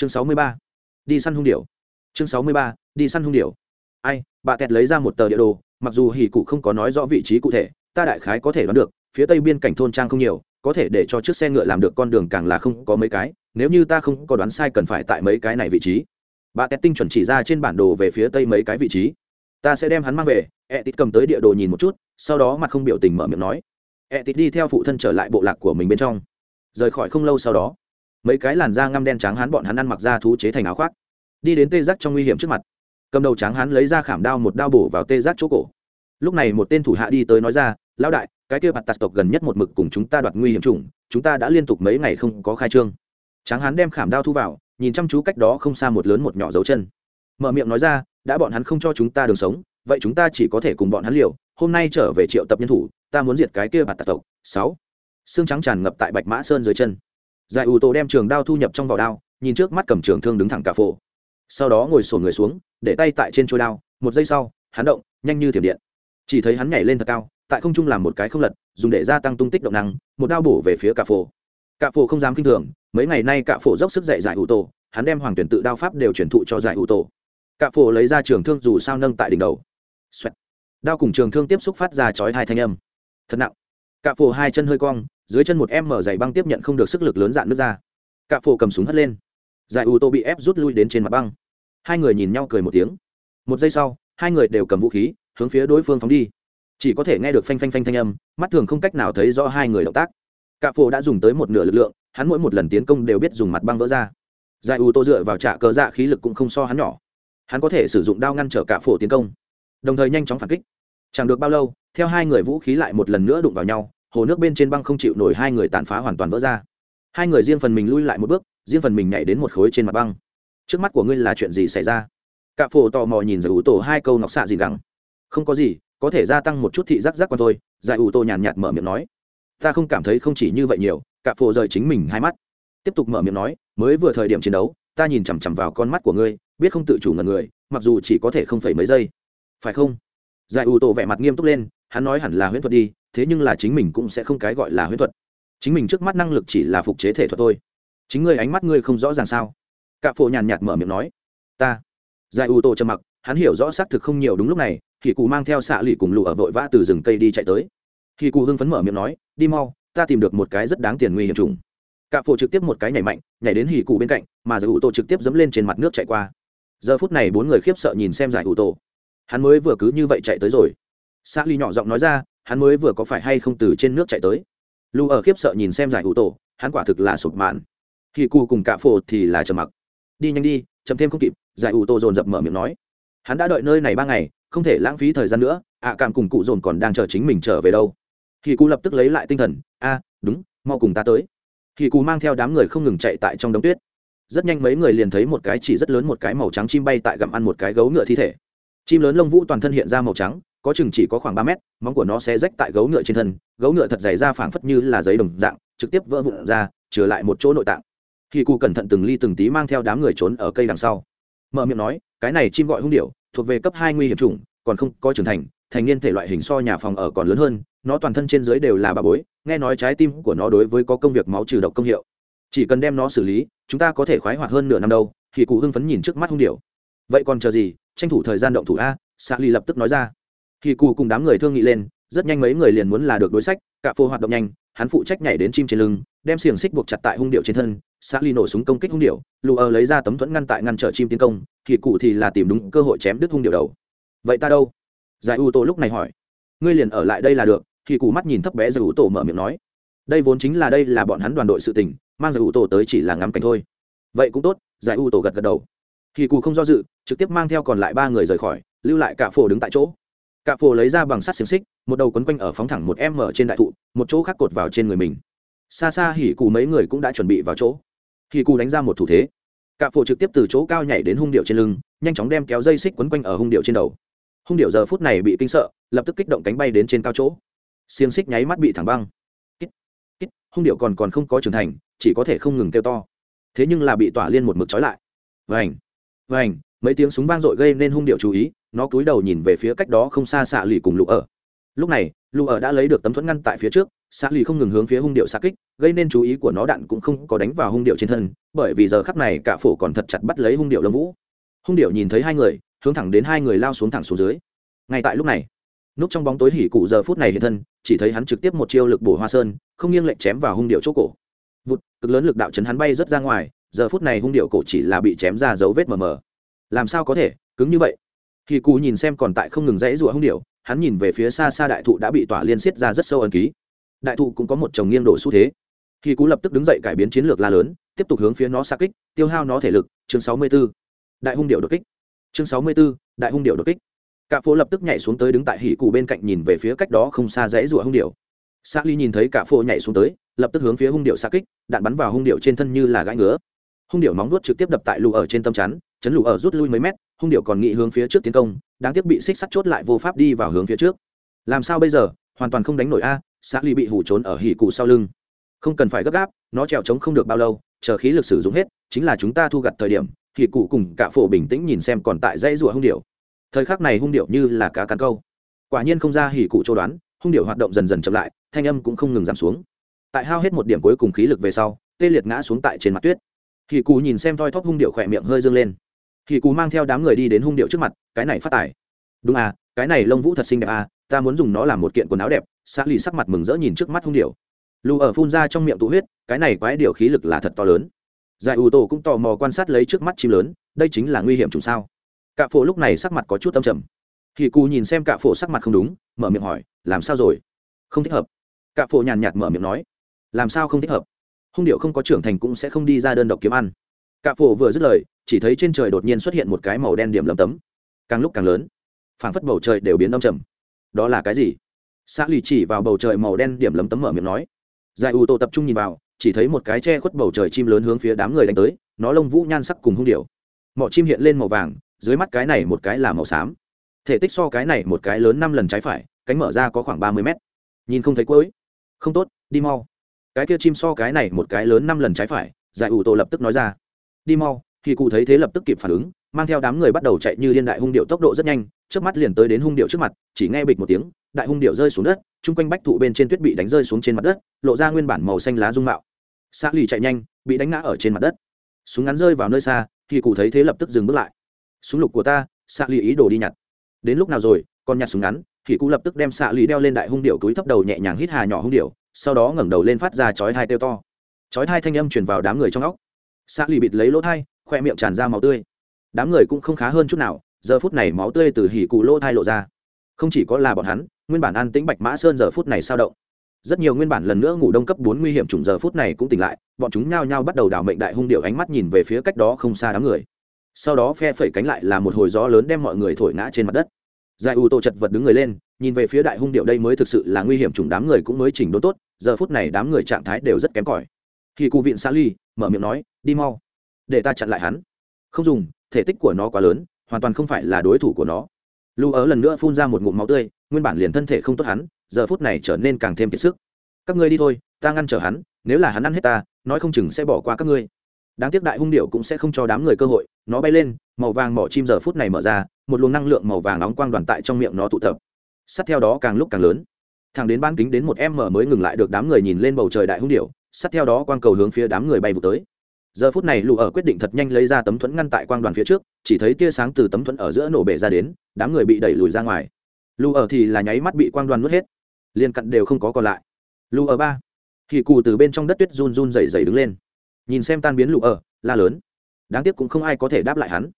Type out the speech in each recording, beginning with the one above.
chương sáu mươi ba, đi săn hung điểu. Chương sáu mươi ba, đi săn hung điểu. Ai, bà tẹt lấy ra một tờ địa đồ, mặc dù hỉ cụ không có nói rõ vị trí cụ thể, ta đại khái có thể đoán được, phía tây biên cảnh thôn trang không nhiều, có thể để cho chiếc xe ngựa làm được con đường càng là không có mấy cái, nếu như ta không có đoán sai cần phải tại mấy cái này vị trí. Bà tẹt tinh chuẩn chỉ ra trên bản đồ về phía tây mấy cái vị trí. Ta sẽ đem hắn mang về e tít cầm tới địa đồ nhìn một chút, sau đó mặt không biểu tình mở miệng nói. E tít đi theo phụ thân trở lại bộ lạc của mình bên trong. Rời khỏi không lâu sau đó mấy cái làn da ngăm đen trắng hắn bọn hắn ăn mặc da thú chế thành áo khoác, đi đến tê giác trong nguy hiểm trước mặt, cầm đầu trắng hắn lấy ra khảm đao một đao bổ vào tê giác chỗ cổ. Lúc này một tên thủ hạ đi tới nói ra, lão đại, cái kia bạt tạt tộc gần nhất một mực cùng chúng ta đoạt nguy hiểm chủng, chúng ta đã liên tục mấy ngày không có khai trương. Tráng hắn đem khảm đao thu vào, nhìn chăm chú cách đó không xa một lớn một nhỏ dấu chân. Mở miệng nói ra, đã bọn hắn không cho chúng ta đường sống, vậy chúng ta chỉ có thể cùng bọn hắn liều, hôm nay trở về triệu tập nhân thủ, ta muốn diệt cái kia bạt tạt tộc. Sáu. Xương trắng tràn ngập tại bạch mã sơn dưới chân giải ủ tổ đem trường đao thu nhập trong vỏ đao, nhìn trước mắt cầm trường thương đứng thẳng cả phổ sau đó ngồi sổ người xuống, để tay tại trên trôi đao, một giây sau, hắn động, nhanh như thiểm điện. Chỉ thấy hắn nhảy lên thật cao, tại không trung làm một cái không lật, dùng để gia tăng tung tích động năng, một đao bổ về phía cả phổ cả phổ không dám kinh thường, mấy ngày nay cả phổ dốc sức dạy giải ủ tổ, hắn đem hoàng tuyển tự đao pháp đều truyền thụ cho giải ủ tổ. Cả phổ lấy ra trường thương dù sao nâng tại đỉnh đầu. Xoẹt. đao cùng trường thương tiếp xúc phát ra chói hai thanh âm. Thật nặng. Cả phổ hai chân hơi cong dưới chân một em mở dày băng tiếp nhận không được sức lực lớn dạn nước ra. Cạ phổ cầm súng hất lên. Giải u tô bị ép rút lui đến trên mặt băng. Hai người nhìn nhau cười một tiếng. Một giây sau, hai người đều cầm vũ khí, hướng phía đối phương phóng đi. Chỉ có thể nghe được phanh phanh phanh thanh âm, mắt thường không cách nào thấy rõ hai người động tác. Cạ phổ đã dùng tới một nửa lực lượng, hắn mỗi một lần tiến công đều biết dùng mặt băng vỡ ra. Giải u tô dựa vào trạ cờ dạ khí lực cũng không so hắn nhỏ. Hắn có thể sử dụng đao ngăn trở cạ phổ tiến công. Đồng thời nhanh chóng phản kích. Chẳng được bao lâu, theo hai người vũ khí lại một lần nữa đụng vào nhau hồ nước bên trên băng không chịu nổi hai người tàn phá hoàn toàn vỡ ra. Hai người riêng phần mình lui lại một bước, riêng phần mình nhảy đến một khối trên mặt băng. Trước mắt của ngươi là chuyện gì xảy ra? Cạ phổ tò mò nhìn giải ủ tổ hai câu nọc xạ gì gẳng không có gì, có thể gia tăng một chút thị giác giác quan thôi, giải ủ tổ nhàn nhạt mở miệng nói. Ta không cảm thấy không chỉ như vậy nhiều, cạ phổ rời chính mình hai mắt. Tiếp tục mở miệng nói, mới vừa thời điểm chiến đấu, ta nhìn chằm chằm vào con mắt của ngươi, biết không tự chủ ngần người, mặc dù chỉ có thể không phải mấy giây. Phải không? Giải ủ tổ vẻ mặt nghiêm túc lên, hắn nói hẳn là huyễn thuật đi thế nhưng là chính mình cũng sẽ không cái gọi là huyễn thuật. Chính mình trước mắt năng lực chỉ là phục chế thể thuật thôi. Chính ngươi ánh mắt ngươi không rõ ràng sao? Cạ phổ nhàn nhạt mở miệng nói. Ta. Giải ủ tô trầm mặc, hắn hiểu rõ xác thực không nhiều đúng lúc này thì cụ mang theo xạ lì cùng lụ ở vội vã từ rừng cây đi chạy tới. Thì cụ hưng phấn mở miệng nói, đi mau, ta tìm được một cái rất đáng tiền nguy hiểm trùng cạ phổ trực tiếp một cái nhảy mạnh, nhảy đến hì cụ bên cạnh, mà giải ủ tổ trực tiếp dẫm lên trên mặt nước chạy qua. Giờ phút này bốn người khiếp sợ nhìn xem giải ủ tổ hắn mới vừa cứ như vậy chạy tới rồi. Xạ lì nhỏ giọng nói ra hắn mới vừa có phải hay không từ trên nước chạy tới. Lu ở khiếp sợ nhìn xem giải hữu tổ, hắn quả thực là sụp mạn. Khi cụ cùng cả phổ thì là trầm mặc. Đi nhanh đi, chậm thêm không kịp, giải ủ tổ dồn dập mở miệng nói. Hắn đã đợi nơi này ba ngày, không thể lãng phí thời gian nữa, ạ cảm cùng cụ dồn còn đang chờ chính mình trở về đâu. Khi cụ lập tức lấy lại tinh thần, a, đúng, mau cùng ta tới. Khi cụ mang theo đám người không ngừng chạy tại trong đống tuyết. Rất nhanh mấy người liền thấy một cái chỉ rất lớn một cái màu trắng chim bay tại gặm ăn một cái gấu ngựa thi thể. Chim lớn lông vũ toàn thân hiện ra màu trắng có chừng chỉ có khoảng ba mét, móng của nó sẽ rách tại gấu ngựa trên thân, gấu ngựa thật dày ra phảng phất như là giấy đồng dạng, trực tiếp vỡ vụn ra trừ lại một chỗ nội tạng. Khi cụ cẩn thận từng ly từng tí mang theo đám người trốn ở cây đằng sau. Mở miệng nói, cái này chim gọi hung điệu thuộc về cấp hai nguy hiểm chủng, còn không có trưởng thành thành niên thể loại hình so nhà phòng ở còn lớn hơn, nó toàn thân trên dưới đều là bà bối, nghe nói trái tim của nó đối với có công việc máu trừ độc công hiệu. Chỉ cần đem nó xử lý, chúng ta có thể khoái hoạt hơn nửa năm đâu. Thì cụ hưng phấn nhìn trước mắt hung điệu vậy còn chờ gì? Tranh thủ thời gian động thủ a sa ly lập tức nói ra. Kỳ cụ cùng đám người thương nghị lên, rất nhanh mấy người liền muốn là được đối sách, cả phô hoạt động nhanh, hắn phụ trách nhảy đến chim trên lưng, đem xiềng xích buộc chặt tại hung điệu trên thân, xã ly nổ súng công kích hung điệu Lua ờ lấy ra tấm thuẫn ngăn tại ngăn trở chim tiến công, thì cụ thì là tìm đúng cơ hội chém đứt hung điệu đầu. Vậy ta đâu? Giải U Tô lúc này hỏi. Ngươi liền ở lại đây là được. Kỳ cụ mắt nhìn thấp bé giải U Tô mở miệng nói. Đây vốn chính là đây là bọn hắn đoàn đội sự tình, mang giải U tổ tới chỉ là ngắm cảnh thôi. Vậy cũng tốt, giải U Tô gật gật đầu. Kỳ cụ không do dự, trực tiếp mang theo còn lại ba người rời khỏi, lưu lại cả phổ đứng tại chỗ cả phổ lấy ra bằng sắt xiềng xích một đầu quấn quanh ở phóng thẳng một em mở trên đại thụ một chỗ khác cột vào trên người mình. Xa xa hỉ cụ mấy người cũng đã chuẩn bị vào chỗ. Hỉ cụ đánh ra một thủ thế. Cạ phổ trực tiếp từ chỗ cao nhảy đến hung điệu trên lưng nhanh chóng đem kéo dây xích quấn quanh ở hung điệu trên đầu. Hung điệu giờ phút này bị kinh sợ lập tức kích động cánh bay đến trên cao chỗ. Xiềng xích nháy mắt bị thẳng băng. Kít, kít, hung điệu còn còn không có trưởng thành chỉ có thể không ngừng kêu to. Thế nhưng là bị tỏa liên một mực trói lại. Vành vành mấy tiếng súng vang dội gây nên hung điệu chú ý, nó cúi đầu nhìn về phía cách đó không xa xạ lì cùng lụ ở. Lúc này lũ ở đã lấy được tấm thuẫn ngăn tại phía trước, xạ lì không ngừng hướng phía hung điệu xa kích, gây nên chú ý của nó đạn cũng không có đánh vào hung điệu trên thân, bởi vì giờ khắc này cả phổ còn thật chặt bắt lấy hung điệu lâm vũ. Hung điệu nhìn thấy hai người, hướng thẳng đến hai người lao xuống thẳng xuống dưới. Ngay tại lúc này, núp trong bóng tối hỉ cụ giờ phút này hiện thân, chỉ thấy hắn trực tiếp một chiêu lực bổ hoa sơn, không nghiêng lệnh chém vào hung điệu chỗ cổ. Vụt, cực lớn lực đạo chấn hắn bay rất ra ngoài, giờ phút này hung điệu cổ chỉ là bị chém ra dấu vết mờ mờ làm sao có thể cứng như vậy? Hỉ cụ nhìn xem còn tại không ngừng rẽ rụa hung điệu hắn nhìn về phía xa xa đại thụ đã bị tỏa liên xiết ra rất sâu ẩn ký. Đại thụ cũng có một chồng nghiêng đổ xu thế. Hỉ cụ lập tức đứng dậy cải biến chiến lược la lớn tiếp tục hướng phía nó xa kích tiêu hao nó thể lực chương sáu mươi 64. đại hung điệu đột kích. Chương sáu mươi 64, đại hung điệu đột kích. Cả phố lập tức nhảy xuống tới đứng tại hỉ cụ bên cạnh nhìn về phía cách đó không xa rẽ rụa hung điệu Sa ly nhìn thấy cả phố nhảy xuống tới lập tức hướng phía hung điệu xa kích đạn bắn vào hung điệu trên thân như là gãi ngứa. Hung điệu móng vuốt trực tiếp đập tại lù ở trên tâm chắn chấn lũ ở rút lui mấy mét, hung điệu còn nghĩ hướng phía trước tiến công, đáng tiếc bị xích sắt chốt lại vô pháp đi vào hướng phía trước. Làm sao bây giờ? Hoàn toàn không đánh nổi a xã ly bị hủ trốn ở hỉ cụ sau lưng. Không cần phải gấp gáp, nó trèo trống không được bao lâu, chờ khí lực sử dụng hết, chính là chúng ta thu gặt thời điểm, hỉ cụ cùng cả phổ bình tĩnh nhìn xem còn tại dãy rùa hung điệu. Thời khắc này hung điệu như là cá cắn câu. Quả nhiên không ra hỉ cụ châu đoán, hung điệu hoạt động dần dần chậm lại, thanh âm cũng không ngừng giảm xuống. Tại hao hết một điểm cuối cùng khí lực về sau, tê liệt ngã xuống tại trên mặt tuyết. Hỉ cụ nhìn xem thoi thóp hung điệu khỏe miệng hơi dâng lên hỉ cù mang theo đám người đi đến hung điệu trước mặt, cái này phát tải đúng à cái này lông vũ thật xinh đẹp à ta muốn dùng nó làm một kiện quần áo đẹp. Xã lì sắc mặt mừng rỡ nhìn trước mắt hung điệu. Lù ở phun ra trong miệng tụ huyết, cái này quái điều khí lực là thật to lớn. Giải ủ tổ cũng tò mò quan sát lấy trước mắt chim lớn, đây chính là nguy hiểm chủ sao? Cạ phổ lúc này sắc mặt có chút tâm trầm. Hì cù nhìn xem cạ phổ sắc mặt không đúng, mở miệng hỏi, làm sao rồi? Không thích hợp. Cạ phổ nhàn nhạt mở miệng nói, làm sao không thích hợp? Hung điệu không có trưởng thành cũng sẽ không đi ra đơn độc kiếm ăn. Cạ phổ vừa dứt lời chỉ thấy trên trời đột nhiên xuất hiện một cái màu đen điểm lấm tấm. Càng lúc càng lớn, phảng phất bầu trời đều biến đông trầm. Đó là cái gì? Xã lì chỉ vào bầu trời màu đen điểm lấm tấm mở miệng nói. Giải ủ tổ tập trung nhìn vào, chỉ thấy một cái che khuất bầu trời chim lớn hướng phía đám người đánh tới, nó lông vũ nhan sắc cùng hung điệu. Mỏ chim hiện lên màu vàng, dưới mắt cái này một cái là màu xám. Thể tích so cái này một cái lớn năm lần trái phải, cánh mở ra có khoảng ba mươi mét. Nhìn không thấy cuối. Không tốt, đi mau. Cái kia chim so cái này một cái lớn năm lần trái phải, giải ủ tổ lập tức nói ra. Đi mau khi cụ thấy thế lập tức kịp phản ứng, mang theo đám người bắt đầu chạy như liên đại hung điệu tốc độ rất nhanh trước mắt liền tới đến hung điệu trước mặt, chỉ nghe bịch một tiếng, đại hung điệu rơi xuống đất, chung quanh bách thụ bên trên tuyết bị đánh rơi xuống trên mặt đất, lộ ra nguyên bản màu xanh lá dung mạo. Xa lì chạy nhanh, bị đánh ngã ở trên mặt đất. Súng ngắn rơi vào nơi xa, khi cụ thấy thế lập tức dừng bước lại. Súng lục của ta xạ lì ý đồ đi nhặt. Đến lúc nào rồi, còn nhặt súng ngắn thì cụ lập tức đem xạ lì đeo lên đại hung điệu túi thấp đầu nhẹ nhàng hít hà nhỏ hung điệu, sau đó ngẩng đầu lên phát ra chói thai kêu to. Chói thai thanh âm truyền vào đám người trong óc. Xạ lì bịt lấy lỗ thai khoe miệng tràn ra máu tươi. Đám người cũng không khá hơn chút nào, giờ phút này máu tươi từ hỉ cụ lỗ thai lộ ra. Không chỉ có là bọn hắn, nguyên bản an tĩnh bạch mã sơn giờ phút này sao động. Rất nhiều nguyên bản lần nữa ngủ đông cấp bốn nguy hiểm trùng giờ phút này cũng tỉnh lại, bọn chúng nhao nhao bắt đầu đảo mệnh đại hung điệu ánh mắt nhìn về phía cách đó không xa đám người. Sau đó phe phẩy cánh lại là một hồi gió lớn đem mọi người thổi ngã trên mặt đất. Giải ưu tô chật vật đứng người lên, nhìn về phía đại hung điệu đây mới thực sự là nguy hiểm trùng đám người cũng mới chỉnh đốn tốt, giờ phút này đám người trạng thái đều rất kém cỏi. Khi cụ viện sa ly, mở miệng nói, đi mau để ta chặn lại hắn. Không dùng, thể tích của nó quá lớn, hoàn toàn không phải là đối thủ của nó. Lưu ớ lần nữa phun ra một ngụm máu tươi, nguyên bản liền thân thể không tốt hắn, giờ phút này trở nên càng thêm kiệt sức. Các ngươi đi thôi, ta ngăn trở hắn, nếu là hắn ăn hết ta, nói không chừng sẽ bỏ qua các ngươi. Đáng tiếc đại hung điệu cũng sẽ không cho đám người cơ hội, nó bay lên, màu vàng mỏ chim giờ phút này mở ra, một luồng năng lượng màu vàng nóng quang đoàn tại trong miệng nó tụ tập. Sát theo đó càng lúc càng lớn. Thẳng đến ban kính đến một em mở mới ngừng lại được đám người nhìn lên bầu trời đại hung điệu, sát theo đó quang cầu hướng phía đám người bay vụ tới giờ phút này lụ ở quyết định thật nhanh lấy ra tấm thuẫn ngăn tại quang đoàn phía trước, chỉ thấy tia sáng từ tấm thuẫn ở giữa nổ bể ra đến, đám người bị đẩy lùi ra ngoài. Lụ ở thì là nháy mắt bị quang đoàn nuốt hết. Liền cặn đều không có còn lại. Lụ ở ba. Thì cù từ bên trong đất tuyết run run dày dày đứng lên. Nhìn xem tan biến lụ ở, la lớn. Đáng tiếc cũng không ai có thể đáp lại hắn.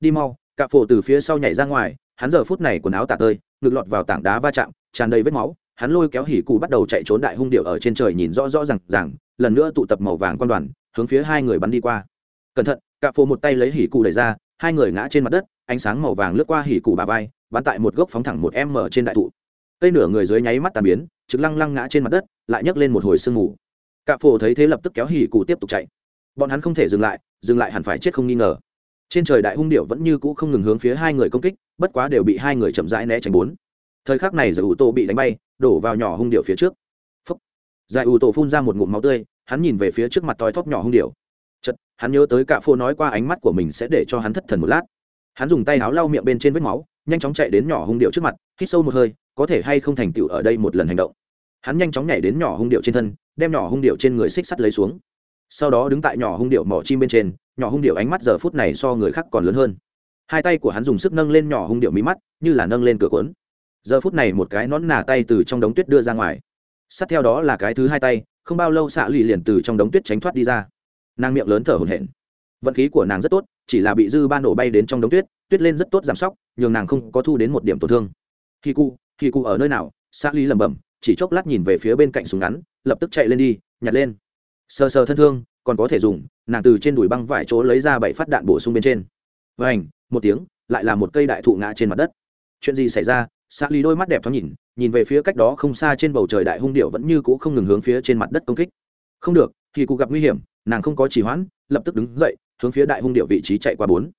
Đi mau, cạ phổ từ phía sau nhảy ra ngoài, hắn giờ phút này quần áo tả tơi, ngực lọt vào tảng đá va chạm, tràn đầy vết máu. Hắn lôi kéo hỉ cụ bắt đầu chạy trốn đại hung điệu ở trên trời nhìn rõ rõ r à n g rằng lần nữa tụ tập màu vàng quan đoàn hướng phía hai người bắn đi qua. Cẩn thận, cạ phô một tay lấy hỉ cụ đẩy ra, hai người ngã trên mặt đất, ánh sáng màu vàng lướt qua hỉ cụ bà vai, bắn tại một gốc phóng thẳng một em trên đại thụ. Cây nửa người dưới nháy mắt tàn biến, trực lăng lăng ngã trên mặt đất, lại nhấc lên một hồi sương mù. Cạ phô thấy thế lập tức kéo hỉ cụ tiếp tục chạy. Bọn hắn không thể dừng lại dừng lại hẳn phải chết không nghi ngờ. Trên trời đại hung điệu vẫn như cũ không ngừng hướng phía hai người công kích, bất quá đều bị hai người chậm rãi né tránh bốn. Thời khắc này giải ủ tổ bị đánh bay, đổ vào nhỏ hung điệu phía trước. Phúc. giải ủ tổ phun ra một ngụm máu tươi hắn nhìn về phía trước mặt toi thóp nhỏ hung điệu chật hắn nhớ tới cạ phô nói qua ánh mắt của mình sẽ để cho hắn thất thần một lát. Hắn dùng tay áo lau miệng bên trên vết máu, nhanh chóng chạy đến nhỏ hung điệu trước mặt, hít sâu một hơi, có thể hay không thành tựu ở đây một lần hành động. Hắn nhanh chóng nhảy đến nhỏ hung điệu trên thân, đem nhỏ hung điệu trên người xích sắt lấy xuống. Sau đó đứng tại nhỏ hung điệu mỏ chim bên trên, nhỏ hung điệu ánh mắt giờ phút này so người khác còn lớn hơn. Hai tay của hắn dùng sức nâng lên nhỏ hung điệu mí mắt, như là nâng lên cửa cuốn. Giờ phút này một cái nón nà tay từ trong đống tuyết đưa ra ngoài. Sát theo đó là cái thứ hai tay không bao lâu xạ lì liền từ trong đống tuyết tránh thoát đi ra. Nàng miệng lớn thở hổn hển. Vận khí của nàng rất tốt, chỉ là bị dư ba nổ bay đến trong đống tuyết tuyết lên rất tốt giảm sóc, nhường nàng không có thu đến một điểm tổn thương. Khi cu khi cu ở nơi nào? Xạ lì lẩm bẩm, chỉ chốc lát nhìn về phía bên cạnh súng ngắn, lập tức chạy lên đi, nhặt lên. Sờ sờ thân thương, còn có thể dùng, nàng từ trên đùi băng vải chỗ lấy ra bảy phát đạn bổ sung bên trên. Vảnh một tiếng, lại là một cây đại thụ ngã trên mặt đất. Chuyện gì xảy ra? Xạ ly đôi mắt đẹp thoáng nhìn nhìn về phía cách đó không xa trên bầu trời đại hung điệu vẫn như cũ không ngừng hướng phía trên mặt đất công kích. Không được khi cụ gặp nguy hiểm, nàng không có trì hoãn, lập tức đứng dậy, hướng phía đại hung điệu vị trí chạy qua bốn.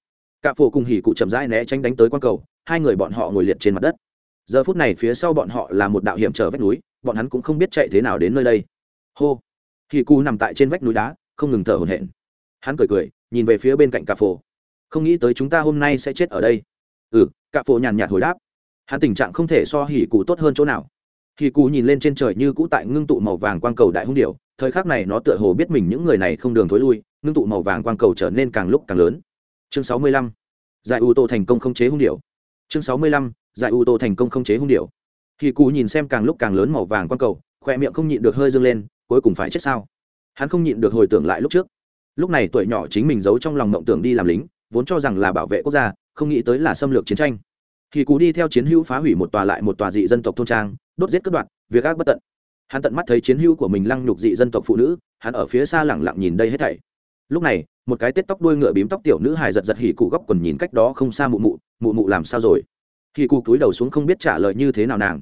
Cạ phổ cùng hỉ cụ chậm rãi né tránh đánh tới quan cầu, hai người bọn họ ngồi liệt trên mặt đất. Giờ phút này phía sau bọn họ là một đạo hiểm trở vách núi, bọn hắn cũng không biết chạy thế nào đến nơi đây. Hô! Hỉ cụ nằm tại trên vách núi đá, không ngừng thở hổn hển. Hắn cười cười, nhìn về phía bên cạnh cạ phổ. Không nghĩ tới chúng ta hôm nay sẽ chết ở đây. Ừ cạ phổ nhàn nhạt hồi đáp hắn tình trạng không thể so hỉ cụ tốt hơn chỗ nào. Hỉ cụ nhìn lên trên trời như cũ tại ngưng tụ màu vàng quang cầu đại hung điệu thời khắc này nó tựa hồ biết mình những người này không đường thối lui, ngưng tụ màu vàng quang cầu trở nên càng lúc càng lớn. Chương sáu mươi lăm, giải u tô thành công không chế hung điệu chương sáu mươi lăm, giải u tô thành công không chế hung điệu hỉ cụ nhìn xem càng lúc càng lớn màu vàng quang cầu, khoe miệng không nhịn được hơi dâng lên, cuối cùng phải chết sao? Hắn không nhịn được hồi tưởng lại lúc trước. Lúc này tuổi nhỏ chính mình giấu trong lòng mộng tưởng đi làm lính, vốn cho rằng là bảo vệ quốc gia, không nghĩ tới là xâm lược chiến tranh thì cú đi theo chiến hữu phá hủy một tòa lại một tòa dị dân tộc thôn trang, đốt giết cướp đoạt, việc ác bất tận. Hắn tận mắt thấy chiến hữu của mình lăng nhục dị dân tộc phụ nữ, hắn ở phía xa lẳng lặng nhìn đây hết thảy. Lúc này, một cái tết tóc đuôi ngựa bím tóc tiểu nữ hài giật giật hỉ cụ góc quần nhìn cách đó không xa mụ mụ mụ mụ làm sao rồi? Hỉ cụ cúi đầu xuống không biết trả lời như thế nào nàng.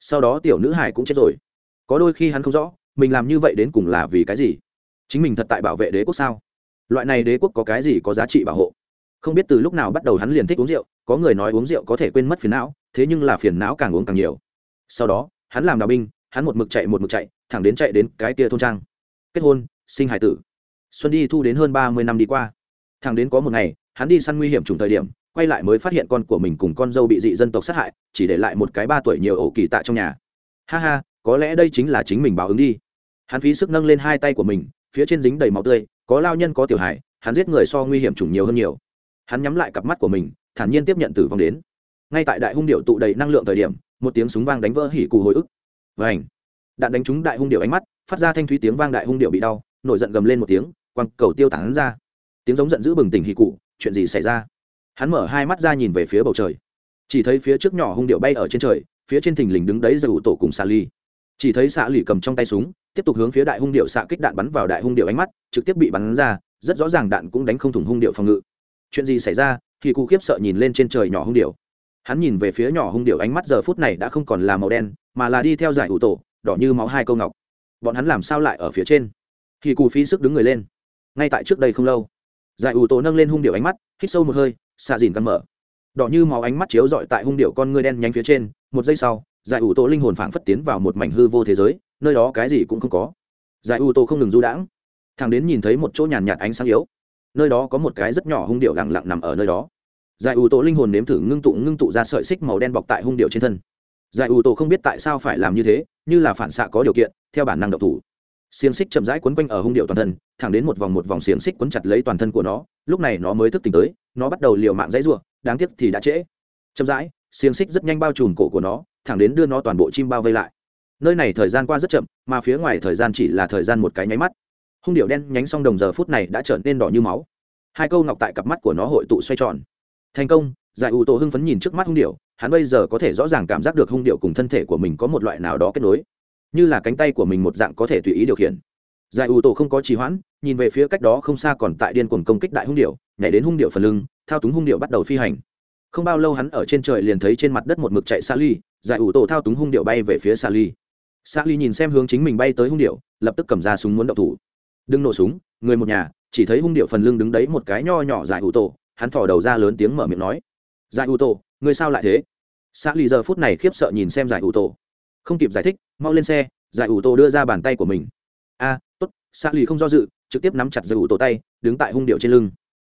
Sau đó tiểu nữ hài cũng chết rồi. Có đôi khi hắn không rõ, mình làm như vậy đến cùng là vì cái gì? Chính mình thật tại bảo vệ đế quốc sao? Loại này đế quốc có cái gì có giá trị bảo hộ? Không biết từ lúc nào bắt đầu hắn liền thích uống rượu có người nói uống rượu có thể quên mất phiền não, thế nhưng là phiền não càng uống càng nhiều. Sau đó, hắn làm đào binh, hắn một mực chạy một mực chạy, thẳng đến chạy đến cái kia thôn trang. Kết hôn, sinh hải tử. Xuân đi thu đến hơn ba mươi năm đi qua. Thẳng đến có một ngày, hắn đi săn nguy hiểm trùng thời điểm, quay lại mới phát hiện con của mình cùng con dâu bị dị dân tộc sát hại, chỉ để lại một cái ba tuổi nhiều ổ kỳ tạ trong nhà. Ha ha, có lẽ đây chính là chính mình báo ứng đi. Hắn phí sức nâng lên hai tay của mình, phía trên dính đầy máu tươi, có lao nhân có tiểu hải hắn giết người so nguy hiểm chủng nhiều hơn nhiều. Hắn nhắm lại cặp mắt của mình thản nhiên tiếp nhận tử vong đến. Ngay tại đại hung điệu tụ đầy năng lượng thời điểm, một tiếng súng vang đánh vỡ hỉ cù hồi ức. Và ảnh đạn đánh trúng đại hung điệu ánh mắt, phát ra thanh thúy tiếng vang đại hung điệu bị đau, nổi giận gầm lên một tiếng, quăng cầu tiêu tán ra. Tiếng giống giận dữ bừng tỉnh hỉ cụ chuyện gì xảy ra? Hắn mở hai mắt ra nhìn về phía bầu trời. Chỉ thấy phía trước nhỏ hung điệu bay ở trên trời, phía trên thình lình đứng đấy giật ủ tổ cùng xà ly chỉ thấy xạ lì cầm trong tay súng, tiếp tục hướng phía đại hung điệu xạ kích đạn bắn vào đại hung điệu ánh mắt, trực tiếp bị bắn ra, rất rõ ràng đạn cũng đánh không thủng hung điệu phòng ngự. Chuyện gì xảy ra? Thì cụ khiếp sợ nhìn lên trên trời nhỏ hung điệu hắn nhìn về phía nhỏ hung điệu ánh mắt giờ phút này đã không còn là màu đen, mà là đi theo giải ủ tổ, đỏ như máu hai câu ngọc. Bọn hắn làm sao lại ở phía trên? Thì cụ phí sức đứng người lên. Ngay tại trước đây không lâu giải ủ tổ nâng lên hung điệu ánh mắt, hít sâu một hơi, xạ dìn cắn mở. Đỏ như máu ánh mắt chiếu dọi tại hung điệu con ngươi đen nhánh phía trên, một giây sau giải ủ tổ linh hồn phảng phất tiến vào một mảnh hư vô thế giới, nơi đó cái gì cũng không có. Giải ủ tổ không ngừng du đãng, thằng đến nhìn thấy một chỗ nhàn nhạt ánh sáng yếu nơi đó có một cái rất nhỏ hung điệu lặng lặng nằm ở nơi đó. Giải ủ tổ linh hồn nếm thử ngưng tụ ngưng tụ ra sợi xích màu đen bọc tại hung điệu trên thân. Giải ủ tổ không biết tại sao phải làm như thế, như là phản xạ có điều kiện, theo bản năng độc thủ. Xiềng xích chậm rãi quấn quanh ở hung điệu toàn thân, thẳng đến một vòng một vòng xiềng xích quấn chặt lấy toàn thân của nó, lúc này nó mới thức tỉnh tới, nó bắt đầu liều mạng dãy ruộng đáng tiếc thì đã trễ. Chậm rãi, xiềng xích rất nhanh bao trùm cổ của nó, thẳng đến đưa nó toàn bộ chim bao vây lại. Nơi này thời gian qua rất chậm, mà phía ngoài thời gian chỉ là thời gian một cái nháy mắt hung điệu đen nhánh xong đồng giờ phút này đã trở nên đỏ như máu. Hai câu ngọc tại cặp mắt của nó hội tụ xoay tròn. Thành công, giải ủ tổ hưng phấn nhìn trước mắt hung điệu, hắn bây giờ có thể rõ ràng cảm giác được hung điệu cùng thân thể của mình có một loại nào đó kết nối. Như là cánh tay của mình một dạng có thể tùy ý điều khiển. Giải ủ tổ không có trì hoãn, nhìn về phía cách đó không xa còn tại điên cuồng công kích đại hung điệu, nhảy đến hung điệu phần lưng, thao túng hung điệu bắt đầu phi hành. Không bao lâu hắn ở trên trời liền thấy trên mặt đất một mực chạy xa ly giải ủ tổ thao túng hung điệu bay về phía xa ly xa ly nhìn xem hướng chính mình bay tới hung điệu, lập tức cầm ra súng muốn động thủ đừng nổ súng người một nhà chỉ thấy hung điệu phần lưng đứng đấy một cái nho nhỏ dài ủ tổ hắn thỏ đầu ra lớn tiếng mở miệng nói. Giải ủ tổ người sao lại thế? Xã lì giờ phút này khiếp sợ nhìn xem giải ủ tổ. Không kịp giải thích mau lên xe giải ủ tổ đưa ra bàn tay của mình. A à, tốt xã lì không do dự trực tiếp nắm chặt giải ủ tổ tay đứng tại hung điệu trên lưng.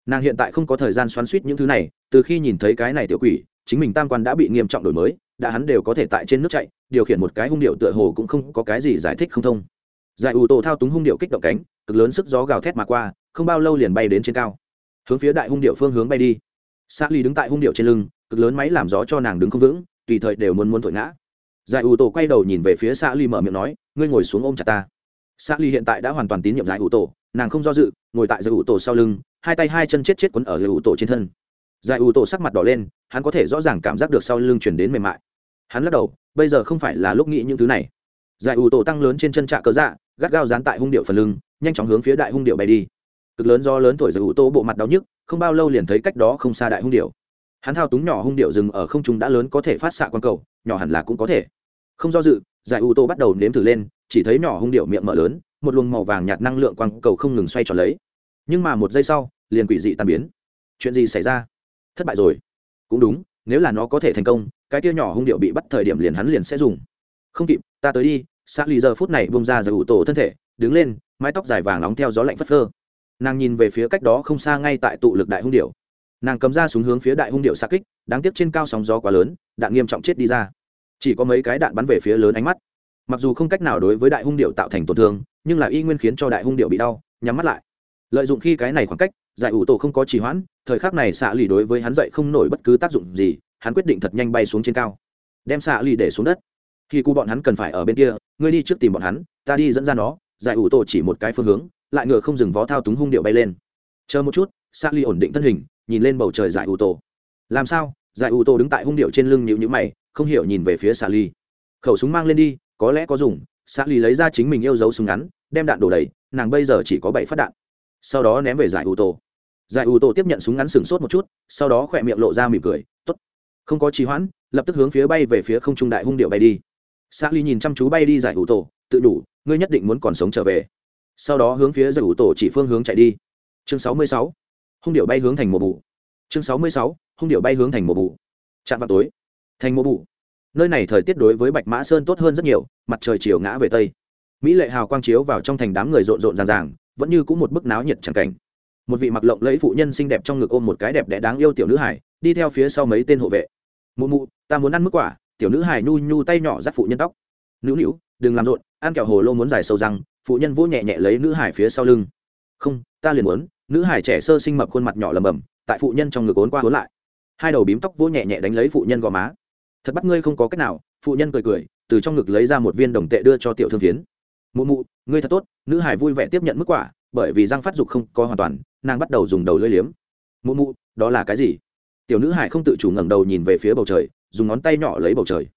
Nàng hiện tại không có thời gian xoắn suýt những thứ này từ khi nhìn thấy cái này tiểu quỷ chính mình tam quan đã bị nghiêm trọng đổi mới đã hắn đều có thể tại trên nước chạy điều khiển một cái hung điệu tựa hồ cũng không có cái gì giải thích không thông. Giải ủ tổ thao túng hung điệu kích động cánh cực lớn sức gió gào thét mà qua, không bao lâu liền bay đến trên cao. Hướng phía đại hung điệu phương hướng bay đi. S ly đứng tại hung điệu trên lưng, cực lớn máy làm gió cho nàng đứng không vững, tùy thời đều muốn muốn thổi ngã. Giải ủ tổ quay đầu nhìn về phía s ly mở miệng nói, ngươi ngồi xuống ôm chặt ta. S ly hiện tại đã hoàn toàn tín nhiệm giải ủ tổ, nàng không do dự, ngồi tại giải ủ tổ sau lưng, hai tay hai chân chết chết quấn ở giải ủ tổ trên thân. Giải ủ tổ sắc mặt đỏ lên, hắn có thể rõ ràng cảm giác được sau lưng chuyển đến mềm mại. Hắn lắc đầu, bây giờ không phải là lúc nghĩ những thứ này. Giải ủ tổ tăng lớn trên chân trạ cớ dạ gắt gao dán tại hung điệu phần lưng nhanh chóng hướng phía đại hung điệu bay đi. Cực lớn do lớn thổi giải ủ tô bộ mặt đau nhức, không bao lâu liền thấy cách đó không xa đại hung điệu. Hắn thao túng nhỏ hung điệu rừng ở không trung đã lớn có thể phát xạ quan cầu, nhỏ hẳn là cũng có thể. Không do dự, giải ủ tô bắt đầu nếm thử lên, chỉ thấy nhỏ hung điệu miệng mở lớn, một luồng màu vàng nhạt năng lượng quang cầu không ngừng xoay tròn lấy. Nhưng mà một giây sau, liền quỷ dị tan biến. Chuyện gì xảy ra? Thất bại rồi. Cũng đúng, nếu là nó có thể thành công, cái kia nhỏ hung điệu bị bắt thời điểm liền hắn liền sẽ dùng. Không kịp, ta tới đi xa lì giờ phút này bông ra giải ủ tổ thân thể đứng lên, mái tóc dài vàng nóng theo gió lạnh phất phơ. Nàng nhìn về phía cách đó không xa ngay tại tụ lực đại hung điệu nàng cấm ra xuống hướng phía đại hung điệu xa kích, đáng tiếc trên cao sóng gió quá lớn, đạn nghiêm trọng chết đi ra. Chỉ có mấy cái đạn bắn về phía lớn ánh mắt. Mặc dù không cách nào đối với đại hung điệu tạo thành tổn thương, nhưng là y nguyên khiến cho đại hung điệu bị đau, nhắm mắt lại. Lợi dụng khi cái này khoảng cách, giải ủ tổ không có trì hoãn, thời khắc này xạ lì đối với hắn dậy không nổi bất cứ tác dụng gì, hắn quyết định thật nhanh bay xuống trên cao. Đem xạ lì để xuống đất. Khi cu bọn hắn cần phải ở bên kia, ngươi đi trước tìm bọn hắn, ta đi dẫn ra nó giải ủ tổ chỉ một cái phương hướng, lại ngựa không dừng vó thao túng hung điệu bay lên. Chờ một chút xạ ly ổn định thân hình, nhìn lên bầu trời giải ủ tổ. Làm sao? Giải ủ tổ đứng tại hung điệu trên lưng nhịu nhữ mày, không hiểu nhìn về phía xạ ly khẩu súng mang lên đi, có lẽ có dùng. Xạ ly lấy ra chính mình yêu dấu súng ngắn, đem đạn đổ đầy, nàng bây giờ chỉ có bảy phát đạn. Sau đó ném về giải ủ tổ. Giải ủ tổ tiếp nhận súng ngắn sừng sốt một chút, sau đó khỏe miệng lộ ra mỉm cười t ố t không có trì hoãn, lập tức hướng phía bay về phía không trung đại hung điệu bay đi. S ly nhìn chăm chú bay đi giải ủ tổ, tự đủ ngươi nhất định muốn còn sống trở về. Sau đó hướng phía giải ủ tổ chỉ phương hướng chạy đi. Chương sáu mươi sáu, hung điệu bay hướng thành mùa bù. Chương sáu mươi sáu, hung điệu bay hướng thành mùa bù. Chạm vào tối. Thành mùa bù. Nơi này thời tiết đối với bạch mã sơn tốt hơn rất nhiều, mặt trời chiều ngã về tây. Mỹ lệ hào quang chiếu vào trong thành đám người rộn rộn ràng ràng, vẫn như cũng một bức náo nhiệt chẳng cảnh. Một vị mặc lộng lẫy phụ nhân xinh đẹp trong ngực ôm một cái đẹp đẽ đáng yêu tiểu nữ hải đi theo phía sau mấy tên hộ vệ. Mụ mụ, ta muốn ăn mức quả. Tiểu nữ hải nhu nhu tay nhỏ dắt phụ nhân tóc. Nữu nữu đừng làm rộn, ăn kẹo hồ lô muốn dài sâu răng, phụ nhân vỗ nhẹ nhẹ lấy nữ hải phía sau lưng. Không, ta liền muốn, nữ hải trẻ sơ sinh mập khuôn mặt nhỏ lầm bầm, tại phụ nhân trong ngực ốn qua ốn lại. Hai đầu bím tóc vỗ nhẹ nhẹ đánh lấy phụ nhân gò má. Thật bắt ngươi không có cách nào, phụ nhân cười cười, từ trong ngực lấy ra một viên đồng tệ đưa cho tiểu thương phiến. Mụ mụ, ngươi thật tốt, nữ hải vui vẻ tiếp nhận mức quả, bởi vì răng phát dục không có hoàn toàn, nàng bắt đầu dùng đầu lưỡi liếm. Mụ mụ, đó là cái gì? Tiểu nữ hải không tự chủ ngẩng đầu nhìn về phía bầu trời, dùng ngón tay nhỏ lấy bầu trời.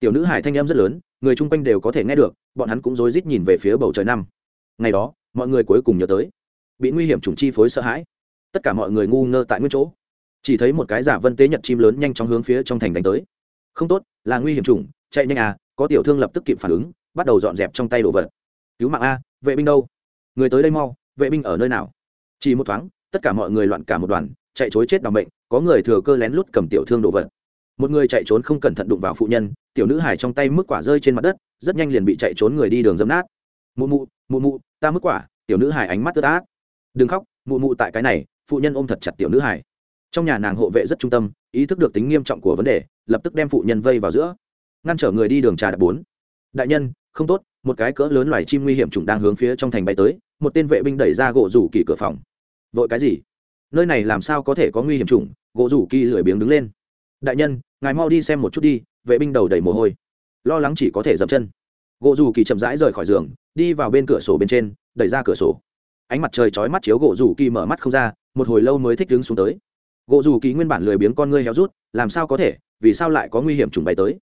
Tiểu nữ hải thanh em rất lớn người chung quanh đều có thể nghe được bọn hắn cũng rối rít nhìn về phía bầu trời năm. Ngày đó mọi người cuối cùng nhớ tới. Bị nguy hiểm trùng chi phối sợ hãi. Tất cả mọi người ngu ngơ tại nguyên chỗ. Chỉ thấy một cái giả vân tế nhật chim lớn nhanh chóng hướng phía trong thành đánh tới. Không tốt là nguy hiểm trùng, chạy nhanh à có tiểu thương lập tức kịp phản ứng bắt đầu dọn dẹp trong tay đồ vật. Cứu mạng a vệ binh đâu? Người tới đây mau vệ binh ở nơi nào? Chỉ một thoáng tất cả mọi người loạn cả một đoàn chạy chối chết đ ò n bệnh có người thừa cơ lén lút cầm tiểu thương đồ vật một người chạy trốn không cẩn thận đụng vào phụ nhân, tiểu nữ hải trong tay mức quả rơi trên mặt đất, rất nhanh liền bị chạy trốn người đi đường dấm nát. Mụ mụ mụ mụ, ta mức quả. Tiểu nữ hải ánh mắt tơ át. Đừng khóc, mụ mụ tại cái này. Phụ nhân ôm thật chặt tiểu nữ hải trong nhà nàng hộ vệ rất trung tâm, ý thức được tính nghiêm trọng của vấn đề, lập tức đem phụ nhân vây vào giữa, ngăn trở người đi đường trà đạp bốn. Đại nhân, không tốt, một cái cỡ lớn loài chim nguy hiểm trùng đang hướng phía trong thành bay tới, một tên vệ binh đẩy ra gỗ rủ kỳ cửa phòng. Vội cái gì? Nơi này làm sao có thể có nguy hiểm trùng gỗ rủ kỳ lười biếng đứng lên đại nhân, ngài mau đi xem một chút đi, vệ binh đầu đầy mồ hôi. Lo lắng chỉ có thể dậm chân. Gỗ dù kỳ chậm rãi rời khỏi giường, đi vào bên cửa sổ bên trên, đẩy ra cửa sổ. Ánh mặt trời chói mắt chiếu gỗ dù kỳ mở mắt không ra, một hồi lâu mới thích đứng xuống tới. Gỗ dù kỳ nguyên bản lười biếng con ngươi héo rút, làm sao có thể, vì sao lại có nguy hiểm trùng bay tới?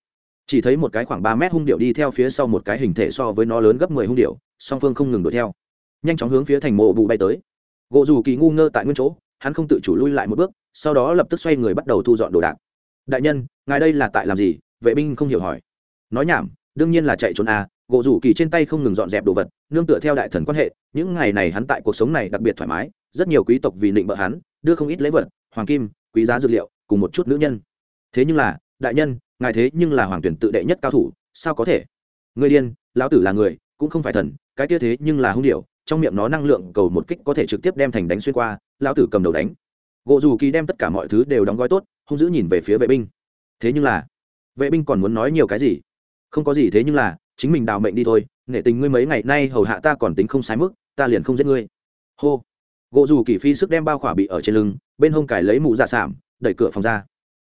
Chỉ thấy một cái khoảng ba mét hung điệu đi theo phía sau một cái hình thể so với nó lớn gấp mười hung điệu, song phương không ngừng đuổi theo. Nhanh chóng hướng phía thành mộ bù bay tới. Gỗ dù kỳ ngu ngơ tại nguyên chỗ, hắn không tự chủ lui lại một bước, sau đó lập tức xoay người bắt đầu thu dọn đồ đạc đại nhân, ngài đây là tại làm gì? Vệ binh không hiểu hỏi. Nói nhảm, đương nhiên là chạy trốn à gỗ rủ kỳ trên tay không ngừng dọn dẹp đồ vật, nương tựa theo đại thần quan hệ, những ngày này hắn tại cuộc sống này đặc biệt thoải mái, rất nhiều quý tộc vì định bợ hắn, đưa không ít lễ vật, hoàng kim, quý giá dược liệu, cùng một chút nữ nhân. Thế nhưng là, đại nhân, ngài thế nhưng là hoàng tuyển tự đệ nhất cao thủ, sao có thể? Người điên, lão tử là người, cũng không phải thần, cái kia thế nhưng là hung điệu trong miệng nó năng lượng cầu một kích có thể trực tiếp đem thành đánh xuyên qua, lão tử cầm đầu đánh. Gỗ dù kỳ đem tất cả mọi thứ đều đóng gói tốt hung dữ nhìn về phía vệ binh. Thế nhưng là, vệ binh còn muốn nói nhiều cái gì? Không có gì thế nhưng là, chính mình đào mệnh đi thôi nghệ tình ngươi mấy ngày nay hầu hạ ta còn tính không sai mức, ta liền không giết ngươi. Hô. Gỗ dù kỳ phi sức đem bao khỏa bị ở trên lưng, bên hông cải lấy mụ dạ sảm đẩy cửa phòng ra.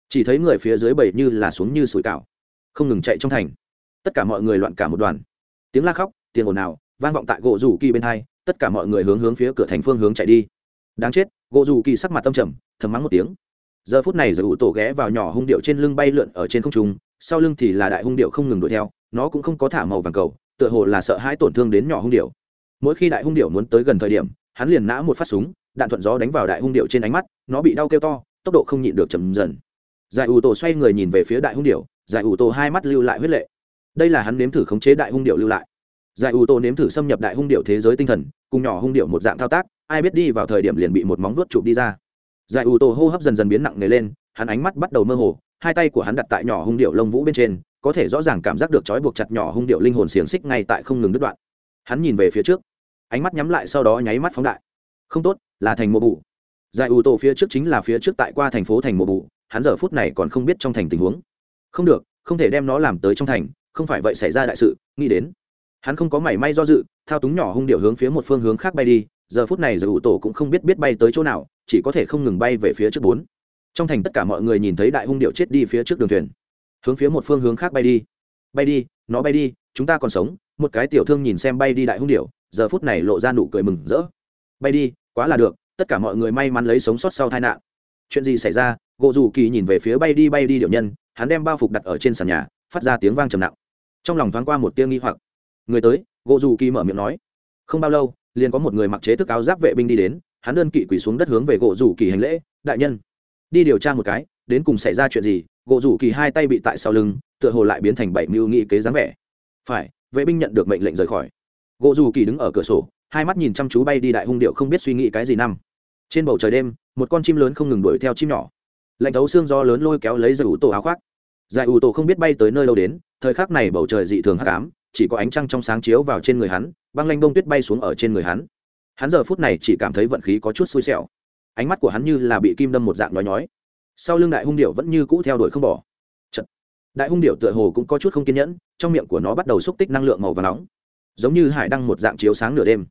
Chỉ thấy người phía dưới bầy như là xuống như sủi cảo, không ngừng chạy trong thành. Tất cả mọi người loạn cả một đoàn. Tiếng la khóc, tiếng ồn ào, vang vọng tại gỗ dù kỳ bên hai, tất cả mọi người hướng hướng phía cửa thành phương hướng chạy đi. Đáng chết, gỗ dù kỳ sắc mặt tâm trầm, thầm mắng một tiếng giờ phút này giới ủ tổ ghé vào nhỏ hung điệu trên lưng bay lượn ở trên không trung, sau lưng thì là đại hung điệu không ngừng đuổi theo, nó cũng không có thả màu vàng cầu, tựa hồ là sợ hãi tổn thương đến nhỏ hung điệu. Mỗi khi đại hung điệu muốn tới gần thời điểm, hắn liền nã một phát súng, đạn thuận gió đánh vào đại hung điệu trên ánh mắt, nó bị đau kêu to, tốc độ không nhịn được chậm dần. Giải ủ tổ xoay người nhìn về phía đại hung điệu, giải ủ tổ hai mắt lưu lại huyết lệ. Đây là hắn nếm thử khống chế đại hung điệu lưu lại. Giải ủ tổ nếm thử xâm nhập đại hung điệu thế giới tinh thần, cùng nhỏ hung điệu một dạng thao tác, ai biết đi vào thời điểm liền bị một móng vuốt chụp đi ra giải ủ tổ hô hấp dần dần biến nặng nề lên, hắn ánh mắt bắt đầu mơ hồ, hai tay của hắn đặt tại nhỏ hung điệu lông vũ bên trên, có thể rõ ràng cảm giác được trói buộc chặt nhỏ hung điệu linh hồn xiềng xích ngay tại không ngừng đứt đoạn. Hắn nhìn về phía trước, ánh mắt nhắm lại sau đó nháy mắt phóng đại. Không tốt, là thành mộ bụ giải ủ tổ phía trước chính là phía trước tại qua thành phố thành mộ bụ hắn giờ phút này còn không biết trong thành tình huống. Không được, không thể đem nó làm tới trong thành, không phải vậy xảy ra đại sự, nghĩ đến. Hắn không có mảy may do dự, thao túng nhỏ hung điệu hướng phía một phương hướng khác bay đi, giờ phút này giải ủ tổ cũng không biết biết bay tới chỗ nào chỉ có thể không ngừng bay về phía trước bốn. Trong thành tất cả mọi người nhìn thấy đại hung điệu chết đi phía trước đường thuyền. Hướng phía một phương hướng khác bay đi. Bay đi, nó bay đi, chúng ta còn sống. Một cái tiểu thương nhìn xem bay đi đại hung điệu, giờ phút này lộ ra nụ cười mừng rỡ. Bay đi, quá là được, tất cả mọi người may mắn lấy sống sót sau tai nạn. Chuyện gì xảy ra? Gộ dù kỳ nhìn về phía bay đi bay đi điệu nhân, hắn đem bao phục đặt ở trên sàn nhà, phát ra tiếng vang trầm nặng. Trong lòng thoáng qua một tiếng nghi hoặc. Người tới gộ dù kỳ mở miệng nói. Không bao lâu liền có một người mặc chế thức áo giáp vệ binh đi đến, hắn đơn kỵ quỳ xuống đất hướng về gỗ dù kỳ hành lễ, đại nhân, đi điều tra một cái, đến cùng xảy ra chuyện gì? Gỗ rủ kỳ hai tay bị tại sau lưng, tựa hồ lại biến thành bảy mưu nghị kế dáng vẻ. Phải, vệ binh nhận được mệnh lệnh rời khỏi. Gỗ rủ kỳ đứng ở cửa sổ, hai mắt nhìn chăm chú bay đi đại hung điệu không biết suy nghĩ cái gì năm. Trên bầu trời đêm, một con chim lớn không ngừng đuổi theo chim nhỏ. Lạnh thấu xương gió lớn lôi kéo lấy giải ủ tổ áo khoác. Giải ủ tổ không biết bay tới nơi đâu đến, thời khắc này bầu trời dị thường hắc ám, chỉ có ánh trăng trong sáng chiếu vào trên người hắn băng lanh bông tuyết bay xuống ở trên người hắn. Hắn giờ phút này chỉ cảm thấy vận khí có chút xui xẻo. Ánh mắt của hắn như là bị kim đâm một dạng nói nhói. Sau lưng đại hung điệu vẫn như cũ theo đuổi không bỏ. Chật. đại hung điệu tựa hồ cũng có chút không kiên nhẫn, trong miệng của nó bắt đầu xúc tích năng lượng màu và nóng. Giống như hải đăng một dạng chiếu sáng nửa đêm.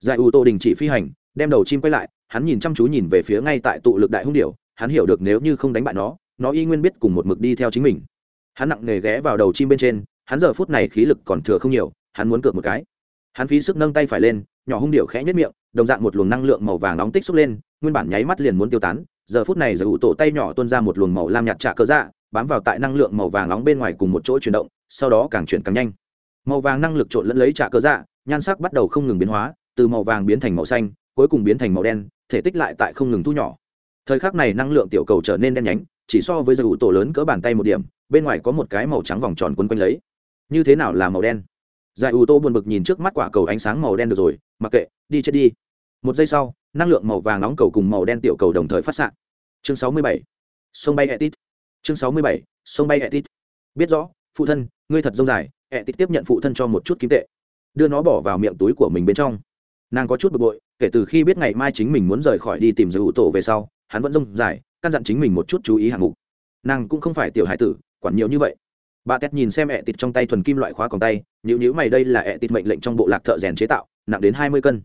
Giải ưu tô đình chỉ phi hành, đem đầu chim quay lại, hắn nhìn chăm chú nhìn về phía ngay tại tụ lực đại hung điệu hắn hiểu được nếu như không đánh bại nó nó y nguyên biết cùng một mực đi theo chính mình. Hắn nặng nề ghé vào đầu chim bên trên, hắn giờ phút này khí lực còn thừa không nhiều, hắn muốn cược một cái hắn phí sức nâng tay phải lên, nhỏ hung điệu khẽ nhất miệng, đồng dạng một luồng năng lượng màu vàng nóng tích xúc lên, nguyên bản nháy mắt liền muốn tiêu tán, giờ phút này giờ ủ tổ tay nhỏ tuôn ra một luồng màu lam nhạt trạ cơ dạ bám vào tại năng lượng màu vàng nóng bên ngoài cùng một chỗ chuyển động, sau đó càng chuyển càng nhanh. Màu vàng năng lực trộn lẫn lấy trạ cơ dạ nhan sắc bắt đầu không ngừng biến hóa, từ màu vàng biến thành màu xanh, cuối cùng biến thành màu đen, thể tích lại tại không ngừng thu nhỏ. Thời khắc này năng lượng tiểu cầu trở nên đen nhánh, chỉ so với giờ ủ tổ lớn cỡ bàn tay một điểm, bên ngoài có một cái màu trắng vòng tròn quấn quanh lấy. Như thế nào là màu đen? Giải ủ tô buồn bực nhìn trước mắt quả cầu ánh sáng màu đen được rồi, mặc kệ, đi chết đi. Một giây sau, năng lượng màu vàng nóng cầu cùng màu đen tiểu cầu đồng thời phát s chương sáu mươi bảy. Sông bay etit. Chương sáu mươi bảy. Sông bay etit. Biết rõ, phụ thân, ngươi thật dông dài, etit tiếp nhận phụ thân cho một chút kim tệ. Đưa nó bỏ vào miệng túi của mình bên trong. Nàng có chút bực bội, kể từ khi biết ngày mai chính mình muốn rời khỏi đi tìm giữ tổ về sau, hắn vẫn dông dài, căn dặn chính mình một chút chú ý hạng mục. Nàng cũng không phải tiểu hải tử, quản nhiều như vậy bà tét nhìn xem ẹ tịt trong tay thuần kim loại khóa còn tay nhữ nhữ mày, đây là ẹ tịt mệnh lệnh trong bộ lạc thợ rèn chế tạo, nặng đến hai mươi cân.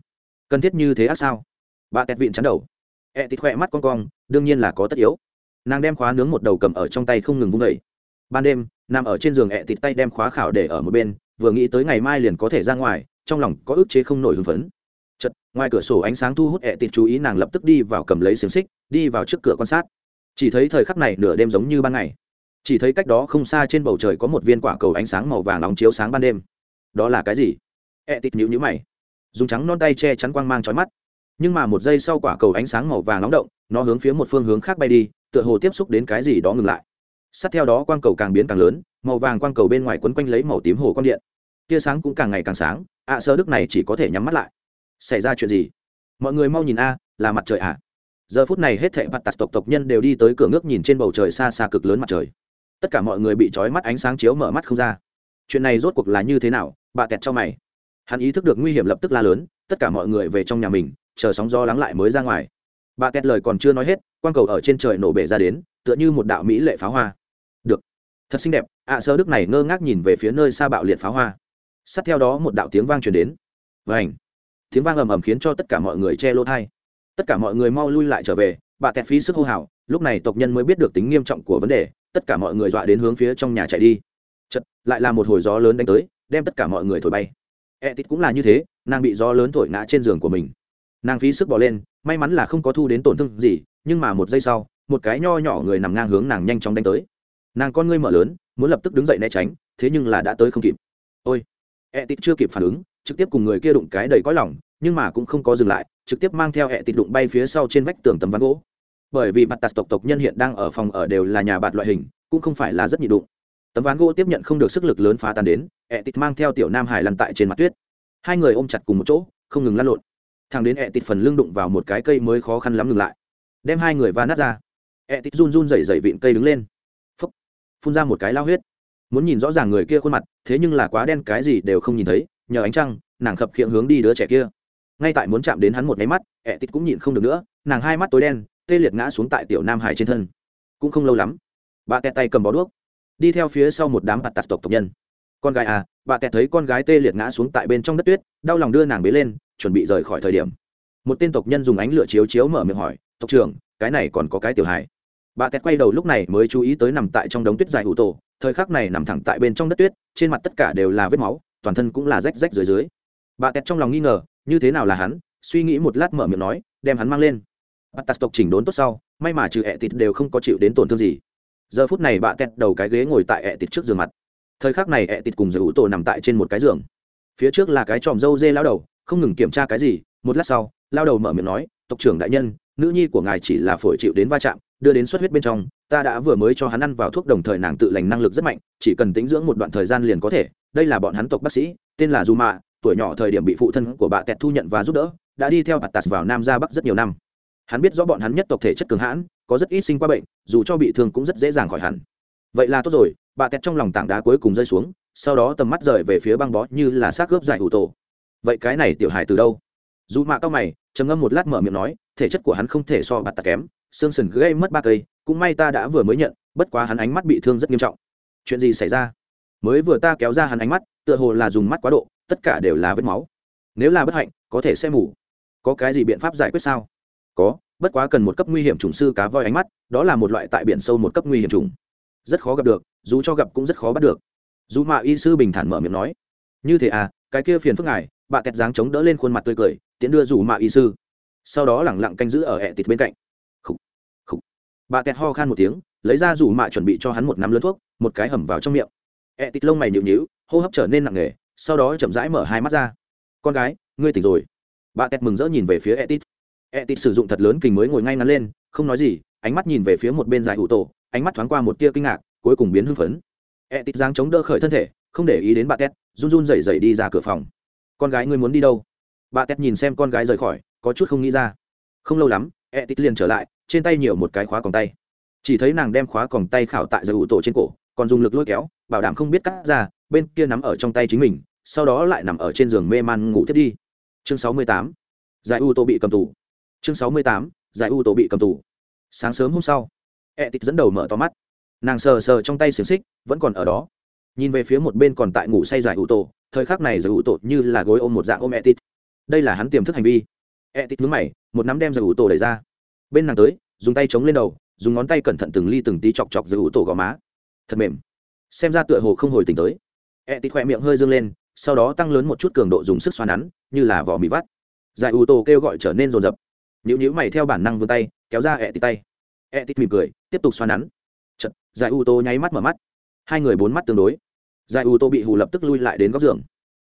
Cần thiết như thế ác sao? Bà tét vịn chắn đầu. Ẹ tịt khỏe mắt con cong, đương nhiên là có tất yếu. Nàng đem khóa nướng một đầu cầm ở trong tay không ngừng vung vẩy ban đêm, nằm ở trên giường ẹ tịt tay đem khóa khảo để ở một bên, vừa nghĩ tới ngày mai liền có thể ra ngoài, trong lòng có ức chế không nổi hưng phấn. Chật ngoài cửa sổ ánh sáng thu hút ẹ tịt chú ý, nàng lập tức đi vào cầm lấy xiềng xích, đi vào trước cửa quan sát. Chỉ thấy thời khắc này nửa đêm giống như ban ngày chỉ thấy cách đó không xa trên bầu trời có một viên quả cầu ánh sáng màu vàng nóng chiếu sáng ban đêm. Đó là cái gì? E tịt nhữ nhữ mày. Dùng trắng non tay che chắn quang mang trói mắt. Nhưng mà một giây sau quả cầu ánh sáng màu vàng nóng động, nó hướng phía một phương hướng khác bay đi, tựa hồ tiếp xúc đến cái gì đó ngừng lại. Sát theo đó quang cầu càng biến càng lớn, màu vàng quang cầu bên ngoài quấn quanh lấy màu tím hồ con điện. Tia sáng cũng càng ngày càng sáng, ạ sơ đức này chỉ có thể nhắm mắt lại. Xảy ra chuyện gì? Mọi người mau nhìn a, là mặt trời ạ à? giờ phút này hết thệ mặt tạt tộc tộc nhân đều đi tới cửa ngước nhìn trên bầu trời xa xa cực lớn mặt trời tất cả mọi người bị trói mắt ánh sáng chiếu mở mắt không ra. Chuyện này rốt cuộc là như thế nào? Bà tẹt cho mày. Hắn ý thức được nguy hiểm lập tức la lớn, tất cả mọi người về trong nhà mình, chờ sóng gió lắng lại mới ra ngoài. Bà tẹt lời còn chưa nói hết, quang cầu ở trên trời nổ bể ra đến, tựa như một đạo mỹ lệ pháo hoa. Được. Thật xinh đẹp, ạ sơ đức này ngơ ngác nhìn về phía nơi xa bạo liệt pháo hoa. Sát theo đó một đạo tiếng vang truyền đến. Vảnh tiếng vang ầm ầm khiến cho tất cả mọi người che lỗ thai tất cả mọi người mau lui lại trở về, bà tẹt phí sức hô hào lúc này tộc nhân mới biết được tính nghiêm trọng của vấn đề, tất cả mọi người dọa đến hướng phía trong nhà chạy đi. Chật lại là một hồi gió lớn đánh tới, đem tất cả mọi người thổi bay. E tít cũng là như thế, nàng bị gió lớn thổi ngã trên giường của mình. Nàng phí sức bỏ lên, may mắn là không có thu đến tổn thương gì, nhưng mà một giây sau, một cái nho nhỏ người nằm ngang hướng nàng nhanh chóng đánh tới. Nàng con ngươi mở lớn, muốn lập tức đứng dậy né tránh, thế nhưng là đã tới không kịp. Ôi! E tít chưa kịp phản ứng, trực tiếp cùng người kia đụng cái đầy cõi lỏng nhưng mà cũng không có dừng lại, trực tiếp mang theo e tít đụng bay phía sau trên vách tường tấm ván gỗ bởi vì mặt tạt tộc tộc nhân hiện đang ở phòng ở đều là nhà bạt loại hình, cũng không phải là rất nhị đụng. Tấm ván gỗ tiếp nhận không được sức lực lớn phá tan đến e tịt mang theo tiểu nam hải lăn tại trên mặt tuyết. Hai người ôm chặt cùng một chỗ, không ngừng lăn lộn. Thằng đến e tịt phần lưng đụng vào một cái cây mới khó khăn lắm ngừng lại. Đem hai người va nát ra. E tịt run run rẩy rẩy vịn cây đứng lên. Phấp phun ra một cái lao huyết. Muốn nhìn rõ ràng người kia khuôn mặt, thế nhưng là quá đen cái gì đều không nhìn thấy, nhờ ánh trăng, nàng khập khiễng hướng đi đứa trẻ kia. Ngay tại muốn chạm đến hắn một máy mắt ẹ tịt cũng nhịn không được nữa, nàng hai mắt tối đen tê liệt ngã xuống tại tiểu nam hải trên thân. Cũng không lâu lắm, bà tẹt tay cầm bó đuốc, đi theo phía sau một đám bạt tạt tộc tộc nhân. Con gái à bà tẹt thấy con gái tê liệt ngã xuống tại bên trong đất tuyết, đau lòng đưa nàng bế lên, chuẩn bị rời khỏi thời điểm. Một tên tộc nhân dùng ánh lửa chiếu chiếu mở miệng hỏi, tộc trưởng, cái này còn có cái tiểu hài? Bà tẹt quay đầu lúc này mới chú ý tới nằm tại trong đống tuyết dài hủ tổ, thời khắc này nằm thẳng tại bên trong đất tuyết, trên mặt tất cả đều là vết máu, toàn thân cũng là rách rách dưới dưới. Bà tẹt trong lòng nghi ngờ, như thế nào là hắn? Suy nghĩ một lát mở miệng nói, đem hắn mang lên bắt tạt tộc chỉnh đốn tốt sau, may mà trừ ẹ tịt đều không có chịu đến tổn thương gì. Giờ phút này bạ tẹt đầu cái ghế ngồi tại ẹ tịt trước giường mặt. Thời khắc này ẹ tịt cùng giữ tổ nằm tại trên một cái giường. Phía trước là cái tròm dâu dê lao đầu, không ngừng kiểm tra cái gì, một lát sau lao đầu mở miệng nói, tộc trưởng đại nhân, nữ nhi của ngài chỉ là phổi chịu đến va chạm, đưa đến xuất huyết bên trong, ta đã vừa mới cho hắn ăn vào thuốc đồng thời nàng tự lành năng lực rất mạnh, chỉ cần tính dưỡng một đoạn thời gian liền có thể, đây là bọn hắn tộc bác sĩ, tên là dù mạ, tuổi nhỏ thời điểm bị phụ thân của bà tẹt thu nhận và giúp đỡ, đã đi theo bạt tạt vào nam ra bắc rất nhiều năm hắn biết rõ bọn hắn nhất tộc thể chất cường hãn, có rất ít sinh qua bệnh, dù cho bị thương cũng rất dễ dàng khỏi hẳn. Vậy là tốt rồi, bà tét trong lòng tảng đá cuối cùng rơi xuống, sau đó tầm mắt rời về phía băng bó như là xác gớp dài hủ tổ. Vậy cái này tiểu hài từ đâu? Dù mạ cao mày, trầm ngâm một lát mở miệng nói, thể chất của hắn không thể so bạt tạt kém, xương sần gây mất ba cây, cũng may ta đã vừa mới nhận, bất quá hắn ánh mắt bị thương rất nghiêm trọng. Chuyện gì xảy ra? Mới vừa ta kéo ra hắn ánh mắt, tựa hồ là dùng mắt quá độ, tất cả đều là vết máu. Nếu là bất hạnh, có thể sẽ mù. Có cái gì biện pháp giải quyết sao? Có bất quá cần một cấp nguy hiểm trùng sư cá voi ánh mắt đó là một loại tại biển sâu một cấp nguy hiểm trùng rất khó gặp được dù cho gặp cũng rất khó bắt được. Dù mà y sư bình thản mở miệng nói như thế à cái kia phiền phức ngài bà tẹt dáng chống đỡ lên khuôn mặt tươi cười tiễn đưa dù mạ y sư. Sau đó lẳng lặng canh giữ ở ẹ tịt bên cạnh. Khủ, khủ. bà tẹt ho khan một tiếng lấy ra dù mạ chuẩn bị cho hắn một nắm lớn thuốc một cái hầm vào trong miệng. Ẹ tịt lông mày nhịu nhịu hô hấp trở nên nặng nề sau đó chậm rãi mở hai mắt ra. Con gái ngươi tỉnh rồi. Bà tẹt mừng rỡ nhìn về phía ẹ tịt. E tịt sử dụng thật lớn kình mới ngồi ngay ngắn lên không nói gì ánh mắt nhìn về phía một bên dài hụ tổ ánh mắt thoáng qua một tia kinh ngạc cuối cùng biến hưng phấn. E tịt giáng chống đỡ khởi thân thể không để ý đến bà tét, run run rẩy rẩy đi ra cửa phòng. Con gái ngươi muốn đi đâu? Bà tét nhìn xem con gái rời khỏi có chút không nghĩ ra. Không lâu lắm e tịt liền trở lại trên tay nhiều một cái khóa còng tay. Chỉ thấy nàng đem khóa còng tay khảo tại giải ủ tổ trên cổ còn dùng lực lôi kéo bảo đảm không biết cắt ra bên kia nắm ở trong tay chính mình sau đó lại nằm ở trên giường mê man ngủ tiếp đi. Chương sáu mươi tám. Giải u tô bị cầm tù chương sáu mươi tám, giải u tổ bị cầm tù. Sáng sớm hôm sau e tít dẫn đầu mở to mắt. Nàng sờ sờ trong tay xiềng xích, vẫn còn ở đó. Nhìn về phía một bên còn tại ngủ say giải u tổ thời khắc này giải u tổ như là gối ôm một dạng ôm e tít đây là hắn tiềm thức hành vi. E tít nhướng mày, một nắm đem giải u tổ đẩy ra. Bên nàng tới, dùng tay chống lên đầu, dùng ngón tay cẩn thận từng ly từng tí chọc chọc giải u tổ gò má. Thật mềm. Xem ra tựa hồ không hồi tỉnh tới. E tít khỏe miệng hơi dương lên, sau đó tăng lớn một chút cường độ dùng sức xoa nắn, như là vỏ mì vắt. Giải u tổ kêu gọi trở nên rồn rập nhữ nhữ mày theo bản năng vươn tay kéo ra ẹ tít tay. Ẹ tít mỉm cười tiếp tục xoa nắn. Chật, giải u tô nháy mắt mở mắt. Hai người bốn mắt tương đối. Giải u tô bị hù lập tức lui lại đến góc giường.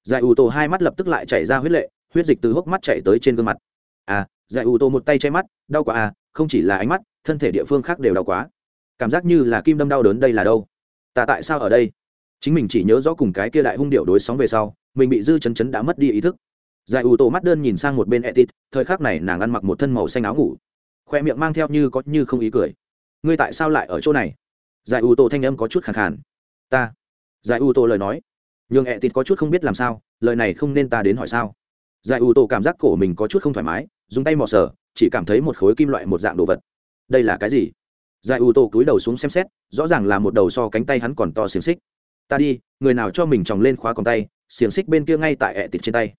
Giải u tô hai mắt lập tức lại chảy ra huyết lệ huyết dịch từ hốc mắt chảy tới trên gương mặt. À giải u tô một tay che mắt đau quá à không chỉ là ánh mắt thân thể địa phương khác đều đau quá. Cảm giác như là kim đâm đau đớn đây là đâu? Ta tại sao ở đây? Chính mình chỉ nhớ rõ cùng cái kia đại hung điệu đối sóng về sau mình bị dư chấn chấn đã mất đi ý thức giải ủ tổ mắt đơn nhìn sang một bên etit thời khắc này nàng ăn mặc một thân màu xanh áo ngủ. Khoe miệng mang theo như có như không ý cười. Ngươi tại sao lại ở chỗ này? Giải ủ tổ thanh âm có chút khàn khàn. Ta. Giải ủ tổ lời nói. Nhưng etit có chút không biết làm sao, lời này không nên ta đến hỏi sao. Giải ủ tổ cảm giác cổ mình có chút không thoải mái, dùng tay mò sờ, chỉ cảm thấy một khối kim loại một dạng đồ vật. Đây là cái gì? Giải ủ tổ cúi đầu xuống xem xét, rõ ràng là một đầu so cánh tay hắn còn to xiềng xích. Ta đi, người nào cho mình tròng lên khóa còn tay, xiềng xích bên kia ngay tại ẹ tịt trên tay.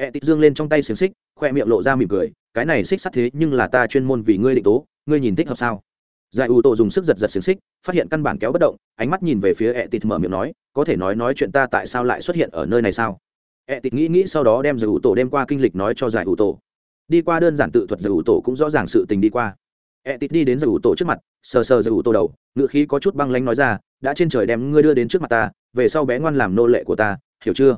E tịt dương lên trong tay xiềng xích, khoe miệng lộ ra mỉm cười, cái này xích sắt thế nhưng là ta chuyên môn vì ngươi định tố, ngươi nhìn thích hợp sao? Giải ủ tổ dùng sức giật giật xiềng xích, phát hiện căn bản kéo bất động, ánh mắt nhìn về phía E tịt mở miệng nói, có thể nói nói chuyện ta tại sao lại xuất hiện ở nơi này sao? E tịt nghĩ nghĩ sau đó đem giải ủ tổ đem qua kinh lịch nói cho giải ủ tổ đi qua đơn giản tự thuật giải ủ tổ cũng rõ ràng sự tình đi qua. E tịt đi đến giải ủ tổ trước mặt, sờ sờ giải ủ tổ đầu ngựa khí có chút băng lãnh nói ra, đã trên trời đem ngươi đưa đến trước mặt ta, về sau bé ngoan làm nô lệ của ta, hiểu chưa?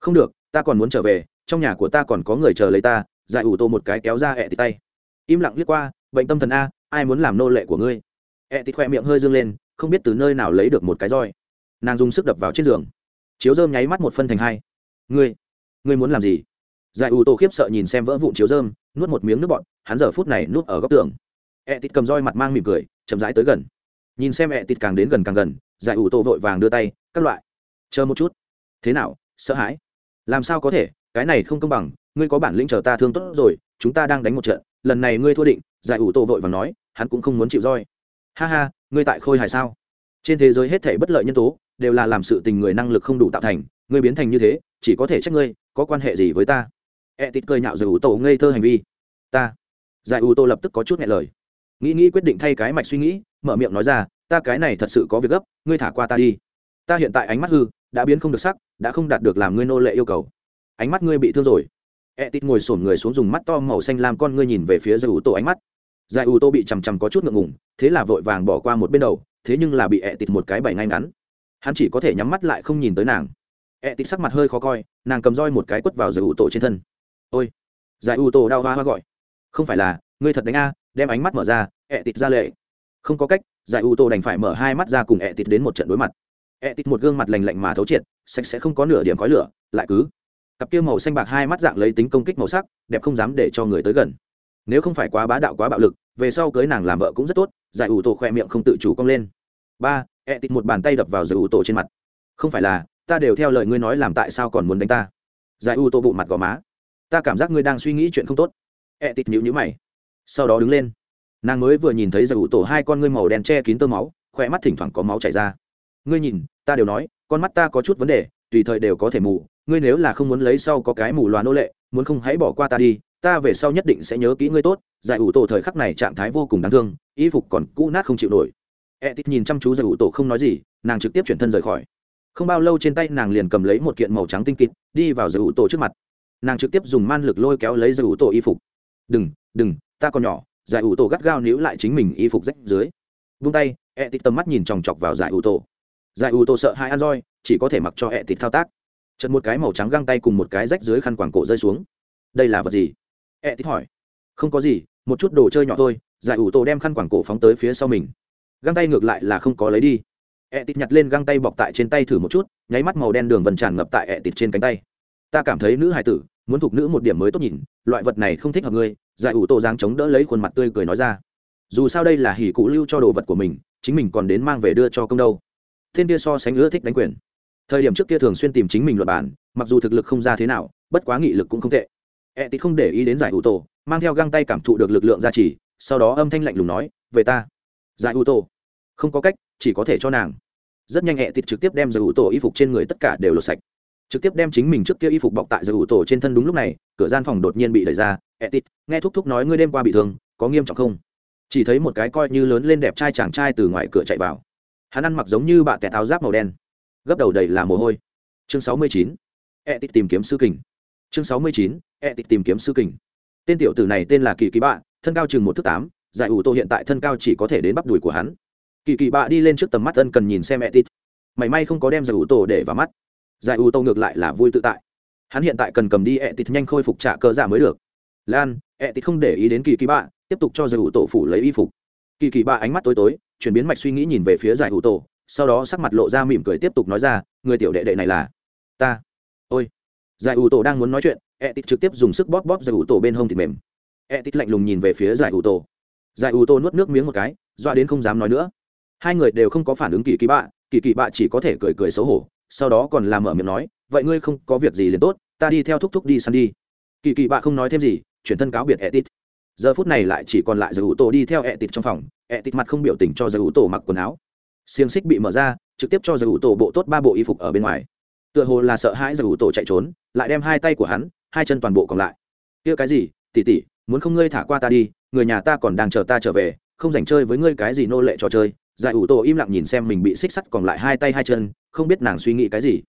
Không được, ta còn muốn trở về trong nhà của ta còn có người chờ lấy ta, giải ủ tô một cái kéo ra ẹ tịt tay. Im lặng liếc qua, bệnh tâm thần a, ai muốn làm nô lệ của ngươi? Ẹ tịt khoe miệng hơi dương lên, không biết từ nơi nào lấy được một cái roi. Nàng dùng sức đập vào trên giường. Chiếu dơm nháy mắt một phân thành hai. Ngươi ngươi muốn làm gì? Giải ủ tô khiếp sợ nhìn xem vỡ vụn chiếu dơm nuốt một miếng nước bọt, hắn giờ phút này nuốt ở góc tường. Ẹ tịt cầm roi mặt mang mỉm cười, chậm rãi tới gần. Nhìn xem ẹ tịt càng đến gần càng gần, giải ủ tô vội vàng đưa tay, các loại, chờ một chút. Thế nào? Sợ hãi? Làm sao có thể? Cái này không công bằng, ngươi có bản lĩnh chờ ta thương tốt rồi, chúng ta đang đánh một trận, lần này ngươi thua định, giải ủ tổ vội và nói, hắn cũng không muốn chịu roi. Ha ha, ngươi tại khôi hài sao? Trên thế giới hết thể bất lợi nhân tố, đều là làm sự tình người năng lực không đủ tạo thành, ngươi biến thành như thế, chỉ có thể trách ngươi, có quan hệ gì với ta? E tít cười nhạo giải ủ tổ ngây thơ hành vi. Ta. Giải ủ tổ lập tức có chút nhẹ lời. Nghĩ nghĩ quyết định thay cái mạch suy nghĩ, mở miệng nói ra, ta cái này thật sự có việc gấp, ngươi thả qua ta đi. Ta hiện tại ánh mắt hư, đã biến không được sắc, đã không đạt được làm ngươi nô lệ yêu cầu ánh mắt ngươi bị thương rồi. E tít ngồi sổn người xuống dùng mắt to màu xanh làm con ngươi nhìn về phía giải ủ tổ ánh mắt. Giải ủ tổ bị chằm chằm có chút ngượng ngùng, thế là vội vàng bỏ qua một bên đầu, thế nhưng là bị e tít một cái bảy ngay ngắn. Hắn chỉ có thể nhắm mắt lại không nhìn tới nàng. E tít sắc mặt hơi khó coi, nàng cầm roi một cái quất vào giải ủ tổ trên thân. Ôi! Giải ủ tổ đau hoa hoa gọi. Không phải là, ngươi thật đánh a, đem ánh mắt mở ra e tít ra lệ. Không có cách giải ủ tổ đành phải mở hai mắt ra cùng e tít đến một trận đối mặt. E tít một gương mặt lành lạnh mà thấu triệt, sạch sẽ không có nửa điểm khói lửa, lại cứ cặp kia màu xanh bạc hai mắt dạng lấy tính công kích màu sắc, đẹp không dám để cho người tới gần. Nếu không phải quá bá đạo quá bạo lực, về sau cưới nàng làm vợ cũng rất tốt, giải ủ tổ khoe miệng không tự chủ cong lên. Ba e tịt một bàn tay đập vào giải ủ tổ trên mặt. Không phải là, ta đều theo lời ngươi nói làm tại sao còn muốn đánh ta? Giải ủ tổ bộ mặt gò má. Ta cảm giác ngươi đang suy nghĩ chuyện không tốt. E tịt nhữ nhíu mày. Sau đó đứng lên. Nàng mới vừa nhìn thấy giải ủ tổ hai con ngươi màu đen che kín tơ máu khoe mắt thỉnh thoảng có máu chảy ra. Ngươi nhìn, ta đều nói, con mắt ta có chút vấn đề, tùy thời đều có thể mù ngươi nếu là không muốn lấy sau có cái mù loà nô lệ, muốn không hãy bỏ qua ta đi, ta về sau nhất định sẽ nhớ kỹ ngươi tốt, giải ủ tổ thời khắc này trạng thái vô cùng đáng thương, y phục còn cũ nát không chịu nổi. E tít nhìn chăm chú giải ủ tổ không nói gì, nàng trực tiếp chuyển thân rời khỏi. Không bao lâu trên tay nàng liền cầm lấy một kiện màu trắng tinh kịt đi vào giải ủ tổ trước mặt. Nàng trực tiếp dùng man lực lôi kéo lấy giải ủ tổ y phục. Đừng đừng, ta còn nhỏ. Giải ủ tổ gắt gao níu lại chính mình y phục rách dưới. Vung tay e tít tầm mắt nhìn chòng chọc vào giải ủ tổ. Giải ủ tổ sợ hai ăn roi, chỉ có thể mặc cho e tít thao tác chật một cái màu trắng găng tay cùng một cái rách dưới khăn quàng cổ rơi xuống. Đây là vật gì? E tít hỏi. Không có gì, một chút đồ chơi nhỏ thôi, giải ủ tổ đem khăn quàng cổ phóng tới phía sau mình. Găng tay ngược lại là không có lấy đi. E ẹ tịt nhặt lên găng tay bọc tại trên tay thử một chút, nháy mắt màu đen đường vần tràn ngập tại e ẹ tịt trên cánh tay. Ta cảm thấy nữ hải tử, muốn thuộc nữ một điểm mới tốt nhìn, loại vật này không thích hợp ngươi, giải ủ tổ giáng chống đỡ lấy khuôn mặt tươi cười nói ra. Dù sao đây là hỉ cụ lưu cho đồ vật của mình, chính mình còn đến mang về đưa cho công đâu. Thiên kia so sánh ưa thích đánh quyền thời điểm trước kia thường xuyên tìm chính mình luật bản mặc dù thực lực không ra thế nào, bất quá nghị lực cũng không tệ. E Ẹ tịt không để ý đến giải ủ tổ mang theo găng tay cảm thụ được lực lượng gia trì, sau đó âm thanh lạnh lùng nói, về ta. Giải ủ tổ không có cách, chỉ có thể cho nàng. Rất nhanh e hẹ tịt trực tiếp đem giải ủ tổ y phục trên người tất cả đều lột sạch. Trực tiếp đem chính mình trước kia y phục bọc tại giải ủ tổ trên thân đúng lúc này, cửa gian phòng đột nhiên bị đẩy ra. E hẹ tịt nghe thúc thúc nói ngươi đêm qua bị thương, có nghiêm trọng không? Chỉ thấy một cái coi như lớn lên đẹp trai chàng trai từ ngoài cửa chạy vào. Hắn ăn mặc giống như bạ tẹt áo giáp màu đen gấp đầu đầy là mồ hôi. Chương sáu mươi chín e tịch tìm kiếm sư kình. Chương sáu mươi chín e tịch tìm kiếm sư kình. Tên tiểu tử này tên là kỳ kỳ bạ, thân cao chừng một thước tám, giải ủ tô hiện tại thân cao chỉ có thể đến bắp đùi của hắn. Kỳ kỳ bạ đi lên trước tầm mắt ân cần nhìn xem e tít mảy may không có đem giải ủ tô để vào mắt. Giải ủ tô ngược lại là vui tự tại. Hắn hiện tại cần cầm đi e tít nhanh khôi phục trả cơ giả mới được. Lan e tít không để ý đến kỳ kỳ bạ, tiếp tục cho giải ủ tổ phủ lấy y phục. Kỳ kỳ bạ ánh mắt tối tối, chuyển biến mạch suy nghĩ nhìn về phía giải ủ tổ sau đó sắc mặt lộ ra mỉm cười tiếp tục nói ra, người tiểu đệ đệ này là ta. Ôi. Giải ủ tổ đang muốn nói chuyện e tít trực tiếp dùng sức bóp bóp giải ủ tổ bên hông thịt mềm. E tít lạnh lùng nhìn về phía giải ủ tổ. Giải ủ tô nuốt nước miếng một cái, dọa đến không dám nói nữa. Hai người đều không có phản ứng kỳ kỳ bạ, kỳ kỳ bạ chỉ có thể cười cười xấu hổ, sau đó còn làm mở miệng nói, vậy ngươi không có việc gì liền tốt, ta đi theo thúc thúc đi săn đi. Kỳ kỳ bạ không nói thêm gì, chuyển thân cáo biệt e tít. Giờ phút này lại chỉ còn lại giải ủ tổ đi theo e tít trong phòng. E tít mặt không biểu tình cho giải ủ tổ mặc quần áo xiềng xích bị mở ra, trực tiếp cho giải ủ tổ bộ tốt ba bộ y phục ở bên ngoài. Tựa hồ là sợ hãi giải ủ tổ chạy trốn, lại đem hai tay của hắn, hai chân toàn bộ còn lại. Kia cái gì? Tỉ tỉ muốn không ngươi thả qua ta đi, người nhà ta còn đang chờ ta trở về, không dành chơi với ngươi cái gì nô lệ trò chơi. Giải ủ tổ im lặng nhìn xem mình bị xích sắt còn lại hai tay hai chân, không biết nàng suy nghĩ cái gì.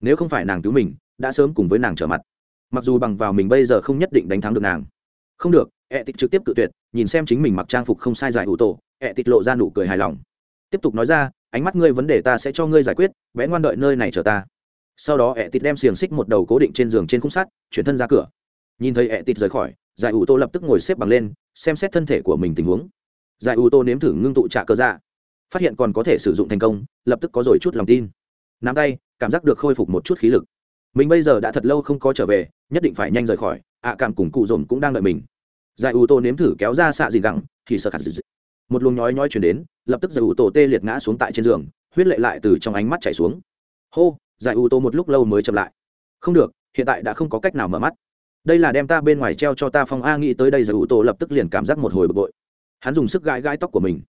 Nếu không phải nàng cứu mình, đã sớm cùng với nàng trở mặt. Mặc dù bằng vào mình bây giờ không nhất định đánh thắng được nàng. Không được ẹ tịch trực tiếp cự tuyệt, nhìn xem chính mình mặc trang phục không sai giải ủ tổ. Ẹ tịch lộ ra nụ cười hài lòng tiếp tục nói ra, ánh mắt ngươi vấn đề ta sẽ cho ngươi giải quyết, vẽ ngoan đợi nơi này chờ ta. Sau đó ẹ tịt đem xiềng xích một đầu cố định trên giường trên khung sắt, chuyển thân ra cửa. Nhìn thấy ẹ tịt rời khỏi, giải ủ tô lập tức ngồi xếp bằng lên, xem xét thân thể của mình tình huống. Giải ủ tô nếm thử ngưng tụ trả cơ dạ. Phát hiện còn có thể sử dụng thành công, lập tức có rồi chút lòng tin. Nắm tay, cảm giác được khôi phục một chút khí lực. Mình bây giờ đã thật lâu không có trở về, nhất định phải nhanh rời khỏi, ạ cảm cùng cụ dồn cũng đang đợi mình. Giải ủ tô nếm thử kéo ra xạ gì gẳng thì sợ khả dị một luồng nhói nhói chuyển đến, lập tức giải ủ tô tê liệt ngã xuống tại trên giường, huyết lệ lại từ trong ánh mắt chảy xuống. Hô, giải ủ tô một lúc lâu mới chậm lại. Không được, hiện tại đã không có cách nào mở mắt. Đây là đem ta bên ngoài treo cho ta phong a nghĩ tới đây giải ủ tô lập tức liền cảm giác một hồi bực bội. Hắn dùng sức gãi gãi tóc của mình.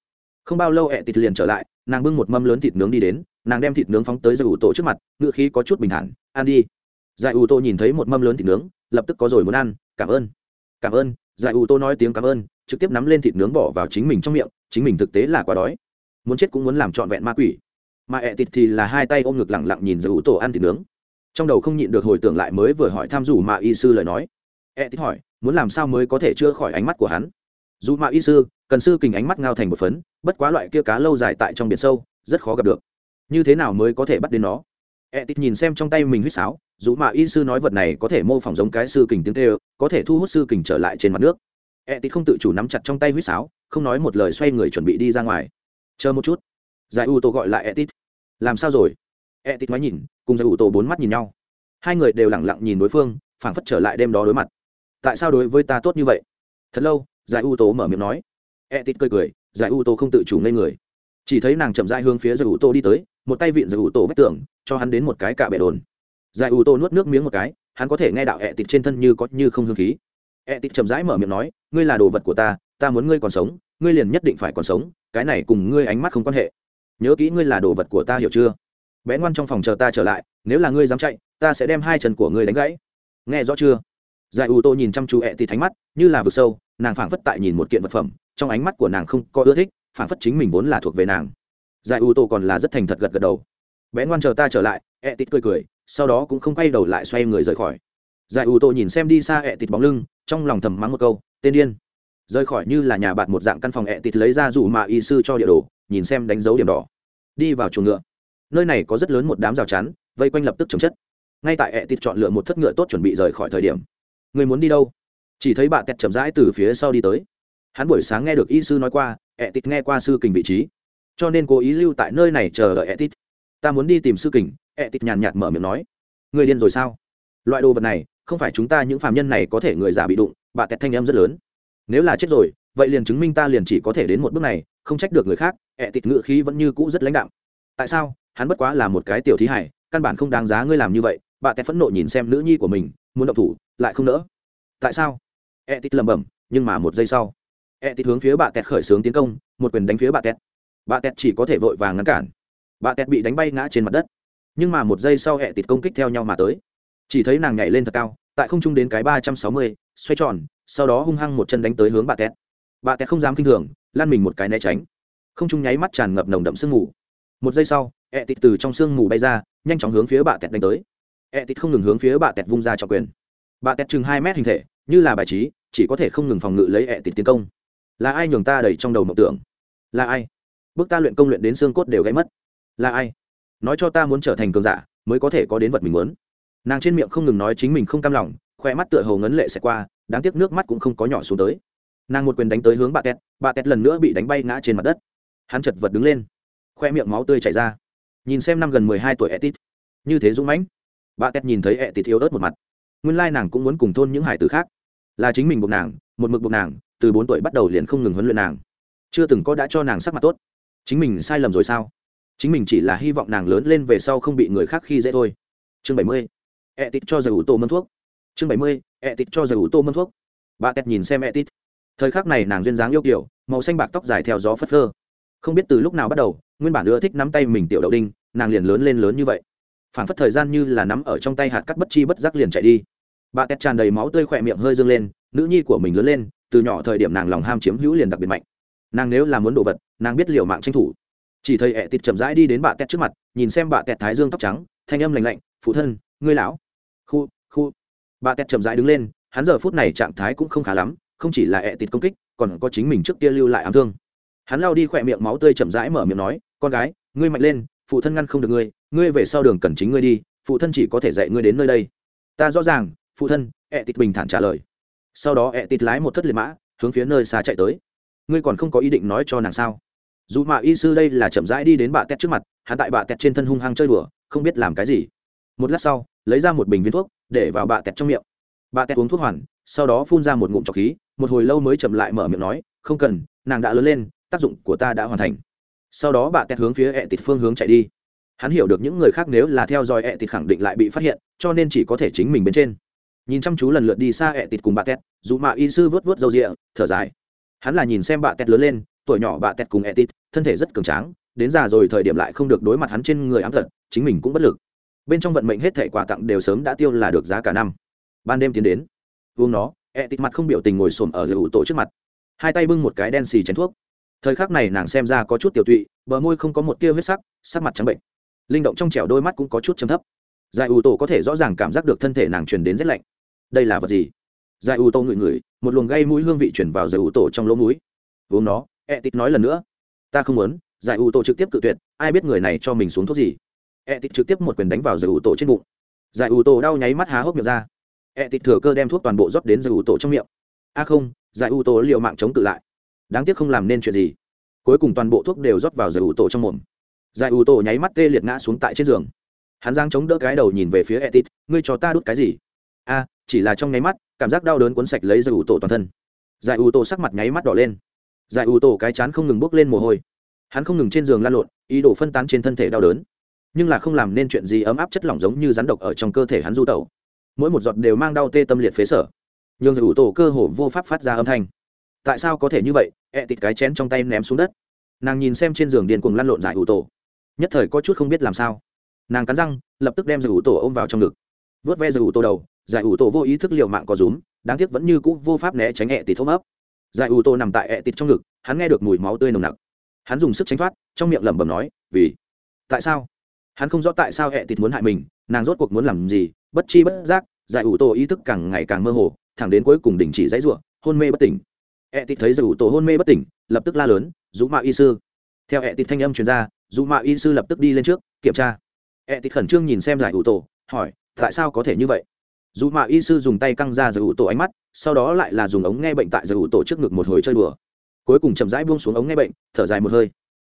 Không bao lâu ẹ thịt liền trở lại, nàng bưng một mâm lớn thịt nướng đi đến, nàng đem thịt nướng phóng tới giải ủ tô trước mặt ngựa khí có chút bình thản, ăn đi. Giải ủ tô nhìn thấy một mâm lớn thịt nướng, lập tức có rồi muốn ăn, cảm ơn. Cảm ơn. Giải ủ tô nói tiếng cảm ơn trực tiếp nắm lên thịt nướng bỏ vào chính mình trong miệng, chính mình thực tế là quá đói. Muốn chết cũng muốn làm trọn vẹn ma quỷ. Mà ẹ thịt thì là hai tay ôm ngực lẳng lặng nhìn giữ tổ ăn thịt nướng. Trong đầu không nhịn được hồi tưởng lại mới vừa hỏi tham dù mà y sư lời nói. Ẹ thịt hỏi, muốn làm sao mới có thể chữa khỏi ánh mắt của hắn? Dù mà y sư, cần sư kình ánh mắt ngao thành một phấn, bất quá loại kia cá lâu dài tại trong biển sâu, rất khó gặp được. Như thế nào mới có thể bắt đến nó? Ẹ tịt nhìn xem trong tay mình huýt sáo dù mà y sư nói vật này có thể mô phỏng giống cái sư kình tiếng tê có thể thu hút sư kình trở lại trên mặt nước e tít không tự chủ nắm chặt trong tay huýt sáo, không nói một lời xoay người chuẩn bị đi ra ngoài. Chờ một chút. Giải u tô gọi lại e tít làm sao rồi? E tít nói nhìn, cùng giải u tô bốn mắt nhìn nhau. Hai người đều lẳng lặng nhìn đối phương, phảng phất trở lại đêm đó đối mặt. Tại sao đối với ta tốt như vậy? Thật lâu, giải u tô mở miệng nói. E tít cười cười, giải u tô không tự chủ ngây người. Chỉ thấy nàng chậm rãi hướng phía giải u tô đi tới, một tay vịn giải u tô vách tường, cho hắn đến một cái cạ bệ đồn. Giải u tô nuốt nước miếng một cái, hắn có thể nghe đạo ẹ tịt trên thân như có như không hương khí. Ẹ tịt chậm rãi mở miệng nói ngươi là đồ vật của ta ta muốn ngươi còn sống, ngươi liền nhất định phải còn sống, cái này cùng ngươi ánh mắt không quan hệ. Nhớ kỹ ngươi là đồ vật của ta hiểu chưa? Bé ngoan trong phòng chờ ta trở lại, nếu là ngươi dám chạy, ta sẽ đem hai chân của ngươi đánh gãy. Nghe rõ chưa? Giải u tô nhìn chăm chú ẹ thì thánh mắt, như là vực sâu, nàng phảng phất tại nhìn một kiện vật phẩm, trong ánh mắt của nàng không có ưa thích, phảng phất chính mình vốn là thuộc về nàng. Giải u tô còn là rất thành thật gật gật đầu. Bé ngoan chờ ta trở lại, ẹ tịt cười cười, sau đó cũng không quay đầu lại xoay người rời khỏi. Giải ủ tô nhìn xem đi xa ẹ tịt bóng lưng, trong lòng thầm mắng một câu tên điên. Rời khỏi như là nhà bạn một dạng căn phòng ẹ tịt lấy ra rủ mà y sư cho địa đồ, nhìn xem đánh dấu điểm đỏ. Đi vào chuồng ngựa. Nơi này có rất lớn một đám rào chắn, vây quanh lập tức chống chất. Ngay tại ẹ tịt chọn lựa một thất ngựa tốt chuẩn bị rời khỏi thời điểm. Người muốn đi đâu? Chỉ thấy bà tẹt chậm rãi từ phía sau đi tới. Hắn buổi sáng nghe được y sư nói qua, ẹ tịt nghe qua sư kình vị trí. Cho nên cố ý lưu tại nơi này chờ đợi ẹ tịt. Ta muốn đi tìm sư kình, ẹ tịt nhàn nhạt mở miệng nói. Người điên rồi sao? Loại đồ vật này, không phải chúng ta những phạm nhân này có thể người già bị đụng bà tẹt thanh em rất lớn. Nếu là chết rồi, vậy liền chứng minh ta liền chỉ có thể đến một bước này, không trách được người khác, ẹ tịt ngự khí vẫn như cũ rất lãnh đạm. Tại sao? Hắn bất quá là một cái tiểu thí hải, căn bản không đáng giá ngươi làm như vậy. Bà tẹt phẫn nộ nhìn xem nữ nhi của mình, muốn động thủ, lại không nỡ. Tại sao? Ẹ tịt lẩm bẩm, nhưng mà một giây sau, ẹ tịt hướng phía bà tẹt khởi xướng tiến công, một quyền đánh phía bà tẹt. Bà tẹt chỉ có thể vội vàng ngăn cản. Bà tẹt bị đánh bay ngã trên mặt đất. Nhưng mà một giây sau hẹ tịt công kích theo nhau mà tới. Chỉ thấy nàng nhảy lên thật cao tại không trung đến cái ba trăm sáu mươi, xoay tròn, sau đó hung hăng một chân đánh tới hướng bà tét. Bà tét không dám kinh thường lan mình một cái né tránh. Không trung nháy mắt tràn ngập nồng đậm sương mù. Một giây sau, ẹ tịt từ trong sương mù bay ra, nhanh chóng hướng phía bà tét đánh tới. Ẹ tịt không ngừng hướng phía bà tét vung ra cho quyền. Bà tét chừng hai mét hình thể, như là bài trí, chỉ có thể không ngừng phòng ngự lấy ẹ tịt tiến công. Là ai nhường ta đầy trong đầu mộng tưởng? Là ai? Bước ta luyện công luyện đến xương cốt đều gãy mất. Là ai? Nói cho ta muốn trở thành cường giả, mới có thể có đến vật mình muốn nàng trên miệng không ngừng nói chính mình không cam lòng, khoe mắt tựa hồ ngấn lệ xẹt qua, đáng tiếc nước mắt cũng không có nhỏ xuống tới. Nàng một quyền đánh tới hướng bà tét bà tét lần nữa bị đánh bay ngã trên mặt đất. Hắn chật vật đứng lên, khoe miệng máu tươi chảy ra. Nhìn xem năm gần mười hai tuổi etit, như thế dũng mãnh. Bà tét nhìn thấy etit thiếu ớt một mặt. Nguyên lai nàng cũng muốn cùng thôn những hải tử khác. Là chính mình buộc nàng, một mực buộc nàng, từ bốn tuổi bắt đầu liền không ngừng huấn luyện nàng. Chưa từng có đã cho nàng sắc mặt tốt. Chính mình sai lầm rồi sao? Chính mình chỉ là hy vọng nàng lớn lên về sau không bị người khác khi dễ thôi. Chương bảy mươi ẹ tít cho giải ủ tô mâm thuốc. Chương bảy mươi ẹ tít cho giải ủ tô mâm thuốc. Bà tét nhìn xem ẹ tít thời khắc này nàng duyên dáng yêu kiểu màu xanh bạc tóc dài theo gió phất phơ. Không biết từ lúc nào bắt đầu, nguyên bản ưa thích nắm tay mình tiểu đậu đinh, nàng liền lớn lên lớn như vậy. Phản phất thời gian như là nắm ở trong tay hạt cắt bất chi bất giác liền chạy đi. Bà tét tràn đầy máu tươi khỏe miệng hơi dâng lên, nữ nhi của mình lớn lên, từ nhỏ thời điểm nàng lòng ham chiếm hữu liền đặc biệt mạnh. Nàng nếu là muốn đồ vật, nàng biết liệu mạng tranh thủ. Chỉ thấy ẹ tịt chậm rãi đi đến bà tét trước mặt, nhìn xem bà tét thái dương tóc trắng, thanh âm lành lạnh, phụ thân, ngươi lão khu khu. Bà tét chậm rãi đứng lên, hắn giờ phút này trạng thái cũng không khá lắm, không chỉ là ẹ tịt công kích, còn có chính mình trước kia lưu lại ám thương. Hắn lao đi khỏe miệng máu tươi chậm rãi mở miệng nói, con gái, ngươi mạnh lên, phụ thân ngăn không được ngươi ngươi về sau đường cần chính ngươi đi, phụ thân chỉ có thể dạy ngươi đến nơi đây. Ta rõ ràng, phụ thân, ẹ tịt bình thản trả lời. Sau đó ẹ tịt lái một thất liệt mã, hướng phía nơi xa chạy tới. Ngươi còn không có ý định nói cho nàng sao? Dù mà y sư đây là chậm rãi đi đến bà tét trước mặt, hắn tại bà tét trên thân hung hăng chơi đùa, không biết làm cái gì một lát sau, lấy ra một bình viên thuốc, để vào bà tẹt trong miệng. Bà tẹt uống thuốc hoàn, sau đó phun ra một ngụm trọc khí, một hồi lâu mới chậm lại mở miệng nói, không cần, nàng đã lớn lên, tác dụng của ta đã hoàn thành. Sau đó bà tẹt hướng phía ẹ tịt phương hướng chạy đi. Hắn hiểu được những người khác nếu là theo dõi ẹ tịt khẳng định lại bị phát hiện, cho nên chỉ có thể chính mình bên trên. Nhìn chăm chú lần lượt đi xa ẹ tịt cùng bà tét dù mạ y sư vớt vớt râu rịa, thở dài. Hắn là nhìn xem bà tét lớn lên, tuổi nhỏ bà tét cùng ẹ tịt, thân thể rất cường tráng, đến già rồi thời điểm lại không được đối mặt hắn trên người ám thật, chính mình cũng bất lực bên trong vận mệnh hết thể quà tặng đều sớm đã tiêu là được giá cả năm. Ban đêm tiến đến. Uống nó, ẹ tịt mặt không biểu tình ngồi xổm ở giữa ủ tổ trước mặt. Hai tay bưng một cái đen xì chén thuốc. Thời khắc này nàng xem ra có chút tiểu tụy, bờ môi không có một tia huyết sắc sắc mặt trắng bệnh. Linh động trong trẻo đôi mắt cũng có chút chấm thấp. Giải ủ tổ có thể rõ ràng cảm giác được thân thể nàng truyền đến rét lạnh. Đây là vật gì? Giải ủ tổ ngửi ngửi, một luồng gây mũi hương vị chuyển vào giải ủ tổ trong lỗ mũi. Uống nó e tịt nói lần nữa. Ta không muốn, giải ủ tổ trực tiếp cự tuyệt, ai biết người này cho mình xuống thuốc gì? E tít trực tiếp một quyền đánh vào giải ủ tổ trên bụng. Giải ủ tổ đau nháy mắt há hốc miệng ra. E tít thừa cơ đem thuốc toàn bộ rót đến giải ủ tổ trong miệng. A không, giải ủ tổ liệu mạng chống tự lại. Đáng tiếc không làm nên chuyện gì. Cuối cùng toàn bộ thuốc đều rót vào giải ủ tổ trong mồm. Giải ủ tổ nháy mắt tê liệt ngã xuống tại trên giường. Hắn giang chống đỡ cái đầu nhìn về phía etit ngươi cho ta đút cái gì? A, chỉ là trong nháy mắt, cảm giác đau đớn cuốn sạch lấy giải ủ tổ toàn thân. Giải ủ tổ sắc mặt nháy mắt đỏ lên. Giải ủ tổ cái chán không ngừng bốc lên mồ hôi. Hắn không ngừng trên giường lan lộn, ý đồ phân tán trên thân thể đau đớn nhưng là không làm nên chuyện gì ấm áp chất lỏng giống như rắn độc ở trong cơ thể hắn du tẩu. Mỗi một giọt đều mang đau tê tâm liệt phế sở. Nhường giải ủ tổ cơ hồ vô pháp phát ra âm thanh. Tại sao có thể như vậy? Ẹ tịt cái chén trong tay ném xuống đất. Nàng nhìn xem trên giường điên cuồng lăn lộn giải ủ tổ. Nhất thời có chút không biết làm sao. Nàng cắn răng, lập tức đem giải ủ tổ ôm vào trong ngực. Vớt ve giải ủ tổ đầu, giải ủ tổ vô ý thức liệu mạng có rúm, đáng tiếc vẫn như cũ vô pháp né tránh ẹ tịt thôm ấp. Giải ủ tổ nằm tại ẹ tịt trong ngực, hắn nghe được mùi máu tươi nồng nặc. Hắn dùng sức tránh thoát, trong miệng lẩm bẩm nói, vì, tại sao? Hắn không rõ tại sao hệ tịt muốn hại mình, nàng rốt cuộc muốn làm gì, bất chi bất giác, giải ủ tổ ý thức càng ngày càng mơ hồ, thẳng đến cuối cùng đình chỉ dãy ruộng hôn mê bất tỉnh. Hệ tịt thấy giải ủ tổ hôn mê bất tỉnh, lập tức la lớn, dũ mạ y sư. Theo hệ tịt thanh âm truyền ra rũ mạ y sư lập tức đi lên trước, kiểm tra. Hệ tịt khẩn trương nhìn xem giải ủ tổ, hỏi, tại sao có thể như vậy? Dù mạ y sư dùng tay căng ra giải ủ tổ ánh mắt, sau đó lại là dùng ống nghe bệnh tại giải ủ tổ trước ngực một hồi chơi đùa. Cuối cùng chậm rãi buông xuống ống nghe bệnh, thở dài một hơi.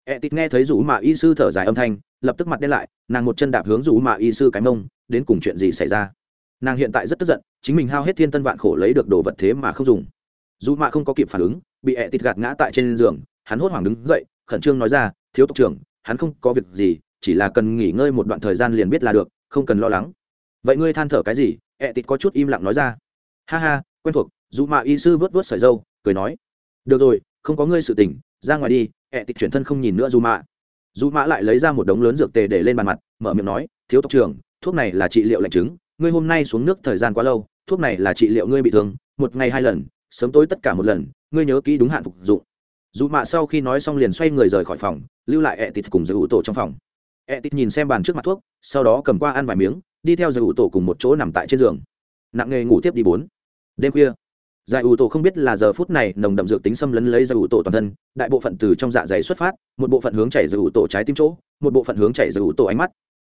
E ẹ tịt nghe thấy rủ mạ y sư thở dài âm thanh, lập tức mặt đen lại, nàng một chân đạp hướng rủ mạ y sư cái mông, đến cùng chuyện gì xảy ra? Nàng hiện tại rất tức giận, chính mình hao hết thiên tân vạn khổ lấy được đồ vật thế mà không dùng. Dù mạ không có kịp phản ứng, bị e ẹ tịt gạt ngã tại trên giường, hắn hốt hoảng đứng dậy, khẩn trương nói ra, thiếu tộc trưởng, hắn không có việc gì, chỉ là cần nghỉ ngơi một đoạn thời gian liền biết là được, không cần lo lắng. Vậy ngươi than thở cái gì? E ẹ tịt có chút im lặng nói ra. Ha ha, quen thuộc. Dù mạ y sư vớt vớt sợi dâu, cười nói, được rồi, không có ngươi sự tình, ra ngoài đi ẹ tịch chuyển thân không nhìn nữa dù mạ dù mạ lại lấy ra một đống lớn dược tề để lên bàn mặt, mở miệng nói, thiếu tộc trưởng, thuốc này là trị liệu lạnh chứng, ngươi hôm nay xuống nước thời gian quá lâu, thuốc này là trị liệu ngươi bị thương, một ngày hai lần, sớm tối tất cả một lần, ngươi nhớ kỹ đúng hạn phục dụng. Dù mạ sau khi nói xong liền xoay người rời khỏi phòng, lưu lại ẹ tịt cùng giữ ủ tổ trong phòng. Ẹ tịt nhìn xem bàn trước mặt thuốc, sau đó cầm qua ăn vài miếng, đi theo giữ ủ tổ cùng một chỗ nằm tại trên giường. Nặng nghề ngủ tiếp đi bốn. Đêm khuya giải ủ tổ không biết là giờ phút này nồng đậm dược tính xâm lấn lấy giải ủ tổ toàn thân, đại bộ phận từ trong dạ dày xuất phát, một bộ phận hướng chảy giải ủ tổ trái tim chỗ, một bộ phận hướng chảy giải ủ tổ ánh mắt.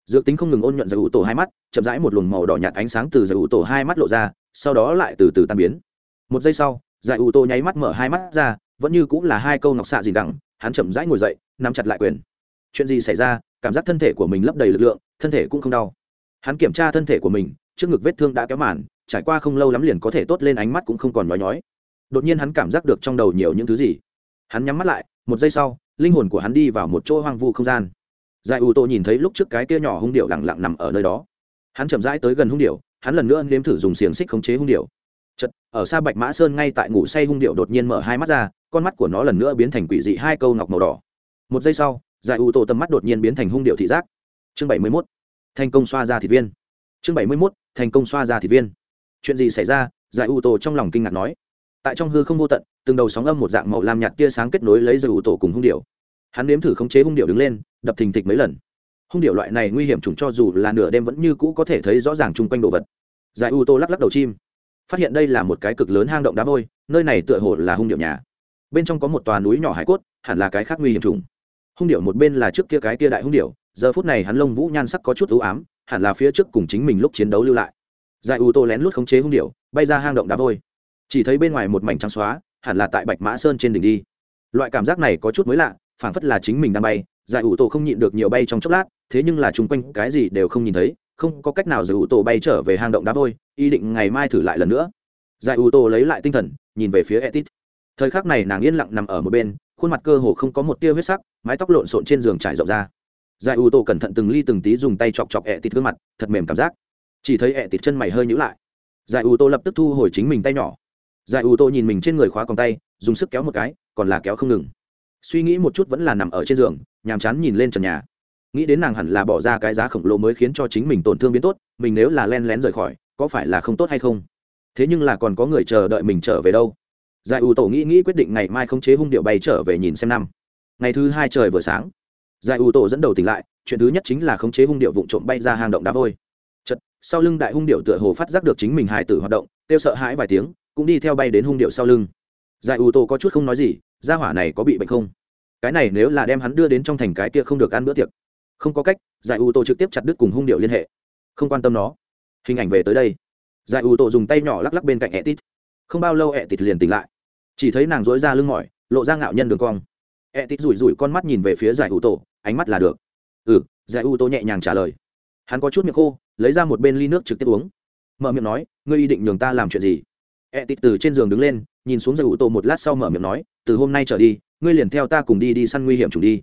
Dược tính không ngừng ôn nhuận giải ủ tổ hai mắt, chậm rãi một luồng màu đỏ nhạt ánh sáng từ giải ủ tổ hai mắt lộ ra, sau đó lại từ từ tan biến. Một giây sau, giải ủ tổ nháy mắt mở hai mắt ra, vẫn như cũng là hai câu ngọc xạ gì đẳng hắn chậm rãi ngồi dậy, nắm chặt lại quyền. Chuyện gì xảy ra? Cảm giác thân thể của mình lấp đầy lực lượng, thân thể cũng không đau. Hắn kiểm tra thân thể của mình, trước ngực vết thương đã kéo màn trải qua không lâu lắm liền có thể tốt lên ánh mắt cũng không còn nhói nhói. Đột nhiên hắn cảm giác được trong đầu nhiều những thứ gì. Hắn nhắm mắt lại, một giây sau, linh hồn của hắn đi vào một chỗ hoang vu không gian. Giải ủ nhìn thấy lúc trước cái kia nhỏ hung điệu lặng lặng nằm ở nơi đó. Hắn chậm rãi tới gần hung điệu hắn lần nữa nếm thử dùng xiềng xích khống chế hung điệu chật ở xa bạch mã sơn ngay tại ngủ say hung điệu đột nhiên mở hai mắt ra, con mắt của nó lần nữa biến thành quỷ dị hai câu ngọc màu đỏ. Một giây sau, giải ủ tổ tầm mắt đột nhiên biến thành hung điệu thị giác. Chương bảy mươi mốt, thành công xoa ra thị viên. Chương bảy mươi mốt, thành công xoa ra thị viên chuyện gì xảy ra? Giải ủ tổ trong lòng kinh ngạc nói. Tại trong hư không vô tận, từng đầu sóng âm một dạng màu lam nhạt tia sáng kết nối lấy giải ủ tổ cùng hung điệu hắn nếm thử khống chế hung điệu đứng lên, đập thình thịch mấy lần. Hung điệu loại này nguy hiểm trùng cho dù là nửa đêm vẫn như cũ có thể thấy rõ ràng chung quanh đồ vật. Giải ủ tô lắc lắc đầu chim. Phát hiện đây là một cái cực lớn hang động đá vôi, nơi này tựa hồ là hung điệu nhà. Bên trong có một tòa núi nhỏ hải cốt, hẳn là cái khác nguy hiểm trùng hung điệu một bên là trước kia cái kia đại hung điệu giờ phút này hắn lông vũ nhan sắc có chút ưu ám, hẳn là phía trước cùng chính mình lúc chiến đấu lưu lại giải ủ tô lén lút khống chế hung điệu bay ra hang động đá vôi. Chỉ thấy bên ngoài một mảnh trắng xóa, hẳn là tại bạch mã sơn trên đỉnh đi. Loại cảm giác này có chút mới lạ, phảng phất là chính mình đang bay. Giải ủ tổ không nhịn được nhiều bay trong chốc lát, thế nhưng là chung quanh cái gì đều không nhìn thấy, không có cách nào giải ủ tổ bay trở về hang động đá vôi, ý định ngày mai thử lại lần nữa. Giải ủ tổ lấy lại tinh thần, nhìn về phía etit. Thời khắc này nàng yên lặng nằm ở một bên, khuôn mặt cơ hồ không có một tia huyết sắc, mái tóc lộn xộn trên giường trải rộng ra. Giải ủ tổ cẩn thận từng ly từng tí dùng tay chọc chọc etit gương mặt, thật mềm cảm giác chỉ thấy etit chân mày hơi nhữ lại. Giải ủ tô lập tức thu hồi chính mình tay nhỏ. Giải ủ tô nhìn mình trên người khóa còng tay, dùng sức kéo một cái, còn là kéo không ngừng. Suy nghĩ một chút vẫn là nằm ở trên giường, nhàm chán nhìn lên trần nhà. Nghĩ đến nàng hẳn là bỏ ra cái giá khổng lồ mới khiến cho chính mình tổn thương biến tốt, mình nếu là len lén rời khỏi, có phải là không tốt hay không? Thế nhưng là còn có người chờ đợi mình trở về đâu? Giải ủ tổ nghĩ nghĩ quyết định ngày mai không chế hung điệu bay trở về nhìn xem năm. Ngày thứ hai trời vừa sáng, giải ủ tổ dẫn đầu tỉnh lại, chuyện thứ nhất chính là khống chế hung điệu vụng trộm bay ra hang động đá vôi sau lưng đại hung điệu tựa hồ phát giác được chính mình hài tử hoạt động, kêu sợ hãi vài tiếng, cũng đi theo bay đến hung điệu sau lưng. Giải ủ tổ có chút không nói gì, gia hỏa này có bị bệnh không? Cái này nếu là đem hắn đưa đến trong thành cái kia không được ăn bữa tiệc. Không có cách, giải ủ tổ trực tiếp chặt đứt cùng hung điệu liên hệ. Không quan tâm nó. Hình ảnh về tới đây. Giải ủ tổ dùng tay nhỏ lắc lắc bên cạnh etit. Không bao lâu etit liền tỉnh lại. Chỉ thấy nàng dối ra lưng mỏi, lộ ra ngạo nhân đường cong. Tít rủi rủi con mắt nhìn về phía giải ủ tổ ánh mắt là được. Ừ giải ủ tổ nhẹ nhàng trả lời. Hắn có chút miệng khô lấy ra một bên ly nước trực tiếp uống. Mở miệng nói, ngươi ý định nhường ta làm chuyện gì? Etit từ trên giường đứng lên, nhìn xuống giải ủ tổ một lát sau mở miệng nói, từ hôm nay trở đi, ngươi liền theo ta cùng đi đi săn nguy hiểm chủ đi.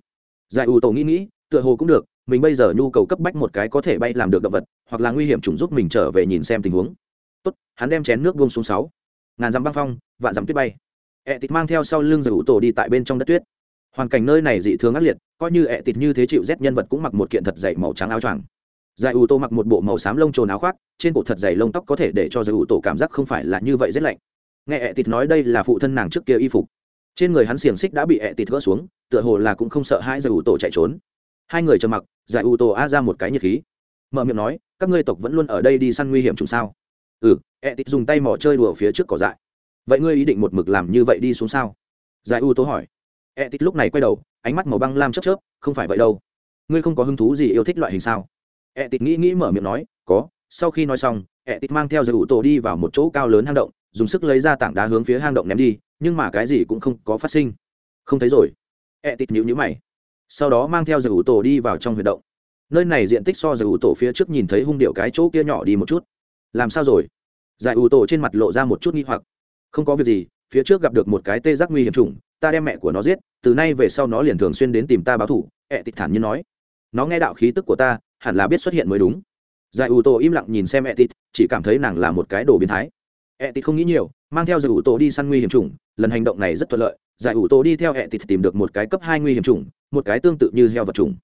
Giải ủ tổ nghĩ nghĩ, tựa hồ cũng được, mình bây giờ nhu cầu cấp bách một cái có thể bay làm được động vật, hoặc là nguy hiểm chủng giúp mình trở về nhìn xem tình huống. Tốt, hắn đem chén nước buông xuống sáu. Ngàn dặm băng phong, vạn dặm tuyết bay. Ẹ tịt mang theo sau lưng giải ủ tổ đi tại bên trong đất tuyết. Hoàn cảnh nơi này dị thường ác liệt, coi như ẹ tịt như thế chịu rét nhân vật cũng mặc một kiện thật dày màu trắng áo choàng giải ủ tổ mặc một bộ màu xám lông trồn áo khoác, trên cổ thật dày lông tóc có thể để cho giải ủ tổ cảm giác không phải là như vậy rét lạnh. Nghe ẹ tịt nói đây là phụ thân nàng trước kia y phục. Trên người hắn xiềng xích đã bị ẹ tịt gỡ xuống, tựa hồ là cũng không sợ hai giải ủ tổ chạy trốn. Hai người trầm mặc, giải ủ tổ a ra một cái nhiệt khí. Mở miệng nói, các ngươi tộc vẫn luôn ở đây đi săn nguy hiểm chúng sao? Ừ ẹ tịt dùng tay mỏ chơi đùa phía trước cỏ dại. Vậy ngươi ý định một mực làm như vậy đi xuống sao? Giải ủ tổ hỏi. Ẹ tịt lúc này quay đầu, ánh mắt màu băng lam chớp chớp, không phải vậy đâu. Ngươi không có hứng thú gì yêu thích loại hình sao? Ẹ tịt nghĩ nghĩ mở miệng nói có sau khi nói xong ẹ tịt mang theo giải ủ tổ đi vào một chỗ cao lớn hang động dùng sức lấy ra tảng đá hướng phía hang động ném đi nhưng mà cái gì cũng không có phát sinh. Không thấy rồi. Ẹ tịt nhữ nhữ mày. Sau đó mang theo giải ủ tổ đi vào trong huyệt động. Nơi này diện tích so giải ủ tổ phía trước nhìn thấy hung điệu cái chỗ kia nhỏ đi một chút. Làm sao rồi? Giải ủ tổ trên mặt lộ ra một chút nghi hoặc. Không có việc gì phía trước gặp được một cái tê giác nguy hiểm trùng, ta đem mẹ của nó giết từ nay về sau nó liền thường xuyên đến tìm ta báo thủ ẹ tịch thản nhiên nói. Nó nghe đạo khí tức của ta hẳn là biết xuất hiện mới đúng. Giải ủ tổ im lặng nhìn xem etit, chỉ cảm thấy nàng là một cái đồ biến thái. Etit không nghĩ nhiều, mang theo giải ủ tổ đi săn nguy hiểm chủng, lần hành động này rất thuận lợi. Giải ủ tổ đi theo etit tìm được một cái cấp hai nguy hiểm chủng, một cái tương tự như heo vật trùng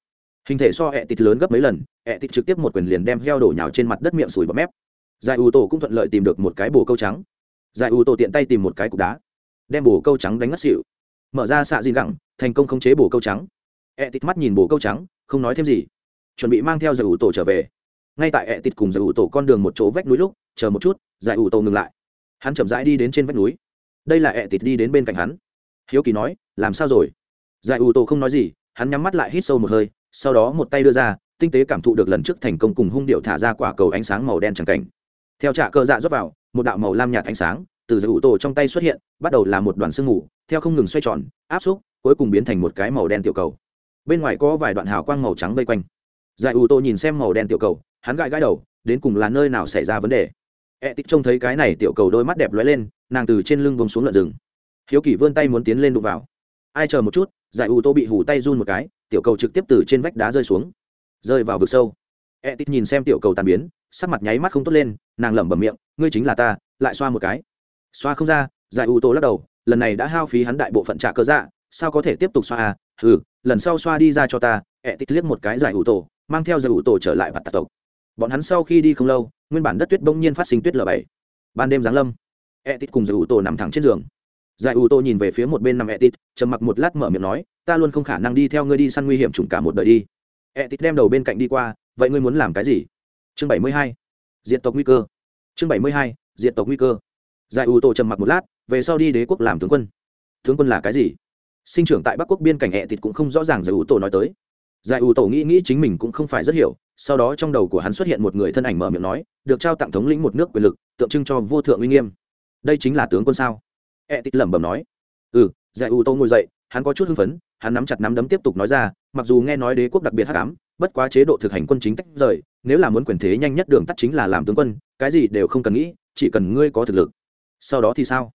hình thể so etit lớn gấp mấy lần, etit trực tiếp một quyền liền đem heo đổ nhào trên mặt đất miệng sùi bọt mép. Giải ủ tổ cũng thuận lợi tìm được một cái bồ câu trắng. Giải ủ tổ tiện tay tìm một cái cục đá, đem bồ câu trắng đánh ngất xỉu. Mở ra xạ dìn gẳng, thành công khống chế bồ câu trắng. Etit mắt nhìn bồ câu trắng, không nói thêm gì chuẩn bị mang theo giải ủ tổ trở về. Ngay tại ẹ tịt cùng giải ủ tổ con đường một chỗ vách núi lúc, chờ một chút, giải ủ tổ ngừng lại. Hắn chậm rãi đi đến trên vách núi. Đây là ẹ tịt đi đến bên cạnh hắn. Hiếu kỳ nói, làm sao rồi? Giải ủ tổ không nói gì, hắn nhắm mắt lại hít sâu một hơi, sau đó một tay đưa ra, tinh tế cảm thụ được lần trước thành công cùng hung điệu thả ra quả cầu ánh sáng màu đen chẳng cảnh. Theo trạ cơ dạ rót vào, một đạo màu lam nhạt ánh sáng từ giải ủ tổ trong tay xuất hiện, bắt đầu là một đoàn sương mù, theo không ngừng xoay tròn, áp xúc, cuối cùng biến thành một cái màu đen tiểu cầu. Bên ngoài có vài đoạn hào quang màu trắng vây quanh giải ủ tô nhìn xem màu đen tiểu cầu, hắn gãi gãi đầu, đến cùng là nơi nào xảy ra vấn đề. E tích trông thấy cái này tiểu cầu đôi mắt đẹp lóe lên, nàng từ trên lưng bông xuống lợn rừng. Hiếu kỳ vươn tay muốn tiến lên đụng vào. Ai chờ một chút, giải ủ tô bị hủ tay run một cái, tiểu cầu trực tiếp từ trên vách đá rơi xuống. Rơi vào vực sâu. E tích nhìn xem tiểu cầu tàn biến, sắc mặt nháy mắt không tốt lên, nàng lẩm bẩm miệng, ngươi chính là ta, lại xoa một cái. Xoa không ra, giải ủ tô lắc đầu, lần này đã hao phí hắn đại bộ phận trả cơ dạ sao có thể tiếp tục xoa à? Ừ lần sau xoa đi ra cho ta. Ẹ tích liếc một cái giải ủ tổ mang theo giải ủ tổ trở lại bạt tạc tộc. Bọn hắn sau khi đi không lâu, nguyên bản đất tuyết bỗng nhiên phát sinh tuyết lở bảy. Ban đêm giáng lâm e tít cùng giải ủ tổ nằm thẳng trên giường. Giải ủ tổ nhìn về phía một bên nằm e tít trầm mặc một lát mở miệng nói, ta luôn không khả năng đi theo ngươi đi săn nguy hiểm trùng cả một đời đi. E tít đem đầu bên cạnh đi qua, vậy ngươi muốn làm cái gì? Chương bảy mươi hai diện tộc nguy cơ. Chương bảy mươi hai diện tộc nguy cơ. Giải ủ tổ trầm mặc một lát, về sau đi đế quốc làm tướng quân. Tướng quân là cái gì? Sinh trưởng tại bắc quốc biên cảnh hẹ thịt cũng không rõ ràng giải ủ tổ nói tới giải ủ tổ nghĩ nghĩ chính mình cũng không phải rất hiểu, sau đó trong đầu của hắn xuất hiện một người thân ảnh mở miệng nói, được trao tặng thống lĩnh một nước quyền lực, tượng trưng cho vô thượng uy nghiêm. Đây chính là tướng quân sao? E tít lẩm bẩm nói. Ừ giải ủ tổ ngồi dậy, hắn có chút hưng phấn, hắn nắm chặt nắm đấm tiếp tục nói ra, mặc dù nghe nói đế quốc đặc biệt hắc ám, bất quá chế độ thực hành quân chính tách rời, nếu là muốn quyền thế nhanh nhất đường tắt chính là làm tướng quân, cái gì đều không cần nghĩ, chỉ cần ngươi có thực lực. Sau đó thì sao?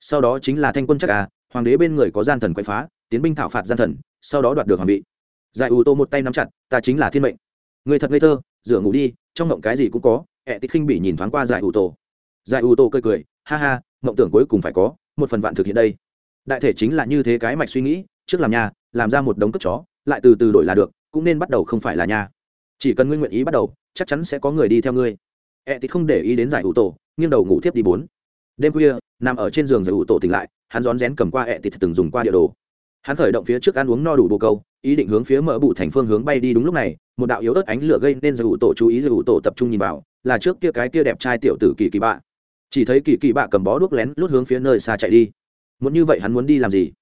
Sau đó chính là thanh quân chắc à hoàng đế bên người có gian thần quậy phá, tiến binh thảo phạt gian thần, sau đó đoạt được hoàng vị giải ủ tô một tay nắm chặt, ta chính là thiên mệnh. Người thật ngây thơ, rửa ngủ đi, trong mộng cái gì cũng có. Ẹ tít khinh bị nhìn thoáng qua giải ủ tô. Giải ủ tô cười cười, ha ha, mộng tưởng cuối cùng phải có, một phần vạn thực hiện đây. Đại thể chính là như thế cái mạch suy nghĩ, trước làm nhà, làm ra một đống cất chó, lại từ từ đổi là được, cũng nên bắt đầu không phải là nhà. Chỉ cần ngươi nguyện ý bắt đầu, chắc chắn sẽ có người đi theo ngươi. Ẹ tít không để ý đến giải ủ tổ nghiêng đầu ngủ tiếp đi bốn. Đêm khuya, nằm ở trên giường giải ủ tổ tỉnh lại, hắn rón rén cầm qua ẹ tịt từng dùng qua địa đồ hắn khởi động phía trước ăn uống no đủ bồ câu, ý định hướng phía mở bụ thành phương hướng bay đi đúng lúc này, một đạo yếu ớt ánh lửa gây nên giải ủ tổ chú ý giải ủ tổ tập trung nhìn vào, là trước kia cái kia đẹp trai tiểu tử kỳ kỳ bạ. Chỉ thấy kỳ kỳ bạ cầm bó đuốc lén lút hướng phía nơi xa chạy đi. Muốn như vậy hắn muốn đi làm gì?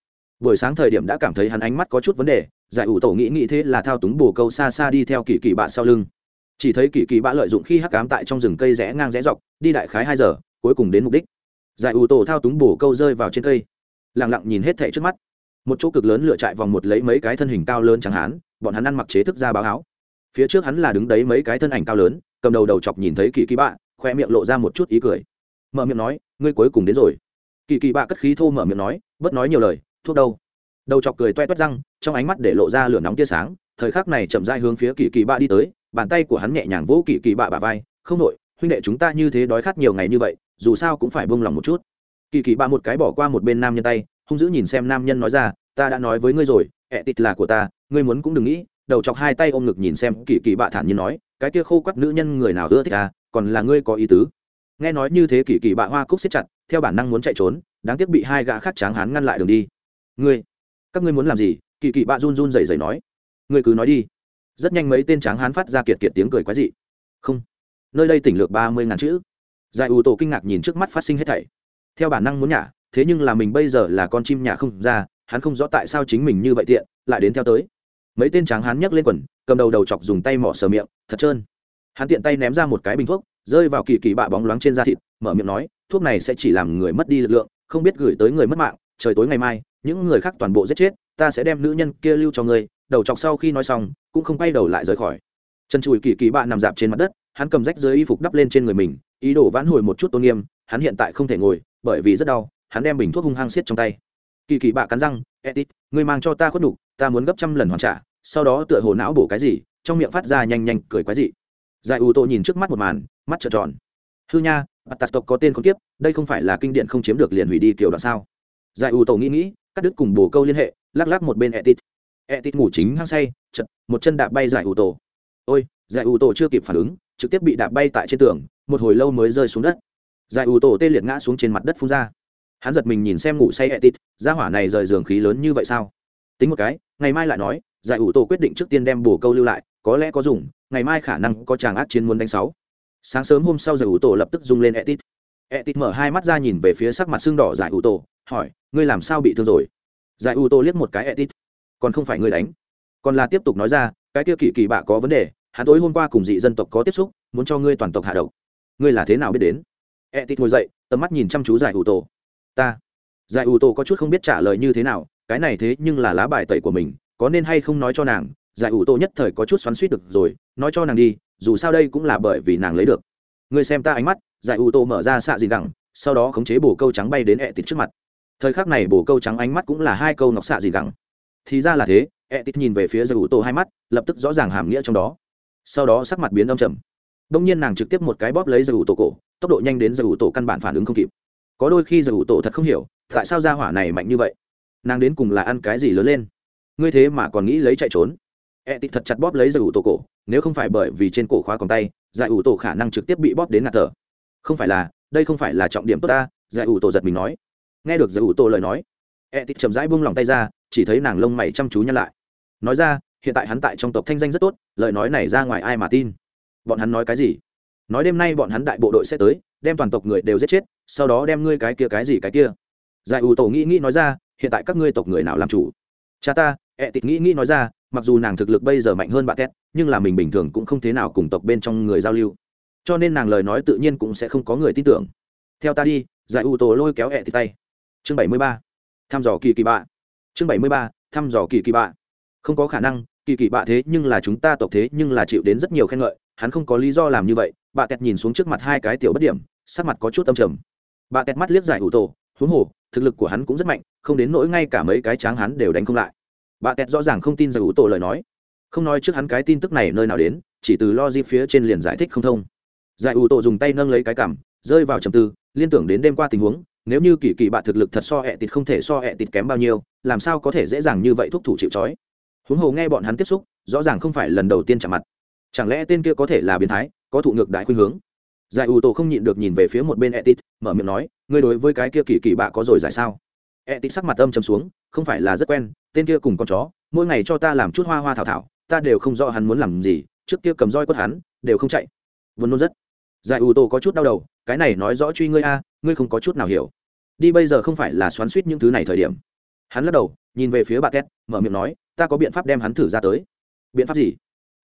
Buổi sáng thời điểm đã cảm thấy hắn ánh mắt có chút vấn đề, giải ủ tổ nghĩ nghĩ thế là thao túng bồ câu xa xa đi theo kỳ kỳ bạ sau lưng. Chỉ thấy kỳ kỳ bạ lợi dụng khi hắc cám tại trong rừng cây rẽ ngang rẽ dọc, đi đại khái hai giờ, cuối cùng đến mục đích. Giải ủ tổ thao túng bồ câu rơi vào trên cây lẳng lặng nhìn hết thảy trước mắt một chỗ cực lớn lựa chạy vòng một lấy mấy cái thân hình cao lớn chẳng hán, bọn hắn ăn mặc chế thức ra báo áo. Phía trước hắn là đứng đấy mấy cái thân ảnh cao lớn, cầm đầu đầu chọc nhìn thấy kỳ kỳ bạ, khoe miệng lộ ra một chút ý cười. Mở miệng nói, ngươi cuối cùng đến rồi. Kỳ kỳ bạ cất khí thô mở miệng nói bớt nói nhiều lời, thuốc đâu? Đầu chọc cười toe toét răng, trong ánh mắt để lộ ra lửa nóng tia sáng, thời khắc này chậm dai hướng phía kỳ kỳ bạ đi tới, bàn tay của hắn nhẹ nhàng vỗ kỳ kỳ bạ bả vai, không nội huynh đệ chúng ta như thế đói khát nhiều ngày như vậy, dù sao cũng phải bông lòng một chút. Kỳ kỳ bạ một cái bỏ qua một bên nam nhân tay hung dữ nhìn xem nam nhân nói ra, ta đã nói với ngươi rồi, ẹ tịt là của ta, ngươi muốn cũng đừng nghĩ. Đầu chọc hai tay ôm ngực nhìn xem kỳ kỳ bạ thản nhiên nói, cái kia khô quắt nữ nhân người nào ưa thích ta còn là ngươi có ý tứ. Nghe nói như thế kỳ kỳ bạ hoa cúc siết chặt, theo bản năng muốn chạy trốn, đáng tiếc bị hai gã khác tráng hán ngăn lại đường đi. Ngươi, các ngươi muốn làm gì? Kỳ kỳ bạ run run rẩy rẩy nói. Ngươi cứ nói đi. Rất nhanh mấy tên tráng hán phát ra kiệt kiệt tiếng cười quái dị. Không, nơi đây tỉnh lược ba mươi ngàn chữ. Giải ủ tổ kinh ngạc nhìn trước mắt phát sinh hết thảy. Theo bản năng muốn nhả thế nhưng là mình bây giờ là con chim nhà không ra, hắn không rõ tại sao chính mình như vậy tiện, lại đến theo tới. Mấy tên tráng hắn nhấc lên quần, cầm đầu đầu chọc dùng tay mỏ sờ miệng, thật trơn. Hắn tiện tay ném ra một cái bình thuốc, rơi vào kỳ kỳ bạ bóng loáng trên da thịt, mở miệng nói, thuốc này sẽ chỉ làm người mất đi lực lượng, không biết gửi tới người mất mạng, trời tối ngày mai, những người khác toàn bộ giết chết, ta sẽ đem nữ nhân kia lưu cho ngươi. Đầu chọc sau khi nói xong, cũng không quay đầu lại rời khỏi. Chân chùi kỳ kỳ bạ nằm dạp trên mặt đất, hắn cầm rách dưới y phục đắp lên trên người mình, ý đồ vãn hồi một chút tôn nghiêm, hắn hiện tại không thể ngồi, bởi vì rất đau hắn đem bình thuốc hung hăng xiết trong tay. Kỳ kỳ bạ cắn răng etit ngươi mang cho ta khuất đủ ta muốn gấp trăm lần hoàn trả, sau đó tựa hồ não bổ cái gì, trong miệng phát ra nhanh nhanh cười quái dị. Giải ủ tổ nhìn trước mắt một màn, mắt trợn tròn. Hư nha bắt tạt tộc có tên không tiếp đây không phải là kinh điện không chiếm được liền hủy đi kiểu đoạn sao? Giải ủ tổ nghĩ nghĩ, cắt đứt cùng bồ câu liên hệ, lắc lắc một bên etit etit ngủ chính hăng say, chật, một chân đạp bay giải ủ tổ ôi, giải ủ tổ chưa kịp phản ứng, trực tiếp bị đạp bay tại trên tường, một hồi lâu mới rơi xuống đất. Giải ủ tổ tê liệt ngã xuống trên mặt đất phun ra hắn giật mình nhìn xem ngủ say etit ra hỏa này rời giường khí lớn như vậy sao? Tính một cái, ngày mai lại nói, giải ủ tổ quyết định trước tiên đem bổ câu lưu lại, có lẽ có dùng, ngày mai khả năng có chàng ác chiến muốn đánh sáu. Sáng sớm hôm sau giải ủ tổ lập tức rung lên etit. Etit mở hai mắt ra nhìn về phía sắc mặt xương đỏ giải ủ tổ, hỏi, ngươi làm sao bị thương rồi? Giải ủ tổ liếc một cái etit. Còn không phải ngươi đánh. Còn là tiếp tục nói ra, cái tiêu kỳ kỳ bạ có vấn đề, hắn tối hôm qua cùng dị dân tộc có tiếp xúc, muốn cho ngươi toàn tộc hạ độc. Ngươi là thế nào biết đến? E ngồi dậy, tầm mắt nhìn chăm chú giải ủ tổ ta. Giải ủ tổ có chút không biết trả lời như thế nào, cái này thế nhưng là lá bài tẩy của mình, có nên hay không nói cho nàng, giải ủ tổ nhất thời có chút xoắn suýt được rồi, nói cho nàng đi, dù sao đây cũng là bởi vì nàng lấy được. Người xem ta ánh mắt, giải ủ tổ mở ra xạ gì gẳng, sau đó khống chế bồ câu trắng bay đến ẹ tít trước mặt. Thời khắc này bồ câu trắng ánh mắt cũng là hai câu nọc xạ gì gẳng. Thì ra là thế, ẹ tít nhìn về phía giải ủ tổ hai mắt, lập tức rõ ràng hàm nghĩa trong đó. Sau đó sắc mặt biến âm trầm. Đông nhiên nàng trực tiếp một cái bóp lấy giải ủ tổ cổ, tốc độ nhanh đến giải ủ tổ căn bản phản ứng không kịp có đôi khi giải ủ tổ thật không hiểu, tại sao gia hỏa này mạnh như vậy? Nàng đến cùng là ăn cái gì lớn lên? Ngươi thế mà còn nghĩ lấy chạy trốn? E tịt thật chặt bóp lấy giải ủ tổ cổ, nếu không phải bởi vì trên cổ khóa còn tay giải ủ tổ khả năng trực tiếp bị bóp đến ngạt thở. Không phải là, đây không phải là trọng điểm tốt ta giải ủ tổ giật mình nói. Nghe được giải ủ tổ lời nói e tịt chậm rãi buông lòng tay ra, chỉ thấy nàng lông mày chăm chú nhăn lại. Nói ra, hiện tại hắn tại trong tộc thanh danh rất tốt, lời nói này ra ngoài ai mà tin? Bọn hắn nói cái gì? Nói đêm nay bọn hắn đại bộ đội sẽ tới đem toàn tộc người đều giết chết, sau đó đem ngươi cái kia cái gì cái kia. Giải ủ tổ nghĩ nghĩ nói ra, hiện tại các ngươi tộc người nào làm chủ? Cha ta ẹ tịt nghĩ nghĩ nói ra, mặc dù nàng thực lực bây giờ mạnh hơn bà tét, nhưng là mình bình thường cũng không thế nào cùng tộc bên trong người giao lưu. Cho nên nàng lời nói tự nhiên cũng sẽ không có người tin tưởng. Theo ta đi, giải ủ tổ lôi kéo ẹ tịt tay. Chương bảy mươi ba. Thăm dò kỳ kỳ bạ. Chương bảy mươi ba, thăm dò kỳ kỳ bạ. Không có khả năng, kỳ kỳ bạ thế nhưng là chúng ta tộc thế nhưng là chịu đến rất nhiều khen ngợi, hắn không có lý do làm như vậy. Bà tẹt nhìn xuống trước mặt hai cái tiểu bất điểm sắc mặt có chút âm trầm. Bà tẹt mắt liếc giải ủ tổ, huống hồ, thực lực của hắn cũng rất mạnh, không đến nỗi ngay cả mấy cái tráng hắn đều đánh không lại. Bà tẹt rõ ràng không tin giải ủ tổ lời nói. Không nói trước hắn cái tin tức này nơi nào đến, chỉ từ lo di phía trên liền giải thích không thông. Giải ủ tổ dùng tay nâng lấy cái cảm rơi vào trầm tư, liên tưởng đến đêm qua tình huống, nếu như kỳ kỳ bạ thực lực thật so hệ tịt không thể so hệ tịt kém bao nhiêu, làm sao có thể dễ dàng như vậy thúc thủ chịu trói? Huống hồ nghe bọn hắn tiếp xúc, rõ ràng không phải lần đầu tiên chạm mặt. Chẳng lẽ tên kia có thể là biến thái, có thụ ngược đại khuynh hướng? Giải ủ tổ không nhịn được nhìn về phía một bên etit, mở miệng nói, ngươi đối với cái kia kỳ kỳ bạ có rồi giải sao? Etit sắc mặt âm chấm xuống, không phải là rất quen, tên kia cùng con chó, mỗi ngày cho ta làm chút hoa hoa thảo thảo, ta đều không rõ hắn muốn làm gì, trước kia cầm roi quất hắn, đều không chạy. Vốn nôn rất. Giải ủ tổ có chút đau đầu, cái này nói rõ truy ngươi a, ngươi không có chút nào hiểu. Đi bây giờ không phải là xoắn suýt những thứ này thời điểm. Hắn lắc đầu, nhìn về phía bà két, mở miệng nói, ta có biện pháp đem hắn thử ra tới. Biện pháp gì?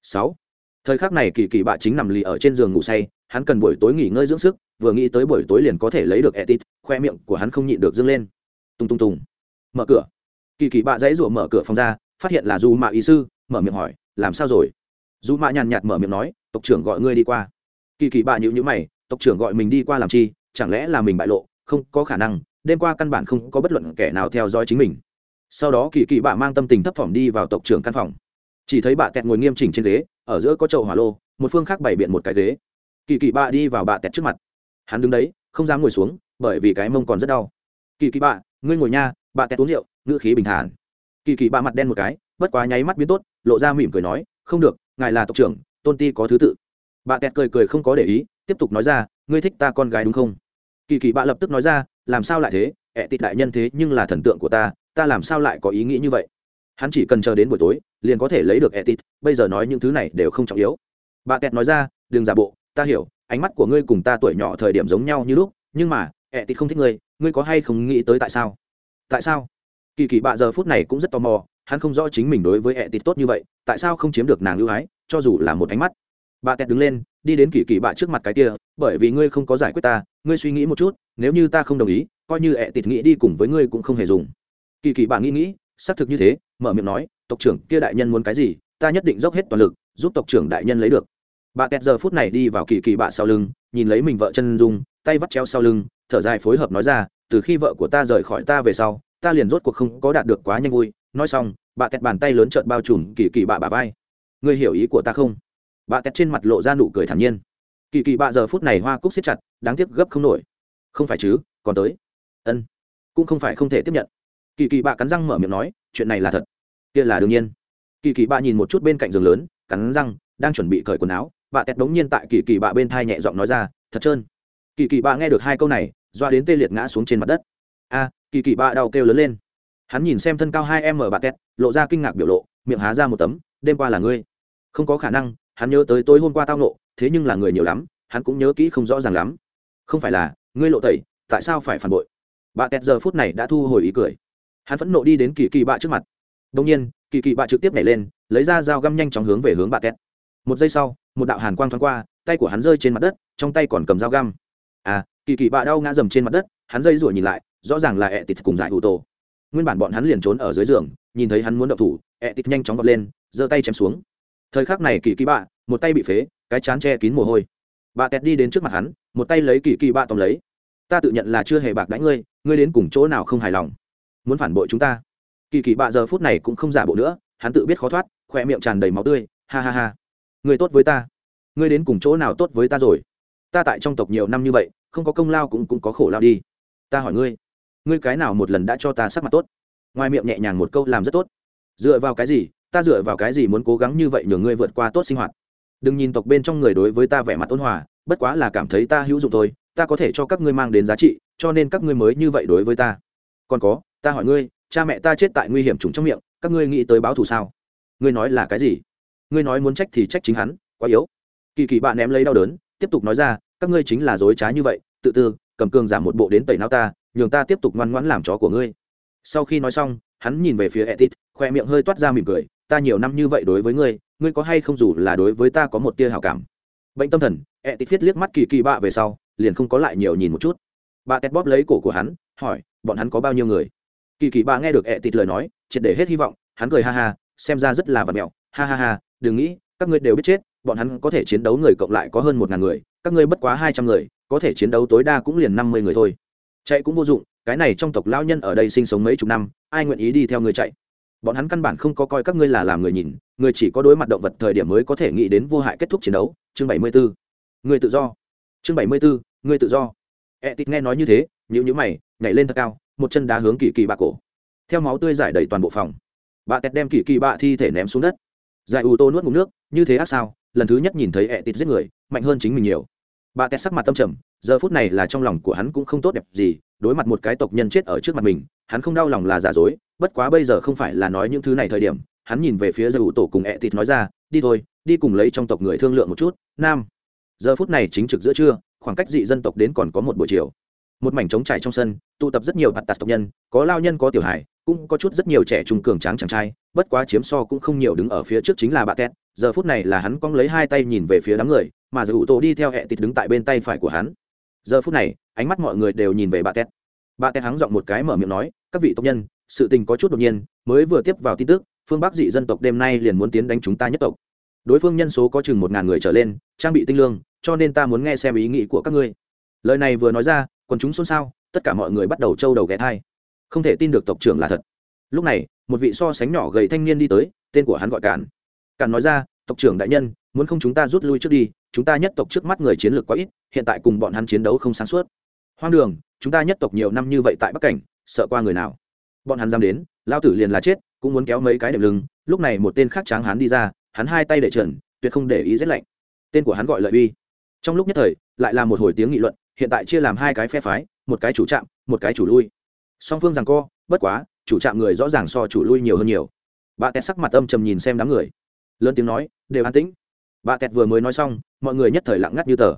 Sáu. Thời khắc này kỳ kỳ bạ chính nằm lì ở trên giường ngủ say hắn cần buổi tối nghỉ ngơi dưỡng sức, vừa nghĩ tới buổi tối liền có thể lấy được etit khoe miệng của hắn không nhịn được dâng lên. Tung tung tùng mở cửa. Kỳ kỳ bạ dãy rủa mở cửa phòng ra, phát hiện là du mạ ý sư, mở miệng hỏi, làm sao rồi? Du mạ nhàn nhạt mở miệng nói, tộc trưởng gọi ngươi đi qua. Kỳ kỳ bạ nhịu nhữ mày, tộc trưởng gọi mình đi qua làm chi? Chẳng lẽ là mình bại lộ? Không có khả năng, đêm qua căn bản không có bất luận kẻ nào theo dõi chính mình. Sau đó kỳ kỳ bạ mang tâm tình thấp thỏm đi vào tộc trưởng căn phòng. Chỉ thấy bà tẹt ngồi nghiêm chỉnh trên ghế, ở giữa có chậu hỏa lô, một phương khác bày biện một cái ghế kỳ kỳ bạ đi vào bà tẹt trước mặt. Hắn đứng đấy, không dám ngồi xuống, bởi vì cái mông còn rất đau. Kỳ kỳ bạ, ngươi ngồi nha bà tẹt uống rượu, ngữ khí bình thản. Kỳ kỳ bạ mặt đen một cái, bất quá nháy mắt biến tốt, lộ ra mỉm cười nói, không được, ngài là tộc trưởng, tôn ti có thứ tự. Bà tẹt cười cười không có để ý, tiếp tục nói ra, ngươi thích ta con gái đúng không? Kỳ kỳ bạ lập tức nói ra, làm sao lại thế? Ẹ tịt đại nhân thế nhưng là thần tượng của ta ta làm sao lại có ý nghĩ như vậy? Hắn chỉ cần chờ đến buổi tối, liền có thể lấy được etit bây giờ nói những thứ này đều không trọng yếu. Bà kẹt nói ra, đừng giả bộ ta hiểu, ánh mắt của ngươi cùng ta tuổi nhỏ thời điểm giống nhau như lúc, nhưng mà etit không thích ngươi ngươi có hay không nghĩ tới tại sao? Tại sao? Kỳ kỳ bạ giờ phút này cũng rất tò mò, hắn không rõ chính mình đối với etit tốt như vậy, tại sao không chiếm được nàng ưu ái, cho dù là một ánh mắt. Bà kẹt đứng lên, đi đến kỳ kỳ bạ trước mặt cái kia, bởi vì ngươi không có giải quyết ta, ngươi suy nghĩ một chút, nếu như ta không đồng ý, coi như ẹ tịt nghĩ đi cùng với ngươi cũng không hề dùng. Kỳ kỳ bạ nghĩ nghĩ, xác thực như thế, mở miệng nói, tộc trưởng kia đại nhân muốn cái gì, ta nhất định dốc hết toàn lực, giúp tộc trưởng đại nhân lấy được bà kẹt giờ phút này đi vào kỳ kỳ bạ sau lưng, nhìn lấy mình vợ chân dung, tay vắt treo sau lưng, thở dài phối hợp nói ra, từ khi vợ của ta rời khỏi ta về sau, ta liền rốt cuộc không có đạt được quá nhanh vui. Nói xong, bà kẹt bàn tay lớn trợn bao trùm kỳ kỳ bạ bà vai. Ngươi hiểu ý của ta không? Bà kẹt trên mặt lộ ra nụ cười thản nhiên. Kỳ kỳ bạ giờ phút này hoa cúc siết chặt, đáng tiếc gấp không nổi. Không phải chứ, còn tới. Ân, cũng không phải không thể tiếp nhận. Kỳ kỳ bạ cắn răng mở miệng nói, chuyện này là thật. Kia là đương nhiên. Kỳ kỳ bạ nhìn một chút bên cạnh giường lớn, cắn răng, đang chuẩn bị cởi quần áo bà tẹt đống nhiên tại kỳ kỳ bạ bên thai nhẹ giọng nói ra, thật trơn. Kỳ kỳ bạ nghe được hai câu này, doa đến tê liệt ngã xuống trên mặt đất. A, kỳ kỳ bạ đau kêu lớn lên. Hắn nhìn xem thân cao hai em mở bà tẹt lộ ra kinh ngạc biểu lộ, miệng há ra một tấm, đêm qua là ngươi. Không có khả năng, hắn nhớ tới tối hôm qua tao nộ thế nhưng là người nhiều lắm, hắn cũng nhớ kỹ không rõ ràng lắm. Không phải là, ngươi lộ tẩy, tại sao phải phản bội? Bà tẹt giờ phút này đã thu hồi ý cười. Hắn phẫn nộ đi đến kỳ kỳ bạ trước mặt. Đông nhiên, kỳ kỳ bạ trực tiếp nhảy lên, lấy ra dao găm nhanh chóng hướng về hướng bà tẹt một giây sau, một đạo hàn quang thoáng qua, tay của hắn rơi trên mặt đất, trong tay còn cầm dao găm. À kỳ kỳ bạ đau ngã dầm trên mặt đất, hắn dây rủa nhìn lại, rõ ràng là ẹ tịt cùng giải ủ tổ. Nguyên bản bọn hắn liền trốn ở dưới giường, nhìn thấy hắn muốn động thủ, ẹ tịt nhanh chóng vọt lên, giơ tay chém xuống. Thời khắc này kỳ kỳ bạ, một tay bị phế, cái chán che kín mồ hôi. Bà tẹt đi đến trước mặt hắn, một tay lấy kỳ kỳ bạ tóm lấy. Ta tự nhận là chưa hề bạc đãi ngươi ngươi đến cùng chỗ nào không hài lòng? Muốn phản bội chúng ta? Kỳ kỳ bạ giờ phút này cũng không giả bộ nữa, hắn tự biết khó thoát, khỏe miệng tràn đầy máu tươi, ha ha ha ngươi tốt với ta. Ngươi đến cùng chỗ nào tốt với ta rồi? Ta tại trong tộc nhiều năm như vậy, không có công lao cũng cũng có khổ lao đi. Ta hỏi ngươi ngươi cái nào một lần đã cho ta sắc mặt tốt? Ngoài miệng nhẹ nhàng một câu làm rất tốt. Dựa vào cái gì? Ta dựa vào cái gì muốn cố gắng như vậy nhường ngươi vượt qua tốt sinh hoạt? Đừng nhìn tộc bên trong người đối với ta vẻ mặt ôn hòa, bất quá là cảm thấy ta hữu dụng thôi. Ta có thể cho các ngươi mang đến giá trị, cho nên các ngươi mới như vậy đối với ta. Còn có, ta hỏi ngươi, cha mẹ ta chết tại nguy hiểm trùng trong miệng, các ngươi nghĩ tới báo thù sao? Ngươi nói là cái gì? Ngươi nói muốn trách thì trách chính hắn, quá yếu. Kỳ kỳ bạn ném lấy đau đớn, tiếp tục nói ra, các ngươi chính là dối trá như vậy, tự tư, cầm cương giảm một bộ đến tẩy não ta, nhường ta tiếp tục ngoan ngoãn làm chó của ngươi. Sau khi nói xong, hắn nhìn về phía etit, khoe miệng hơi toát ra mỉm cười, ta nhiều năm như vậy đối với ngươi ngươi có hay không dù là đối với ta có một tia hảo cảm. Bệnh tâm thần, etit viết liếc mắt kỳ kỳ bạ về sau, liền không có lại nhiều nhìn một chút. Bà tét bóp lấy cổ của hắn, hỏi, bọn hắn có bao nhiêu người? Kỳ kỳ bạ nghe được etit lời nói, triệt để hết hy vọng, hắn cười ha ha, xem ra rất là vật mẹo, ha ha ha đừng nghĩ, các ngươi đều biết chết, bọn hắn có thể chiến đấu người cộng lại có hơn một ngàn người, các ngươi bất quá hai trăm người, có thể chiến đấu tối đa cũng liền năm mươi người thôi. Chạy cũng vô dụng, cái này trong tộc lao nhân ở đây sinh sống mấy chục năm, ai nguyện ý đi theo người chạy? Bọn hắn căn bản không có coi các ngươi là làm người nhìn, người chỉ có đối mặt động vật thời điểm mới có thể nghĩ đến vô hại kết thúc chiến đấu. Chương bảy mươi bốn người tự do. Chương bảy mươi bốn người tự do. E tít nghe nói như thế nhữ nhữ mày, nhảy lên thật cao, một chân đá hướng kỳ kỳ bạ cổ. Theo máu tươi giải đầy toàn bộ phòng. Bà tét đem kỳ kỳ bạ thi thể ném xuống đất giải U tô nuốt ngụm nước, như thế ác sao? Lần thứ nhất nhìn thấy ẹ tịt giết người, mạnh hơn chính mình nhiều. Bà tét sắc mặt tâm trầm, giờ phút này là trong lòng của hắn cũng không tốt đẹp gì, đối mặt một cái tộc nhân chết ở trước mặt mình, hắn không đau lòng là giả dối, bất quá bây giờ không phải là nói những thứ này thời điểm, hắn nhìn về phía giải U tổ cùng ẹ tịt nói ra, đi thôi, đi cùng lấy trong tộc người thương lượng một chút, nam. Giờ phút này chính trực giữa trưa, khoảng cách dị dân tộc đến còn có một buổi chiều. Một mảnh trống trải trong sân, tụ tập rất nhiều bạt tạt tộc nhân, có lao nhân, có tiểu hải cũng có chút rất nhiều trẻ trung cường tráng chàng trai, bất quá chiếm so cũng không nhiều đứng ở phía trước chính là bà tét giờ phút này là hắn cong lấy hai tay nhìn về phía đám người, mà dù tổ đi theo hẹ tịt đứng tại bên tay phải của hắn. Giờ phút này, ánh mắt mọi người đều nhìn về bà tét bà tét hắng giọng một cái mở miệng nói, các vị tộc nhân, sự tình có chút đột nhiên, mới vừa tiếp vào tin tức, phương bắc dị dân tộc đêm nay liền muốn tiến đánh chúng ta nhất tộc. Đối phương nhân số có chừng một ngàn người trở lên, trang bị tinh lương, cho nên ta muốn nghe xem ý nghĩ của các ngươi. Lời này vừa nói ra, quần chúng xôn xao, tất cả mọi người bắt đầu trâu đầu ghé thai không thể tin được tộc trưởng là thật. Lúc này, một vị so sánh nhỏ gầy thanh niên đi tới, tên của hắn gọi cản cản nói ra, tộc trưởng đại nhân, muốn không chúng ta rút lui trước đi, chúng ta nhất tộc trước mắt người chiến lược quá ít, hiện tại cùng bọn hắn chiến đấu không sáng suốt. Hoang đường, chúng ta nhất tộc nhiều năm như vậy tại bắc cảnh, sợ qua người nào? Bọn hắn dám đến lao tử liền là chết, cũng muốn kéo mấy cái đệm lưng. Lúc này một tên khác tráng hắn đi ra, hắn hai tay để trần, tuyệt không để ý rét lạnh. Tên của hắn gọi lợi uy. Trong lúc nhất thời, lại là một hồi tiếng nghị luận, hiện tại chia làm hai cái phe phái, một cái chủ trạm, một cái chủ lui song phương rằng co, bất quá, chủ trạm người rõ ràng so chủ lui nhiều hơn nhiều. Bà tẹt sắc mặt âm trầm nhìn xem đám người. Lớn tiếng nói, đều an tĩnh. Bà tẹt vừa mới nói xong, mọi người nhất thời lặng ngắt như tờ.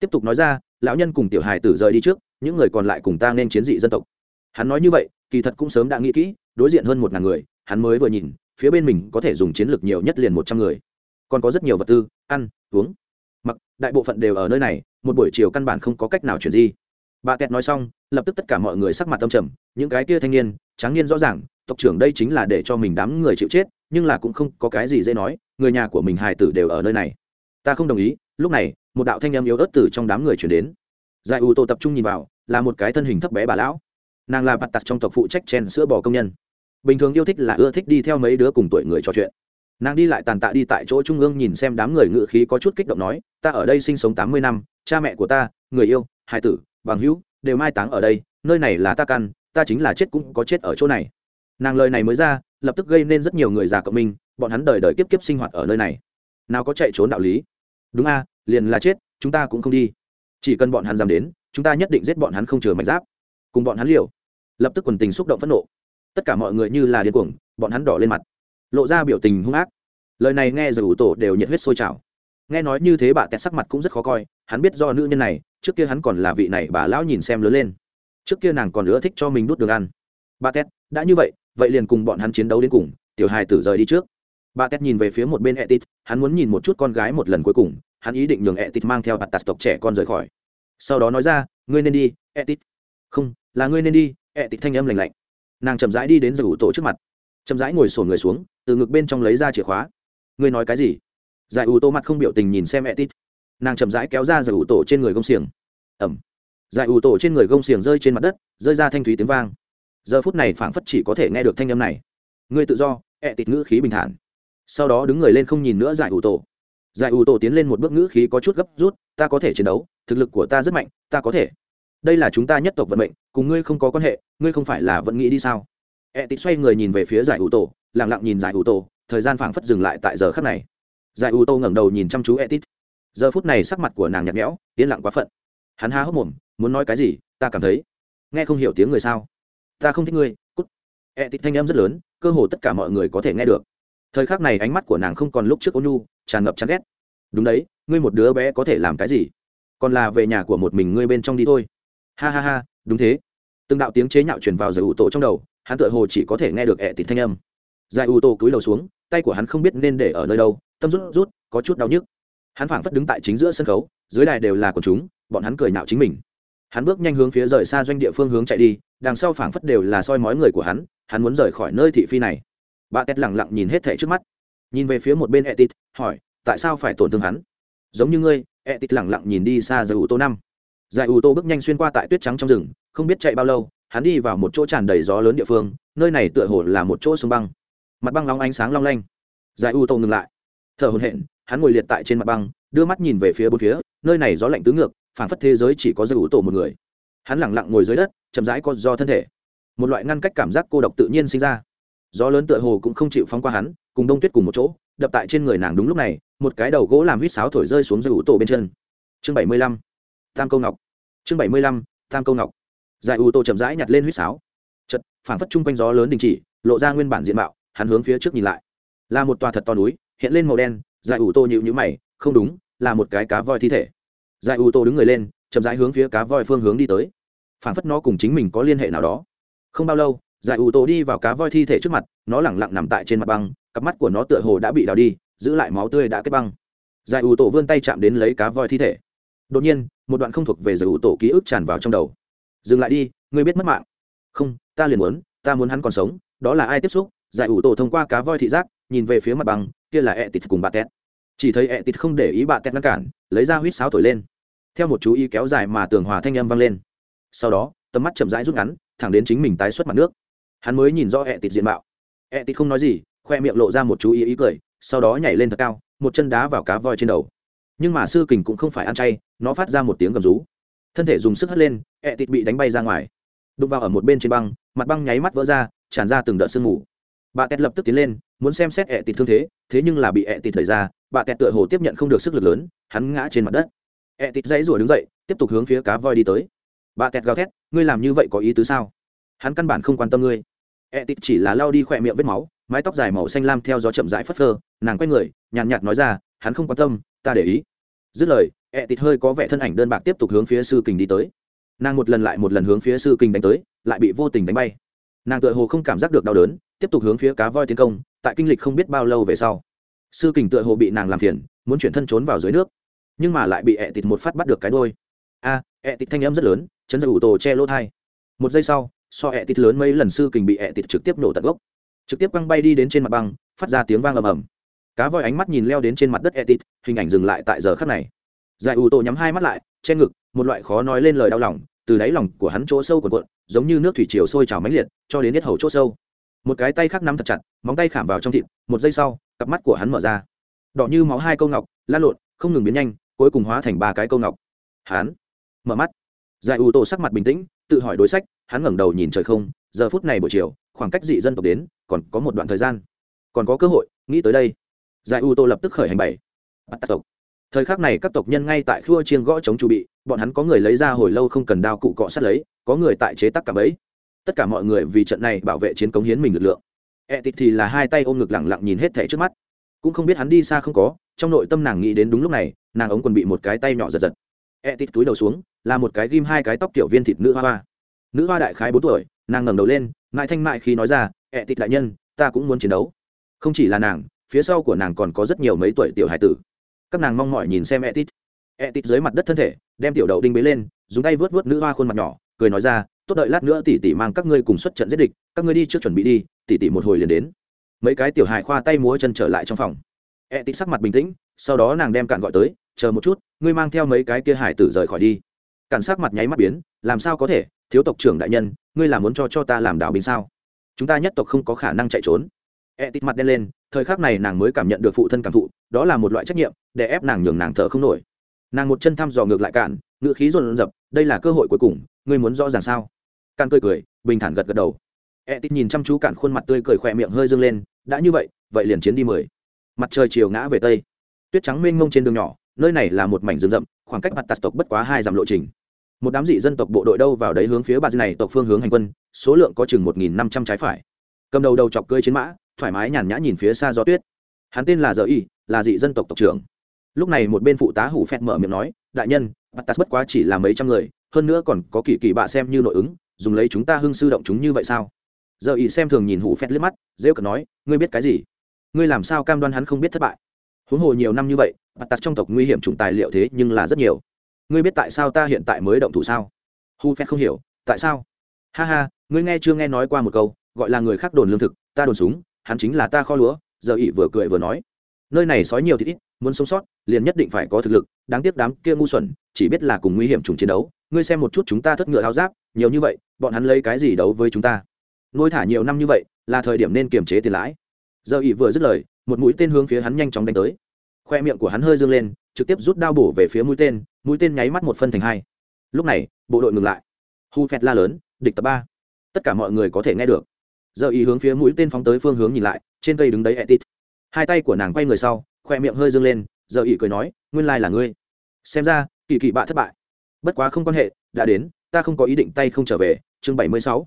Tiếp tục nói ra, lão nhân cùng tiểu hài tử rời đi trước, những người còn lại cùng ta nên chiến dị dân tộc. Hắn nói như vậy, kỳ thật cũng sớm đã nghĩ kỹ, đối diện hơn một ngàn người, hắn mới vừa nhìn, phía bên mình có thể dùng chiến lược nhiều nhất liền một trăm người. Còn có rất nhiều vật tư, ăn, uống. Mặc, đại bộ phận đều ở nơi này, một buổi chiều căn bản không có cách nào chuyển di bà tẹt nói xong, lập tức tất cả mọi người sắc mặt tâm trầm, những cái kia thanh niên, tráng niên rõ ràng, tộc trưởng đây chính là để cho mình đám người chịu chết, nhưng là cũng không có cái gì dễ nói, người nhà của mình hài tử đều ở nơi này. Ta không đồng ý, lúc này, một đạo thanh em yếu ớt từ trong đám người chuyển đến. Giải ưu tô tập trung nhìn vào, là một cái thân hình thấp bé bà lão. Nàng là bạt tặc trong tộc phụ trách chen sữa bò công nhân. Bình thường yêu thích là ưa thích đi theo mấy đứa cùng tuổi người trò chuyện. Nàng đi lại tàn tạ đi tại chỗ trung ương nhìn xem đám người ngự khí có chút kích động nói, ta ở đây sinh sống tám mươi năm, cha mẹ của ta, người yêu, hài tử bằng hữu, đều mai táng ở đây, nơi này là ta căn, ta chính là chết cũng có chết ở chỗ này. Nàng lời này mới ra, lập tức gây nên rất nhiều người già cộng minh, bọn hắn đời đời kiếp kiếp sinh hoạt ở nơi này. Nào có chạy trốn đạo lý? Đúng a, liền là chết, chúng ta cũng không đi. Chỉ cần bọn hắn dám đến, chúng ta nhất định giết bọn hắn không chừa mạch giáp. Cùng bọn hắn liều. Lập tức quần tình xúc động phẫn nộ. Tất cả mọi người như là điên cuồng, bọn hắn đỏ lên mặt. Lộ ra biểu tình hung ác. Lời này nghe rồi ủ tổ đều nhiệt huyết sôi trào nghe nói như thế bà tẹt sắc mặt cũng rất khó coi, hắn biết do nữ nhân này, trước kia hắn còn là vị này bà lão nhìn xem lớn lên. Trước kia nàng còn ưa thích cho mình đút đường ăn. Bà tét đã như vậy vậy liền cùng bọn hắn chiến đấu đến cùng, tiểu hài tử rời đi trước. Bà tét nhìn về phía một bên etit, hắn muốn nhìn một chút con gái một lần cuối cùng, hắn ý định nhường etit mang theo bạt tạt tộc trẻ con rời khỏi. Sau đó nói ra, ngươi nên đi, etit. Không, là ngươi nên đi, etit thanh âm lành lạnh. Nàng chậm rãi đi đến giải ủ tổ trước mặt. Chậm rãi ngồi sổn người xuống, từ ngực bên trong lấy ra chìa khóa. Ngươi nói cái gì? Giải ủ tổ mặt không biểu tình nhìn xem etit. Nàng chậm rãi kéo ra giải ủ tổ trên người gông xiềng. Ẩm. Giải ủ tổ trên người gông xiềng rơi trên mặt đất, rơi ra thanh thúy tiếng vang. Giờ phút này phảng phất chỉ có thể nghe được thanh âm này. Ngươi tự do ẹ tịt ngữ khí bình thản. Sau đó đứng người lên không nhìn nữa giải ủ tổ. Giải ủ tổ tiến lên một bước ngữ khí có chút gấp rút, ta có thể chiến đấu, thực lực của ta rất mạnh, ta có thể. Đây là chúng ta nhất tộc vận mệnh, cùng ngươi không có quan hệ, ngươi không phải là vẫn nghĩ đi sao? E tít xoay người nhìn về phía giải ủ tổ lẳng lặng nhìn giải ủ tổ, thời gian phảng phất dừng lại tại giờ khắc này giải ủ tô ngẩng đầu nhìn chăm chú etit giờ phút này sắc mặt của nàng nhạt nhẽo, yên lặng quá phận. Hắn há hốc mồm, muốn nói cái gì, ta cảm thấy. Nghe không hiểu tiếng người sao? Ta không thích ngươi, cút. Etit thanh âm rất lớn, cơ hồ tất cả mọi người có thể nghe được. Thời khắc này ánh mắt của nàng không còn lúc trước ôn nhu, tràn ngập chán ghét. Đúng đấy, ngươi một đứa bé có thể làm cái gì? Còn là về nhà của một mình ngươi bên trong đi thôi. Ha ha ha, đúng thế. Từng đạo tiếng chế nhạo truyền vào giải ủ tổ trong đầu, hắn tựa hồ chỉ có thể nghe được ẹ tịt thanh âm. Giải ủ tổ cúi đầu xuống, tay của hắn không biết nên để ở nơi đâu tâm rút rút, có chút đau nhức. Hắn phảng phất đứng tại chính giữa sân khấu, dưới đài đều là của chúng, bọn hắn cười nhạo chính mình. Hắn bước nhanh hướng phía rời xa doanh địa phương hướng chạy đi, đằng sau phảng phất đều là soi mói người của hắn hắn muốn rời khỏi nơi thị phi này. Bà tét lẳng lặng nhìn hết thẻ trước mắt. Nhìn về phía một bên etit, hỏi, tại sao phải tổn thương hắn? Giống như ngươi, etit lẳng lặng nhìn đi xa giải ủ tô năm. Giải ủ tô bước nhanh xuyên qua tại tuyết trắng trong rừng, không biết chạy bao lâu, hắn đi vào một chỗ tràn đầy gió lớn địa phương, nơi này tựa hồ là một chỗ sông băng. Mặt băng long ánh sáng long lanh. Giải ủ tô ngừng lại thở hồn hển, hắn ngồi liệt tại trên mặt băng, đưa mắt nhìn về phía bốn phía, nơi này gió lạnh tứ ngược phản phất thế giới chỉ có dư ủ tổ một người. Hắn lẳng lặng ngồi dưới đất, chậm rãi co do thân thể. Một loại ngăn cách cảm giác cô độc tự nhiên sinh ra. Gió lớn tựa hồ cũng không chịu phóng qua hắn, cùng đông tuyết cùng một chỗ, đập tại trên người nàng đúng lúc này, một cái đầu gỗ làm huýt sáo thổi rơi xuống dư ủ tổ bên chân. Chương bảy mươi lăm, tam câu ngọc. Chương bảy mươi lăm, tam câu ngọc. Giải ủ tổ chậm rãi nhặt lên huýt sáo. Chật phản phất chung quanh gió lớn đình chỉ, lộ ra nguyên bản diện mạo, hắn hướng phía trước nhìn lại. Là một tòa thật to núi hiện lên màu đen, giải ủ tô nhịu nhữ mày, không đúng, là một cái cá voi thi thể. Giải ủ tô đứng người lên, chậm rãi hướng phía cá voi phương hướng đi tới. Phảng phất nó cùng chính mình có liên hệ nào đó. Không bao lâu, giải ủ tô đi vào cá voi thi thể trước mặt, nó lẳng lặng nằm tại trên mặt băng, cặp mắt của nó tựa hồ đã bị đào đi, giữ lại máu tươi đã kết băng. Giải ủ tổ vươn tay chạm đến lấy cá voi thi thể. Đột nhiên, một đoạn không thuộc về giải ủ tổ ký ức tràn vào trong đầu. Dừng lại đi, ngươi biết mất mạng. Không, ta liền muốn, ta muốn hắn còn sống, đó là ai tiếp xúc? Giải ủ tổ thông qua cá voi thị giác, nhìn về phía mặt băng kia là ẹ tịt cùng bà tét. Chỉ thấy ẹ tịt không để ý bà tét ngăn cản, lấy ra huýt sáo thổi lên. Theo một chú ý kéo dài mà tường hòa thanh âm vang lên. Sau đó, tầm mắt chậm rãi rút ngắn, thẳng đến chính mình tái xuất mặt nước. Hắn mới nhìn rõ ẹ tịt diện mạo. Ẹ tịt không nói gì, khoe miệng lộ ra một chú ý ý cười, sau đó nhảy lên thật cao, một chân đá vào cá voi trên đầu. Nhưng mà sư kình cũng không phải ăn chay, nó phát ra một tiếng gầm rú. Thân thể dùng sức hất lên, ẹ tịt bị đánh bay ra ngoài. Đụng vào ở một bên trên băng, mặt băng nháy mắt vỡ ra, tràn ra từng đợt sương mù. Bà tét lập tức tiến lên muốn xem xét ẹ tịt thương thế thế nhưng là bị ẹ tịt thời ra, bà tẹt tựa hồ tiếp nhận không được sức lực lớn, hắn ngã trên mặt đất. Ẹ tịt dãy rủa đứng dậy, tiếp tục hướng phía cá voi đi tới. Bà tẹt gào thét, ngươi làm như vậy có ý tứ sao? Hắn căn bản không quan tâm ngươi. Ẹ tịt chỉ là lao đi khỏe miệng vết máu, mái tóc dài màu xanh lam theo gió chậm rãi phất phơ, nàng quay người, nhàn nhạt nói ra, hắn không quan tâm, ta để ý. Dứt lời, ẹ tịt hơi có vẻ thân ảnh đơn bạc tiếp tục hướng phía sư kình đi tới. Nàng một lần lại một lần hướng phía sư kình đánh tới, lại bị vô tình đánh bay nàng tựa hồ không cảm giác được đau đớn, tiếp tục hướng phía cá voi tiến công, tại kinh lịch không biết bao lâu về sau. Sư kình tựa hồ bị nàng làm phiền, muốn chuyển thân trốn vào dưới nước, nhưng mà lại bị ẹ tịt một phát bắt được cái đôi a, ẹ tịt thanh âm rất lớn, chấn ra ủ tổ che lỗ thai. Một giây sau, so ẹ tịt lớn mấy lần sư kình bị ẹ tịt trực tiếp nổ tận gốc. Trực tiếp quăng bay đi đến trên mặt băng, phát ra tiếng vang ầm ầm. Cá voi ánh mắt nhìn leo đến trên mặt đất ẹ tịt, hình ảnh dừng lại tại giờ khắc này. Giải ủ tổ nhắm hai mắt lại, che ngực, một loại khó nói lên lời đau lòng từ đáy lòng của hắn chỗ sâu cuộn cuộn, giống như nước thủy chiều sôi trào mãnh liệt, cho đến hết hầu chỗ sâu. Một cái tay khác nắm thật chặt, móng tay khảm vào trong thịt, một giây sau, cặp mắt của hắn mở ra. Đỏ như máu hai câu ngọc, lan lộn, không ngừng biến nhanh, cuối cùng hóa thành ba cái câu ngọc. Hắn mở mắt. Giải ủ tổ sắc mặt bình tĩnh, tự hỏi đối sách, hắn ngẩng đầu nhìn trời không, giờ phút này buổi chiều, khoảng cách dị dân tộc đến, còn có một đoạn thời gian. Còn có cơ hội, nghĩ tới đây. Giải ủ tổ lập tức khởi hành bảy. Bắt tộc. Thời khắc này các tộc nhân ngay tại khua chiên gõ chống chu bị bọn hắn có người lấy ra hồi lâu không cần đao cụ cọ sát lấy, có người tại chế tắc cả bẫy. Tất cả mọi người vì trận này bảo vệ chiến cống hiến mình lực lượng. E tịt thì là hai tay ôm ngực lẳng lặng nhìn hết thẻ trước mắt. Cũng không biết hắn đi xa không có, trong nội tâm nàng nghĩ đến đúng lúc này, nàng ống còn bị một cái tay nhỏ giật giật. E tịt túi đầu xuống, là một cái ghim hai cái tóc tiểu viên thịt nữ hoa hoa. Nữ hoa đại khái bốn tuổi, nàng ngẩng đầu lên, mại thanh mại khi nói ra e tịt đại nhân, ta cũng muốn chiến đấu. Không chỉ là nàng, phía sau của nàng còn có rất nhiều mấy tuổi tiểu hải tử. Các nàng mong mỏi nhìn xem e tít e tít dưới mặt đất thân thể, đem tiểu đậu đinh bế lên, dùng tay vớt vớt nữ hoa khuôn mặt nhỏ, cười nói ra, tốt đợi lát nữa tỷ tỷ mang các ngươi cùng xuất trận giết địch, các ngươi đi trước chuẩn bị đi, tỷ tỷ một hồi liền đến. Mấy cái tiểu hài khoa tay múa chân trở lại trong phòng. E tít sắc mặt bình tĩnh, sau đó nàng đem cạn gọi tới, chờ một chút, ngươi mang theo mấy cái kia hải tử rời khỏi đi. Cạn sắc mặt nháy mắt biến, làm sao có thể, thiếu tộc trưởng đại nhân, ngươi là muốn cho cho ta làm đảo binh sao? Chúng ta nhất tộc không có khả năng chạy trốn. E tít mặt đen lên, thời khắc này nàng mới cảm nhận được phụ thân cảm thụ, đó là một loại trách nhiệm, để ép nàng nhường nàng thở không nổi nàng một chân thăm dò ngược lại cạn ngựa khí dồn dập đây là cơ hội cuối cùng, ngươi muốn rõ ràng sao? Cạn cười cười, bình thản gật gật đầu. E tít nhìn chăm chú cạn khuôn mặt tươi cười khỏe miệng hơi dâng lên, đã như vậy vậy liền chiến đi mười. Mặt trời chiều ngã về tây. Tuyết trắng mênh mông trên đường nhỏ, nơi này là một mảnh rừng rậm, khoảng cách mặt tạt tộc bất quá hai dặm lộ trình. Một đám dị dân tộc bộ đội đâu vào đấy hướng phía bà này tộc phương hướng hành quân, số lượng có chừng một nghìn năm trăm trái phải. Cầm đầu đầu chọc cơi chiến mã, thoải mái nhàn nhã nhìn phía xa gió tuyết. Hắn tên là giờ y, là dị dân tộc tộc trưởng lúc này một bên phụ tá hủ phẹt mở miệng nói, đại nhân bắt bất quá chỉ là mấy trăm người, hơn nữa còn có kỳ kỳ bạ xem như nội ứng, dùng lấy chúng ta hưng sư động chúng như vậy sao? Giờ y xem thường nhìn hủ phét liếc mắt, rêu cờ nói, ngươi biết cái gì? Ngươi làm sao cam đoan hắn không biết thất bại? Huống hồ nhiều năm như vậy bắt trong tộc nguy hiểm chủng tài liệu thế nhưng là rất nhiều. Ngươi biết tại sao ta hiện tại mới động thủ sao? Hu phét không hiểu, tại sao? Ha ha, ngươi nghe chưa nghe nói qua một câu, gọi là người khác đồn lương thực, ta đồn súng, hắn chính là ta kho lúa, giờ ý vừa cười vừa nói nơi này sói nhiều thì ít, muốn sống sót, liền nhất định phải có thực lực, đáng tiếc đám kia ngu xuẩn, chỉ biết là cùng nguy hiểm trùng chiến đấu. Ngươi xem một chút chúng ta thất ngựa hao giáp, nhiều như vậy, bọn hắn lấy cái gì đấu với chúng ta? Nuôi thả nhiều năm như vậy, là thời điểm nên kiềm chế tiền lãi. Giờ ỉ vừa dứt lời, một mũi tên hướng phía hắn nhanh chóng đánh tới. Khoe miệng của hắn hơi dương lên, trực tiếp rút đao bổ về phía mũi tên mũi tên nháy mắt một phân thành hai. Lúc này, bộ đội ngừng lại. Hu phét la lớn, địch tập ba. Tất cả mọi người có thể nghe được. Giờ ý hướng phía mũi tên phóng tới phương hướng nhìn lại, trên cây đứng đấy etit hai tay của nàng quay người sau khoe miệng hơi dâng lên, giờ ý cười nói, nguyên lai là ngươi. Xem ra, kỳ kỳ bạ thất bại. Bất quá không quan hệ, đã đến, ta không có ý định tay không trở về, chương bảy mươi sáu.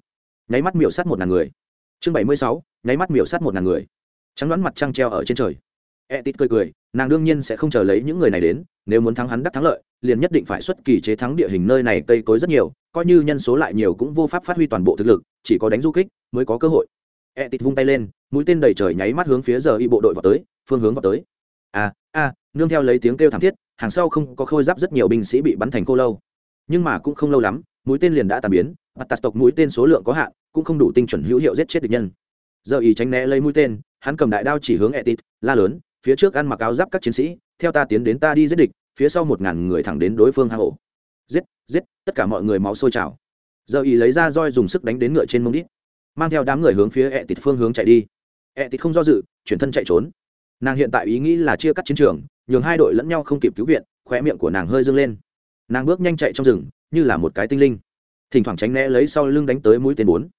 Nháy mắt miểu sát một ngàn người. Chương bảy mươi sáu, nháy mắt miểu sát một ngàn người. Trắng đoán mặt trăng treo ở trên trời. E tít cười cười, nàng đương nhiên sẽ không chờ lấy những người này đến, nếu muốn thắng hắn đắc thắng lợi, liền nhất định phải xuất kỳ chế thắng địa hình nơi này cây cối rất nhiều, coi như nhân số lại nhiều cũng vô pháp phát huy toàn bộ thực lực, chỉ có đánh du kích mới có cơ hội. E tít vung tay lên mũi tên đầy trời nháy mắt hướng phía giờ y bộ đội vào tới, phương hướng vào tới. A a nương theo lấy tiếng kêu thảm thiết, hàng sau không có khôi giáp rất nhiều binh sĩ bị bắn thành cô lâu. Nhưng mà cũng không lâu lắm, mũi tên liền đã tàn biến mặt tạt tộc mũi tên số lượng có hạn, cũng không đủ tinh chuẩn hữu hiệu giết chết địch nhân. Giờ y tránh né lấy mũi tên, hắn cầm đại đao chỉ hướng etit, la lớn, phía trước ăn mặc áo giáp các chiến sĩ, theo ta tiến đến ta đi giết địch, phía sau một ngàn người thẳng đến đối phương hang ổ. Giết giết, tất cả mọi người máu sôi trào. Giờ y lấy ra roi dùng sức đánh đến ngựa trên mông đít, mang theo đám người hướng phía ẹ tịt phương hướng chạy đi ẹ thì không do dự, chuyển thân chạy trốn. Nàng hiện tại ý nghĩ là chia cắt chiến trường, nhường hai đội lẫn nhau không kịp cứu viện, khóe miệng của nàng hơi dâng lên. Nàng bước nhanh chạy trong rừng, như là một cái tinh linh. Thỉnh thoảng tránh né lấy sau lưng đánh tới mũi tên bốn.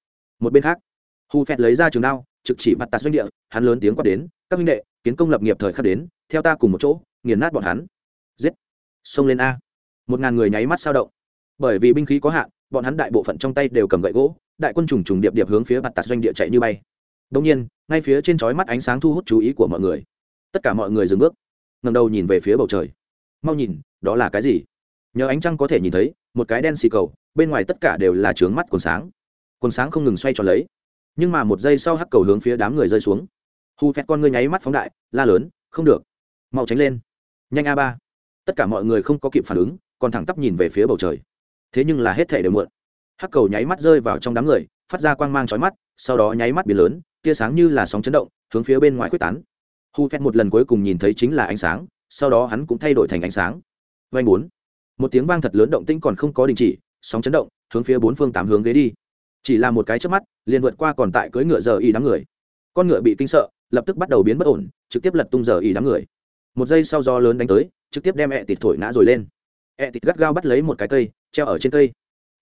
Một bên khác, hu phẹt lấy ra trường đao, trực chỉ mặt tạt doanh địa, hắn lớn tiếng quát đến, các minh đệ, kiến công lập nghiệp thời khắc đến, theo ta cùng một chỗ, nghiền nát bọn hắn. Giết! Xông lên a. Một ngàn người nháy mắt sao động. Bởi vì binh khí có hạn, bọn hắn đại bộ phận trong tay đều cầm gậy gỗ, đại quân trùng trùng điệp điệp hướng phía mặt tạt doanh địa chạy như bay đông nhiên, ngay phía trên chói mắt ánh sáng thu hút chú ý của mọi người. Tất cả mọi người dừng bước ngầm đầu nhìn về phía bầu trời. Mau nhìn, đó là cái gì? Nhờ ánh trăng có thể nhìn thấy, một cái đen xì cầu, bên ngoài tất cả đều là trướng mắt quần sáng. Quần sáng không ngừng xoay tròn lấy. Nhưng mà một giây sau hắc cầu hướng phía đám người rơi xuống. Hu phét con ngươi nháy mắt phóng đại, la lớn, không được, mau tránh lên. Nhanh a ba. Tất cả mọi người không có kịp phản ứng, còn thẳng tắp nhìn về phía bầu trời. Thế nhưng là hết thể đều muộn. Hắc cầu nháy mắt rơi vào trong đám người, phát ra quang mang trói mắt, sau đó nháy mắt biến lớn tia sáng như là sóng chấn động, hướng phía bên ngoài quyết tán. Hu phét một lần cuối cùng nhìn thấy chính là ánh sáng, sau đó hắn cũng thay đổi thành ánh sáng. Vanh bốn. Một tiếng vang thật lớn động tĩnh còn không có đình chỉ, sóng chấn động, hướng phía bốn phương tám hướng ghế đi. Chỉ là một cái trước mắt, liền vượt qua còn tại cưỡi ngựa giờ y đám người. Con ngựa bị kinh sợ, lập tức bắt đầu biến bất ổn, trực tiếp lật tung giờ y đám người. Một giây sau gió lớn đánh tới, trực tiếp đem ẹ tịt thổi ngã rồi lên. Ẹ tịt gắt gao bắt lấy một cái cây, treo ở trên cây.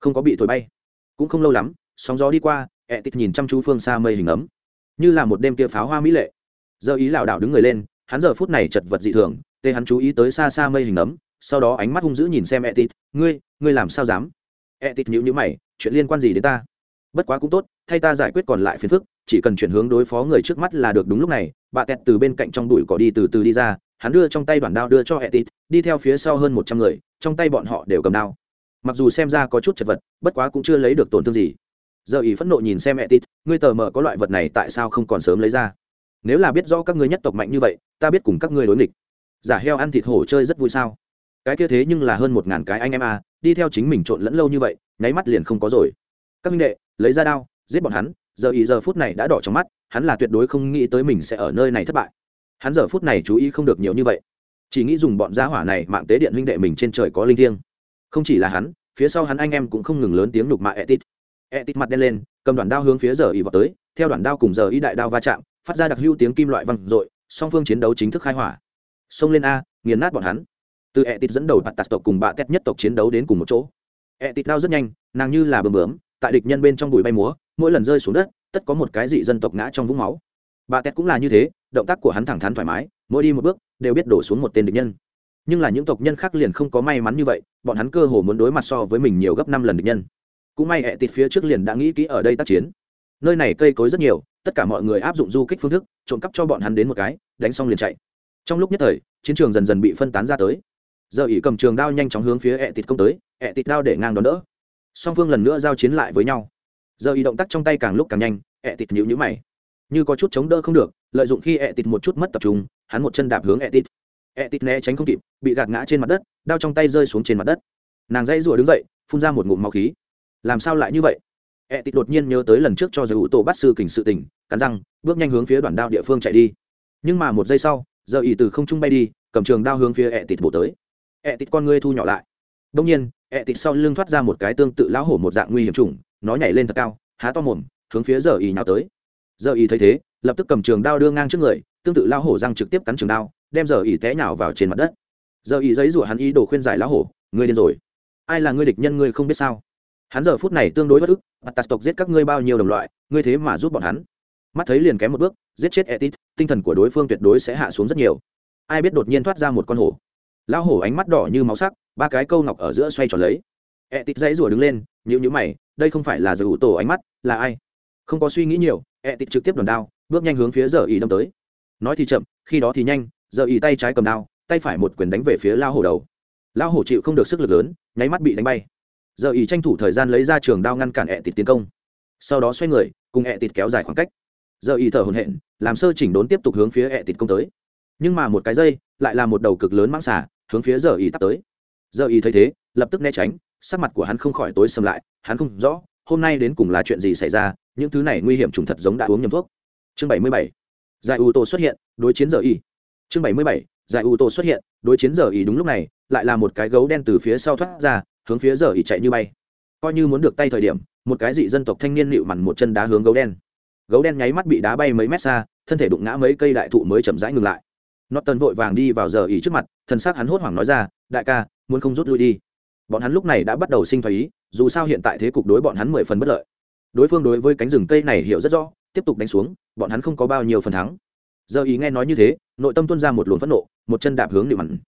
Không có bị thổi bay. Cũng không lâu lắm, sóng gió đi qua ẹ tịt nhìn chăm chú phương xa mây hình ấm như là một đêm kia pháo hoa mỹ lệ. Giờ ý lảo đảo đứng người lên, hắn giờ phút này chật vật dị thường, tê hắn chú ý tới xa xa mây hình ấm sau đó ánh mắt hung dữ nhìn xem etit, ngươi ngươi làm sao dám? Etit nhữ nhữ mày, chuyện liên quan gì đến ta? Bất quá cũng tốt, thay ta giải quyết còn lại phiền phức, chỉ cần chuyển hướng đối phó người trước mắt là được đúng lúc này. Bà tẹt từ bên cạnh trong đùi cỏ đi từ từ đi ra, hắn đưa trong tay đoàn đao đưa cho etit, đi theo phía sau hơn một trăm người, trong tay bọn họ đều cầm đao. Mặc dù xem ra có chút chật vật, bất quá cũng chưa lấy được tổn thương gì giờ ý phẫn nộ nhìn xem mẹ tít, ngươi tờ mờ có loại vật này tại sao không còn sớm lấy ra? Nếu là biết rõ các ngươi nhất tộc mạnh như vậy ta biết cùng các ngươi đối nghịch. Giả heo ăn thịt hổ chơi rất vui sao? Cái kia thế nhưng là hơn một ngàn cái anh em à, đi theo chính mình trộn lẫn lâu như vậy nháy mắt liền không có rồi. Các minh đệ lấy ra đao giết bọn hắn giờ ý giờ phút này đã đỏ trong mắt hắn là tuyệt đối không nghĩ tới mình sẽ ở nơi này thất bại. Hắn giờ phút này chú ý không được nhiều như vậy. Chỉ nghĩ dùng bọn giá hỏa này mạng tế điện huynh đệ mình trên trời có linh thiêng. Không chỉ là hắn phía sau hắn anh em cũng không ngừng lớn tiếng nhục mạ etit. E etit mặt đen lên, cầm đoạn đao hướng phía giờ y vào tới, theo đoạn đao cùng giờ y đại đao va chạm, phát ra đặc hữu tiếng kim loại văng rội. song phương chiến đấu chính thức khai hỏa. Xông lên a, nghiền nát bọn hắn. Từ E etit dẫn đầu bạt tạt tộc cùng bạ tét nhất tộc chiến đấu đến cùng một chỗ. E tịt đao rất nhanh, nàng như là bơm bướm, tại địch nhân bên trong bụi bay múa, mỗi lần rơi xuống đất, tất có một cái dị dân tộc ngã trong vũng máu. Bà tét cũng là như thế, động tác của hắn thẳng thắn thoải mái, mỗi đi một bước, đều biết đổ xuống một tên địch nhân. Nhưng là những tộc nhân khác liền không có may mắn như vậy, bọn hắn cơ hồ muốn đối mặt so với mình nhiều gấp năm lần địch nhân cũng may ẹ tịt phía trước liền đã nghĩ kỹ ở đây tác chiến. Nơi này cây cối rất nhiều, tất cả mọi người áp dụng du kích phương thức, trộm cắp cho bọn hắn đến một cái, đánh xong liền chạy. Trong lúc nhất thời, chiến trường dần dần bị phân tán ra tới. Giờ ỉ cầm trường đao nhanh chóng hướng phía ẹ tịt công tới, ẹ tịt đao để ngang đón đỡ. Song phương lần nữa giao chiến lại với nhau. Giờ ỉ động tác trong tay càng lúc càng nhanh, ẹ tịt nhịu nhữ mày. Như có chút chống đỡ không được, lợi dụng khi ẹ tịt một chút mất tập trung, hắn một chân đạp hướng ẹ tịt. Ẹ tịt né tránh không kịp, bị gạt ngã trên mặt đất, đao trong tay rơi xuống trên mặt đất. Nàng dãy rủa đứng dậy, phun ra một ngụm máu khí làm sao lại như vậy? Ẹ tịt đột nhiên nhớ tới lần trước cho giờ ủ tổ bắt sư kình sự tình, cắn răng, bước nhanh hướng phía đoàn đao địa phương chạy đi. Nhưng mà một giây sau, giờ ỉ từ không trung bay đi, cầm trường đao hướng phía ẹ tịt bổ tới. Ẹ tịt con ngươi thu nhỏ lại. Đông nhiên ẹ tịt sau lưng thoát ra một cái tương tự lão hổ một dạng nguy hiểm trùng, nó nhảy lên thật cao, há to mồm, hướng phía giờ ỉ nhào tới. Giờ ỉ thấy thế, lập tức cầm trường đao đưa ngang trước người, tương tự lão hổ răng trực tiếp cắn trường đao, đem giờ ỉ té nhào vào trên mặt đất. Giờ ỉ giấy rủa hắn ý đồ khuyên giải lão hổ, ngươi điên rồi. Ai là ngươi địch nhân ngươi không biết sao? Hắn giờ phút này tương đối bất ức mặt tạt tộc giết các ngươi bao nhiêu đồng loại, ngươi thế mà giúp bọn hắn. Mắt thấy liền kém một bước, giết chết etit, tinh thần của đối phương tuyệt đối sẽ hạ xuống rất nhiều. Ai biết đột nhiên thoát ra một con hổ. Lão hổ ánh mắt đỏ như máu sắc, ba cái câu ngọc ở giữa xoay tròn lấy. Etit dãy rủa đứng lên nhữ nhữ mày, đây không phải là giờ ủ tổ ánh mắt, là ai? Không có suy nghĩ nhiều, etit trực tiếp đòn đao, bước nhanh hướng phía giờ ý đâm tới. Nói thì chậm, khi đó thì nhanh, giờ ý tay trái cầm đao, tay phải một quyền đánh về phía lao hổ đầu. Lao hổ chịu không được sức lực lớn, nháy mắt bị đánh bay giờ ý tranh thủ thời gian lấy ra trường đao ngăn cản ẹ tịt tiến công. Sau đó xoay người, cùng ẹ tịt kéo dài khoảng cách. Giờ ý thở hồn hện làm sơ chỉnh đốn tiếp tục hướng phía ẹ tịt công tới. Nhưng mà một cái dây, lại là một đầu cực lớn mãng xả hướng phía giờ ý tắt tới. Giờ ý thấy thế, lập tức né tránh, sắc mặt của hắn không khỏi tối xâm lại, hắn không rõ, hôm nay đến cùng là chuyện gì xảy ra, những thứ này nguy hiểm trùng thật giống đã uống nhầm thuốc. Chương bảy mươi bảy, giải u tô xuất hiện, đối chiến giờ ý chương bảy mươi bảy, giải u tô xuất hiện, đối chiến giờ ý đúng lúc này, lại là một cái gấu đen từ phía sau thoát ra hướng phía giờ ý chạy như bay. Coi như muốn được tay thời điểm, một cái dị dân tộc thanh niên nịu mặn một chân đá hướng gấu đen. Gấu đen nháy mắt bị đá bay mấy mét xa, thân thể đụng ngã mấy cây đại thụ mới chậm rãi ngừng lại. Nó tần vội vàng đi vào giờ ý trước mặt, thần xác hắn hốt hoảng nói ra, đại ca, muốn không rút lui đi? Bọn hắn lúc này đã bắt đầu sinh thái ý, dù sao hiện tại thế cục đối bọn hắn mười phần bất lợi. Đối phương đối với cánh rừng cây này hiểu rất rõ, tiếp tục đánh xuống, bọn hắn không có bao nhiêu phần thắng. Giờ ý nghe nói như thế, nội tâm tuân ra một luồng phẫn nộ, một chân đạp hướng nịu mặn.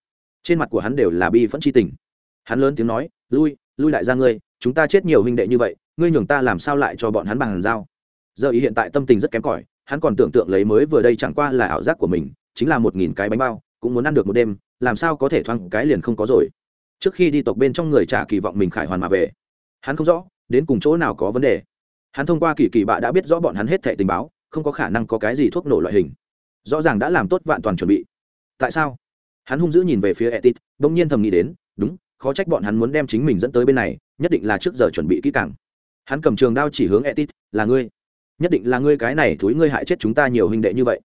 Trên mặt của hắn đều là bi phẫn chi tình. Hắn lớn tiếng nói lui lui lại ra ngươi, chúng ta chết nhiều huynh đệ như vậy, ngươi nhường ta làm sao lại cho bọn hắn bằng dao? Giờ ý hiện tại tâm tình rất kém cỏi, hắn còn tưởng tượng lấy mới vừa đây chẳng qua là ảo giác của mình, chính là một nghìn cái bánh bao, cũng muốn ăn được một đêm, làm sao có thể thoáng cái liền không có rồi. Trước khi đi tộc bên trong người trả kỳ vọng mình khải hoàn mà về, hắn không rõ, đến cùng chỗ nào có vấn đề. Hắn thông qua kỳ kỳ bạ đã biết rõ bọn hắn hết thệ tình báo, không có khả năng có cái gì thuốc nổ loại hình. Rõ ràng đã làm tốt vạn toàn chuẩn bị. Tại sao? Hắn hung dữ nhìn về phía etit, bỗng nhiên thầm nghĩ đến, đúng khó trách bọn hắn muốn đem chính mình dẫn tới bên này, nhất định là trước giờ chuẩn bị kỹ càng. Hắn cầm trường đao chỉ hướng etit là ngươi. Nhất định là ngươi cái này thúi ngươi hại chết chúng ta nhiều huynh đệ như vậy.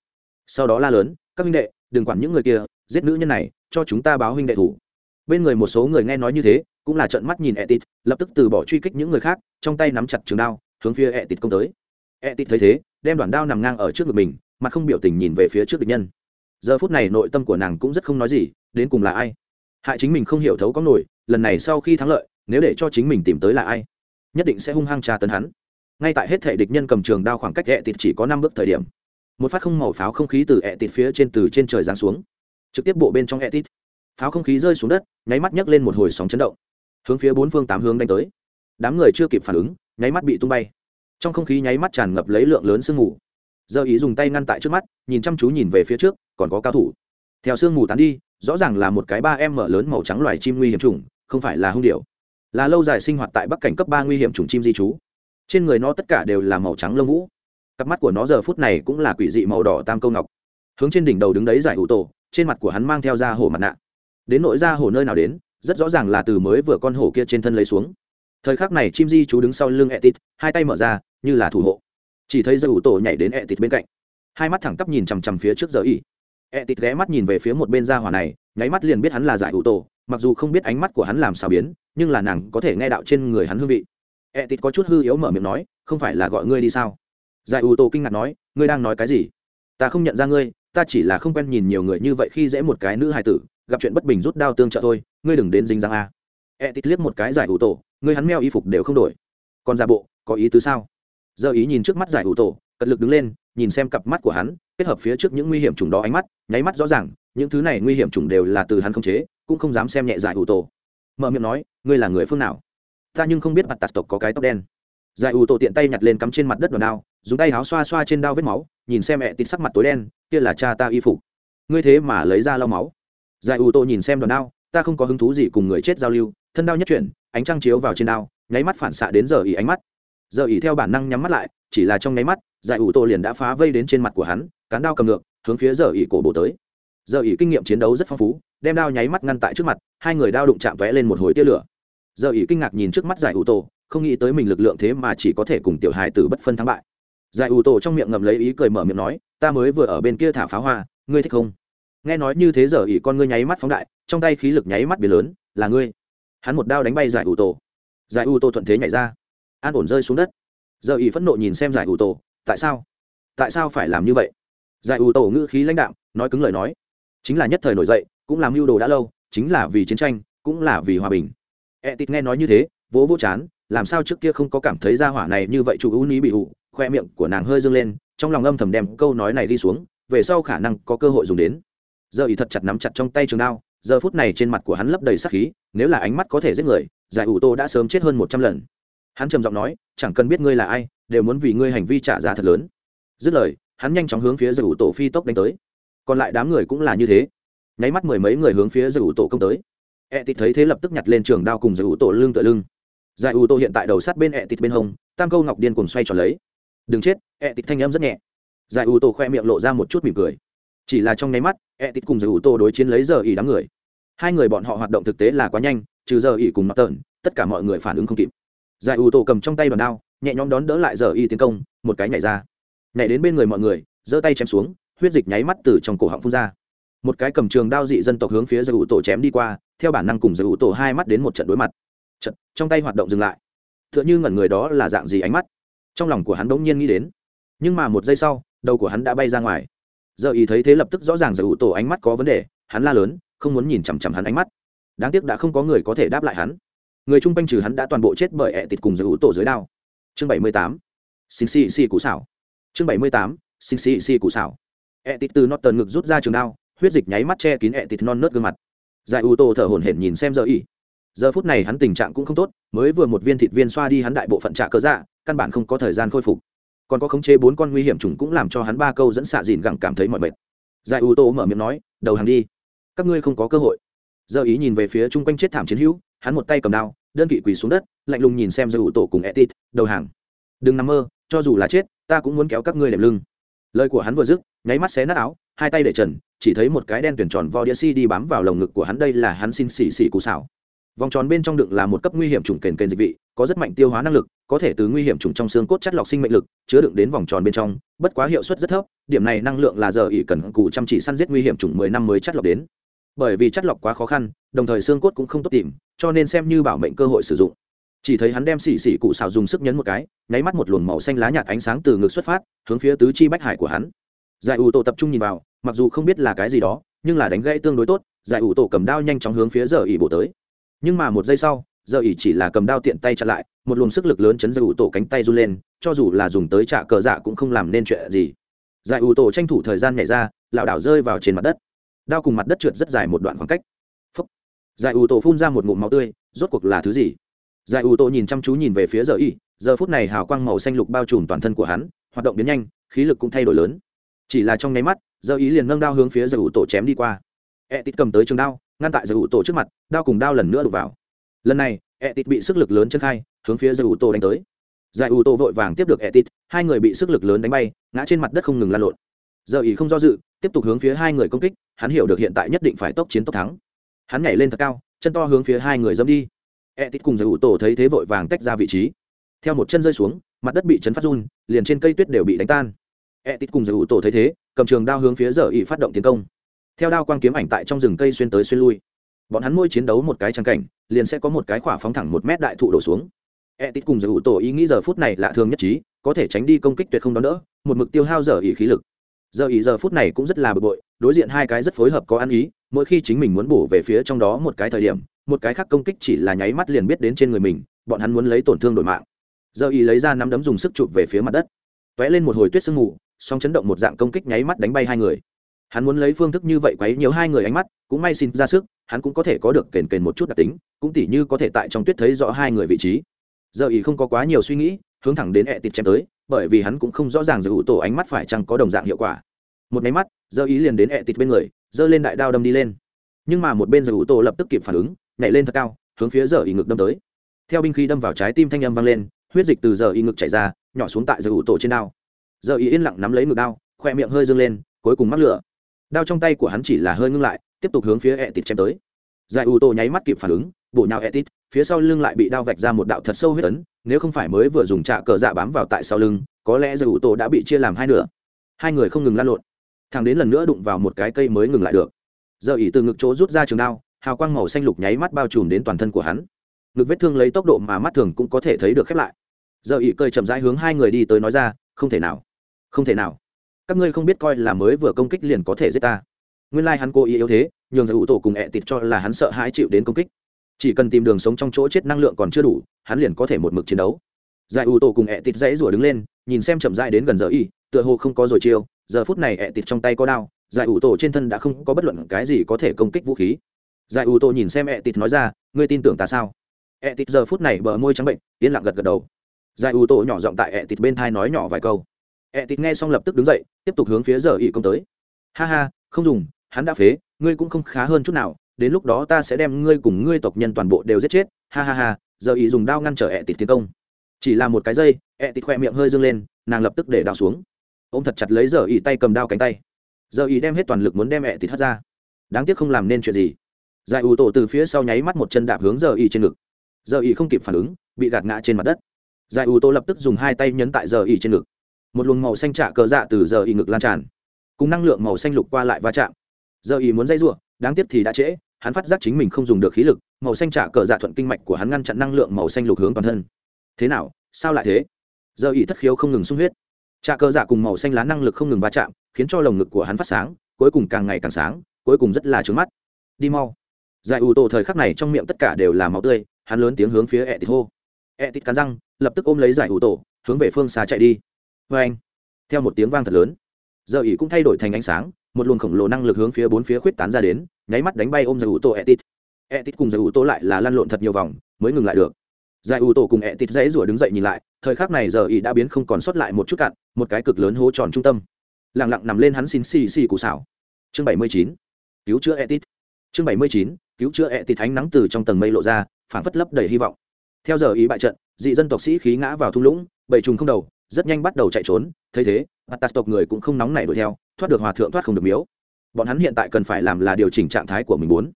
Sau đó la lớn, các huynh đệ, đừng quản những người kia, giết nữ nhân này, cho chúng ta báo huynh đệ thủ. Bên người một số người nghe nói như thế, cũng là trợn mắt nhìn etit lập tức từ bỏ truy kích những người khác, trong tay nắm chặt trường đao, hướng phía etit công tới. Etit thấy thế, đem đoạn đao nằm ngang ở trước ngực mình mà không biểu tình nhìn về phía trước địch nhân. Giờ phút này nội tâm của nàng cũng rất không nói gì, đến cùng là ai? Hại chính mình không hiểu thấu có nổi, lần này sau khi thắng lợi, nếu để cho chính mình tìm tới là ai, nhất định sẽ hung hăng tra tấn hắn. Ngay tại hết thể địch nhân cầm trường đao khoảng cách ẹ tịt chỉ có năm bước thời điểm, một phát không màu pháo không khí từ ẹ tịt phía trên từ trên trời giáng xuống, trực tiếp bộ bên trong ẹ tịt. Pháo không khí rơi xuống đất, nháy mắt nhấc lên một hồi sóng chấn động. Hướng phía bốn phương tám hướng đánh tới. Đám người chưa kịp phản ứng, nháy mắt bị tung bay. Trong không khí nháy mắt tràn ngập lấy lượng lớn sương mù. Giờ ý dùng tay ngăn tại trước mắt, nhìn chăm chú nhìn về phía trước, còn có cao thủ theo sương mù tán đi, rõ ràng là một cái ba em mở lớn màu trắng loài chim nguy hiểm trùng không phải là hung điệu là lâu dài sinh hoạt tại bắc cảnh cấp ba nguy hiểm trùng chim di trú. Trên người nó tất cả đều là màu trắng lông vũ. Cặp mắt của nó giờ phút này cũng là quỷ dị màu đỏ tam câu ngọc. Hướng trên đỉnh đầu đứng đấy giải hữu tổ, trên mặt của hắn mang theo da hổ mặt nạ. Đến nội da hổ nơi nào đến, rất rõ ràng là từ mới vừa con hổ kia trên thân lấy xuống. Thời khắc này chim di chú đứng sau lưng etit, hai tay mở ra, như là thủ hộ. Chỉ thấy giải hữu tổ nhảy đến etit bên cạnh. Hai mắt thẳng tắp nhìn chằm chằm phía trước giờ y etit ghé mắt nhìn về phía một bên gia hỏa này, nháy mắt liền biết hắn là giải hữu tổ, mặc dù không biết ánh mắt của hắn làm sao biến, nhưng là nàng có thể nghe đạo trên người hắn hương vị. E tít có chút hư yếu mở miệng nói, không phải là gọi ngươi đi sao? Giải hữu tổ kinh ngạc nói, ngươi đang nói cái gì? Ta không nhận ra ngươi, ta chỉ là không quen nhìn nhiều người như vậy khi dễ một cái nữ hài tử, gặp chuyện bất bình rút đao tương trợ thôi, ngươi đừng đến dính răng a. E tít liếc một cái giải hữu tổ, ngươi hắn meo y phục đều không đổi. Còn giả bộ, có ý tứ sao? Giờ ý nhìn trước mắt giải hữu tổ, cật lực đứng lên, nhìn xem cặp mắt của hắn kết hợp phía trước những nguy hiểm trùng đó ánh mắt, nháy mắt rõ ràng, những thứ này nguy hiểm trùng đều là từ hắn không chế, cũng không dám xem nhẹ giải ủ tổ. Mở miệng nói, ngươi là người phương nào? Ta nhưng không biết mặt tạt tộc có cái tóc đen. Giải ủ tổ tiện tay nhặt lên cắm trên mặt đất đòn đao, dùng tay áo xoa xoa trên đao vết máu, nhìn xem mẹ tịt sắc mặt tối đen, kia là cha ta y phục. Ngươi thế mà lấy ra lau máu. Giải ủ tổ nhìn xem đòn đao, ta không có hứng thú gì cùng người chết giao lưu, thân đao nhất chuyển, ánh trăng chiếu vào trên đao, nháy mắt phản xạ đến giờ ỉ ánh mắt. Giờ ỉ theo bản năng nhắm mắt lại, chỉ là trong nháy mắt, giải ủ tổ liền đã phá vây đến trên mặt của hắn cán đao cầm ngược, hướng phía giờ ỉ cổ bổ tới. Giờ ỉ kinh nghiệm chiến đấu rất phong phú, đem đao nháy mắt ngăn tại trước mặt, hai người đao đụng chạm tóe lên một hồi tia lửa. Giờ ỉ kinh ngạc nhìn trước mắt giải ủ tổ, không nghĩ tới mình lực lượng thế mà chỉ có thể cùng tiểu hài tử bất phân thắng bại. Giải ủ tổ trong miệng ngậm lấy ý cười mở miệng nói, ta mới vừa ở bên kia thả pháo hoa, ngươi thích không? Nghe nói như thế giờ ỉ con ngươi nháy mắt phóng đại, trong tay khí lực nháy mắt biến lớn, là ngươi. Hắn một đao đánh bay giải ủ tổ. Giải ủ tổ thuận thế nhảy ra, an ổn rơi xuống đất. Giờ ỉ phẫn nộ nhìn xem giải ủ tổ, tại sao? Tại sao phải làm như vậy? Giải ủ tổ ngữ khí lãnh đạo nói cứng lời nói. Chính là nhất thời nổi dậy, cũng làm mưu đồ đã lâu, chính là vì chiến tranh, cũng là vì hòa bình. E tịt nghe nói như thế, vỗ vỗ chán, làm sao trước kia không có cảm thấy ra hỏa này như vậy chủ ưu ní bị hụ, khoe miệng của nàng hơi dâng lên, trong lòng âm thầm đem câu nói này đi xuống, về sau khả năng có cơ hội dùng đến. Giờ ý thật chặt nắm chặt trong tay trường đao, giờ phút này trên mặt của hắn lấp đầy sắc khí, nếu là ánh mắt có thể giết người, giải ủ tô đã sớm chết hơn một trăm lần. Hắn trầm giọng nói, chẳng cần biết ngươi là ai, đều muốn vì ngươi hành vi trả giá thật lớn. Dứt lời hắn nhanh chóng hướng phía giải ủ tổ phi tốc đánh tới. Còn lại đám người cũng là như thế. Nháy mắt mười mấy người hướng phía giải ủ tổ công tới. E tịt thấy thế lập tức nhặt lên trường đao cùng giải ủ tổ lưng tựa lưng. Giải ủ tổ hiện tại đầu sát bên e tịt bên hông, tam câu ngọc điên cùng xoay tròn lấy. Đừng chết e tịt thanh âm rất nhẹ. Giải ủ tổ khoe miệng lộ ra một chút mỉm cười. Chỉ là trong nháy mắt e tịt cùng giải ủ tổ đối chiến lấy giờ ỉ đám người. Hai người bọn họ hoạt động thực tế là quá nhanh, trừ giờ ỉ cùng mặt tợn, tất cả mọi người phản ứng không kịp. Giải ủ tổ cầm trong tay bàn đao, nhẹ nhõm đón đỡ lại giờ y tiến công, một cái nhảy ra nhảy đến bên người mọi người, giơ tay chém xuống, huyết dịch nháy mắt từ trong cổ họng phun ra. Một cái cầm trường đao dị dân tộc hướng phía giải ủ tổ chém đi qua, theo bản năng cùng giải ủ tổ hai mắt đến một trận đối mặt. Trận trong tay hoạt động dừng lại. T h ư ợ n h ư ngẩn người đó là dạng gì ánh mắt? Trong lòng của hắn bỗng nhiên nghĩ đến. Nhưng mà một giây sau, đầu của hắn đã bay ra ngoài. Giờ ý thấy thế lập tức rõ ràng giải ủ tổ ánh mắt có vấn đề, hắn la lớn, không muốn nhìn chằm chằm hắn ánh mắt. Đáng tiếc đã không có người có thể đáp lại hắn. Người chung quanh trừ hắn đã toàn bộ chết bởi ẹ tịt cùng giải ủ tổ dưới đao. Chương bảy mươi tám. Xin xì xì cụ xảo chương bảy mươi tám xin xì xì cụ xảo ẹ tịt từ nót tần ngực rút ra trường đao, huyết dịch nháy mắt che kín ẹ tịt non nớt gương mặt. Giải ưu tô thở hổn hển nhìn xem giờ ý giờ phút này hắn tình trạng cũng không tốt, mới vừa một viên thịt viên xoa đi hắn đại bộ phận trạ cơ dạ căn bản không có thời gian khôi phục. Còn có khống chế bốn con nguy hiểm trùng cũng làm cho hắn ba câu dẫn xạ dìn gẳng cảm thấy mọi mệt. Giải ưu tô mở miệng nói, đầu hàng đi. Các ngươi không có cơ hội. Giờ ý nhìn về phía chung quanh chết thảm chiến hữu, hắn một tay cầm đao, đơn vị quỳ xuống đất, lạnh lùng nhìn xem giải ưu tô cùng etit đầu hàng. Đừng nằm mơ, cho dù là chết ta cũng muốn kéo các ngươi đẹp lưng. Lời của hắn vừa dứt, nháy mắt xé nát áo, hai tay để trần, chỉ thấy một cái đen tuyển tròn vo đĩa si đi bám vào lồng ngực của hắn, đây là hắn xin xỉ xỉ cụ xảo. Vòng tròn bên trong đựng là một cấp nguy hiểm trùng kền kền dịch vị, có rất mạnh tiêu hóa năng lực, có thể từ nguy hiểm trùng trong xương cốt chất lọc sinh mệnh lực, chứa đựng đến vòng tròn bên trong, bất quá hiệu suất rất thấp, điểm này năng lượng là giờ ỉ cần cụ chăm chỉ săn giết nguy hiểm trùng mười năm mới chất lọc đến. Bởi vì chất lọc quá khó khăn, đồng thời xương cốt cũng không tốt tìm, cho nên xem như bảo mệnh cơ hội sử dụng chỉ thấy hắn đem xỉ xỉ cụ xào dùng sức nhấn một cái, nháy mắt một luồng màu xanh lá nhạt ánh sáng từ ngực xuất phát, hướng phía tứ chi bách hải của hắn. Giải ủ tổ tập trung nhìn vào, mặc dù không biết là cái gì đó, nhưng là đánh gãy tương đối tốt, giải ủ tổ cầm đao nhanh chóng hướng phía giờ ỉ bổ tới. Nhưng mà một giây sau, giờ ỉ chỉ là cầm đao tiện tay chặn lại, một luồng sức lực lớn chấn giải ủ tổ cánh tay run lên, cho dù là dùng tới trả cờ dạ cũng không làm nên chuyện gì. Giải ủ tổ tranh thủ thời gian nhảy ra, lảo đảo rơi vào trên mặt đất. Đao cùng mặt đất trượt rất dài một đoạn khoảng cách. Giải ủ tổ phun ra một ngụm máu tươi, rốt cuộc là thứ gì? Giải ủ tổ nhìn chăm chú nhìn về phía giờ Y. giờ phút này hào quang màu xanh lục bao trùm toàn thân của hắn, hoạt động biến nhanh, khí lực cũng thay đổi lớn. Chỉ là trong nháy mắt, giờ ý liền nâng đao hướng phía giải ủ tổ chém đi qua. E tít cầm tới trường đao, ngăn tại giải ủ tổ trước mặt, đao cùng đao lần nữa đục vào. Lần này e tít bị sức lực lớn chân khai, hướng phía giải ủ tổ đánh tới. Giải ủ tổ vội vàng tiếp được e tít hai người bị sức lực lớn đánh bay, ngã trên mặt đất không ngừng lan lộn. Giờ ý không do dự, tiếp tục hướng phía hai người công kích, hắn hiểu được hiện tại nhất định phải tốc chiến tốc thắng. Hắn nhảy lên thật cao, chân to hướng phía hai người dâm đi e tít cùng giờ ủ tổ thấy thế vội vàng tách ra vị trí. Theo một chân rơi xuống, mặt đất bị chấn phát run, liền trên cây tuyết đều bị đánh tan. E tít cùng giờ ủ tổ thấy thế, cầm trường đao hướng phía giờ ỉ phát động tiến công. Theo đao quang kiếm ảnh tại trong rừng cây xuyên tới xuyên lui. Bọn hắn môi chiến đấu một cái trang cảnh, liền sẽ có một cái khỏa phóng thẳng một mét đại thụ đổ xuống. E tít cùng giờ ủ tổ ý nghĩ giờ phút này lạ thường nhất trí, có thể tránh đi công kích tuyệt không đón đỡ, một mực tiêu hao giờ ỉ khí lực. Giờ ỉ giờ phút này cũng rất là bực bội, đối diện hai cái rất phối hợp có ăn ý, mỗi khi chính mình muốn bổ về phía trong đó một cái thời điểm một cái khác công kích chỉ là nháy mắt liền biết đến trên người mình, bọn hắn muốn lấy tổn thương đổi mạng. Giờ ý lấy ra nắm đấm dùng sức chụp về phía mặt đất. T ó é lên một hồi tuyết sương mù song chấn động một dạng công kích nháy mắt đánh bay hai người. Hắn muốn lấy phương thức như vậy quấy nhiều hai người ánh mắt, cũng may xin ra sức, hắn cũng có thể có được kền kền một chút đặc tính, cũng tỉ như có thể tại trong tuyết thấy rõ hai người vị trí. Giờ ý không có quá nhiều suy nghĩ, hướng thẳng đến ẹ tịt chém tới, bởi vì hắn cũng không rõ ràng giữ tổ ánh mắt phải chăng có đồng dạng hiệu quả. Một máy mắt, giờ ý liền đến ẹ tịt bên người, giơ lên đại đao đâm đi lên. Nhưng mà một bên giờ tổ lập tức kịp phản ứng nhảy lên thật cao, hướng phía giờ y ngực đâm tới. Theo binh khí đâm vào trái tim thanh âm vang lên, huyết dịch từ giờ y ngực chảy ra, nhỏ xuống tại giờ ủ tổ trên đao. Giờ y yên lặng nắm lấy ngực đao, khoe miệng hơi dâng lên, cuối cùng mắc lửa. Đao trong tay của hắn chỉ là hơi ngưng lại, tiếp tục hướng phía ẹ tịt chém tới. Giải ủ tổ nháy mắt kịp phản ứng, bổ nhào ẹ tịt, phía sau lưng lại bị đao vạch ra một đạo thật sâu huyết ấn, nếu không phải mới vừa dùng trạ cờ dạ bám vào tại sau lưng, có lẽ giải ủ tổ đã bị chia làm hai nửa. Hai người không ngừng lan lộn. Thằng đến lần nữa đụng vào một cái cây mới ngừng lại được. Giờ ỉ từ ngực chỗ rút ra trường đao hào quang màu xanh lục nháy mắt bao trùm đến toàn thân của hắn. Ngực vết thương lấy tốc độ mà mắt thường cũng có thể thấy được khép lại. Giờ ỉ cơi chậm rãi hướng hai người đi tới nói ra, không thể nào, không thể nào. Các ngươi không biết coi là mới vừa công kích liền có thể giết ta. Nguyên lai、like、hắn cố ý yếu thế, nhường giải ủ tổ cùng ẹ tịt cho là hắn sợ hãi chịu đến công kích. Chỉ cần tìm đường sống trong chỗ chết năng lượng còn chưa đủ, hắn liền có thể một mực chiến đấu. Giải ủ tổ cùng ẹ tịt dãy rủa đứng lên, nhìn xem chậm rãi đến gần giờ y tựa hồ không có rồi chiêu, giờ phút này ẹ tịt trong tay có đao giải ủ tổ trên thân đã không có bất luận cái gì có thể công kích vũ khí giải ủ tô nhìn xem ẹ tịt nói ra, ngươi tin tưởng ta sao? Ẹ tịt giờ phút này bờ môi trắng bệnh, yên lặng gật gật đầu. Giải ủ tô nhỏ giọng tại ẹ tịt bên thai nói nhỏ vài câu. Ẹ tịt nghe xong lập tức đứng dậy, tiếp tục hướng phía giờ y công tới. Ha ha, không dùng, hắn đã phế, ngươi cũng không khá hơn chút nào, đến lúc đó ta sẽ đem ngươi cùng ngươi tộc nhân toàn bộ đều giết chết. Ha ha ha, giờ ý dùng đao ngăn trở ẹ tịt tiến công. Chỉ là một cái dây ẹ tịt khoe miệng hơi dâng lên, nàng lập tức để đào xuống. Ô m thật chặt lấy giờ ý tay cầm đao cánh tay. Giờ ý đem hết toàn lực muốn đem ẹ tịt hất ra. Đáng tiếc không làm nên chuyện gì giải ủ tổ từ phía sau nháy mắt một chân đạp hướng giờ Y trên ngực. Giờ Y không kịp phản ứng, bị gạt ngã trên mặt đất. Giải ủ tổ lập tức dùng hai tay nhấn tại giờ Y trên ngực. Một luồng màu xanh trạ cờ dạ từ giờ Y ngực lan tràn. Cùng năng lượng màu xanh lục qua lại va chạm. Giờ Y muốn dây r u ộ đáng tiếc thì đã trễ, hắn phát giác chính mình không dùng được khí lực, màu xanh trả cờ dạ thuận kinh mạch của hắn ngăn chặn năng lượng màu xanh lục hướng toàn thân. Thế nào, sao lại thế? Giờ ý thất khiếu không ngừng sung huyết. Trả cờ dạ cùng màu xanh lá năng lực không ngừng va chạm, khiến cho lồng ngực của hắn phát sáng, cuối cùng càng ngày càng sáng, cuối cùng rất là trướng mắt. Đi mau giải ủ tổ thời khắc này trong miệng tất cả đều là máu tươi, hắn lớn tiếng hướng phía ẹ tít hô. Ẹ tít cắn răng, lập tức ôm lấy giải ủ tổ, hướng về phương xa chạy đi. Vê anh, theo một tiếng vang thật lớn, giờ ỉ cũng thay đổi thành ánh sáng, một luồng khổng lồ năng lực hướng phía bốn phía khuyết tán ra đến, nháy mắt đánh bay ôm giải ủ tổ etit etit cùng giải ủ tổ lại là lăn lộn thật nhiều vòng, mới ngừng lại được. Giải ủ tổ cùng etit dãy rủa đứng dậy nhìn lại, thời khắc này giờ ỉ đã biến không còn sót lại một chút cạn, một cái cực lớn hố tròn trung tâm. Lẳng lặng nằm lên hắn xin xì xì cụ xảo. Chương bảy mươi chín, cứu chữa etit chương bảy mươi chín cứu chữa etit ánh nắng từ trong tầng mây lộ ra, phảng phất lấp đầy hy vọng. Theo giờ ý bại trận, dị dân tộc sĩ khí ngã vào thung lũng, bầy trùng không đầu, rất nhanh bắt đầu chạy trốn, thấy thế Atas tộc người cũng không nóng nảy đuổi theo, thoát được hòa thượng thoát không được miếu. Bọn hắn hiện tại cần phải làm là điều chỉnh trạng thái của mình muốn.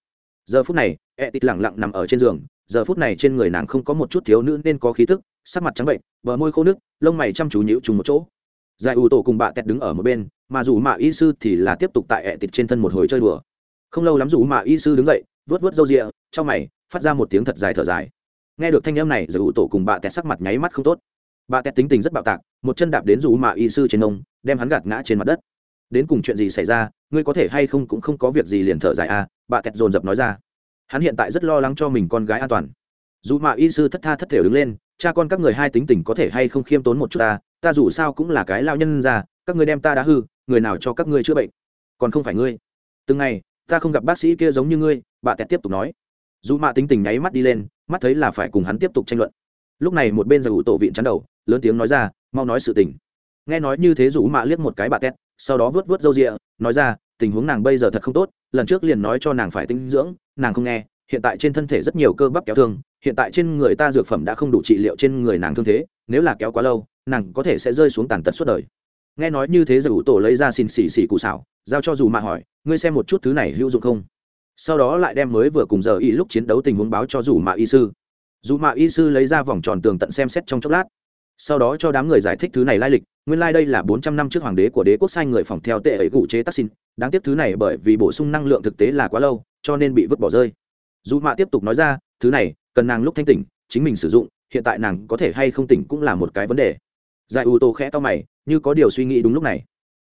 Giờ phút này e tít lẳng lặng nằm ở trên giường, giờ phút này trên người nàng không có một chút thiếu nữ nên có khí thức sắc mặt trắng bệnh, bờ môi khô nước lông mày chăm chú nhịu trùng một chỗ. Giải ủ tổ cùng bà tẹt đứng ở một bên, mà dù mạ y sư thì là tiếp tục tại ẹ tịt trên thân một hồi chơi đùa. Không lâu lắm dù mạ y sư đứng dậy vớt vớt râu rịa, trong mày, phát ra một tiếng thật dài thở dài. Nghe được thanh âm này giải ủ tổ cùng bà tẹt sắc mặt nháy mắt không tốt. Bà tẹt tính tình rất bạo tạc, một chân đạp đến rủ mạ y sư trên ông đem hắn gạt ngã trên mặt đất. Đến cùng chuyện gì xảy ra, ngươi có thể hay không cũng không có việc gì liền thở dài à bà tẹt dồn dập nói ra. Hắn hiện tại rất lo lắng cho mình con gái an toàn. Dù mạ y sư thất tha thất thể đứng lên, cha con các người hai tính tình có thể hay không khiêm tốn một chút ta ta dù sao cũng là cái lao nhân ra các người đem ta đã hư, người nào cho các ngươi chữa bệnh? Còn không phải ngươi. Từng ngày ta không gặp bác sĩ kia giống như ngươi, bà tẹt tiếp tục nói. Dù mạ tính tình nháy mắt đi lên, mắt thấy là phải cùng hắn tiếp tục tranh luận. Lúc này một bên giải ủ tổ viện chắn đầu, lớn tiếng nói ra, mau nói sự tình. Nghe nói như thế rủ mạ liếc một cái bà tét sau đó vớt vớt râu rịa, nói ra, tình huống nàng bây giờ thật không tốt, lần trước liền nói cho nàng phải tinh dưỡng, nàng không nghe, hiện tại trên thân thể rất nhiều cơ bắp kéo thương, hiện tại trên người ta dược phẩm đã không đủ trị liệu trên người nàng thương thế, nếu là kéo quá lâu, nàng có thể sẽ rơi xuống tàn tật suốt đời nghe nói như thế dù tổ lấy ra xin xỉ xỉ cụ xảo giao cho dù mạ hỏi, ngươi xem một chút thứ này hữu dụng không? Sau đó lại đem mới vừa cùng giờ y lúc chiến đấu tình huống báo cho dù mạ y sư. Dù mạ y sư lấy ra vòng tròn tường tận xem xét trong chốc lát. Sau đó cho đám người giải thích thứ này lai lịch, nguyên lai、like、đây là bốn trăm năm trước hoàng đế của đế quốc sai người phòng theo tệ ấy cụ chế tác xin. Đáng tiếc thứ này bởi vì bổ sung năng lượng thực tế là quá lâu, cho nên bị vứt bỏ rơi. Dù mạ tiếp tục nói ra, thứ này, cần nàng lúc thanh tỉnh, chính mình sử dụng, hiện tại nàng có thể hay không tỉnh cũng là một cái vấn đề. Giải ưu tô khẽ to mày như có điều suy nghĩ đúng lúc này.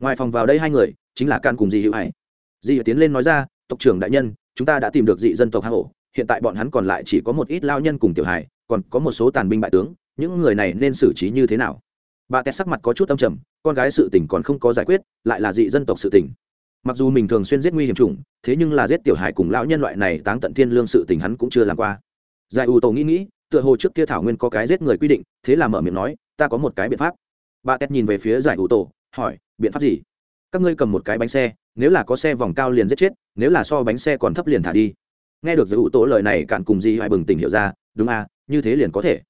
Ngoài phòng vào đây hai người, chính là can cùng dì hữu hải. Dì hữu tiến lên nói ra, tộc trưởng đại nhân, chúng ta đã tìm được dị dân tộc hang ổ. Hiện tại bọn hắn còn lại chỉ có một ít lao nhân cùng tiểu hải còn có một số tàn binh bại tướng. Những người này nên xử trí như thế nào? Bà tét sắc mặt có chút âm trầm, con gái sự tình còn không có giải quyết, lại là dị dân tộc sự tình. Mặc dù mình thường xuyên giết nguy hiểm chủng, thế nhưng là giết tiểu hải cùng lão nhân loại này táng tận thiên lương sự tình hắn cũng chưa làm qua. Giải ưu tổ nghĩ nghĩ, tựa hồ trước kia thảo nguyên có cái giết người quy định, thế là mở miệng nói, ta có một cái biện pháp bà tét nhìn về phía giải ủ tổ, hỏi, biện pháp gì? Các ngươi cầm một cái bánh xe, nếu là có xe vòng cao liền giết chết, nếu là so bánh xe còn thấp liền thả đi. Nghe được giải ủ tổ lời này, cạn cùng gì hãy bừng tỉnh hiểu ra, đúng à như thế liền có thể.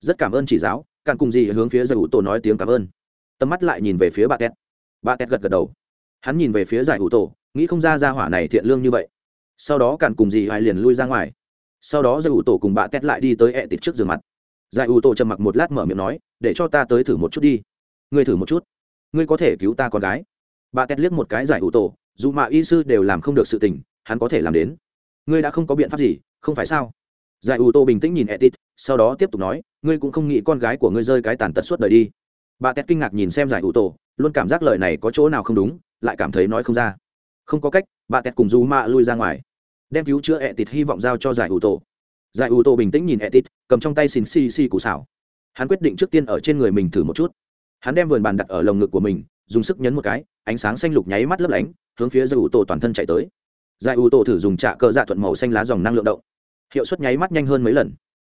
Rất cảm ơn chỉ giáo. Cạn cùng gì hướng phía giải ủ tổ nói tiếng cảm ơn. Tầm mắt lại nhìn về phía bà tét. Bà tét gật gật đầu. Hắn nhìn về phía giải ủ tổ, nghĩ không ra ra hỏa này thiện lương như vậy. Sau đó cạn cùng gì hãy liền lui ra ngoài. Sau đó giải ủ tổ cùng bà tét lại đi tới ẹ tịt trước giường mặt. Giải ủ tổ trầm mặc một lát mở miệng nói, để cho ta tới thử một chút đi ngươi thử một chút. Ngươi có thể cứu ta con gái. Bà tét liếc một cái giải ủ tổ, dù mà y sư đều làm không được sự tình, hắn có thể làm đến. Ngươi đã không có biện pháp gì, không phải sao? Giải ủ tổ bình tĩnh nhìn etit, sau đó tiếp tục nói, ngươi cũng không nghĩ con gái của ngươi rơi cái tàn tật suốt đời đi. Bà tét kinh ngạc nhìn xem giải ủ tổ, luôn cảm giác lời này có chỗ nào không đúng, lại cảm thấy nói không ra. Không có cách, bà tét cùng dù mạ lui ra ngoài. Đem cứu chữa etit hy vọng giao cho giải ủ tổ. Giải ủ tổ bình tĩnh nhìn etit, cầm trong tay xin xì xì cụ xảo hắn quyết định trước tiên ở trên người mình thử một chút hắn đem vườn bàn đặt ở lồng ngực của mình, dùng sức nhấn một cái, ánh sáng xanh lục nháy mắt lấp lánh, hướng phía giải ủ tổ toàn thân chạy tới. Giải ủ tổ thử dùng trạ cơ dạ thuận màu xanh lá dòng năng lượng động. Hiệu suất nháy mắt nhanh hơn mấy lần.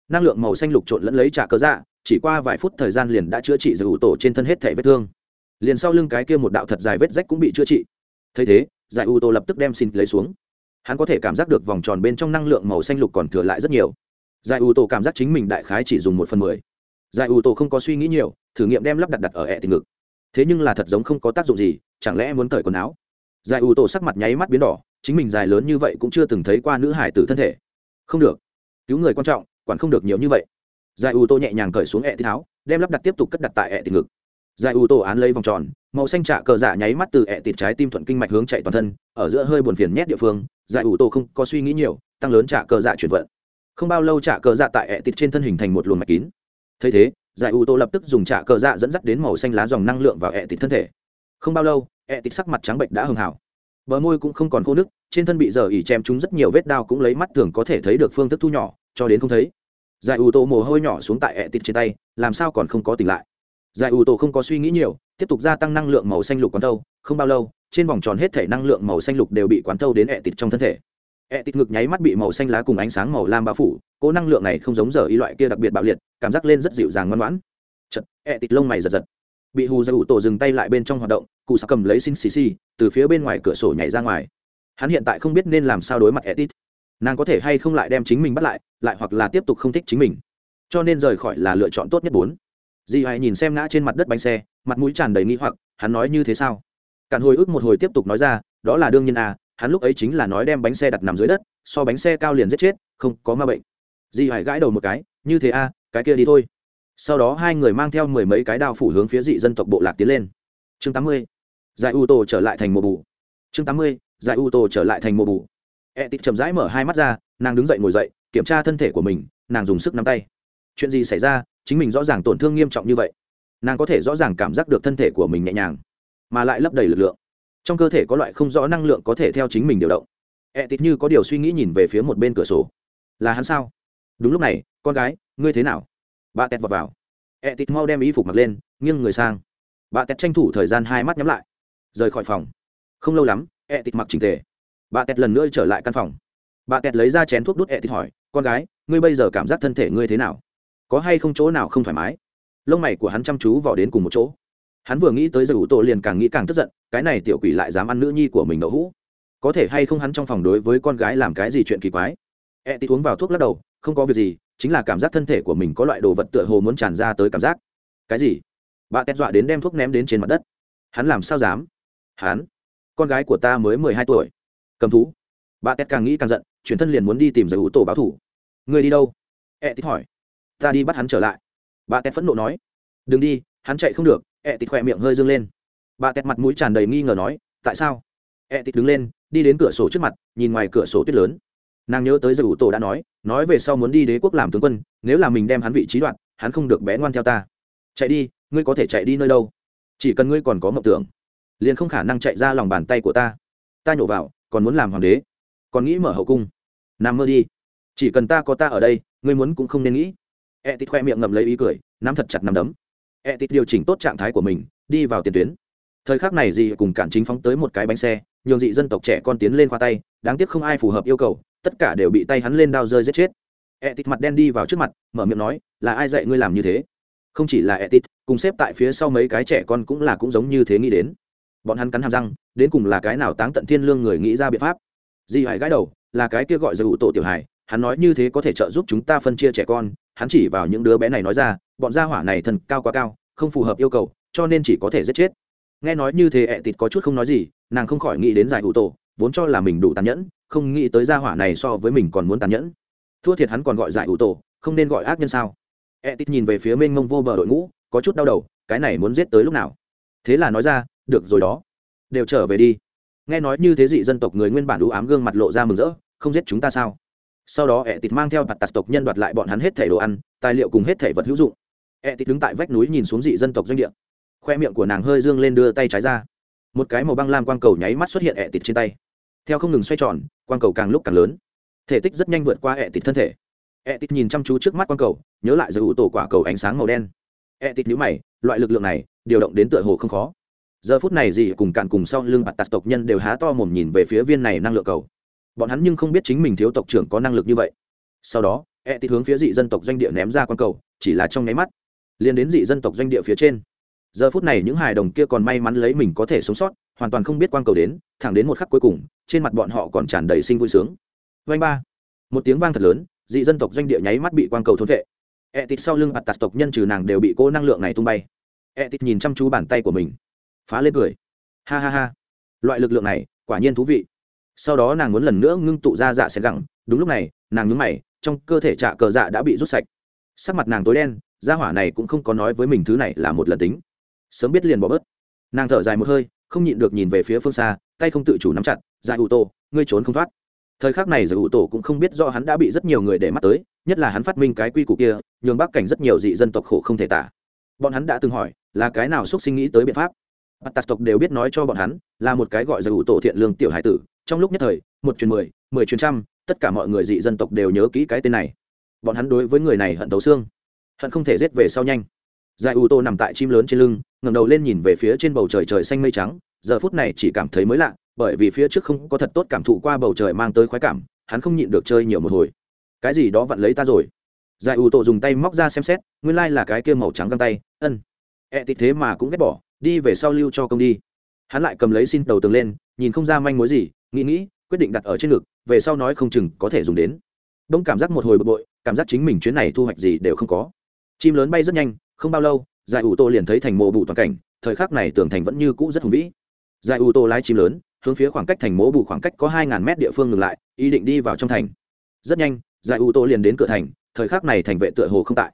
Năng lượng màu xanh lục trộn lẫn lấy trạ cơ dạ chỉ qua vài phút thời gian liền đã chữa trị giải ủ tổ trên thân hết thể vết thương. Liền sau lưng cái kia một đạo thật dài vết rách cũng bị chữa trị. Thấy thế giải ủ tổ lập tức đem xin lấy xuống. Hắn có thể cảm giác được vòng tròn bên trong năng lượng màu xanh lục còn thừa lại rất nhiều. Giải ủ tổ cảm giác chính mình đại khái chỉ dùng một phần mười. Giải ủ tổ không có suy nghĩ nhiều thử nghiệm đem lắp đặt đặt ở ẹ tình ngực. Thế nhưng là thật giống không có tác dụng gì, chẳng lẽ muốn cởi quần áo? Giải ủ tổ sắc mặt nháy mắt biến đỏ, chính mình dài lớn như vậy cũng chưa từng thấy qua nữ hải tử thân thể. Không được. Cứu người quan trọng, quản không được nhiều như vậy. Giải ủ tổ nhẹ nhàng cởi xuống ẹ tí tháo đem lắp đặt tiếp tục cất đặt tại ẹ tình ngực. Giải ủ tổ án lấy vòng tròn, màu xanh trạ cờ dạ nháy mắt từ ẹ tịt trái tim thuận kinh mạch hướng chạy toàn thân, ở giữa hơi buồn phiền nhét địa phương, giải ủ tổ không có suy nghĩ nhiều, tăng lớn trạ cờ dạ chuyển vận. Không bao lâu trạ cờ dạ tại ẹ tịt trên thân hình thành một luồng mạch kín. Thấy thế giải ủ tổ lập tức dùng trả cờ dạ dẫn dắt đến màu xanh lá dòng năng lượng vào ẹ tịt thân thể. Không bao lâu, ẹ tịt sắc mặt trắng bệnh đã hưng hảo. Bờ môi cũng không còn khô nước trên thân bị giờ ỉ chém chúng rất nhiều vết đao cũng lấy mắt thường có thể thấy được phương thức thu nhỏ, cho đến không thấy. Giải ủ tổ mồ hôi nhỏ xuống tại ẹ tịt trên tay, làm sao còn không có tỉnh lại. Giải ủ tổ không có suy nghĩ nhiều, tiếp tục gia tăng năng lượng màu xanh lục quán thâu. Không bao lâu, trên vòng tròn hết thể năng lượng màu xanh lục đều bị quán thâu đến ẹ tịt trong thân thể. E ẹ tịt ngực nháy mắt bị màu xanh lá cùng ánh sáng màu lam bao phủ, cố năng lượng này không giống giờ y loại kia đặc biệt bạo liệt, cảm giác lên rất dịu dàng ngoan ngoãn. Chật ẹ e tịt lông mày giật giật. Bị hù ra ủ tổ dừng tay lại bên trong hoạt động, cụ sạc cầm lấy xin xì xì từ phía bên ngoài cửa sổ nhảy ra ngoài. Hắn hiện tại không biết nên làm sao đối mặt etit nàng có thể hay không lại đem chính mình bắt lại lại hoặc là tiếp tục không thích chính mình. Cho nên rời khỏi là lựa chọn tốt nhất bốn. Di hãy nhìn xem ngã trên mặt đất bánh xe, mặt mũi tràn đầy nghi hoặc, hắn nói như thế sao? Cản hồi ức một hồi tiếp tục nói ra, đó là đương nhiên à hắn lúc ấy chính là nói đem bánh xe đặt nằm dưới đất, so bánh xe cao liền giết chết, không có ma bệnh. Di hải gãi đầu một cái, như thế à cái kia đi thôi. Sau đó hai người mang theo mười mấy cái đao phủ hướng phía dị dân tộc bộ lạc tiến lên. Chương tám mươi, giải u tô trở lại thành mùa bù. Chương tám mươi, giải u tô trở lại thành mùa bù. E tít chậm rãi mở hai mắt ra, nàng đứng dậy ngồi dậy, kiểm tra thân thể của mình, nàng dùng sức nắm tay. Chuyện gì xảy ra? Chính mình rõ ràng tổn thương nghiêm trọng như vậy. Nàng có thể rõ ràng cảm giác được thân thể của mình nhẹ nhàng, mà lại lấp đầy lực lượng trong cơ thể có loại không rõ năng lượng có thể theo chính mình điều động. E tịt như có điều suy nghĩ nhìn về phía một bên cửa sổ. Là hắn sao? Đúng lúc này, con gái, ngươi thế nào? Bà tẹt vào vào. E tịt mau đem y phục mặc lên, nghiêng người sang. Bà tẹt tranh thủ thời gian hai mắt nhắm lại. Rời khỏi phòng. Không lâu lắm e tịt mặc trình tề. Bà tẹt lần nữa trở lại căn phòng. Bà tẹt lấy ra chén thuốc đút e tịt hỏi, con gái, ngươi bây giờ cảm giác thân thể ngươi thế nào? Có hay không chỗ nào không thoải mái? Lông mày của hắn chăm chú vào đến cùng một chỗ. Hắn vừa nghĩ tới giờ ủ tổ liền càng nghĩ càng tức giận cái này tiểu quỷ lại dám ăn nữ nhi của mình đậu hũ. Có thể hay không hắn trong phòng đối với con gái làm cái gì chuyện kỳ quái? E tít uống vào thuốc lắc đầu, không có việc gì, chính là cảm giác thân thể của mình có loại đồ vật tựa hồ muốn tràn ra tới cảm giác. Cái gì? Bà tét dọa đến đem thuốc ném đến trên mặt đất. Hắn làm sao dám? Hắn? Con gái của ta mới mười hai tuổi. Cầm thú. Bà tét càng nghĩ càng giận, chuyển thân liền muốn đi tìm giải hữu tổ báo thủ. Người đi đâu? E tít hỏi. Ta đi bắt hắn trở lại. Bà tét phẫn nộ nói. Đừng đi, hắn chạy không được. E tít khỏe miệng hơi dâng lên bà tét mặt mũi tràn đầy nghi ngờ nói, tại sao? E tít đứng lên, đi đến cửa sổ trước mặt, nhìn ngoài cửa sổ tuyết lớn. Nàng nhớ tới giờ ủ tổ đã nói nói về sau muốn đi đế quốc làm tướng quân, nếu là mình đem hắn vị trí đoạn, hắn không được bé ngoan theo ta. Chạy đi, ngươi có thể chạy đi nơi đâu? Chỉ cần ngươi còn có mộng tưởng, liền không khả năng chạy ra lòng bàn tay của ta. Ta nhổ vào, còn muốn làm hoàng đế, còn nghĩ mở hậu cung. Nằm mơ đi. Chỉ cần ta có ta ở đây, ngươi muốn cũng không nên nghĩ. E tít khoe miệng ngậm lấy ý cười, nắm thật chặt nắm đấm. E tít điều chỉnh tốt trạng thái của mình, đi vào tiền tuyến thời khắc này dị cùng cản chính phóng tới một cái bánh xe, nhường dị dân tộc trẻ con tiến lên khoa tay, đáng tiếc không ai phù hợp yêu cầu, tất cả đều bị tay hắn lên đao rơi giết chết. E tít mặt đen đi vào trước mặt, mở miệng nói, là ai dạy ngươi làm như thế? Không chỉ là e tít cùng xếp tại phía sau mấy cái trẻ con cũng là cũng giống như thế nghĩ đến. Bọn hắn cắn hàm răng, đến cùng là cái nào táng tận thiên lương người nghĩ ra biện pháp. Dị hải gái đầu, là cái kia gọi ra ủ tổ tiểu hải hắn nói như thế có thể trợ giúp chúng ta phân chia trẻ con, hắn chỉ vào những đứa bé này nói ra, bọn gia hỏa này thần cao quá cao, không phù hợp yêu cầu, cho nên chỉ có thể giết chết nghe nói như thế ẹ tịt có chút không nói gì, nàng không khỏi nghĩ đến giải ủ tổ, vốn cho là mình đủ tàn nhẫn, không nghĩ tới gia hỏa này so với mình còn muốn tàn nhẫn. Thua thiệt hắn còn gọi giải ủ tổ, không nên gọi ác nhân sao? Ẹ tịt nhìn về phía mênh mông vô bờ đội ngũ, có chút đau đầu, cái này muốn giết tới lúc nào? Thế là nói ra, được rồi đó, đều trở về đi. Nghe nói như thế dị dân tộc người nguyên bản đủ ám gương mặt lộ ra mừng rỡ, không giết chúng ta sao? Sau đó ẹ tịt mang theo bạt tạt tộc nhân đoạt lại bọn hắn hết thẻ đồ ăn, tài liệu cùng hết thẻ vật hữu dụng. Ẹ tịt đứng tại vách núi nhìn xuống dị dân tộc doanh địa khoe miệng của nàng hơi dương lên đưa tay trái ra. Một cái màu băng lam quang cầu nháy mắt xuất hiện ẹ tịt trên tay. Theo không ngừng xoay tròn, quang cầu càng lúc càng lớn. Thể tích rất nhanh vượt qua ẹ tịt thân thể. Ẹ tịt nhìn chăm chú trước mắt quang cầu, nhớ lại giữ tổ quả cầu ánh sáng màu đen. Ẹ tịt nhữ mày, loại lực lượng này, điều động đến tựa hồ không khó. Giờ phút này gì cùng cạn cùng sau lưng bạt tạt tộc nhân đều há to mồm nhìn về phía viên này năng lượng cầu. Bọn hắn nhưng không biết chính mình thiếu tộc trưởng có năng lực như vậy. Sau đó, ẹ tịt hướng phía dị dân tộc doanh địa ném ra quang cầu, chỉ là trong nháy mắt, liền đến dị dân tộc doanh địa phía trên giờ phút này những hài đồng kia còn may mắn lấy mình có thể sống sót, hoàn toàn không biết quang cầu đến, thẳng đến một khắc cuối cùng, trên mặt bọn họ còn tràn đầy sinh vui sướng. Vanh ba. Một tiếng vang thật lớn, dị dân tộc doanh địa nháy mắt bị quang cầu thôn vệ. E tịt sau lưng ạt tạt tộc nhân trừ nàng đều bị cô năng lượng này tung bay. E tịt nhìn chăm chú bàn tay của mình. Phá lên cười. Ha ha ha. Loại lực lượng này, quả nhiên thú vị. Sau đó nàng muốn lần nữa ngưng tụ ra dạ sẽ gẳng. Đúng lúc này, nàng nhúng mày, trong cơ thể trạ cờ dạ đã bị rút sạch. Sắc mặt nàng tối đen, gia hỏa này cũng không có nói với mình thứ này là một lần tính sớm biết liền bỏ bớt. Nàng thở dài một hơi, không nhịn được nhìn về phía phương xa, tay không tự chủ nắm chặt giải ủ tổ, ngươi trốn không thoát. Thời khắc này giải ủ tổ cũng không biết do hắn đã bị rất nhiều người để mắt tới, nhất là hắn phát minh cái quy củ kia, nhường bắc cảnh rất nhiều dị dân tộc khổ không thể tả. Bọn hắn đã từng hỏi, là cái nào xúc sinh nghĩ tới biện pháp? Bắt tạc tộc đều biết nói cho bọn hắn, là một cái gọi giải ủ tổ thiện lương tiểu hải tử, trong lúc nhất thời, một truyền mười mười truyền trăm, tất cả mọi người dị dân tộc đều nhớ kỹ cái tên này. Bọn hắn đối với người này hận thấu xương, hận không thể giết về sau nhanh giải u tô nằm tại chim lớn trên lưng, ngẩng đầu lên nhìn về phía trên bầu trời trời xanh mây trắng. Giờ phút này chỉ cảm thấy mới lạ, bởi vì phía trước không có thật tốt cảm thụ qua bầu trời mang tới khoái cảm, hắn không nhịn được chơi nhiều một hồi. Cái gì đó vặn lấy ta rồi. Giải u tô dùng tay móc ra xem xét, nguyên lai là cái kia màu trắng găng tay. Ân. Ẹ tịt thế mà cũng ghét bỏ, đi về sau lưu cho công đi. Hắn lại cầm lấy xin đầu tường lên, nhìn không ra manh mối gì, nghĩ nghĩ, quyết định đặt ở trên ngực, về sau nói không chừng có thể dùng đến. Đông cảm giác một hồi bực bội, cảm giác chính mình chuyến này thu hoạch gì đều không có. Chim lớn bay rất nhanh không bao lâu, giải ủ tô liền thấy thành mộ bù toàn cảnh, thời khắc này tường thành vẫn như cũ rất hùng vĩ. Giải ủ tô lái chim lớn, hướng phía khoảng cách thành mộ bù khoảng cách có hai ngàn mét địa phương ngừng lại, ý định đi vào trong thành. Rất nhanh, giải ủ tô liền đến cửa thành, thời khắc này thành vệ tựa hồ không tại.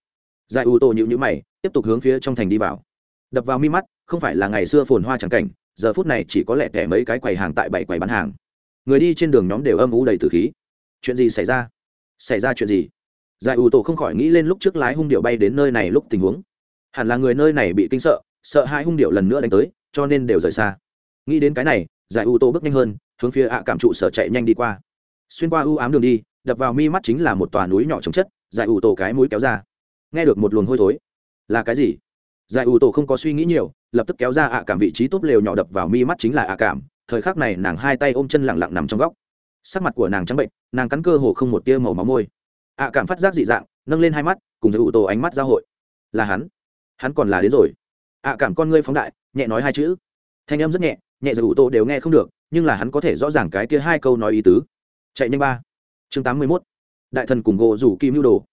Giải ủ tô nhịu nhữ mày, tiếp tục hướng phía trong thành đi vào. Đập vào mi mắt, không phải là ngày xưa phồn hoa trắng cảnh, giờ phút này chỉ có lẽ kẻ mấy cái quầy hàng tại bảy quầy bán hàng. Người đi trên đường nhóm đều âm ú đầy từ khí. Chuyện gì xảy ra? Xảy ra chuyện gì? Giải ủ tổ không khỏi nghĩ lên lúc trước lái hung điệu bay đến nơi này lúc tình huống hẳn là người nơi này bị kinh sợ sợ hai hung điệu lần nữa đánh tới, cho nên đều rời xa. Nghĩ đến cái này, giải ưu tổ bước nhanh hơn, hướng phía ạ cảm trụ sở chạy nhanh đi qua. Xuyên qua ưu ám đường đi, đập vào mi mắt chính là một tòa núi nhỏ trồng chất, giải ưu tổ cái mũi kéo ra. Nghe được một luồng hôi thối. Là cái gì? Giải ưu tổ không có suy nghĩ nhiều, lập tức kéo ra ạ cảm vị trí tốt lều nhỏ đập vào mi mắt chính là ạ cảm. Thời khắc này nàng hai tay ôm chân lặng lặng nằm trong góc. Sắc mặt của nàng trắng bệnh, nàng cắn cơ hồ không một tia màu máu môi. Ạ cảm phát giác dị dạng, nâng lên hai mắt, cùng giải ưu tổ ánh mắt giao hội. Là hắn hắn còn là đến rồi. Ạ cảm con ngươi phóng đại, nhẹ nói hai chữ. Thanh âm rất nhẹ nhẹ giải ủ tô đều nghe không được, nhưng là hắn có thể rõ ràng cái kia hai câu nói ý tứ. Chạy nhanh ba. Chương tám mươi mốt. Đại thần cùng gỗ rủ kim nhu đồ.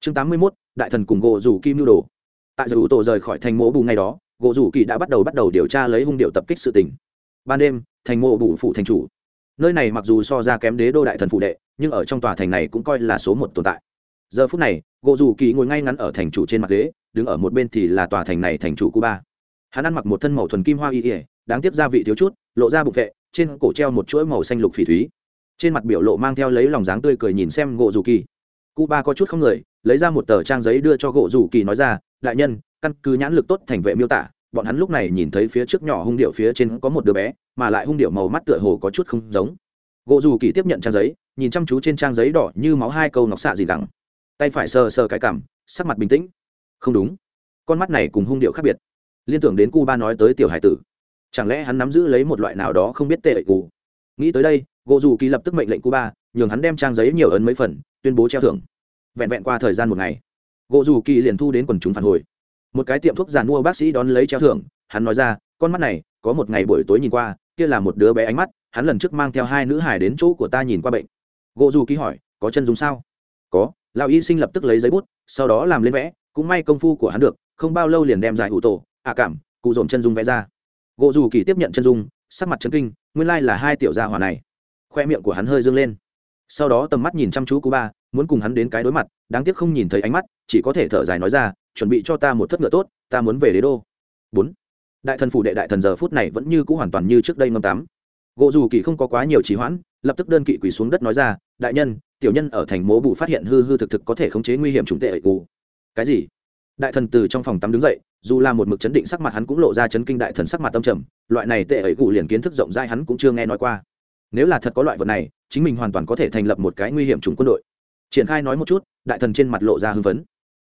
Chương tám mươi mốt. Đại thần cùng gỗ rủ kim nhu đồ. Tại giải ủ tô rời khỏi thành mộ bù ngày đó, gỗ rủ kỳ đã bắt đầu bắt đầu điều tra lấy hung điệu tập kích sự tình. Ban đêm, thành mộ bù phụ thành chủ. Nơi này mặc dù so ra kém đế đô đại thần phụ đệ, nhưng ở trong tòa thành này cũng coi là số một tồn tại giờ phút này, gỗ rủ kỳ ngồi ngay ngắn ở thành chủ trên mặt ghế, đứng ở một bên thì là tòa thành này thành chủ cuba. Hắn ăn mặc một thân màu thuần kim hoa y ỉa đáng tiếc gia vị thiếu chút, lộ ra bụng vệ, trên cổ treo một chuỗi màu xanh lục phỉ thúy. Trên mặt biểu lộ mang theo lấy lòng dáng tươi cười nhìn xem gỗ rủ kỳ. Cuba có chút không người, lấy ra một tờ trang giấy đưa cho gỗ rủ kỳ nói ra, đại nhân, căn cứ nhãn lực tốt thành vệ miêu tả, bọn hắn lúc này nhìn thấy phía trước nhỏ hung điệu phía trên có một đứa bé, mà lại hung điệu màu mắt tựa hồ có chút không giống. Gỗ dù kỳ tiếp nhận trang giấy, nhìn chăm chú trên trang giấy đỏ như máu hai câu ngọc xạ gì đắng tay phải sờ sờ cái cảm, sắc mặt bình tĩnh. Không đúng. Con mắt này cùng hung điệu khác biệt. Liên tưởng đến cu ba nói tới tiểu hải tử. Chẳng lẽ hắn nắm giữ lấy một loại nào đó không biết tệ ẩy cụ nghĩ tới đây, gỗ dù kỳ lập tức mệnh lệnh cu ba nhường hắn đem trang giấy nhiều ấn mấy phần, tuyên bố treo thưởng. Vẹn vẹn qua thời gian một ngày, gỗ dù kỳ liền thu đến quần chúng phản hồi. Một cái tiệm thuốc giàn mua bác sĩ đón lấy treo thưởng, hắn nói ra, con mắt này, có một ngày buổi tối nhìn qua, kia là một đứa bé ánh mắt, hắn lần trước mang theo hai nữ hải đến chỗ của ta nhìn qua bệnh. Gỗ dù kỳ hỏi, có chân dùng sao? Lão y sinh lập tức lấy giấy bút, sau đó làm lên vẽ, cũng may công phu của hắn được, không bao lâu liền đem giải hủ tổ, ạ à cảm, cụ dồn chân dung vẽ ra. Gỗ dù kỳ tiếp nhận chân dung, sắc mặt chân kinh, nguyên lai là hai tiểu gia hỏa này. Khoe miệng của hắn hơi dương lên. Sau đó tầm mắt nhìn chăm chú cú ba, muốn cùng hắn đến cái đối mặt, đáng tiếc không nhìn thấy ánh mắt, chỉ có thể thở dài nói ra, chuẩn bị cho ta một thất ngựa tốt, ta muốn về đế đô. Bốn. Đại thần phủ đệ đại thần giờ phút này vẫn như c ũ hoàn toàn như trước đây ngâm tám gỗ dù kỳ không có quá nhiều trì hoãn, lập tức đơn kỵ quỳ xuống đất nói ra, đại nhân tiểu nhân ở thành mố Bù phát hiện hư hư thực thực có thể khống chế nguy hiểm trùng tệ ẩy cù. Cái gì? Đại thần từ trong phòng tắm đứng dậy, dù là một mực chấn định sắc mặt hắn cũng lộ ra chấn kinh đại thần sắc mặt tâm trầm, loại này tệ ẩy cù liền kiến thức rộng rãi hắn cũng chưa nghe nói qua. Nếu là thật có loại vật này, chính mình hoàn toàn có thể thành lập một cái nguy hiểm trùng quân đội. Triển khai nói một chút, đại thần trên mặt lộ ra hưng phấn.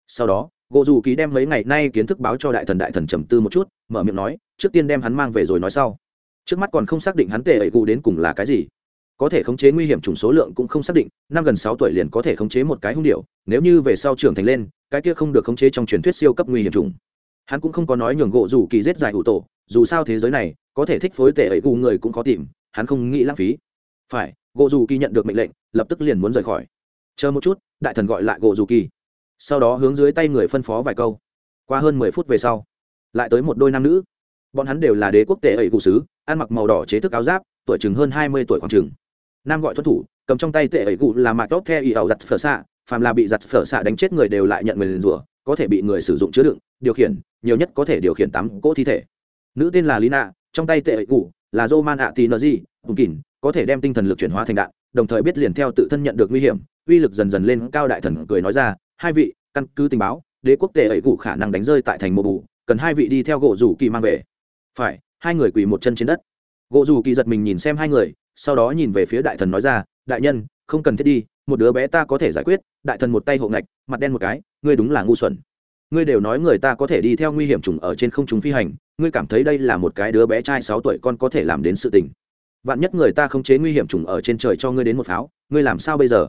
Sau đó, gỗ dù ký đem mấy ngày nay kiến thức báo cho đại thần đại thần trầm tư một chút, mở miệng nói, trước tiên đem hắn mang về rồi nói sau. Trước mắt còn không xác định hắn tệ ẩy cụ đến cùng là cái gì có thể khống chế nguy hiểm trùng số lượng cũng không xác định, năm gần sáu tuổi liền có thể khống chế một cái hung điệu nếu như về sau trưởng thành lên, cái kia không được khống chế trong truyền thuyết siêu cấp nguy hiểm trùng hắn cũng không có nói nhường gỗ dù kỳ rết dài ủ tổ, dù sao thế giới này, có thể thích phối tệ ấy gù người cũng khó tìm, hắn không nghĩ lãng phí. Phải, gỗ dù kỳ nhận được mệnh lệnh, lập tức liền muốn rời khỏi. Chờ một chút, đại thần gọi lại gỗ dù kỳ. Sau đó hướng dưới tay người phân phó vài câu. Qua hơn mười phút về sau, lại tới một đôi nam nữ. Bọn hắn đều là đế quốc tệ ấy cụ sứ, ăn mặc màu đỏ chế thức áo giáp, tuổi chừng hơn hai mươi tuổi khoảng chừng nam gọi thuất thủ, cầm trong tay tệ ấy cụ là mạc tốt theo y ẩu giặt phở xạ, phàm là bị giặt phở xạ đánh chết người đều lại nhận người rủa, có thể bị người sử dụng chứa đựng, điều khiển, nhiều nhất có thể điều khiển tám cỗ thi thể. Nữ tên là lina, trong tay tệ ấy cụ là roman ạ tì nờ di bùn kỳn có thể đem tinh thần lực chuyển hóa thành đạn, đồng thời biết liền theo tự thân nhận được nguy hiểm, uy lực dần dần lên cao đại thần cười nói ra, hai vị, căn cứ tình báo, đế quốc tệ ấy cụ khả năng đánh rơi tại thành mộ bù, cần hai vị đi theo gỗ rủ kỳ mang về. Phải, hai người quỳ một chân trên đất. Gỗ rủ kỳ giật mình nhìn xem hai người sau đó nhìn về phía đại thần nói ra, đại nhân, không cần thiết đi, một đứa bé ta có thể giải quyết. Đại thần một tay hộ ngạch, mặt đen một cái, ngươi đúng là ngu xuẩn. Ngươi đều nói người ta có thể đi theo nguy hiểm trùng ở trên không chúng phi hành, ngươi cảm thấy đây là một cái đứa bé trai sáu tuổi con có thể làm đến sự tình. Vạn nhất người ta không chế nguy hiểm trùng ở trên trời cho ngươi đến một pháo, ngươi làm sao bây giờ?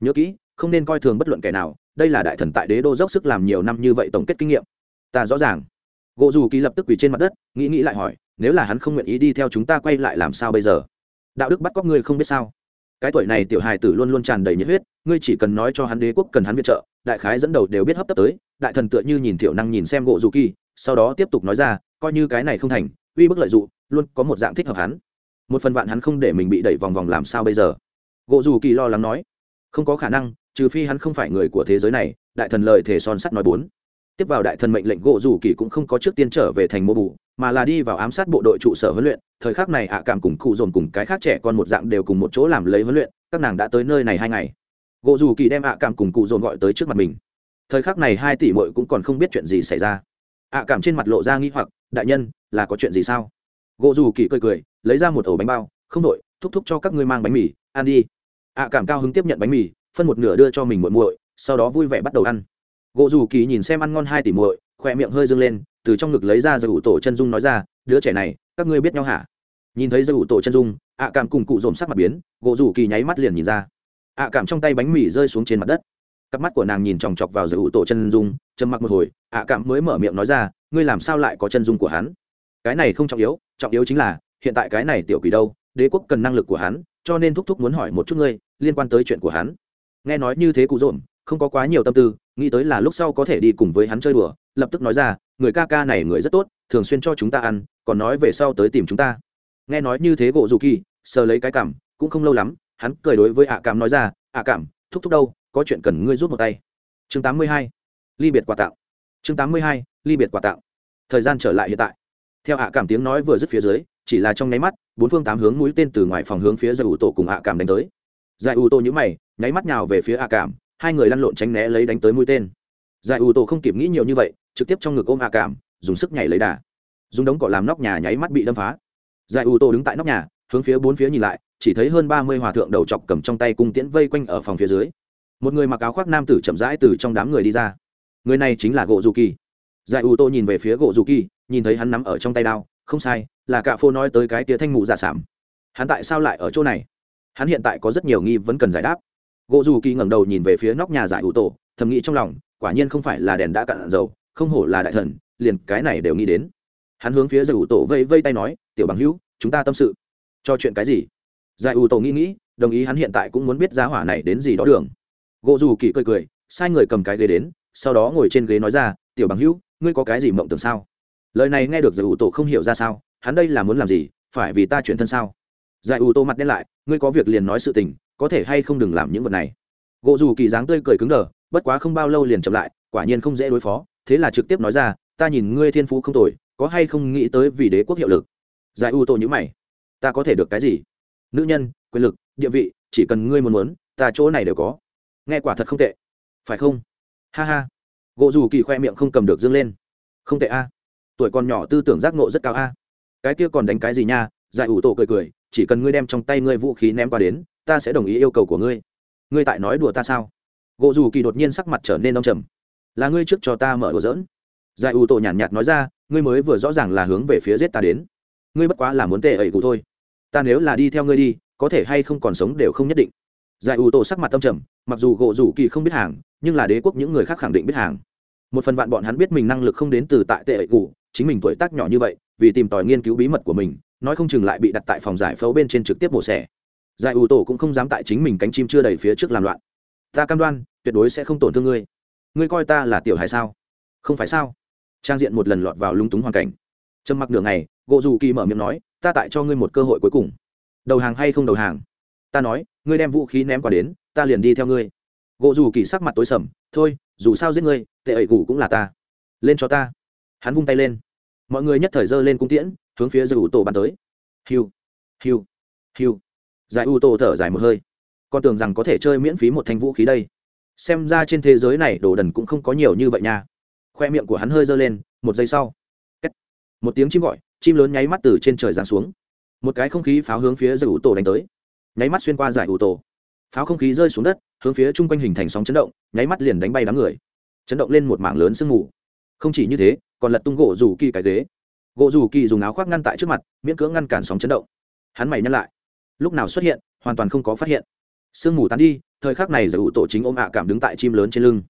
Nhớ kỹ, không nên coi thường bất luận kẻ nào, đây là đại thần tại đế đô dốc sức làm nhiều năm như vậy tổng kết kinh nghiệm. Ta rõ ràng. Gỗ dù ký lập tức quỳ trên mặt đất, nghĩ nghĩ lại hỏi, nếu là hắn không nguyện ý đi theo chúng ta quay lại làm sao bây giờ? Đạo đức bắt cóc ngươi không biết sao? Cái tuổi này tiểu hài tử luôn luôn tràn đầy nhiệt huyết, ngươi chỉ cần nói cho hắn đế quốc cần hắn viện trợ, đại khái dẫn đầu đều biết hấp tấp tới, đại thần tựa như nhìn tiểu năng nhìn xem gỗ dù kỳ, sau đó tiếp tục nói ra, coi như cái này không thành, uy bức lợi dụng luôn có một dạng thích hợp hắn. Một phần vạn hắn không để mình bị đẩy vòng vòng làm sao bây giờ? Gỗ dù kỳ lo lắng nói. Không có khả năng, trừ phi hắn không phải người của thế giới này, đại thần lời thể son sắt nói bốn. Tiếp vào đại thần mệnh lệnh gỗ dù kỳ cũng không có trước tiên trở về thành mô bù mà là đi vào ám sát bộ đội trụ sở huấn luyện, thời khắc này ạ cảm cùng cụ dồn cùng cái khác trẻ con một dạng đều cùng một chỗ làm lấy huấn luyện, các nàng đã tới nơi này hai ngày. Gỗ dù kỳ đem ạ cảm cùng cụ dồn gọi tới trước mặt mình. Thời khắc này hai tỷ mội cũng còn không biết chuyện gì xảy ra. Ạ cảm trên mặt lộ ra nghi hoặc, đại nhân, là có chuyện gì sao? Gỗ dù kỳ cười cười, lấy ra một ổ bánh bao, không đội, thúc thúc cho các ngươi mang bánh mì, ăn đi. Ạ cảm cao hứng tiếp nhận bánh mì, phân một nửa đưa cho mình muội muội, sau đó vui vẻ bắt đầu ăn. Gỗ dù kỳ nhìn xem ăn ngon hai tỷ muội khỏe miệng hơi dâng lên, từ trong ngực lấy ra giải ủ tổ chân dung nói ra, đứa trẻ này, các ngươi biết nhau hả? Nhìn thấy giải ủ tổ chân dung, ạ cảm cùng cụ dồn sắc mặt biến, gỗ rủ kỳ nháy mắt liền nhìn ra. Ạ cảm trong tay bánh mì rơi xuống trên mặt đất. Cặp mắt của nàng nhìn chòng chọc vào giải ủ tổ chân dung, trầm mặc một hồi, ạ cảm mới mở miệng nói ra, ngươi làm sao lại có chân dung của hắn? Cái này không trọng yếu trọng yếu chính là, hiện tại cái này tiểu quỷ đâu, đế quốc cần năng lực của hắn, cho nên thúc thúc muốn hỏi một chút ngươi, liên quan tới chuyện của hắn. Nghe nói như thế cụ dồn, không có quá nhiều tâm tư nghĩ tới là lúc sau có thể đi cùng với hắn chơi đùa, lập tức nói ra, người ca ca này người rất tốt, thường xuyên cho chúng ta ăn, còn nói về sau tới tìm chúng ta nghe nói như thế gỗ dù kỳ, sờ lấy cái cảm, cũng không lâu lắm, hắn cười đối với ạ cảm nói ra, ạ cảm, thúc thúc đâu, có chuyện cần ngươi rút một tay chương 82. ly biệt quà tặng chương 82. ly biệt quà tặng thời gian trở lại hiện tại theo ạ cảm tiếng nói vừa dứt phía dưới, chỉ là trong nháy mắt, bốn phương tám hướng mũi tên từ ngoài phòng hướng phía giải ủ tổ cùng ạ cảm đánh tới giải ủ tổ nhữ mày, nháy mắt nhào về phía ạ cảm hai người lăn lộn tránh né lấy đánh tới mũi tên. Giải ủ tổ không kịp nghĩ nhiều như vậy, trực tiếp trong ngực ôm hạ cảm, dùng sức nhảy lấy đà. Dùng đống cỏ làm nóc nhà nháy mắt bị đâm phá. Giải ủ tổ đứng tại nóc nhà, hướng phía bốn phía nhìn lại, chỉ thấy hơn ba mươi hòa thượng đầu chọc cầm trong tay cung tiễn vây quanh ở phòng phía dưới. Một người mặc áo khoác nam tử chậm rãi từ trong đám người đi ra. Người này chính là gỗ dù kỳ. Giải ủ tổ nhìn về phía gỗ dù kỳ, nhìn thấy hắn nắm ở trong tay đao, không sai, là cạ phô nói tới cái tía thanh mụ giả sảm. Hắn tại sao lại ở chỗ này? Hắn hiện tại có rất nhiều nghi vấn cần giải đáp gỗ dù kỳ ngẩng đầu nhìn về phía nóc nhà giải ủ tổ, thầm nghĩ trong lòng, quả nhiên không phải là đèn đã cạn dầu, không hổ là đại thần, liền cái này đều nghĩ đến. Hắn hướng phía giải ủ tổ vây vây tay nói, tiểu bằng hữu, chúng ta tâm sự. Cho chuyện cái gì? Giải ủ tổ nghĩ nghĩ, đồng ý hắn hiện tại cũng muốn biết giá hỏa này đến gì đó đường. Gỗ dù kỳ cười cười, sai người cầm cái ghế đến, sau đó ngồi trên ghế nói ra, tiểu bằng hữu, ngươi có cái gì mộng tưởng sao? Lời này nghe được giải ủ tổ không hiểu ra sao, hắn đây là muốn làm gì, phải vì ta chuyển thân sao? Giải ủ tổ mặt đen lại, ngươi có việc liền nói sự tình có thể hay không đừng làm những vật này. Gỗ dù kỳ dáng tươi cười cứng đờ, bất quá không bao lâu liền chậm lại, quả nhiên không dễ đối phó, thế là trực tiếp nói ra, ta nhìn ngươi thiên phú không tồi, có hay không nghĩ tới vì đế quốc hiệu lực? Giải ưu tội nhữ mày, ta có thể được cái gì? Nữ nhân, quyền lực, địa vị, chỉ cần ngươi muốn muốn, ta chỗ này đều có. Nghe quả thật không tệ. Phải không? Ha ha. Gỗ dù kỳ khoe miệng không cầm được dâng lên. Không tệ a. Tuổi còn nhỏ tư tưởng giác ngộ rất cao a. Cái kia còn đánh cái gì nha? Giải ủ tổ cười cười, chỉ cần ngươi đem trong tay ngươi vũ khí ném qua đến ta sẽ đồng ý yêu cầu của ngươi. Ngươi tại nói đùa ta sao? Gỗ dù kỳ đột nhiên sắc mặt trở nên đông trầm. Là ngươi trước cho ta mở đùa dỡn giải ủ tổ nhàn nhạt, nhạt nói ra ngươi mới vừa rõ ràng là hướng về phía giết ta đến. Ngươi bất quá là muốn tệ ẩy cụ thôi. Ta nếu là đi theo ngươi đi có thể hay không còn sống đều không nhất định. Giải ủ tổ sắc mặt tâm trầm mặc dù gỗ rủ kỳ không biết hàng nhưng là đế quốc những người khác khẳng định biết hàng. Một phần vạn bọn hắn biết mình năng lực không đến từ tại tệ ẩy cụ chính mình tuổi tác nhỏ như vậy vì tìm tòi nghiên cứu bí mật của mình nói không chừng lại bị đặt tại phòng giải phẫu bên trên trực tiếp mổ xẻ giải ủ tổ cũng không dám tại chính mình cánh chim chưa đầy phía trước làm loạn. Ta cam đoan, tuyệt đối sẽ không tổn thương ngươi. Ngươi coi ta là tiểu hài sao? Không phải sao? Trang diện một lần lọt vào lung túng hoàn cảnh. Trầm mặc nửa ngày gộ dù kỳ mở miệng nói, ta tại cho ngươi một cơ hội cuối cùng. Đầu hàng hay không đầu hàng? Ta nói, ngươi đem vũ khí ném qua đến, ta liền đi theo ngươi. Gộ dù kỳ sắc mặt tối sầm, thôi, dù sao giết ngươi, tệ ẩy củ cũng là ta. Lên cho ta. Hắn vung tay lên. Mọi người nhất thời giơ lên cung tiễn, hướng phía giải ủ tổ bắn tới. Hiu hiu hiu giải u tô thở dài một hơi. Con tưởng rằng có thể chơi miễn phí một thanh vũ khí đây. Xem ra trên thế giới này đồ đần cũng không có nhiều như vậy nha. Khoe miệng của hắn hơi dơ lên, một giây sau. Một tiếng chim gọi, chim lớn nháy mắt từ trên trời giáng xuống. Một cái không khí pháo hướng phía giải u tổ đánh tới. Nháy mắt xuyên qua giải u tô pháo không khí rơi xuống đất, hướng phía chung quanh hình thành sóng chấn động, nháy mắt liền đánh bay đám người. Chấn động lên một mảng lớn sương mù. Không chỉ như thế, còn lật tung gỗ rủ kỳ cái ghế. Gỗ rủ kỳ dùng áo khoác ngăn tại trước mặt, miễn cưỡng ngăn cản sóng chấn động. Hắn mày nhăn lại lúc nào xuất hiện, hoàn toàn không có phát hiện. Sương mù tán đi, thời khắc này giải ủ tổ chính ôm ạ cảm đứng tại chim lớn trên lưng.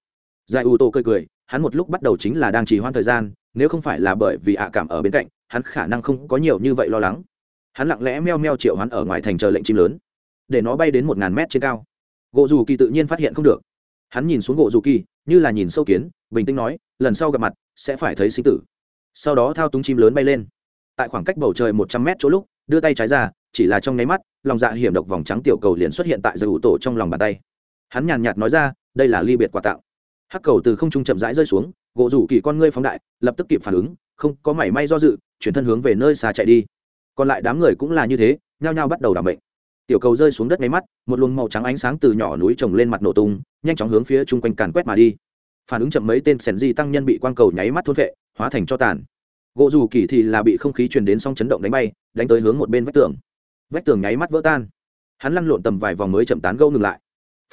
Giải ủ tổ cười cười, hắn một lúc bắt đầu chính là đang trì hoãn thời gian, nếu không phải là bởi vì ạ cảm ở bên cạnh, hắn khả năng không có nhiều như vậy lo lắng. Hắn lặng lẽ meo meo triệu hắn ở ngoài thành chờ lệnh chim lớn. Để nó bay đến một ngàn mét trên cao. Gỗ dù kỳ tự nhiên phát hiện không được. Hắn nhìn xuống gỗ dù kỳ, như là nhìn sâu kiến, bình tĩnh nói, lần sau gặp mặt, sẽ phải thấy sinh tử. Sau đó thao túng chim lớn bay lên. Tại khoảng cách bầu trời một trăm mét chỗ lúc, đưa tay trái ra, chỉ là trong nháy mắt lòng dạ hiểm độc vòng trắng tiểu cầu liền xuất hiện tại giải ủ tổ trong lòng bàn tay. Hắn nhàn nhạt nói ra, đây là ly biệt quà tặng hắc cầu từ không trung chậm rãi rơi xuống, gỗ rủ kỳ con ngươi phóng đại, lập tức kịp phản ứng, không có mảy may do dự, chuyển thân hướng về nơi xa chạy đi. Còn lại đám người cũng là như thế, nhao nhao bắt đầu đảm bệnh tiểu cầu rơi xuống đất ngay mắt, một luồng màu trắng ánh sáng từ nhỏ núi trồng lên mặt nổ tung, nhanh chóng hướng phía chung quanh càn quét mà đi. Phản ứng chậm mấy tên sẻn di tăng nhân bị quang cầu nháy mắt thôn vệ hóa thành cho tàn. Gỗ dù kỳ thì là bị không khí truyền đến song chấn động đánh bay, đánh tới hướng một bên vách tường vách tường nháy mắt vỡ tan. Hắn lăn lộn tầm vài vòng mới chậm tán gâu ngừng lại.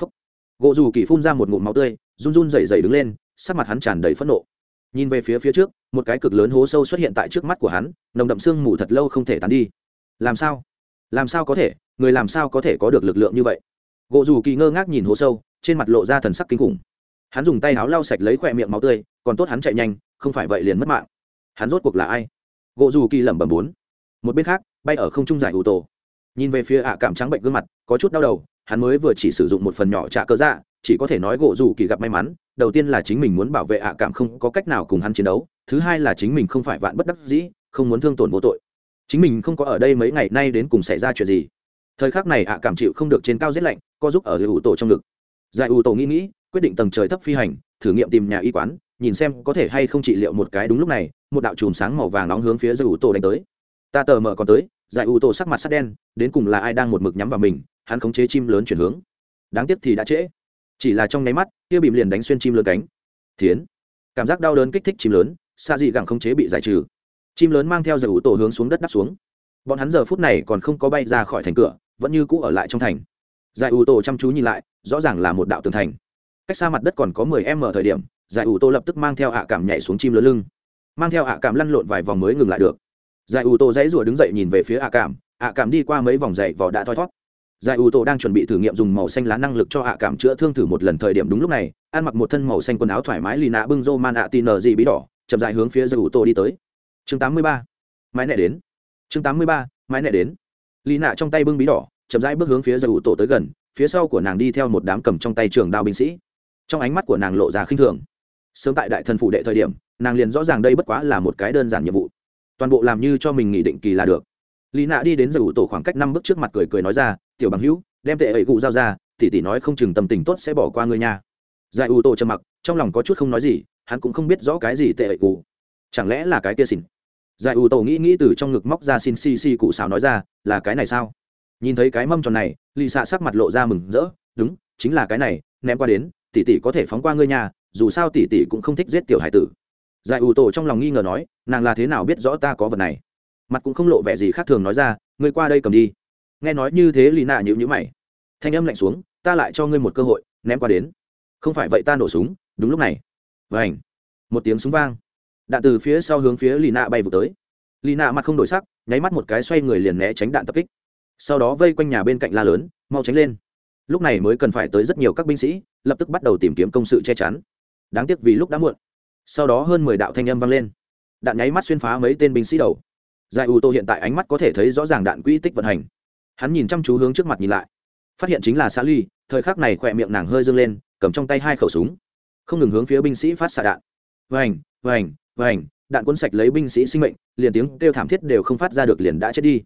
Phúc. gỗ dù kỳ phun ra một ngụm máu tươi, run run dày dày đứng lên, sắc mặt hắn tràn đầy phẫn nộ. Nhìn về phía phía trước, một cái cực lớn hố sâu xuất hiện tại trước mắt của hắn, nồng đậm sương mù thật lâu không thể tán đi. Làm sao? Làm sao có thể? Người làm sao có thể có được lực lượng như vậy? Gỗ dù kỳ ngơ ngác nhìn hố sâu, trên mặt lộ ra thần sắc kinh khủng. Hắn dùng tay áo lau sạch lấy khỏe miệng máu tươi, còn tốt hắn chạy nhanh, không phải vậy liền mất mạng. Hắn rốt cuộc là ai? Gỗ dù kỳ lẩm bẩm bốn. Một bên khác, bay ở không trung giải ủ tổ nhìn về phía ạ cảm trắng bệnh gương mặt, có chút đau đầu, hắn mới vừa chỉ sử dụng một phần nhỏ trả cơ dạ chỉ có thể nói gỗ dù kỳ gặp may mắn, đầu tiên là chính mình muốn bảo vệ ạ cảm không có cách nào cùng hắn chiến đấu, thứ hai là chính mình không phải vạn bất đắc dĩ, không muốn thương tổn vô tội. Chính mình không có ở đây mấy ngày nay đến cùng xảy ra chuyện gì. Thời khắc này ạ cảm chịu không được trên cao rét lạnh, co giúp ở ủ tổ trong ngực. Giải ủ tổ nghĩ nghĩ, quyết định tầng trời thấp phi hành, thử nghiệm tìm nhà y quán, nhìn xem có thể hay không trị liệu một cái đúng lúc này, một đạo chùm sáng màu vàng nóng hướng phía giải ủ tổ đánh tới. Ta tờ mờ còn tới giải ủ tổ sắc mặt sắc đen, đến cùng là ai đang một mực nhắm vào mình, hắn khống chế chim lớn chuyển hướng. Đáng tiếc thì đã trễ. Chỉ là trong nháy mắt, kia bìm liền đánh xuyên chim lớn cánh. Thiến. Cảm giác đau đớn kích thích chim lớn, xa dị gẳng khống chế bị giải trừ. Chim lớn mang theo giải ủ tổ hướng xuống đất đắp xuống. Bọn hắn giờ phút này còn không có bay ra khỏi thành cửa, vẫn như cũ ở lại trong thành. Giải ủ tổ chăm chú nhìn lại, rõ ràng là một đạo tường thành. Cách xa mặt đất còn có mười m thời điểm, giải ủ tổ lập tức mang theo hạ cảm nhảy xuống chim lớn lưng. Mang theo hạ cảm lăn lộn vài vòng mới ngừng lại được giải ủ tổ dãy rủa đứng dậy nhìn về phía ạ cảm. Ạ cảm đi qua mấy vòng dậy vỏ đã thoi thót giải ủ tổ đang chuẩn bị thử nghiệm dùng màu xanh lá năng lực cho ạ cảm chữa thương thử một lần thời điểm đúng lúc này, ăn mặc một thân màu xanh quần áo thoải mái lì nạ bưng rô man ạ tin nờ gì bí đỏ, chậm dài hướng phía giải ủ tổ đi tới. Chương tám mươi ba. Mãi nẹ đến. Chương tám mươi ba. Mãi nẹ đến. Lì nạ trong tay bưng bí đỏ, chậm rãi bước hướng phía giải ủ tổ tới gần, phía sau của nàng đi theo một đám cầm trong tay trường đao binh sĩ. Trong ánh mắt của nàng lộ ra khinh thường. Sớm tại đại thần phụ đệ thời điểm, nàng liền rõ ràng đây bất quá là một cái đơn giản nhiệm vụ toàn bộ làm như cho mình nghỉ định kỳ là được. Lý nạ đi đến giải ủ tổ khoảng cách năm bước trước mặt cười cười nói ra, tiểu bằng hữu, đem tệ ấy cụ giao ra, tỷ tỷ nói không chừng tâm tình tốt sẽ bỏ qua người nhà. giải ủ tổ trầm mặc, trong lòng có chút không nói gì, hắn cũng không biết rõ cái gì tệ ấy cụ chẳng lẽ là cái kia xỉn? Giải ủ tổ nghĩ nghĩ từ trong ngực móc ra xin xì xì cụ xào nói ra, là cái này sao? Nhìn thấy cái mâm tròn này lì xạ sắc mặt lộ ra mừng rỡ, đúng, chính là cái này, ném qua đến, tỷ tỷ có thể phóng qua ngươi nhà, dù sao tỷ tỷ cũng không thích giết tiểu hải tử giải ủ tổ trong lòng nghi ngờ nói, nàng là thế nào biết rõ ta có vật này? Mặt cũng không lộ vẻ gì khác thường nói ra, ngươi qua đây cầm đi. Nghe nói như thế lì nạ nhữ nhữ mày. Thanh âm lạnh xuống, ta lại cho ngươi một cơ hội, ném qua đến. Không phải vậy ta nổ súng, đúng lúc này. Vảnh một tiếng súng vang. Đạn từ phía sau hướng phía lì nạ bay vụ tới. Lì nạ mặt không đổi sắc, nháy mắt một cái xoay người liền né tránh đạn tập kích. Sau đó vây quanh nhà bên cạnh la lớn, mau tránh lên. Lúc này mới cần phải tới rất nhiều các binh sĩ, lập tức bắt đầu tìm kiếm công sự che chắn. Đáng tiếc vì lúc đã muộn sau đó hơn mười đạo thanh âm vang lên. Đạn nháy mắt xuyên phá mấy tên binh sĩ đầu. Giải ủ tô hiện tại ánh mắt có thể thấy rõ ràng đạn quỹ tích vận hành. Hắn nhìn chăm chú hướng trước mặt nhìn lại. Phát hiện chính là xã ly, thời khắc này khỏe miệng nàng hơi dâng lên, cầm trong tay hai khẩu súng. Không ngừng hướng phía binh sĩ phát xạ đạn. Vành vành vành, đạn quân sạch lấy binh sĩ sinh mệnh, liền tiếng kêu thảm thiết đều không phát ra được liền đã chết đi.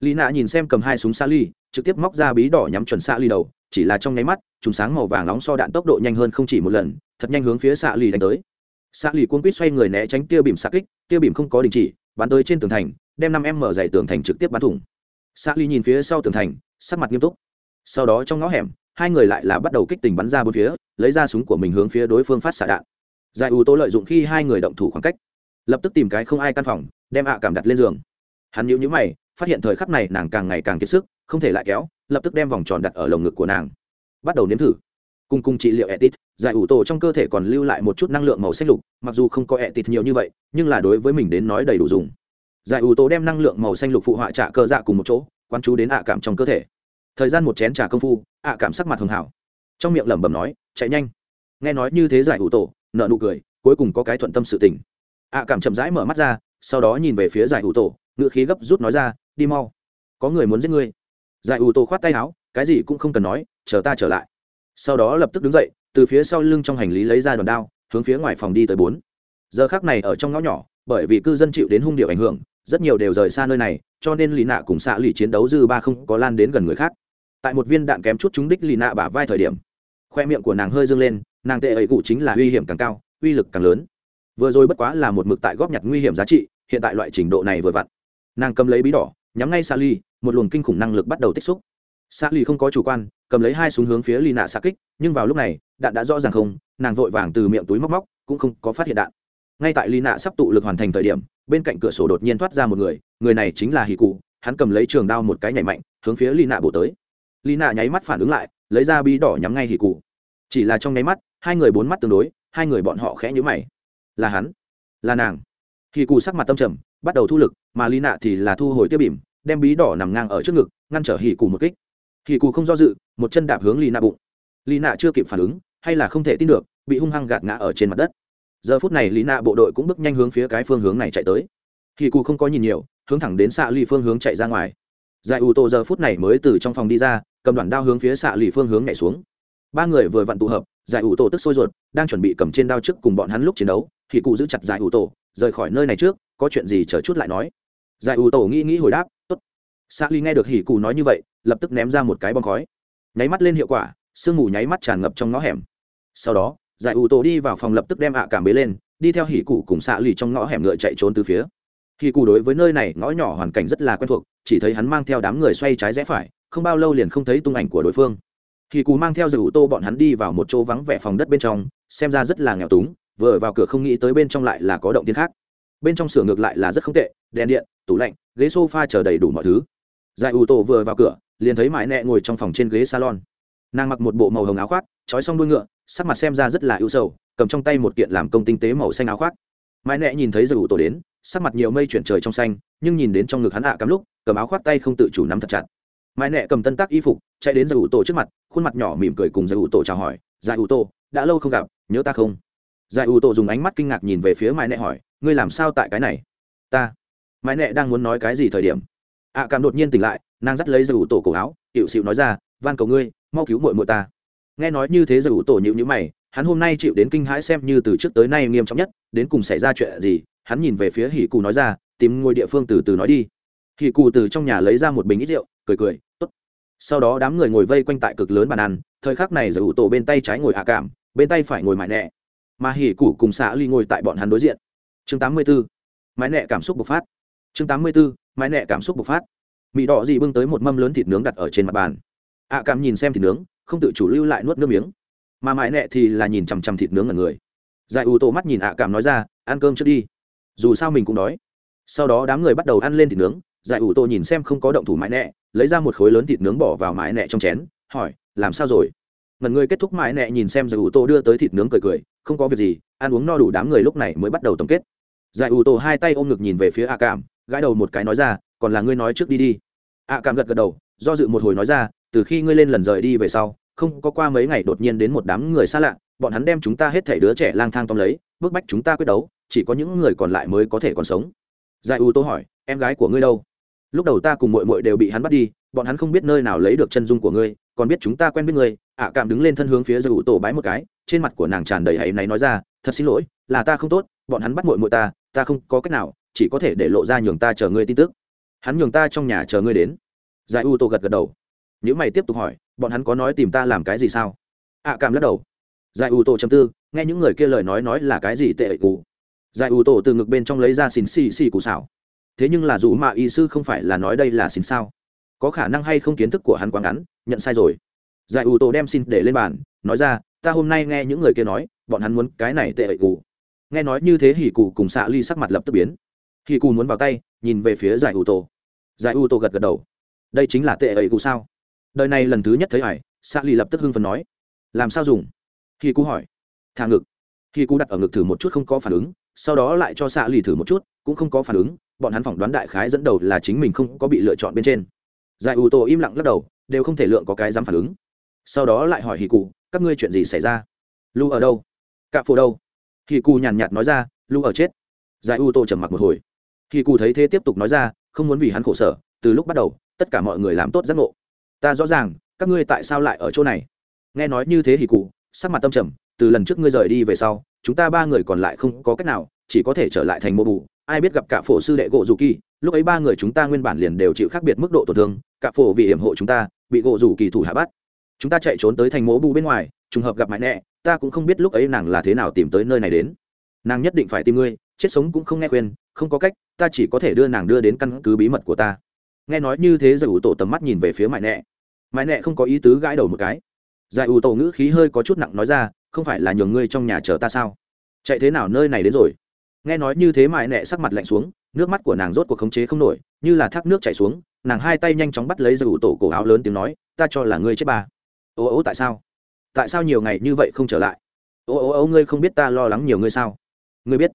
Lý nạ nhìn xem cầm hai súng xa ly, trực tiếp móc ra bí đỏ nhắm chuẩn xa ly đầu, chỉ là trong nháy mắt chúng sáng màu vàng nóng so đạn tốc độ nhanh hơn không chỉ một lần, thật nhanh hướng phía xạ ly đánh tới xạ ly cuốn quýt xoay người né tránh tia bìm xạ kích, tia bìm không có đình chỉ, bắn tới trên tường thành, đem năm em mở dày tường thành trực tiếp bắn thủng. Xạ ly nhìn phía sau tường thành, sắc mặt nghiêm túc. Sau đó trong ngõ hẻm, hai người lại là bắt đầu kích tình bắn ra bốn phía, lấy ra súng của mình hướng phía đối phương phát xạ đạn. Giải ưu tố lợi dụng khi hai người động thủ khoảng cách, lập tức tìm cái không ai căn phòng, đem ạ cảm đặt lên giường. Hắn nhíu nhíu mày, phát hiện thời khắc này nàng càng ngày càng kiệt sức, không thể lại kéo, lập tức đem vòng tròn đặt ở lồng ngực của nàng. Bắt đầu nếm thử cùng cùng trị liệu etit, giải ủ tổ trong cơ thể còn lưu lại một chút năng lượng màu xanh lục, mặc dù không có etit nhiều như vậy, nhưng là đối với mình đến nói đầy đủ dùng. Giải ủ tổ đem năng lượng màu xanh lục phụ họa trả cơ dạ cùng một chỗ quan chú đến ạ cảm trong cơ thể. Thời gian một chén trà công phu, ạ cảm sắc mặt hường hảo. Trong miệng lẩm bẩm nói, chạy nhanh. Nghe nói như thế giải ủ tổ nợ nụ cười, cuối cùng có cái thuận tâm sự tình. Ạ cảm chậm rãi mở mắt ra, sau đó nhìn về phía giải ủ tổ ngựa khí gấp rút nói ra, đi mau. Có người muốn giết ngươi. Giải ủ tổ khoát tay áo, cái gì cũng không cần nói, chờ ta trở lại sau đó lập tức đứng dậy, từ phía sau lưng trong hành lý lấy ra đòn đao, hướng phía ngoài phòng đi tới bốn. Giờ khác này ở trong ngõ nhỏ, bởi vì cư dân chịu đến hung điệu ảnh hưởng, rất nhiều đều rời xa nơi này, cho nên lì nạ cùng xạ lì chiến đấu dư ba không có lan đến gần người khác. Tại một viên đạn kém chút trúng đích lì nạ bả vai thời điểm, khoe miệng của nàng hơi dâng lên, nàng tệ ấy cụ chính là uy hiểm càng cao, uy lực càng lớn. Vừa rồi bất quá là một mực tại góp nhặt nguy hiểm giá trị, hiện tại loại trình độ này vừa vặn. Nàng cầm lấy bí đỏ, nhắm ngay xạ ly một luồng kinh khủng năng lực bắt đầu tích xúc xa lì không có chủ quan, cầm lấy hai súng hướng phía lì nạ xa kích, nhưng vào lúc này, đạn đã rõ ràng không, nàng vội vàng từ miệng túi móc móc, cũng không có phát hiện đạn. Ngay tại lì nạ sắp tụ lực hoàn thành thời điểm, bên cạnh cửa sổ đột nhiên thoát ra một người người này chính là hì cụ, hắn cầm lấy trường đao một cái nhảy mạnh, hướng phía lì nạ bổ tới. Lì nạ nháy mắt phản ứng lại, lấy ra bí đỏ nhắm ngay hì cụ. Chỉ là trong nháy mắt, hai người bốn mắt tương đối, hai người bọn họ khẽ nhữ mày. Là hắn, là nàng. Hì cụ sắc mặt tâm trầm, bắt đầu thu lực, mà lì nạ thì là thu hồi tiêu bìm, đem bí đỏ nằm ngang ở trước ngực, ngăn trở hì cụ một kích hì cụ không do dự, một chân đạp hướng Lý nạ bụng. Lý nạ chưa kịp phản ứng, hay là không thể tin được, bị hung hăng gạt ngã ở trên mặt đất. Giờ phút này lý nạ bộ đội cũng bước nhanh hướng phía cái phương hướng này chạy tới. Hì cụ không có nhìn nhiều, hướng thẳng đến xạ Lý phương hướng chạy ra ngoài. Giải ủ tổ giờ phút này mới từ trong phòng đi ra, cầm đoạn đao hướng phía xạ lì phương hướng nhảy xuống. Ba người vừa vặn tụ hợp, giải ủ tổ tức sôi ruột, đang chuẩn bị cầm trên đao trước cùng bọn hắn lúc chiến đấu thì cụ giữ chặt giải ủ tổ rời khỏi nơi này trước, có chuyện gì chờ chút lại nói. Giải ủ tổ nghĩ nghĩ hồi đáp tốt xạ ly nghe được hỉ cụ nói như vậy, lập tức ném ra một cái bom khói. Nháy mắt lên hiệu quả, sương mù nháy mắt tràn ngập trong ngõ hẻm. Sau đó, giải ủ tổ đi vào phòng lập tức đem ạ cảm bế lên, đi theo hỉ cụ cùng xạ lì trong ngõ hẻm ngựa chạy trốn từ phía. Hỉ cụ đối với nơi này, ngõ nhỏ hoàn cảnh rất là quen thuộc, chỉ thấy hắn mang theo đám người xoay trái rẽ phải, không bao lâu liền không thấy tung ảnh của đối phương. Hỉ cụ mang theo giải ủ tô bọn hắn đi vào một chỗ vắng vẻ phòng đất bên trong, xem ra rất là nghèo túng, vừa vào cửa không nghĩ tới bên trong lại là có động tiên khác. Bên trong sửa ngược lại là rất không tệ, đèn điện, tủ lạnh, ghế sofa chờ đầy đủ mọi thứ giải ủ tổ vừa vào cửa, liền thấy mãi nẹ ngồi trong phòng trên ghế salon. Nàng mặc một bộ màu hồng áo khoác, trói xong đuôi ngựa, sắc mặt xem ra rất là ưu sầu, cầm trong tay một kiện làm công tinh tế màu xanh áo khoác. Mãi nẹ nhìn thấy giải ủ tổ đến, sắc mặt nhiều mây chuyển trời trong xanh, nhưng nhìn đến trong ngực hắn ạ cắm lúc, cầm áo khoác tay không tự chủ nắm thật chặt. Mãi nẹ cầm tân tác y phục, chạy đến giải ủ tổ trước mặt, khuôn mặt nhỏ mỉm cười cùng giải ủ tổ chào hỏi, giải ủ tổ, đã lâu không gặp, nhớ ta không? Giải ủ tổ dùng ánh mắt kinh ngạc nhìn về phía mãi nẹ hỏi, ngươi làm sao tại cái này? Ta. Mãi nẹ đang muốn nói cái gì thời điểm ạ cảm đột nhiên tỉnh lại, nàng dắt lấy giải ủ tổ cổ áo hiệu xịu nói ra, van cầu ngươi, mau cứu mội mội ta. Nghe nói như thế giải ủ tổ nhịu nhữ mày, hắn hôm nay chịu đến kinh hãi xem như từ trước tới nay nghiêm trọng nhất, đến cùng xảy ra chuyện gì, hắn nhìn về phía hỉ cù nói ra, tìm ngôi địa phương từ từ nói đi. Hỉ cù từ trong nhà lấy ra một bình ít rượu, cười cười, tốt. Sau đó đám người ngồi vây quanh tại cực lớn bàn ăn, thời khắc này giải ủ tổ bên tay trái ngồi hạ cảm, bên tay phải ngồi mãi nẹ. Mà hỉ cù cùng xã ly ngồi tại bọn hắn đối diện. Chương 84. mãi nẹ cảm xúc bộc phát chương 84. mãi nẹ cảm xúc bộc phát. Mị đỏ dị bưng tới một mâm lớn thịt nướng đặt ở trên mặt bàn. Ạ cảm nhìn xem thịt nướng, không tự chủ lưu lại nuốt nước miếng. Mà mãi nẹ thì là nhìn chằm chằm thịt nướng ở người. Giải ưu tô mắt nhìn ạ cảm nói ra, ăn cơm trước đi. Dù sao mình cũng đói. Sau đó đám người bắt đầu ăn lên thịt nướng. Giải ủ tô nhìn xem không có động thủ mãi nẹ lấy ra một khối lớn thịt nướng bỏ vào mãi nẹ trong chén, hỏi, làm sao rồi? Ngần người kết thúc mãi nẹ nhìn xem giải ủ tô đưa tới thịt nướng cười cười, không có việc gì, ăn uống no đủ đám người lúc này mới bắt đầu tổng kết. Giải ủ tô hai tay ôm ngực nhìn về phía ạ cảm gãi đầu một cái nói ra, còn là ngươi nói trước đi đi. Ạ cảm gật gật đầu, do dự một hồi nói ra, từ khi ngươi lên lần rời đi về sau, không có qua mấy ngày đột nhiên đến một đám người xa lạ, bọn hắn đem chúng ta hết thảy đứa trẻ lang thang tóm lấy, bức bách chúng ta quyết đấu, chỉ có những người còn lại mới có thể còn sống. Giải u tô hỏi, em gái của ngươi đâu? Lúc đầu ta cùng mội mội đều bị hắn bắt đi, bọn hắn không biết nơi nào lấy được chân dung của ngươi, còn biết chúng ta quen biết ngươi. Ạ cảm đứng lên thân hướng phía giải u tô bái một cái, trên mặt của nàng tràn đầy hãy náy nói ra, thật xin lỗi, là ta không tốt, bọn hắn bắt mội mội ta ta không có cách nào chỉ có thể để lộ ra nhường ta chờ ngươi tin tức. Hắn nhường ta trong nhà chờ ngươi đến. Giải u tô gật gật đầu. Nếu mày tiếp tục hỏi, bọn hắn có nói tìm ta làm cái gì sao? Ạ cảm lắc đầu. Giải u tô chấm tư, nghe những người kia lời nói nói là cái gì tệ ệ cụ giải u tô từ ngực bên trong lấy ra xìn xì xì cụ xảo thế nhưng là dù mà y sư không phải là nói đây là xìn sao? Có khả năng hay không kiến thức của hắn quá ngắn, nhận sai rồi. Giải u tô đem xin để lên bàn, nói ra, ta hôm nay nghe những người kia nói, bọn hắn muốn cái này tệ ệ cụ nghe nói như thế hỉ cụ cùng xạ ly sắc mặt lập tức biến hỉ Cù muốn vào tay, nhìn về phía giải u tô. Giải u tô gật gật đầu. Đây chính là tệ ấy cụ sao? Đời này lần thứ nhất thấy hải xạ Lì lập tức hưng phần nói. Làm sao dùng? Hỉ Cù hỏi. Thả ngực. Hỉ Cù đặt ở ngực thử một chút không có phản ứng, sau đó lại cho xạ Lì thử một chút, cũng không có phản ứng, bọn hắn phỏng đoán đại khái dẫn đầu là chính mình không có bị lựa chọn bên trên. Giải u tô im lặng lắc đầu, đều không thể lượng có cái dám phản ứng. Sau đó lại hỏi hỉ cụ các ngươi chuyện gì xảy ra? Lu ở đâu? Cạ phổ đâu? Hỉ cụ nhàn nhạt nói ra, lu ở chết. Giải u tô trầm mặc một hồi hỉ cụ thấy thế tiếp tục nói ra, không muốn vì hắn khổ sở, từ lúc bắt đầu, tất cả mọi người làm tốt giác ngộ. Ta rõ ràng, các ngươi tại sao lại ở chỗ này? Nghe nói như thế hỉ cụ sắc mặt tâm trầm, từ lần trước ngươi rời đi về sau, chúng ta ba người còn lại không có cách nào, chỉ có thể trở lại thành mô bù. Ai biết gặp cả phổ sư đệ gỗ dù kỳ, lúc ấy ba người chúng ta nguyên bản liền đều chịu khác biệt mức độ tổn thương, cả phổ vì hiểm hộ chúng ta, bị gỗ dù kỳ thủ hạ bắt. Chúng ta chạy trốn tới thành mố bù bên ngoài, trùng hợp gặp mãi nẹ, ta cũng không biết lúc ấy nàng là thế nào tìm tới nơi này đến. Nàng nhất định phải tìm ngươi, chết sống cũng không nghe khuyên không có cách, ta chỉ có thể đưa nàng đưa đến căn cứ bí mật của ta. Nghe nói như thế, giải ủ tổ tầm mắt nhìn về phía mại nẹ. Mại nẹ không có ý tứ gãi đầu một cái. Giải ủ tổ ngữ khí hơi có chút nặng nói ra, không phải là nhường ngươi trong nhà chờ ta sao? Chạy thế nào nơi này đến rồi? Nghe nói như thế, mại nẹ sắc mặt lạnh xuống, nước mắt của nàng rốt cuộc khống chế không nổi, như là thác nước chảy xuống, nàng hai tay nhanh chóng bắt lấy giải ủ tổ cổ áo lớn tiếng nói, ta cho là ngươi chết ba. Ô ô, tại sao? Tại sao nhiều ngày như vậy không trở lại? Ô ô ô, ngươi không biết ta lo lắng nhiều ngươi sao? Ngươi biết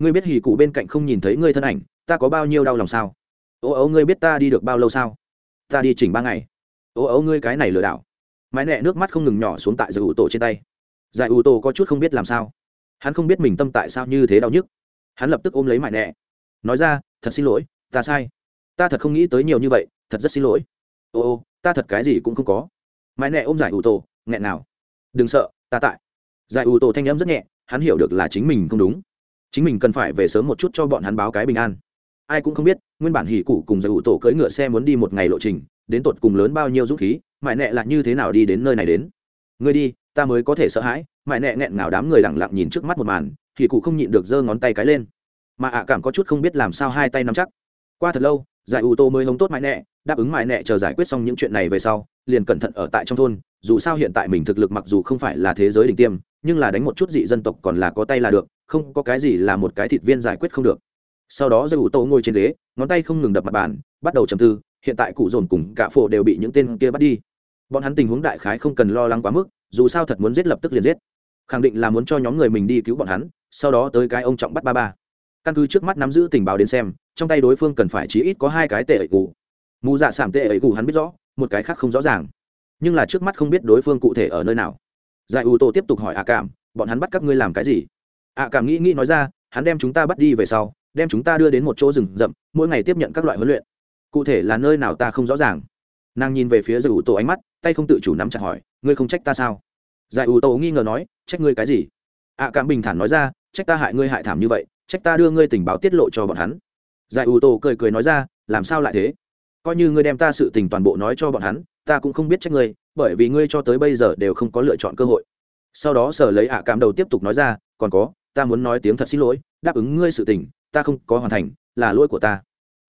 ngươi biết hì cụ bên cạnh không nhìn thấy ngươi thân ảnh, ta có bao nhiêu đau lòng sao? Ô ấu, ngươi biết ta đi được bao lâu sao? Ta đi chỉnh ba ngày. Ô ấu, ngươi cái này lừa đảo. Mái nẹ nước mắt không ngừng nhỏ xuống tại giải ủ tổ trên tay. Giải ủ tổ có chút không biết làm sao. Hắn không biết mình tâm tại sao như thế đau nhức. Hắn lập tức ôm lấy mại nẹ nói ra, thật xin lỗi, ta sai. Ta thật không nghĩ tới nhiều như vậy, thật rất xin lỗi. Ô ô ta thật cái gì cũng không có. Mãi nẹ ôm giải ủ tổ, nghẹn nào đừng sợ, ta tại. Giải ủ tổ thanh âm rất nhẹ, hắn hiểu được là chính mình không đúng chính mình cần phải về sớm một chút cho bọn hắn báo cái bình an. Ai cũng không biết, nguyên bản hỉ cụ cùng giải ủ tổ cưỡi ngựa xe muốn đi một ngày lộ trình, đến tột cùng lớn bao nhiêu dũng khí mại nẹ là như thế nào đi đến nơi này đến. Ngươi đi, ta mới có thể sợ hãi mại nẹ nghẹn nào đám người lẳng lặng nhìn trước mắt một màn, hỉ cụ không nhịn được giơ ngón tay cái lên. Mà ạ cảm có chút không biết làm sao hai tay nắm chắc. Qua thật lâu giải ủ tổ mới hống tốt mại nẹ, đáp ứng mại nẹ chờ giải quyết xong những chuyện này về sau, liền cẩn thận ở tại trong thôn, dù sao hiện tại mình thực lực mặc dù không phải là thế giới đỉnh tiêm nhưng là đánh một chút dị dân tộc còn là có tay là được, không có cái gì là một cái thịt viên giải quyết không được. Sau đó giải ủ tô ngồi trên ghế, ngón tay không ngừng đập mặt bàn, bắt đầu trầm tư, hiện tại cụ dồn cùng cả phổ đều bị những tên kia bắt đi. Bọn hắn tình huống đại khái không cần lo lắng quá mức, dù sao thật muốn giết lập tức liền giết. Khẳng định là muốn cho nhóm người mình đi cứu bọn hắn, sau đó tới cái ông trọng bắt ba ba. Căn cứ trước mắt nắm giữ tình báo đến xem, trong tay đối phương cần phải chí ít có hai cái tệ ẩy cụ mù dạ sảm tệ ẩy cụ hắn biết rõ, một cái khác không rõ ràng. Nhưng là trước mắt không biết đối phương cụ thể ở nơi nào giải ủ tô tiếp tục hỏi ạ cảm, bọn hắn bắt các ngươi làm cái gì? Ạ cảm nghĩ nghĩ nói ra, hắn đem chúng ta bắt đi về sau, đem chúng ta đưa đến một chỗ rừng rậm, mỗi ngày tiếp nhận các loại huấn luyện. Cụ thể là nơi nào ta không rõ ràng. Nàng nhìn về phía giải ủ tô ánh mắt, tay không tự chủ nắm chặt hỏi, ngươi không trách ta sao? Giải ủ tô nghi ngờ nói, trách ngươi cái gì? Ạ cảm bình thản nói ra, trách ta hại ngươi hại thảm như vậy, trách ta đưa ngươi tình báo tiết lộ cho bọn hắn. Giải ủ tô cười cười nói ra, làm sao lại thế? Coi như ngươi đem ta sự tình toàn bộ nói cho bọn hắn ta cũng không biết trách ngươi, bởi vì ngươi cho tới bây giờ đều không có lựa chọn cơ hội. Sau đó sở lấy ạ cảm đầu tiếp tục nói ra, còn có, ta muốn nói tiếng thật xin lỗi, đáp ứng ngươi sự tình, ta không có hoàn thành, là lỗi của ta.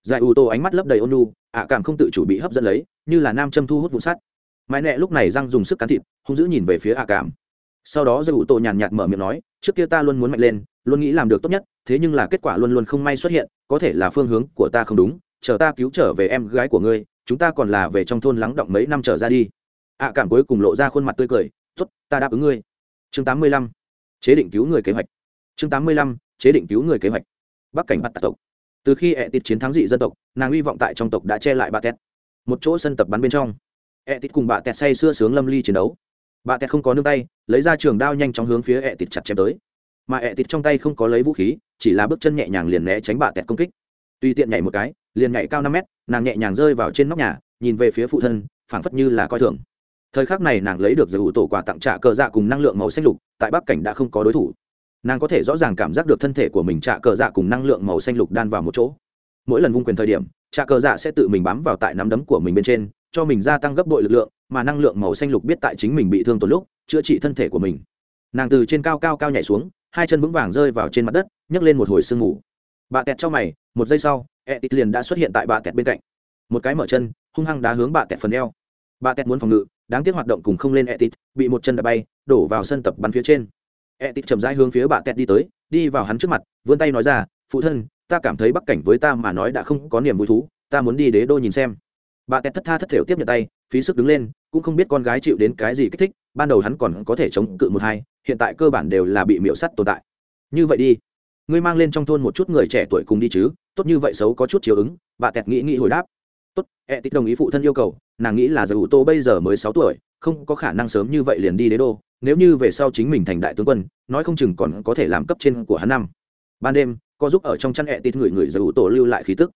Giải ủ tô ánh mắt lấp đầy ôn nu ạ cảm không tự chủ bị hấp dẫn lấy, như là nam châm thu hút vụ sắt. Mãi nẹ lúc này răng dùng sức cắn thịt, hung dữ nhìn về phía ạ cảm sau đó giải ủ tô nhàn nhạt mở miệng nói, trước kia ta luôn muốn mạnh lên, luôn nghĩ làm được tốt nhất, thế nhưng là kết quả luôn luôn không may xuất hiện, có thể là phương hướng của ta không đúng, chờ ta cứu trở về em gái của ngươi chúng ta còn là về trong thôn lắng động mấy năm trở ra đi. ạ, cảm cuối cùng lộ ra khuôn mặt tươi cười t ố t ta đáp ứng ngươi. Chương tám mươi lăm, chế định cứu người kế hoạch. Chương tám mươi lăm, chế định cứu người kế hoạch. Bắc cảnh bắt tạc tộc. Từ khi ẹ tịt chiến thắng dị dân tộc, nàng hy vọng tại trong tộc đã che lại bà tét một chỗ sân tập bắn bên trong, ẹ tịt cùng bà tẹt say sưa sướng lâm ly chiến đấu. Bà tẹt không có nương tay, lấy ra trường đao nhanh chóng hướng phía ẹ tịt chặt chém tới. Mà ẹ tịt trong tay không có lấy vũ khí, chỉ là bước chân nhẹ nhàng liền né tránh bà tẹt công kích. Tùy tiện nhảy một cái, liền nhảy cao năm mét nàng nhẹ nhàng rơi vào trên nóc nhà, nhìn về phía phụ thân, phảng phất như là coi thường. Thời khắc này nàng lấy được giải ủ tổ quà tặng trả cờ dạ cùng năng lượng màu xanh lục, tại bắc cảnh đã không có đối thủ. Nàng có thể rõ ràng cảm giác được thân thể của mình trả cờ dạ cùng năng lượng màu xanh lục đan vào một chỗ. Mỗi lần vung quyền thời điểm trả cờ dạ sẽ tự mình bám vào tại nắm đấm của mình bên trên, cho mình gia tăng gấp bội lực lượng, mà năng lượng màu xanh lục biết tại chính mình bị thương tổn lúc, chữa trị thân thể của mình. Nàng từ trên cao cao cao nhảy xuống, hai chân vững vàng rơi vào trên mặt đất, nhấc lên một hồi sương mù. Bà kẹt cho mày, một giây sau etit liền đã xuất hiện tại bà tẹt bên cạnh. Một cái mở chân, hung hăng đá hướng bà tẹt phần eo. Bà tẹt muốn phòng ngự, đáng tiếc hoạt động cùng không lên etit bị một chân đập bay, đổ vào sân tập bắn phía trên. Etit chậm rãi hướng phía bà tẹt đi tới, đi vào hắn trước mặt, vươn tay nói ra, phụ thân, ta cảm thấy bắc cảnh với ta mà nói đã không có niềm vui thú, ta muốn đi đế đô nhìn xem. Bà tẹt thất tha thất thểu tiếp nhận tay, phí sức đứng lên, cũng không biết con gái chịu đến cái gì kích thích, ban đầu hắn còn có thể chống cự một hai, hiện tại cơ bản đều là bị miễu sắt tồn tại. Như vậy đi, ngươi mang lên trong thôn một chút người trẻ tuổi cùng đi chứ tốt như vậy xấu có chút chiều ứng, bà tẹt nghĩ nghĩ hồi đáp. Tốt e tích đồng ý phụ thân yêu cầu, nàng nghĩ là giờ ủ tô bây giờ mới sáu tuổi, không có khả năng sớm như vậy liền đi đế đô, nếu như về sau chính mình thành đại tướng quân, nói không chừng còn có thể làm cấp trên của hắn năm. Ban đêm, có giúp ở trong chăn ẹ tít người người giờ ủ tổ lưu lại khí tức.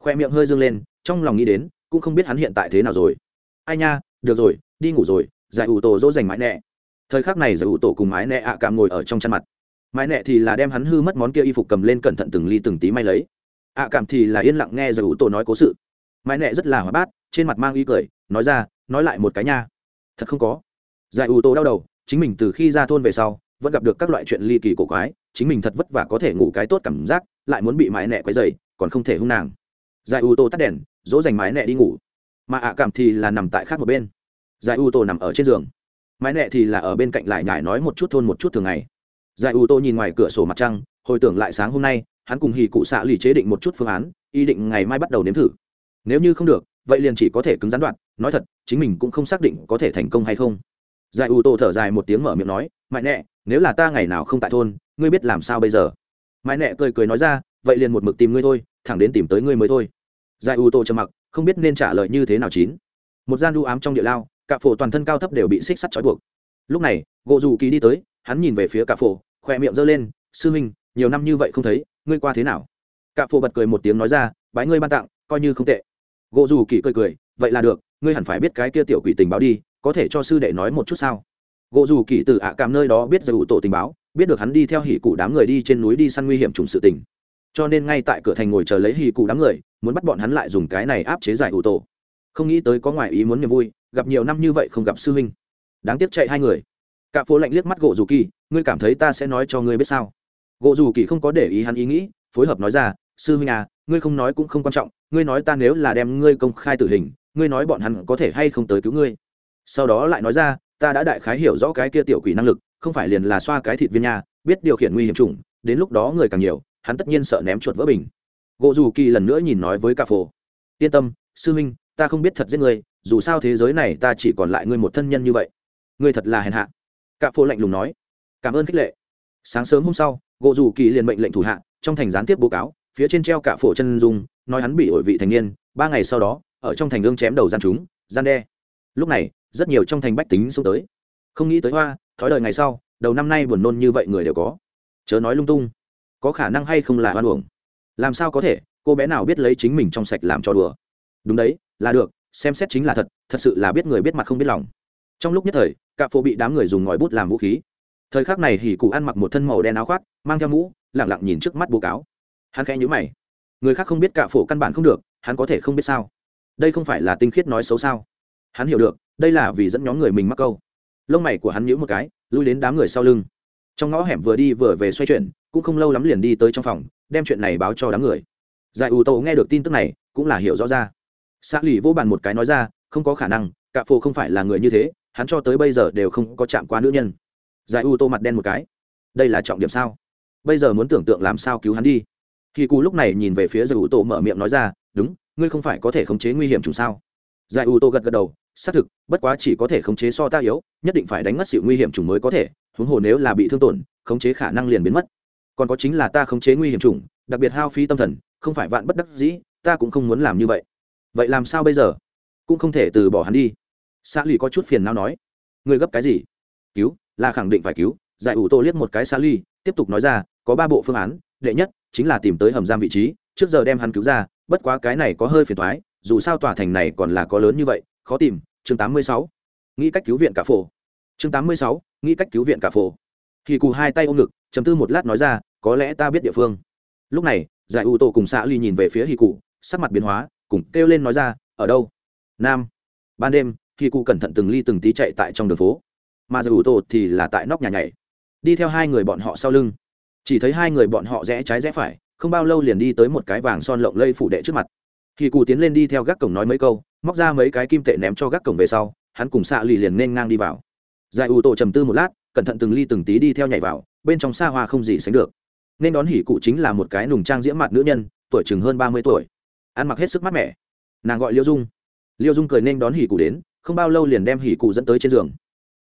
Khoe miệng hơi dương lên, trong lòng nghĩ đến, cũng không biết hắn hiện tại thế nào rồi. Ai nha, được rồi, đi ngủ rồi, giải ủ tổ dỗ dành mãi nẹ thời khắc này giải ủ tổ cùng mãi nẹ ạ cảm ngồi ở trong chăn mặt. Mãi nẹ thì là đem hắn hư mất món kia y phục cầm lên cẩn thận từng ly từng tí may lấy ạ cảm thì là yên lặng nghe giải ủ tổ nói cố sự. Mãi nẹ rất là hóa bát, trên mặt mang ý cười, nói ra, nói lại một cái nha. Thật không có. Giải ủ tổ đau đầu, chính mình từ khi ra thôn về sau, vẫn gặp được các loại chuyện ly kỳ cổ quái, chính mình thật vất vả có thể ngủ cái tốt cảm giác, lại muốn bị mãi nẹ quấy dày còn không thể hung nàng. Giải ủ tổ tắt đèn, dỗ dành mãi nẹ đi ngủ. Mà ạ cảm thì là nằm tại khác một bên. Giải ủ tổ nằm ở trên giường. Mãi nẹ thì là ở bên cạnh lại nhải nói một chút thôn một chút thường ngày. Giải ủ tổ nhìn ngoài cửa sổ mặt trăng, hồi tưởng lại sáng hôm nay hắn cùng hì cụ xạ lì chế định một chút phương án, ý định ngày mai bắt đầu nếm thử. Nếu như không được, vậy liền chỉ có thể cứng gián đoạn, nói thật, chính mình cũng không xác định có thể thành công hay không. Giải ủ tổ thở dài một tiếng mở miệng nói mãi nẹ nếu là ta ngày nào không tại thôn, ngươi biết làm sao bây giờ? Mãi nẹ cười cười nói ra, vậy liền một mực tìm ngươi thôi, thẳng đến tìm tới ngươi mới thôi. Giải ủ tổ trầm mặc, không biết nên trả lời như thế nào chín. Một gian đu ám trong địa lao, cả phổ toàn thân cao thấp đều bị xích sắt trói buộc. Lúc này, gỗ dù kỳ đi tới, hắn nhìn về phía cả phổ, khỏe miệng giơ lên, sư huynh nhiều năm như vậy không thấy ngươi qua thế nào? Cả phổ bật cười một tiếng nói ra, bái ngươi ban tặng, coi như không tệ. Gỗ dù kỳ cười cười, vậy là được, ngươi hẳn phải biết cái kia tiểu quỷ tình báo đi, có thể cho sư đệ nói một chút sao? Gỗ dù kỳ từ ạ cảm nơi đó biết giải ủ tổ tình báo, biết được hắn đi theo hỉ cụ đám người đi trên núi đi săn nguy hiểm trùng sự tình. Cho nên ngay tại cửa thành ngồi chờ lấy hỉ cụ đám người, muốn bắt bọn hắn lại dùng cái này áp chế giải ủ tổ. Không nghĩ tới có ngoài ý muốn niềm vui, gặp nhiều năm như vậy không gặp sư huynh. Đáng tiếc chạy hai người. Cả phố lạnh liếc mắt gỗ dù kỳ, ngươi cảm thấy ta sẽ nói cho ngươi biết sao? Gỗ dù kỳ không có để ý hắn ý nghĩ, phối hợp nói ra, sư huynh à ngươi không nói cũng không quan trọng, ngươi nói ta nếu là đem ngươi công khai tử hình, ngươi nói bọn hắn có thể hay không tới cứu ngươi? Sau đó lại nói ra, ta đã đại khái hiểu rõ cái kia tiểu quỷ năng lực, không phải liền là xoa cái thịt viên nha, biết điều khiển nguy hiểm chủng, đến lúc đó người càng nhiều, hắn tất nhiên sợ ném chuột vỡ bình. Gỗ dù kỳ lần nữa nhìn nói với cả phổ, yên tâm, sư huynh, ta không biết thật giết ngươi, dù sao thế giới này ta chỉ còn lại ngươi một thân nhân như vậy. Ngươi thật là hèn hạ. Cả phổ lạnh lùng nói, cảm ơn khích lệ. Sáng sớm hôm sau gộ dù kỳ liền mệnh lệnh thủ hạ, trong thành gián tiếp báo cáo, phía trên treo cả phổ chân dung, nói hắn bị ổi vị thành niên, ba ngày sau đó, ở trong thành gương chém đầu gian chúng, gian đe. Lúc này, rất nhiều trong thành bách tính xông tới. Không nghĩ tới hoa, thói đời ngày sau, đầu năm nay buồn nôn như vậy người đều có. Chớ nói lung tung, có khả năng hay không là hoan uổng? Làm sao có thể, cô bé nào biết lấy chính mình trong sạch làm cho đùa? Đúng đấy, là được, xem xét chính là thật thật sự là biết người biết mặt không biết lòng. Trong lúc nhất thời cạ phô bị đám người dùng ngòi bút làm vũ khí thời khắc này hỉ cụ ăn mặc một thân màu đen áo khoác, mang theo mũ lẳng lặng nhìn trước mắt bố cáo. Hắn khẽ nhữ mày. Người khác không biết cạ phổ căn bản không được, hắn có thể không biết sao? Đây không phải là tinh khiết nói xấu sao? Hắn hiểu được, đây là vì dẫn nhóm người mình mắc câu. Lông mày của hắn nhữ một cái, lui đến đám người sau lưng. Trong ngõ hẻm vừa đi vừa về xoay chuyển, cũng không lâu lắm liền đi tới trong phòng, đem chuyện này báo cho đám người. Giải ủ tổ nghe được tin tức này, cũng là hiểu rõ ra. Xã lì vô bàn một cái nói ra, không có khả năng, cạ phổ không phải là người như thế, hắn cho tới bây giờ đều không có chạm qua nữ nhân giải U tô mặt đen một cái. Đây là trọng điểm sao? Bây giờ muốn tưởng tượng làm sao cứu hắn đi. Khi cú lúc này nhìn về phía giải U tô mở miệng nói ra, đúng, ngươi không phải có thể khống chế nguy hiểm chủng sao? Giải U tô gật gật đầu, xác thực, bất quá chỉ có thể khống chế so ta yếu, nhất định phải đánh mất sự nguy hiểm chủng mới có thể, huống hồ nếu là bị thương tổn, khống chế khả năng liền biến mất. Còn có chính là ta khống chế nguy hiểm chủng, đặc biệt hao phí tâm thần, không phải vạn bất đắc dĩ, ta cũng không muốn làm như vậy. Vậy làm sao bây giờ? Cũng không thể từ bỏ hắn đi. Xã lì có chút phiền nào nói. Người gấp cái gì? Cứu là khẳng định phải cứu, giải ủ tô liếc một cái xa ly tiếp tục nói ra, có ba bộ phương án, đệ nhất chính là tìm tới hầm giam vị trí, trước giờ đem hắn cứu ra, bất quá cái này có hơi phiền thoái dù sao tòa thành này còn là có lớn như vậy, khó tìm, chương 86. nghĩ cách cứu viện cả phổ chương 86. nghĩ cách cứu viện cả phổ thì cù hai tay ôm ngực chấm tư một lát nói ra, có lẽ ta biết địa phương lúc này, giải ủ tô cùng xạ ly nhìn về phía hì cụ sắc mặt biến hóa, cùng kêu lên nói ra, ở đâu nam ban đêm hì cụ cẩn thận từng ly từng tí chạy tại trong đường phố mà giải ủ tổ thì là tại nóc nhà nhảy, đi theo hai người bọn họ sau lưng. Chỉ thấy hai người bọn họ rẽ trái rẽ phải, không bao lâu liền đi tới một cái vàng son lộng lây phủ đệ trước mặt. Kỳ cụ tiến lên đi theo gác cổng nói mấy câu, móc ra mấy cái kim tệ ném cho gác cổng về sau, hắn cùng xạ lì liền nên ngang đi vào. Giải ủ tổ trầm tư một lát, cẩn thận từng ly từng tí đi theo nhảy vào, bên trong xa hoa không gì sánh được. Nên đón hỉ cụ chính là một cái nùng trang diễm mặt nữ nhân, tuổi chừng hơn ba mươi tuổi. Ăn mặc hết sức mát mẻ. Nàng gọi liêu dung. Liêu dung cười nên đón hỉ cụ đến, không bao lâu liền đem hỉ cụ dẫn tới trên giường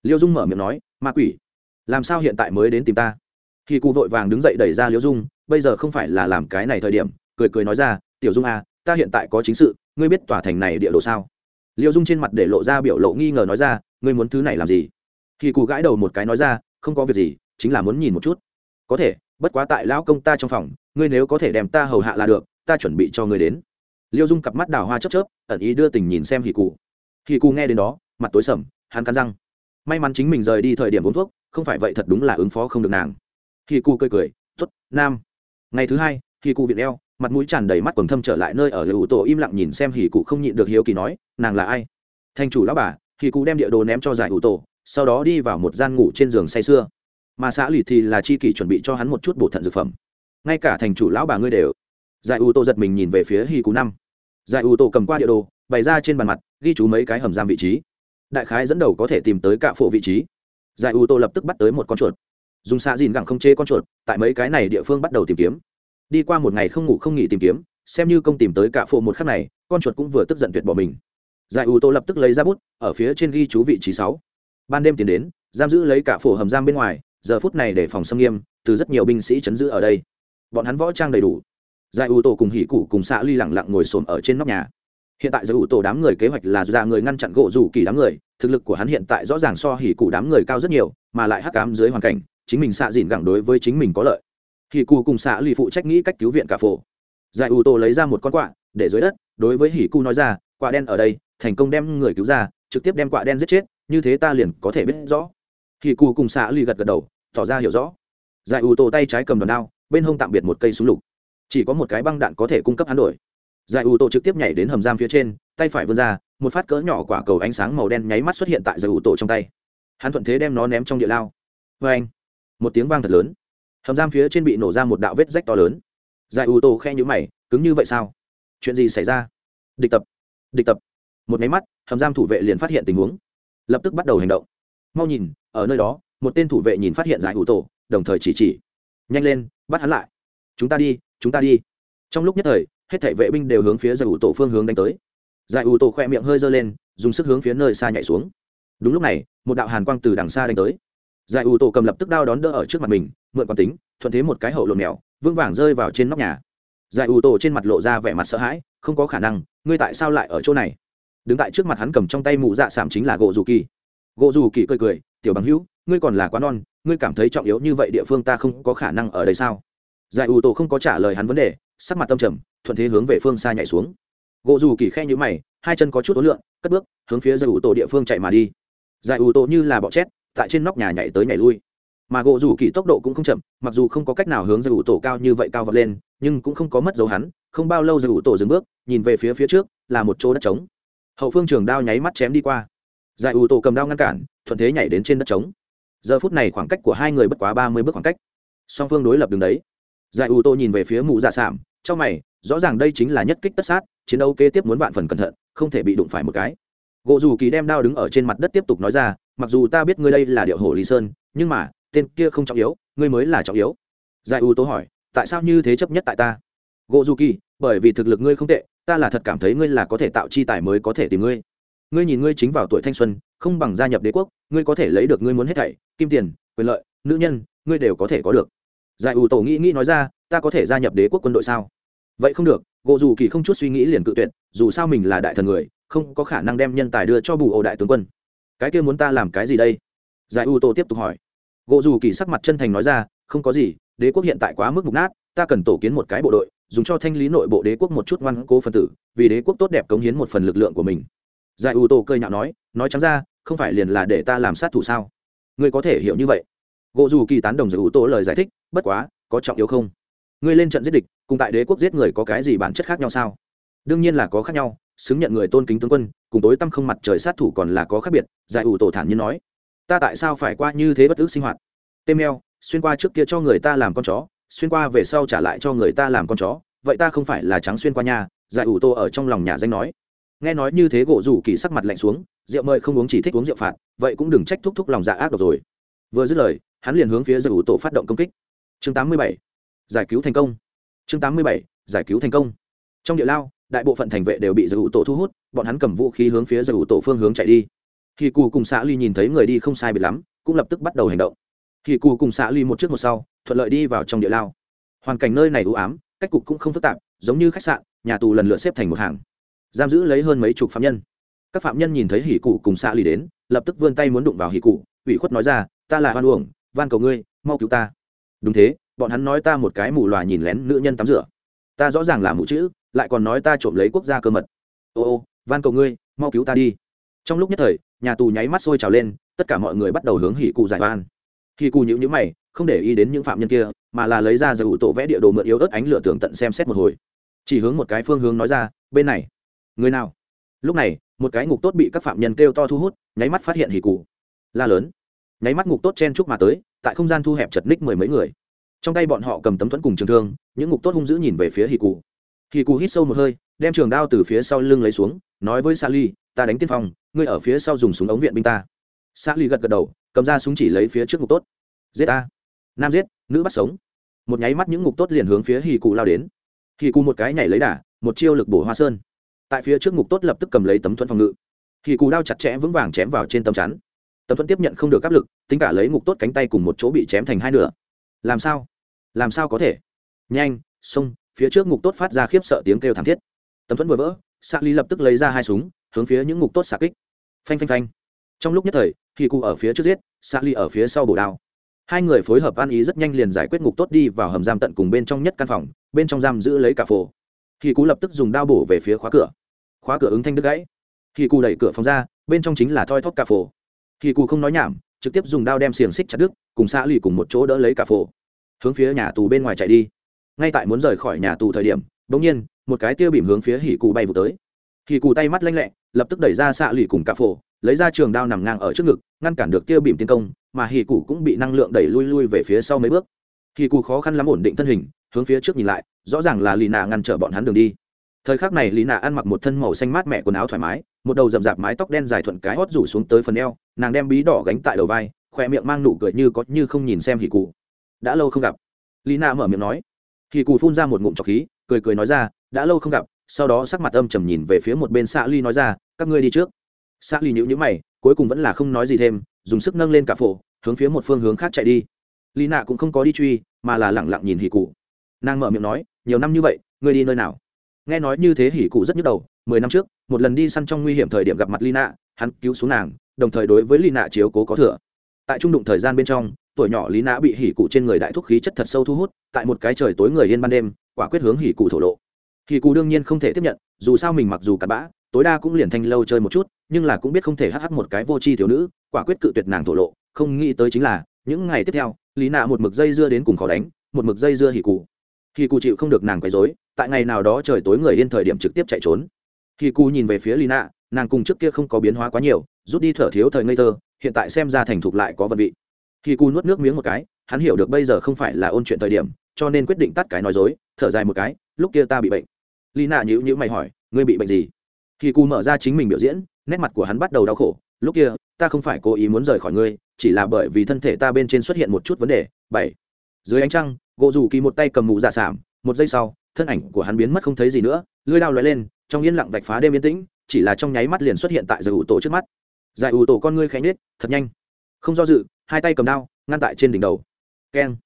liêu dung mở miệng nói, ma quỷ, làm sao hiện tại mới đến tìm ta? Khi cụ vội vàng đứng dậy đẩy ra liêu dung, bây giờ không phải là làm cái này thời điểm. Cười cười nói ra, tiểu dung à ta hiện tại có chính sự, ngươi biết tòa thành này địa đồ sao? Liêu dung trên mặt để lộ ra biểu lộ nghi ngờ nói ra, ngươi muốn thứ này làm gì? Khi cụ gãi đầu một cái nói ra, không có việc gì, chính là muốn nhìn một chút. Có thể, bất quá tại lão công ta trong phòng, ngươi nếu có thể đem ta hầu hạ là được, ta chuẩn bị cho ngươi đến. Liêu dung cặp mắt đào hoa chớp chớp, ẩn ý đưa tình nhìn xem hì cụ hì cụ nghe đến đó, mặt tối sầm, hắn cắn răng may mắn chính mình rời đi thời điểm uống thuốc, không phải vậy thật đúng là ứng phó không được nàng. Khi cụ cười cười t ố t nam. Ngày thứ hai khi cụ viện eo, mặt mũi tràn đầy mắt quần thâm trở lại nơi ở hữu tổ im lặng nhìn xem hì cụ không nhịn được hiếu kỳ nói, nàng là ai? Thành chủ lão bà. Hì cụ đem địa đồ ném cho giải hữu tổ, sau đó đi vào một gian ngủ trên giường say sưa. Mà xã lì thì là chi kỷ chuẩn bị cho hắn một chút bổ thận dược phẩm. Ngay cả thành chủ lão bà ngươi đều. Giải ưu tô giật mình nhìn về phía hì cú năm. Giải ưu tô cầm qua địa đồ, bày ra trên bàn mặt, ghi chú mấy cái hầm giam vị trí đại khái dẫn đầu có thể tìm tới cạ phổ vị trí. Giải u tô lập tức bắt tới một con chuột. Dùng xạ dìn gẳng không chê con chuột, tại mấy cái này địa phương bắt đầu tìm kiếm. Đi qua một ngày không ngủ không nghỉ tìm kiếm, xem như công tìm tới cạ phổ một khắc này, con chuột cũng vừa tức giận tuyệt bỏ mình. Giải u tô lập tức lấy ra bút, ở phía trên ghi chú vị trí sáu. Ban đêm tiến đến, giam giữ lấy cả phổ hầm giam bên ngoài, giờ phút này để phòng xâm nghiêm, từ rất nhiều binh sĩ chấn giữ ở đây. Bọn hắn võ trang đầy đủ. Giải u tô cùng hỉ cụ cùng xạ ly lẳng lặng ngồi xổm ở trên nóc nhà hiện tại giới ủ tổ đám người kế hoạch là ra người ngăn chặn gỗ rủ kỳ đám người, thực lực của hắn hiện tại rõ ràng so hỉ cụ đám người cao rất nhiều, mà lại hắc cám dưới hoàn cảnh, chính mình xạ dìn gẳng đối với chính mình có lợi. Hỉ cụ cùng xạ lì phụ trách nghĩ cách cứu viện cả phổ. Giải ủ tổ lấy ra một con quạ, để dưới đất, đối với hỉ cụ nói ra, quạ đen ở đây, thành công đem người cứu ra, trực tiếp đem quạ đen giết chết, như thế ta liền có thể biết rõ. Hỉ cụ cùng xạ lì gật gật đầu, tỏ ra hiểu rõ. Giải ủ tổ tay trái cầm đòn đao, bên hông tạm biệt một cây súng lục. Chỉ có một cái băng đạn có thể cung cấp hắn đổi giải ủ tổ trực tiếp nhảy đến hầm giam phía trên, tay phải vươn ra, một phát cỡ nhỏ quả cầu ánh sáng màu đen nháy mắt xuất hiện tại giải ủ tổ trong tay. Hắn thuận thế đem nó ném trong địa lao. Vê anh, một tiếng vang thật lớn. Hầm giam phía trên bị nổ ra một đạo vết rách to lớn. Giải ủ tổ khe nhũ mày, cứng như vậy sao? Chuyện gì xảy ra? Địch tập địch tập. Một máy mắt, hầm giam thủ vệ liền phát hiện tình huống. Lập tức bắt đầu hành động. Mau nhìn, ở nơi đó, một tên thủ vệ nhìn phát hiện giải ủ tổ đồng thời chỉ chỉ. Nhanh lên, bắt hắn lại. Chúng ta đi, chúng ta đi. Trong lúc nhất thời hết thảy vệ binh đều hướng phía giải ủ tổ phương hướng đánh tới. Giải ủ tổ khoe miệng hơi giơ lên, dùng sức hướng phía nơi xa nhảy xuống. Đúng lúc này, một đạo hàn quang từ đằng xa đánh tới. Giải ủ tổ cầm lập tức đao đón đỡ ở trước mặt mình, mượn quán tính, thuận thế một cái hậu lộn mèo vững vàng rơi vào trên nóc nhà. Giải ủ tổ trên mặt lộ ra vẻ mặt sợ hãi, không có khả năng, ngươi tại sao lại ở chỗ này? Đứng tại trước mặt hắn cầm trong tay mụ dạ sảm chính là gỗ dù kỳ. Gỗ dù kỳ cười cười, tiểu bằng hữu, ngươi còn là quá non, ngươi cảm thấy trọng yếu như vậy địa phương ta không có khả năng ở đây sao? Giải ủ tổ không có trả lời hắn vấn đề sắc mặt tâm trầm, thuận thế hướng về phương xa nhảy xuống. Gỗ dù kỳ khe nhữ mày, hai chân có chút ối lượng cất bước, hướng phía giải ủ tổ địa phương chạy mà đi. Giải ủ tổ như là bọ chét, tại trên nóc nhà nhảy tới nhảy lui. Mà gỗ dù kỳ tốc độ cũng không chậm, mặc dù không có cách nào hướng giải ủ tổ cao như vậy cao vọt lên, nhưng cũng không có mất dấu hắn, không bao lâu giải ủ tổ dừng bước, nhìn về phía phía trước, là một chỗ đất trống. Hậu phương trường đao nháy mắt chém đi qua. Giải ủ tổ cầm đao ngăn cản, thuận thế nhảy đến trên đất trống. Giờ phút này khoảng cách của hai người bất quá ba mươi bước khoảng cách. Song phương đối lập đường đấy. Giải ủ tổ nhìn về phía mụ dạ sảm trong mày, rõ ràng đây chính là nhất kích tất sát, chiến đấu kế tiếp muốn vạn phần cẩn thận, không thể bị đụng phải một cái. Gỗ dù kỳ đem đao đứng ở trên mặt đất tiếp tục nói ra, mặc dù ta biết ngươi đây là điệu hổ lý sơn, nhưng mà, tên kia không trọng yếu, ngươi mới là trọng yếu. Giải u tố hỏi, tại sao như thế chấp nhất tại ta? Gỗ dù kỳ, bởi vì thực lực ngươi không tệ, ta là thật cảm thấy ngươi là có thể tạo chi tài mới có thể tìm ngươi. Ngươi nhìn ngươi chính vào tuổi thanh xuân, không bằng gia nhập đế quốc, ngươi có thể lấy được ngươi muốn hết thảy, kim tiền, quyền lợi, nữ nhân, ngươi đều có thể có được giải ủ tổ nghĩ nghĩ nói ra, ta có thể gia nhập đế quốc quân đội sao? Vậy không được gộ dù kỳ không chút suy nghĩ liền cự tuyệt, dù sao mình là đại thần người, không có khả năng đem nhân tài đưa cho bù ổ đại tướng quân. Cái kia muốn ta làm cái gì đây? giải ủ tổ tiếp tục hỏi. Gộ dù kỳ sắc mặt chân thành nói ra, không có gì, đế quốc hiện tại quá mức mục nát, ta cần tổ kiến một cái bộ đội, dùng cho thanh lý nội bộ đế quốc một chút ngoan cố phân tử, vì đế quốc tốt đẹp cống hiến một phần lực lượng của mình. Giải ủ tổ cơi nhạo nói nói trắng ra, không phải liền là để ta làm sát thủ sao? Ngươi có thể hiểu như vậy gỗ dù kỳ tán đồng giải ủ tổ lời giải thích, bất quá, có trọng yếu không? Ngươi lên trận giết địch, cùng tại đế quốc giết người có cái gì bản chất khác nhau sao? Đương nhiên là có khác nhau, xứng nhận người tôn kính tướng quân, cùng tối tăm không mặt trời sát thủ còn là có khác biệt, giải ủ tổ thản nhiên nói. Ta tại sao phải qua như thế bất ước sinh hoạt? Tê meo xuyên qua trước kia cho người ta làm con chó, xuyên qua về sau trả lại cho người ta làm con chó, vậy ta không phải là trắng xuyên qua nhà? Giải ủ tô ở trong lòng nhà danh nói. Nghe nói như thế gỗ rủ kỳ sắc mặt lạnh xuống, rượu mời không uống chỉ thích uống rượu phạt, vậy cũng đừng trách thúc thúc lòng dạ ác độc rồi. Vừa dứt lời hắn liền hướng phía giải ủ tổ phát động công kích. Chương 87. giải cứu thành công. Chương 87. giải cứu thành công. Trong địa lao, đại bộ phận thành vệ đều bị giải ủ tổ thu hút, bọn hắn cầm vũ khí hướng phía giải ủ tổ phương hướng chạy đi. Khi cù cùng xã ly nhìn thấy người đi không sai biệt lắm, cũng lập tức bắt đầu hành động. Khi cù cùng xã ly một trước một sau, thuận lợi đi vào trong địa lao. Hoàn cảnh nơi này u ám, cách cục cũng không phức tạp, giống như khách sạn, nhà tù lần lượt xếp thành một hàng. Giam giữ lấy hơn mấy chục phạm nhân. Các phạm nhân nhìn thấy hỉ cụ cùng xạ lì đến, lập tức vươn tay muốn đụng vào hỉ cụ ủy khuất nói ra, ta là hoan uổng van cầu ngươi, mau cứu ta. Đúng thế, bọn hắn nói ta một cái mù loà nhìn lén nữ nhân tắm rửa. Ta rõ ràng là mụ chữ, lại còn nói ta trộm lấy quốc gia cơ mật. Ô ô, van cầu ngươi, mau cứu ta đi. Trong lúc nhất thời, nhà tù nháy mắt sôi trào lên, tất cả mọi người bắt đầu hướng hỉ cụ giải van. Hỉ cụ nhữ nhữ mày, không để ý đến những phạm nhân kia, mà là lấy ra giải ủ tổ vẽ địa đồ mượn yếu ớt ánh lửa tường tận xem xét một hồi. Chỉ hướng một cái phương hướng nói ra, bên này. Người nào? Lúc này, một cái ngục tốt bị các phạm nhân kêu to thu hút, nháy mắt phát hiện hỉ cụ. La lớn. Nháy mắt ngục tốt chen chúc mà tới tại không gian thu hẹp chật ních mười mấy người. Trong tay bọn họ cầm tấm thuẫn cùng trường thương, những ngục tốt hung dữ nhìn về phía hì cụ hì cụ hít sâu một hơi, đem trường đao từ phía sau lưng lấy xuống, nói với sally, ta đánh tiên phong, ngươi ở phía sau dùng súng ống viện binh ta. Sally gật gật đầu, cầm ra súng chỉ lấy phía trước ngục tốt. Giết ta. Nam giết, nữ bắt sống. Một nháy mắt những ngục tốt liền hướng phía hì cụ lao đến. Hì cụ một cái nhảy lấy đà, một chiêu lực bổ hoa sơn. Tại phía trước ngục tốt lập tức cầm lấy tấm thuẫn phòng ngự. Hì cụ đao chặt chẽ vững vàng chém vào trên tấm chắn tấm thuẫn tiếp nhận không được áp lực, tính cả lấy ngục tốt cánh tay cùng một chỗ bị chém thành hai nửa. Làm sao? Làm sao có thể? Nhanh, xông, phía trước ngục tốt phát ra khiếp sợ tiếng kêu thảm thiết. Tấm thuẫn vừa vỡ xạ ly lập tức lấy ra hai súng, hướng phía những ngục tốt xạ kích. Phanh phanh phanh. Trong lúc nhất thời khi cụ ở phía trước giết xạ ly ở phía sau bổ đao. Hai người phối hợp ăn ý rất nhanh liền giải quyết ngục tốt đi vào hầm giam tận cùng bên trong nhất căn phòng, bên trong giam giữ lấy cả phổ. Khi cú lập tức dùng đao bổ về phía khóa cửa. Khóa cửa ứng thanh đứt gãy. Khi cụ đẩy cửa phòng ra, bên trong chính là thoi thóp cà phổ hì cụ không nói nhảm, trực tiếp dùng đao đem xiềng xích chặt đứt, cùng xã lì cùng một chỗ đỡ lấy cả phổ. Hướng phía nhà tù bên ngoài chạy đi. Ngay tại muốn rời khỏi nhà tù thời điểm, bỗng nhiên, một cái tiêu bìm hướng phía hỉ cụ bay vụ tới. Hỉ cụ tay mắt lanh lẹ, lập tức đẩy ra xạ lì cùng cả phổ, lấy ra trường đao nằm ngang ở trước ngực, ngăn cản được tiêu bìm tiến công, mà hỉ cụ cũng bị năng lượng đẩy lui lui về phía sau mấy bước. Hỉ cụ khó khăn lắm ổn định thân hình, hướng phía trước nhìn lại, rõ ràng là lì nạ ngăn trở bọn hắn đường đi. Thời khắc này lì nạ ăn mặc một thân màu xanh mát mẹ quần áo thoải mái, một đầu rậm rạp mái tóc đen dài thuận cái hót rủ xuống tới phần eo nàng đem bí đỏ gánh tại đầu vai, khỏe miệng mang nụ cười như có như không nhìn xem hì cụ. Đã lâu không gặp. Lì na mở miệng nói. Hì cụ phun ra một ngụm trọc khí, cười cười nói ra, đã lâu không gặp. Sau đó sắc mặt âm trầm nhìn về phía một bên xạ ly nói ra, các ngươi đi trước. Xạ ly nhữ nhữ mày, cuối cùng vẫn là không nói gì thêm, dùng sức nâng lên cả phổ, hướng phía một phương hướng khác chạy đi. Lý nạ cũng không có đi truy, mà là lẳng lặng nhìn hỉ cụ. Nàng mở miệng nói, nhiều năm như vậy, ngươi đi nơi nào? Nghe nói như thế hỉ cụ rất nhức đầu, mười năm trước, một lần đi săn trong nguy hiểm thời điểm gặp mặt lina hắn cứu xuống nàng đồng thời đối với lina chiếu cố có thừa. Tại trung đụng thời gian bên trong, tuổi nhỏ lý nã bị hỉ cụ trên người đại thúc khí chất thật sâu thu hút, tại một cái trời tối người yên ban đêm, quả quyết hướng hỉ cụ thổ lộ. Hỉ cụ đương nhiên không thể tiếp nhận, dù sao mình mặc dù cặn bã, tối đa cũng liền thanh lâu chơi một chút, nhưng là cũng biết không thể hắc một cái vô tri thiếu nữ, quả quyết cự tuyệt nàng thổ lộ. Không nghĩ tới chính là, những ngày tiếp theo, lý nạ một mực dây dưa đến cùng khó đánh, một mực dây dưa hỉ cụ. Hỉ cụ chịu không được nàng quấy dối tại ngày nào đó trời tối người yên thời điểm trực tiếp chạy trốn. Hỉ cụ nhìn về phía lý nạ, nàng cùng trước kia không có biến hóa quá nhiều rút đi thở thiếu thời ngây thơ, hiện tại xem ra thành thục lại có vận vị. Khi cu nuốt nước miếng một cái, hắn hiểu được bây giờ không phải là ôn chuyện thời điểm, cho nên quyết định tắt cái nói dối, thở dài một cái, lúc kia ta bị bệnh. Lì nạ nhữ nhữ mày hỏi, ngươi bị bệnh gì? Khi cu mở ra chính mình biểu diễn, nét mặt của hắn bắt đầu đau khổ, lúc kia, ta không phải cố ý muốn rời khỏi ngươi, chỉ là bởi vì thân thể ta bên trên xuất hiện một chút vấn đề. Bảy. Dưới ánh trăng, gỗ dù kỳ một tay cầm mụ dạ sảm, một giây sau, thân ảnh của hắn biến mất không thấy gì nữa lưới đao lóe lên, trong yên lặng vạch phá đêm yên tĩnh, chỉ là trong nháy mắt liền xuất hiện tại giờ ủ tổ trước mắt giải ủ tổ con ngươi khẽ nhết thật nhanh. Không do dự, hai tay cầm đao, ngăn tại trên đỉnh đầu. Keng.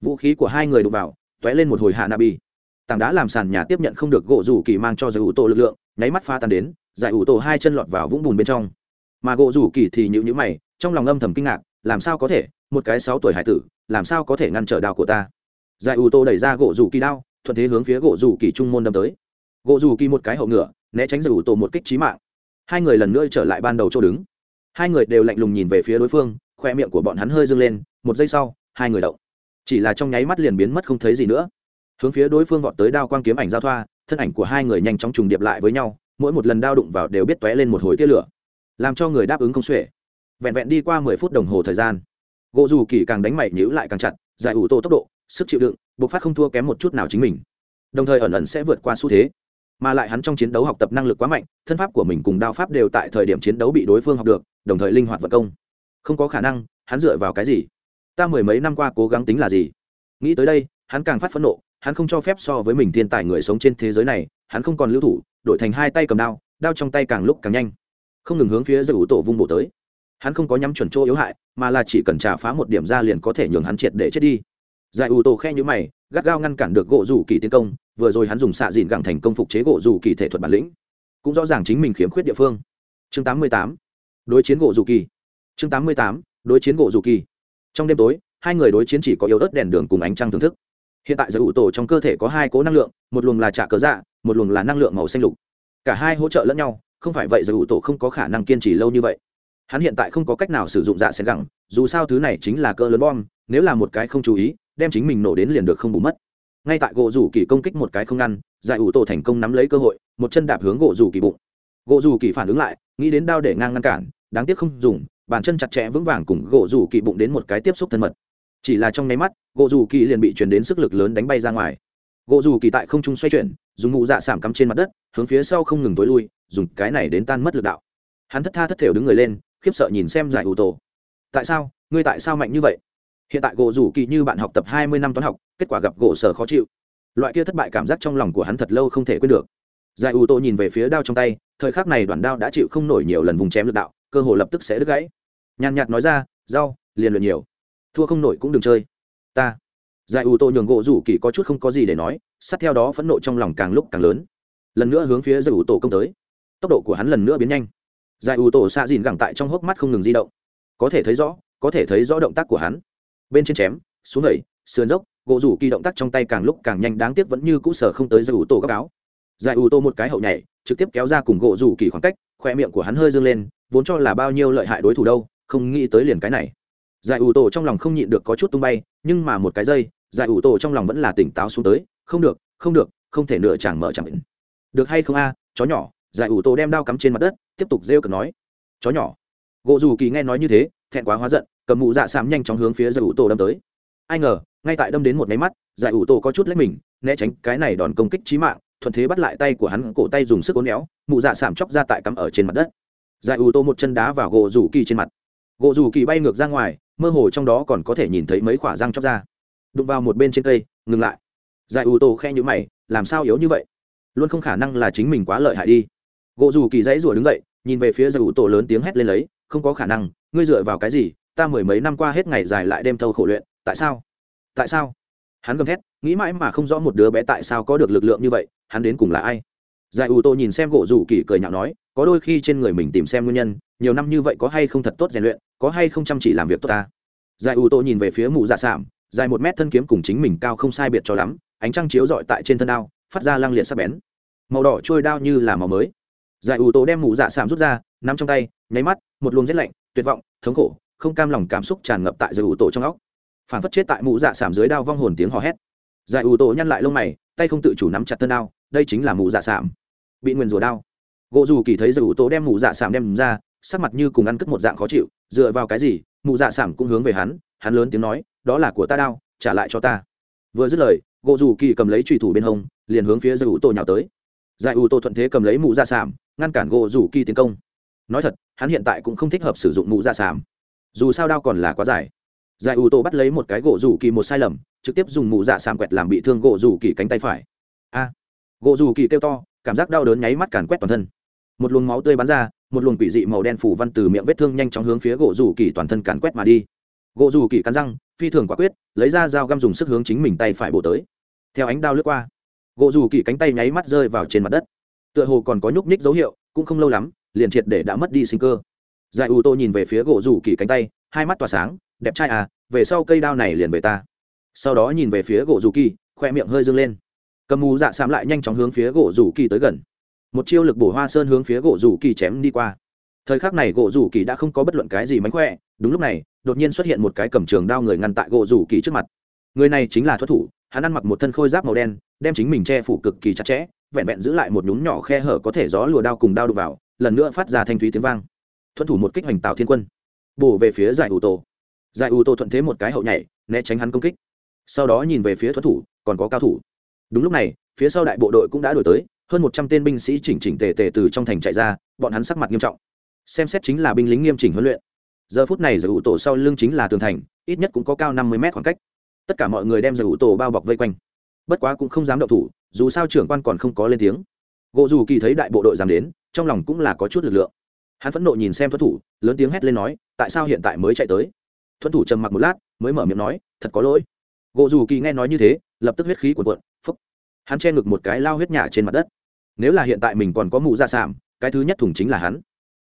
Vũ khí của hai người đụng vào t ó é lên một hồi hạ nabi tảng đá làm sàn nhà tiếp nhận không được gỗ rủ kỳ mang cho giải ủ tổ lực lượng, nháy mắt pha tan đến, giải ủ tổ hai chân lọt vào vũng bùn bên trong. Mà gỗ rủ kỳ thì nhịu nhữ mày, trong lòng âm thầm kinh ngạc, làm sao có thể, một cái sáu tuổi hải tử, làm sao có thể ngăn trở đao của ta? Giải ủ tổ đẩy ra gỗ rủ kỳ đao, thuận thế hướng phía gỗ rủ kỳ trung môn đâm tới. Gỗ rủ kỳ một cái hậu ngựa, né tránh giải ủ tổ một kích trí mạng. Hai người lần nữa trở lại ban đầu chỗ đứng hai người đều lạnh lùng nhìn về phía đối phương, khoe miệng của bọn hắn hơi dâng lên, một giây sau, hai người động. Chỉ là trong nháy mắt liền biến mất không thấy gì nữa. Hướng phía đối phương vọt tới đao quang kiếm ảnh giao thoa, thân ảnh của hai người nhanh chóng trùng điệp lại với nhau, mỗi một lần đao đụng vào đều biết t lên một hồi tia lửa, làm cho người đáp ứng không xuể. Vẹn vẹn đi qua mười phút đồng hồ thời gian, gỗ dù kỳ càng đánh mày nhữ lại càng chặt, giải ủ tô tốc độ, sức chịu đựng, buộc phát không thua kém một chút nào chính mình. Đồng thời ẩn ẩn sẽ vượt qua xu thế. Mà lại hắn trong chiến đấu học tập năng lực quá mạnh, thân pháp của mình cùng đao pháp đều tại thời điểm chiến đấu bị đối phương học được đồng thời linh hoạt vật công. Không có khả năng, hắn dựa vào cái gì? Ta mười mấy năm qua cố gắng tính là gì? Nghĩ tới đây, hắn càng phát phẫn nộ, hắn không cho phép so với mình thiên tài người sống trên thế giới này, hắn không còn lưu thủ, đổi thành hai tay cầm đao đao trong tay càng lúc càng nhanh. Không ngừng hướng phía giải ủ tổ vung bổ tới. Hắn không có nhắm chuẩn chỗ yếu hại, mà là chỉ cần trả phá một điểm ra liền có thể nhường hắn triệt để chết đi. Giải ủ tổ khe nhữ mày, gắt gao ngăn cản được gỗ rủ kỳ tiến công, vừa rồi hắn dùng xạ dìn gẳng thành công phục chế gỗ rủ kỳ thể thuật bản lĩnh. Cũng rõ ràng chính mình khiếm khuyết địa phương. Chương 88 đối chiến gỗ rủ kỳ. Chương 88. đối chiến gỗ rủ kỳ. Trong đêm tối, hai người đối chiến chỉ có yếu ớt đèn đường cùng ánh trăng thưởng thức. Hiện tại giải ủ tổ trong cơ thể có hai cố năng lượng, một luồng là trả cớ dạ một luồng là năng lượng màu xanh lục. Cả hai hỗ trợ lẫn nhau, không phải vậy giải ủ tổ không có khả năng kiên trì lâu như vậy. Hắn hiện tại không có cách nào sử dụng dạ xén gẳng, dù sao thứ này chính là cơ lớn bom, nếu là một cái không chú ý, đem chính mình nổ đến liền được không bù mất. Ngay tại gỗ rủ kỳ công kích một cái không ngăn, giải ủ tổ thành công nắm lấy cơ hội, một chân đạp hướng gỗ rủ kỳ bụng. Gỗ rủ kỳ phản ứng lại, nghĩ đến đao để ngang ngăn cản đáng tiếc không dùng, bàn chân chặt chẽ vững vàng cùng gỗ rủ kỳ bụng đến một cái tiếp xúc thân mật. Chỉ là trong nháy mắt, gỗ rủ kỳ liền bị chuyển đến sức lực lớn đánh bay ra ngoài. Gỗ rủ kỳ tại không trung xoay chuyển, dùng mụ dạ sảm cắm trên mặt đất, hướng phía sau không ngừng tối lui, dùng cái này đến tan mất lực đạo. Hắn thất tha thất thểu đứng người lên, khiếp sợ nhìn xem giải ủ tổ. Tại sao? Ngươi tại sao mạnh như vậy? Hiện tại gỗ rủ kỳ như bạn học tập hai mươi năm toán học, kết quả gặp gỗ sở khó chịu. Loại kia thất bại cảm giác trong lòng của hắn thật lâu không thể quên được. Giải ủ tổ nhìn về phía đao trong tay, thời khắc này đoàn đao đã chịu không nổi nhiều lần vùng chém lực đạo cơ hội lập tức sẽ đứt gãy. Nhàn nhạt nói ra, rau, liền luyện nhiều. Thua không nổi cũng đừng chơi. Ta. Giải ủ tổ nhường gỗ rủ kỳ có chút không có gì để nói, sát theo đó phẫn nộ trong lòng càng lúc càng lớn. Lần nữa hướng phía giải ủ tổ công tới. Tốc độ của hắn lần nữa biến nhanh. Giải ủ tổ xạ dìn gẳng tại trong hốc mắt không ngừng di động. Có thể thấy rõ, có thể thấy rõ động tác của hắn. Bên trên chém, xuống đẩy, sườn dốc, gỗ rủ kỳ động tác trong tay càng lúc càng nhanh, đáng tiếc vẫn như cũ sở không tới giải ủ tổ góc áo. Giải ủ tổ một cái hậu nhảy, trực tiếp kéo ra cùng gỗ rủ kỳ khoảng cách khoe miệng của hắn hơi dâng lên, vốn cho là bao nhiêu lợi hại đối thủ đâu, không nghĩ tới liền cái này. Giải ủ tổ trong lòng không nhịn được có chút tung bay, nhưng mà một cái giây, giải ủ tổ trong lòng vẫn là tỉnh táo xuống tới, không được không được, không thể nửa chẳng mở chẳng định được hay không a, chó nhỏ, giải ủ tổ đem đao cắm trên mặt đất, tiếp tục rêu cực nói. Chó nhỏ. Gỗ dù kỳ nghe nói như thế, thẹn quá hóa giận, cầm mụ dạ sám nhanh chóng hướng phía giải ủ tổ đâm tới. Ai ngờ, ngay tại đâm đến một máy mắt, giải ủ tổ có chút lấy mình, né tránh cái này đòn công kích trí mạng, thuận thế bắt lại tay của hắn, cổ tay dùng sức cố néo mụ dạ sảm chóc ra tại cắm ở trên mặt đất. Giải ủ tô một chân đá vào gỗ rủ kỳ trên mặt. Gỗ rủ kỳ bay ngược ra ngoài, mơ hồ trong đó còn có thể nhìn thấy mấy khỏa răng chóc ra. Đụng vào một bên trên cây, ngừng lại. Giải ủ tô khe nhữ mày, làm sao yếu như vậy? Luôn không khả năng là chính mình quá lợi hại đi. Gỗ rủ kỳ dãy rủa đứng dậy, nhìn về phía giải ủ tô lớn tiếng hét lên lấy, không có khả năng, ngươi dựa vào cái gì? Ta mười mấy năm qua hết ngày dài lại đêm thâu khổ luyện, tại sao? Tại sao? Hắn gầm thét, nghĩ mãi mà không rõ một đứa bé tại sao có được lực lượng như vậy, hắn đến cùng là ai? Giải ủ tô nhìn xem gỗ rủ kỳ cười nhạo nói, có đôi khi trên người mình tìm xem nguyên nhân, nhiều năm như vậy có hay không thật tốt rèn luyện, có hay không chăm chỉ làm việc tốt ta? Giải ủ tô nhìn về phía mụ dạ sảm dài một mét thân kiếm cùng chính mình cao không sai biệt cho lắm, ánh trăng chiếu rọi tại trên thân đao, phát ra lăng liệt sắc bén. Màu đỏ trôi đao như là màu mới. Giải ủ tô đem mụ dạ sảm rút ra, nắm trong tay, nháy mắt, một luồng rét lạnh, tuyệt vọng, thống khổ, không cam lòng cảm xúc tràn ngập tại giải ủ tô trong óc. Phản phất chết tại mụ dạ sảm dưới đao vong hồn tiếng hò hét. Giải ủ tô nhăn lại lông mày, tay không tự chủ nắm chặt thân đao, đây chính là mụ dạ sảm bị nguyền rủa đao gỗ dù kỳ thấy giải ủ đem mụ dạ sảm đem ra, sắc mặt như cùng ăn cất một dạng khó chịu, dựa vào cái gì, mụ dạ sảm cũng hướng về hắn hắn lớn tiếng nói, đó là của ta đao trả lại cho ta. Vừa dứt lời, gỗ dù kỳ cầm lấy trùy thủ bên hông, liền hướng phía giải ủ tổ nhào tới. Giải ủ tổ thuận thế cầm lấy mụ dạ sảm, ngăn cản gỗ dù kỳ tiến công. Nói thật, hắn hiện tại cũng không thích hợp sử dụng mụ dạ sảm. Dù sao đao còn là quá dài. Giải ủ tổ bắt lấy một cái gỗ dù kỳ một sai lầm, trực tiếp dùng mụ dạ sảm quẹt làm bị thương gỗ dù kỳ cánh tay phải. A! Gỗ dù kỳ kêu to cảm giác đau đớn nháy mắt càn quét toàn thân. Một luồng máu tươi bắn ra, một luồng quỷ dị màu đen phủ văn từ miệng vết thương nhanh chóng hướng phía gỗ rủ kỳ toàn thân càn quét mà đi. Gỗ rủ kỳ cắn răng, phi thường quả quyết, lấy ra dao găm dùng sức hướng chính mình tay phải bổ tới. Theo ánh đao lướt qua, gỗ rủ kỳ cánh tay nháy mắt rơi vào trên mặt đất. Tựa hồ còn có nhúc nhích dấu hiệu, cũng không lâu lắm, liền triệt để đã mất đi sinh cơ. Giải ủ tô nhìn về phía gỗ rủ kỳ cánh tay, hai mắt tỏa sáng, đẹp trai à về sau cây đao này liền về ta. Sau đó nhìn về phía gỗ rủ kỳ, khoe miệng hơi dâng lên cầm mù dạ sám lại nhanh chóng hướng phía gỗ rủ kỳ tới gần. Một chiêu lực bổ hoa sơn hướng phía gỗ rủ kỳ chém đi qua. Thời khắc này gỗ rủ kỳ đã không có bất luận cái gì mánh khỏe, đúng lúc này, đột nhiên xuất hiện một cái cầm trường đao người ngăn tại gỗ rủ kỳ trước mặt. Người này chính là thoát thủ, hắn ăn mặc một thân khôi giáp màu đen, đem chính mình che phủ cực kỳ chặt chẽ, vẹn vẹn giữ lại một nhúng nhỏ khe hở có thể gió lùa đao cùng đao đục vào, lần nữa phát ra thanh thúy tiếng vang. Thuận thủ một kích hoành tạo thiên quân, bổ về phía giải ủ tổ. Giải ủ tổ thuận thế một cái hậu nhảy, né tránh hắn công kích. Sau đó nhìn về phía thuận thủ, còn có cao thủ đúng lúc này, phía sau đại bộ đội cũng đã đổi tới, hơn một trăm tên binh sĩ chỉnh chỉnh tề tề từ trong thành chạy ra, bọn hắn sắc mặt nghiêm trọng. Xem xét chính là binh lính nghiêm chỉnh huấn luyện. Giờ phút này giải ủ tổ sau lưng chính là tường thành, ít nhất cũng có cao năm mươi mét khoảng cách. Tất cả mọi người đem giải ủ tổ bao bọc vây quanh. Bất quá cũng không dám động thủ, dù sao trưởng quan còn không có lên tiếng. Gộ dù kỳ thấy đại bộ đội dám đến, trong lòng cũng là có chút lực lượng. Hắn phẫn nộ nhìn xem thuẫn thủ, lớn tiếng hét lên nói, tại sao hiện tại mới chạy tới? Thuẫn thủ trầm mặc một lát, mới mở miệng nói, thật có lỗi. Gộ dù kỳ nghe nói như thế lập tức huyết khí cuộn cuộn, phúc. Hắn che ngực một cái lao huyết nhả trên mặt đất. Nếu là hiện tại mình còn có mụ ra sảm cái thứ nhất thủng chính là hắn.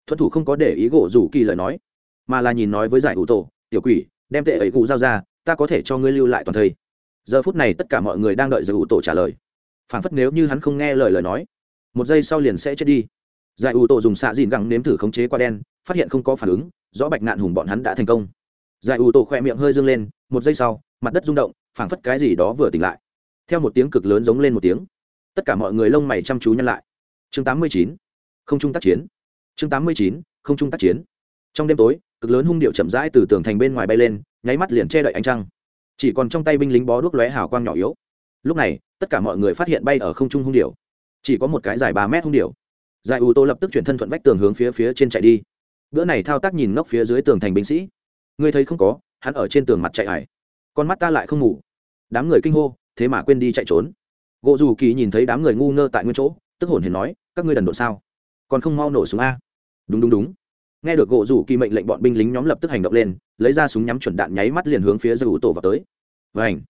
Thuẫn thủ không có để ý gỗ rủ kỳ lời nói, mà là nhìn nói với giải ủ tổ, tiểu quỷ, đem tệ ấy cụ giao ra, ta có thể cho ngươi lưu lại toàn thây. Giờ phút này tất cả mọi người đang đợi giải ủ tổ trả lời. Phản phất nếu như hắn không nghe lời lời nói, một giây sau liền sẽ chết đi. Giải ủ tổ dùng xạ dìn gẳng nếm thử khống chế qua đen, phát hiện không có phản ứng, rõ bạch nạn hùng bọn hắn đã thành công. Giải ủ tổ khỏe miệng hơi dâng lên, một giây sau, mặt đất rung động phảng phất cái gì đó vừa tỉnh lại. Theo một tiếng cực lớn giống lên một tiếng. Tất cả mọi người lông mày chăm chú nhăn lại. Chương 89. không trung tác chiến. Chương 89. không trung tác chiến. Trong đêm tối, cực lớn hung điệu chậm rãi từ tường thành bên ngoài bay lên, nháy mắt liền che đậy ánh trăng. Chỉ còn trong tay binh lính bó đuốc lóe hào quang nhỏ yếu. Lúc này, tất cả mọi người phát hiện bay ở không trung hung điệu. Chỉ có một cái dài ba mét hung điệu. Giải u tô lập tức chuyển thân thuận vách tường hướng phía phía trên chạy đi. Bữa này thao tác nhìn ngốc phía dưới tường thành binh sĩ. Ngươi thấy không có, hắn ở trên tường mặt chạy hải con mắt ta lại không ngủ đám người kinh hô, thế mà quên đi chạy trốn. Gỗ dù kỳ nhìn thấy đám người ngu ngơ tại nguyên chỗ, tức hồn hề nói, các ngươi đần độ sao? Còn không mau nổ súng a? Đúng đúng đúng. Nghe được gỗ dù kỳ mệnh lệnh bọn binh lính nhóm lập tức hành động lên, lấy ra súng nhắm chuẩn đạn nháy mắt liền hướng phía giải ủ tổ vào tới. Vành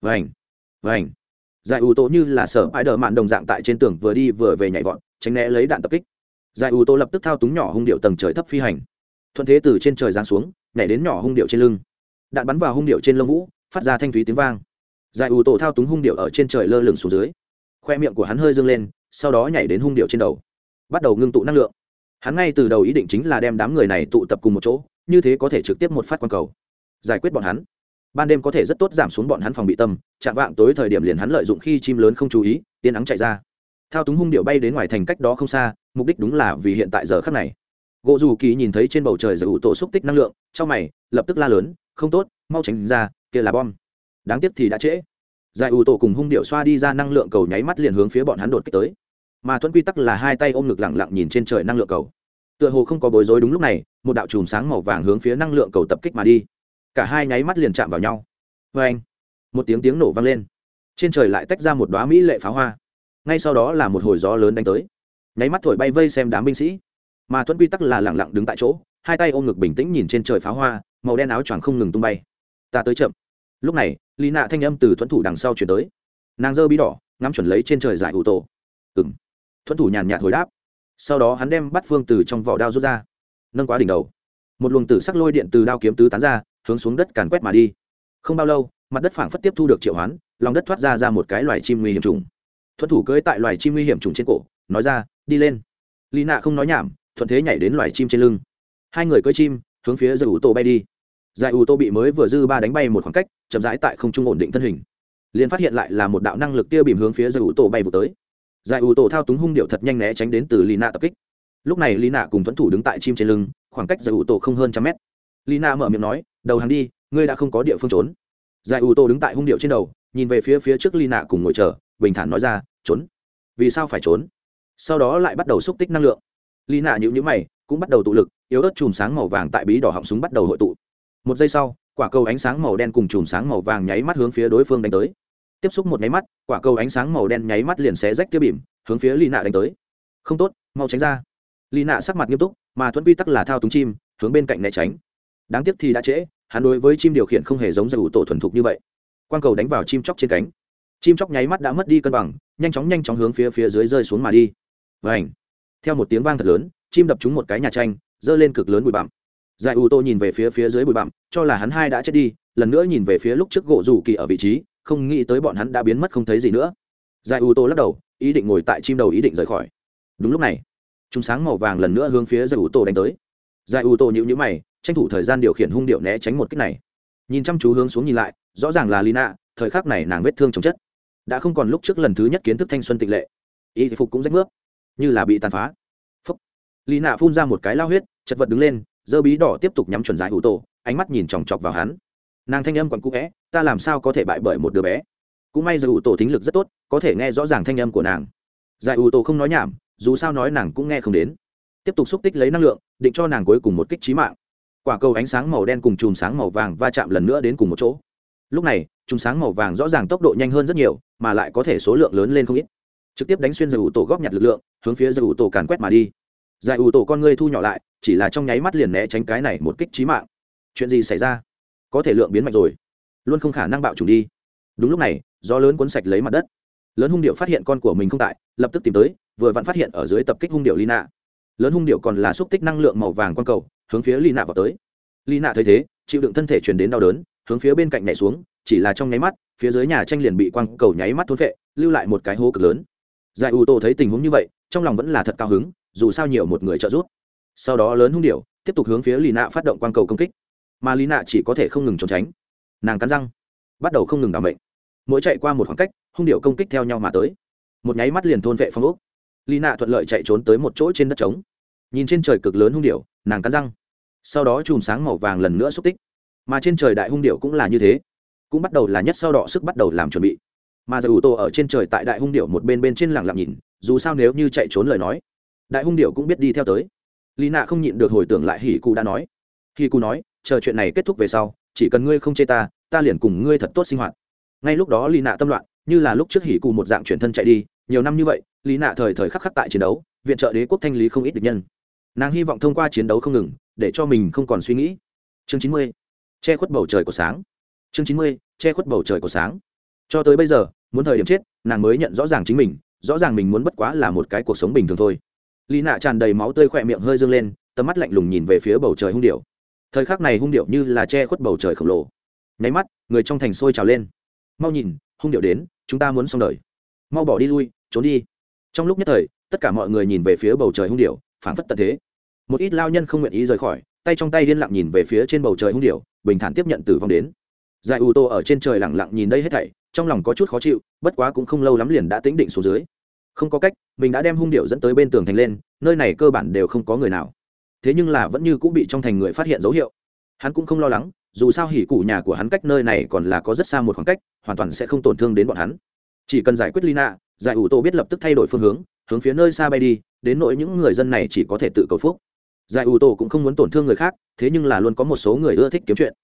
vành vành. Giải ủ tổ như là sở ai đờ mạn đồng dạng tại trên tường vừa đi vừa về nhảy vọt, tránh né lấy đạn tập kích. Giải ủ tổ lập tức thao túng nhỏ hung điệu tầng trời thấp phi hành. Thuận thế từ trên trời giáng xuống, nhảy đến nhỏ hung điệu trên lưng. Đạn bắn vào hung điệu trên lông vũ, phát ra thanh thúy tiếng vang giải ủ tổ thao túng hung điệu ở trên trời lơ lửng xuống dưới. Khoe miệng của hắn hơi dâng lên, sau đó nhảy đến hung điệu trên đầu. Bắt đầu ngưng tụ năng lượng. Hắn ngay từ đầu ý định chính là đem đám người này tụ tập cùng một chỗ, như thế có thể trực tiếp một phát q cầu. Giải quyết bọn hắn. Ban đêm có thể rất tốt giảm xuống bọn hắn phòng bị tâm, chạm vạng tối thời điểm liền hắn lợi dụng khi chim lớn không chú ý, tiên ắng chạy ra. Thao túng hung điệu bay đến ngoài thành cách đó không xa, mục đích đúng là vì hiện tại giờ khắc này. Gỗ dù kỳ nhìn thấy trên bầu trời giải ủ tổ xúc tích năng lượng trong mày, lập tức la lớn, không tốt, mau tránh ra, kia là bom đáng tiếc thì đã trễ. Giải ủ tổ cùng hung điệu xoa đi ra năng lượng cầu nháy mắt liền hướng phía bọn hắn đột kích tới. Mà thuẫn quy tắc là hai tay ôm ngực lẳng lặng nhìn trên trời năng lượng cầu. Tựa hồ không có bối rối đúng lúc này, một đạo chùm sáng màu vàng hướng phía năng lượng cầu tập kích mà đi. Cả hai nháy mắt liền chạm vào nhau. Vê anh, một tiếng tiếng nổ vang lên. Trên trời lại tách ra một đoá mỹ lệ pháo hoa. Ngay sau đó là một hồi gió lớn đánh tới. Nháy mắt thổi bay vây xem đám binh sĩ. Mà thuẫn quy tắc là lẳng lặng đứng tại chỗ, hai tay ôm ngực bình tĩnh nhìn trên trời pháo hoa, màu đen áo choàng không ngừng tung bay. Ta tới chậm lúc này, lý nạ thanh âm từ thuẫn thủ đằng sau chuyển tới. Nàng dơ bí đỏ, ngắm chuẩn lấy trên trời giải ủ tổ. Ừng thuẫn thủ nhàn nhạt hồi đáp. Sau đó hắn đem bắt phương từ trong vỏ đao rút ra. Nâng quá đỉnh đầu. Một luồng tử sắc lôi điện từ đao kiếm tứ tán ra, hướng xuống đất càn quét mà đi. Không bao lâu, mặt đất phảng phất tiếp thu được triệu hoán, lòng đất thoát ra ra một cái loài chim nguy hiểm trùng. Thuận thủ cưỡi tại loài chim nguy hiểm trùng trên cổ, nói ra, đi lên. Lì nạ không nói nhảm, thuận thế nhảy đến loài chim trên lưng. Hai người cưỡi chim, hướng phía giải ủ tổ bay đi giải ủ tô bị mới vừa dư ba đánh bay một khoảng cách, chậm rãi tại không trung ổn định thân hình. Liền phát hiện lại là một đạo năng lực tiêu bìm hướng phía giải ủ tô bay vụ tới. Giải ủ tô thao túng hung điệu thật nhanh né tránh đến từ lì nạ tập kích. Lúc này lì nạ cùng thuẫn thủ đứng tại chim trên lưng, khoảng cách giải ủ tô không hơn trăm mét. Lì nạ mở miệng nói, đầu hàng đi, ngươi đã không có địa phương trốn. Giải ủ tô đứng tại hung điệu trên đầu, nhìn về phía phía trước lì nạ cùng ngồi chờ, bình thản nói ra, trốn. Vì sao phải trốn? Sau đó lại bắt đầu xúc tích năng lượng. Lì nạ nhữ nhữ mày, cũng bắt đầu tụ lực, yếu ớt chùm sáng màu vàng tại bí đỏ họng súng bắt đầu hội tụ một giây sau, quả cầu ánh sáng màu đen cùng chùm sáng màu vàng nháy mắt hướng phía đối phương đánh tới. Tiếp xúc một nháy mắt, quả cầu ánh sáng màu đen nháy mắt liền xé rách tiêu bìm, hướng phía lì nạ đánh tới. Không tốt, mau tránh ra. Lì nạ sắc mặt nghiêm túc, mà thuẫn quy tắc là thao túng chim, hướng bên cạnh né tránh. Đáng tiếc thì đã trễ, hắn đối với chim điều khiển không hề giống giải ủ tổ thuần thục như vậy. Quan cầu đánh vào chim chóc trên cánh. Chim chóc nháy mắt đã mất đi cân bằng, nhanh chóng nhanh chóng hướng phía phía dưới rơi xuống mà đi. Và ảnh theo một tiếng vang thật lớn, chim đập trúng một cái nhà tranh, giơ lên cực lớn bụi bặm giải ủ tô nhìn về phía phía dưới bụi bặm, cho là hắn hai đã chết đi, lần nữa nhìn về phía lúc trước gỗ rủ kỳ ở vị trí, không nghĩ tới bọn hắn đã biến mất không thấy gì nữa. Giải ủ tô lắc đầu, ý định ngồi tại chim đầu ý định rời khỏi. Đúng lúc này chúng sáng màu vàng lần nữa hướng phía giải ủ tô đánh tới. Giải ủ tô nhữ nhữ mày, tranh thủ thời gian điều khiển hung điệu né tránh một cách này. Nhìn chăm chú hướng xuống nhìn lại, rõ ràng là lina, thời khắc này nàng vết thương chồng chất. Đã không còn lúc trước lần thứ nhất kiến thức thanh xuân tịch lệ. Y phục cũng rách nước, như là bị tàn phá. Phúc. Phun ra một cái lao huyết, chật vật đứng lên dơ bí đỏ tiếp tục nhắm chuẩn giải hữu tổ, ánh mắt nhìn chòng chọc vào hắn. Nàng thanh âm còn cũ vẽ ta làm sao có thể bại bởi một đứa bé? Cũng may giải hữu tổ thính lực rất tốt, có thể nghe rõ ràng thanh âm của nàng. Giải hữu tổ không nói nhảm, dù sao nói nàng cũng nghe không đến. Tiếp tục xúc tích lấy năng lượng, định cho nàng cuối cùng một kích trí mạng. Quả cầu ánh sáng màu đen cùng chùm sáng màu vàng va chạm lần nữa đến cùng một chỗ. Lúc này, chùm sáng màu vàng rõ ràng tốc độ nhanh hơn rất nhiều, mà lại có thể số lượng lớn lên không ít. Trực tiếp đánh xuyên giải ủ tổ góp nhặt lực lượng, hướng phía giải ủ tổ càn quét mà đi. Giải ủ tổ con ngươi thu nhỏ lại chỉ là trong nháy mắt liền né tránh cái này một kích trí mạng. Chuyện gì xảy ra? Có thể lượng biến mạnh rồi. Luôn không khả năng bạo trùng đi. Đúng lúc này, gió lớn cuốn sạch lấy mặt đất. Lớn hung điệu phát hiện con của mình không tại, lập tức tìm tới, vừa vặn phát hiện ở dưới tập kích hung điệu lina. Lớn hung điệu còn là xúc tích năng lượng màu vàng quang cầu, hướng phía lina vào tới. Lina thấy thế, chịu đựng thân thể truyền đến đau đớn, hướng phía bên cạnh nhảy xuống, chỉ là trong nháy mắt, phía dưới nhà tranh liền bị quang cầu nháy mắt thôn vệ lưu lại một cái hố cực lớn. Giải u tô thấy tình huống như vậy, trong lòng vẫn là thật cao hứng, dù sao nhiều một người trợ giúp sau đó lớn hung điệu tiếp tục hướng phía lì nạ phát động quang cầu công kích. Mà lì nạ chỉ có thể không ngừng trốn tránh. Nàng cắn răng, bắt đầu không ngừng đảm bệnh mỗi chạy qua một khoảng cách, hung điệu công kích theo nhau mà tới. Một nháy mắt liền thôn vệ phong úc lì nạ thuận lợi chạy trốn tới một chỗ trên đất trống. Nhìn trên trời cực lớn hung điệu nàng cắn răng. Sau đó chùm sáng màu vàng lần nữa xúc tích. Mà trên trời đại hung điệu cũng là như thế. Cũng bắt đầu là nhất sau đọ sức bắt đầu làm chuẩn bị. Mà giải ủ tổ ở trên trời tại đại hung điệu một bên bên trên lẳng lặng nhìn, dù sao nếu như chạy trốn lời nói, đại hung điệu cũng biết đi theo tới lý nạ không nhịn được hồi tưởng lại hỉ cụ đã nói. Hỉ cụ nói, chờ chuyện này kết thúc về sau, chỉ cần ngươi không chê ta ta liền cùng ngươi thật tốt sinh hoạt. Ngay lúc đó lý nạ tâm loạn, như là lúc trước hỉ cụ một dạng chuyển thân chạy đi, nhiều năm như vậy, lý nạ thời thời khắc khắc tại chiến đấu, viện trợ đế quốc thanh lý không ít địch nhân. Nàng hy vọng thông qua chiến đấu không ngừng, để cho mình không còn suy nghĩ. Chương chín mươi, che khuất bầu trời của sáng. Chương chín mươi, che khuất bầu trời của sáng. Cho tới bây giờ, muốn thời điểm chết, nàng mới nhận rõ ràng chính mình, rõ ràng mình muốn bất quá là một cái cuộc sống bình thường thôi lý nạ tràn đầy máu tươi, khỏe miệng hơi dâng lên, tầm mắt lạnh lùng nhìn về phía bầu trời hung điệu. Thời khắc này hung điệu như là che khuất bầu trời khổng lồ. Nháy mắt, người trong thành sôi trào lên. Mau nhìn, hung điệu đến, chúng ta muốn xong đời. Mau bỏ đi lui, trốn đi. Trong lúc nhất thời, tất cả mọi người nhìn về phía bầu trời hung điệu, phảng phất tận thế. Một ít lao nhân không nguyện ý rời khỏi, tay trong tay liên lặng nhìn về phía trên bầu trời hung điệu, bình thản tiếp nhận tử vong đến. Giải u tô ở trên trời lẳng lặng nhìn đây hết thảy, trong lòng có chút khó chịu, bất quá cũng không lâu lắm liền đã tính định xuống dưới. Không có cách mình đã đem hung điệu dẫn tới bên tường thành lên, nơi này cơ bản đều không có người nào. Thế nhưng là vẫn như cũng bị trong thành người phát hiện dấu hiệu. Hắn cũng không lo lắng, dù sao hỉ cụ nhà của hắn cách nơi này còn là có rất xa một khoảng cách, hoàn toàn sẽ không tổn thương đến bọn hắn. Chỉ cần giải quyết lina, giải ủ tô biết lập tức thay đổi phương hướng hướng phía nơi xa bay đi, đến nỗi những người dân này chỉ có thể tự cầu phúc. Giải ủ tô cũng không muốn tổn thương người khác, thế nhưng là luôn có một số người ưa thích kiếm chuyện.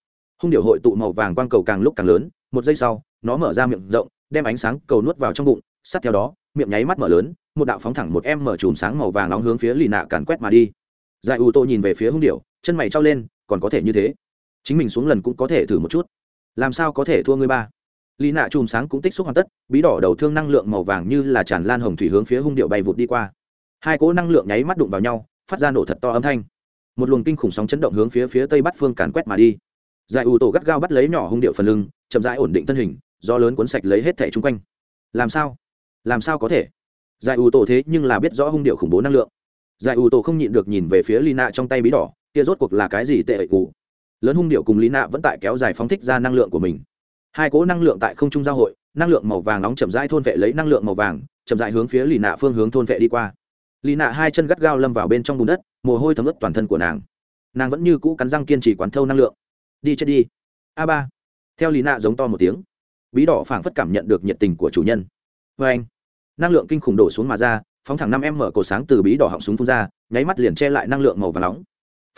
Hung điệu hội tụ màu vàng quang cầu càng lúc càng lớn, một giây sau, nó mở ra miệng rộng, đem ánh sáng cầu nuốt vào trong bụng, sát theo đó, miệng nháy mắt mở lớn một đạo phóng thẳng một em mở chùm sáng màu vàng nóng hướng phía lì nạ càn quét mà đi. Giải ủ tô nhìn về phía hung điệu, chân mày trao lên, còn có thể như thế. Chính mình xuống lần cũng có thể thử một chút. Làm sao có thể thua ngươi ba? Lì nạ chùm sáng cũng tích xúc hoàn tất, bí đỏ đầu thương năng lượng màu vàng như là tràn lan hồng thủy hướng phía hung điệu bay vụt đi qua. Hai cỗ năng lượng nháy mắt đụng vào nhau, phát ra nổ thật to âm thanh. Một luồng kinh khủng sóng chấn động hướng phía phía tây bắc phương càn quét mà đi. Giải ủ tổ gắt gao bắt lấy nhỏ hung điệu phần lưng, chậm rãi ổn định thân hình, do lớn cuốn sạch lấy hết thẻ chung quanh. Làm sao? Làm sao có thể? Giải ủ tổ thế nhưng là biết rõ hung điệu khủng bố năng lượng. Giải ủ tổ không nhịn được nhìn về phía lina trong tay bí đỏ, kia rốt cuộc là cái gì tệ ẩy cụ lớn hung điệu cùng lina vẫn tại kéo dài phóng thích ra năng lượng của mình. Hai cỗ năng lượng tại không trung giao hội, năng lượng màu vàng nóng chậm rãi thôn vệ lấy năng lượng màu vàng, chậm rãi hướng phía lì nạ phương hướng thôn vệ đi qua. Lì nạ hai chân gắt gao lâm vào bên trong bùn đất, mồ hôi thấm ướt toàn thân của nàng. Nàng vẫn như cũ cắn răng kiên trì quán thâu năng lượng. Đi chết đi. A ba. Theo lì nạ giống to một tiếng, bí đỏ phảng phất cảm nhận được nhiệt tình của chủ nhân. Vê anh năng lượng kinh khủng đổ xuống mà ra, phóng thẳng năm em mở cổ sáng từ bí đỏ họng súng phun ra, nháy mắt liền che lại năng lượng màu và nóng.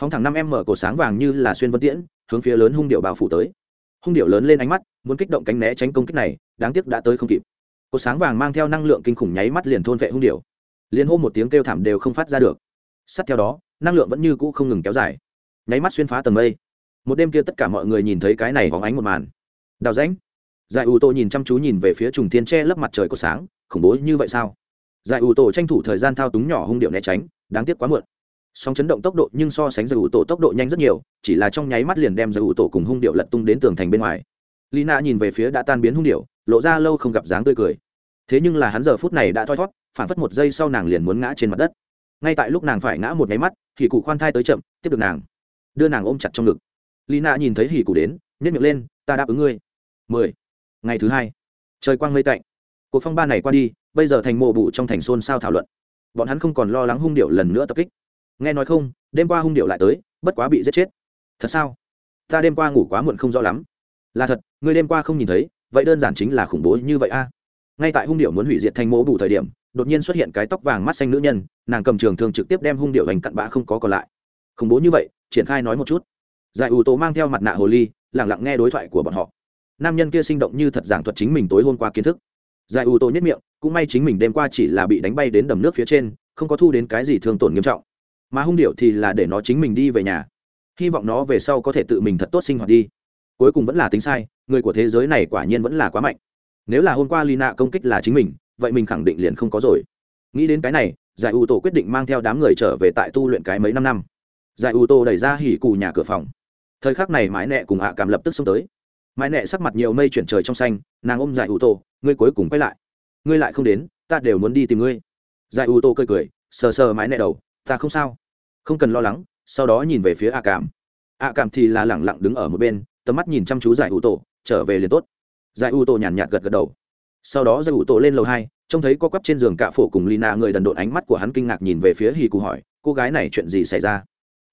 Phóng thẳng năm em mở cổ sáng vàng như là xuyên vân tiễn, hướng phía lớn hung điệu bao phủ tới. Hung điệu lớn lên ánh mắt, muốn kích động cánh né tránh công kích này, đáng tiếc đã tới không kịp. Cổ sáng vàng mang theo năng lượng kinh khủng nháy mắt liền thôn vệ hung điệu. Liền hô một tiếng kêu thảm đều không phát ra được. Sắt theo đó, năng lượng vẫn như cũ không ngừng kéo dài. Nháy mắt xuyên phá tầng mây. Một đêm kia tất cả mọi người nhìn thấy cái này hóng ánh một màn. Đào ránh giải ưu tô nhìn chăm chú nhìn về phía trùng thiên tre lấp mặt trời của sáng khủng bố như vậy sao? Giải ủ tổ tranh thủ thời gian thao túng nhỏ hung điệu né tránh, đáng tiếc quá muộn. Sóng chấn động tốc độ nhưng so sánh giải ủ tổ tốc độ nhanh rất nhiều, chỉ là trong nháy mắt liền đem giải ủ tổ cùng hung điệu lật tung đến tường thành bên ngoài. Lina nhìn về phía đã tan biến hung điệu, lộ ra lâu không gặp dáng tươi cười. Thế nhưng là hắn giờ phút này đã thoi thót, phản phất một giây sau nàng liền muốn ngã trên mặt đất. Ngay tại lúc nàng phải ngã một nháy mắt thì cụ khoan thai tới chậm, tiếp được nàng. Đưa nàng ôm chặt trong ngực. Lina nhìn thấy hỉ cụ đến nhét miệng lên, ta đáp ứng ngươi. Mười. Ngày thứ hai. Trời quang mây tạnh cuộc phong ba này qua đi, bây giờ thành mộ bụ trong thành xôn xao thảo luận. Bọn hắn không còn lo lắng hung điệu lần nữa tập kích. Nghe nói không, đêm qua hung điệu lại tới, bất quá bị giết chết. Thật sao? Ta đêm qua ngủ quá muộn không rõ lắm. Là thật ngươi đêm qua không nhìn thấy, vậy đơn giản chính là khủng bố như vậy a. Ngay tại hung điệu muốn hủy diệt thành mộ bụ thời điểm, đột nhiên xuất hiện cái tóc vàng mắt xanh nữ nhân, nàng cầm trường thường trực tiếp đem hung điệu hành cặn bã không có còn lại. Khủng bố như vậy, triển khai nói một chút. Giải ủ tố mang theo mặt nạ hồ ly lẳng lặng nghe đối thoại của bọn họ. Nam nhân kia sinh động như thật giảng thuật chính mình tối hôm qua kiến thức giải ủ tô nhất miệng, cũng may chính mình đêm qua chỉ là bị đánh bay đến đầm nước phía trên, không có thu đến cái gì thương tổn nghiêm trọng. Mà hung điệu thì là để nó chính mình đi về nhà. Hy vọng nó về sau có thể tự mình thật tốt sinh hoạt đi. Cuối cùng vẫn là tính sai, người của thế giới này quả nhiên vẫn là quá mạnh. Nếu là hôm qua lina công kích là chính mình, vậy mình khẳng định liền không có rồi. Nghĩ đến cái này, giải ủ tô quyết định mang theo đám người trở về tại tu luyện cái mấy năm năm. Giải ủ tô đẩy ra hỉ cù nhà cửa phòng. Thời khắc này mãi nẹ cùng hạ cảm lập tức xông tới. Mãi nẹ sắc mặt nhiều mây chuyển trời trong xanh, nàng ôm giải ủ tô ngươi cuối cùng quay lại. Ngươi lại không đến, ta đều muốn đi tìm ngươi. Giải u tô cười cười, sờ sờ mãi nẹ đầu, ta không sao. Không cần lo lắng, sau đó nhìn về phía a cảm. A cảm thì là lẳng lặng đứng ở một bên, tầm mắt nhìn chăm chú giải u tô, trở về liền tốt. Giải u tô nhàn nhạt gật gật đầu. Sau đó giải u tô lên lầu hai, trông thấy có quắp trên giường cạ phổ cùng lina người đần độn ánh mắt của hắn kinh ngạc nhìn về phía hì cụ hỏi, cô gái này chuyện gì xảy ra?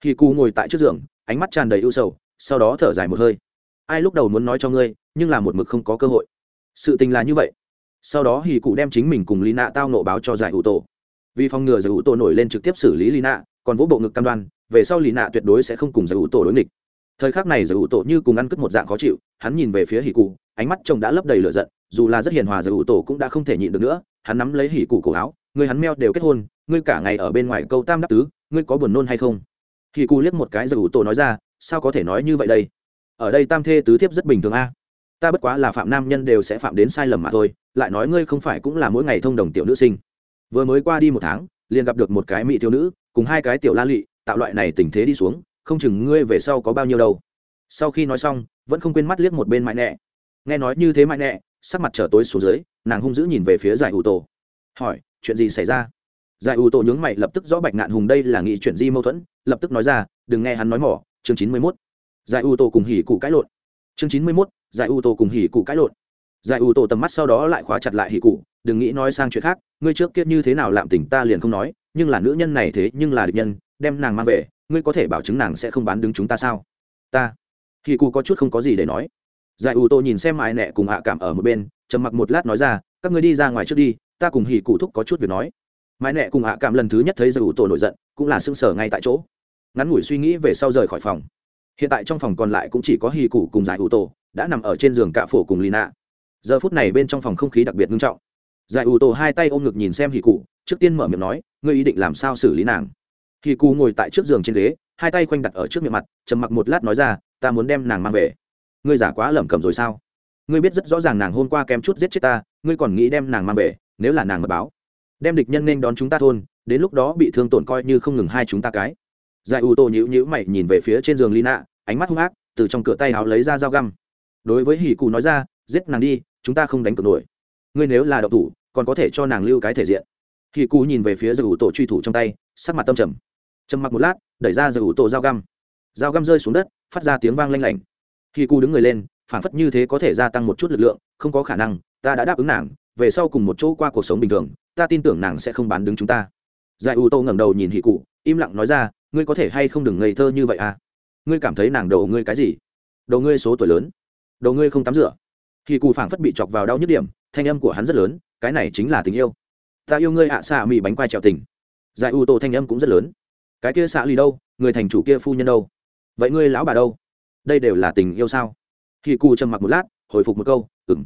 Hì cụ ngồi tại trước giường, ánh mắt tràn đầy ưu sầu, sau đó thở dài một hơi. Ai lúc đầu muốn nói cho ngươi, nhưng là một mực không có cơ hội sự tình là như vậy. Sau đó hì cụ đem chính mình cùng lina tao nộ báo cho giải ủ tổ. Vì phòng ngừa giải ủ tổ nổi lên trực tiếp xử lý lina còn vỗ bộ ngực cam đoan, về sau lina tuyệt đối sẽ không cùng giải ủ tổ đối nghịch. Thời khắc này giải ủ tổ như cùng ăn cất một dạng khó chịu, hắn nhìn về phía hì cụ, ánh mắt chồng đã lấp đầy lửa giận, dù là rất hiền hòa giải ủ tổ cũng đã không thể nhịn được nữa, hắn nắm lấy hì cụ cổ áo, người hắn meo đều kết hôn, ngươi cả ngày ở bên ngoài câu tam đắc tứ, ngươi có buồn nôn hay không? Hì cụ liếc một cái giải ủ tổ nói ra, sao có thể nói như vậy đây? Ở đây tam thê tứ thiếp rất bình thường a ta bất quá là phạm nam nhân đều sẽ phạm đến sai lầm mà thôi, lại nói ngươi không phải cũng là mỗi ngày thông đồng tiểu nữ sinh. Vừa mới qua đi một tháng, liền gặp được một cái mỹ thiếu nữ, cùng hai cái tiểu la lụy tạo loại này tình thế đi xuống, không chừng ngươi về sau có bao nhiêu đâu. Sau khi nói xong, vẫn không quên mắt liếc một bên mãi nẹ nghe nói như thế mãi nẹ sắc mặt trở tối xuống dưới, nàng hung dữ nhìn về phía giải ủ tổ. Hỏi, chuyện gì xảy ra? Giải ủ tổ nhướng mày lập tức rõ bạch ngạn hùng đây là nghị chuyện di mâu thuẫn, lập tức nói ra, đừng nghe hắn nói mỏ, chương chín mươi mốt. Giải ủ tổ cùng hỉ cụ cãi lộn. Chương chín mươi mốt giải ủ tô cùng hỉ cụ cãi lộn. Giải ủ tô tầm mắt sau đó lại khóa chặt lại hỉ cụ, đừng nghĩ nói sang chuyện khác, ngươi trước kia như thế nào lạm tình ta liền không nói, nhưng là nữ nhân này thế nhưng là địch nhân, đem nàng mang về, ngươi có thể bảo chứng nàng sẽ không bán đứng chúng ta sao? Ta. Hỉ cụ có chút không có gì để nói. Giải ủ tô nhìn xem mãi nẹ cùng hạ cảm ở một bên, trầm mặc một lát nói ra, các ngươi đi ra ngoài trước đi, ta cùng hỉ cụ thúc có chút việc nói. Mãi nẹ cùng hạ cảm lần thứ nhất thấy giải ủ tô nổi giận, cũng là sưng sở ngay tại chỗ. Ngắn ngủi suy nghĩ về sau rời khỏi phòng. Hiện tại trong phòng còn lại cũng chỉ có hỉ cụ cùng giải ủ tổ đã nằm ở trên giường cạ phổ cùng lina giờ phút này bên trong phòng không khí đặc biệt nghiêm trọng. Giải ủ tổ hai tay ôm ngực nhìn xem hì cụ, trước tiên mở miệng nói, ngươi ý định làm sao xử lý nàng? Hì cụ ngồi tại trước giường trên ghế, hai tay khoanh đặt ở trước miệng mặt, trầm mặc một lát nói ra, ta muốn đem nàng mang về. Ngươi giả quá lẩm cẩm rồi sao? Ngươi biết rất rõ ràng nàng hôm qua kém chút giết chết ta, ngươi còn nghĩ đem nàng mang về, nếu là nàng mật báo, đem địch nhân nên đón chúng ta thôn, đến lúc đó bị thương tổn coi như không ngừng hai chúng ta cái. Giải ủ tổ nhữ nhữ mày nhìn về phía trên giường lina, ánh mắt hung ác, từ trong cửa tay áo lấy ra dao găm đối với hỉ cụ nói ra, giết nàng đi, chúng ta không đánh cược nổi. Ngươi nếu là độc thủ, còn có thể cho nàng lưu cái thể diện. Hỉ cụ nhìn về phía giải ủ tổ truy thủ trong tay, sắc mặt tâm trầm. Trầm mặc một lát, đẩy ra giải ủ tổ dao găm. Dao găm rơi xuống đất, phát ra tiếng vang lanh lảnh. Hỉ cụ đứng người lên, phản phất như thế có thể gia tăng một chút lực lượng, không có khả năng, ta đã đáp ứng nàng, về sau cùng một chỗ qua cuộc sống bình thường, ta tin tưởng nàng sẽ không bán đứng chúng ta. Giải ủ tổ ngẩng đầu nhìn hỉ cụ, im lặng nói ra, ngươi có thể hay không đừng ngây thơ như vậy à? Ngươi cảm thấy nàng đầu ngươi cái gì? Đầu ngươi số tuổi lớn đầu ngươi không tắm rửa. Hỉ cụ phảng phất bị chọc vào đau nhức điểm, thanh âm của hắn rất lớn, cái này chính là tình yêu. Ta yêu ngươi ạ à xạ mì bánh quai trèo tình. Giải ưu tô thanh âm cũng rất lớn. Cái kia xạ lì đâu, người thành chủ kia phu nhân đâu? Vậy ngươi lão bà đâu? Đây đều là tình yêu sao? Hỉ cụ trầm mặc một lát, hồi phục một câu ừng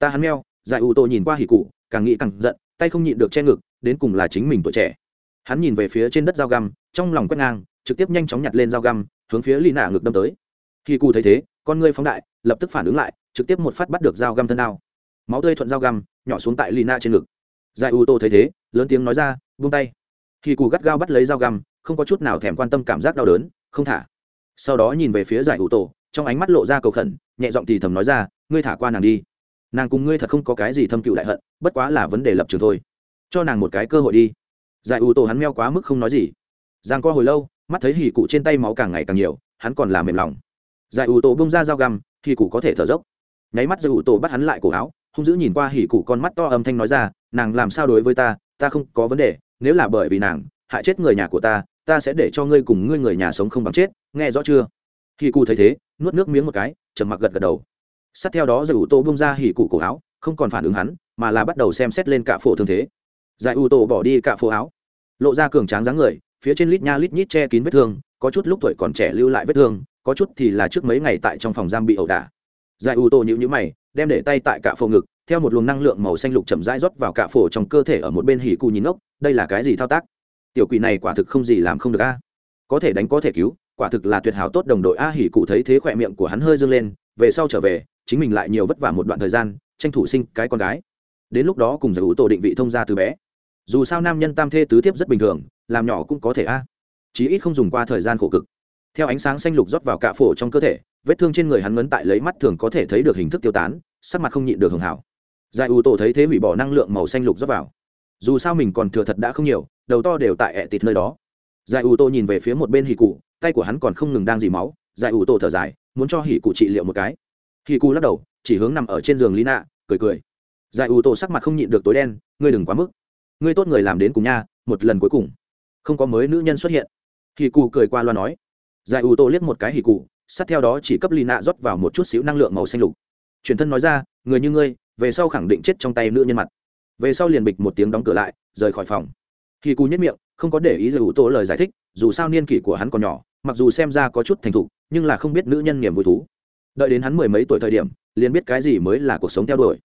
ta hắn meo, giải ưu tô nhìn qua hỉ cụ càng nghĩ càng giận, tay không nhịn được che ngực, đến cùng là chính mình tuổi trẻ. Hắn nhìn về phía trên đất dao găm, trong lòng quét ngang, trực tiếp nhanh chóng nhặt lên dao găm, hướng phía lì nạ ngực đâm tới. Khi cù thấy thế con ngươi phóng đại, lập tức phản ứng lại, trực tiếp một phát bắt được dao găm thân đao. Máu tươi thuận dao găm, nhỏ xuống tại lì na trên ngực. Giải u tô thấy thế, lớn tiếng nói ra, buông tay. Khi cù gắt gao bắt lấy dao găm, không có chút nào thèm quan tâm cảm giác đau đớn, không thả. Sau đó nhìn về phía giải u tô, trong ánh mắt lộ ra cầu khẩn, nhẹ giọng thì thầm nói ra, ngươi thả qua nàng đi. Nàng cùng ngươi thật không có cái gì thâm cựu đại hận, bất quá là vấn đề lập trường thôi. Cho nàng một cái cơ hội đi. Giải ưu tổ hắn meo quá mức không nói gì. Giang qua hồi lâu, mắt thấy hỉ cụ trên tay máu càng ngày càng nhiều, hắn còn làm mềm lòng giải ủ tổ bông ra dao găm, hỉ cụ có thể thở dốc. Nháy mắt giải ủ tổ bắt hắn lại cổ áo, hung dữ nhìn qua hỉ cụ con mắt to âm thanh nói ra, nàng làm sao đối với ta? Ta không có vấn đề, nếu là bởi vì nàng, hại chết người nhà của ta ta sẽ để cho ngươi cùng ngươi người nhà sống không bằng chết, nghe rõ chưa? Hỉ cụ thấy thế, nuốt nước miếng một cái, trầm mặc gật gật đầu. Sát theo đó giải ủ tổ bông ra hỉ cụ cổ áo, không còn phản ứng hắn, mà là bắt đầu xem xét lên cả phổ thương thế. Giải ủ tổ bỏ đi cả phổ áo, lộ ra cường tráng dáng người, phía trên lít nha lít nhít che kín vết thương, có chút lúc tuổi còn trẻ lưu lại vết thương có chút thì là trước mấy ngày tại trong phòng giam bị ẩu đả. Giải u tô nhịu nhữ mày, đem để tay tại cả phổ ngực, theo một luồng năng lượng màu xanh lục chậm rãi rót vào cả phổ trong cơ thể ở một bên hỉ cù nhìn ốc, đây là cái gì thao tác? Tiểu quỷ này quả thực không gì làm không được a. Có thể đánh có thể cứu, quả thực là tuyệt hảo tốt đồng đội a, hỉ cụ thấy thế khỏe miệng của hắn hơi dâng lên, về sau trở về, chính mình lại nhiều vất vả một đoạn thời gian, tranh thủ sinh cái con gái. Đến lúc đó cùng giải u tô định vị thông ra từ bé. Dù sao nam nhân tam thê tứ thiếp rất bình thường, làm nhỏ cũng có thể a. Chí ít không dùng qua thời gian khổ cực theo ánh sáng xanh lục rót vào cạ phổ trong cơ thể, vết thương trên người hắn ngấn tại lấy mắt thường có thể thấy được hình thức tiêu tán, sắc mặt không nhịn được hưởng hảo. Giải ủ tổ thấy thế hủy bỏ năng lượng màu xanh lục rót vào. Dù sao mình còn thừa thật đã không nhiều, đầu to đều tại ẹ tịt nơi đó. Giải ủ tổ nhìn về phía một bên hì cụ, tay của hắn còn không ngừng đang dì máu. Giải ủ tổ thở dài, muốn cho hì cụ trị liệu một cái. Hì cụ lắc đầu, chỉ hướng nằm ở trên giường lina, cười cười. Giải ủ tổ sắc mặt không nhịn được tối đen, ngươi đừng quá mức. Ngươi tốt người làm đến cùng nha, một lần cuối cùng. Không có mới nữ nhân xuất hiện. Hì cụ cười qua loa nói giải ủ tổ liếc một cái hì cụ, sát theo đó chỉ cấp lì nạ rót vào một chút xíu năng lượng màu xanh lục. Truyền thân nói ra, người như ngươi, về sau khẳng định chết trong tay nữ nhân mặt. Về sau liền bịch một tiếng đóng cửa lại, rời khỏi phòng. Hì cụ nhất miệng, không có để ý giải ủ tổ lời giải thích, dù sao niên kỷ của hắn còn nhỏ, mặc dù xem ra có chút thành thục, nhưng là không biết nữ nhân niềm vui thú. Đợi đến hắn mười mấy tuổi thời điểm, liền biết cái gì mới là cuộc sống theo đuổi.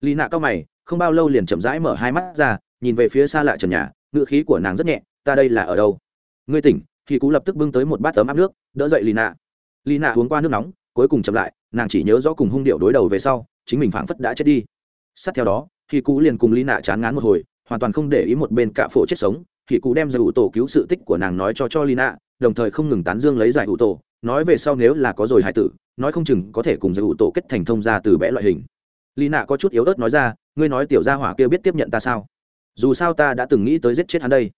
Lì nạ cao mày, không bao lâu liền chậm rãi mở hai mắt ra, nhìn về phía xa lạ trần nhà, ngữ khí của nàng rất nhẹ, ta đây là ở đâu? Ngươi tỉnh thì cú lập tức bưng tới một bát tấm áp nước, đỡ dậy lì nạ lì nạ uống qua nước nóng, cuối cùng chậm lại, nàng chỉ nhớ rõ cùng hung điệu đối đầu về sau, chính mình phảng phất đã chết đi. Sát theo đó thì cú liền cùng lì nạ chán ngán một hồi, hoàn toàn không để ý một bên cạ phổ chết sống thì cú đem giải ủ tổ cứu sự tích của nàng nói cho cho lì nạ đồng thời không ngừng tán dương lấy giải ủ tổ, nói về sau nếu là có rồi hải tử, nói không chừng có thể cùng giải ủ tổ kết thành thông ra từ bẽ loại hình. Lì nạ có chút yếu ớt nói ra, ngươi nói tiểu gia hỏa kia biết tiếp nhận ta sao? Dù sao ta đã từng nghĩ tới giết chết hắn đây.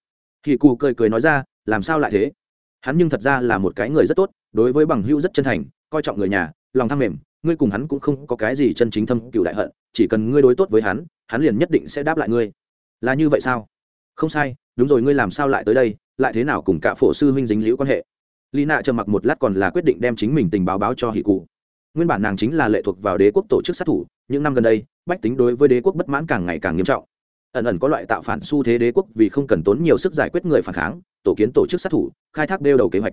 Thì cù cười cười nói ra làm sao lại thế? Hắn nhưng thật ra là một cái người rất tốt, đối với bằng hữu rất chân thành, coi trọng người nhà, lòng tham mềm. Ngươi cùng hắn cũng không có cái gì chân chính thâm cựu đại hận, chỉ cần ngươi đối tốt với hắn hắn liền nhất định sẽ đáp lại ngươi. Là như vậy sao? Không sai, đúng rồi, ngươi làm sao lại tới đây? Lại thế nào cùng cả phổ sư huynh dính liễu quan hệ? Lý nạ trầm mặc một lát còn là quyết định đem chính mình tình báo báo cho hỷ cụ. Nguyên bản nàng chính là lệ thuộc vào đế quốc tổ chức sát thủ, những năm gần đây, bách tính đối với đế quốc bất mãn càng ngày càng nghiêm trọng. Ẩn ẩn có loại tạo phản xu thế đế quốc vì không cần tốn nhiều sức giải quyết người phản kháng tổ kiến tổ chức sát thủ, khai thác đeo đầu kế hoạch.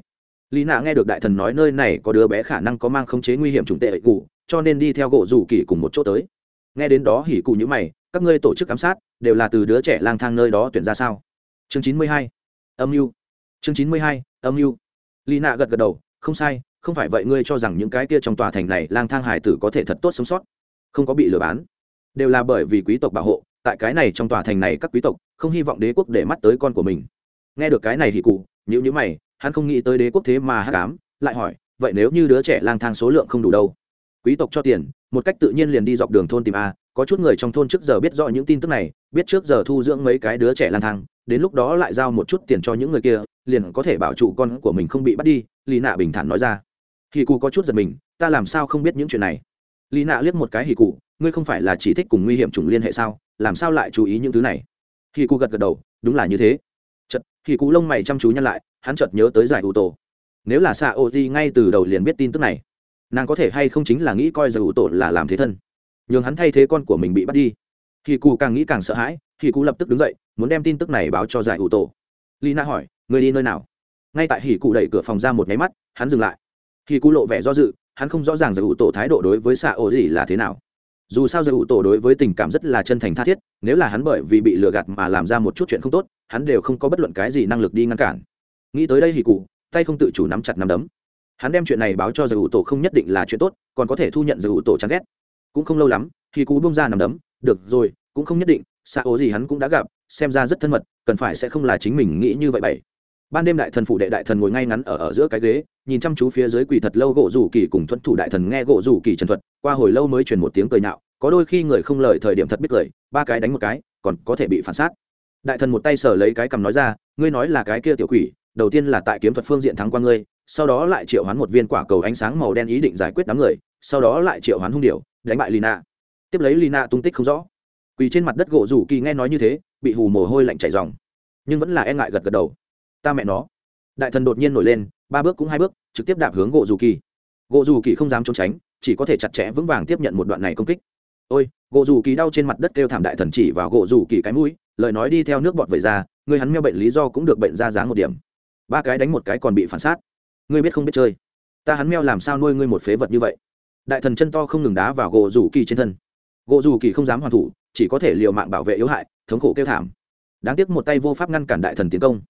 Lý nạ nghe được đại thần nói nơi này có đứa bé khả năng có mang khống chế nguy hiểm trùng tệ ẩy cụ cho nên đi theo gỗ rủ kỳ cùng một chỗ tới. Nghe đến đó hỉ cụ như mày, các ngươi tổ chức ám sát, đều là từ đứa trẻ lang thang nơi đó tuyển ra sao? Chương chín mươi hai, âm mưu. Chương chín mươi hai, âm mưu. Lý nạ gật gật đầu, không sai, không phải vậy ngươi cho rằng những cái kia trong tòa thành này lang thang hải tử có thể thật tốt sống sót? Không có bị lừa bán. Đều là bởi vì quý tộc bảo hộ, tại cái này trong tòa thành này các quý tộc, không hy vọng đế quốc để mắt tới con của mình nghe được cái này thì cụ nhữ nhữ mày, hắn không nghĩ tới đế quốc thế mà hát cám lại hỏi, vậy nếu như đứa trẻ lang thang số lượng không đủ đâu? Quý tộc cho tiền, một cách tự nhiên liền đi dọc đường thôn tìm a, có chút người trong thôn trước giờ biết rõ những tin tức này, biết trước giờ thu dưỡng mấy cái đứa trẻ lang thang, đến lúc đó lại giao một chút tiền cho những người kia, liền có thể bảo trụ con của mình không bị bắt đi lì nạ bình thản nói ra. Hì cụ có chút giật mình, ta làm sao không biết những chuyện này? Lì nạ liếc một cái hì cụ, ngươi không phải là chỉ thích cùng nguy hiểm chủng liên hệ sao? Làm sao lại chú ý những thứ này? Hì cụ gật gật đầu, đúng là như thế chật hì cụ lông mày chăm chú nhăn lại, hắn chợt nhớ tới giải ủ tổ. Nếu là xạ ô di ngay từ đầu liền biết tin tức này, nàng có thể hay không chính là nghĩ coi giải ủ tổ là làm thế thân. Nhường hắn thay thế con của mình bị bắt đi. Hì cụ càng nghĩ càng sợ hãi hì cụ lập tức đứng dậy, muốn đem tin tức này báo cho giải ủ tổ. Lina hỏi, người đi nơi nào? Ngay tại hì cụ đẩy cửa phòng ra một nháy mắt, hắn dừng lại. Hỉ cụ lộ vẻ do dự, hắn không rõ ràng giải ủ tổ thái độ đối với xạ ô gì là thế nào dù sao giới ủ tổ đối với tình cảm rất là chân thành tha thiết, nếu là hắn bởi vì bị lừa gạt mà làm ra một chút chuyện không tốt, hắn đều không có bất luận cái gì năng lực đi ngăn cản. Nghĩ tới đây hì cụ, tay không tự chủ nắm chặt nắm đấm. Hắn đem chuyện này báo cho giới ủ tổ không nhất định là chuyện tốt, còn có thể thu nhận giới ủ tổ chán ghét. Cũng không lâu lắm hì cụ bung ra nắm đấm, được rồi, cũng không nhất định, xạ ố gì hắn cũng đã gặp, xem ra rất thân mật, cần phải sẽ không là chính mình nghĩ như vậy bảy ban đêm đại thần phụ đệ đại thần ngồi ngay ngắn ở ở giữa cái ghế, nhìn chăm chú phía dưới quỳ thật lâu gỗ rủ kỳ cùng thuẫn thủ đại thần nghe gỗ rủ kỳ trần thuật, qua hồi lâu mới truyền một tiếng cười nhạo, có đôi khi người không lời thời điểm thật biết cười, ba cái đánh một cái, còn có thể bị phản sát. Đại thần một tay sở lấy cái cầm nói ra, ngươi nói là cái kia tiểu quỷ, đầu tiên là tại kiếm thuật phương diện thắng qua ngươi, sau đó lại triệu hoán một viên quả cầu ánh sáng màu đen ý định giải quyết đám người, sau đó lại triệu hoán hung điểu, đánh bại lina. Tiếp lấy lina tung tích không rõ. Quỳ trên mặt đất gỗ rủ kỳ nghe nói như thế, bị hù mồ hôi lạnh chảy dòng nhưng vẫn là e ngại gật gật đầu ta mẹ nó. Đại thần đột nhiên nổi lên, ba bước cũng hai bước, trực tiếp đạp hướng gỗ Dù kỳ. Gỗ Dù kỳ không dám trốn tránh, chỉ có thể chặt chẽ vững vàng tiếp nhận một đoạn này công kích. Ôi, gỗ Dù kỳ đau trên mặt đất kêu thảm đại thần chỉ vào gỗ Dù kỳ cái mũi, lời nói đi theo nước bọt về ra, người hắn meo bệnh lý do cũng được bệnh ra dáng một điểm. Ba cái đánh một cái còn bị phản sát ngươi biết không biết chơi? Ta hắn meo làm sao nuôi ngươi một phế vật như vậy? Đại thần chân to không ngừng đá vào gỗ Dù kỳ trên thân. Gỗ Dù kỳ không dám hoàn thủ, chỉ có thể liều mạng bảo vệ yếu hại, thống khổ kêu thảm. Đáng tiếc một tay vô pháp ngăn cản đại thần tiến công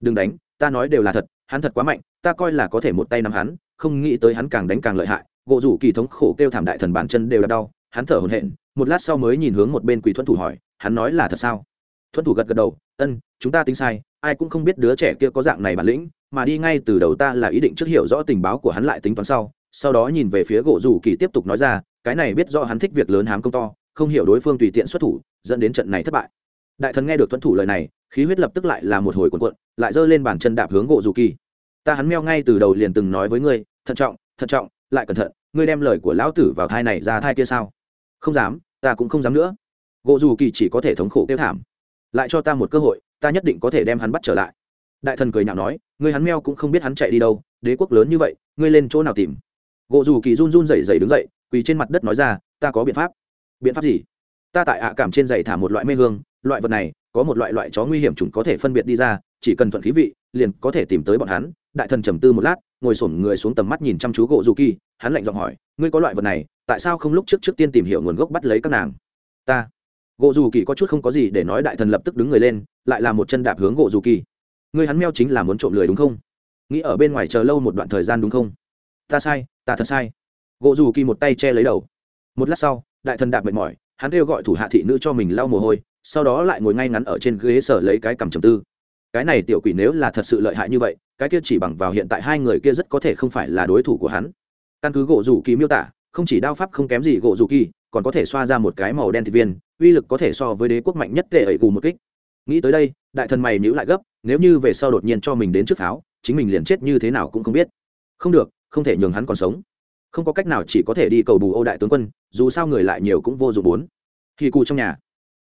đừng đánh, ta nói đều là thật, hắn thật quá mạnh, ta coi là có thể một tay nắm hắn, không nghĩ tới hắn càng đánh càng lợi hại. Gỗ rủ kỳ thống khổ kêu thảm đại thần bản chân đều là đau, hắn thở hổn hển, một lát sau mới nhìn hướng một bên quỷ thuẫn thủ hỏi, hắn nói là thật sao? Thuẫn thủ gật gật đầu, ân, chúng ta tính sai, ai cũng không biết đứa trẻ kia có dạng này bản lĩnh, mà đi ngay từ đầu ta là ý định trước hiểu rõ tình báo của hắn lại tính toán sau. Sau đó nhìn về phía gỗ rủ kỳ tiếp tục nói ra, cái này biết do hắn thích việc lớn hám công to, không hiểu đối phương tùy tiện xuất thủ, dẫn đến trận này thất bại. Đại thần nghe được tuân thủ lời này khí huyết lập tức lại là một hồi cuộn cuộn, lại giơ lên bàn chân đạp hướng gỗ Dù kỳ. Ta hắn meo ngay từ đầu liền từng nói với ngươi, thận trọng thận trọng, lại cẩn thận, ngươi đem lời của lão tử vào thai này ra thai kia sao? Không dám, ta cũng không dám nữa. Gỗ Dù kỳ chỉ có thể thống khổ kêu thảm. Lại cho ta một cơ hội, ta nhất định có thể đem hắn bắt trở lại. Đại thần cười nhạo nói, ngươi hắn meo cũng không biết hắn chạy đi đâu, đế quốc lớn như vậy, ngươi lên chỗ nào tìm? Gỗ Dù kỳ run run rẩy rẩy đứng dậy, quỳ trên mặt đất nói ra, ta có biện pháp. Biện pháp gì? Ta tại ạ cảm trên giày thả một loại mê hương, loại vật này có một loại loại chó nguy hiểm chúng có thể phân biệt đi ra, chỉ cần thuận khí vị, liền có thể tìm tới bọn hắn. Đại thần trầm tư một lát, ngồi xổm người xuống tầm mắt nhìn chăm chú gỗ dù kỳ, hắn lạnh giọng hỏi, ngươi có loại vật này, tại sao không lúc trước trước tiên tìm hiểu nguồn gốc bắt lấy các nàng? Ta. Gỗ dù kỳ có chút không có gì để nói, đại thần lập tức đứng người lên, lại là một chân đạp hướng gỗ dù kỳ. Ngươi hắn meo chính là muốn trộm lười đúng không? Nghĩ ở bên ngoài chờ lâu một đoạn thời gian đúng không? Ta sai, ta thật sai. Gỗ dù kỳ một tay che lấy đầu. Một lát sau, đại thần đạp mệt mỏi, hắn kêu gọi thủ hạ thị nữ cho mình lau mồ hôi sau đó lại ngồi ngay ngắn ở trên ghế sở lấy cái cầm trầm tư. Cái này tiểu quỷ nếu là thật sự lợi hại như vậy, cái kia chỉ bằng vào hiện tại hai người kia rất có thể không phải là đối thủ của hắn. Căn cứ gỗ rủ kỳ miêu tả, không chỉ đao pháp không kém gì gỗ rủ kỳ, còn có thể xoa ra một cái màu đen thịt viên, uy lực có thể so với đế quốc mạnh nhất tệ ẩy cù một kích. Nghĩ tới đây, đại thần mày nhữ lại gấp, nếu như về sau đột nhiên cho mình đến trước pháo, chính mình liền chết như thế nào cũng không biết. Không được, không thể nhường hắn còn sống. Không có cách nào chỉ có thể đi cầu bù ô đại tướng quân, dù sao người lại nhiều cũng vô dụng bốn. Thì cụ trong nhà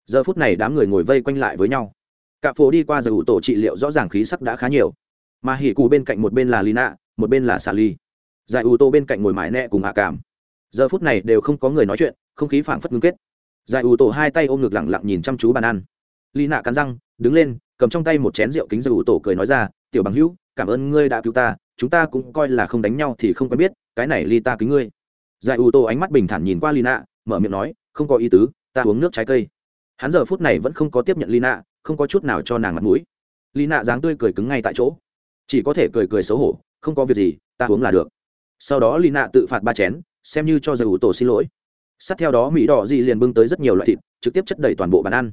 giờ phút này đám người ngồi vây quanh lại với nhau. Cả phố đi qua giờ ủ tổ trị liệu rõ ràng khí sắc đã khá nhiều. Mà hỉ cù bên cạnh một bên là lina, một bên là xà ly giải ủ tô bên cạnh ngồi mãi nẹ cùng hạ cảm. Giờ phút này đều không có người nói chuyện, không khí phảng phất ngưng kết. Giải ủ tổ hai tay ôm ngực lẳng lặng nhìn chăm chú bàn ăn. Lina cắn răng, đứng lên, cầm trong tay một chén rượu kính giải ủ tổ cười nói ra, tiểu bằng hữu, cảm ơn ngươi đã cứu ta, chúng ta cũng coi là không đánh nhau thì không quen biết, cái này ly ta kính ngươi. Giải ủ tổ ánh mắt bình thản nhìn qua lina, mở miệng nói, không có ý tứ, ta uống nước trái cây hắn giờ phút này vẫn không có tiếp nhận lina, không có chút nào cho nàng mặt mũi. Lina dáng tươi cười cứng ngay tại chỗ. Chỉ có thể cười cười xấu hổ, không có việc gì, ta uống là được. Sau đó lina tự phạt ba chén, xem như cho giải ủ tổ xin lỗi. Sát theo đó mỹ đỏ dị liền bưng tới rất nhiều loại thịt, trực tiếp chất đầy toàn bộ bàn ăn.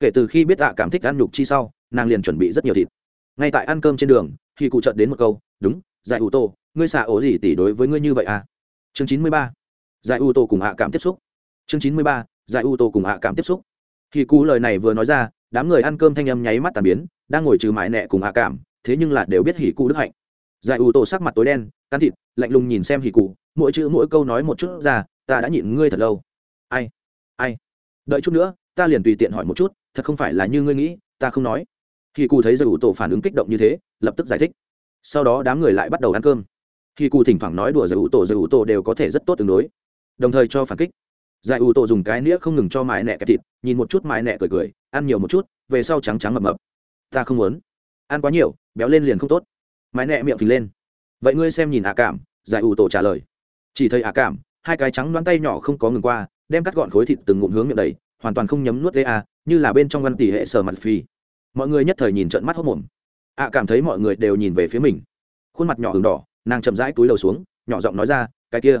Kể từ khi biết tạ cảm thích ăn nhục chi sau, nàng liền chuẩn bị rất nhiều thịt. Ngay tại ăn cơm trên đường khi cụ trợt đến một câu, đúng giải ủ tổ, ngươi xạ ổ gì tỷ đối với ngươi như vậy à? Chương chín mươi ba giải ủ tổ cùng hạ cảm tiếp xúc. Chương chín mươi ba giải ủ tổ cùng hạ cảm tiếp xúc khi cụ lời này vừa nói ra, đám người ăn cơm thanh âm nháy mắt tàn biến, đang ngồi trừ mãi nẹ cùng hạ cảm, thế nhưng là đều biết hỉ cụ đức hạnh. Giải ủ tổ sắc mặt tối đen, cắn thịt, lạnh lùng nhìn xem hỉ cụ, mỗi chữ mỗi câu nói một chút ra, ta đã nhịn ngươi thật lâu. Ai? Ai? Đợi chút nữa, ta liền tùy tiện hỏi một chút, thật không phải là như ngươi nghĩ, ta không nói. Khi cụ thấy giải ủ tổ phản ứng kích động như thế, lập tức giải thích. Sau đó đám người lại bắt đầu ăn cơm. Khi cụ thỉnh thoảng nói đùa giải ủ tổ giải ủ tổ đều có thể rất tốt tương đối. Đồng thời cho phản kích giải ủ tổ dùng cái nĩa không ngừng cho mãi nẹ kẹp thịt, nhìn một chút mãi nẹ cười cười, ăn nhiều một chút, về sau trắng trắng mập mập. Ta không muốn. Ăn quá nhiều, béo lên liền không tốt. Mãi nẹ miệng phình lên. Vậy ngươi xem nhìn ạ cảm, giải ủ tổ trả lời. Chỉ thấy ạ cảm, hai cái trắng đoán tay nhỏ không có ngừng qua, đem cắt gọn khối thịt từng ngụm hướng miệng đầy, hoàn toàn không nhấm nuốt lê a, như là bên trong ngăn tỉ hệ sờ mặt phi mọi người nhất thời nhìn trợn mắt hốc mồm ạ cảm thấy mọi người đều nhìn về phía mình. Khuôn mặt nhỏ h đỏ, nàng chậm rãi túi đầu xuống, nhỏ giọng nói ra, cái kia,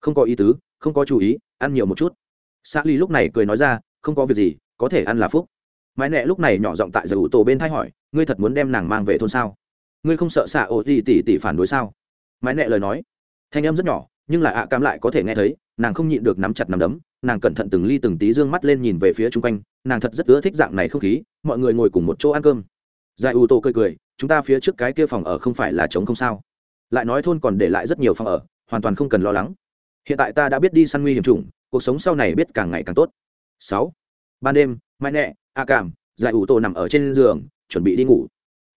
không có ý tứ, không có chú ý ăn nhiều một chút. Sa ly lúc này cười nói ra, không có việc gì, có thể ăn là phúc. Mãi nẹ lúc này nhỏ giọng tại giải ủ tổ bên thay hỏi, ngươi thật muốn đem nàng mang về thôn sao? Ngươi không sợ xạ ổ gì tỉ tỉ phản đối sao? Mãi nẹ lời nói, thanh âm rất nhỏ, nhưng là ạ cam lại có thể nghe thấy, nàng không nhịn được nắm chặt nắm đấm, nàng cẩn thận từng ly từng tí d ư ơ n g mắt lên nhìn về phía chung quanh, nàng thật rất ưa thích dạng này không khí, mọi người ngồi cùng một chỗ ăn cơm. Giải ủ tổ cười cười, chúng ta phía trước cái kia phòng ở không phải là trống không sao? Lại nói thôn còn để lại rất nhiều phòng ở, hoàn toàn không cần lo lắng hiện tại ta đã biết đi săn nguy hiểm chủng, cuộc sống sau này biết càng ngày càng tốt. Sáu. Ban đêm, mai nẹ, a cảm, giải ủ tổ nằm ở trên giường, chuẩn bị đi ngủ.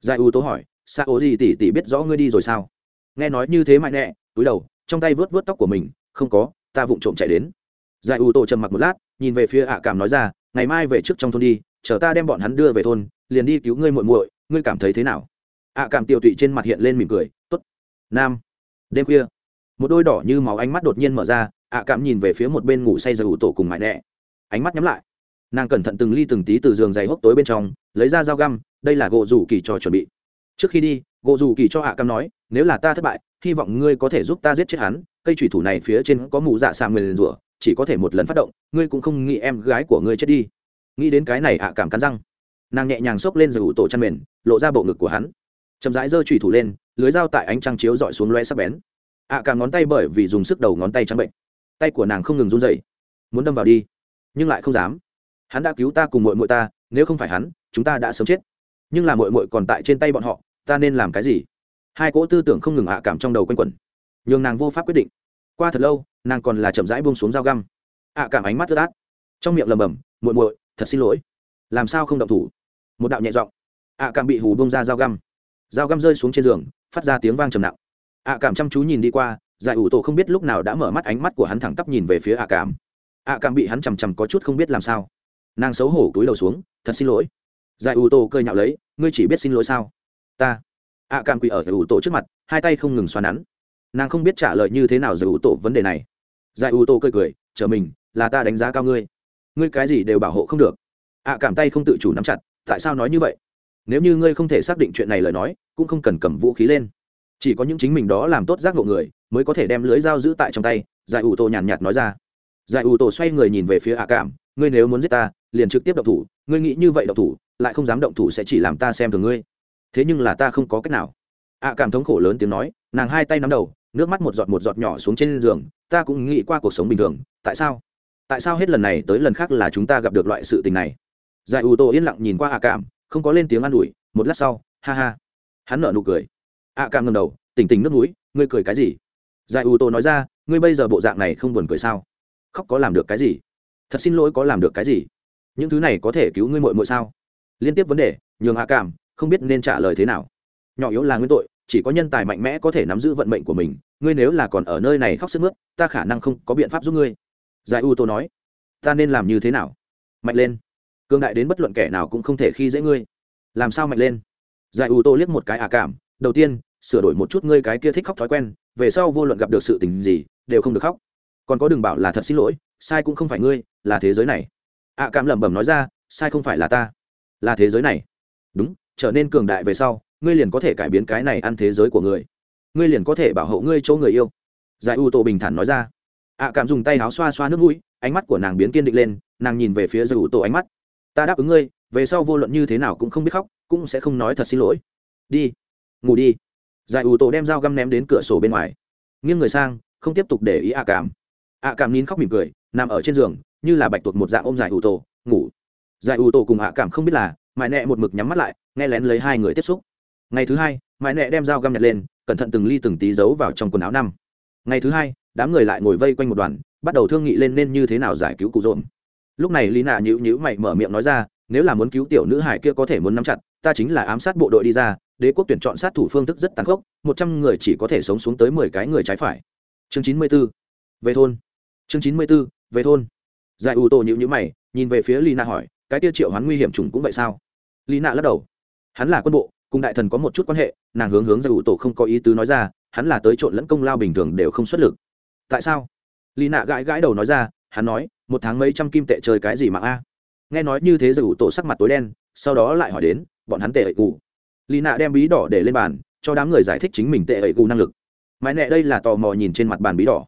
Giải ủ tổ hỏi xa ố gì tỉ tỉ biết rõ ngươi đi rồi sao? Nghe nói như thế mai nẹ, túi đầu, trong tay vớt vớt tóc của mình, không có, ta vụng trộm chạy đến. Giải ủ tổ trầm mặc một lát, nhìn về phía ạ cảm nói ra, ngày mai về trước trong thôn đi, chờ ta đem bọn hắn đưa về thôn, liền đi cứu ngươi muội muội, ngươi cảm thấy thế nào? Ạ cảm tiêu tụy trên mặt hiện lên mỉm cười, tốt. Nam. Đêm khuya một đôi đỏ như máu ánh mắt đột nhiên mở ra, ạ cảm nhìn về phía một bên ngủ say giờ ủ tổ cùng mãi nẹ. Ánh mắt nhắm lại. Nàng cẩn thận từng ly từng tí từ giường giày hốc tối bên trong, lấy ra dao găm, đây là gỗ rủ kỳ cho chuẩn bị. Trước khi đi, gỗ rủ kỳ cho ạ cam nói, nếu là ta thất bại, hy vọng ngươi có thể giúp ta giết chết hắn. Cây thủy thủ này phía trên có mù dạ xà người rủa, chỉ có thể một lần phát động, ngươi cũng không nghĩ em gái của ngươi chết đi. Nghĩ đến cái này ạ cảm cắn răng. Nàng nhẹ nhàng xốc lên rồi ủ tổ chăn mền, lộ ra bộ ngực của hắn. Chậm rãi giơ thủy thủ lên, lưới dao tại ánh trăng chiếu dọi xuống loe sắc bén ạ cảm ngón tay bởi vì dùng sức đầu ngón tay trắng bệnh. Tay của nàng không ngừng run dậy muốn đâm vào đi, nhưng lại không dám. Hắn đã cứu ta cùng mội mội ta, nếu không phải hắn, chúng ta đã sớm chết. Nhưng là mội mội còn tại trên tay bọn họ, ta nên làm cái gì? Hai cỗ tư tưởng không ngừng ạ cảm trong đầu quanh quẩn. Nhường nàng vô pháp quyết định. Qua thật lâu, nàng còn là chậm rãi buông xuống dao găm. Ạ cảm ánh mắt tớt át. Trong miệng lầm bầm muội muội, thật xin lỗi. Làm sao không động thủ? Một đạo nhẹ giọng. Ạ cảm bị hù buông ra dao găm. Dao găm rơi xuống trên giường, phát ra tiếng vang trầm nặng ạ cảm chăm chú nhìn đi qua, giải ủ tổ không biết lúc nào đã mở mắt ánh mắt của hắn thẳng tắp nhìn về phía ạ cảm. ạ cảm bị hắn chằm chằm có chút không biết làm sao. Nàng xấu hổ túi đầu xuống, thật xin lỗi. Giải ủ tổ cơi nhạo lấy, ngươi chỉ biết xin lỗi sao? Ta. ạ cảm quỳ ở giải ủ tổ trước mặt, hai tay không ngừng xoa nắn. Nàng không biết trả lời như thế nào giải ủ tổ vấn đề này. Giải ủ tổ cười cười, chờ mình, là ta đánh giá cao ngươi. Ngươi cái gì đều bảo hộ không được. ạ cảm tay không tự chủ nắm chặt, tại sao nói như vậy? Nếu như ngươi không thể xác định chuyện này lời nói, cũng không cần cầm vũ khí lên chỉ có những chính mình đó làm tốt giác ngộ người mới có thể đem lưới dao giữ tại trong tay, giải ủ tổ nhàn nhạt nói ra. Giải ủ tổ xoay người nhìn về phía ạ cảm, ngươi nếu muốn giết ta, liền trực tiếp động thủ, ngươi nghĩ như vậy động thủ, lại không dám động thủ sẽ chỉ làm ta xem thường ngươi. Thế nhưng là ta không có cách nào. Ạ cảm thống khổ lớn tiếng nói, nàng hai tay nắm đầu, nước mắt một giọt một giọt nhỏ xuống trên giường, ta cũng nghĩ qua cuộc sống bình thường, tại sao? Tại sao hết lần này tới lần khác là chúng ta gặp được loại sự tình này? Giải ủ tổ yên lặng nhìn qua ạ cảm, không có lên tiếng an ủi, một lát sau, ha ha. Hắn nở nụ cười ạ cảm ngầm đầu, tỉnh tỉnh nước núi, ngươi cười cái gì? Giải ưu tô nói ra, ngươi bây giờ bộ dạng này không buồn cười sao? Khóc có làm được cái gì? Thật xin lỗi có làm được cái gì? Những thứ này có thể cứu ngươi mội mội sao? Liên tiếp vấn đề, nhường hạ cảm không biết nên trả lời thế nào. Nhỏ yếu là nguyên tội, chỉ có nhân tài mạnh mẽ có thể nắm giữ vận mệnh của mình, ngươi nếu là còn ở nơi này khóc sức mướt, ta khả năng không có biện pháp giúp ngươi. Giải u tô nói, ta nên làm như thế nào? Mạnh lên. Cương đại đến bất luận kẻ nào cũng không thể khi dễ ngươi. Làm sao mạnh lên? Giải u tô liếc một cái ả cảm đầu tiên, sửa đổi một chút ngươi cái kia thích khóc thói quen, về sau vô luận gặp được sự tình gì, đều không được khóc. Còn có đừng bảo là thật xin lỗi, sai cũng không phải ngươi, là thế giới này. Ạ cảm lẩm bẩm nói ra, sai không phải là ta, là thế giới này. Đúng, trở nên cường đại về sau, ngươi liền có thể cải biến cái này ăn thế giới của người. Ngươi liền có thể bảo hộ ngươi chỗ người yêu. Giải u tô bình thản nói ra. Ạ cảm dùng tay áo xoa xoa nước mũi, ánh mắt của nàng biến kiên định lên, nàng nhìn về phía giải u tô ánh mắt. Ta đáp ứng ngươi, về sau vô luận như thế nào cũng không biết khóc, cũng sẽ không nói thật xin lỗi. Đi ngủ đi. Giải ủ tổ đem dao găm ném đến cửa sổ bên ngoài. Nghiêng người sang, không tiếp tục để ý ạ cảm. Ạ cảm nín khóc mỉm cười, nằm ở trên giường, như là bạch tuộc một dạng ôm giải ủ tổ, ngủ. Giải ủ tổ cùng ạ cảm không biết là, mãi nẹ một mực nhắm mắt lại, nghe lén lấy hai người tiếp xúc. Ngày thứ hai, mãi nẹ đem dao găm nhặt lên, cẩn thận từng ly từng tí giấu vào trong quần áo năm. Ngày thứ hai, đám người lại ngồi vây quanh một đoàn, bắt đầu thương nghị lên nên như thế nào giải cứu cụ dồn lúc này lý nạ nhữ nhữ mày mở miệng nói ra, nếu là muốn cứu tiểu nữ hải kia có thể muốn nắm chặt, ta chính là ám sát bộ đội đi ra đế quốc tuyển chọn sát thủ phương thức rất tàn khốc, một trăm người chỉ có thể sống xuống tới mười cái người trái phải. Chương chín mươi b ố về thôn. Chương chín mươi b ố về thôn. Giải ủ tổ nhữ nhữ mày, nhìn về phía lina hỏi, cái tiêu triệu hoán nguy hiểm trùng cũng vậy sao? Lina lắc đầu. Hắn là quân bộ, cùng đại thần có một chút quan hệ, nàng hướng hướng giải ủ tổ không có ý tứ nói ra, hắn là tới trộn lẫn công lao bình thường đều không xuất lực. Tại sao? Lina gãi gãi đầu nói ra, hắn nói, một tháng mấy trăm kim tệ chơi cái gì mạng a? Nghe nói như thế giải ủ tổ sắc mặt tối đen, sau đó lại hỏi đến, bọn hắn tệ ẩy cụ lì nạ đem bí đỏ để lên bàn, cho đám người giải thích chính mình tệ ẩy gù năng lực. Mãi nẹ đây là tò mò nhìn trên mặt bàn bí đỏ.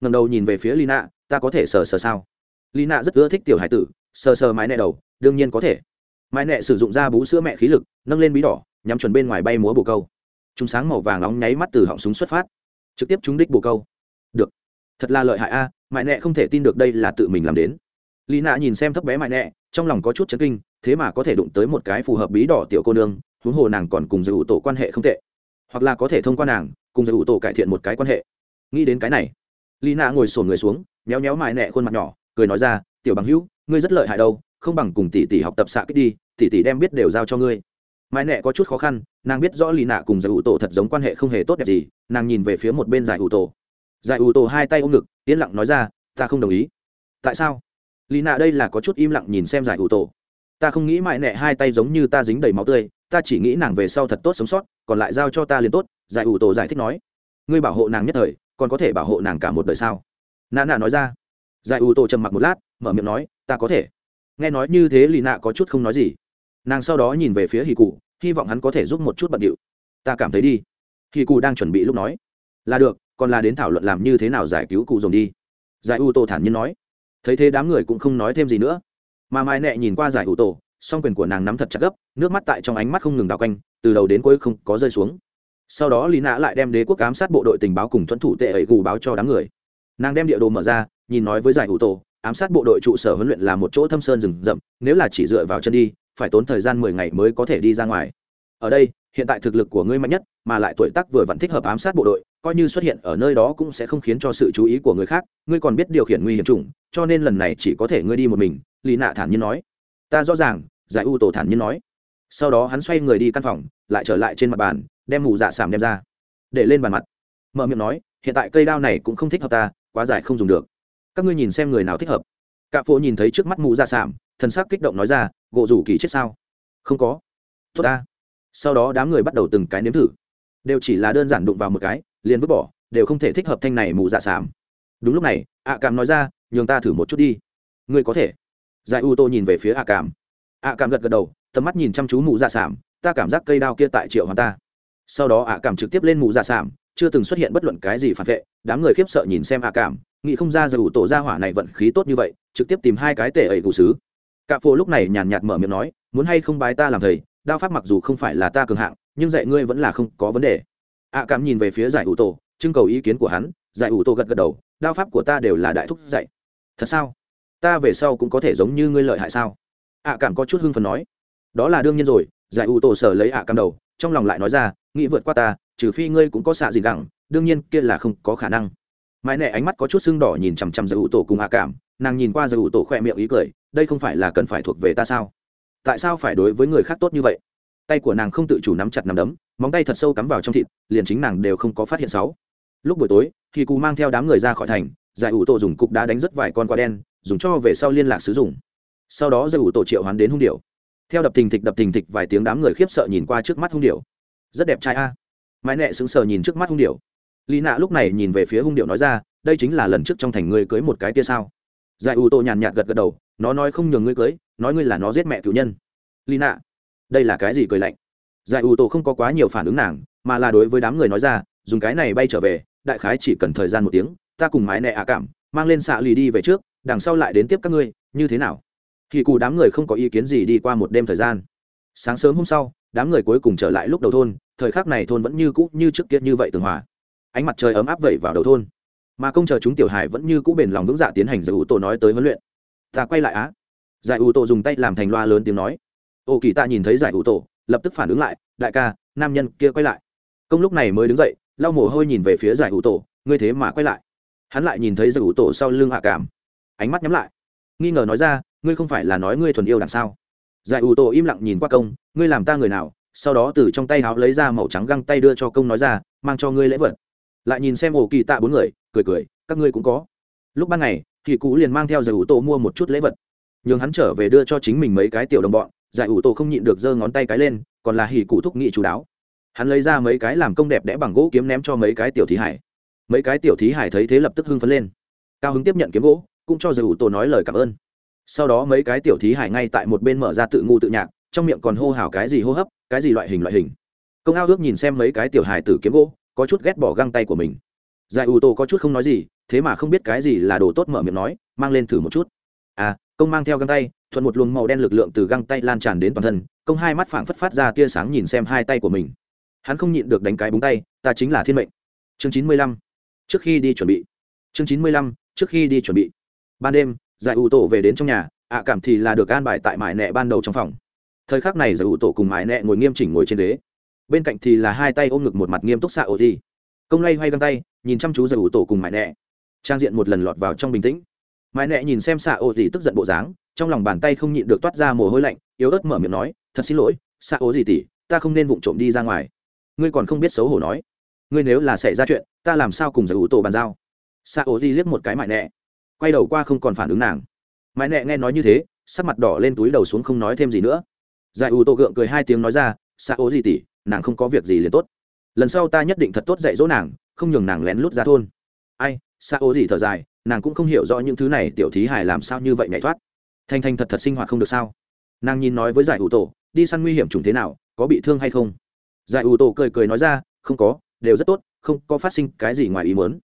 Ngầm đầu nhìn về phía lì nạ, ta có thể sờ sờ sao? Lì nạ rất ưa thích tiểu hải tử, sờ sờ mái nẹ đầu, đương nhiên có thể. Mãi nẹ sử dụng da bú sữa mẹ khí lực, nâng lên bí đỏ, nhắm chuẩn bên ngoài bay múa bồ câu. Chúng sáng màu vàng nóng nháy mắt từ họng súng xuất phát. Trực tiếp trúng đích bồ câu. Được, thật là lợi hại a, mãi nẹ không thể tin được đây là tự mình làm đến. Lì nạ nhìn xem thấp bé mãi nẹ trong lòng có chút chấn kinh, thế mà có thể đụng tới một cái phù hợp bí đỏ tiểu cô nương huống hồ nàng còn cùng giải ủ tổ quan hệ không tệ. Hoặc là có thể thông qua nàng, cùng giải ủ tổ cải thiện một cái quan hệ. Nghĩ đến cái này lì nạ ngồi sổn người xuống, méo méo mại nẹ khuôn mặt nhỏ, cười nói ra, tiểu bằng hữu, ngươi rất lợi hại đâu, không bằng cùng tỷ tỷ học tập xạ kích đi, tỷ tỷ đem biết đều giao cho ngươi. Mãi nẹ có chút khó khăn, nàng biết rõ lì nạ cùng giải ủ tổ thật giống quan hệ không hề tốt đẹp gì, nàng nhìn về phía một bên giải ủ tổ. Giải ủ tổ hai tay ôm ngực, yên lặng nói ra, ta không đồng ý. Tại sao? Lì nạ đây là có chút im lặng nhìn xem giải ủ tổ ta không nghĩ mãi nẹ hai tay giống như ta dính đầy máu tươi, ta chỉ nghĩ nàng về sau thật tốt sống sót, còn lại giao cho ta liền tốt, giải ủ tổ giải thích nói. Ngươi bảo hộ nàng nhất thời, còn có thể bảo hộ nàng cả một đời sao? Nà nà nói ra. Giải ủ tổ trầm mặc một lát, mở miệng nói, ta có thể. Nghe nói như thế lì nạ có chút không nói gì. Nàng sau đó nhìn về phía hì cụ, hy vọng hắn có thể giúp một chút bận điệu. Ta cảm thấy đi. Hì cụ đang chuẩn bị lúc nói. Là được, còn là đến thảo luận làm như thế nào giải cứu cụ dồn đi. Giải ủ tổ thản nhiên nói. Thấy thế đám người cũng không nói thêm gì nữa mà mai nẹ nhìn qua giải ủ tổ, song quyền của nàng nắm thật chặt gấp, nước mắt tại trong ánh mắt không ngừng đào quanh, từ đầu đến cuối không có rơi xuống. Sau đó lý nã lại đem đế quốc ám sát bộ đội tình báo cùng thuẫn thủ tệ ấy gù báo cho đám người. Nàng đem địa đồ mở ra, nhìn nói với giải ủ tổ, ám sát bộ đội trụ sở huấn luyện là một chỗ thâm sơn rừng rậm, nếu là chỉ dựa vào chân đi, phải tốn thời gian mười ngày mới có thể đi ra ngoài. Ở đây, hiện tại thực lực của ngươi mạnh nhất, mà lại tuổi tác vừa vẫn thích hợp ám sát bộ đội, coi như xuất hiện ở nơi đó cũng sẽ không khiến cho sự chú ý của người khác, ngươi còn biết điều khiển nguy hiểm chủng, cho nên lần này chỉ có thể ngươi đi một mình lì nạ thản nhiên nói. Ta rõ ràng, giải u tổ thản nhiên nói. Sau đó hắn xoay người đi căn phòng, lại trở lại trên mặt bàn, đem mù dạ sảm đem ra. Để lên bàn mặt. Mở miệng nói, hiện tại cây đao này cũng không thích hợp ta, quá dài không dùng được. Các ngươi nhìn xem người nào thích hợp. Cạ phố nhìn thấy trước mắt mù dạ sảm, thần sắc kích động nói ra gộ rủ kỳ chết sao? Không có. Tốt ta. Sau đó đám người bắt đầu từng cái nếm thử. Đều chỉ là đơn giản đụng vào một cái, liền vứt bỏ, đều không thể thích hợp thanh này mù dạ sảm. Đúng lúc này, ạ cảm nói ra, nhường ta thử một chút đi. Ngươi có thể giải u tô nhìn về phía ạ cảm ạ cảm gật gật đầu, tầm mắt nhìn chăm chú mụ dạ sảm, ta cảm giác cây đao kia tại triệu hoàng ta. Sau đó ạ cảm trực tiếp lên mụ dạ sảm, chưa từng xuất hiện bất luận cái gì phản vệ, đám người khiếp sợ nhìn xem ạ cảm nghĩ không ra giải u tổ ra hỏa này vận khí tốt như vậy, trực tiếp tìm hai cái tể ẩy cụ sứ. Cạ phô lúc này nhàn nhạt mở miệng nói, muốn hay không bái ta làm thầy, đao pháp mặc dù không phải là ta cường hạng, nhưng dạy ngươi vẫn là không có vấn đề. Ạ cảm nhìn về phía giải ủ tổ trưng cầu ý kiến của hắn, giải ủ tổ gật gật đầu, đao pháp của ta đều là đại thúc dạy. Thật sao? Ta về sau cũng có thể giống như ngươi lợi hại sao? ạ cảm có chút hưng phần nói. Đó là đương nhiên rồi, giải ủ tổ sở lấy ạ cảm đầu, trong lòng lại nói ra, nghĩ vượt qua ta, trừ phi ngươi cũng có xạ gì gẳng, đương nhiên kia là không có khả năng. Mãi nẹ ánh mắt có chút sưng đỏ nhìn chằm chằm giải ủ tổ cùng ạ cảm, nàng nhìn qua giải ủ tổ khoe miệng ý cười, đây không phải là cần phải thuộc về ta sao? Tại sao phải đối với người khác tốt như vậy? Tay của nàng không tự chủ nắm chặt nắm đấm, móng tay thật sâu cắm vào trong thịt, liền chính nàng đều không có phát hiện sáu lúc buổi tối thì cù mang theo đám người ra khỏi thành, giải ủ tổ dùng cục đá đánh rất vài con quả đen dùng cho về sau liên lạc sử dụng. Sau đó giải ủ tổ triệu hoán đến hung điệu theo đập thình thịch đập thình thịch vài tiếng đám người khiếp sợ nhìn qua trước mắt hung điệu rất đẹp trai a. À. mãi nẹ sững sờ nhìn trước mắt hung điệu lý nạ lúc này nhìn về phía hung điệu nói ra, đây chính là lần trước trong thành ngươi cưới một cái tia sao? Giải ủ tổ nhàn nhạt gật gật đầu, nó nói không nhường ngươi cưới, nói ngươi là nó giết mẹ cựu nhân. Lý nạ, đây là cái gì cười lạnh? Giải ủ tổ không có quá nhiều phản ứng nàng, mà là đối với đám người nói ra, dùng cái này bay trở về, đại khái chỉ cần thời gian một tiếng, ta cùng mái nẹ ạ cảm, mang lên xạ lì đi về trước đằng sau lại đến tiếp các ngươi, như thế nào? Thì cù đám người không có ý kiến gì đi qua một đêm thời gian. Sáng sớm hôm sau, đám người cuối cùng trở lại lúc đầu thôn, thời khắc này thôn vẫn như cũ như trước kia như vậy tường hòa. Ánh mặt trời ấm áp vẩy vào đầu thôn. Mà công chờ chúng tiểu hải vẫn như cũ bền lòng vững dạ tiến hành giải ủ tổ nói tới huấn luyện. Ta quay lại á. Giải ủ tổ dùng tay làm thành loa lớn tiếng nói. Ô kỳ ta nhìn thấy giải ủ tổ, lập tức phản ứng lại. Đại ca, nam nhân kia quay lại. Công lúc này mới đứng dậy, lau mồ hôi nhìn về phía giải ủ tổ. Ngươi thế mà quay lại. Hắn lại nhìn thấy giải ủ tổ sau lưng hạ cảm ánh mắt nhắm lại. Nghi ngờ nói ra, ngươi không phải là nói ngươi thuần yêu đằng sao giải ủ tổ im lặng nhìn qua công, ngươi làm ta người nào? Sau đó từ trong tay áo lấy ra màu trắng găng tay đưa cho công nói ra, mang cho ngươi lễ vật. Lại nhìn xem ổ kỳ tạ bốn người, cười cười, các ngươi cũng có. Lúc ban ngày kỳ cụ liền mang theo giải ủ tổ mua một chút lễ vật. Nhường hắn trở về đưa cho chính mình mấy cái tiểu đồng bọn, giải ủ tổ không nhịn được giơ ngón tay cái lên, còn là hỉ cụ thúc nghị chú đáo. Hắn lấy ra mấy cái làm công đẹp đẽ bằng gỗ kiếm ném cho mấy cái tiểu thí hải. Mấy cái tiểu thí hải thấy thế lập tức hưng phấn lên. Cao hứng tiếp nhận kiếm gỗ cũng cho giới ủ tổ nói lời cảm ơn. Sau đó mấy cái tiểu thí hải ngay tại một bên mở ra tự ngu tự nhạc, trong miệng còn hô hào cái gì hô hấp, cái gì loại hình loại hình. Công ao ước nhìn xem mấy cái tiểu hải tử kiếm gỗ, có chút ghét bỏ găng tay của mình. Giải ủ tổ có chút không nói gì, thế mà không biết cái gì là đồ tốt mở miệng nói, mang lên thử một chút. À công mang theo găng tay, thuận một luồng màu đen lực lượng từ găng tay lan tràn đến toàn thân, công hai mắt phảng phất phát ra tia sáng nhìn xem hai tay của mình. Hắn không nhịn được đánh cái búng tay, ta chính là thiên mệnh. Chương chín mươi lăm, trước khi đi chuẩn bị. Chương chín mươi lăm, trước khi đi chuẩn bị ban đêm, giải ủ tổ về đến trong nhà, ạ cảm thì là được an bài tại mải nẹ ban đầu trong phòng. Thời khắc này giải ủ tổ cùng mải nẹ ngồi nghiêm chỉnh ngồi trên ghế. Bên cạnh thì là hai tay ôm ngực một mặt nghiêm túc xạ ổ gì. Công lay hoay găng tay, nhìn chăm chú giải ủ tổ cùng mải nẹ. Trang diện một lần lọt vào trong bình tĩnh. Mải nẹ nhìn xem xạ ô gì tức giận bộ dáng, trong lòng bàn tay không nhịn được toát ra mồ hôi lạnh, yếu ớt mở miệng nói, thật xin lỗi, xạ ô gì tỉ ta không nên vụng trộm đi ra ngoài. Ngươi còn không biết xấu hổ nói. Ngươi nếu là xảy ra chuyện, ta làm sao cùng giải ủ tổ bàn giao? Xạ ô gì liếc một cái mải nẹ quay đầu qua không còn phản ứng nàng. Mãi nẹ nghe nói như thế, sắc mặt đỏ lên túi đầu xuống không nói thêm gì nữa. Giải ủ tổ gượng cười hai tiếng nói ra xa ố gì tỉ, nàng không có việc gì liền tốt. Lần sau ta nhất định thật tốt dạy dỗ nàng, không nhường nàng lén lút ra thôn. Ai xa ố gì thở dài, nàng cũng không hiểu rõ những thứ này, tiểu thí hải làm sao như vậy nhảy thoát? Thanh thanh thật thật sinh hoạt không được sao? Nàng nhìn nói với giải ủ tổ đi săn nguy hiểm chủng thế nào, có bị thương hay không? Giải ủ tổ cười cười nói ra, không có, đều rất tốt, không có phát sinh cái gì ngoài ý muốn.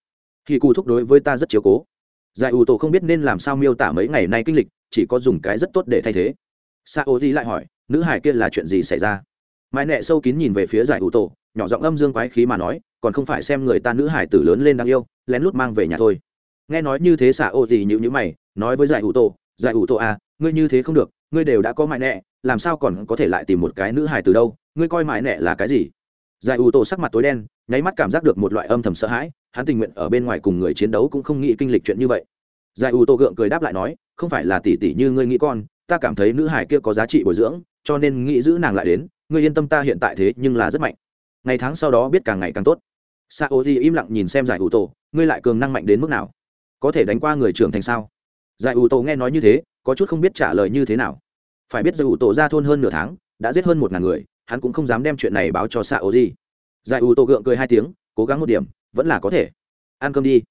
Thì cù thúc đối với ta rất chiếu cố giải ủ tổ không biết nên làm sao miêu tả mấy ngày nay kinh lịch, chỉ có dùng cái rất tốt để thay thế. Sa ô di lại hỏi, nữ hải kia là chuyện gì xảy ra? Mãi nẹ sâu kín nhìn về phía giải ủ tổ nhỏ giọng âm dương quái khí mà nói, còn không phải xem người ta nữ hải tử lớn lên đáng yêu, lén lút mang về nhà thôi. Nghe nói như thế xạ ô gì nhữ nhữ mày, nói với giải ủ tổ giải ủ tổ à ngươi như thế không được, ngươi đều đã có mãi nẹ làm sao còn có thể lại tìm một cái nữ hải từ đâu, ngươi coi mãi nẹ là cái gì? Giải ủ tổ sắc mặt tối đen, nháy mắt cảm giác được một loại âm thầm sợ hãi hắn tình nguyện ở bên ngoài cùng người chiến đấu cũng không nghĩ kinh lịch chuyện như vậy. Giải u tô gượng cười đáp lại nói, không phải là tỷ tỷ như ngươi nghĩ con, ta cảm thấy nữ hải kia có giá trị bồi dưỡng, cho nên nghĩ giữ nàng lại đến, ngươi yên tâm ta hiện tại thế nhưng là rất mạnh. Ngày tháng sau đó biết càng ngày càng tốt. Sa ô di im lặng nhìn xem giải u tô, ngươi lại cường năng mạnh đến mức nào? Có thể đánh qua người trưởng thành sao? Giải u tô nghe nói như thế, có chút không biết trả lời như thế nào. Phải biết giải u tô ra thôn hơn nửa tháng, đã giết hơn một ngàn người, hắn cũng không dám đem chuyện này báo cho sa ô di. Giải u tô gượng cười hai tiếng, cố gắng một điểm vẫn là có thể. Ăn cơm đi.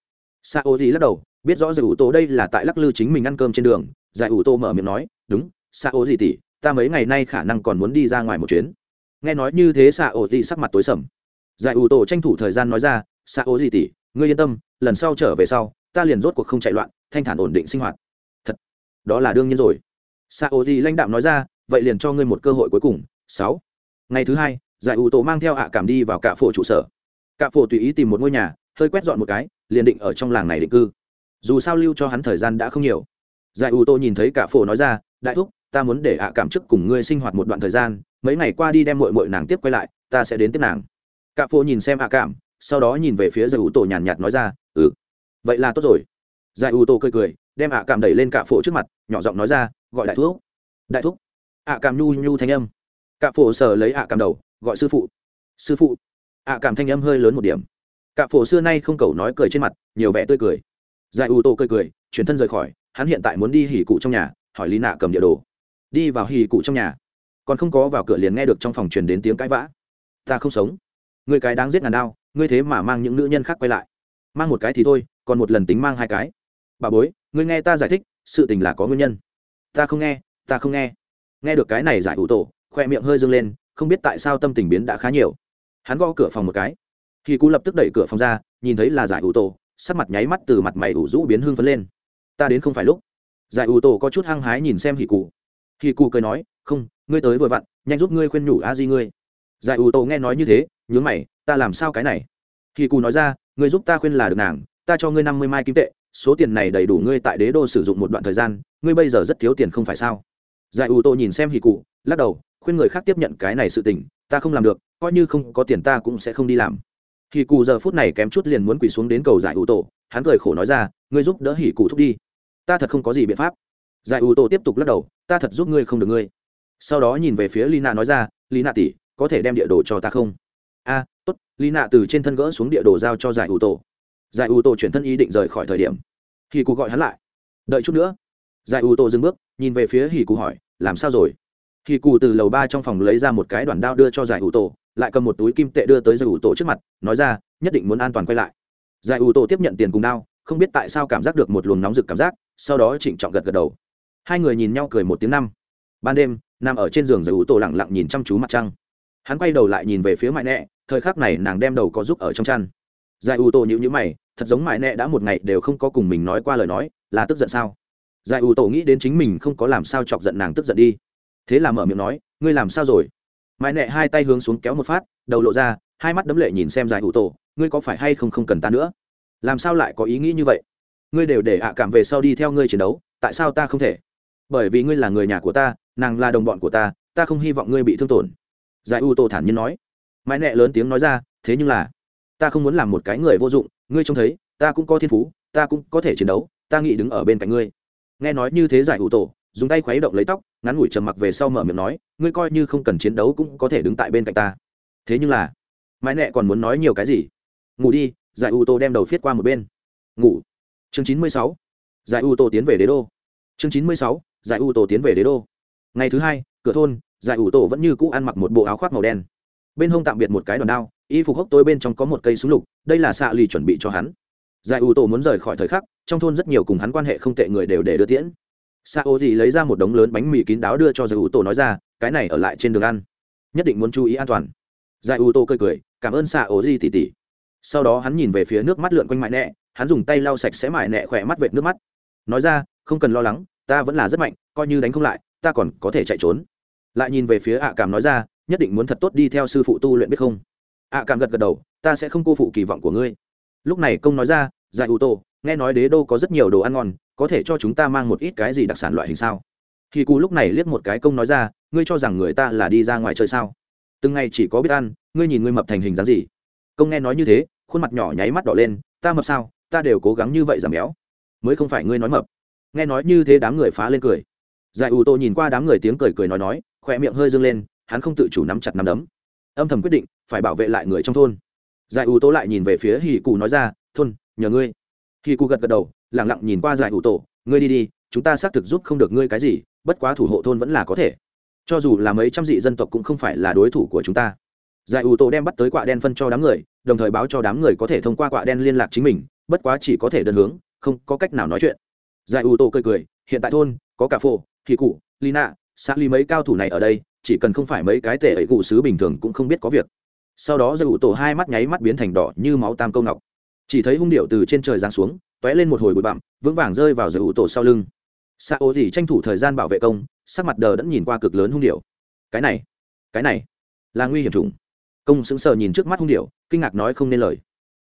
Sa ô di lắc đầu, biết rõ giải ủ tô đây là tại lắc lư chính mình ăn cơm trên đường. Giải ủ tô mở miệng nói, đúng sa ô di tỉ ta mấy ngày nay khả năng còn muốn đi ra ngoài một chuyến. Nghe nói như thế sa ô di sắc mặt tối sầm. Giải ủ tô tranh thủ thời gian nói ra sa ô di tỉ ngươi yên tâm, lần sau trở về sau, ta liền rốt cuộc không chạy loạn, thanh thản ổn định sinh hoạt. Thật, đó là đương nhiên rồi. Sa ô di lãnh đạm nói ra, vậy liền cho ngươi một cơ hội cuối cùng, sáu. Ngày thứ hai giải ủ tô mang theo ạ cảm đi vào cả phổ trụ sở cạ phổ tùy ý tìm một ngôi nhà, hơi quét dọn một cái, liền định ở trong làng này định cư. Dù sao lưu cho hắn thời gian đã không nhiều. Giải ủ tô nhìn thấy cạ phổ nói ra, đại thúc, ta muốn để ạ cảm chức cùng ngươi sinh hoạt một đoạn thời gian, mấy ngày qua đi đem mội mội nàng tiếp quay lại, ta sẽ đến tiếp nàng. Cạ phổ nhìn xem ạ cảm, sau đó nhìn về phía giải ủ tô nhàn nhạt nói ra ừ vậy là tốt rồi. Giải ủ tô cười cười, đem ạ cảm đẩy lên cạ phổ trước mặt, nhỏ giọng nói ra, gọi đại thúc. Đại thúc? ạ cảm nhu nhu thanh âm. Cạ phổ sờ lấy ạ cảm đầu, gọi sư phụ. Sư phụ ạ cảm thanh âm hơi lớn một điểm. Cạm phổ xưa nay không cầu nói cười trên mặt, nhiều vẻ tươi cười. Giải ủ tô cười cười, chuyển thân rời khỏi, hắn hiện tại muốn đi hỉ cụ trong nhà, hỏi lý nạ cầm địa đồ. Đi vào hỉ cụ trong nhà. Còn không có vào cửa liền nghe được trong phòng truyền đến tiếng cãi vã. Ta không sống. Người cái đáng giết ngàn đao, ngươi thế mà mang những nữ nhân khác quay lại. Mang một cái thì thôi, còn một lần tính mang hai cái. Bà bối, ngươi nghe ta giải thích, sự tình là có nguyên nhân. Ta không nghe, ta không nghe. Nghe được cái này giải ủ tổ khoe miệng hơi dâng lên, không biết tại sao tâm tình biến đã khá nhiều hắn gõ cửa phòng một cái. Khi cú lập tức đẩy cửa phòng ra, nhìn thấy là giải ủ tổ, sắc mặt nháy mắt từ mặt mày ủ rũ biến hưng phấn lên. Ta đến không phải lúc. Giải ủ tổ có chút hăng hái nhìn xem hì cụ. Hì cụ cười nói, không, ngươi tới vừa vặn, nhanh giúp ngươi khuyên nhủ a di ngươi. Giải ủ tổ nghe nói như thế, nhướng mày, ta làm sao cái này? Hì cụ nói ra, ngươi giúp ta khuyên là được nàng, ta cho ngươi năm mươi mai kim tệ, số tiền này đầy đủ ngươi tại đế đô sử dụng một đoạn thời gian, ngươi bây giờ rất thiếu tiền không phải sao? Giải ủ tổ nhìn xem hì cụ, lắc đầu, khuyên người khác tiếp nhận cái này sự tình ta không làm được coi như không có tiền ta cũng sẽ không đi làm. Thì cụ giờ phút này kém chút liền muốn quỳ xuống đến cầu giải ủ tổ hắn cười khổ nói ra ngươi giúp đỡ hỉ cụ thúc đi. Ta thật không có gì biện pháp. Giải ủ tổ tiếp tục lắc đầu ta thật giúp ngươi không được ngươi. Sau đó nhìn về phía lina nói ra lina tỷ có thể đem địa đồ cho ta không? A à, tốt. Lina từ trên thân gỡ xuống địa đồ giao cho giải ủ tổ. Giải ủ tổ chuyển thân ý định rời khỏi thời điểm hỉ cụ gọi hắn lại đợi chút nữa. Giải ủ tổ dừng bước nhìn về phía hỉ cụ hỏi làm sao rồi? Hì cụ từ lầu ba trong phòng lấy ra một cái đoạn đao đưa cho giải ủ tổ lại cầm một túi kim tệ đưa tới giải ủ tổ trước mặt nói ra nhất định muốn an toàn quay lại. Giải ủ tổ tiếp nhận tiền cùng đao không biết tại sao cảm giác được một luồng nóng rực cảm giác sau đó trịnh trọng gật gật đầu. Hai người nhìn nhau cười một tiếng năm. Ban đêm nằm ở trên giường giải ủ tổ lặng lặng nhìn chăm chú mặt trăng. Hắn quay đầu lại nhìn về phía mại nệ, thời khắc này nàng đem đầu có giúp ở trong chăn. Giải ủ tổ nhíu nhíu mày thật giống mại nệ đã một ngày đều không có cùng mình nói qua lời nói là tức giận sao? Giải ủ tổ nghĩ đến chính mình không có làm sao chọc giận nàng tức giận đi thế là mở miệng nói, ngươi làm sao rồi? Mãi nẹ hai tay hướng xuống kéo một phát, đầu lộ ra, hai mắt đấm lệ nhìn xem giải ủ tổ, ngươi có phải hay không không cần ta nữa? Làm sao lại có ý nghĩ như vậy? Ngươi đều để ạ cảm về sau đi theo ngươi chiến đấu, tại sao ta không thể? Bởi vì ngươi là người nhà của ta, nàng là đồng bọn của ta ta không hy vọng ngươi bị thương tổn. Giải u tô thản nhiên nói. Mãi nẹ lớn tiếng nói ra, thế nhưng là, ta không muốn làm một cái người vô dụng, ngươi trông thấy, ta cũng có thiên phú, ta cũng có thể chiến đấu, ta nghĩ đứng ở bên cạnh ngươi. Nghe nói như thế giải u tổ dùng tay khuấy động lấy tóc, ngắn ngủi trầm mặc về sau mở miệng nói, ngươi coi như không cần chiến đấu cũng có thể đứng tại bên cạnh ta. Thế nhưng là, mãi nẹ còn muốn nói nhiều cái gì? Ngủ đi, giải u tô đem đầu viết qua một bên. Ngủ. Chương chín mươi sáu, giải u tô tiến về đế đô. Chương chín mươi sáu, giải u tô tiến về đế đô. Ngày thứ hai, cửa thôn, giải u tô vẫn như cũ ăn mặc một bộ áo khoác màu đen. Bên hông tạm biệt một cái đòn đao, y phục hốc tối bên trong có một cây súng lục, đây là xạ lì chuẩn bị cho hắn. Giải u tô muốn rời khỏi thời khắc, trong thôn rất nhiều cùng hắn quan hệ không tệ người đều để đưa tiễn xạ ô gì lấy ra một đống lớn bánh mì kín đáo đưa cho giải u tô nói ra, cái này ở lại trên đường ăn. Nhất định muốn chú ý an toàn. Giải u tô cười cười, cảm ơn xạ ô gì tỉ tỉ. Sau đó hắn nhìn về phía nước mắt lượn quanh mại nẹ, hắn dùng tay lau sạch sẽ mại nẹ khỏe mắt vệt nước mắt. Nói ra, không cần lo lắng, ta vẫn là rất mạnh, coi như đánh không lại, ta còn có thể chạy trốn. Lại nhìn về phía ạ cảm nói ra, nhất định muốn thật tốt đi theo sư phụ tu luyện biết không? ạ cảm gật gật đầu, ta sẽ không cô phụ kỳ vọng của ngươi. Lúc này công nói ra giải ủ tô nghe nói đế đô có rất nhiều đồ ăn ngon, có thể cho chúng ta mang một ít cái gì đặc sản loại hình sao? Khi cụ lúc này liếc một cái công nói ra, ngươi cho rằng người ta là đi ra ngoài chơi sao? Từng ngày chỉ có biết ăn, ngươi nhìn ngươi mập thành hình dáng gì? Công nghe nói như thế, khuôn mặt nhỏ nháy mắt đỏ lên, ta mập sao, ta đều cố gắng như vậy giảm béo. Mới không phải ngươi nói mập. Nghe nói như thế đám người phá lên cười. Giải ủ tô nhìn qua đám người tiếng cười cười nói nói, khỏe miệng hơi dâng lên, hắn không tự chủ nắm chặt nắm đấm. Âm thầm quyết định, phải bảo vệ lại người trong thôn. Giải ủ tô lại nhìn về phía hì cụ nói ra, thôn, nhờ ngươi khi cụ gật gật đầu lẳng lặng nhìn qua giải ủ tổ. Ngươi đi đi, chúng ta xác thực giúp không được ngươi cái gì, bất quá thủ hộ thôn vẫn là có thể. Cho dù là mấy trăm dị dân tộc cũng không phải là đối thủ của chúng ta. Giải ủ tổ đem bắt tới quạ đen phân cho đám người, đồng thời báo cho đám người có thể thông qua quạ đen liên lạc chính mình, bất quá chỉ có thể đơn hướng, không có cách nào nói chuyện. Giải ủ tổ cười cười, hiện tại thôn, có cả phổ, thì cụ, lina xã ly mấy cao thủ này ở đây, chỉ cần không phải mấy cái tệ ấy cụ sứ bình thường cũng không biết có việc. Sau đó giải ủ tổ hai mắt nháy mắt biến thành đỏ như máu tam câu ngọc chỉ thấy hung điệu từ trên trời giáng xuống t ó é lên một hồi bụi bặm, vững vàng rơi vào giải ủ tổ sau lưng. Xa ô gì tranh thủ thời gian bảo vệ công, sắc mặt đờ đẫn nhìn qua cực lớn hung điệu cái này cái này là nguy hiểm trùng công sững sờ nhìn trước mắt hung điệu kinh ngạc nói không nên lời.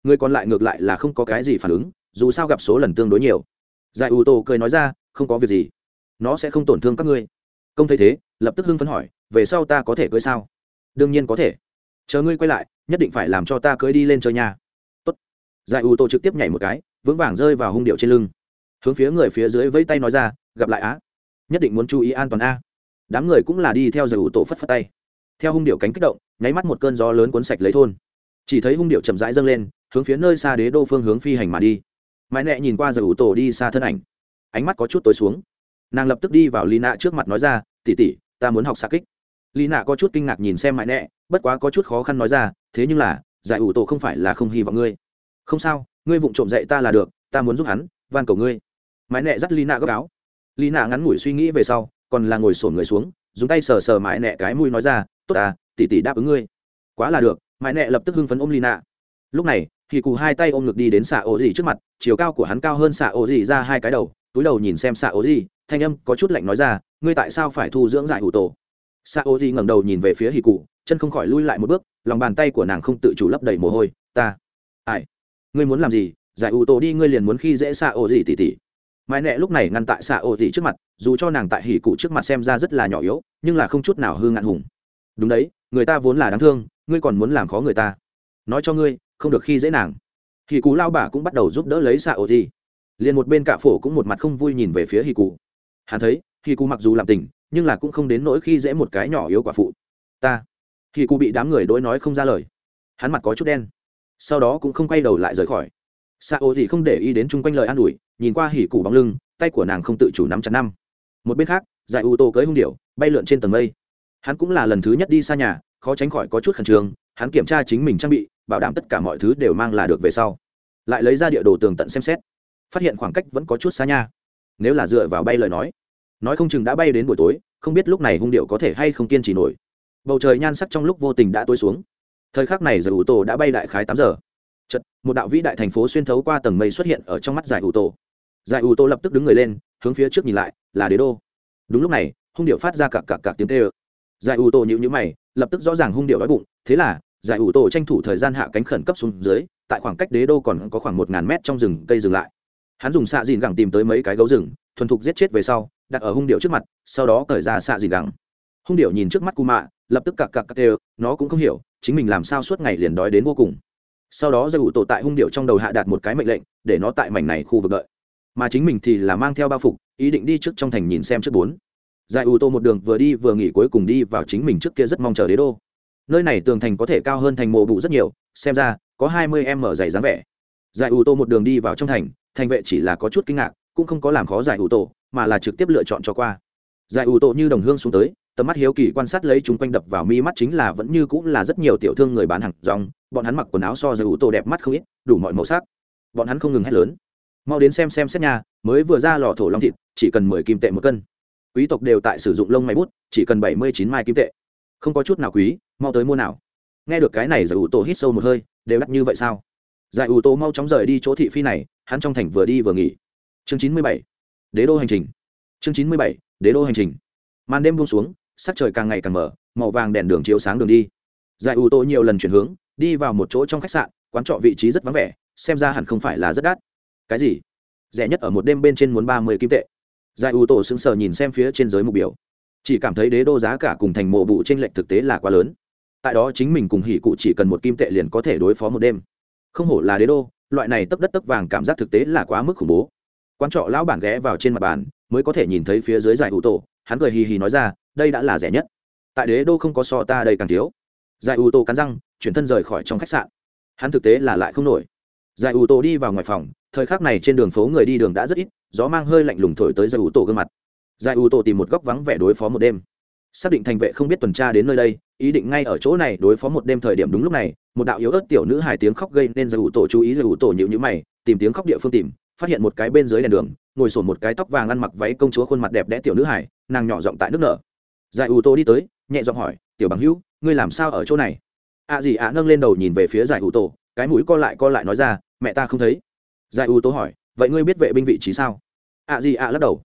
Người còn lại ngược lại là không có cái gì phản ứng, dù sao gặp số lần tương đối nhiều. Giải ủ tổ cười nói ra, không có việc gì. Nó sẽ không tổn thương các ngươi. Công thấy thế, lập tức hưng phấn hỏi, về sau ta có thể cưới sao? Đương nhiên có thể. Chờ ngươi quay lại, nhất định phải làm cho ta cưới đi lên chơi nhà giải U Tô trực tiếp nhảy một cái, vững vàng rơi vào hung điệu trên lưng. Hướng phía người phía dưới vẫy tay nói ra, gặp lại á. Nhất định muốn chú ý an toàn a. Đám người cũng là đi theo giải U Tô phất phất tay. Theo hung điệu cánh kích động, nháy mắt một cơn gió lớn cuốn sạch lấy thôn. Chỉ thấy hung điệu chậm rãi dâng lên, hướng phía nơi xa đế đô phương hướng phi hành mà đi. Mãi nẹ nhìn qua giải U Tô đi xa thân ảnh. Ánh mắt có chút tối xuống. Nàng lập tức đi vào Lina trước mặt nói ra tỉ tỉ ta muốn học xa kích. Lina có chút kinh ngạc nhìn xem mãi nẹ, bất quá có chút khó khăn nói ra, thế nhưng là, giải ủ tổ không phải là không hy vọng ngươi không sao, ngươi vụng trộm dạy ta là được, ta muốn giúp hắn, van cầu ngươi. Mãi nẹ dắt lina gấp áo. Lina ngắn ngủi suy nghĩ về sau, còn là ngồi sổn người xuống, dùng tay sờ sờ mãi nẹ cái mũi nói ra, tốt à tỉ tỉ đáp ứng ngươi. Quá là được, mãi nẹ lập tức hưng phấn ôm lina. Lúc này, thì cù hai tay ôm ngực đi đến xạ ô gì trước mặt, chiều cao của hắn cao hơn xạ ô gì ra hai cái đầu, túi đầu nhìn xem xạ ô gì thanh âm có chút lạnh nói ra, ngươi tại sao phải thu dưỡng dại hủ tổ? Xạ ô gì ngẩng đầu nhìn về phía hì cụ chân không khỏi lui lại một bước, lòng bàn tay của nàng không tự chủ lấp đầy mồ hôi, ta, ai? Ngươi muốn làm gì, giải ủ tổ đi, ngươi liền muốn khi dễ xạ ổ gì tỉ tỉ. Mãi nẹ lúc này ngăn tại xạ ổ gì trước mặt, dù cho nàng tại hỉ cụ trước mặt xem ra rất là nhỏ yếu, nhưng là không chút nào hư ngạn hùng. Đúng đấy, người ta vốn là đáng thương, ngươi còn muốn làm khó người ta. Nói cho ngươi, không được khi dễ nàng. Hỉ cụ lao bà cũng bắt đầu giúp đỡ lấy xạ ổ gì. Liền một bên cạ phổ cũng một mặt không vui nhìn về phía hỉ cụ. Hắn thấy, hỉ cụ mặc dù làm tình, nhưng là cũng không đến nỗi khi dễ một cái nhỏ yếu quả phụ. Ta. Hỉ cụ bị đám người đối nói không ra lời. Hắn mặt có chút đen sau đó cũng không quay đầu lại rời khỏi. Xạ ô gì không để ý đến chung quanh lời an ủi, nhìn qua hỉ cụ bóng lưng, tay của nàng không tự chủ nắm chặt năm. Một bên khác, giải u tô cưới hung điệu bay lượn trên tầng mây. Hắn cũng là lần thứ nhất đi xa nhà, khó tránh khỏi có chút khẩn trương, hắn kiểm tra chính mình trang bị, bảo đảm tất cả mọi thứ đều mang là được về sau. Lại lấy ra địa đồ tường tận xem xét. Phát hiện khoảng cách vẫn có chút xa nha nếu là dựa vào bay lời nói nói không chừng đã bay đến buổi tối, không biết lúc này hung điệu có thể hay không kiên trì nổi. Bầu trời nhan sắc trong lúc vô tình đã tối xuống thời khắc này giải ủ tổ đã bay đại khái tám giờ. Chật một đạo vĩ đại thành phố xuyên thấu qua tầng mây xuất hiện ở trong mắt giải ủ tổ. Giải ủ tổ lập tức đứng người lên, hướng phía trước nhìn lại, là đế đô. Đúng lúc này, hung điệu phát ra cặp cặp cặp tiếng tê ơ giải ủ tổ nhịu nhữ mày, lập tức rõ ràng hung điệu đói bụng, thế là, giải ủ tổ tranh thủ thời gian hạ cánh khẩn cấp xuống dưới, tại khoảng cách đế đô còn có khoảng một ngàn mét trong rừng cây dừng lại. Hắn dùng xạ dìn gẳng tìm tới mấy cái gấu rừng, thuần thục giết chết về sau, đặt ở hung điệu trước mặt, sau đó cởi ra xạ dìn gẳng. Hung điệu nhìn trước mắt cù mạ, lập tức cặc cặc cặc đều nó cũng không hiểu chính mình làm sao suốt ngày liền đói đến vô cùng. Sau đó giải ủ tổ tại hung điệu trong đầu hạ đạt một cái mệnh lệnh, để nó tại mảnh này khu vực đợi. Mà chính mình thì là mang theo bao phục, ý định đi trước trong thành nhìn xem trước bốn. Giải ủ tổ một đường vừa đi vừa nghỉ cuối cùng đi vào chính mình trước kia rất mong chờ đế đô. Nơi này tường thành có thể cao hơn thành mộ bụ rất nhiều, xem ra, có hai mươi em mở dày dáng vẻ. Giải ủ tổ một đường đi vào trong thành thành vệ chỉ là có chút kinh ngạc, cũng không có làm khó giải ủ tổ, mà là trực tiếp lựa chọn cho qua. Giải ủ tổ như đồng hương xuống tới tầm mắt hiếu kỳ quan sát lấy chúng quanh đập vào mi mắt chính là vẫn như cũng là rất nhiều tiểu thương người bán hàng rong, bọn hắn mặc quần áo so giải ủ tổ đẹp mắt không ít, đủ mọi màu sắc. Bọn hắn không ngừng hét lớn. Mau đến xem xem xét nhà, mới vừa ra lò thổ long thịt, chỉ cần mười kim tệ một cân. Quý tộc đều tại sử dụng lông máy bút, chỉ cần bảy mươi chín mai kim tệ. Không có chút nào quý, mau tới mua nào. Nghe được cái này giải ủ tổ hít sâu một hơi, đều đắt như vậy sao? Giải ủ tổ mau chóng rời đi chỗ thị phi này, hắn trong thành vừa đi vừa nghỉ. Chương chín mươi bảy. Đế đô hành trình. Chương chín mươi bảy. Đế đô hành trình. Màn đêm buông xuống sắc trời càng ngày càng mở, màu vàng đèn đường chiếu sáng đường đi. Giải ủ tổ nhiều lần chuyển hướng, đi vào một chỗ trong khách sạn, quán trọ vị trí rất vắng vẻ, xem ra hẳn không phải là rất đắt. Cái gì? Rẻ nhất ở một đêm bên trên muốn ba mươi kim tệ. Giải ủ tổ sững sờ nhìn xem phía trên giới mục biểu. Chỉ cảm thấy đế đô giá cả cùng thành mộ vụ t r ê n lệch thực tế là quá lớn. Tại đó chính mình cùng hỉ cụ chỉ cần một kim tệ liền có thể đối phó một đêm. Không hổ là đế đô, loại này tấp đất tấp vàng cảm giác thực tế là quá mức khủng bố. Quan trọ lão bản ghé vào trên mặt bàn, mới có thể nhìn thấy phía dưới giải ủ tổ hắn cười hì hì nói ra đây đã là rẻ nhất. Tại đế đô không có so ta đây càng thiếu. Giải ủ tô cắn răng, chuyển thân rời khỏi trong khách sạn. Hắn thực tế là lại không nổi. Giải ủ tô đi vào ngoài phòng, thời khắc này trên đường phố người đi đường đã rất ít, gió mang hơi lạnh lùng thổi tới giải ủ tô gương mặt. Giải ủ tô tìm một góc vắng vẻ đối phó một đêm. Xác định thành vệ không biết tuần tra đến nơi đây, ý định ngay ở chỗ này đối phó một đêm thời điểm đúng lúc này, một đạo yếu ớt tiểu nữ hài tiếng khóc gây nên giải ủ tô chú ý, giải ủ tô nhịu nhữ mày, tìm tiếng khóc địa phương tìm, phát hiện một cái bên dưới đèn đường, ngồi sổn một cái tóc vàng ăn mặc váy công chúa khuôn mặt đẹp đẽ tiểu nữ hài, nàng nhỏ giọng tại nước nở giải ủ tổ đi tới, nhẹ giọng hỏi, tiểu bằng hữu, ngươi làm sao ở chỗ này? Ạ à gì ạ nâng lên đầu nhìn về phía giải ủ tổ cái mũi co lại co lại nói ra, mẹ ta không thấy. Giải ủ tổ hỏi, vậy ngươi biết vệ binh vị trí sao? Ạ gì ạ lắc đầu.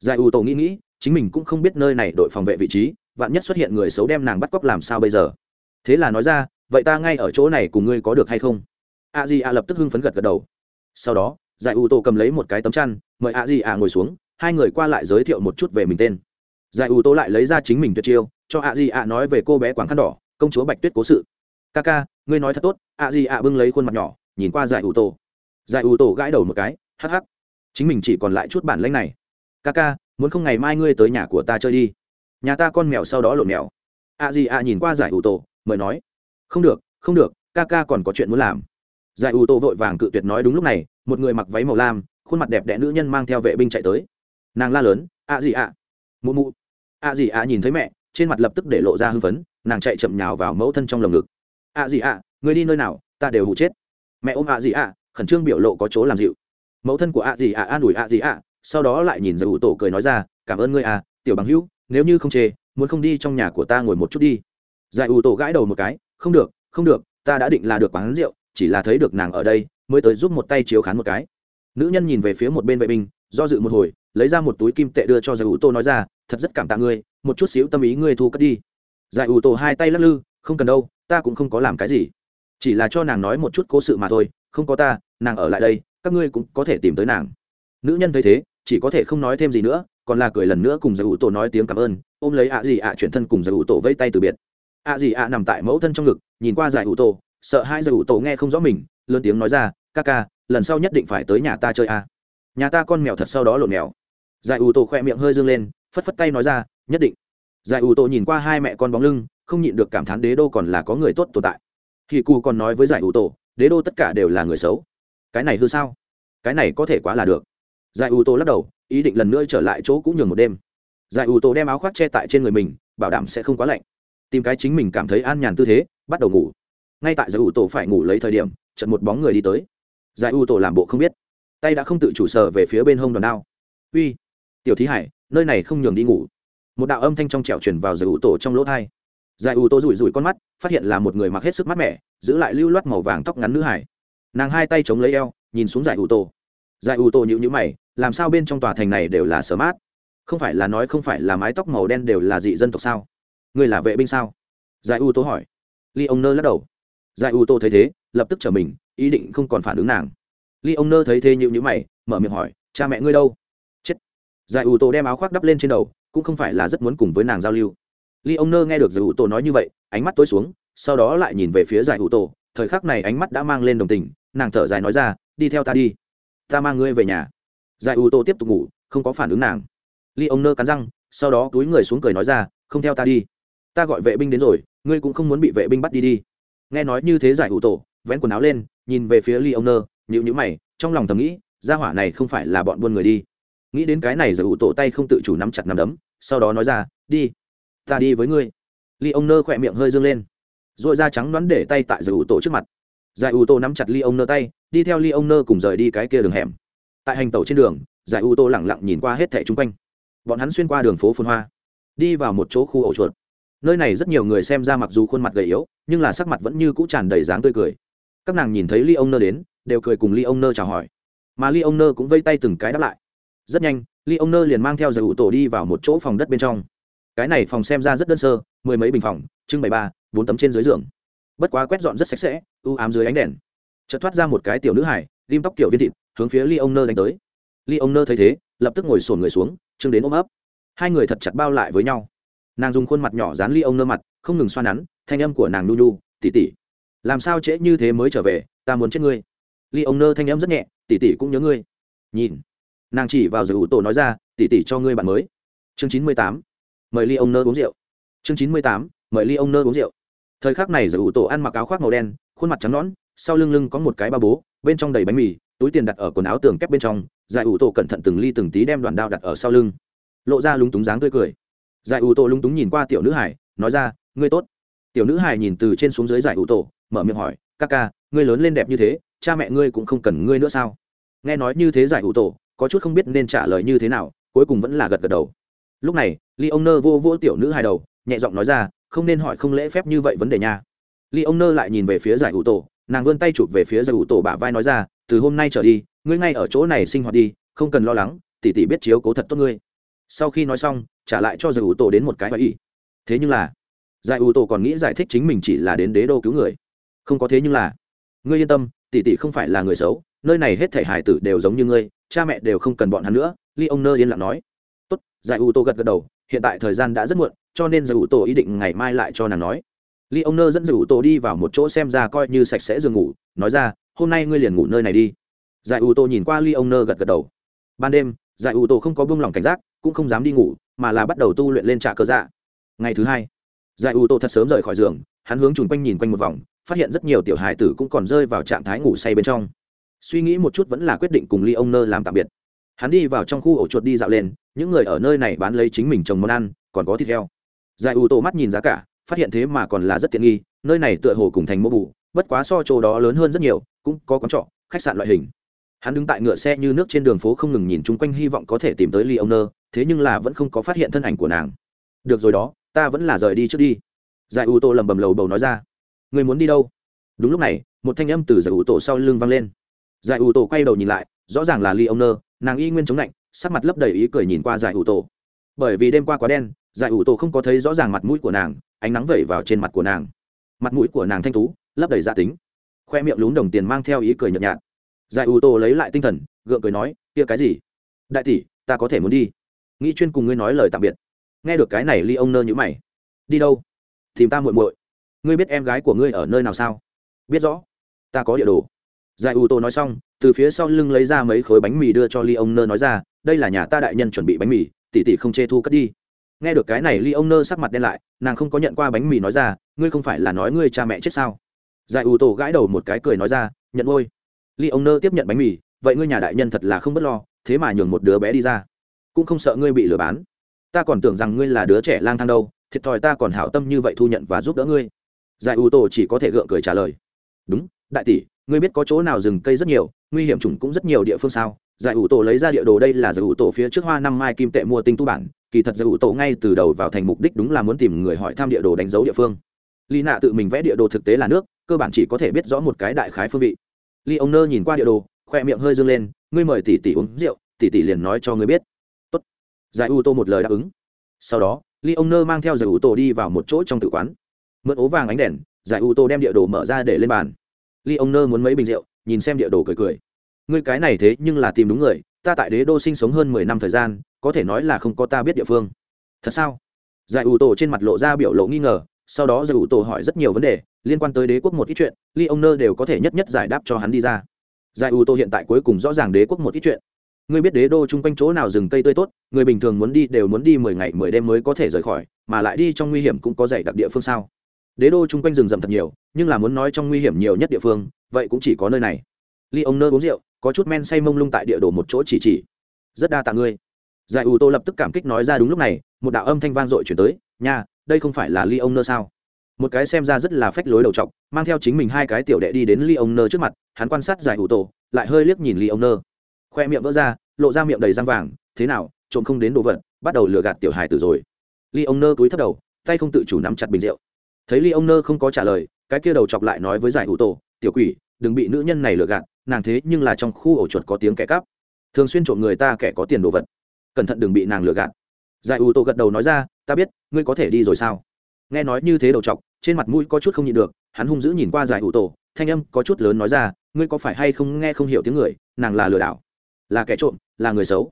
Giải ủ tổ nghĩ nghĩ, chính mình cũng không biết nơi này đội phòng vệ vị trí, vạn nhất xuất hiện người xấu đem nàng bắt cóc làm sao bây giờ? Thế là nói ra, vậy ta ngay ở chỗ này cùng ngươi có được hay không? A di a lập tức hưng phấn gật gật đầu. Sau đó, giải ủ tô cầm lấy một cái tấm chăn, mời a di a ngồi xuống, hai người qua lại giới thiệu một chút về mình tên giải ủ tổ lại lấy ra chính mình tuyệt chiêu cho ạ di ạ nói về cô bé quảng khăn đỏ công chúa bạch tuyết cố sự. Ca ca ngươi nói thật tốt. Ạ di ạ bưng lấy khuôn mặt nhỏ nhìn qua giải ủ tổ giải ủ tổ gãi đầu một cái hắc hắc chính mình chỉ còn lại chút bản lãnh này. Ca ca muốn không ngày mai ngươi tới nhà của ta chơi đi. Nhà ta con mèo sau đó lộn mèo. Ạ gì ạ nhìn qua giải ủ tổ mời nói không được không được ca ca còn có chuyện muốn làm. Giải ủ tổ vội vàng cự tuyệt nói đúng lúc này một người mặc váy màu lam khuôn mặt đẹp đẽ nữ nhân mang theo vệ binh chạy tới. Nàng la lớn Ạ gì ạ, mụ mụ a gì a nhìn thấy mẹ, trên mặt lập tức để lộ ra hưng phấn, nàng chạy chậm nhào vào mẫu thân trong lồng ngực. A gì a, người đi nơi nào, ta đều hụ chết. Mẹ ôm a gì a, khẩn trương biểu lộ có chỗ làm dịu. Mẫu thân của a gì a an ủi a gì a, sau đó lại nhìn giải ủ tổ cười nói ra, cảm ơn ngươi à tiểu bằng hữu, nếu như không chê, muốn không đi trong nhà của ta ngồi một chút đi. Giải ủ tổ gãi đầu một cái, không được không được, ta đã định là được quán rượu, chỉ là thấy được nàng ở đây, mới tới giúp một tay chiếu khán một cái. Nữ nhân nhìn về phía một bên vệ binh, do dự một hồi, lấy ra một túi kim tệ đưa cho giải ủ tô nói ra thật rất cảm tạ ngươi, một chút xíu tâm ý ngươi thu cất đi. Giải ủ tổ hai tay lắc lư, không cần đâu, ta cũng không có làm cái gì. Chỉ là cho nàng nói một chút cố sự mà thôi, không có ta, nàng ở lại đây, các ngươi cũng có thể tìm tới nàng. Nữ nhân thấy thế, chỉ có thể không nói thêm gì nữa, còn là cười lần nữa cùng giải ủ tổ nói tiếng cảm ơn, ôm lấy ạ gì ạ chuyển thân cùng giải ủ tổ vây tay từ biệt. Ạ gì ạ nằm tại mẫu thân trong ngực, nhìn qua giải ủ tổ, sợ hai giải ủ tổ nghe không rõ mình, lớn tiếng nói ra, ca ca, lần sau nhất định phải tới nhà ta chơi a nhà ta con mèo thật sau đó lộn mèo. Giải ủ tổ khoe miệng hơi dương lên phất phất tay nói ra, nhất định. Giải ủ tổ nhìn qua hai mẹ con bóng lưng, không nhịn được cảm thán đế đô còn là có người tốt tồn tại. Thì cụ còn nói với giải ủ tổ, đế đô tất cả đều là người xấu. Cái này hư sao? Cái này có thể quá là được. Giải ủ tổ lắc đầu, ý định lần nữa trở lại chỗ cũng nhường một đêm. Giải ủ tổ đem áo khoác che tại trên người mình, bảo đảm sẽ không quá lạnh. Tìm cái chính mình cảm thấy an nhàn tư thế, bắt đầu ngủ. Ngay tại giải ủ tổ phải ngủ lấy thời điểm trận một bóng người đi tới. Giải ủ tổ làm bộ không biết. Tay đã không tự chủ sở về phía bên hông đòn đao. Uy, tiểu thí hải nơi này không nhường đi ngủ. Một đạo âm thanh trong trẻo chuyển vào giải ủ tổ trong lỗ thai. Giải ủ tổ rủi rủi con mắt, phát hiện là một người mặc hết sức mát mẻ, giữ lại lưu loát màu vàng tóc ngắn nữ hải. Nàng hai tay chống lấy eo, nhìn xuống giải ủ tổ. Giải ủ tổ nhịu nhữ mày, làm sao bên trong tòa thành này đều là sờ mát? Không phải là nói không phải là mái tóc màu đen đều là dị dân tộc sao? Người là vệ binh sao? Giải ủ tổ hỏi. Ly ông nơ lắc đầu. Giải ủ tổ thấy thế, lập tức trở mình, ý định không còn phản ứng nàng. Ly ông nơ thấy thế nhịu nhữ mày, mở miệng hỏi, cha mẹ ngươi đâu? Giải ủ tổ đem áo khoác đắp lên trên đầu, cũng không phải là rất muốn cùng với nàng giao lưu. Ly ông nơ nghe được giải ủ tổ nói như vậy, ánh mắt tối xuống, sau đó lại nhìn về phía giải ủ tổ. Thời khắc này ánh mắt đã mang lên đồng tình, nàng thở dài nói ra, đi theo ta đi, ta mang ngươi về nhà. Giải ủ tổ tiếp tục ngủ, không có phản ứng nàng. Ly ông nơ cắn răng, sau đó túi người xuống cười nói ra, không theo ta đi, ta gọi vệ binh đến rồi, ngươi cũng không muốn bị vệ binh bắt đi đi. Nghe nói như thế giải ủ tổ, vén quần áo lên, nhìn về phía ly ông nơ nhịu nhữ mày, trong lòng thầm nghĩ, gia hỏa này không phải là bọn buôn người đi nghĩ đến cái này giải ủ tổ tay không tự chủ nắm chặt nắm đấm, sau đó nói ra, đi, ta đi với ngươi. Ly ông nơ khỏe miệng hơi dương lên r ồ i da trắng đoán để tay tại giải ủ tổ trước mặt. Giải ủ tổ nắm chặt ly ông nơ tay, đi theo ly ông nơ cùng rời đi cái kia đường hẻm. Tại hành tàu trên đường giải ủ tổ lẳng lặng nhìn qua hết thẻ chung quanh. Bọn hắn xuyên qua đường phố phun hoa, đi vào một chỗ khu ổ chuột. Nơi này rất nhiều người xem ra mặc dù khuôn mặt gầy yếu, nhưng là sắc mặt vẫn như cũ tràn đầy dáng tươi cười. Các nàng nhìn thấy ly ông nơ đến, đều cười cùng ly ông nơ chào hỏi. Mà ly ông nơ cũng vây tay từng cái đáp lại rất nhanh ly ông nơ liền mang theo giải ủ tổ đi vào một chỗ phòng đất bên trong. Cái này phòng xem ra rất đơn sơ, mười mấy bình phòng, trưng bày ba, bốn tấm trên dưới giường. Bất quá quét dọn rất sạch sẽ, u ám dưới ánh đèn. Chợt thoát ra một cái tiểu nữ hải ghim tóc kiểu viên thịt, hướng phía ly ông nơ đánh tới. Ly ông nơ thấy thế, lập tức ngồi sổn người xuống chưng đến ôm ấp. Hai người thật chặt bao lại với nhau. Nàng dùng khuôn mặt nhỏ dán ly ông nơ mặt, không ngừng xoa nắn, thanh âm của nàng nu nu tỉ tỉ làm sao trễ như thế mới trở về, ta muốn chết ngươi. Ly ông nơ thanh âm rất nhẹ tỉ tỉ cũng nhớ ngươi. Nhìn nàng chỉ vào giải ủ tổ nói ra tỉ tỉ cho ngươi bạn mới. Chương chín mươi tám, mời ly ông nơ uống rượu. Chương chín mươi tám, mời ly ông nơ uống rượu. Thời khắc này giải ủ tổ ăn mặc áo khoác màu đen, khuôn mặt trắng nõn, sau lưng lưng có một cái ba bố, bên trong đầy bánh mì, túi tiền đặt ở quần áo tường kép bên trong. Giải ủ tổ cẩn thận từng ly từng tí đem đoàn đao đặt ở sau lưng. Lộ ra lúng túng dáng tươi cười. Giải ủ tổ lúng túng nhìn qua tiểu nữ hải, nói ra, ngươi tốt. Tiểu nữ hải nhìn từ trên xuống dưới giải ủ tổ, mở miệng hỏi, ca ca, ngươi lớn lên đẹp như thế, cha mẹ ngươi cũng không cần ngươi nữa sao? Nghe nói như thế giải ủ tổ có chút không biết nên trả lời như thế nào, cuối cùng vẫn là gật gật đầu. Lúc này ly ông nơ vô vô tiểu nữ hai đầu, nhẹ giọng nói ra, không nên hỏi không lễ phép như vậy vấn đề nha. Ly ông nơ lại nhìn về phía giải ủ tổ, nàng vươn tay chụp về phía giải ủ tổ bả vai nói ra, từ hôm nay trở đi, ngươi ngay ở chỗ này sinh hoạt đi, không cần lo lắng, tỷ tỷ biết chiếu cố thật tốt ngươi. Sau khi nói xong, trả lại cho giải ủ tổ đến một cái hỏi ý thế nhưng là, giải ủ tổ còn nghĩ giải thích chính mình chỉ là đến đế đô cứu người. Không có thế nhưng là, ngươi yên tâm, tỷ tỷ không phải là người xấu nơi này hết thể hải tử đều giống như ngươi, cha mẹ đều không cần bọn hắn nữa. Ly ông nơ yên lặng nói. Tốt. Giải u tô gật gật đầu, hiện tại thời gian đã rất muộn, cho nên giải u tô ý định ngày mai lại cho nàng nói. Ly ông nơ dẫn giải u tô đi vào một chỗ xem ra coi như sạch sẽ giường ngủ, nói ra, hôm nay ngươi liền ngủ nơi này đi. Giải u tô nhìn qua ly ông nơ gật gật đầu. Ban đêm, giải u tô không có buông lỏng cảnh giác, cũng không dám đi ngủ, mà là bắt đầu tu luyện lên trạ cơ dạ. Ngày thứ hai, giải u tô thật sớm rời khỏi giường, hắn hướng chung quanh nhìn quanh một vòng, phát hiện rất nhiều tiểu hài tử cũng còn rơi vào trạng thái ngủ say bên trong suy nghĩ một chút vẫn là quyết định cùng ly ông nơ làm tạm biệt. Hắn đi vào trong khu ổ chuột đi dạo lên, những người ở nơi này bán lấy chính mình trồng món ăn, còn có thịt heo. Giải ủ tổ mắt nhìn giá cả, phát hiện thế mà còn là rất tiện nghi, nơi này tựa hồ cùng thành mô bù, bất quá so chỗ đó lớn hơn rất nhiều, cũng có quán trọ, khách sạn loại hình. Hắn đứng tại ngựa xe như nước trên đường phố không ngừng nhìn chung quanh hy vọng có thể tìm tới ly ông nơ, thế nhưng là vẫn không có phát hiện thân ảnh của nàng. Được rồi đó, ta vẫn là rời đi trước đi. Giải ủ tổ lầm bầm lầu bầu nói ra. Người muốn đi đâu? Đúng lúc này, một thanh âm từ giải ủ tổ sau lưng vang lên giải ủ tổ quay đầu nhìn lại, rõ ràng là ly ông nơ, nàng y nguyên chống lạnh, sắc mặt lấp đầy ý cười nhìn qua giải ủ tổ. Bởi vì đêm qua quá đen, giải ủ tổ không có thấy rõ ràng mặt mũi của nàng, ánh nắng vẩy vào trên mặt của nàng. Mặt mũi của nàng thanh tú, lấp đầy gia tính. Khoe miệng lún đồng tiền mang theo ý cười nhợt nhạt. Giải ủ tổ lấy lại tinh thần, gượng cười nói, kia cái gì? Đại tỷ, ta có thể muốn đi. Nghĩ chuyên cùng ngươi nói lời tạm biệt. Nghe được cái này ly ông nơ nhữ mày. Đi đâu? Tìm ta muội muội. Ngươi biết em gái của ngươi ở nơi nào sao? Biết rõ. Ta có địa đồ giải ủ tổ nói xong, từ phía sau lưng lấy ra mấy khối bánh mì đưa cho ly ông nơ nói ra, đây là nhà ta đại nhân chuẩn bị bánh mì, tỷ tỷ không chê thu cất đi. Nghe được cái này ly ông nơ sắc mặt đen lại, nàng không có nhận qua bánh mì nói ra, ngươi không phải là nói ngươi cha mẹ chết sao? Giải ủ tổ gãi đầu một cái cười nói ra, nhận ngôi ly ông nơ tiếp nhận bánh mì, vậy ngươi nhà đại nhân thật là không b ấ t lo, thế mà nhường một đứa bé đi ra, cũng không sợ ngươi bị lừa bán. Ta còn tưởng rằng ngươi là đứa trẻ lang thang đâu, thiệt thòi ta còn hảo tâm như vậy thu nhận và giúp đỡ ngươi. Giải ủ tổ chỉ có thể gượng cười trả lời, đúng, đại tỷ ngươi biết có chỗ nào rừng cây rất nhiều, nguy hiểm chủng cũng rất nhiều địa phương sao? Giải ủ tổ lấy ra địa đồ đây là giải ủ tổ phía trước hoa năm mai kim tệ mua tinh tu bản. Kỳ thật giải ủ tổ ngay từ đầu vào thành mục đích đúng là muốn tìm người hỏi thăm địa đồ đánh dấu địa phương. Lì nạ tự mình vẽ địa đồ thực tế là nước, cơ bản chỉ có thể biết rõ một cái đại khái phương vị. Ly ông nơ nhìn qua địa đồ, khoe miệng hơi dâng lên, ngươi mời tỷ tỷ uống rượu, tỷ tỷ liền nói cho ngươi biết. Tốt. Giải ủ tổ một lời đáp ứng. Sau đó ly ông nơ mang theo giải ủ tổ đi vào một chỗ trong tự quán. Mượn ố vàng ánh đèn, giải ủ tổ đem địa đồ mở ra để lên bàn ly ông nơ muốn mấy bình rượu, nhìn xem địa đồ cười cười. Ngươi cái này thế nhưng là tìm đúng người, ta tại đế đô sinh sống hơn mười năm thời gian, có thể nói là không có ta biết địa phương. Thật sao? Giải ủ tổ trên mặt lộ ra biểu lộ nghi ngờ, sau đó giải ủ tổ hỏi rất nhiều vấn đề, liên quan tới đế quốc một ít chuyện, ly ông nơ đều có thể nhất nhất giải đáp cho hắn đi ra. Giải ủ tổ hiện tại cuối cùng rõ ràng đế quốc một ít chuyện. Ngươi biết đế đô chung quanh chỗ nào rừng cây tươi tốt, người bình thường muốn đi đều muốn đi mười ngày mười đêm mới có thể rời khỏi, mà lại đi trong nguy hiểm cũng có dạy đặc địa phương sao? Đế đô chung quanh rừng rậm thật nhiều, nhưng là muốn nói trong nguy hiểm nhiều nhất địa phương, vậy cũng chỉ có nơi này. Ly ông nơ uống rượu, có chút men say mông lung tại địa đồ một chỗ chỉ chỉ. Rất đa tạ ngươi. Giải ủ tô lập tức cảm kích nói ra đúng lúc này, một đạo âm thanh vang dội chuyển tới, nha, đây không phải là ly ông nơ sao? Một cái xem ra rất là phách lối đầu t mang theo chính mình hai cái tiểu đệ đi đến ly ông nơ trước mặt, hắn quan sát giải ủ tô, lại hơi liếc nhìn ly ông nơ. Khoe miệng vỡ ra, lộ ra miệng đầy răng vàng, thế nào, trộm không đến đồ vật, bắt đầu lừa gạt tiểu hài tử rồi. Ly ông nơ cúi thấp đầu, tay không tự chủ nắm chặt bình rượu thấy ly ông nơ không có trả lời, cái kia đầu chọc lại nói với giải ủ tô tiểu quỷ, đừng bị nữ nhân này lừa gạt, nàng thế nhưng là trong khu ổ chuột có tiếng kẻ cắp. Thường xuyên trộm người ta kẻ có tiền đồ vật. Cẩn thận đừng bị nàng lừa gạt. Giải ủ tô gật đầu nói ra, ta biết, ngươi có thể đi rồi sao? Nghe nói như thế đầu chọc, trên mặt mũi có chút không nhịn được, hắn hung dữ nhìn qua giải ủ tổ, thanh âm có chút lớn nói ra, ngươi có phải hay không nghe không hiểu tiếng người, nàng là lừa đảo, là kẻ trộm, là người xấu.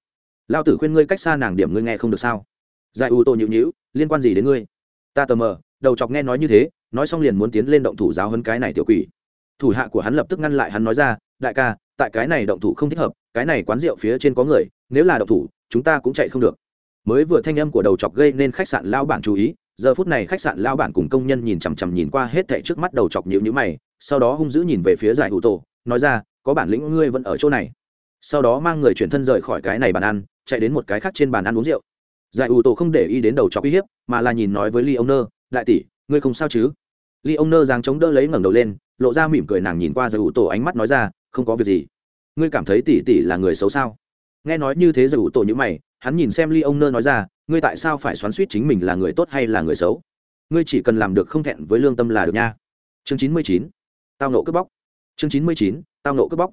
Lao tử khuyên ngươi cách xa nàng điểm ngươi nghe không được sao? Giải ủ tổ nhịu nhịu liên quan gì đến ngươi? Ta tờ mờ đầu chọc nghe nói như thế, nói xong liền muốn tiến lên động thủ giáo hơn cái này tiểu quỷ. Thủ hạ của hắn lập tức ngăn lại hắn nói ra, đại ca, tại cái này động thủ không thích hợp, cái này quán rượu phía trên có người, nếu là động thủ, chúng ta cũng chạy không được. Mới vừa thanh âm của đầu chọc gây nên khách sạn lao bản chú ý, giờ phút này khách sạn lao bản cùng công nhân nhìn chằm chằm nhìn qua hết thệ trước mắt đầu chọc nhịu nhữ mày, sau đó hung dữ nhìn về phía giải hữu tổ, nói ra, có bản lĩnh ngươi vẫn ở chỗ này. Sau đó mang người chuyển thân rời khỏi cái này bàn ăn, chạy đến một cái khác trên bàn ăn uống rượu. Giải ủ tổ không để ý đến đầu chọc uy hiếp, mà là nhìn nói với ly ông nơ đại tỷ, ngươi không sao chứ? Ly ông nơ giang chống đỡ lấy ngẩng đầu lên, lộ ra mỉm cười nàng nhìn qua giải ủ tổ ánh mắt nói ra, không có việc gì. Ngươi cảm thấy tỷ tỷ là người xấu sao? Nghe nói như thế giải ủ tổ như mày, hắn nhìn xem ly ông nơ nói ra, ngươi tại sao phải xoắn suýt chính mình là người tốt hay là người xấu? Ngươi chỉ cần làm được không thẹn với lương tâm là được nha. Chương chín mươi chín, tao nộ cướp bóc. Chương chín mươi chín, tao nộ cướp bóc.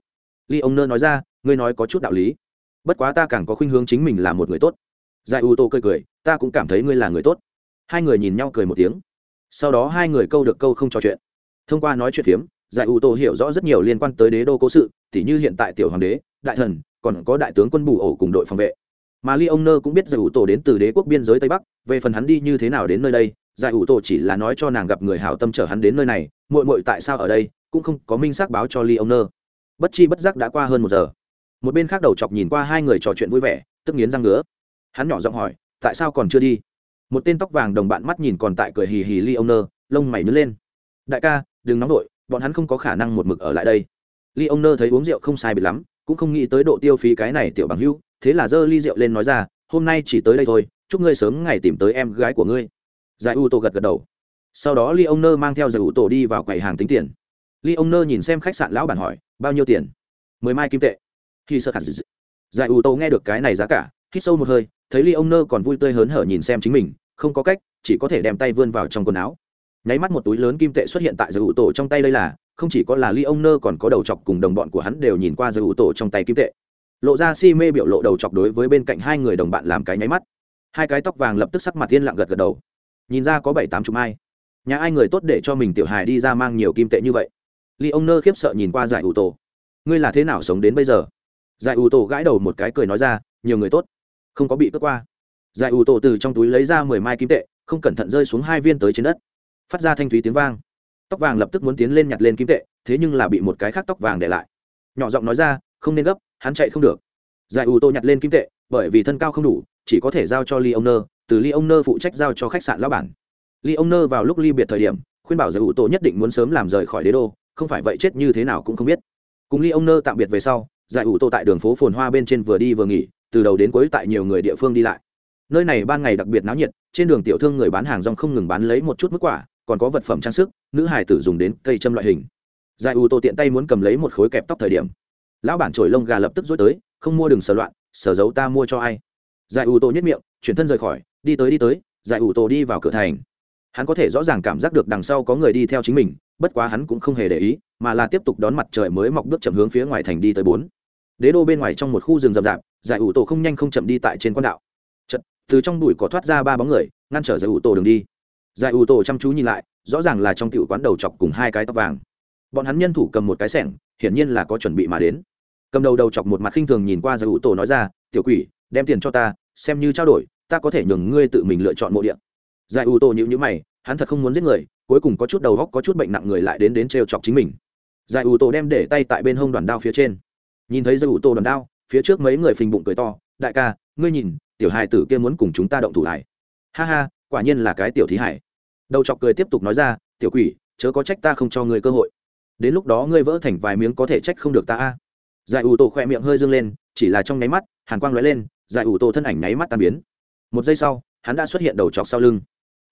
Ly ông nơ nói ra, ngươi nói có chút đạo lý. Bất quá ta càng có khuynh hướng chính mình là một người tốt. Giải ủ tổ cười cười, ta cũng cảm thấy ngươi là người tốt hai người nhìn nhau cười một tiếng. Sau đó hai người câu được câu không trò chuyện. Thông qua nói chuyện phiếm, giải ủ tổ hiểu rõ rất nhiều liên quan tới đế đô cố sự, tỉ như hiện tại tiểu hoàng đế, đại thần, còn có đại tướng quân bù ổ cùng đội phòng vệ. Mà ly ông nơ cũng biết giải ủ tổ đến từ đế quốc biên giới tây bắc, về phần hắn đi như thế nào đến nơi đây, giải ủ tổ chỉ là nói cho nàng gặp người hảo tâm chở hắn đến nơi này mội mội tại sao ở đây, cũng không có minh xác báo cho ly ông nơ. Bất chi bất giác đã qua hơn một giờ. Một bên khác đầu chọc nhìn qua hai người trò chuyện vui vẻ, tức nghiến răng ngứa. Hắn nhỏ giọng hỏi, tại sao còn chưa đi? Một tên tóc vàng đồng bạn mắt nhìn còn tại cười hì hì ly ông nơ lông mày nứt lên. Đại ca, đừng nóng nổi. bọn hắn không có khả năng một mực ở lại đây. Ly ông nơ thấy uống rượu không sai biệt lắm, cũng không nghĩ tới độ tiêu phí cái này tiểu bằng hưu thế là giơ ly rượu lên nói ra, hôm nay chỉ tới đây thôi, chúc ngươi sớm ngày tìm tới em gái của ngươi. Giải u tô gật gật đầu. Sau đó ly ông nơ mang theo giải u tô đi vào quầy hàng tính tiền. Ly ông nơ nhìn xem khách sạn lão bản hỏi, bao nhiêu tiền? Mười mai kim tệ. Khi sơ khả giải U tô nghe được cái này giá cả, hít sâu một hơi thấy ly ông nơ còn vui tươi hớn hở nhìn xem chính mình, không có cách, chỉ có thể đem tay vươn vào trong quần áo. Nháy mắt một túi lớn kim tệ xuất hiện tại giới ủ tổ trong tay đây là, không chỉ có là ly ông nơ còn có đầu chọc cùng đồng bọn của hắn đều nhìn qua giới ủ tổ trong tay kim tệ. Lộ ra si mê biểu lộ đầu chọc đối với bên cạnh hai người đồng bạn làm cái nháy mắt. Hai cái tóc vàng lập tức sắc mặt tiên lặng gật gật đầu. Nhìn ra có bảy tám chục ai. Nhà ai người tốt để cho mình tiểu hài đi ra mang nhiều kim tệ như vậy. Ly ông nơ khiếp sợ nhìn qua giải ủ tổ. Ngươi là thế nào sống đến bây giờ? Giải ủ tổ gãi đầu một cái cười nói ra, nhiều người tốt không có bị cướp qua. Giải ủ tổ từ trong túi lấy ra mười mai kim tệ, không cẩn thận rơi xuống hai viên tới trên đất. Phát ra thanh thúy tiếng vang. Tóc vàng lập tức muốn tiến lên nhặt lên kim tệ, thế nhưng là bị một cái khác tóc vàng để lại. Nhỏ giọng nói ra, không nên gấp, hắn chạy không được. Giải ủ tổ nhặt lên kim tệ, bởi vì thân cao không đủ, chỉ có thể giao cho ly ông nơ, từ ly ông nơ phụ trách giao cho khách sạn lão bản. Ly ông nơ vào lúc ly biệt thời điểm, khuyên bảo giải ủ tổ nhất định muốn sớm làm rời khỏi đế đô, không phải vậy chết như thế nào cũng không biết. Cùng ly ông nơ tạm biệt về sau, giải ủ tổ tại đường phố phồn hoa bên trên vừa đi vừa nghỉ từ đầu đến cuối tại nhiều người địa phương đi lại. Nơi này ban ngày đặc biệt náo nhiệt, trên đường tiểu thương người bán hàng rong không ngừng bán lấy một chút mức quả, còn có vật phẩm trang sức, nữ hải tử dùng đến cây châm loại hình. Giải u tô tiện tay muốn cầm lấy một khối kẹp tóc thời điểm, lão bản trổi lông gà lập tức rối tới, không mua đừng sờ loạn sở giấu ta mua cho ai. Giải u tô nhất miệng, chuyển thân rời khỏi, đi tới đi tới giải u tô đi vào cửa thành. Hắn có thể rõ ràng cảm giác được đằng sau có người đi theo chính mình, bất quá hắn cũng không hề để ý, mà là tiếp tục đón mặt trời mới mọc bước chậm hướng phía ngoài thành đi tới bốn đế đô bên ngoài trong một khu rừng rậm rạp giải ủ tổ không nhanh không chậm đi tại trên quan đạo. Chật, từ trong bụi cỏ thoát ra ba bóng người ngăn trở giải ủ tổ đường đi. Giải ủ tổ chăm chú nhìn lại rõ ràng là trong tiểu quán đầu chọc cùng hai cái tóc vàng. Bọn hắn nhân thủ cầm một cái sẻng hiển nhiên là có chuẩn bị mà đến. Cầm đầu đầu chọc một mặt khinh thường nhìn qua giải ủ tổ nói ra tiểu quỷ đem tiền cho ta xem như trao đổi ta có thể nhường ngươi tự mình lựa chọn mộ điện giải ủ tổ nhịu nhữ mày hắn thật không muốn giết người cuối cùng có chút đầu góc có chút bệnh nặng người lại đến đến trêu chọc chính mình. Giải ủ tổ đem để tay tại bên hông đoàn đao phía trên nhìn thấy giải ủ tô đòn đao, phía trước mấy người phình bụng cười to, đại ca, ngươi nhìn, tiểu hài tử kia muốn cùng chúng ta động thủ hải ha ha, quả nhiên là cái tiểu thí hải. Đầu chọc cười tiếp tục nói ra, tiểu quỷ, chớ có trách ta không cho ngươi cơ hội. Đến lúc đó ngươi vỡ thành vài miếng có thể trách không được ta a. Giải ủ tổ khỏe miệng hơi dương lên, chỉ là trong nháy mắt, hàn quang lóe lên giải ủ tổ thân ảnh nháy mắt tan biến. Một giây sau, hắn đã xuất hiện đầu chọc sau lưng.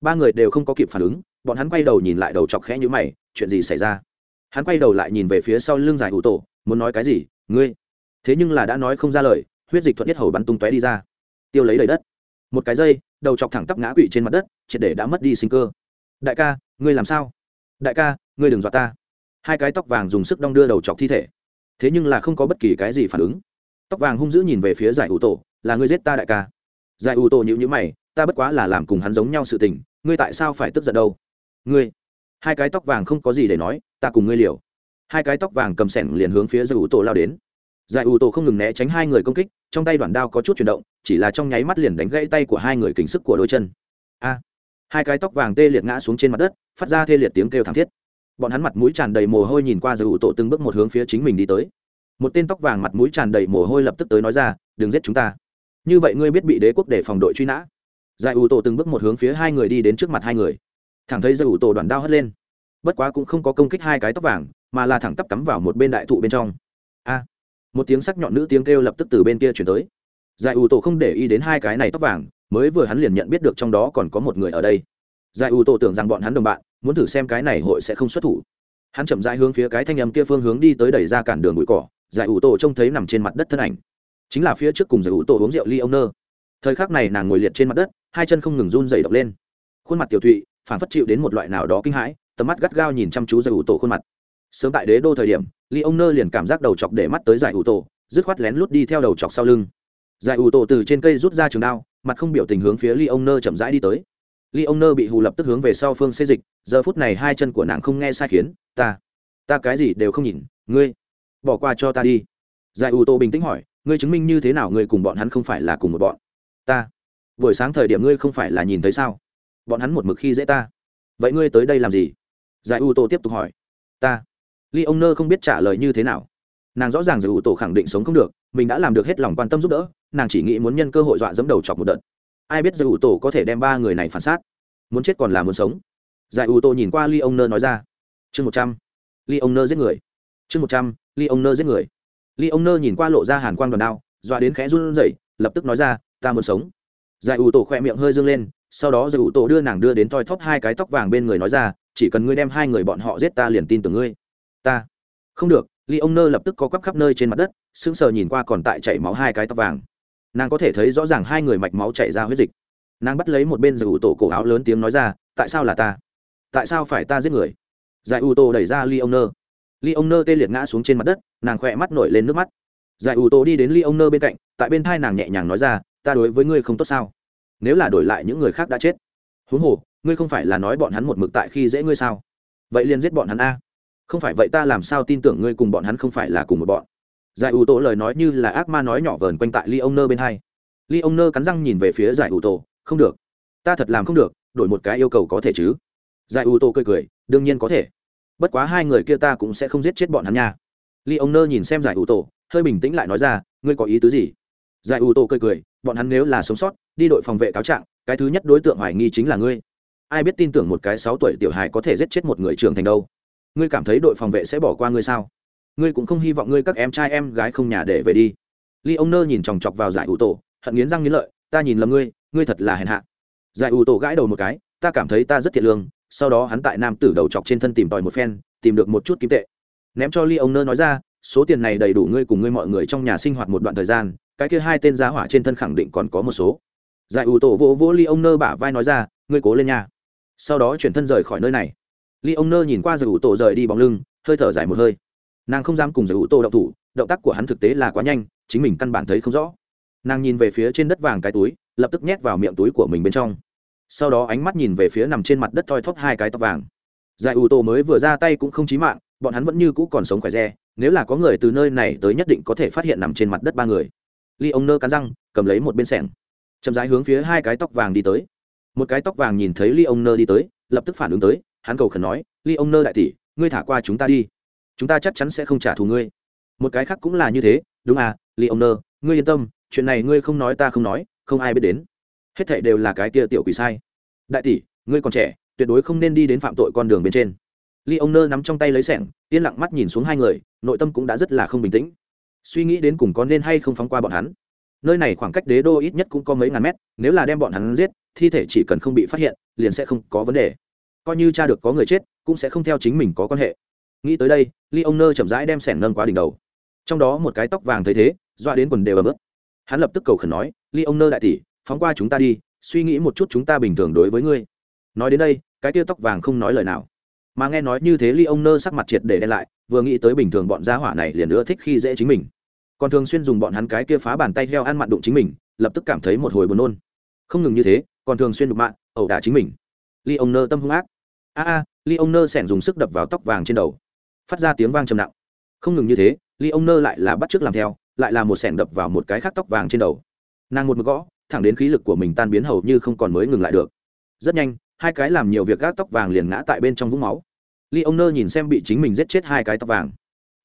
Ba người đều không có kịp phản ứng, bọn hắn quay đầu nhìn lại đầu chọc khẽ nhữ mày, chuyện gì xảy ra? Hắn quay đầu lại nhìn về phía sau lưng giải ủ tổ muốn nói cái gì? Ngươi. Thế nhưng là đã nói không ra lời, huyết dịch thuận nhất hầu bắn tung tóe đi ra. Tiêu lấy đầy đất. Một cái dây, đầu chọc thẳng tắp ngã quỵ trên mặt đất, triệt để đã mất đi sinh cơ. Đại ca, ngươi làm sao? Đại ca, ngươi đừng dọa ta. Hai cái tóc vàng dùng sức đong đưa đầu chọc thi thể. Thế nhưng là không có bất kỳ cái gì phản ứng. Tóc vàng hung dữ nhìn về phía giải ủ tổ, là ngươi giết ta đại ca. Giải ủ tổ nhịu nhữ mày, ta bất quá là làm cùng hắn giống nhau sự tình, ngươi tại sao phải tức giận đâu? Ngươi. Hai cái tóc vàng không có gì để nói, ta cùng ngươi liều hai cái tóc vàng cầm sẻng liền hướng phía giải ủ tổ lao đến. Giải ủ tổ không ngừng né tránh hai người công kích, trong tay đoạn đao có chút chuyển động, chỉ là trong nháy mắt liền đánh gãy tay của hai người kính sức của đôi chân. A! Hai cái tóc vàng tê liệt ngã xuống trên mặt đất, phát ra tê liệt tiếng kêu thảm thiết. Bọn hắn mặt mũi tràn đầy mồ hôi nhìn qua giải ủ tổ từng bước một hướng phía chính mình đi tới. Một tên tóc vàng mặt mũi tràn đầy mồ hôi lập tức tới nói ra, đừng giết chúng ta. Như vậy ngươi biết bị đế quốc để phòng đội truy nã. Giải ủ tổ từng bước một hướng phía hai người đi đến trước mặt hai người. Thẳng thấy giải ủ tổ đoàn đao hất lên bất quá cũng không có công kích hai cái tóc vàng, mà là thẳng tắp cắm vào một bên đại thụ bên trong. A! Một tiếng sắc nhọn nữ tiếng kêu lập tức từ bên kia chuyển tới. Giải ủ tổ không để ý đến hai cái này tóc vàng, mới vừa hắn liền nhận biết được trong đó còn có một người ở đây. Giải ủ tổ tưởng rằng bọn hắn đồng bạn, muốn thử xem cái này hội sẽ không xuất thủ. Hắn chậm rãi hướng phía cái thanh âm kia phương hướng đi tới đẩy ra cản đường bụi cỏ, giải ủ tổ trông thấy nằm trên mặt đất thân ảnh. Chính là phía trước cùng giải ủ tổ uống rượu ly ông nơ. Thời khắc này nàng ngồi liệt trên mặt đất, hai chân không ngừng run dày đập lên. Khuôn mặt tiểu thụy, phản phất chịu đến một loại nào đó kinh hãi tầm mắt gắt gao nhìn chăm chú giải ủ tổ khuôn mặt. Sớm tại đế đô thời điểm ly ông nơ liền cảm giác đầu chọc để mắt tới giải ủ tổ, dứt khoát lén lút đi theo đầu chọc sau lưng. Giải ủ tổ từ trên cây rút ra trường đao, mặt không biểu tình hướng phía ly ông nơ chậm rãi đi tới. Ly ông nơ bị hù lập tức hướng về sau phương xê dịch, giờ phút này hai chân của nàng không nghe sai khiến, ta ta cái gì đều không nhìn, ngươi, bỏ qua cho ta đi. Giải ủ tổ bình tĩnh hỏi, ngươi chứng minh như thế nào ngươi cùng bọn hắn không phải là cùng một bọn? Ta, buổi sáng thời điểm ngươi không phải là nhìn thấy sao? Bọn hắn một mực khi dễ ta. Vậy ngươi tới đây làm gì? Giải ủ tô tiếp tục hỏi. Ta. Ly ông nơ không biết trả lời như thế nào. Nàng rõ ràng giải ủ tô khẳng định sống không được, mình đã làm được hết lòng quan tâm giúp đỡ, nàng chỉ nghĩ muốn nhân cơ hội dọa dẫm đầu chọc một đợt. Ai biết giải ủ tô có thể đem ba người này phản sát muốn chết còn là muốn sống? Giải ủ tô nhìn qua ly ông nơ nói ra. Chương một trăm. Ly ông nơ giết người. Chương một trăm. Ly ông nơ giết người. Ly ông nơ nhìn qua lộ ra hàn quang đoàn đao, dọa đến khẽ run rẩy, lập tức nói ra, ta muốn sống. Giải ủ tổ khỏe miệng hơi dương lên sau đó giải ủ tổ đưa nàng đưa đến toi thóp hai cái tóc vàng bên người nói ra, chỉ cần ngươi đem hai người bọn họ giết ta liền tin tưởng ngươi. Ta? Không được. Ly ông nơ lập tức có quắp khắp nơi trên mặt đất, sững sờ nhìn qua còn tại chảy máu hai cái tóc vàng. Nàng có thể thấy rõ ràng hai người mạch máu chảy ra huyết dịch. Nàng bắt lấy một bên giải ủ tổ cổ áo lớn tiếng nói ra, tại sao là ta? Tại sao phải ta giết người? Giải ủ tổ đẩy ra ly ông nơ. Ly ông nơ tê liệt ngã xuống trên mặt đất, nàng khỏe mắt nổi lên nước mắt. Giải ủ tổ đi đến ly ông nơ bên cạnh, tại bên thai nàng nhẹ nhàng nói ra, ta đối với ngươi không tốt sao? Nếu là đổi lại những người khác đã chết. Huống hồ, ngươi không phải là nói bọn hắn một mực tại khi dễ ngươi sao? Vậy liền giết bọn hắn a. Không phải vậy ta làm sao tin tưởng ngươi cùng bọn hắn không phải là cùng một bọn? Giải ủ tổ lời nói như là ác ma nói nhỏ vờn quanh tại ly ông nơ bên hai. Ly ông nơ cắn răng nhìn về phía giải ủ tổ, không được. Ta thật làm không được, đổi một cái yêu cầu có thể chứ? Giải ủ tổ cười cười, đương nhiên có thể. Bất quá hai người kia ta cũng sẽ không giết chết bọn hắn nha. Ly ông nơ nhìn xem giải ủ tổ, hơi bình tĩnh lại nói ra, ngươi có ý tứ gì? Giải ủ tổ cười cười, bọn hắn nếu là sống sót, đi đội phòng vệ cáo trạng, cái thứ nhất đối tượng hoài nghi chính là ngươi. Ai biết tin tưởng một cái sáu tuổi tiểu hài có thể giết chết một người trưởng thành đâu? Ngươi cảm thấy đội phòng vệ sẽ bỏ qua ngươi sao? Ngươi cũng không hy vọng ngươi các em trai em gái không nhà để về đi. Ly ông nơ nhìn chòng chọc vào giải ủ tổ hận nghiến răng nghiến lợi, ta nhìn lầm ngươi ngươi thật là hèn hạ. Giải ủ tổ gãi đầu một cái, ta cảm thấy ta rất thiệt lương, sau đó hắn tại nam tử đầu chọc trên thân tìm tòi một phen, tìm được một chút kim tệ. Ném cho ly ông nơ nói ra, số tiền này đầy đủ ngươi cùng ngươi mọi người trong nhà sinh hoạt một đoạn thời gian cái kia hai tên giá hỏa trên thân khẳng định còn có một số. Giải ủ tổ vỗ vỗ ly ông nơ bả vai nói ra, ngươi cố lên nha. Sau đó chuyển thân rời khỏi nơi này. Ly ông nơ nhìn qua giải ủ tổ rời đi bóng lưng, hơi thở dài một hơi. Nàng không dám cùng giải ủ tổ động thủ, động tác của hắn thực tế là quá nhanh, chính mình căn bản thấy không rõ. Nàng nhìn về phía trên đất vàng cái túi, lập tức nhét vào miệng túi của mình bên trong. Sau đó ánh mắt nhìn về phía nằm trên mặt đất thoi thóp hai cái tóc vàng. Giải ủ tổ mới vừa ra tay cũng không chí mạng, bọn hắn vẫn như cũ còn sống khỏe re, nếu là có người từ nơi này tới nhất định có thể phát hiện nằm trên mặt đất ba người ly ông nơ cắn răng, cầm lấy một bên sẻng chậm rãi hướng phía hai cái tóc vàng đi tới. Một cái tóc vàng nhìn thấy ly ông nơ đi tới, lập tức phản ứng tới, hắn cầu khẩn nói, ly ông nơ đại tỷ, ngươi thả qua chúng ta đi. Chúng ta chắc chắn sẽ không trả thù ngươi. Một cái khác cũng là như thế, đúng à ly ông nơ, ngươi yên tâm, chuyện này ngươi không nói ta không nói, không ai biết đến. Hết thảy đều là cái kia tiểu quỷ sai. Đại tỷ, ngươi còn trẻ, tuyệt đối không nên đi đến phạm tội con đường bên trên. Ly ông nơ nắm trong tay lấy sẻng yên lặng mắt nhìn xuống hai người, nội tâm cũng đã rất là không bình tĩnh suy nghĩ đến cùng có nên hay không phóng qua bọn hắn. Nơi này khoảng cách đế đô ít nhất cũng có mấy ngàn mét, nếu là đem bọn hắn giết, thi thể chỉ cần không bị phát hiện, liền sẽ không có vấn đề. Coi như cha được có người chết, cũng sẽ không theo chính mình có quan hệ. Nghĩ tới đây ly ông nơ chậm rãi đem sẻng nâng qua đỉnh đầu. Trong đó một cái tóc vàng thấy thế, doa đến quần đều ấm ướt. Hắn lập tức cầu khẩn nói ly ông nơ đại tỷ, phóng qua chúng ta đi, suy nghĩ một chút chúng ta bình thường đối với ngươi. Nói đến đây, cái tia tóc vàng không nói lời nào. Mà nghe nói như thế ly ông nơ sắc mặt triệt để đen lại, vừa nghĩ tới bình thường bọn gia hỏa này liền nữa thích khi dễ chính mình còn thường xuyên dùng bọn hắn cái kia phá bàn tay heo ăn mặn đụng chính mình, lập tức cảm thấy một hồi buồn nôn. Không ngừng như thế, còn thường xuyên đụng mạng ẩu đả chính mình. Ly ông nơ tâm hung ác. A a ly ông nơ sẻn dùng sức đập vào tóc vàng trên đầu. Phát ra tiếng vang trầm nặng. Không ngừng như thế ly ông nơ lại là bắt t làm theo, lại là một sẻn đập vào một cái khác tóc vàng trên đầu. Nàng một mực gõ, thẳng đến khí lực của mình tan biến hầu như không còn mới ngừng lại được. Rất nhanh, hai cái làm nhiều việc gác tóc vàng liền ngã tại bên trong vũng máu. Ly ông nơ nhìn xem bị chính mình giết chết hai cái tóc vàng.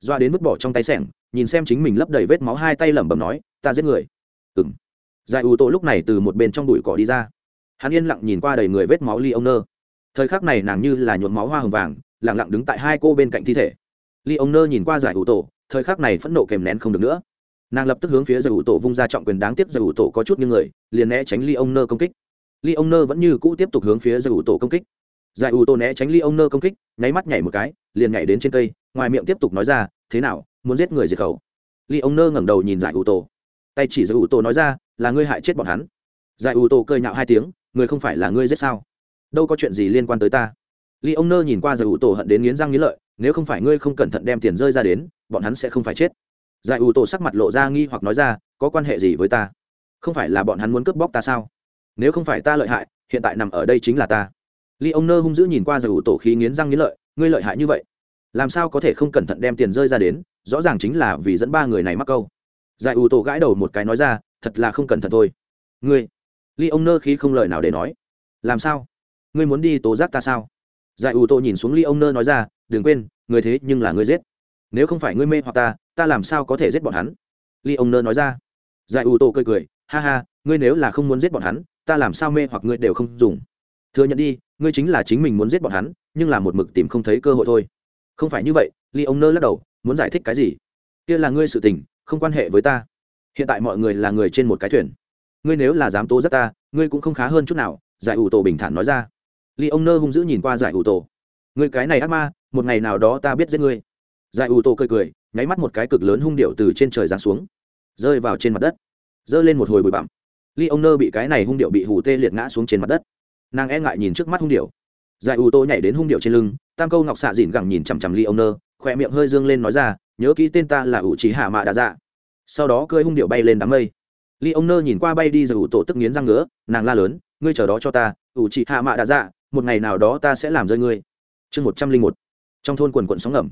Doa đến vứt bỏ trong tay sẻng nhìn xem chính mình lấp đầy vết máu hai tay lẩm bẩm nói, ta giết người. Ừng giải ủ tổ lúc này từ một bên trong bụi cỏ đi ra. Hắn yên lặng nhìn qua đầy người vết máu ly ông nơ thời khắc này nàng như là nhuộm máu hoa hồng vàng lẳng lặng đứng tại hai cô bên cạnh thi thể. Ly ông nơ nhìn qua giải ủ tổ thời khắc này phẫn nộ kèm nén không được nữa. Nàng lập tức hướng phía giải ủ tổ vung ra trọng quyền đáng tiếc giải ủ tổ có chút như người, liền né tránh ly ông nơ công kích. Ly ông nơ vẫn như cũ tiếp tục hướng phía giải ủ tổ công kích. Giải ủ tổ né tránh ly ông nơ công kích, nháy mắt nhảy một cái, liền nhảy đến trên cây, ngoài miệng tiếp tục nói ra, thế nào muốn giết người diệt khẩu. Ly ông nơ ngẩng đầu nhìn giải ủ tổ. Tay chỉ giải ủ tổ nói ra, là ngươi hại chết bọn hắn. Giải ủ tổ cơi nhạo hai tiếng, người không phải là ngươi giết sao? Đâu có chuyện gì liên quan tới ta. Ly ông nơ nhìn qua giải ủ tổ hận đến nghiến răng nghiến lợi, nếu không phải ngươi không cẩn thận đem tiền rơi ra đến, bọn hắn sẽ không phải chết. Giải ủ tổ sắc mặt lộ ra nghi hoặc nói ra, có quan hệ gì với ta? Không phải là bọn hắn muốn cướp bóc ta sao? Nếu không phải ta lợi hại, hiện tại nằm ở đây chính là ta. Ly ông nơ hung dữ nhìn qua giải ủ tổ khí nghiến răng nghiến lợi, ngươi lợi hại như vậy, làm sao có thể không cẩn thận đem tiền rơi ra đến? Rõ ràng chính là vì dẫn ba người này mắc câu. Giải ủ tổ gãi đầu một cái nói ra, thật là không cẩn thận thôi. Ngươi, ly ông nơ khí không lời nào để nói. Làm sao? Ngươi muốn đi tố giác ta sao? Giải ủ tổ nhìn xuống ly ông nơ nói ra, đừng quên, người thế nhưng là ngươi giết. Nếu không phải ngươi mê hoặc ta ta làm sao có thể giết bọn hắn? Ly ông nơ nói ra. Giải ủ tổ cười cười, ha ha, ngươi nếu là không muốn giết bọn hắn, ta làm sao mê hoặc ngươi đều không dùng. Thừa nhận đi, ngươi chính là chính mình muốn giết bọn hắn, nhưng là một mực tìm không thấy cơ hội thôi. Không phải như vậy, ly ông nơ lắc đầu muốn giải thích cái gì? Kia là ngươi sự tình, không quan hệ với ta. Hiện tại mọi người là người trên một cái thuyền. Ngươi nếu là dám tố giác ta, ngươi cũng không khá hơn chút nào, giải ủ tổ bình thản nói ra. Ly ông nơ hung dữ nhìn qua giải ủ tổ. Ngươi cái này ác ma, một ngày nào đó ta biết giết ngươi. Giải ủ tổ cười cười, nháy mắt một cái cực lớn hung điệu từ trên trời giáng xuống, rơi vào trên mặt đất, giơ lên một hồi bụi bặm. Ly ông nơ bị cái này hung điệu bị hù tê liệt ngã xuống trên mặt đất. Nàng e ngại nhìn trước mắt hung điệu. Giải ủ tô nhảy đến hung điệu trên lưng, tam câu ngọc xạ dìn gẳng nhìn chằm chằm ly ông nơ khỏe miệng hơi dương lên nói ra, nhớ kỹ tên ta là ủ trí hạ mạ đà dạ. Sau đó cơi hung điệu bay lên đám mây. Ly ông nơ nhìn qua bay đi rồi ủ tổ tức nghiến răng ngứa, nàng la lớn, ngươi chờ đó cho ta, ủ trí hạ mạ đà dạ một ngày nào đó ta sẽ làm rơi ngươi. Chương một trăm linh một. Trong thôn quần quận sóng ngầm.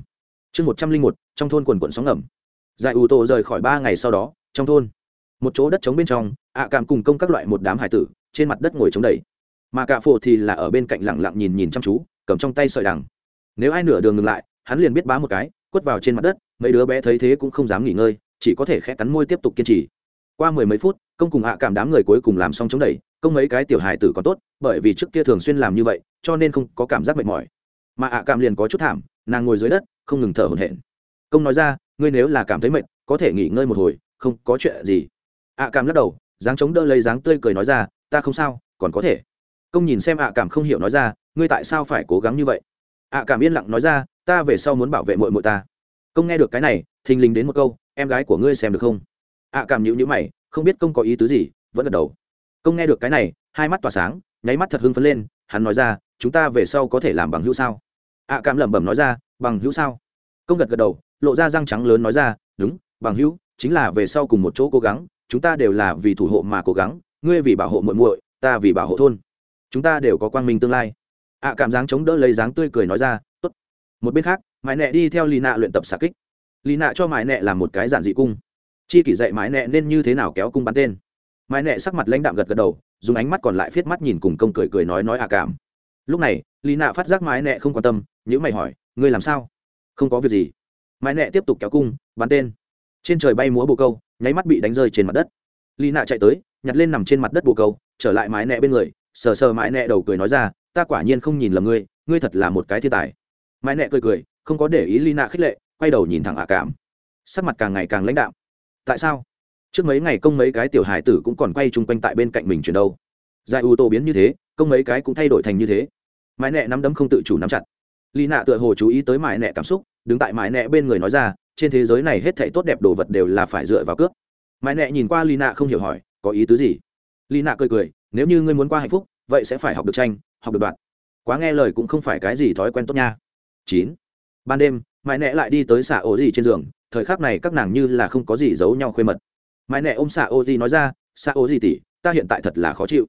Chương một trăm linh một, trong thôn quần quận sóng ngầm. Giải ủ tổ rời khỏi ba ngày sau đó, trong thôn, một chỗ đất trống bên trong, ạ cảm cùng công các loại một đám hải tử, trên mặt đất ngồi chống đầy. Mà cả phổ thì là ở bên cạnh lẳng lặng nhìn nhìn chăm chú, cầm trong tay sợi đằng. Nếu ai nửa đường ngừng lại hắn liền biết bá một cái, quất vào trên mặt đất, mấy đứa bé thấy thế cũng không dám nghỉ ngơi, chỉ có thể khẽ cắn môi tiếp tục kiên trì. Qua mười mấy phút, công cùng hạ cảm đám người cuối cùng làm xong chống đẩy, công mấy cái tiểu hài tử còn tốt, bởi vì trước kia thường xuyên làm như vậy, cho nên không có cảm giác mệt mỏi. Mà hạ cảm liền có chút thảm, nàng ngồi dưới đất, không ngừng thở hổn hển. Công nói ra, ngươi nếu là cảm thấy mệt, có thể nghỉ ngơi một hồi, không có chuyện gì. hạ cảm lắc đầu, dáng chống đỡ lấy dáng tươi cười nói ra, ta không sao, còn có thể. Công nhìn xem hạ cảm không hiểu nói ra, ngươi tại sao phải cố gắng như vậy? hạ cảm yên lặng nói ra ta về sau muốn bảo vệ mội mội ta. Công nghe được cái này, thình lình đến một câu, em gái của ngươi xem được không? Ạ cảm nhịu nhữ mày, không biết công có ý tứ gì, vẫn gật đầu. Công nghe được cái này, hai mắt tỏa sáng, nháy mắt thật hưng phấn lên, hắn nói ra, chúng ta về sau có thể làm bằng hữu sao? Ạ cảm lẩm bẩm nói ra, bằng hữu sao? Công gật gật đầu, lộ ra răng trắng lớn nói ra, đúng, bằng hữu, chính là về sau cùng một chỗ cố gắng, chúng ta đều là vì thủ hộ mà cố gắng, ngươi vì bảo hộ muội muội, ta vì bảo hộ thôn. Chúng ta đều có quang minh tương lai. Ạ cảm dáng chống đỡ lấy dáng tươi cười nói ra một bên khác, mãi nẹ đi theo lì nạ luyện tập xạ kích. Lì nạ cho mãi nẹ làm một cái giản dị cung. Chi kỷ dạy mãi nẹ nên như thế nào kéo cung bắn tên. Mãi nẹ sắc mặt lãnh đạm gật gật đầu, dùng ánh mắt còn lại viết mắt nhìn cùng công cười cười nói nói à cảm. Lúc này lì nạ phát giác mãi nẹ không quan tâm nhữ mày hỏi, ngươi làm sao? Không có việc gì. Mãi nẹ tiếp tục kéo cung, bắn tên. Trên trời bay múa bồ câu, nháy mắt bị đánh rơi trên mặt đất. Lì nạ chạy tới, nhặt lên nằm trên mặt đất bồ câu, trở lại mãi nẹ bên người, sờ sờ mãi nẹ đầu cười nói ra, ta quả nhiên không nhìn lầm ngươi ngươi thật là một cái thiên tài. Mãi nẹ cười cười, không có để ý Lina nạ khích lệ, quay đầu nhìn thẳng ạ cảm. Sắc mặt càng ngày càng lãnh đạm. Tại sao? Trước mấy ngày công mấy cái tiểu hải tử cũng còn quay chung quanh tại bên cạnh mình chuyển đâu. Giải ưu tô biến như thế, công mấy cái cũng thay đổi thành như thế. Mãi nẹ nắm đấm không tự chủ nắm chặt. Lì nạ tựa hồ chú ý tới mãi nẹ cảm xúc, đứng tại mãi nẹ bên người nói ra, trên thế giới này hết thảy tốt đẹp đồ vật đều là phải dựa vào cướp. Mãi nẹ nhìn qua lì nạ không hiểu hỏi, có ý tứ gì? Lì nạ cười cười, nếu như ngươi muốn qua hạnh phúc, vậy sẽ phải học được tranh, học được đoạn. Quá nghe lời cũng không phải cái gì thói quen tốt nha chín. Ban đêm mãi nẹ lại đi tới xạ ổ gì trên giường thời khắc này các nàng như là không có gì giấu nhau khuê mật. Mãi nẹ ôm xạ ổ gì nói ra xạ ổ gì tỉ ta hiện tại thật là khó chịu.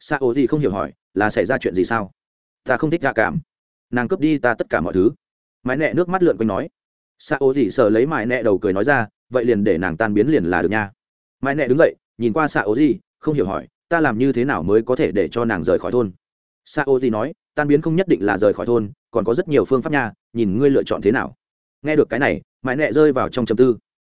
Xạ ổ gì không hiểu hỏi là xảy ra chuyện gì sao? Ta không thích gạ cảm. Nàng cướp đi ta tất cả mọi thứ. Mãi nẹ nước mắt lượn quanh nói. Xạ ô gì sợ lấy mãi nẹ đầu cười nói ra vậy liền để nàng tan biến liền là được nha. Mãi nẹ đứng dậy nhìn qua xạ ô gì, không hiểu hỏi ta làm như thế nào mới có thể để cho nàng rời khỏi thôn? Xạ ô gì nói tan biến không nhất định là rời khỏi thôn, còn có rất nhiều phương pháp nha, nhìn ngươi lựa chọn thế nào. Nghe được cái này, mãi nẹ rơi vào trong chầm tư.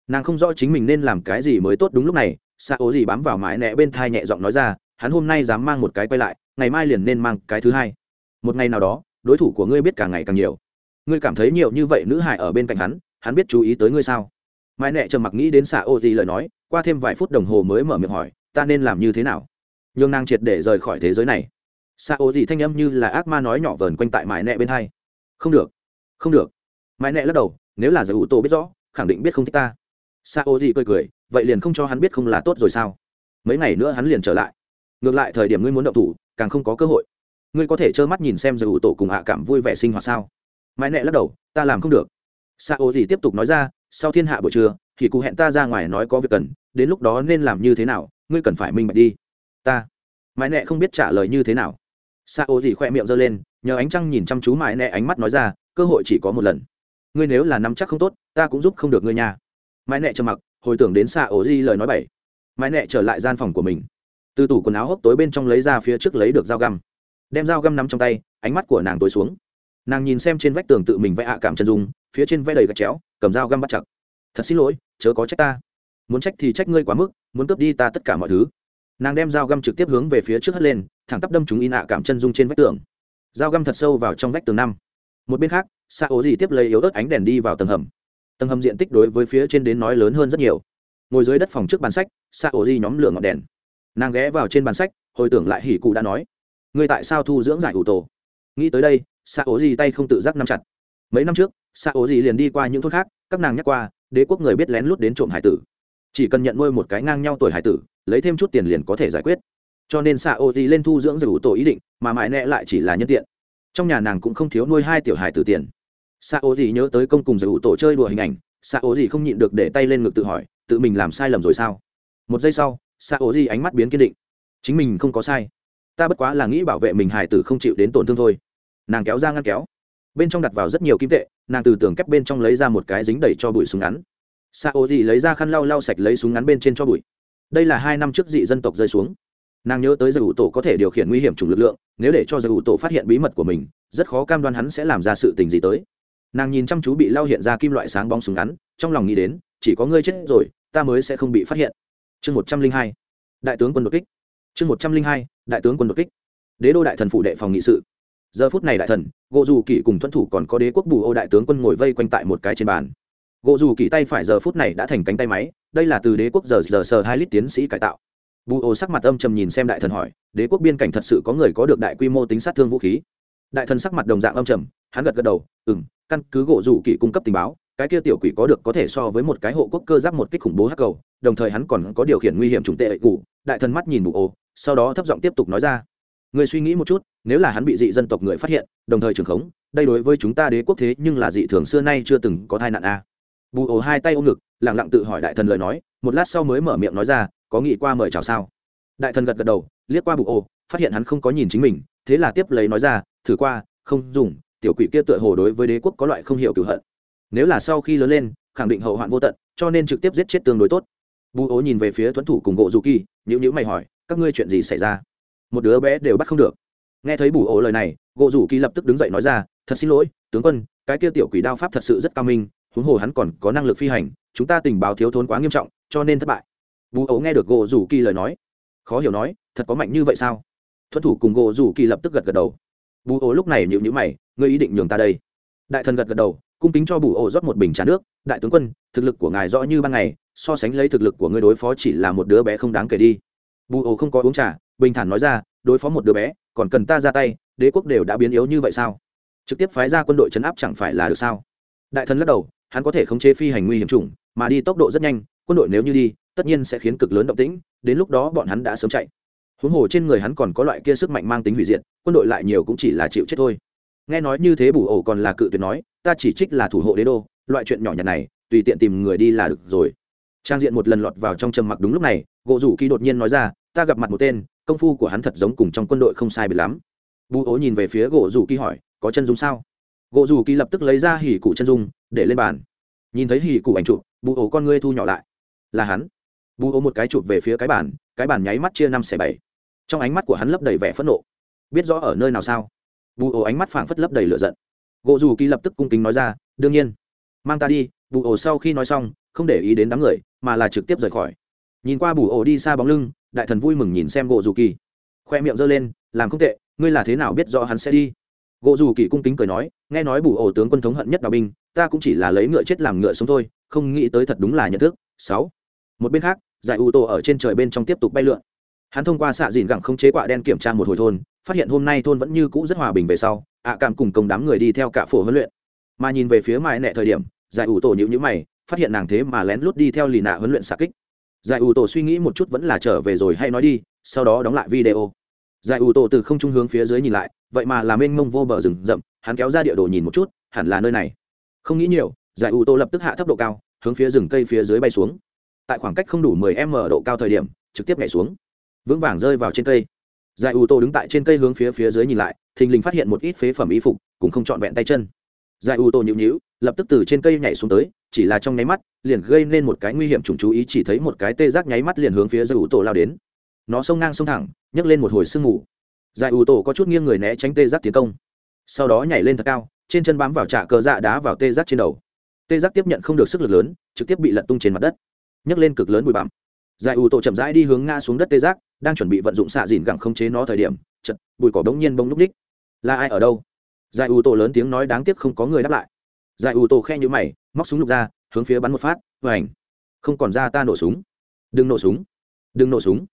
Nàng không rõ chính mình nên làm cái gì mới tốt đúng lúc này xạ ố gì bám vào mãi nẹ bên thai nhẹ giọng nói ra, hắn hôm nay dám mang một cái quay lại, ngày mai liền nên mang cái thứ hai. Một ngày nào đó, đối thủ của ngươi biết càng ngày càng nhiều. Ngươi cảm thấy nhiều như vậy nữ hại ở bên cạnh hắn hắn biết chú ý tới ngươi sao? Mai nẹ trầm mặc nghĩ đến xạ ô gì lời nói, qua thêm vài phút đồng hồ mới mở miệng hỏi, ta nên làm như thế nào? Nhường nàng triệt để rời khỏi thế giới này xạ ô gì thanh âm như là ác ma nói nhỏ vờn quanh tại mãi nẹ bên hai. Không được không được. Mãi nẹ lắc đầu, nếu là giải ủ tô biết rõ, khẳng định biết không thích ta. Xạ ô gì cười cười, vậy liền không cho hắn biết không là tốt rồi sao? Mấy ngày nữa hắn liền trở lại. Ngược lại thời điểm ngươi muốn động thủ, càng không có cơ hội. Ngươi có thể trơ mắt nhìn xem giải ủ tổ cùng hạ cảm vui vẻ sinh hoạt sao? Mãi nẹ lắc đầu, ta làm không được. Sa ô gì tiếp tục nói ra, sau thiên hạ buổi trưa, thì cụ hẹn ta ra ngoài nói có việc cần, đến lúc đó nên làm như thế nào, ngươi cần phải minh bạch đi. Ta. Mãi nẹ không biết trả lời như thế nào sa ô gì khoe miệng giơ lên, nhờ ánh trăng nhìn chăm chú mãi nẹ ánh mắt nói ra, cơ hội chỉ có một lần. Ngươi nếu là nắm chắc không tốt, ta cũng giúp không được ngươi nha. Mãi nẹ trầm mặc, hồi tưởng đến sa ô gì lời nói bảy mãi nẹ trở lại gian phòng của mình. Từ tủ quần áo hốc tối bên trong lấy ra phía trước lấy được dao găm. Đem dao găm nắm trong tay, ánh mắt của nàng tối xuống. Nàng nhìn xem trên vách tường tự mình vẽ ạ cảm chân dung, phía trên vẽ đầy gạch chéo, cầm dao găm bắt chặt. Thật xin lỗi, chớ có trách ta. Muốn trách thì trách ngươi quá mức, muốn cướp đi ta tất cả mọi thứ. Nàng đem dao găm trực tiếp hướng về phía trước hất lên thẳng tắp đâm chúng in ạ cảm chân dung trên vách tường. Dao găm thật sâu vào trong vách tường năm. Một bên khác xa ố gì tiếp lấy yếu ớt ánh đèn đi vào tầng hầm. Tầng hầm diện tích đối với phía trên đến nói lớn hơn rất nhiều. Ngồi dưới đất phòng trước bàn sách xa ố gì nhóm lửa ngọn đèn. Nàng ghé vào trên bàn sách, hồi tưởng lại hỉ cụ đã nói. Ngươi tại sao thu dưỡng giải ủ tổ? Nghĩ tới đây xa ố gì tay không tự giác nắm chặt. Mấy năm trước xa ố gì liền đi qua những thôn khác, các nàng nhắc qua, đế quốc người biết lén lút đến trộm hải tử. Chỉ cần nhận nuôi một cái ngang nhau tuổi hải tử, lấy thêm chút tiền liền có thể giải quyết cho nên xạ ô gì lên thu dưỡng giải ủ tổ ý định, mà mãi nẹ lại chỉ là nhân tiện. Trong nhà nàng cũng không thiếu nuôi hai tiểu hải tử tiền. Xạ ô gì nhớ tới công cùng giải ủ tổ chơi đùa hình ảnh, xạ ô gì không nhịn được để tay lên ngực tự hỏi, tự mình làm sai lầm rồi sao? Một giây sau, xạ ô gì ánh mắt biến kiên định. Chính mình không có sai. Ta bất quá là nghĩ bảo vệ mình hải tử không chịu đến tổn thương thôi. Nàng kéo ra ngăn kéo. Bên trong đặt vào rất nhiều kim tệ, nàng từ tường kép bên trong lấy ra một cái dính đầy cho bụi súng ngắn. Sa ô dị lấy ra khăn lau lau sạch lấy súng ngắn bên trên cho bụi. Đây là hai năm trước dị dân tộc rơi xuống nàng nhớ tới giải ủ tổ có thể điều khiển nguy hiểm chủng lực lượng, nếu để cho giải ủ tổ phát hiện bí mật của mình, rất khó cam đoan hắn sẽ làm ra sự tình gì tới. Nàng nhìn chăm chú bị lao hiện ra kim loại sáng bóng súng ngắn, trong lòng nghĩ đến, chỉ có ngươi chết rồi, ta mới sẽ không bị phát hiện. Chương một trăm linh hai, đại tướng quân đột kích. Chương một trăm linh hai, đại tướng quân đột kích. Đế đô đại thần phụ đệ phòng nghị sự. Giờ phút này đại thần gộ dù kỷ cùng thuẫn thủ còn có đế quốc bù ô đại tướng quân ngồi vây quanh tại một cái trên bàn. Gộ dù kỷ tay phải giờ phút này đã thành cánh tay máy, đây là từ đế quốc giờ giờ sờ hai lít tiến sĩ cải tạo bù ô sắc mặt âm trầm nhìn xem đại thần hỏi, đế quốc biên cảnh thật sự có người có được đại quy mô tính sát thương vũ khí? Đại thần sắc mặt đồng dạng âm trầm, hắn gật gật đầu ừ m căn cứ gỗ rủ kỷ cung cấp tình báo, cái kia tiểu quỷ có được có thể so với một cái hộ quốc cơ giáp một kích khủng bố hắc cầu, đồng thời hắn còn có điều khiển nguy hiểm trùng tệ cụ đại thần mắt nhìn bù ô, sau đó thấp giọng tiếp tục nói ra người suy nghĩ một chút, nếu là hắn bị dị dân tộc người phát hiện, đồng thời trường khống, đây đối với chúng ta đế quốc thế nhưng là dị thường xưa nay chưa từng có tai nạn a. Bù ổ hai tay ôm ngực lẳng lặng tự hỏi đại thần lời nói, một lát sau mới mở miệng nói ra có nghĩ qua mời chào sao? Đại thần gật gật đầu, liếc qua bù ô phát hiện hắn không có nhìn chính mình, thế là tiếp lấy nói ra, thử qua, không dùng, tiểu quỷ kia tựa hồ đối với đế quốc có loại không hiểu cửu hận. Nếu là sau khi lớn lên, khẳng định hậu hoạn vô tận, cho nên trực tiếp giết chết tương đối tốt. Bù ố nhìn về phía tuấn thủ cùng gỗ dù kỳ nhữ nhữ mày hỏi, các ngươi chuyện gì xảy ra? Một đứa bé đều bắt không được. Nghe thấy bù ố lời này, gỗ dù kỳ lập tức đứng dậy nói ra, thật xin lỗi, tướng quân, cái kia tiểu quỷ đao pháp thật sự rất cao minh, huống hồ hắn còn có năng lực phi hành, chúng ta tình báo thiếu thốn quá nghiêm trọng, cho nên thất bại bù ấu nghe được gỗ rủ kỳ lời nói. Khó hiểu nói, thật có mạnh như vậy sao? Thuận thủ cùng gỗ rủ kỳ lập tức gật gật đầu. Bù ấu lúc này nhịu nhữ mày, ngươi ý định nhường ta đây? Đại thần gật gật đầu, cung kính cho bù ổ rót một bình trà nước. Đại tướng quân, thực lực của ngài rõ như ban ngày, so sánh lấy thực lực của ngươi đối phó chỉ là một đứa bé không đáng kể đi. Bù ổ không có uống trà, bình thản nói ra, đối phó một đứa bé, còn cần ta ra tay, đế quốc đều đã biến yếu như vậy sao? Trực tiếp phái ra quân đội chấn áp chẳng phải là được sao? Đại thần lắc đầu, hắn có thể khống chế phi hành nguy hiểm chủng, mà đi tốc độ rất nhanh, quân đội nếu như đi tất nhiên sẽ khiến cực lớn động tĩnh, đến lúc đó bọn hắn đã sớm chạy. Huống hồ trên người hắn còn có loại kia sức mạnh mang tính hủy diệt, quân đội lại nhiều cũng chỉ là chịu chết thôi. Nghe nói như thế bù ổ còn là cự tuyệt nói, ta chỉ trích là thủ hộ đế đô, loại chuyện nhỏ nhặt này, tùy tiện tìm người đi là được rồi. Trang diện một lần lọt vào trong trầm mặc đúng lúc này, gỗ rủ kỳ đột nhiên nói ra, ta gặp mặt một tên, công phu của hắn thật giống cùng trong quân đội không sai biệt lắm. Bù ố nhìn về phía gỗ rủ kỳ hỏi, có chân dung sao? Gỗ rủ kỳ lập tức lấy ra hỉ cụ chân dung, để lên bàn. Nhìn thấy hỉ cụ ảnh chụp, bù ố con ngươi thu nhỏ lại. Là hắn bù ô một cái chụp về phía cái bàn cái bàn nháy mắt chia năm xẻ bảy. Trong ánh mắt của hắn lấp đầy vẻ phẫn nộ. Biết rõ ở nơi nào sao? Bù ô ánh mắt phảng phất lấp đầy lửa giận. Gỗ Dù kỳ lập tức cung kính nói ra, đương nhiên. Mang ta đi. Bù ô sau khi nói xong, không để ý đến đám người, mà là trực tiếp rời khỏi. Nhìn qua bù ô đi xa bóng lưng, đại thần vui mừng nhìn xem gỗ dù kỳ. Khoe miệng giơ lên, làm không tệ, ngươi là thế nào biết rõ hắn sẽ đi? Gỗ dù kỳ cung kính cười nói, nghe nói bù ổ tướng quân thống hận nhất đạo binh, ta cũng chỉ là lấy ngựa chết làm ngựa sống thôi, không nghĩ tới thật đúng là nhận thức. Sáu một bên khác, giải ưu tô ở trên trời bên trong tiếp tục bay lượn. Hắn thông qua xạ dìn gẳng không chế quạ đen kiểm tra một hồi thôn, phát hiện hôm nay thôn vẫn như cũ rất hòa bình về sau, ạ cảm cùng công đám người đi theo cả phổ huấn luyện. Mà nhìn về phía mãi nẹ thời điểm, giải ủ tổ nhữ nhữ mày, phát hiện nàng thế mà lén lút đi theo lì nạ huấn luyện xạ kích. Giải ủ tổ suy nghĩ một chút vẫn là trở về rồi hay nói đi, sau đó đóng lại video. Giải ủ tổ từ không trung hướng phía dưới nhìn lại, vậy mà làm mênh mông vô bờ rừng rậm, hắn kéo ra địa đồ nhìn một chút, hẳn là nơi này. Không nghĩ nhiều, giải ủ tổ lập tức hạ thấp độ cao, hướng phía rừng cây phía dưới bay xuống tại khoảng cách không đủ 10 m độ cao thời điểm, trực tiếp nhảy xuống. Vững vàng rơi vào trên cây. Giải u tô đứng tại trên cây hướng phía phía dưới nhìn lại, thình lình phát hiện một ít phế phẩm y phục, cũng không trọn vẹn tay chân. Giải u tô nhịu nhịu lập tức từ trên cây nhảy xuống tới, chỉ là trong nháy mắt, liền gây nên một cái nguy hiểm trùng chú ý, chỉ thấy một cái tê giác nháy mắt liền hướng phía giải u tô lao đến. Nó xông ngang xông thẳng, nhấc lên một hồi sương mù. Giải u tô có chút nghiêng người né tránh tê giác tiến công. Sau đó nhảy lên thật cao, trên chân bám vào trả cờ dạ đá vào tê giác trên đầu. Tê giác tiếp nhận không được sức lực lớn, trực tiếp bị lật tung trên mặt đất nhấc lên cực lớn bụi bặm. Giải ủ tổ chậm rãi đi hướng ngã xuống đất tê giác, đang chuẩn bị vận dụng xạ dìn gẳng không chế nó thời điểm chật bụi cỏ bỗng nhiên bông núp ních là ai ở đâu? Giải ủ tổ lớn tiếng nói đáng tiếc không có người đáp lại. Giải ủ tổ khe nhữ mày, móc súng lục ra, hướng phía bắn một phát và ảnh không còn ra ta nổ súng. Đừng nổ súng. Đừng nổ súng.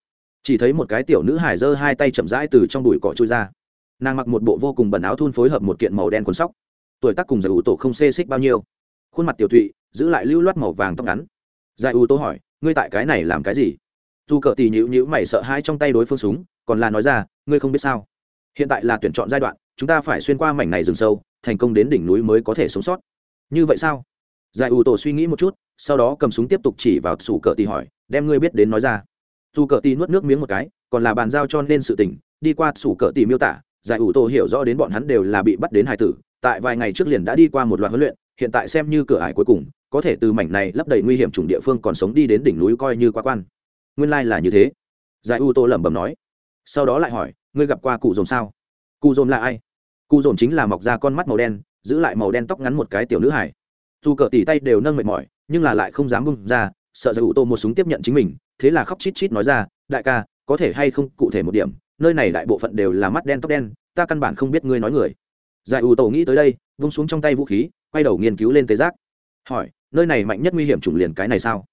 Chỉ thấy một cái tiểu nữ hải giơ hai tay chậm rãi từ trong bụi cỏ trôi ra. Nàng mặc một bộ vô cùng bẩn áo thun phối hợp một kiện màu đen quần sóc. Tuổi tác cùng giải ủ tổ không xê xích bao nhiêu. Khuôn mặt tiểu thụy, giữ lại lưu loát màu vàng tóc ngắn giải U tô hỏi, ngươi tại cái này làm cái gì? Dù cờ tì nhữ nhữ mày sợ hai trong tay đối phương súng, còn là nói ra, ngươi không biết sao? Hiện tại là tuyển chọn giai đoạn, chúng ta phải xuyên qua mảnh này rừng sâu, thành công đến đỉnh núi mới có thể sống sót. Như vậy sao? Giải U tổ suy nghĩ một chút, sau đó cầm súng tiếp tục chỉ vào sủ cờ tì hỏi, đem ngươi biết đến nói ra. Dù cờ tì nuốt nước miếng một cái, còn là bàn giao cho nên sự tình, đi qua sủ cờ tì miêu tả giải ủ tổ hiểu rõ đến bọn hắn đều là bị bắt đến hải tử, tại vài ngày trước liền đã đi qua một loạt huấn luyện, hiện tại xem như cửa ải cuối cùng có thể từ mảnh này lấp đầy nguy hiểm chủng địa phương còn sống đi đến đỉnh núi coi như quá quan. Nguyên lai、like、là như thế. Giải u tô lẩm bẩm nói. Sau đó lại hỏi, ngươi gặp qua cụ dồn sao? Cụ dồn là ai? Cụ dồn chính là mọc ra con mắt màu đen, giữ lại màu đen tóc ngắn một cái tiểu nữ hải dù cờ tỉ tay đều nâng mệt mỏi, nhưng là lại không dám bung ra, sợ giải u tô một súng tiếp nhận chính mình, thế là khóc chít chít nói ra, đại ca, có thể hay không, cụ thể một điểm, nơi này đại bộ phận đều là mắt đen tóc đen, ta căn bản không biết ngươi nói người. Giải u tô nghĩ tới đây, vung xuống trong tay vũ khí, quay đầu nghiên cứu lên tê giác. Hỏi nơi này mạnh nhất nguy hiểm chủng liền cái này sao?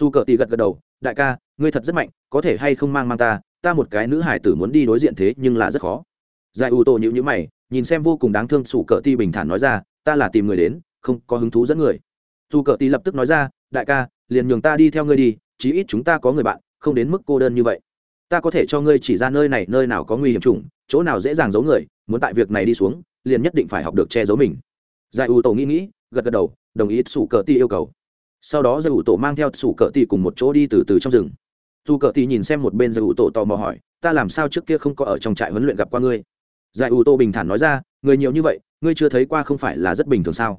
Dù cờ tì gật gật đầu, đại ca, ngươi thật rất mạnh, có thể hay không mang mang ta ta một cái nữ hải tử muốn đi đối diện thế nhưng là rất khó. Giải ủ tổ nhữ nhữ mày, nhìn xem vô cùng đáng thương sủ cờ ti bình thản nói ra, ta là tìm người đến, không có hứng thú dẫn người. Dù cờ ti lập tức nói ra, đại ca, liền nhường ta đi theo ngươi đi, chí ít chúng ta có người bạn, không đến mức cô đơn như vậy. Ta có thể cho ngươi chỉ ra nơi này, nơi nào có nguy hiểm chủng, chỗ nào dễ dàng giấu người, muốn tại việc này đi xuống, liền nhất định phải học được che giấu mình. Giải ủ tổ nghĩ nghĩ, gật gật đầu đồng ý sủ cờ ti yêu cầu. Sau đó giải ủ tổ mang theo sủ cờ ti cùng một chỗ đi từ từ trong rừng. Dù cờ ti nhìn xem một bên giải ủ tổ tò mò hỏi, ta làm sao trước kia không có ở trong trại huấn luyện gặp qua ngươi? Giải ủ tổ bình thản nói ra, người nhiều như vậy, ngươi chưa thấy qua không phải là rất bình thường sao?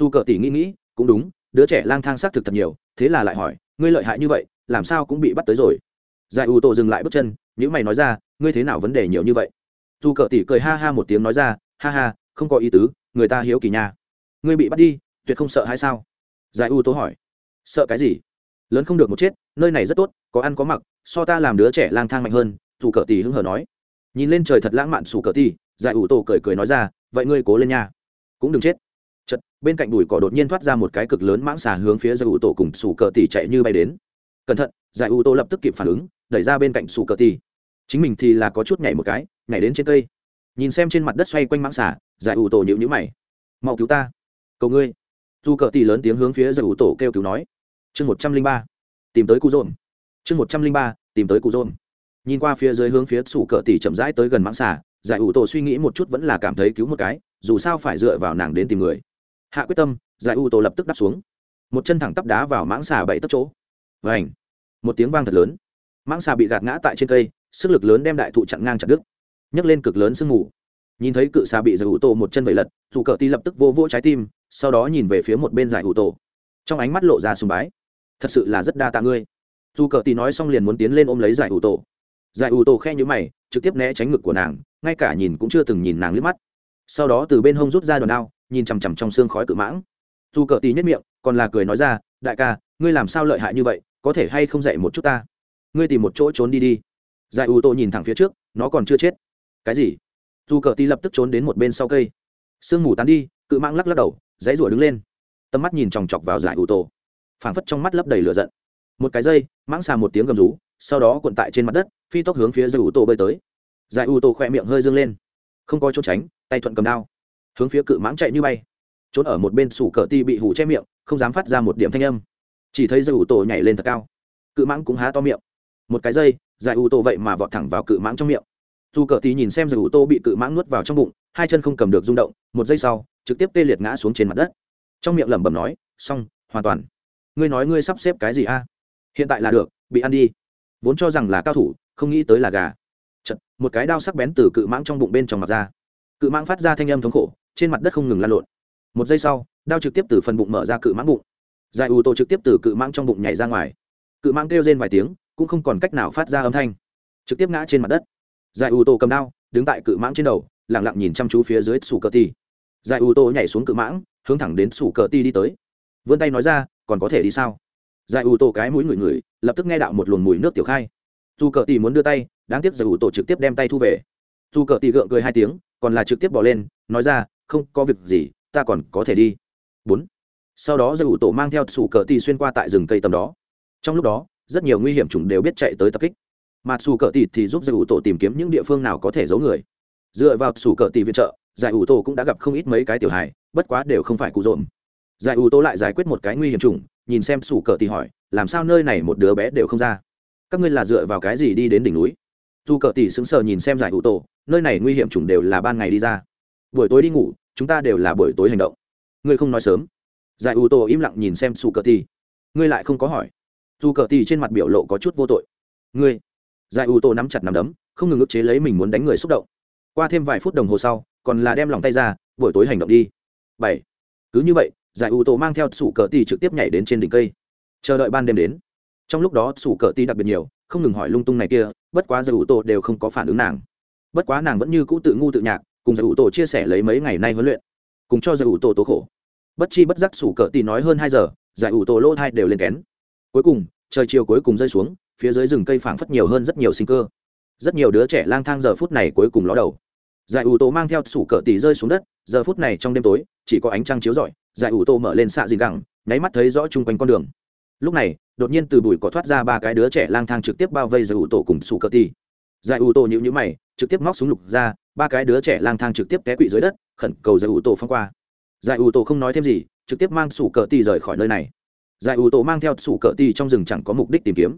Dù cờ tỷ nghĩ nghĩ, cũng đúng, đứa trẻ lang thang xác thực thật nhiều, thế là lại hỏi, ngươi lợi hại như vậy, làm sao cũng bị bắt tới rồi? Giải ủ tổ dừng lại bước chân những mày nói ra, ngươi thế nào vấn đề nhiều như vậy? Dù cờ tỷ cười ha ha một tiếng nói ra, ha ha, không có ý tứ, người ta hiếu kỳ nha. Ngươi bị bắt đi tuyệt không sợ hay sao? Giải u tố hỏi. Sợ cái gì? Lớn không được một chết, nơi này rất tốt, có ăn có mặc, so ta làm đứa trẻ lang thang mạnh hơn dù cờ tỷ hứng hờ nói. Nhìn lên trời thật lãng mạn sủ cờ tỷ giải ủ tổ cười cười nói ra, vậy ngươi cố lên nha. Cũng đừng chết. Chật bên cạnh đùi cỏ đột nhiên thoát ra một cái cực lớn mãng xà hướng phía giải ủ tổ cùng sủ cờ tỷ chạy như bay đến. Cẩn thận, giải ủ tổ lập tức kịp phản ứng, đẩy ra bên cạnh sủ cờ tỷ chính mình thì là có chút nhảy một cái, nhảy đến trên cây. Nhìn xem trên mặt đất xoay quanh mãng xà, giải ủ tổ nhịu nhữ mày. Mau cứu ta. Cầu ngươi dù cờ tỷ lớn tiếng hướng phía giải ủ tổ kêu cứu nói. Chương một trăm linh ba, tìm tới cụ dồn. Chương một trăm linh ba, tìm tới cụ dồn. Nhìn qua phía dưới hướng phía sủ cờ tỷ chậm rãi tới gần mãng xà giải ủ tổ suy nghĩ một chút vẫn là cảm thấy cứu một cái, dù sao phải dựa vào nàng đến tìm người. Hạ quyết tâm giải ủ tổ lập tức đắp xuống. Một chân thẳng tắp đá vào mãng xà bảy tấc chỗ. Vảnh một tiếng vang thật lớn. Mãng xà bị gạt ngã tại trên cây, sức lực lớn đem đại thụ chặn ngang chặt đứt. Nhấc lên cực lớn sương mù. Nhìn thấy cự xà bị giải ủ tổ một chân vẩy lật, dù cờ tỷ lập tức vô vỗ trái tim sau đó nhìn về phía một bên giải ủ tổ. Trong ánh mắt lộ ra sùng bái. Thật sự là rất đa tạ ngươi. Dù cờ tì nói xong liền muốn tiến lên ôm lấy giải ủ tổ. Giải ủ tổ khe nhữ mày, trực tiếp né tránh ngực của nàng, ngay cả nhìn cũng chưa từng nhìn nàng liếc mắt. Sau đó từ bên hông rút ra đòn đao, nhìn chằm chằm trong xương khói cự mãng. Dù cờ tì nhất miệng, còn là cười nói ra, đại ca, ngươi làm sao lợi hại như vậy, có thể hay không dạy một chút ta? Ngươi tìm một chỗ trốn đi đi. Giải ủ tổ nhìn thẳng phía trước, nó còn chưa chết. Cái gì? Dù cờ tì lập tức trốn đến một bên sau cây. Sương mù tán đi, cự mãng lắc lắc đầu dãy rủa đứng lên. Tầm mắt nhìn chòng chọc vào giải ủ tổ. Phảng phất trong mắt lấp đầy lửa giận. Một cái dây, mãng xà một tiếng gầm rú, sau đó cuộn tại trên mặt đất, phi tốc hướng phía giải ủ tổ bơi tới. Giải ủ tổ khỏe miệng hơi dâng lên. Không có chỗ tránh, tay thuận cầm đao. Hướng phía cự mãng chạy như bay. Trốn ở một bên sủ cờ ti bị hủ che miệng, không dám phát ra một điểm thanh âm. Chỉ thấy giải ủ tổ nhảy lên thật cao. Cự mãng cũng há to miệng. Một cái dây, giải ủ tổ vậy mà vọt thẳng vào cự mãng trong miệng dù cờ tí nhìn xem giải ủ tô bị cự mãng nuốt vào trong bụng hai chân không cầm được rung động một giây sau trực tiếp tê liệt ngã xuống trên mặt đất. Trong miệng lẩm bẩm nói xong hoàn toàn. Ngươi nói ngươi sắp xếp cái gì a? Hiện tại là được bị ăn đi. Vốn cho rằng là cao thủ không nghĩ tới là gà. Chật, một cái đao sắc bén từ cự mãng trong bụng bên trong mặt ra. Cự mãng phát ra thanh âm thống khổ trên mặt đất không ngừng lan lộn. Một giây sau đao trực tiếp từ phần bụng mở ra cự mãng bụng. Giải ủ tô trực tiếp từ cự mãng trong bụng nhảy ra ngoài. Cự mãng kêu rên vài tiếng cũng không còn cách nào phát ra âm thanh. Trực tiếp ngã trên mặt đất giải ủ tô cầm đao, đứng tại cự mãng trên đầu lẳng lặng nhìn chăm chú phía dưới sủ cờ ti giải ủ tô nhảy xuống cự mãng, hướng thẳng đến sủ cờ ti đi tới. Vươn tay nói ra, còn có thể đi sao? Giải ủ tô cái mũi ngửi ngửi, lập tức nghe đạo một luồng mùi nước tiểu khai. Dù cờ ti muốn đưa tay, đáng tiếc giải ủ tô trực tiếp đem tay thu về. Dù cờ ti gượng cười hai tiếng, còn là trực tiếp bỏ lên, nói ra, không có việc gì, ta còn có thể đi. Bốn. Sau đó giải ủ tổ mang theo sủ cờ ti xuyên qua tại rừng cây tầm đó. Trong lúc đó, rất nhiều nguy hiểm chủng đều biết chạy tới tập kích mà dù cờ tỷ thì giúp giải ủ tổ tìm kiếm những địa phương nào có thể giấu người. Dựa vào sủ cờ tỷ viện trợ, giải ủ tổ cũng đã gặp không ít mấy cái tiểu hài, bất quá đều không phải cụ dồn giải ủ tổ lại giải quyết một cái nguy hiểm chủng, nhìn xem sủ cờ tì hỏi, làm sao nơi này một đứa bé đều không ra? Các ngươi là dựa vào cái gì đi đến đỉnh núi? Dù cờ tì sững sờ nhìn xem giải ủ tổ, nơi này nguy hiểm chủng đều là ban ngày đi ra. Buổi tối đi ngủ, chúng ta đều là buổi tối hành động. Ngươi không nói sớm. Giải ủ tổ im lặng nhìn xem sủ cờ tì. Ngươi lại không có hỏi. Dù cờ tì trên mặt biểu lộ có chút vô tội. Ngươi giải ủ tô nắm chặt nắm đấm, không ngừng ức chế lấy mình muốn đánh người xúc động. Qua thêm vài phút đồng hồ sau, còn là đem lòng tay ra, buổi tối hành động đi. Bảy. Cứ như vậy, giải ủ tô mang theo sủ cờ tì trực tiếp nhảy đến trên đỉnh cây. Chờ đợi ban đêm đến. Trong lúc đó, sủ cờ tì đặc biệt nhiều, không ngừng hỏi lung tung này kia, bất quá giải ủ tô đều không có phản ứng nàng. Bất quá nàng vẫn như cũ tự ngu tự nhạc, cùng giải ủ tô chia sẻ lấy mấy ngày nay huấn luyện, cùng cho giải ủ tô tố khổ. Bất chi bất giác sủ cờ tì nói hơn hai giờ, giải ủ tô lỗ thai đều lên kén. Cuối cùng, trời chiều cuối cùng rơi xuống phía dưới rừng cây phảng phất nhiều hơn rất nhiều sinh cơ. Rất nhiều đứa trẻ lang thang giờ phút này cuối cùng ló đầu. Giải ủ tổ mang theo sủ cờ tỉ rơi xuống đất, giờ phút này trong đêm tối, chỉ có ánh trăng chiếu rọi, giải ủ tổ mở lên xạ dìn gẳng, nháy mắt thấy rõ chung quanh con đường. Lúc này, đột nhiên từ bụi có thoát ra ba cái đứa trẻ lang thang trực tiếp bao vây giải ủ tổ cùng sủ cờ tỉ. Giải ủ tổ nhịu nhữ mày, trực tiếp móc súng lục ra, ba cái đứa trẻ lang thang trực tiếp té quỵ dưới đất, khẩn cầu giải ủ tổ phong qua. Giải ủ tổ không nói thêm gì, trực tiếp mang sủ cờ tỉ rời khỏi nơi này. Giải ủ tổ mang theo sủ cờ tỉ trong rừng chẳng có mục đích tìm kiếm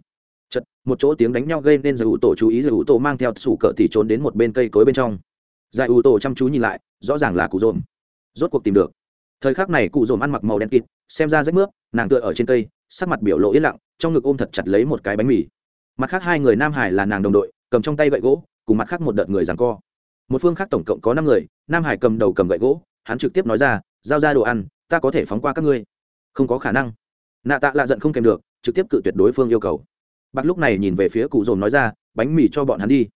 chật, một chỗ tiếng đánh nhau gây nên giải ủ tổ chú ý, giải ủ tổ mang theo sủ cờ thì trốn đến một bên cây cối bên trong. Giải ủ tổ chăm chú nhìn lại, rõ ràng là cụ dồn rốt cuộc tìm được. Thời khắc này cụ dồn ăn mặc màu đen kịt, xem ra rách mướp, nàng tựa ở trên cây, sắc mặt biểu lộ yên lặng, trong ngực ôm thật chặt lấy một cái bánh mì. Mặt khác hai người nam hải là nàng đồng đội, cầm trong tay gậy gỗ, cùng mặt khác một đợt người rằng co. Một phương khác tổng cộng có năm người, nam hải cầm đầu cầm gậy gỗ, hắn trực tiếp nói ra, giao ra đồ ăn, ta có thể phóng qua các ngươi. Không có khả năng. Nạ tạ lạ giận không kèm được, trực tiếp cự tuyệt đối phương yêu cầu bạc lúc này nhìn về phía cụ dồn nói ra, bánh mì cho bọn hắn đi.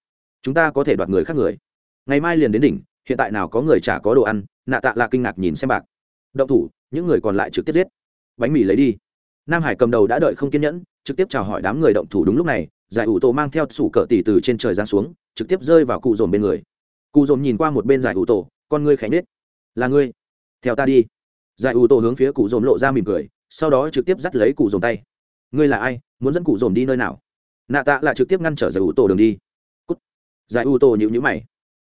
Chúng ta có thể đoạt người khác người. Ngày mai liền đến đỉnh, hiện tại nào có người chả có đồ ăn, nạ tạ là kinh ngạc nhìn xem bạc. Động thủ, những người còn lại trực tiếp giết. Bánh mì lấy đi. Nam hải cầm đầu đã đợi không kiên nhẫn, trực tiếp chào hỏi đám người động thủ đúng lúc này, giải ủ tổ mang theo sủ cỡ tỉ từ trên trời giáng xuống, trực tiếp rơi vào cụ dồn bên người. Cụ dồn nhìn qua một bên giải ủ tổ, con ngươi khánh nết là ngươi. Theo ta đi. Giải ủ tổ hướng phía cụ dồn lộ ra mỉm cười, sau đó trực tiếp dắt lấy cụ dồn tay. Ngươi là ai? Muốn dẫn cụ dồn đi nơi nào? Nạ tạ lại trực tiếp ngăn trở giải ủ tổ đường đi. Cút. giải ủ tổ nhịu nhữ mày.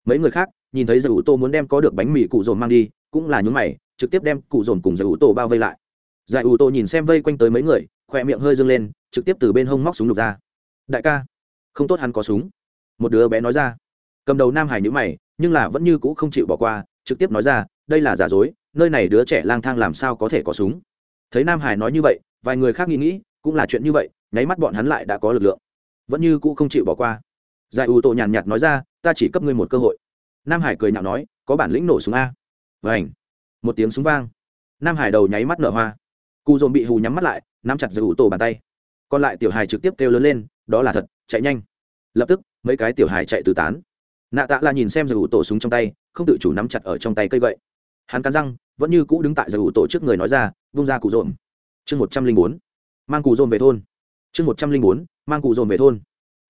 Mấy người khác nhìn thấy giải ủ tổ muốn đem có được bánh mì cụ dồn mang đi, cũng là nhúng mày, trực tiếp đem cụ dồn cùng giải ủ tổ bao vây lại. Giải ủ tổ nhìn xem vây quanh tới mấy người, khỏe miệng hơi dâng lên, trực tiếp từ bên hông móc súng lục ra. Đại ca, không tốt hắn có súng. Một đứa bé nói ra. Cầm đầu nam hải nhữ mày, nhưng là vẫn như cũ không chịu bỏ qua, trực tiếp nói ra, đây là giả dối, nơi này đứa trẻ lang thang làm sao có thể có súng? Thấy nam hải nói như vậy, vài người khác nghĩ nghĩ cũng là chuyện như vậy, nháy mắt bọn hắn lại đã có lực lượng. Vẫn như cũ không chịu bỏ qua. Giải ủ tổ nhàn nhạt nói ra, ta chỉ cấp ngươi một cơ hội. Nam hải cười nhạo nói, có bản lĩnh nổ súng a. Vảnh một tiếng súng vang. Nam hải đầu nháy mắt nở hoa. Cụ dồn bị hù nhắm mắt lại, nắm chặt giải ủ tổ bàn tay. Còn lại tiểu hải trực tiếp kêu lớn lên, đó là thật, chạy nhanh. Lập tức, mấy cái tiểu hải chạy từ tán. Nạ tạ là nhìn xem giải ủ tổ súng trong tay, không tự chủ nắm chặt ở trong tay cây gậy. Hắn cắn răng, vẫn như cũ đứng tại giải ủ tổ trước người nói ra, vung ra cụ dồn. Chương một trăm linh bốn mang cụ dồn về thôn. Chương một trăm linh bốn, mang cụ dồn về thôn.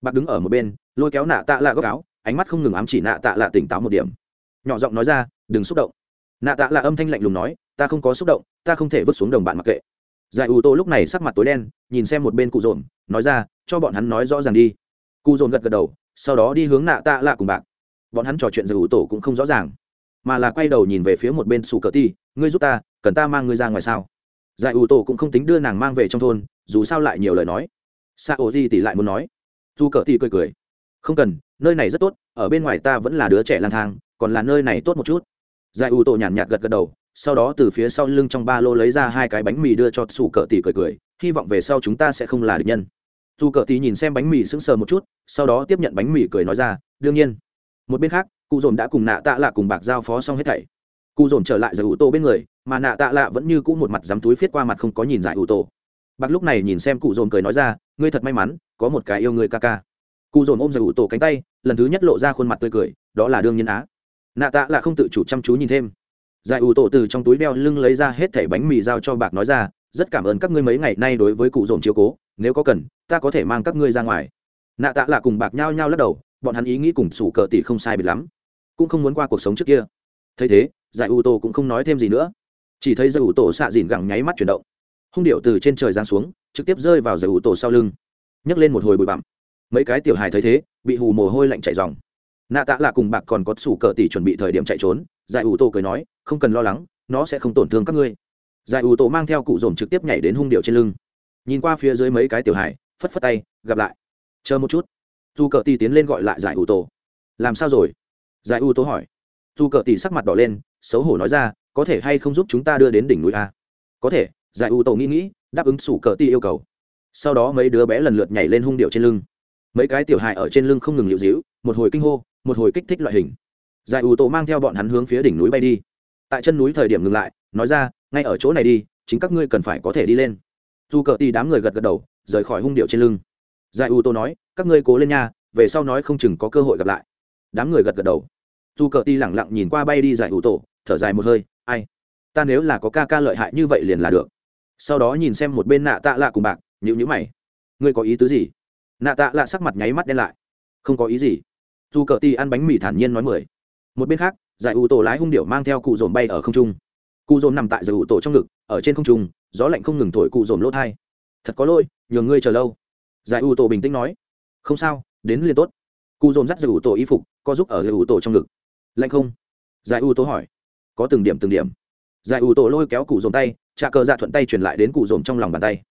Bạc đứng ở một bên, lôi kéo nạ tạ lạ gốc áo, ánh mắt không ngừng ám chỉ nạ tạ lạ tỉnh táo một điểm. Nhỏ giọng nói ra, đừng xúc động. Nạ tạ lạ âm thanh lạnh lùng nói, ta không có xúc động, ta không thể vứt xuống đồng bạn mặc kệ. Giải ủ tô lúc này sắc mặt tối đen, nhìn xem một bên cụ dồn, nói ra, cho bọn hắn nói rõ ràng đi. Cụ dồn gật gật đầu, sau đó đi hướng nạ tạ lạ cùng bạc. Bọn hắn trò chuyện giải ủ tổ cũng không rõ ràng, mà là quay đầu nhìn về phía một bên sủ cờ ti, ngươi giúp ta, cần ta mang ngươi ra ngoài sao? Giải ủ tổ cũng không tính đưa nàng mang về trong thôn, dù sao lại nhiều lời nói. Sa ô di tỷ lại muốn nói. Dù cờ thì cười cười. Không cần, nơi này rất tốt, ở bên ngoài ta vẫn là đứa trẻ lang thang, còn là nơi này tốt một chút. Giải ủ tổ nhàn nhạt gật gật đầu, sau đó từ phía sau lưng trong ba lô lấy ra hai cái bánh mì đưa cho sủ cờ tỷ cười cười, hy vọng về sau chúng ta sẽ không là địch nhân. Dù cờ tỷ nhìn xem bánh mì sững sờ một chút, sau đó tiếp nhận bánh mì cười nói ra, đương nhiên. Một bên khác, cụ dồn đã cùng nạ tạ lạ cùng bạc giao phó xong hết thảy. Cụ dồn trở lại giải ủ tổ bên người mà nạ tạ lạ vẫn như cũ một mặt dám túi viết qua mặt không có nhìn giải ủ tổ. Bạc lúc này nhìn xem cụ dồn cười nói ra, ngươi thật may mắn, có một cái yêu ngươi ca ca. Cụ dồn ôm giải ủ tổ cánh tay, lần thứ nhất lộ ra khuôn mặt tươi cười, đó là đương nhiên á. Nạ tạ lạ không tự chủ chăm chú nhìn thêm. Giải ủ tổ từ trong túi đeo lưng lấy ra hết thẻ bánh mì giao cho bạc nói ra, rất cảm ơn các ngươi mấy ngày nay đối với cụ dồn chiếu cố, nếu có cần, ta có thể mang các ngươi ra ngoài. Nạ tạ lạ cùng bạc nhao nhao lắc đầu, bọn hắn ý nghĩ cùng sủ cờ tỷ không sai biệt lắm. Cũng không muốn qua cuộc sống trước kia. Thấy thế, giải ủ tổ cũng không nói thêm gì nữa chỉ thấy giải ủ tổ xạ dìn gẳng nháy mắt chuyển động. Hung điệu từ trên trời giáng xuống, trực tiếp rơi vào giải ủ tổ sau lưng. Nhấc lên một hồi bụi bặm. Mấy cái tiểu hài thấy thế, bị hù mồ hôi lạnh chạy dòng. Nạ tạ là cùng bạc còn có sủ cờ tỷ chuẩn bị thời điểm chạy trốn giải ủ tổ cười nói, không cần lo lắng, nó sẽ không tổn thương các ngươi. Giải ủ tổ mang theo cụ dồn trực tiếp nhảy đến hung điệu trên lưng. Nhìn qua phía dưới mấy cái tiểu hải phất phất tay, gặp lại. Chờ một chút. Dù cờ tỉ tiến lên gọi lại giải ủ tổ. Làm sao rồi? Giải ủ tổ hỏi. Dù cờ tỉ sắc mặt đỏ lên, xấu hổ nói ra có thể hay không giúp chúng ta đưa đến đỉnh núi a? Có thể, giải u tổ nghĩ nghĩ, đáp ứng sủ cờ ti yêu cầu. Sau đó mấy đứa bé lần lượt nhảy lên hung điệu trên lưng. Mấy cái tiểu hài ở trên lưng không ngừng liệu dĩu, một hồi kinh hô, một hồi kích thích loại hình. Giải u tổ mang theo bọn hắn hướng phía đỉnh núi bay đi. Tại chân núi thời điểm ngừng lại, nói ra, ngay ở chỗ này đi, chính các ngươi cần phải có thể đi lên. Dù cờ ti đám người gật gật đầu, rời khỏi hung điệu trên lưng. Giải u tổ nói, các ngươi cố lên nha, về sau nói không chừng có cơ hội gặp lại. Đám người gật gật đầu. Dù cờ ti lẳng lặng nhìn qua bay đi giải u tổ thở dài một hơi ai? Ta nếu là có ca ca lợi hại như vậy liền là được. Sau đó nhìn xem một bên nạ tạ lạ cùng bạc nhữ nhữ mày. Ngươi có ý tứ gì? Nạ tạ lạ sắc mặt nháy mắt đen lại. Không có ý gì. Dù cờ ti ăn bánh mì thản nhiên nói mười. Một bên khác, giải ủ tổ lái hung điệu mang theo cụ dồn bay ở không trung. Cụ dồn nằm tại giải ủ tổ trong ngực, ở trên không trung, gió lạnh không ngừng thổi cụ dồn lỗ thai. Thật có lỗi, nhường ngươi chờ lâu. Giải ủ tổ bình tĩnh nói. Không sao, đến liền tốt. Cụ dồn dắt giải ủ tổ y phục có giúp ở giải ủ tổ trong ngực. Lạnh không? Giải ủ tổ hỏi có từng điểm từng điểm. Giải ủ tổ lôi kéo cụ dồn tay trà cờ dạ thuận tay truyền lại đến cụ dồn trong lòng bàn tay.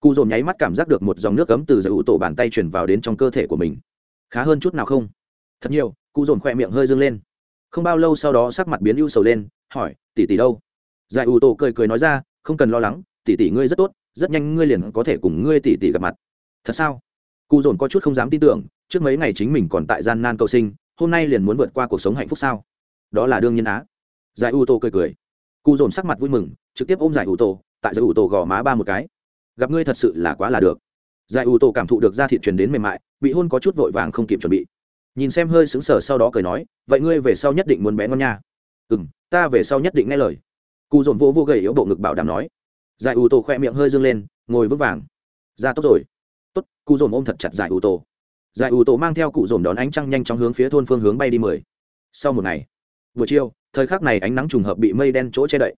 Cụ dồn nháy mắt cảm giác được một dòng nước cấm từ giải ủ tổ bàn tay truyền vào đến trong cơ thể của mình. Khá hơn chút nào không? Thật nhiều, cụ dồn khỏe miệng hơi dâng lên. Không bao lâu sau đó sắc mặt biến ưu sầu lên, hỏi, tỷ tỷ đâu? Giải ủ tổ cười cười nói ra, không cần lo lắng, tỷ tỷ ngươi rất tốt, rất nhanh ngươi liền có thể cùng ngươi tỷ tỷ gặp mặt. Thật sao? Cụ dồn có chút không dám tin tưởng, trước mấy ngày chính mình còn tại gian nan cầu sinh, hôm nay liền muốn vượt qua cuộc sống hạnh phúc sao? Đó là đương nhiên á giải u tô cười cười. Cụ dồn sắc mặt vui mừng, trực tiếp ôm giải u tô, tại giải u tô gò má ba một cái. Gặp ngươi thật sự là quá là được. Giải u tô cảm thụ được da thịt truyền đến mềm mại, bị hôn có chút vội vàng không kịp chuẩn bị. Nhìn xem hơi sững sờ sau đó cười nói, vậy ngươi về sau nhất định muốn bé ngon nha. Ừ m ta về sau nhất định nghe lời. Cụ dồn vô vô gầy yếu bộ ngực bảo đảm nói. Giải u tô khoe miệng hơi dâng lên, ngồi vững vàng. Ra tốt rồi. Tốt. Cụ dồn ôm thật chặt giải u tô. Giải ủ tô mang theo cụ dồn đón ánh trăng nhanh chóng hướng phía thôn phương hướng bay đi mười. Sau một ngày, buổi chiều thời khắc này ánh nắng trùng hợp bị mây đen chỗ che đậy.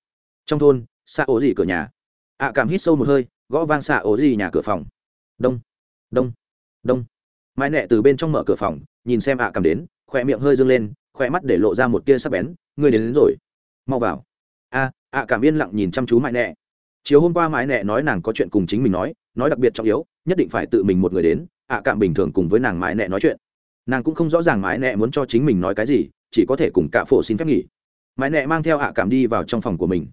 Trong thôn xạ ố gì cửa nhà. Ạ cảm hít sâu một hơi gõ vang xạ ố gì nhà cửa phòng. Đông đông đông. Mãi nẹ từ bên trong mở cửa phòng nhìn xem ạ cảm đến khỏe miệng hơi dâng lên khỏe mắt để lộ ra một tia sắc bén. Ngươi đến, đến rồi. Mau vào. A ạ cảm yên lặng nhìn chăm chú mãi nẹ. Chiều hôm qua mãi nẹ nói nàng có chuyện cùng chính mình nói nói đặc biệt trọng yếu nhất định phải tự mình một người đến ạ cảm bình thường cùng với nàng mãi nẹ nói chuyện. Nàng cũng không rõ ràng mãi nẹ muốn cho chính mình nói cái gì chỉ có thể cùng cả phổ xin phép nghỉ mãi nẹ mang theo ạ cảm đi vào trong phòng của mình.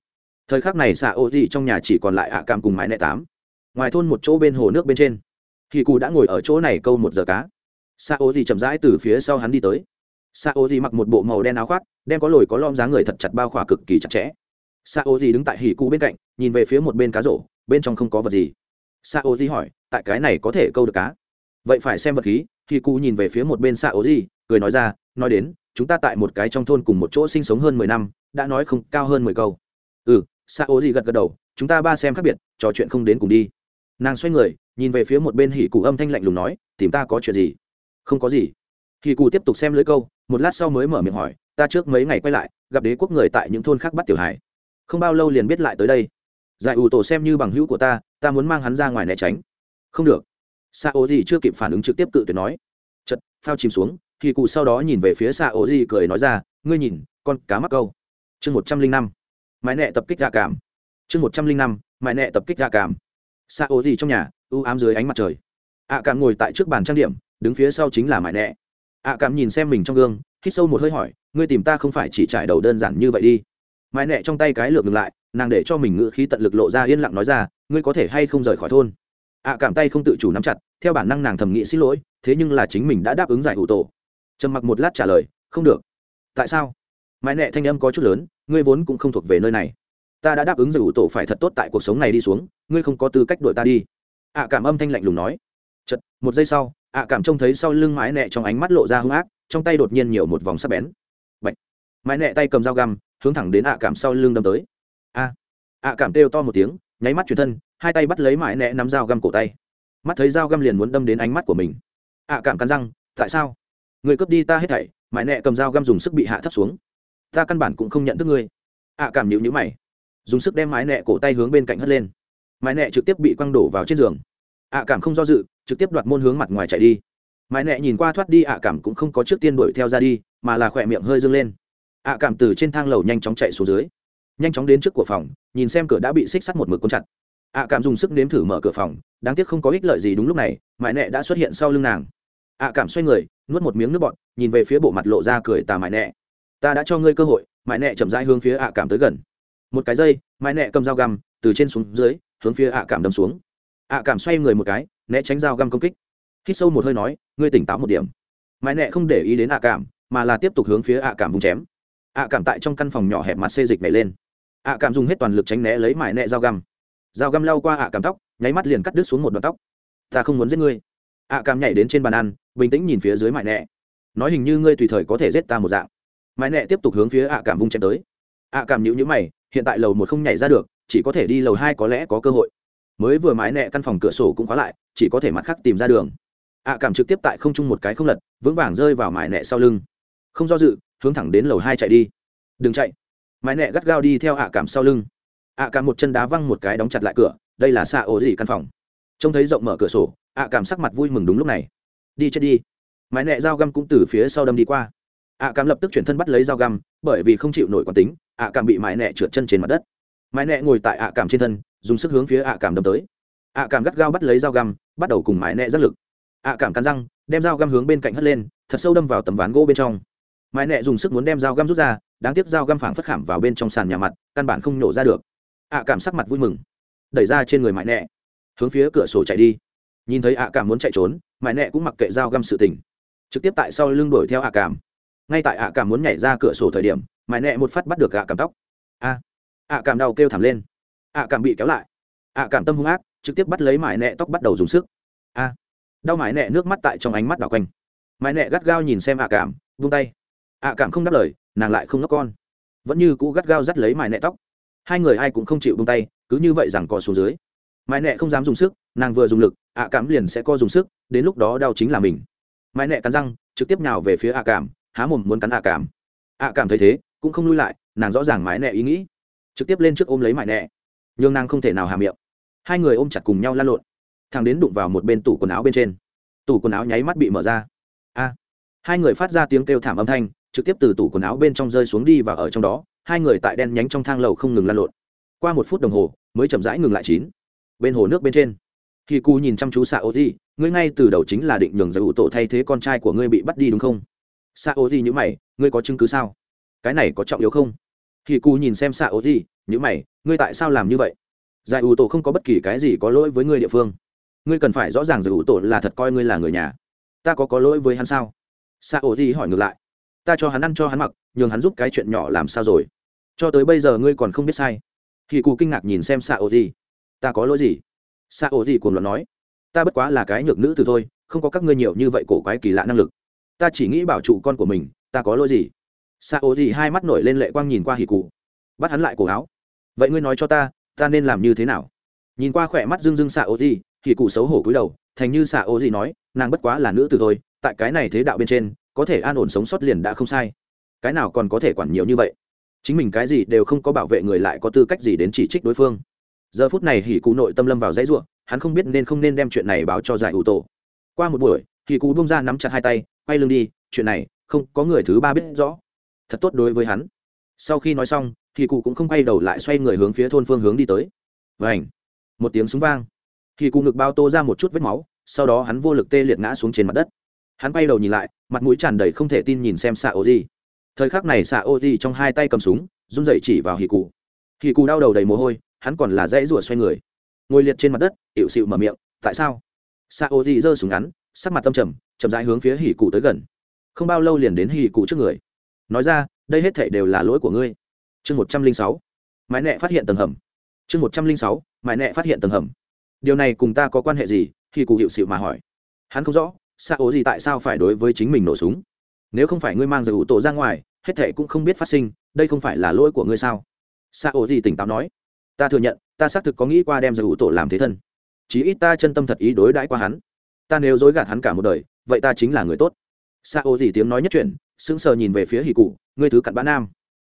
Thời khắc này xạ ô gì trong nhà chỉ còn lại ạ cảm cùng mãi nẹ tám. Ngoài thôn một chỗ bên hồ nước bên trên, thì cụ đã ngồi ở chỗ này câu một giờ cá. Xạ ô gì chậm rãi từ phía sau hắn đi tới. Xạ ô gì mặc một bộ màu đen áo khoác đen có lồi có lom dáng người thật chặt bao khỏa cực kỳ chặt chẽ. Xạ ô gì đứng tại hỉ cụ bên cạnh, nhìn về phía một bên cá rổ, bên trong không có vật gì. Xạ ô gì hỏi, tại cái này có thể câu được cá? Vậy phải xem vật khí. Khi cụ nhìn về phía một bên xạ ô gì cười nói ra, nói đến chúng ta tại một cái trong thôn cùng một chỗ sinh sống hơn mười năm, đã nói không, cao hơn mười câu. Ừ xạ ố gì gật gật đầu, chúng ta ba xem khác biệt, trò chuyện không đến cùng đi. Nàng xoay người, nhìn về phía một bên hỉ cụ âm thanh lạnh lùng nói, tìm ta có chuyện gì? Không có gì. Hỉ cụ tiếp tục xem lưới câu, một lát sau mới mở miệng hỏi, ta trước mấy ngày quay lại, gặp đế quốc người tại những thôn khác bắt tiểu hải không bao lâu liền biết lại tới đây. Giải ủ tổ xem như bằng hữu của ta ta muốn mang hắn ra ngoài né tránh. Không được. Xạ ố gì chưa kịp phản ứng trực tiếp cự tuyệt nói. Chật, phao chìm xuống thì cụ sau đó nhìn về phía xạ ố gì cười nói ra, ngươi nhìn, con cá mắc câu. Chương một trăm linh năm. Mãi nẹ tập kích gạ cảm. Chương một trăm linh năm, mãi nẹ tập kích gạ cảm. Xạ ố gì trong nhà ưu ám dưới ánh mặt trời. Ạ cảm ngồi tại trước bàn trang điểm, đứng phía sau chính là mãi nẹ. Ạ cảm nhìn xem mình trong gương, hít sâu một hơi hỏi, ngươi tìm ta không phải chỉ trải đầu đơn giản như vậy đi? Mãi nẹ trong tay cái lược ngừng lại, nàng để cho mình ngự khí tận lực lộ ra yên lặng nói ra, ngươi có thể hay không rời khỏi thôn? Ạ cảm tay không tự chủ nắm chặt, theo bản năng nàng thầm nghĩ xin lỗi, thế nhưng là chính mình đã đáp ứng giải ủ tổ trầm mặc một lát trả lời, không được. Tại sao? Mãi nẹ thanh âm có chút lớn, ngươi vốn cũng không thuộc về nơi này. Ta đã đáp ứng giải ủ tổ phải thật tốt tại cuộc sống này đi xuống, ngươi không có tư cách đuổi ta đi. Ạ cảm âm thanh lạnh lùng nói. Chật một giây sau, ạ cảm trông thấy sau lưng mái nẹ trong ánh mắt lộ ra hung ác, trong tay đột nhiên nhiều một vòng sắc bén. Bạch. mái nẹ tay cầm dao găm, hướng thẳng đến ạ cảm sau lưng đâm tới. A! Ạ cảm kêu to một tiếng, nháy mắt chuyển thân, hai tay bắt lấy mãi nẹ nắm dao găm cổ tay. Mắt thấy dao găm liền muốn đâm đến ánh mắt của mình. Ạ cảm cắn răng, tại sao? Người cướp đi ta hết thảy mãi nẹ cầm dao găm dùng sức bị hạ thấp xuống. Ta căn bản cũng không nhận thức ngươi. Ạ à, cảm nhịu nhữ mày. Dùng sức đem mái nẹ cổ tay hướng bên cạnh hất lên. Mái nẹ trực tiếp bị quăng đổ vào trên giường. Ạ cảm không do dự trực tiếp đoạt môn hướng mặt ngoài chạy đi. Mái nẹ nhìn qua thoát đi ạ cảm cũng không có trước tiên đuổi theo ra đi mà là khỏe miệng hơi dâng lên. Ạ cảm từ trên thang lầu nhanh chóng chạy xuống dưới. Nhanh chóng đến trước của phòng nhìn xem cửa đã bị xích sắt một mực cuốn chặt. Ạ cảm dùng sức nếm thử mở cửa phòng đáng tiếc không có ích lợi gì đúng lúc này mãi nẹ đã xuất hiện sau lưng nàng ạ à, cảm xoay người, nuốt một miếng nước bọt, nhìn về phía bộ mặt lộ ra cười tà mãi nẹ. Ta đã cho ngươi cơ hội mãi nẹ chậm rãi hướng phía ạ à cảm tới gần. Một cái dây mãi nẹ cầm dao găm, từ trên xuống dưới, hướng phía ạ à cảm đâm xuống. ạ cảm xoay người một cái, né tránh dao găm công kích. Hít sâu một hơi nói, ngươi tỉnh táo một điểm. Mãi nẹ không để ý đến ạ cảm, mà là tiếp tục hướng phía ạ cảm vùng chém. ạ cảm tại trong căn phòng nhỏ hẹp mặt xê dịch nhảy lên. ạ cảm dùng hết toàn lực tránh né lấy mãi nẹ dao găm. Dao găm lao qua ạ cảm tóc, nháy mắt liền cắt đứt xuống một đoạn tóc. Ta không muốn giết ngươi. ạ cảm nhảy đến trên bàn ăn bình tĩnh nhìn phía dưới mãi nẹ. Nói hình như ngươi tùy thời có thể giết ta một dạng. Mãi nẹ tiếp tục hướng phía ạ cảm vung chém tới. Ạ cảm nhữ nhữ mày, hiện tại lầu một không nhảy ra được, chỉ có thể đi lầu hai có lẽ có cơ hội. Mới vừa mãi nẹ căn phòng cửa sổ cũng khóa lại, chỉ có thể mặt khác tìm ra đường. Ạ cảm trực tiếp tại không trung một cái không lật, vững vàng rơi vào mãi nẹ sau lưng. Không do dự, hướng thẳng đến lầu hai chạy đi. Đừng chạy. Mãi nẹ gắt gao đi theo ạ cảm sau lưng. Ạ cảm một chân đá văng một cái đóng chặt lại cửa, đây là xạ ổ gì căn phòng. Trông thấy rộng mở cửa sổ, ạ cảm sắc mặt vui mừng đúng lúc này đi chết đi. Mãi nẹ dao găm cũng từ phía sau đâm đi qua. Ạ cảm lập tức chuyển thân bắt lấy dao găm, bởi vì không chịu nổi quán tính, ạ cảm bị mãi nẹ trượt chân trên mặt đất. Mãi nẹ ngồi tại ạ cảm trên thân, dùng sức hướng phía ạ cảm đâm tới. Ạ cảm gắt gao bắt lấy dao găm, bắt đầu cùng mãi nẹ rất lực. Ạ cảm cắn răng, đem dao găm hướng bên cạnh hất lên, thật sâu đâm vào tấm ván gỗ bên trong. Mãi nẹ dùng sức muốn đem dao găm rút ra, đáng tiếc dao găm phảng phất khảm vào bên trong sàn nhà mặt, căn bản không nhổ ra được. Ạ cảm sắc mặt vui mừng, đẩy ra trên người mãi nẹ, hướng phía cửa sổ chạy đi. Nhìn thấy ạ cảm muốn chạy trốn mãi nẹ cũng mặc kệ dao găm sự tình. Trực tiếp tại sau lưng đuổi theo ạ cảm. Ngay tại ạ cảm muốn nhảy ra cửa sổ thời điểm, mãi nẹ một phát bắt được ạ cảm tóc. A, ạ cảm đau kêu thảm lên. Ạ cảm bị kéo lại. Ạ cảm tâm hung ác, trực tiếp bắt lấy mãi nẹ tóc bắt đầu dùng sức. A, đau mãi nẹ nước mắt tại trong ánh mắt đảo quanh. Mãi nẹ gắt gao nhìn xem ạ cảm, vung tay. Ạ cảm không đáp lời, nàng lại không ngốc con. Vẫn như cũ gắt gao dắt lấy mãi nẹ tóc. Hai người ai cũng không chịu vung tay, cứ như vậy rằng cò xuống dưới mãi nẹ không dám dùng sức, nàng vừa dùng lực, ạ cảm liền sẽ co dùng sức, đến lúc đó đau chính là mình. Mãi nẹ cắn răng, trực tiếp nào về phía ạ cảm, há mồm muốn cắn ạ cảm. Ạ cảm thấy thế, cũng không lui lại, nàng rõ ràng mãi nẹ ý nghĩ. Trực tiếp lên trước ôm lấy mãi nẹ. Nhưng nàng không thể nào hà miệng. Hai người ôm chặt cùng nhau lan lộn. Thằng đến đụng vào một bên tủ quần áo bên trên. Tủ quần áo nháy mắt bị mở ra. A! Hai người phát ra tiếng kêu thảm âm thanh, trực tiếp từ tủ quần áo bên trong rơi xuống đi và ở trong đó. Hai người tại đen nhánh trong thang lầu không ngừng lan lộn. Qua một phút đồng hồ, mới chậm rãi ngừng lại chín bên hồ nước bên trên. Khi cu nhìn chăm chú xạ ô di, ngươi ngay từ đầu chính là định nhường dạ giải ủ tổ thay thế con trai của ngươi bị bắt đi đúng không? Xạ ô di nhữ mày, ngươi có chứng cứ sao? Cái này có trọng yếu không? Khi cu nhìn xem xạ ô di nhữ mày, ngươi tại sao làm như vậy? Dạ giải ủ tổ không có bất kỳ cái gì có lỗi với ngươi địa phương. Ngươi cần phải rõ ràng dạ giải ủ tổ là thật coi ngươi là người nhà. Ta có có lỗi với hắn sao? Xạ ô di hỏi ngược lại. Ta cho hắn ăn, cho hắn mặc, nhường hắn giúp cái chuyện nhỏ làm sao rồi? Cho tới bây giờ ngươi còn không biết sai. Khi cù kinh ngạc nhìn xem xạ ô gì ta có lỗi gì? Xạ ổ gì cuồng luận nói. Ta bất quá là cái nhược nữ từ thôi, không có các ngươi nhiều như vậy cổ quái kỳ lạ năng lực. Ta chỉ nghĩ bảo trụ con của mình, ta có lỗi gì? Xạ ổ gì hai mắt nổi lên lệ quang nhìn qua hì cụ. Bắt hắn lại cổ áo. Vậy ngươi nói cho ta ta nên làm như thế nào? Nhìn qua khỏe mắt dưng dưng xạ ổ gì hì cụ xấu hổ cúi đầu, thành như xạ ổ gì nói, nàng bất quá là nữ từ thôi, tại cái này thế đạo bên trên, có thể an ổn sống sót liền đã không sai. Cái nào còn có thể quản nhiều như vậy? Chính mình cái gì đều không có bảo vệ người lại có tư cách gì đến chỉ trích đối phương giờ phút này hỉ cụ nội tâm lâm vào dãy ruộng hắn không biết nên không nên đem chuyện này báo cho giải ủ tổ. Qua một buổi, hỉ cụ bung ra nắm chặt hai tay, quay lưng đi, chuyện này, không, có người thứ ba biết rõ. Thật tốt đối với hắn. Sau khi nói xong, hỉ cụ cũng không quay đầu lại xoay người hướng phía thôn phương hướng đi tới. Vảnh một tiếng súng vang. Hỉ cụ ngực bao tô ra một chút vết máu, sau đó hắn vô lực tê liệt ngã xuống trên mặt đất. Hắn quay đầu nhìn lại, mặt mũi tràn đầy không thể tin nhìn xem xạ ô gì thời khắc này xạ ô gì trong hai tay cầm súng, run dậy chỉ vào hì cụ. Hì cụ đau đầu đầy mồ hôi hắn còn là dãy rủa xoay người. Ngồi liệt trên mặt đất hiệu xịu mở miệng, tại sao? Xạ ô Di giơ súng ngắn, sắc mặt tâm trầm, chậm rãi hướng phía hì cụ tới gần. Không bao lâu liền đến hì cụ trước người. Nói ra, đây hết thể đều là lỗi của ngươi. Chương một trăm linh sáu. Mãi nẹ phát hiện tầng hầm. Chương một trăm linh sáu. Mãi nẹ phát hiện tầng hầm. Điều này cùng ta có quan hệ gì? Hì cụ hiệu xịu mà hỏi. Hắn không rõ xạ O Di tại sao phải đối với chính mình nổ súng. Nếu không phải ngươi mang giải ủ tổ ra ngoài, hết thể cũng không biết phát sinh, đây không phải là lỗi của ngươi sao? Xạ ô di tỉnh táo nói ta thừa nhận, ta xác thực có nghĩ qua đem giải ủ tổ làm thế thân. Chí ít ta chân tâm thật ý đối đãi qua hắn. Ta nếu dối gạt hắn cả một đời, vậy ta chính là người tốt. Xa ô gì tiếng nói nhất chuyển, sững sờ nhìn về phía hì cụ, ngươi thứ cặn bã nam.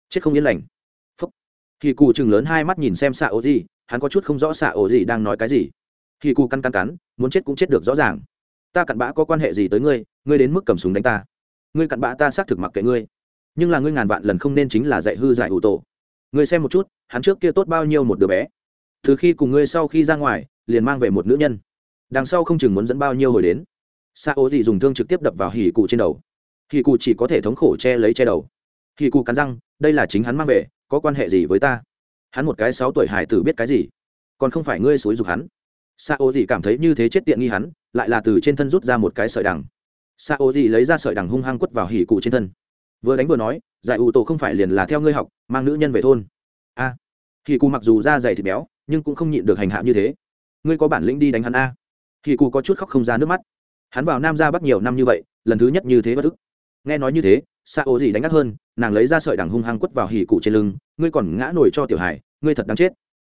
Chết không yên lành. Phúc. Hì cụ chừng lớn hai mắt nhìn xem xạ ô gì, hắn có chút không rõ xạ ô gì đang nói cái gì. Hì cụ căn căn cắn, muốn chết cũng chết được rõ ràng. Ta cặn bã có quan hệ gì tới ngươi ngươi đến mức cầm súng đánh ta. Ngươi cặn bã ta xác thực mặc kệ ngươi. Nhưng là ngươi ngàn vạn lần không nên chính là dạy hư giải ủ tổ. Ngươi xem một chút hắn trước kia tốt bao nhiêu một đứa bé. Từ khi cùng ngươi sau khi ra ngoài, liền mang về một nữ nhân. Đằng sau không chừng muốn dẫn bao nhiêu hồi đến. Sa ô dị dùng thương trực tiếp đập vào hỉ cụ trên đầu. Hỉ cụ chỉ có thể thống khổ che lấy che đầu. Hỉ cụ cắn răng, đây là chính hắn mang về, có quan hệ gì với ta? Hắn một cái sáu tuổi hải tử biết cái gì? Còn không phải ngươi xối dục hắn. Sa ô dị cảm thấy như thế chết tiện nghi hắn, lại là từ trên thân rút ra một cái sợi đằng. Sa ô dị lấy ra sợi đằng hung hăng quất vào hỉ cụ trên thân. Vừa đánh vừa nói, giải ủ tổ không phải liền là theo ngươi học, mang nữ nhân về thôn a. À, hỉ cụ mặc dù da dày thịt béo nhưng cũng không nhịn được hành hạ như thế. Ngươi có bản lĩnh đi đánh hắn a. Hỉ cụ có chút khóc không ra nước mắt. Hắn vào nam ra bắt nhiều năm như vậy lần thứ nhất như thế bất ức. Nghe nói như thế sa ô gì đánh ngắt hơn nàng lấy ra sợi đằng hung hăng quất vào hỉ cụ trên lưng ngươi còn ngã nổi cho tiểu hải ngươi thật đáng chết.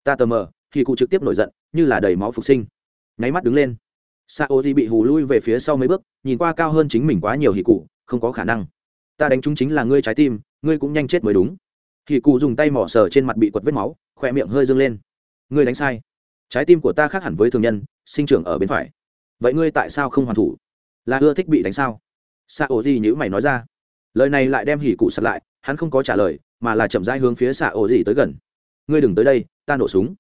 Ta tờ mờ hỉ cụ trực tiếp nổi giận như là đầy máu phục sinh. Nháy mắt đứng lên. Sa ô gì bị hù lui về phía sau mấy bước nhìn qua cao hơn chính mình quá nhiều hỉ cụ không có khả năng. Ta đánh chúng chính là ngươi trái tim ngươi cũng nhanh chết mới đúng hỉ cụ dùng tay mỏ sờ trên mặt bị quật vết máu, khỏe miệng hơi dâng lên. Ngươi đánh sai. Trái tim của ta khác hẳn với thường nhân, sinh trưởng ở bên phải. Vậy ngươi tại sao không hoàn thủ? Là ưa thích bị đánh sao? Sa ô di nhữ mày nói ra. Lời này lại đem hỉ cụ sật lại, hắn không có trả lời, mà là chậm rãi hướng phía xạ ổ gì tới gần. Ngươi đừng tới đây, ta nổ súng.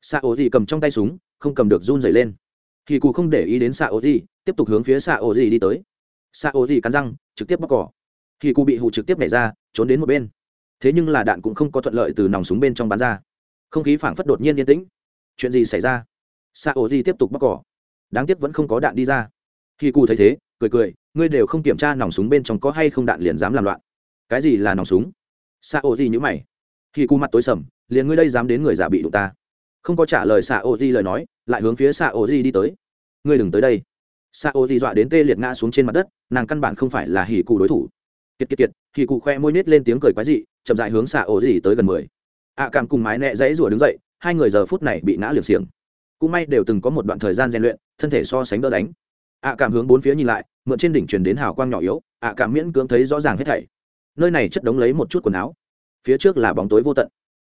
Xạ ổ gì cầm trong tay súng, không cầm được run dày lên. Hỉ cụ không để ý đến xạ ổ gì tiếp tục hướng phía xạ ổ gì đi tới. Xạ ổ gì cắn răng, trực tiếp bóc cỏ. Hỉ cụ bị hụ trực tiếp nhảy ra, trốn đến một bên thế nhưng là đạn cũng không có thuận lợi từ nòng súng bên trong bắn ra. Không khí phảng phất đột nhiên yên tĩnh. Chuyện gì xảy ra? Xạ ổ di tiếp tục bóc cỏ. Đáng tiếc vẫn không có đạn đi ra. Khi cù thấy thế, cười cười, ngươi đều không kiểm tra nòng súng bên trong có hay không đạn liền dám làm loạn. Cái gì là nòng súng? Xạ ô di nhữ mày. Khi cù mặt tối sầm, liền ngươi đây dám đến người giả bị đụng ta. Không có trả lời xạ ô di lời nói, lại hướng phía xạ ô di đi tới. Ngươi đừng tới đây. Xạ ô di dọa đến tê liệt ngã xuống trên mặt đất, nàng căn bản không phải là hỉ cù đối thủ. Kiệt kiệt kiệt, hỉ cù khoe môi nết lên tiếng cười quái dị chậm dại hướng xạ ổ gì tới gần mười. ạ cảm cùng mái nẹ dãy rủa đứng dậy, hai người giờ phút này bị ngã liều xiềng. Cũng may đều từng có một đoạn thời gian rèn luyện, thân thể so sánh đỡ đánh. ạ cảm hướng bốn phía nhìn lại, mượn trên đỉnh truyền đến hào quang nhỏ yếu, ạ cảm miễn cưỡng thấy rõ ràng hết thảy. Nơi này chất đống lấy một chút quần áo. Phía trước là bóng tối vô tận.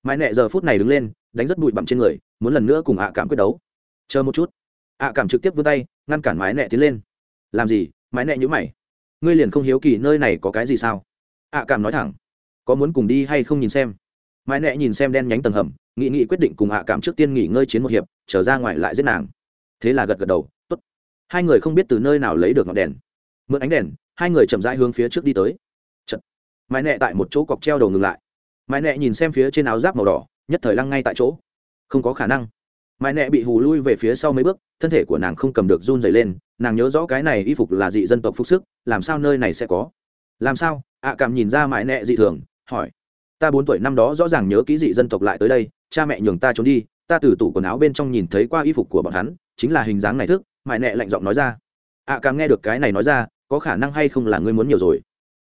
Mãi nẹ giờ phút này đứng lên, đánh rất bụi bặm trên người, muốn lần nữa cùng ạ cảm quyết đấu. Chờ một chút. ạ cảm trực tiếp vươn tay, ngăn cản mái nẹ tiến lên. Làm gì? Mái nẹ nhữ mày. Ngươi liền không hiếu kỳ nơi này có cái gì sao? ạ cảm nói thẳng có muốn cùng đi hay không nhìn xem. Mãi nẹ nhìn xem đen nhánh tầng hầm, nghị nghị quyết định cùng hạ cảm trước tiên nghỉ ngơi chiến một hiệp, trở ra ngoài lại giết nàng. Thế là gật gật đầu, tốt. Hai người không biết từ nơi nào lấy được ngọn đèn. Mượn ánh đèn, hai người chậm rãi hướng phía trước đi tới. Chật. mãi nẹ tại một chỗ cọc treo đầu ngừng lại. Mãi nẹ nhìn xem phía trên áo giáp màu đỏ, nhất thời lăng ngay tại chỗ. Không có khả năng. Mãi nẹ bị hù lui về phía sau mấy bước, thân thể của nàng không cầm được run dày lên, nàng nhớ rõ cái này y phục là dị dân tộc phúc sức, làm sao nơi này sẽ có? Làm sao? Ạ cảm nhìn ra mãi nẹ dị thường hỏi. Ta bốn tuổi năm đó rõ ràng nhớ kỹ dị dân tộc lại tới đây cha mẹ nhường ta trốn đi ta từ tủ quần áo bên trong nhìn thấy qua y phục của bọn hắn chính là hình dáng này thức mại nẹ lạnh giọng nói ra. Ạ à, cảm nghe được cái này nói ra có khả năng hay không là ngươi muốn nhiều rồi?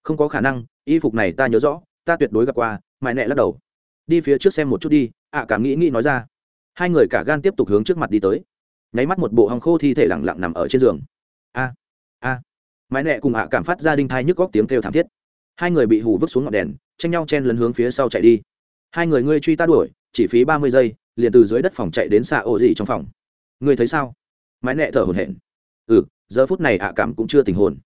Không có khả năng y phục này ta nhớ rõ ta tuyệt đối gặp qua mại nẹ lắc đầu. Đi phía trước xem một chút đi ạ à, cảm nghĩ nghĩ nói ra. Hai người cả gan tiếp tục hướng trước mặt đi tới. Nháy mắt một bộ hòng khô thi thể lẳng lặng nằm ở trên giường. A a. Mãi nẹ cùng ạ cảm phát ra đinh thai nhức góc tiếng kêu thảm thiết hai người bị hù vứt xuống ngọn đèn, tranh nhau chen lấn hướng phía sau chạy đi. Hai người ngươi truy ta đuổi, chỉ phí ba mươi giây, liền từ dưới đất phòng chạy đến xạ ổ gì trong phòng. Ngươi thấy sao? Mãi nẹ thở hổn hển. Ừ giờ phút này ạ cảm cũng chưa tình hồn.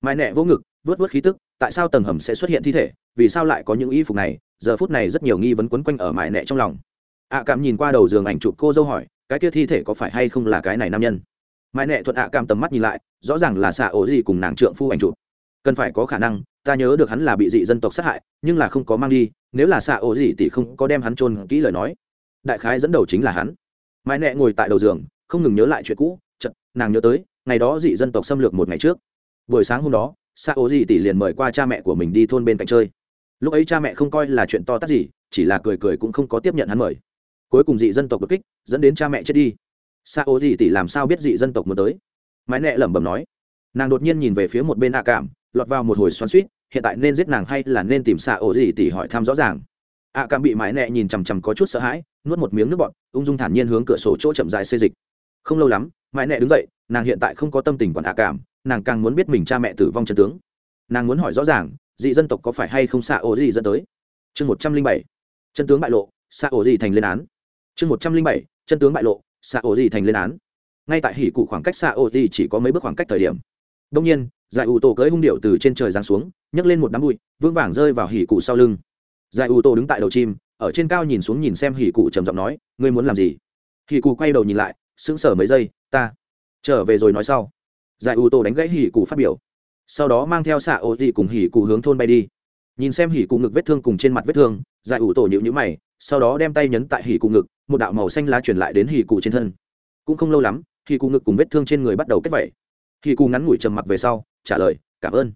Mãi nẹ vỗ ngực, vớt vớt khí tức, tại sao tầng hầm sẽ xuất hiện thi thể? Vì sao lại có những y phục này? Giờ phút này rất nhiều nghi vấn quấn quanh ở mãi nẹ trong lòng. Ạ cảm nhìn qua đầu giường ảnh chụp cô dâu hỏi, cái kia thi thể có phải hay không là cái này nam nhân? Mãi nẹ thuận ạ cảm tầm mắt nhìn lại, rõ ràng là xạ ổ gì cùng nàng trượng phu ảnh chụp. Cần phải có khả năng ta nhớ được hắn là bị dị dân tộc sát hại, nhưng là không có mang đi, nếu là xạ ổ gì thì không có đem hắn trôn kỹ lời nói. Đại khái dẫn đầu chính là hắn. Mãi nẹ ngồi tại đầu giường, không ngừng nhớ lại chuyện cũ chật nàng nhớ tới, ngày đó dị dân tộc xâm lược một ngày trước. Buổi sáng hôm đó, xạ ố dị tỷ liền mời qua cha mẹ của mình đi thôn bên cạnh chơi. Lúc ấy cha mẹ không coi là chuyện to tát gì, chỉ là cười cười cũng không có tiếp nhận hắn mời. Cuối cùng dị dân tộc đột kích, dẫn đến cha mẹ chết đi. Xạ ố dị tỷ làm sao biết dị dân tộc muốn tới? Mãi nẹ lẩm bẩm nói. Nàng đột nhiên nhìn về phía một bên a cảm lọt vào một hồi xoắn suýt, hiện tại nên giết nàng hay là nên tìm xạ ổ gì tỷ hỏi thăm rõ ràng. A cảm bị mãi nẹ nhìn chằm chằm có chút sợ hãi, nuốt một miếng nước bọt, ung dung thản nhiên hướng cửa sổ chỗ chậm dài xê dịch. Không lâu lắm, mãi nẹ đứng dậy, nàng hiện tại không có tâm tình quản a cảm nàng càng muốn biết mình cha mẹ tử vong chân tướng. Nàng muốn hỏi rõ ràng, dị dân tộc có phải hay không xạ ổ gì dẫn tới? Chương một trăm linh bảy, chân tướng bại lộ, xạ ổ gì thành lên án. Chương một trăm linh bảy, chân tướng bại lộ, xạ ổ gì thành lên án. Ngay tại hỉ cụ khoảng cách xạ ổ gì chỉ có mấy bước khoảng cách thời điểm. Đông nhiên giải ủ tổ cưỡi hung điệu từ trên trời giáng xuống, nhấc lên một đám bụi, vững vàng rơi vào hỉ cụ sau lưng. Giải ủ tổ đứng tại đầu chim, ở trên cao nhìn xuống nhìn xem hỉ cụ trầm giọng nói, ngươi muốn làm gì? Hỉ cụ quay đầu nhìn lại, sững sờ mấy giây, ta trở về rồi nói sau. Giải ủ tổ đánh gãy hỉ cụ phát biểu. Sau đó mang theo xạ ô dị cùng hỉ cụ hướng thôn bay đi. Nhìn xem hỉ cụ ngực vết thương cùng trên mặt vết thương, giải ủ tổ nhịu nhữ mày, sau đó đem tay nhấn tại hỉ cụ ngực, một đạo màu xanh lá truyền lại đến hỉ cụ trên thân. Cũng không lâu lắm, hỉ cụ ngực cùng vết thương trên người bắt đầu kết vẩy. Hỉ cụ ngắn ngủi trầm mặc về sau trả lời, cảm ơn.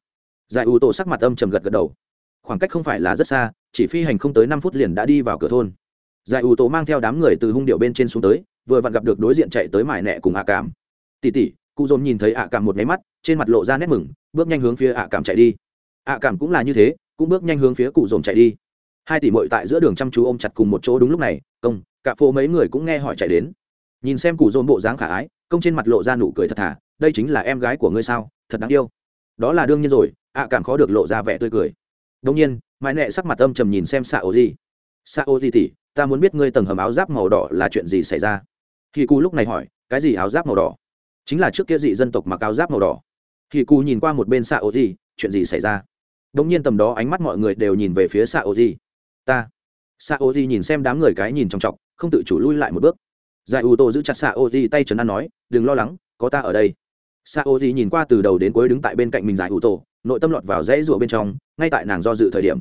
Giải ủ tổ sắc mặt âm trầm gật gật đầu. Khoảng cách không phải là rất xa, chỉ phi hành không tới năm phút liền đã đi vào cửa thôn. Giải ủ tổ mang theo đám người từ hung điệu bên trên xuống tới, vừa vặn gặp được đối diện chạy tới mải nẹ cùng ạ cảm. Tỉ tỉ cụ dồn nhìn thấy ạ cảm một máy mắt, trên mặt lộ ra nét mừng, bước nhanh hướng phía ạ cảm chạy đi. Ạ cảm cũng là như thế, cũng bước nhanh hướng phía cụ dồn chạy đi. Hai tỷ mội tại giữa đường chăm chú ôm chặt cùng một chỗ đúng lúc này, công, cả phố mấy người cũng nghe hỏi chạy đến. Nhìn xem cụ dồn bộ dáng khả ái, công trên mặt lộ ra nụ cười thật thà, đây chính là em gái của ngươi sao? Thật đáng yêu đó là đương nhiên rồi, ạ cảm khó được lộ ra vẻ tươi cười. Đông nhiên, mãi nẹ sắc mặt âm trầm nhìn xem xạ ô gì xạ ô gì tỉ ta muốn biết ngươi tầng hầm áo giáp màu đỏ là chuyện gì xảy ra? Khi cu lúc này hỏi, cái gì áo giáp màu đỏ? Chính là trước kia dị dân tộc mặc áo giáp màu đỏ. Khi cu nhìn qua một bên xạ ô gì chuyện gì xảy ra? Đông nhiên tầm đó ánh mắt mọi người đều nhìn về phía xạ ô gì ta. Xạ ô gì nhìn xem đám người cái nhìn trong chọc, không tự chủ lui lại một bước. Giải ủ tô giữ chặt xạ ô gì tay trấn an nói, đừng lo lắng, có ta ở đây. Sa ô gì nhìn qua từ đầu đến cuối đứng tại bên cạnh mình giải ủ tô nội tâm lọt vào dãy rụa bên trong, ngay tại nàng do dự thời điểm.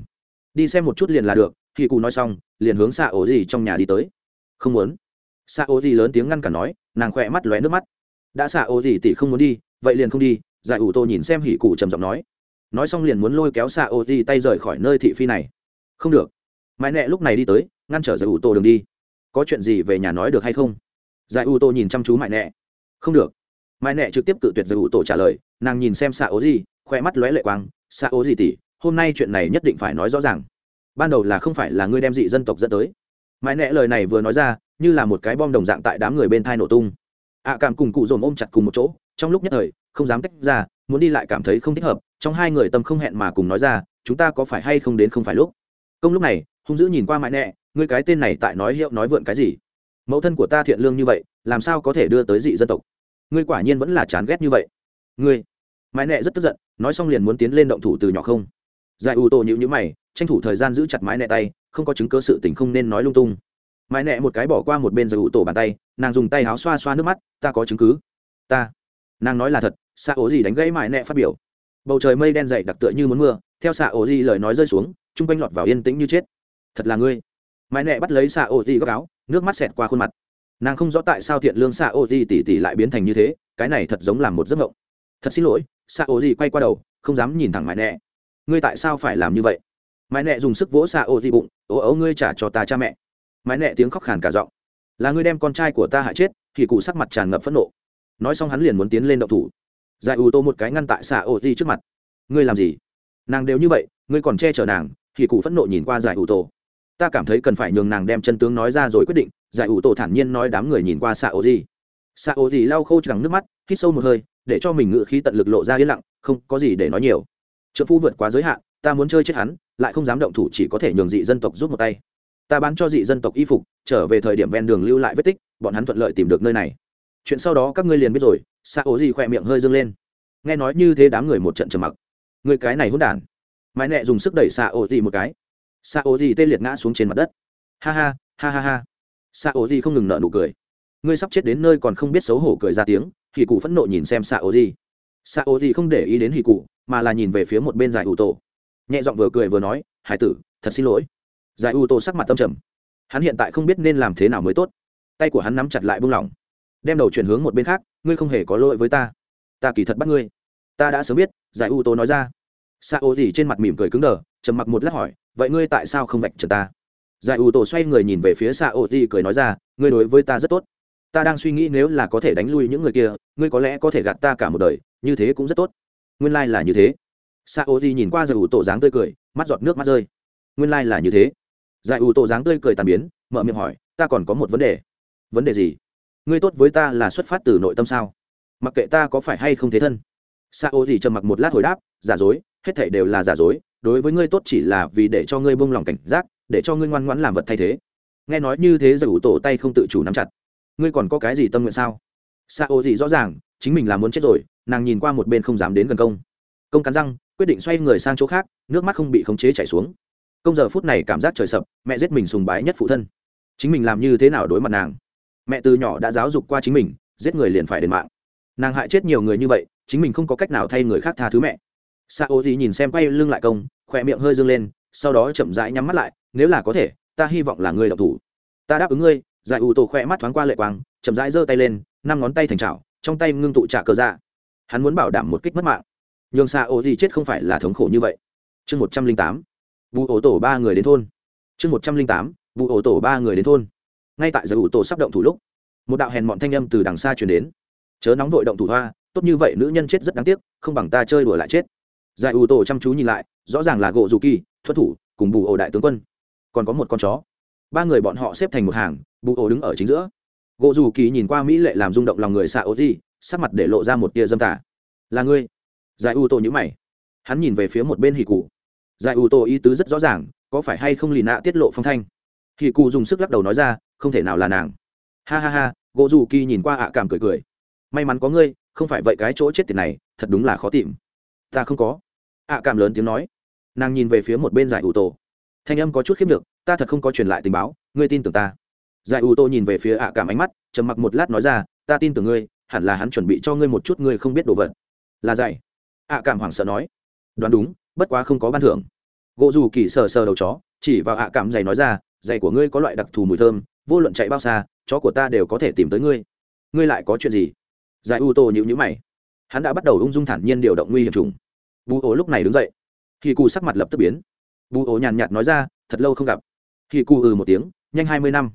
Đi xem một chút liền là được khi cụ nói xong, liền hướng xạ ổ gì trong nhà đi tới. Không muốn. Xạ ổ gì lớn tiếng ngăn cả nói, nàng khỏe mắt lóe nước mắt. Đã xạ ổ gì tỷ không muốn đi, vậy liền không đi, giải ủ tô nhìn xem hỉ cụ trầm giọng nói. Nói xong liền muốn lôi kéo xạ ổ gì tay rời khỏi nơi thị phi này. Không được. Mãi nẹ lúc này đi tới, ngăn trở giải ủ tô đường đi. Có chuyện gì về nhà nói được hay không? Giải ủ tô nhìn chăm chú mãi nẹ không được. Mai nẹ trực tiếp cự tuyệt giải ủ tổ trả lời nàng nhìn xem xạ ố gì khoe mắt lóe lệ quang. Xạ ố gì tỷ hôm nay chuyện này nhất định phải nói rõ ràng. Ban đầu là không phải là ngươi đem dị dân tộc dẫn tới. Mãi nẹ lời này vừa nói ra như là một cái bom đồng dạng tại đám người bên thai nổ tung. Ạ à, cảm cùng cụ dồn ôm chặt cùng một chỗ trong lúc nhất thời không dám tách ra muốn đi lại cảm thấy không thích hợp trong hai người tâm không hẹn mà cùng nói ra chúng ta có phải hay không đến không phải lúc? Công lúc này hung dữ nhìn qua mãi nẹ ngươi cái tên này tại nói hiệu nói vượn cái gì? Mẫu thân của ta thiện lương như vậy làm sao có thể đưa tới dị dân tộc? Ngươi quả nhiên vẫn là chán ghét như vậy. Ngươi, mãi nẹ rất tức giận, nói xong liền muốn tiến lên động thủ từ nhỏ không. Giải ủ tổ nhữ nhữ mày, tranh thủ thời gian giữ chặt mãi nẹ tay, không có chứng cơ sự tình không nên nói lung tung. Mãi nẹ một cái bỏ qua một bên giải ủ tổ bàn tay, nàng dùng tay áo xoa xoa nước mắt, ta có chứng cứ. Ta. Nàng nói là thật xạ ố gì đánh gãy mãi nẹ phát biểu. Bầu trời mây đen dậy đặc tựa như muốn mưa, theo xạ ố gì lời nói rơi xuống, chung quanh lọt vào yên tĩnh như chết. Thật là ngươi. Mãi nẹ bắt lấy xạ ố gì góc áo, nước mắt xẹt qua khuôn mặt nàng không rõ tại sao thiện lương xạ ô di tỉ tỉ lại biến thành như thế, cái này thật giống làm một giấc mộng. Thật xin lỗi xạ ô di quay qua đầu, không dám nhìn thẳng mãi nẹ. Ngươi tại sao phải làm như vậy? Mãi nẹ dùng sức vỗ xạ ô di bụng ố ấu ngươi trả cho ta cha mẹ. Mãi nẹ tiếng khóc khàn cả giọng, là ngươi đem con trai của ta hại chết. Thì cụ sắc mặt tràn ngập phẫn nộ. Nói xong hắn liền muốn tiến lên động thủ. Giải ưu tô một cái ngăn tại xạ ô di trước mặt. Ngươi làm gì? Nàng đều như vậy, ngươi còn che chở nàng. Thì cụ phẫn nộ nhìn qua giải ưu tô ta cảm thấy cần phải nhường nàng đem chân tướng nói ra rồi quyết định, giải ủ tổ thản nhiên nói đám người nhìn qua xạ ố gì xạ ố gì lau khô chẳng nước mắt, hít sâu một hơi, để cho mình ngự khí tận lực lộ ra yên lặng, không có gì để nói nhiều. Trợ phu vượt quá giới hạn, ta muốn chơi chết hắn, lại không dám động thủ chỉ có thể nhường dị dân tộc rút một tay. Ta bán cho dị dân tộc y phục, trở về thời điểm ven đường lưu lại vết tích, bọn hắn thuận lợi tìm được nơi này. Chuyện sau đó các ngươi liền biết rồi xạ ố gì khỏe miệng hơi dâng lên. Nghe nói như thế đám người một trận trầm mặc. Người cái này hôn đản. Mãi nẹ dùng sức đẩy xạ ố gì một cái xạ ô gì tê liệt ngã xuống trên mặt đất. Ha ha ha ha ha. Xạ ô gì không ngừng nợ nụ cười. Ngươi sắp chết đến nơi còn không biết xấu hổ cười ra tiếng hì cụ phẫn nộ nhìn xem xạ ô gì xạ ô gì không để ý đến hì cụ, mà là nhìn về phía một bên giải ủ tổ nhẹ giọng vừa cười vừa nói, hải tử, thật xin lỗi. Giải ủ tổ sắc mặt tâm trầm. Hắn hiện tại không biết nên làm thế nào mới tốt. Tay của hắn nắm chặt lại buông lỏng. Đem đầu chuyển hướng một bên khác, ngươi không hề có lỗi với ta. Ta kỳ thật bắt ngươi. Ta đã sớm biết, giải ủ tổ nói ra xạ ô gì trên mặt mỉm cười cứng đờ, trầm mặc một lát hỏi, vậy ngươi tại sao không vạch trần ta? Giải ủ tổ xoay người nhìn về phía xạ ô gì cười nói ra, ngươi đối với ta rất tốt. Ta đang suy nghĩ nếu là có thể đánh lui những người kia, ngươi có lẽ có thể gạt ta cả một đời, như thế cũng rất tốt. Nguyên lai、like、là như thế. Sa ô gì nhìn qua giải ủ tổ dáng tươi cười, mắt giọt nước mắt rơi. Nguyên lai、like、là như thế. Giải ủ tổ dáng tươi cười tàn biến, mở miệng hỏi, ta còn có một vấn đề. Vấn đề gì? Ngươi tốt với ta là xuất phát từ nội tâm sao? Mặc kệ ta có phải hay không thế thân. Sa ô gì trầm mặc một lát hồi đáp, giả dối hết thảy đều là giả dối, đối với ngươi tốt chỉ là vì để cho ngươi buông lòng cảnh giác, để cho ngươi ngoan ngoãn làm vật thay thế. Nghe nói như thế giải ủ tổ tay không tự chủ nắm chặt. Ngươi còn có cái gì tâm nguyện sao? Xa ô gì rõ ràng, chính mình là muốn chết rồi, nàng nhìn qua một bên không dám đến gần công. Công cắn răng, quyết định xoay người sang chỗ khác, nước mắt không bị khống chế chảy xuống. Công giờ phút này cảm giác trời sập, mẹ giết mình sùng bái nhất phụ thân. Chính mình làm như thế nào đối mặt nàng? Mẹ từ nhỏ đã giáo dục qua chính mình, giết người liền phải đền mạng. Nàng hại chết nhiều người như vậy, chính mình không có cách nào thay người khác tha thứ mẹ sa ô gì nhìn xem quay lưng lại công, khỏe miệng hơi dâng lên, sau đó chậm rãi nhắm mắt lại, nếu là có thể, ta hy vọng là người đọc thủ. Ta đáp ứng ngươi, giải ủ tổ khỏe mắt thoáng qua lệ quang, chậm rãi giơ tay lên, năm ngón tay thành trào trong tay ngưng tụ trả cờ ra hắn muốn bảo đảm một kích mất mạng. Nhường xa ô gì chết không phải là thống khổ như vậy. Chương một trăm linh tám, vụ ổ tổ ba người đến thôn. Chương một trăm linh tám, vụ ổ tổ ba người đến thôn. Ngay tại giải ủ tổ sắp động thủ lúc, một đạo hèn mọn thanh âm từ đằng xa chuyển đến. Chớ nóng vội động thủ hoa, tốt như vậy nữ nhân chết rất đáng tiếc, không bằng ta chơi đùa lại chết giải ủ tổ chăm chú nhìn lại, rõ ràng là gỗ dù kỳ thuất thủ, cùng bù ổ đại tướng quân. Còn có một con chó. Ba người bọn họ xếp thành một hàng, bù ổ đứng ở chính giữa. Gỗ dù kỳ nhìn qua mỹ lệ làm rung động lòng người xạ ô di sắc mặt để lộ ra một tia dâm tả là ngươi? Giải ủ tổ nhữ mày. Hắn nhìn về phía một bên hì cụ. Giải ủ tổ ý tứ rất rõ ràng, có phải hay không lì nạ tiết lộ phong thanh? Hì cụ dùng sức lắc đầu nói ra, không thể nào là nàng. Ha ha ha gỗ dù kỳ nhìn qua ạ cảm cười cười. May mắn có ngươi, không phải vậy cái chỗ chết tiệt này, thật đúng là khó tìm. Ta không có ạ cảm lớn tiếng nói. Nàng nhìn về phía một bên giải ủ tổ. Thanh âm có chút khiếp được ta thật không có truyền lại tình báo, ngươi tin tưởng ta. Giải ủ tổ nhìn về phía ạ cảm ánh mắt, trầm mặc một lát nói ra, ta tin tưởng ngươi, hẳn là hắn chuẩn bị cho ngươi một chút ngươi không biết đồ vật. Là dạy. Ạ cảm hoảng sợ nói. Đoán đúng, bất quá không có ban thưởng. Gỗ dù kỳ sờ sờ đầu chó, chỉ vào ạ cảm giày nói ra, giày của ngươi có loại đặc thù mùi thơm, vô luận chạy bao xa, chó của ta đều có thể tìm tới ngươi. Ngươi lại có chuyện gì? Giải u tô nhịu nhữ mày. Hắn đã bắt đầu ung dung thản nhiên điều động nguy hiểm trùng bù ố lúc này đứng dậy. Khi cụ sắc mặt lập tức biến. Bù ố nhàn nhạt nói ra, thật lâu không gặp. Khi cụ ừ một tiếng, nhanh hai mươi năm.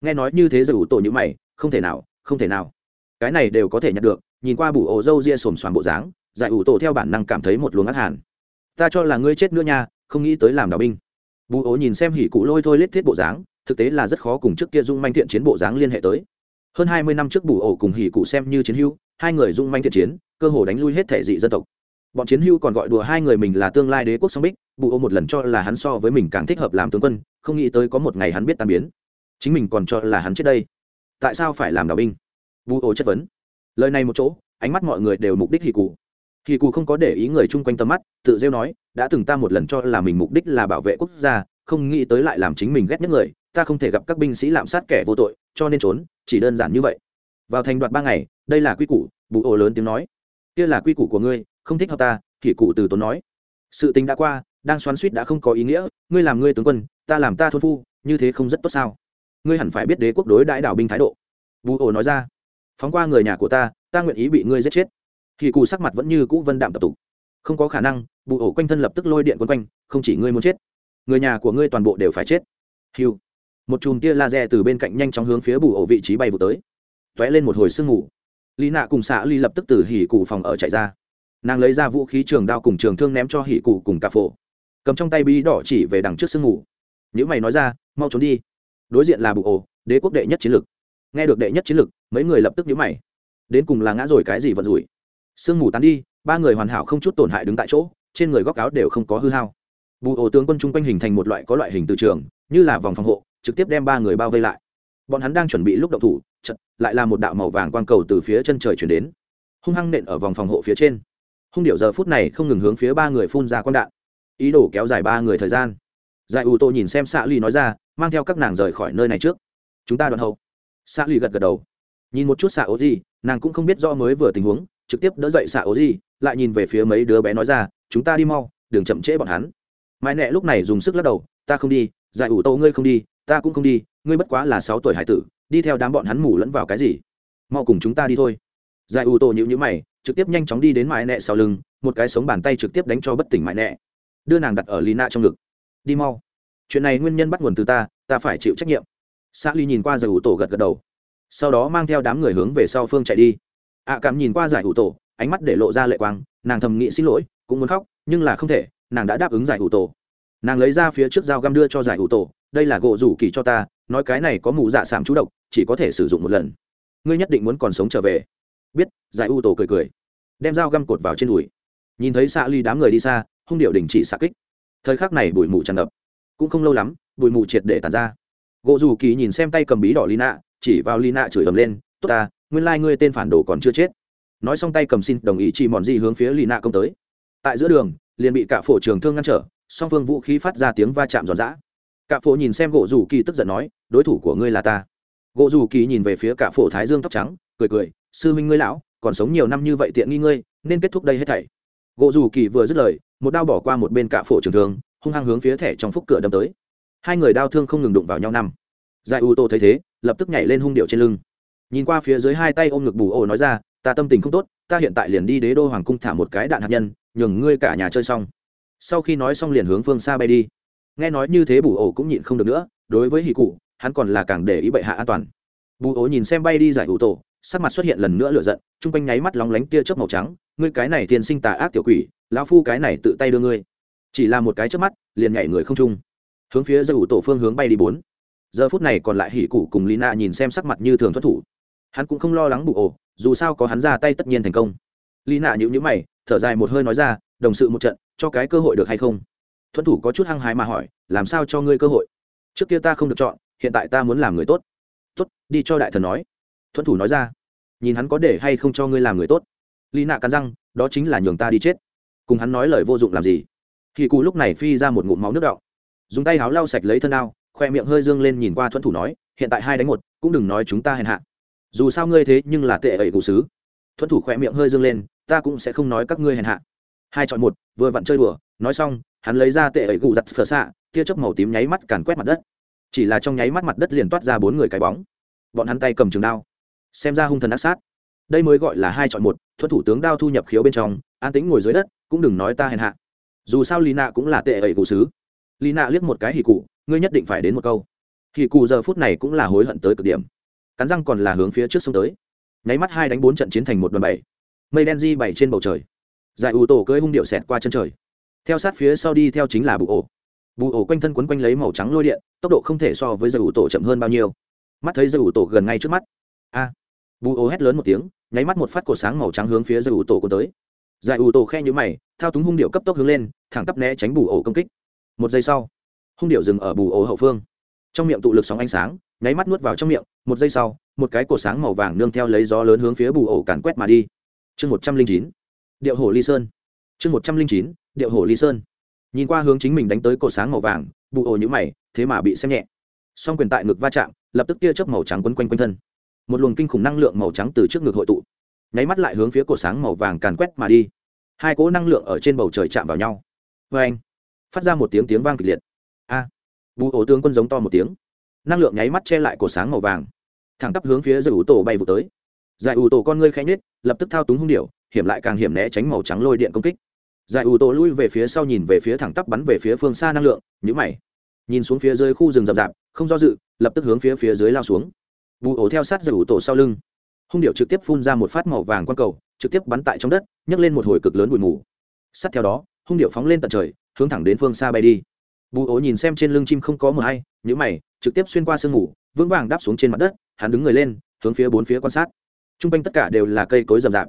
Nghe nói như thế giải ủ tổ như mày, không thể nào, không thể nào. Cái này đều có thể nhận được, nhìn qua bù ố râu ria xồm xoàm bộ dáng, giải ủ tổ theo bản năng cảm thấy một luồng ác hàn. Ta cho là ngươi chết nữa nha, không nghĩ tới làm đạo binh. Bù ố nhìn xem hỉ cụ lôi thôi lết thiết bộ dáng, thực tế là rất khó cùng trước kia dung manh thiện chiến bộ dáng liên hệ tới. Hơn hai mươi năm trước bù ổ cùng hỉ cụ xem như chiến hưu hai người dung manh thiện chiến, cơ hồ đánh lui hết thể dị dân tộc bọn chiến hưu còn gọi đùa hai người mình là tương lai đế quốc song bích, bù ô một lần cho là hắn so với mình càng thích hợp làm tướng quân, không nghĩ tới có một ngày hắn biết tan biến. Chính mình còn cho là hắn chết đây. Tại sao phải làm đào binh? Bù ô chất vấn. Lời này một chỗ, ánh mắt mọi người đều mục đích hì cụ hì cụ không có để ý người chung quanh tầm mắt, tự rêu nói, đã từng ta một lần cho là mình mục đích là bảo vệ quốc gia, không nghĩ tới lại làm chính mình ghét nhất người, ta không thể gặp các binh sĩ lạm sát kẻ vô tội, cho nên trốn, chỉ đơn giản như vậy. Vào thành đoạt ba ngày, đây là quy củ, bù ô lớn tiếng nói. Kia là quy củ của ngươi không thích hợp ta, kỷ cụ từ tốn nói. Sự tình đã qua, đang xoắn suýt đã không có ý nghĩa, ngươi làm ngươi tướng quân, ta làm ta thôn phu, như thế không rất tốt sao? Ngươi hẳn phải biết đế quốc đối đãi đảo binh thái độ. Vu ổ nói ra. Phóng qua người nhà của ta ta nguyện ý bị ngươi giết chết. Kỷ cụ sắc mặt vẫn như cũ vân đạm tập tục. Không có khả năng, bù ổ quanh thân lập tức lôi điện quấn quanh, không chỉ ngươi muốn chết, người nhà của ngươi toàn bộ đều phải chết. Hiu một chùm tia laser từ bên cạnh nhanh chóng hướng phía bù ổ vị trí bay vụ tới. T ó é lên một hồi sương mù. Lý nạ cùng xạ ly lập tức từ hỉ cụ phòng ở chạy ra nàng lấy ra vũ khí trường đao cùng trường thương ném cho hỉ cụ cùng cà phổ. Cầm trong tay bi đỏ chỉ về đằng trước sương mù. Những mày nói ra, mau trốn đi. Đối diện là bù ổ, đế quốc đệ nhất chiến lực nghe được đệ nhất chiến lực mấy người lập tức nhíu mày. Đến cùng là ngã rồi cái gì vận rủi? Sương mù tán đi, ba người hoàn hảo không chút tổn hại đứng tại chỗ, trên người góc áo đều không có hư hao. Bù ổ tướng quân chung quanh hình thành một loại có loại hình từ trường, như là vòng phòng hộ, trực tiếp đem ba người bao vây lại. Bọn hắn đang chuẩn bị lúc động thủ chật lại là một đạo màu vàng quang cầu từ phía chân trời chuyển đến. Hung hăng nện ở vòng phòng hộ phía trên hung điệu giờ phút này không ngừng hướng phía ba người phun ra quang đạn. Ý đồ kéo dài ba người thời gian. Giải ủ tô nhìn xem xạ Lì nói ra, mang theo các nàng rời khỏi nơi này trước. Chúng ta đoạn hậu. Xạ Lì gật gật đầu. Nhìn một chút xạ ố gì nàng cũng không biết rõ mới vừa tình huống, trực tiếp đỡ dậy xạ ố gì lại nhìn về phía mấy đứa bé nói ra, chúng ta đi mau, đừng chậm trễ bọn hắn. Mãi nẹ lúc này dùng sức lắc đầu, ta không đi, giải ủ tô ngươi không đi, ta cũng không đi, ngươi bất quá là sáu tuổi hải tử, đi theo đám bọn hắn mù lẫn vào cái gì? Mau cùng chúng ta đi thôi giải ủ tô nhữ nhữ mày, trực tiếp nhanh chóng đi đến mãi nẹ sau lưng, một cái sống bàn tay trực tiếp đánh cho bất tỉnh mãi nẹ đưa nàng đặt ở lì nạ trong ngực. Đi mau. Chuyện này nguyên nhân bắt nguồn từ ta ta phải chịu trách nhiệm. Xã ly nhìn qua giải ủ tổ gật gật đầu. Sau đó mang theo đám người hướng về sau phương chạy đi. Ạ cảm nhìn qua giải ủ tổ, ánh mắt để lộ ra lệ quang, nàng thầm nghĩ xin lỗi, cũng muốn khóc, nhưng là không thể, nàng đã đáp ứng giải ủ tổ. Nàng lấy ra phía trước dao găm đưa cho giải ủ tổ, đây là gỗ rủ kỳ cho ta, nói cái này có mù dạ sảm chú độc, chỉ có thể sử dụng một lần. Ngươi nhất định muốn còn sống trở về biết, giải u tổ cười cười, đem dao găm cột vào trên đùi. Nhìn thấy xạ ly đám người đi xa, hung điệu đình chỉ xạ kích. Thời khắc này bụi mù tràn ngập. Cũng không lâu lắm, bụi mù triệt để tàn ra. Gỗ rủ kỳ nhìn xem tay cầm bí đỏ lina, chỉ vào lina chửi ầm lên, tốt ta, nguyên lai、like、ngươi tên phản đồ còn chưa chết. Nói xong tay cầm xin đồng ý chỉ mòn gì hướng phía lina công tới. Tại giữa đường, liền bị cả phổ trường thương ngăn trở, song phương vũ khí phát ra tiếng va chạm giòn giã. Cả phổ nhìn xem gỗ dù kỳ tức giận nói, đối thủ của ngươi là ta. Gỗ dù kỳ nhìn về phía cả phổ thái dương tóc trắng, cười cười sư minh ngươi lão, còn sống nhiều năm như vậy tiện nghi ngươi, nên kết thúc đây hết thảy. Gỗ dù kỳ vừa dứt lời, một đao bỏ qua một bên cạ phổ trường thương, hung hăng hướng phía thẻ trong phúc cửa đâm tới. Hai người đao thương không ngừng đụng vào nhau năm. Giải u tô thấy thế, lập tức nhảy lên hung điệu trên lưng. Nhìn qua phía dưới hai tay ôm ngực bù ổ nói ra, ta tâm tình không tốt, ta hiện tại liền đi đế đô hoàng cung thả một cái đạn hạt nhân, nhường ngươi cả nhà chơi xong. Sau khi nói xong liền hướng phương xa bay đi. Nghe nói như thế bù ổ cũng nhịn không được nữa, đối với hì cụ, hắn còn là càng để ý bệ hạ an toàn. Bù ổ nhìn xem bay đi giải ủ tổ sắc mặt xuất hiện lần nữa lửa giận, chung quanh nháy mắt lóng lánh tia chớp màu trắng, ngươi cái này tiền sinh tà ác tiểu quỷ, lão phu cái này tự tay đưa ngươi. Chỉ là một cái chớp mắt, liền nhảy người không trung. Hướng phía giải ủ tổ phương hướng bay đi bốn. Giờ phút này còn lại hỉ cụ cùng lina nhìn xem sắc mặt như thường thoát thủ. Hắn cũng không lo lắng bù ổ, dù sao có hắn ra tay tất nhiên thành công. Lina nhữ nhữ mày, thở dài một hơi nói ra, đồng sự một trận, cho cái cơ hội được hay không? Thuận thủ có chút hăng hái mà hỏi, làm sao cho ngươi cơ hội? Trước kia ta không được chọn, hiện tại ta muốn làm người tốt. Tốt, đi cho đại thần nói thuận thủ nói ra, nhìn hắn có để hay không cho ngươi làm người tốt. Lý nạ cắn răng, đó chính là nhường ta đi chết. Cùng hắn nói lời vô dụng làm gì? Thì cụ lúc này phi ra một ngụm máu nước đọng, dùng tay háo lau sạch lấy thân đao, khoe miệng hơi dương lên nhìn qua thuận thủ nói, hiện tại hai đánh một, cũng đừng nói chúng ta hèn hạ. Dù sao ngươi thế nhưng là tệ ẩy cụ sứ. Thuận thủ khoe miệng hơi dương lên, ta cũng sẽ không nói các ngươi hèn hạ. Hai chọn một, vừa vặn chơi đùa, nói xong, hắn lấy ra tệ ẩy cụ giặt phở xạ, tia chớp màu tím nháy mắt càn quét mặt đất. Chỉ là trong nháy mắt mặt đất liền toát ra bốn người cái bóng. Bọn hắn tay cầm trường đao xem ra hung thần ác sát. Đây mới gọi là hai chọn một thuật thủ tướng đao thu nhập khiếu bên trong, an tĩnh ngồi dưới đất, cũng đừng nói ta hèn hạ. Dù sao lì nạ cũng là tệ ẩy cụ sứ. Lì nạ liếc một cái hì cụ, ngươi nhất định phải đến một câu. Hì cụ giờ phút này cũng là hối hận tới cực điểm. Cắn răng còn là hướng phía trước sông tới. Nháy mắt hai đánh bốn trận chiến thành một đoàn bảy. Mây đen di bảy trên bầu trời. Giải ủ tổ cưỡi hung điệu xẹt qua chân trời. Theo sát phía sau đi theo chính là bụ ổ. Bụ ổ quanh thân quấn quanh lấy màu trắng lôi điện, tốc độ không thể so với giải ủ tổ chậm hơn bao nhiêu. Mắt thấy giải ủ tổ gần ngay trước mắt. A bù ô hét lớn một tiếng, nháy mắt một phát cột sáng màu trắng hướng phía giải ủ tổ cuốn tới. Giải ủ tổ khe nhữ mày, thao túng hung điệu cấp tốc hướng lên, thẳng tắp né tránh bù ổ công kích. Một giây sau, hung điệu dừng ở bù ổ hậu phương. Trong miệng tụ lực sóng ánh sáng, nháy mắt nuốt vào trong miệng, một giây sau, một cái cột sáng màu vàng nương theo lấy gió lớn hướng phía bù ổ càn quét mà đi. Chương một trăm linh chín, điệu hổ ly sơn. Chương một trăm linh chín, điệu hổ ly sơn. Nhìn qua hướng chính mình đánh tới cổ sáng màu vàng, bù ổ nhũ mày, thế mà bị xem nhẹ. Song quyền tại ngực va chạm, lập tức tia chớp màu trắng quấn quanh quanh thân một luồng kinh khủng năng lượng màu trắng từ trước ngực hội tụ nháy mắt lại hướng phía cổ sáng màu vàng càn quét mà đi. Hai cỗ năng lượng ở trên bầu trời chạm vào nhau. Vê anh phát ra một tiếng tiếng vang kịch liệt. A à, bù ổ tướng quân giống to một tiếng. Năng lượng nháy mắt che lại cổ sáng màu vàng thẳng tắp hướng phía giải ủ tổ bay vụ tới. Giải ủ tổ con ngươi khẽ nhết lập tức thao túng hung điệu hiểm lại càng hiểm né tránh màu trắng lôi điện công kích. Giải ủ tổ lui về phía sau nhìn về phía thẳng tắp bắn về phía phương xa năng lượng nhữ mày. Nhìn xuống phía dưới khu rừng rậm rạp không do dự lập tức hướng phía phía dưới lao xuống bù ổ theo sát giải ủ tổ sau lưng. Hung điệu trực tiếp phun ra một phát màu vàng quang cầu, trực tiếp bắn tại trong đất, nhấc lên một hồi cực lớn bụi mù. Sát theo đó, hung điệu phóng lên tận trời, hướng thẳng đến phương xa bay đi. Bù ổ nhìn xem trên lưng chim không có mờ hay nhữ mày, trực tiếp xuyên qua sương mù, vững vàng đáp xuống trên mặt đất, hắn đứng người lên, hướng phía bốn phía quan sát. T r u n g quanh tất cả đều là cây cối rậm rạp.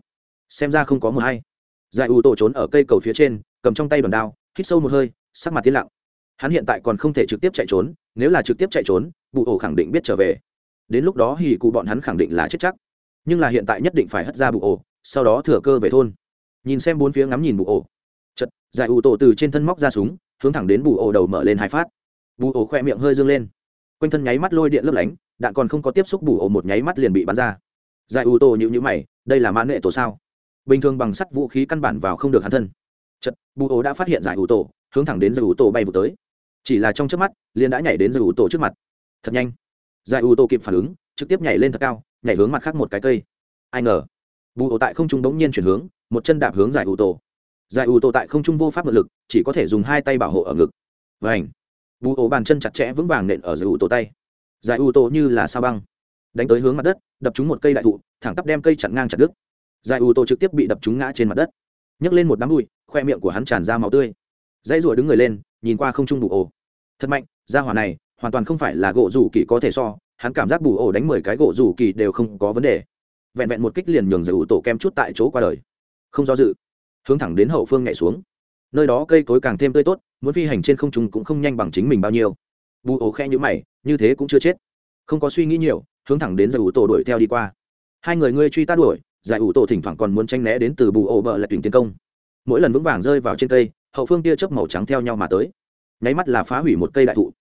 Xem ra không có mờ hay. Giải ủ tổ trốn ở cây cầu phía trên, cầm trong tay đòn đao, hít sâu một hơi, sắc mặt tiến lặng. Hắn hiện tại còn không thể trực tiếp chạy trốn, nếu là trực tiếp chạy trốn bụ ổ khẳng định biết trở về đến lúc đó hì cụ bọn hắn khẳng định là chết chắc. Nhưng là hiện tại nhất định phải hất ra bụ ổ, sau đó thừa cơ về thôn. Nhìn xem bốn phía ngắm nhìn bụ ổ. Chật giải ủ tổ từ trên thân móc ra súng, hướng thẳng đến bù ổ đầu mở lên hai phát. Bù ổ khoe miệng hơi dương lên. Quanh thân nháy mắt lôi điện lấp lánh, đạn còn không có tiếp xúc bù ổ một nháy mắt liền bị bắn ra. Giải ủ tổ nhịu nhữ mày, đây là mãn nghệ tổ sao? Bình thường bằng sắt vũ khí căn bản vào không được hắn thân. Chật bù ổ đã phát hiện giải ủ tổ, hướng thẳng đến giải ủ tổ bay vụ tới. Chỉ là trong trước mắt, liền đã nhảy đến giải ủ tổ trước mặt. Thật nhanh giải ủ tô kịp phản ứng, trực tiếp nhảy lên thật cao, nhảy hướng mặt khác một cái cây. Ai ngờ, bù ổ tại không trung bỗng nhiên chuyển hướng, một chân đạp hướng giải ủ tô. Giải ủ tô tại không trung vô pháp ngự lực, chỉ có thể dùng hai tay bảo hộ ở ngực. Và ảnh bù ổ bàn chân chặt chẽ vững vàng nện ở giải ủ tô tay. Giải ủ tô như là sao băng, đánh tới hướng mặt đất, đập trúng một cây đại thụ, thẳng tắp đem cây chặn ngang chặt đứt. Giải ủ tô trực tiếp bị đập trúng ngã trên mặt đất. Nhấc lên một đám bụi, khoe miệng của hắn tràn ra máu tươi. Dãy rủa đứng người lên, nhìn qua không trung bù ổ. Thật mạnh ra hỏa này hoàn toàn không phải là gỗ rủ kỳ có thể so, hắn cảm giác bù ổ đánh mười cái gỗ rủ kỳ đều không có vấn đề. Vẹn vẹn một kích liền nhường giải ủ tổ kem chút tại chỗ qua đời. Không do dự, hướng thẳng đến hậu phương nhảy xuống. Nơi đó cây cối càng thêm tươi tốt, muốn phi hành trên không trung cũng không nhanh bằng chính mình bao nhiêu. Bù ổ khe nhữ mày, như thế cũng chưa chết. Không có suy nghĩ nhiều, hướng thẳng đến giải ủ tổ đuổi theo đi qua. Hai người ngươi truy t đuổi giải ủ tổ thỉnh thoảng còn muốn tranh né đến từ bù ổ bờ lại tuyển tiến công. Mỗi lần vững vàng rơi vào trên cây, hậu phương tia chớp màu trắng theo nhau mà tới. Nháy mắt là phá hủy một cây đại thụ.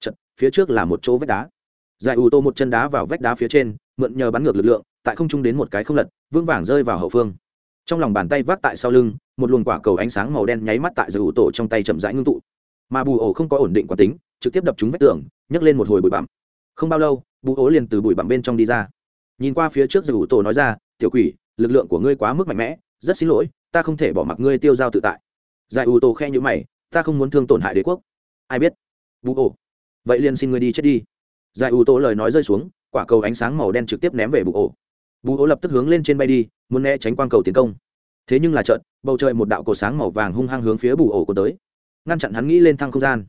Chật, phía trước là một chỗ vách đá. Giải U tô một chân đá vào vách đá phía trên mượn nhờ bắn ngược lực lượng tại không trung đến một cái không lật vững vàng rơi vào hậu phương. Trong lòng bàn tay vác tại sau lưng một luồng quả cầu ánh sáng màu đen nháy mắt tại giải U Tô trong tay chậm rãi ngưng tụ. Mà bù ổ không có ổn định quán tính trực tiếp đập trúng vách tường nhấc lên một hồi bụi bặm. Không bao lâu bù ổ liền từ bụi bặm bên trong đi ra. Nhìn qua phía trước giải U Tô nói ra tiểu quỷ lực lượng của ngươi quá mức mạnh mẽ rất xin lỗi ta không thể bỏ mặc ngươi tiêu dao tự tại. Giải U Tô khe nhíu mày ta không muốn thương tổn hại đế quốc. Ai biết? Bù ổ vậy liền xin ngươi đi chết đi. Giải ủ tổ lời nói rơi xuống, quả cầu ánh sáng màu đen trực tiếp ném về bù ổ bù ổ lập tức hướng lên trên bay đi, muốn né tránh quang cầu tiến công. Thế nhưng là trận bầu trời một đạo cổ sáng màu vàng hung hăng hướng phía bù ổ của tới. Ngăn chặn hắn nghĩ lên thăng không gian.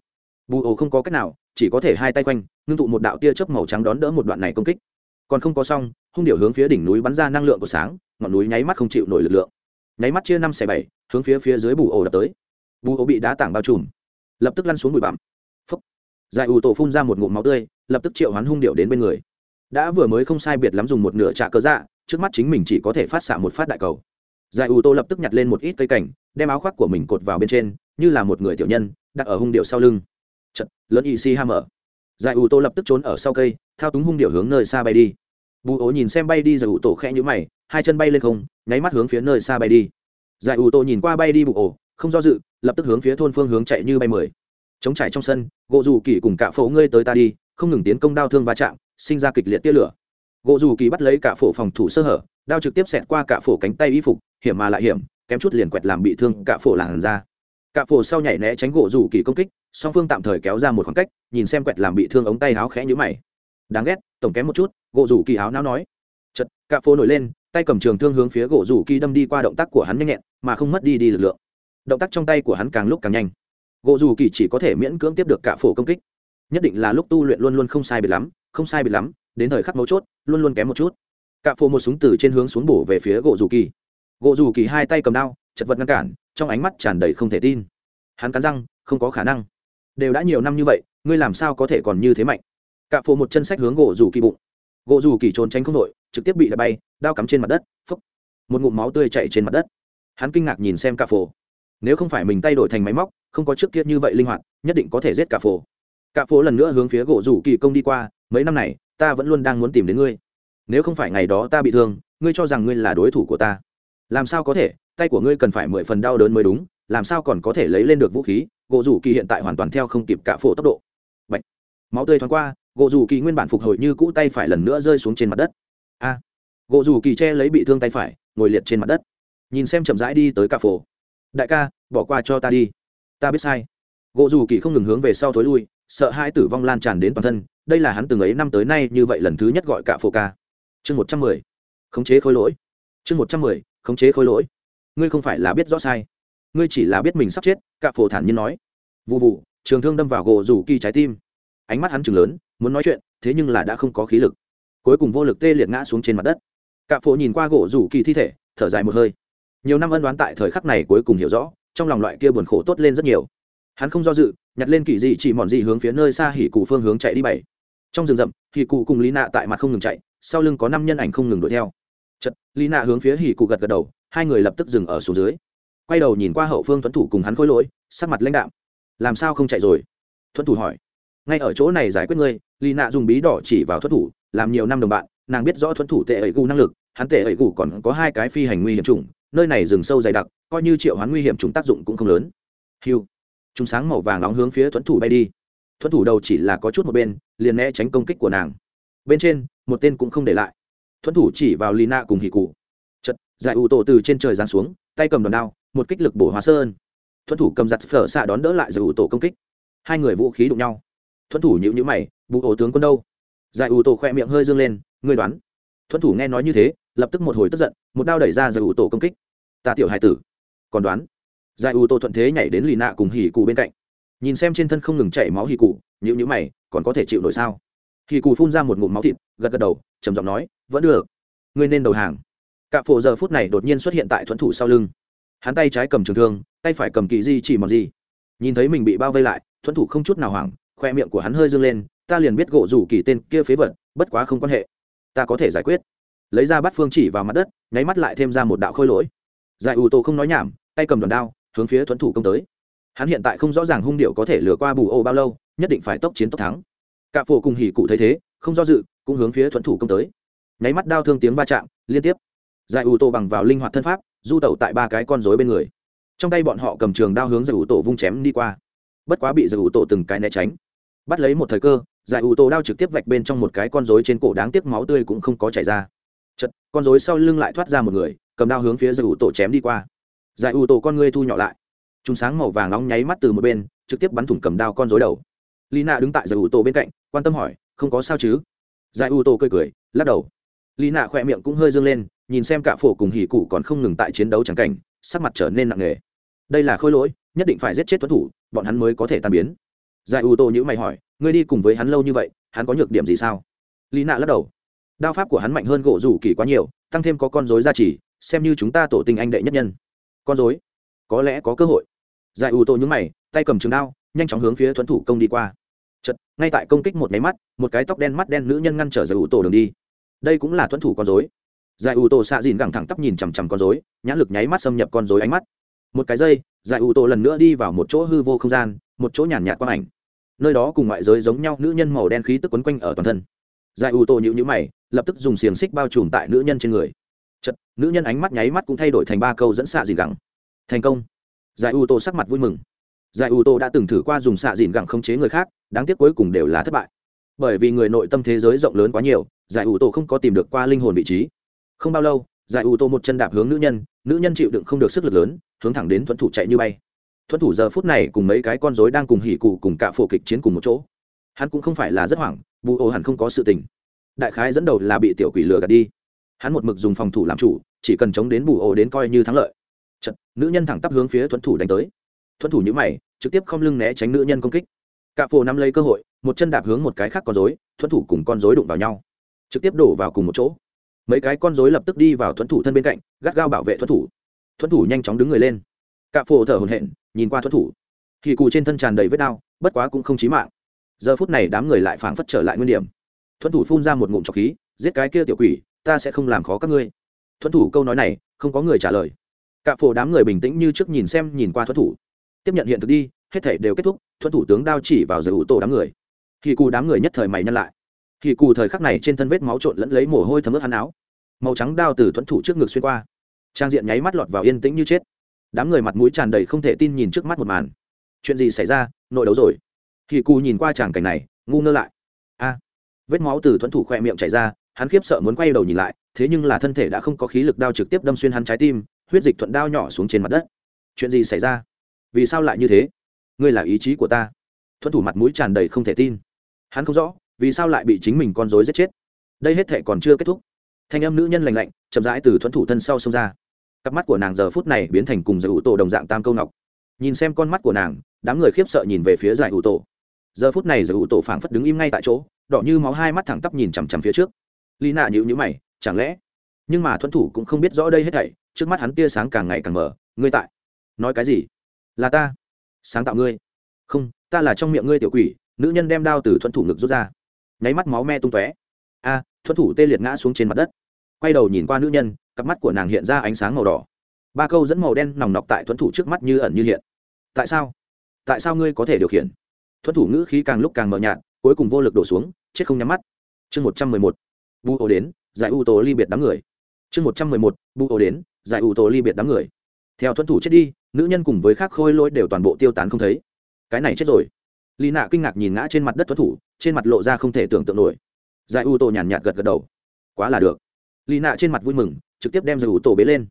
Bù ổ không có cách nào, chỉ có thể hai tay quanh, ngưng tụ một đạo tia chớp màu trắng đón đỡ một đoạn này công kích. Còn không có xong, hung điệu hướng phía đỉnh núi bắn ra năng lượng của sáng, ngọn núi nháy mắt không chịu nổi lực lượng. Nháy mắt chia năm xẻ bảy, hướng phía phía dưới bù ổ đập tới. Bù ổ bị đá tảng bao trùm, lập tức lăn xuống bụi bặm giải ủ tổ phun ra một ngụm máu tươi, lập tức triệu hoán hung điệu đến bên người. Đã vừa mới không sai biệt lắm dùng một nửa trạ cơ dạ trước mắt chính mình chỉ có thể phát xạ một phát đại cầu. Giải ủ tổ lập tức nhặt lên một ít cây cảnh, đem áo khoác của mình cột vào bên trên, như là một người tiểu nhân, đặt ở hung điệu sau lưng. Chật, lớn y si ham ở giải ủ tổ lập tức trốn ở sau cây, thao túng hung điệu hướng nơi xa bay đi. Bù ố nhìn xem bay đi, giải ủ tổ khẽ nhũ mày, hai chân bay lên không, nháy mắt hướng phía nơi xa bay đi. Giải ủ tổ nhìn qua bay đi bù ổ không do dự, lập tức hướng phía thôn phương hướng chạy như bay mười chống trải trong sân, gỗ dù kỳ cùng cả phổ ngươi tới ta đi, không ngừng tiến công đao thương va chạm, sinh ra kịch liệt tia lửa. Gỗ dù kỳ bắt lấy cả phổ phòng thủ sơ hở, đao trực tiếp xẹt qua cả phổ cánh tay y phục, hiểm mà lại hiểm, kém chút liền quẹt làm bị thương cả phổ làn ra cả phổ sau nhảy né tránh gỗ dù kỳ công kích, song phương tạm thời kéo ra một khoảng cách, nhìn xem quẹt làm bị thương ống tay áo khẽ nhữ mày. Đáng ghét, tổng kém một chút, gỗ dù kỳ áo não nói. Chật cả phổ nổi lên, tay cầm trường thương hướng phía gỗ dù kỳ đâm đi qua động tác của hắn nhanh nhẹn, mà không mất đi đi lực lượng. Động tác trong tay của hắn càng lúc càng nhanh gỗ dù kỳ chỉ có thể miễn cưỡng tiếp được cả phổ công kích. Nhất định là lúc tu luyện luôn luôn không sai biệt lắm không sai biệt lắm đến thời khắc mấu chốt luôn luôn kém một chút. Cả phổ một súng từ trên hướng xuống bổ về phía gỗ dù kỳ. Gỗ dù kỳ hai tay cầm đao chật vật ngăn cản trong ánh mắt tràn đầy không thể tin. Hắn cắn răng không có khả năng. Đều đã nhiều năm như vậy ngươi làm sao có thể còn như thế mạnh? Cả phổ một chân sách hướng gỗ dù kỳ bụng. Gỗ dù kỳ trốn tránh không nổi, trực tiếp bị đập bay đao cắm trên mặt đất phúc. Một ngụm máu tươi chạy trên mặt đất. Hắn kinh ngạc nhìn xem cả phổ. Nếu không phải mình tay đổi thành máy móc không có trước kia như vậy linh hoạt, nhất định có thể giết cả phổ cả phổ lần nữa hướng phía gỗ rủ kỳ công đi qua, mấy năm này, ta vẫn luôn đang muốn tìm đến ngươi. Nếu không phải ngày đó ta bị thương, ngươi cho rằng ngươi là đối thủ của ta. Làm sao có thể, tay của ngươi cần phải mười phần đau đớn mới đúng, làm sao còn có thể lấy lên được vũ khí, gỗ rủ kỳ hiện tại hoàn toàn theo không kịp cả phổ tốc độ. Bạch. máu tươi thoáng qua, gỗ rủ kỳ nguyên bản phục hồi như cũ tay phải lần nữa rơi xuống trên mặt đất. A. Gỗ rủ kỳ che lấy bị thương tay phải, ngồi liệt trên mặt đất. Nhìn xem chậm rãi đi tới cả phổ đại ca, bỏ qua cho ta đi ta biết sai. Gỗ dù kỳ không ngừng hướng về sau thối lui, sợ hai tử vong lan tràn đến toàn thân, đây là hắn từng ấy năm tới nay như vậy lần thứ nhất gọi cả phổ ca. Chương một trăm mười, khống chế khối lỗi. Chương một trăm mười, khống chế khối lỗi. Ngươi không phải là biết rõ sai, ngươi chỉ là biết mình sắp chết, cả phổ thản nhiên nói. Vụ vụ trường thương đâm vào gỗ rủ kỳ trái tim. Ánh mắt hắn chừng lớn, muốn nói chuyện, thế nhưng là đã không có khí lực. Cuối cùng vô lực tê liệt ngã xuống trên mặt đất. Cả phổ nhìn qua gỗ rủ kỳ thi thể, thở dài một hơi. Nhiều năm ân đoán tại thời khắc này cuối cùng hiểu rõ trong lòng loại kia buồn khổ tốt lên rất nhiều. Hắn không do dự, nhặt lên kỳ dị chỉ mòn dị hướng phía nơi xa hỉ cụ phương hướng chạy đi bảy. Trong rừng rậm, hỉ cụ cùng lý nạ tại mặt không ngừng chạy, sau lưng có năm nhân ảnh không ngừng đuổi theo. Chật lý nạ hướng phía hỉ cụ gật gật đầu, hai người lập tức dừng ở xuống dưới. Quay đầu nhìn qua hậu phương tuấn thủ cùng hắn khôi lỗi, sắc mặt lãnh đạm. Làm sao không chạy rồi? Thuẫn thủ hỏi. Ngay ở chỗ này giải quyết ngươi, lý nạ dùng bí đỏ chỉ vào thuẫn thủ, làm nhiều năm đồng bạn, nàng biết rõ thuẫn thủ tệ ấy cụ năng lực, hắn tệ ấy cụ còn có hai cái phi hành nguy hiểm chủng nơi này rừng sâu dày đặc, coi như triệu hoán nguy hiểm chúng tác dụng cũng không lớn. Hiu chúng sáng màu vàng nóng hướng phía thuẫn thủ bay đi. Thuẫn thủ đầu chỉ là có chút một bên, liền né tránh công kích của nàng. Bên trên, một tên cũng không để lại. Thuẫn thủ chỉ vào lina cùng hì cụ. Chật, giải ủ tổ từ trên trời giáng xuống, tay cầm đòn đao, một kích lực bổ hóa sơn. Thuẫn thủ cầm giặt phở xạ đón đỡ lại giải ủ tổ công kích. Hai người vũ khí đụng nhau. Thuẫn thủ nhịu nhữ mày bụ ổ tướng quân đâu? Giải ủ tổ khoe miệng hơi dương lên, ngươi đoán. Thuẫn thủ nghe nói như thế, lập tức một hồi tức giận, một đao đẩy ra giải ủ tổ công kích ta tiểu hải tử. Còn đoán. Giải u tô thuận thế nhảy đến lì nạ cùng hỉ cụ bên cạnh. Nhìn xem trên thân không ngừng chảy máu hỉ cụ nhữ nhữ mày, còn có thể chịu nổi sao? Hỉ cụ phun ra một ngụm máu thịt, gật gật đầu, trầm giọng nói, vẫn được. Ngươi nên đầu hàng. Cạ phổ giờ phút này đột nhiên xuất hiện tại thuẫn thủ sau lưng. Hắn tay trái cầm trường thương, tay phải cầm kỳ di chỉ mọc gì. Nhìn thấy mình bị bao vây lại, thuẫn thủ không chút nào hoảng, khoe miệng của hắn hơi dâng lên, ta liền biết gỗ rủ kỳ tên kia phế vật, bất quá không quan hệ. Ta có thể giải quyết. Lấy ra bắt phương chỉ vào mặt đất, nháy mắt lại thêm ra một đạo khôi lỗi giải ủ tổ không nói nhảm, tay cầm đòn đao, hướng phía thuẫn thủ công tới. Hắn hiện tại không rõ ràng hung điệu có thể lừa qua bù ô bao lâu, nhất định phải tốc chiến tốc thắng. Cả phổ cùng hỉ cụ thấy thế, không do dự, cũng hướng phía thuận thủ công tới. Nháy mắt đao thương tiếng va chạm, liên tiếp. Giải ủ tổ bằng vào linh hoạt thân pháp, du tẩu tại ba cái con rối bên người. Trong tay bọn họ cầm trường đao hướng giải ủ tổ vung chém đi qua. Bất quá bị giải ủ tổ từng cái né tránh. Bắt lấy một thời cơ, giải ủ tổ đao trực tiếp vạch bên trong một cái con rối trên cổ đáng tiếc máu tươi cũng không có chảy ra. Chật, con rối sau lưng lại thoát ra một người cầm đao hướng phía giải ủ tổ chém đi qua. Giải ủ tổ con ngươi thu nhỏ lại. Chúng sáng màu vàng nóng nháy mắt từ một bên, trực tiếp bắn thủng cầm đao con rối đầu. Lina đứng tại giải ủ tổ bên cạnh, quan tâm hỏi, không có sao chứ? Giải ủ tổ cười cười, lắc đầu. Lina khỏe miệng cũng hơi dâng lên, nhìn xem cả phổ cùng hỉ cụ còn không ngừng tại chiến đấu trắng cảnh, sắc mặt trở nên nặng nề. Đây là khôi lỗi, nhất định phải giết chết tuấn thủ, bọn hắn mới có thể tan biến. Giải ủ tổ nhữ mày hỏi, ngươi đi cùng với hắn lâu như vậy, hắn có nhược điểm gì sao? Lý nạ lắc đầu. Đao pháp của hắn mạnh hơn gỗ rủ kỳ quá nhiều, tăng thêm có con dối gia trì xem như chúng ta tổ tinh anh đệ nhất nhân. Con dối có lẽ có cơ hội. Giải ủ tổ nhúng mày, tay cầm trường đao, nhanh chóng hướng phía thuấn thủ công đi qua. Chật ngay tại công kích một máy mắt, một cái tóc đen mắt đen nữ nhân ngăn trở giải ủ tổ đường đi. Đây cũng là thuấn thủ con dối giải ủ tổ xạ dìn gẳng thẳng tắp nhìn chằm chằm con dối nhãn lực nháy mắt xâm nhập con dối ánh mắt. Một cái dây giải ủ tổ lần nữa đi vào một chỗ hư vô không gian, một chỗ nhàn nhạt quang ảnh. Nơi đó cùng ngoại giới giống nhau, nữ nhân màu đen khí tức quấn quanh ở toàn thân. Giải ủ tổ nhịu nhữ mày, lập tức dùng xiềng xích bao trùm tại nữ nhân trên người chật, nữ nhân ánh mắt nháy mắt cũng thay đổi thành ba câu dẫn xạ dìn gẳng. Thành công. Giải u tô sắc mặt vui mừng. Giải u tô đã từng thử qua dùng xạ dìn gẳng khống chế người khác, đáng tiếc cuối cùng đều là thất bại. Bởi vì người nội tâm thế giới rộng lớn quá nhiều, giải u tô không có tìm được qua linh hồn vị trí. Không bao lâu, giải u tô một chân đạp hướng nữ nhân nữ nhân chịu đựng không được sức lực lớn, hướng thẳng đến thuận thủ chạy như bay. Thuận thủ giờ phút này cùng mấy cái con rối đang cùng hỉ cụ cùng cả phổ kịch chiến cùng một chỗ. Hắn cũng không phải là rất hoảng, bù ô hẳn không có sự tình. Đại khái dẫn đầu là bị tiểu quỷ lừa gạt đi hắn một mực dùng phòng thủ làm chủ chỉ cần chống đến bù ổ đến coi như thắng lợi. Chật, nữ nhân thẳng tắp hướng phía thuận thủ đánh tới. Thuận thủ nhữ mày trực tiếp không lưng né tránh nữ nhân công kích. Cả phổ nắm lấy cơ hội một chân đạp hướng một cái khác con rối thuận thủ cùng con rối đụng vào nhau. Trực tiếp đổ vào cùng một chỗ. Mấy cái con rối lập tức đi vào thuận thủ thân bên cạnh gắt gao bảo vệ thuận thủ. Thuận thủ nhanh chóng đứng người lên. Cả phổ thở hổn hển nhìn qua thuận thủ. Kỳ cụ trên thân tràn đầy vết đau bất quá cũng không chí mạng. Giờ phút này đám người lại phảng phất trở lại nguyên điểm. Thuận thủ phun ra một ngụm trọc khí giết cái kia tiểu quỷ ta sẽ không làm khó các ngươi. Thuận thủ câu nói này, không có người trả lời. Cả phổ đám người bình tĩnh như trước nhìn xem nhìn qua thuận thủ. Tiếp nhận hiện thực đi, hết thể đều kết thúc thuận thủ tướng đao chỉ vào giờ ủ tổ đám người. Kỳ cù đám người nhất thời mày nhăn lại. Kỳ cù thời khắc này trên thân vết máu trộn lẫn lấy mồ hôi thấm ướt hắn áo. Màu trắng đao từ thuận thủ trước ngực xuyên qua. Trang diện nháy mắt lọt vào yên tĩnh như chết. Đám người mặt mũi tràn đầy không thể tin nhìn trước mắt một màn. Chuyện gì xảy ra? Nội đấu rồi. Kỳ cù nhìn qua tràng cảnh này, ngu ngơ lại. A. Vết máu từ thuẫn thủ khỏe miệng chảy ra hắn khiếp sợ muốn quay đầu nhìn lại, thế nhưng là thân thể đã không có khí lực đao trực tiếp đâm xuyên hắn trái tim, huyết dịch thuận đao nhỏ xuống trên mặt đất. Chuyện gì xảy ra? Vì sao lại như thế? Ngươi là ý chí của ta. Thuẫn thủ mặt mũi tràn đầy không thể tin. Hắn không rõ, vì sao lại bị chính mình con dối giết chết. Đây hết thể còn chưa kết thúc. Thanh âm nữ nhân lành lạnh, chậm rãi từ thuẫn thủ thân sau xông ra. Cặp mắt của nàng giờ phút này biến thành cùng giải ủ tổ đồng dạng tam câu ngọc. Nhìn xem con mắt của nàng, đám người khiếp sợ nhìn về phía giải ủ tổ. Giờ phút này giải ủ tổ phảng phất đứng im ngay tại chỗ, đỏ như máu hai mắt thẳng tắp nhìn chằm chằm phía trước lý nạ nhữ nhữ mày, chẳng lẽ? Nhưng mà thuẫn thủ cũng không biết rõ đây hết thảy, trước mắt hắn tia sáng càng ngày càng mở ngươi tại nói cái gì? Là ta, sáng tạo ngươi. Không, ta là trong miệng ngươi tiểu quỷ, nữ nhân đem đao từ thuẫn thủ ngực rút ra. Nháy mắt máu me tung tóe. A, thuẫn thủ tê liệt ngã xuống trên mặt đất. Quay đầu nhìn qua nữ nhân, cặp mắt của nàng hiện ra ánh sáng màu đỏ. Ba câu dẫn màu đen nòng nọc tại thuẫn thủ trước mắt như ẩn như hiện. Tại sao? Tại sao ngươi có thể điều khiển? Thuẫn thủ ngữ khí càng lúc càng mờ nhạt, cuối cùng vô lực đổ xuống, chết không nhắm mắt. Chương một trăm mười một bu ô đến, giải u tố ly biệt đám người. Chương một trăm mười một bu ô đến, giải u tố ly biệt đám người. Theo thuẫn thủ chết đi, nữ nhân cùng với khác khôi lỗi đều toàn bộ tiêu tán không thấy. Cái này chết rồi. Lì nạ kinh ngạc nhìn ngã trên mặt đất thuẫn thủ, trên mặt lộ ra không thể tưởng tượng nổi. Giải u tô nhàn nhạt gật gật đầu. Quá là được. Lì nạ trên mặt vui mừng, trực tiếp đem giải u tô bế lên.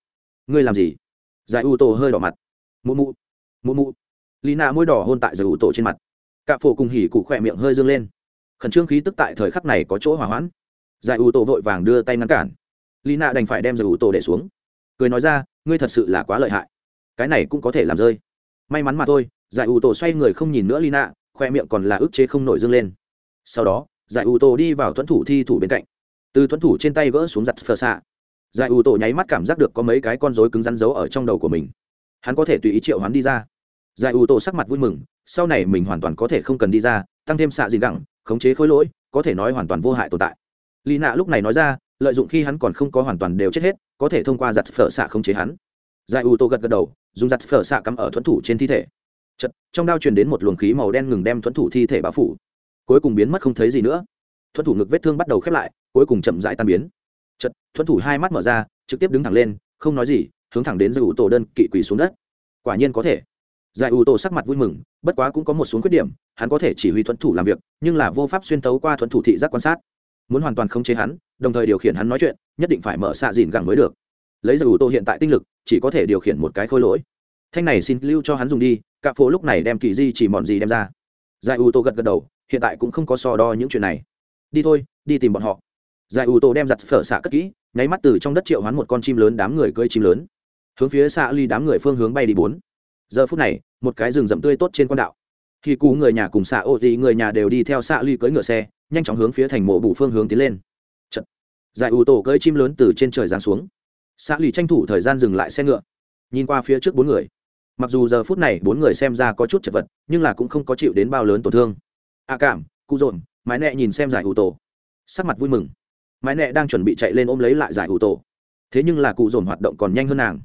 Ngươi làm gì? Giải u tô hơi đỏ mặt. Mụ mụ mụ mụ. Lì nạ môi đỏ hôn tại giải u tô trên mặt. Cạ phổ cùng hỉ cụ khỏe miệng hơi dương lên. Khẩn trương khí tức tại thời khắc này có chỗ hỏa hoãn giải u tô vội vàng đưa tay ngăn cản. Lì nạ đành phải đem giải u tô để xuống. Cười nói ra, ngươi thật sự là quá lợi hại. Cái này cũng có thể làm rơi. May mắn mà thôi, giải u tô xoay người không nhìn nữa lì nạ khoe miệng còn là ức chế không nổi dương lên. Sau đó, giải u tô đi vào thuẫn thủ thi thủ bên cạnh. Từ thuẫn thủ trên tay gỡ xuống giặt phờ xạ. Giải u tô nháy mắt cảm giác được có mấy cái con rối cứng rắn giấu ở trong đầu của mình. Hắn có thể tùy ý triệu hắn đi ra. Giải u tô sắc mặt vui mừng, sau này mình hoàn toàn có thể không cần đi ra, tăng thêm xạ gì gẳng, khống chế khối lỗi, có thể nói hoàn toàn vô hại tồn tại lì nạ lúc này nói ra, lợi dụng khi hắn còn không có hoàn toàn đều chết hết, có thể thông qua giặt phở xạ không chế hắn. Giải u tô gật gật đầu, dùng giặt phở xạ cắm ở thuẫn thủ trên thi thể. Chật trong đao truyền đến một luồng khí màu đen ngừng đem thuẫn thủ thi thể bao phủ. Cuối cùng biến mất không thấy gì nữa. Thuẫn thủ ngực vết thương bắt đầu khép lại, cuối cùng chậm rãi tan biến. Chật thuẫn thủ hai mắt mở ra, trực tiếp đứng thẳng lên, không nói gì, hướng thẳng đến giải U Tô đơn kỵ quỳ xuống đất. Quả nhiên có thể. Giải U Tô sắc mặt vui mừng, bất quá cũng có một số khuyết điểm, hắn có thể chỉ huy thuẫn thủ làm việc, nhưng là vô pháp xuyên tấu qua thuẫn thủ thị giác quan sát muốn hoàn toàn khống chế hắn, đồng thời điều khiển hắn nói chuyện, nhất định phải mở xạ dìn gẳng mới được. Lấy ra ủ tô hiện tại tinh lực, chỉ có thể điều khiển một cái khôi lỗi. Thanh này xin lưu cho hắn dùng đi, cả phố lúc này đem kỳ di chỉ mòn gì đem ra. Giải ủ tô gật gật đầu, hiện tại cũng không có so đo những chuyện này. Đi thôi, đi tìm bọn họ. Giải ủ tô đem giặt phở xạ cất kỹ, nháy mắt từ trong đất triệu hoán một con chim lớn đám người cưỡi chim lớn. Hướng phía xạ ly đám người phương hướng bay đi bốn. Giờ phút này, một cái rừng rậm tươi tốt trên con đạo. Khi cú người nhà cùng xạ ô gì người nhà đều đi theo xạ ly cưỡi ngựa xe nhanh chóng hướng phía thành mộ bù phương hướng tiến lên. Chật. giải ủ tổ cơi chim lớn từ trên trời giáng xuống. Xã lì tranh thủ thời gian dừng lại xe ngựa. Nhìn qua phía trước bốn người. Mặc dù giờ phút này bốn người xem ra có chút chật vật, nhưng là cũng không có chịu đến bao lớn tổn thương. A cảm, cụ dồn mái nẹ nhìn xem giải ủ tổ. Sắc mặt vui mừng. Mái nẹ đang chuẩn bị chạy lên ôm lấy lại giải ủ tổ. Thế nhưng là cụ dồn hoạt động còn nhanh hơn nàng.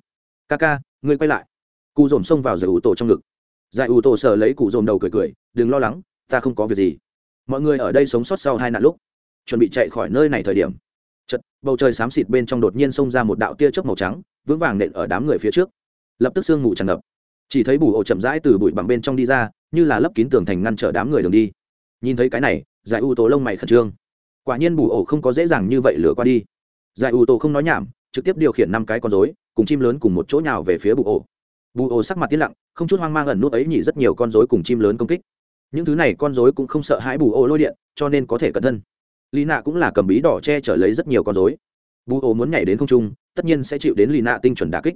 Ca ca, ngươi quay lại. Cụ dồn xông vào giải ủ tổ trong ngực. Giải ủ tổ sờ lấy cụ dồn đầu cười cười, đừng lo lắng, ta không có việc gì mọi người ở đây sống sót sau hai nạn lúc, chuẩn bị chạy khỏi nơi này thời điểm chật bầu trời xám xịt bên trong đột nhiên xông ra một đạo tia chớp màu trắng, vững vàng nện ở đám người phía trước. Lập tức sương mù tràn ngập. Chỉ thấy bù ổ chậm rãi từ bụi bằng bên trong đi ra, như là lấp kín tường thành ngăn trở đám người đường đi. Nhìn thấy cái này, giải ưu tố lông mày khẩn trương. Quả nhiên bù ổ không có dễ dàng như vậy lửa qua đi. Giải ưu tố không nói nhảm, trực tiếp điều khiển năm cái con rối, cùng chim lớn cùng một chỗ nào về phía bù ổ. Bù ổ sắc mặt tiến lặng, không chút hoang mang ẩn nút ấy nhỉ rất nhiều con rối cùng chim lớn công kích những thứ này con rối cũng không sợ hãi bù ô lôi điện cho nên có thể cẩn thân lì nạ cũng là cầm bí đỏ che chở lấy rất nhiều con rối. Bù ô muốn nhảy đến không trung tất nhiên sẽ chịu đến lì nạ tinh chuẩn đà kích.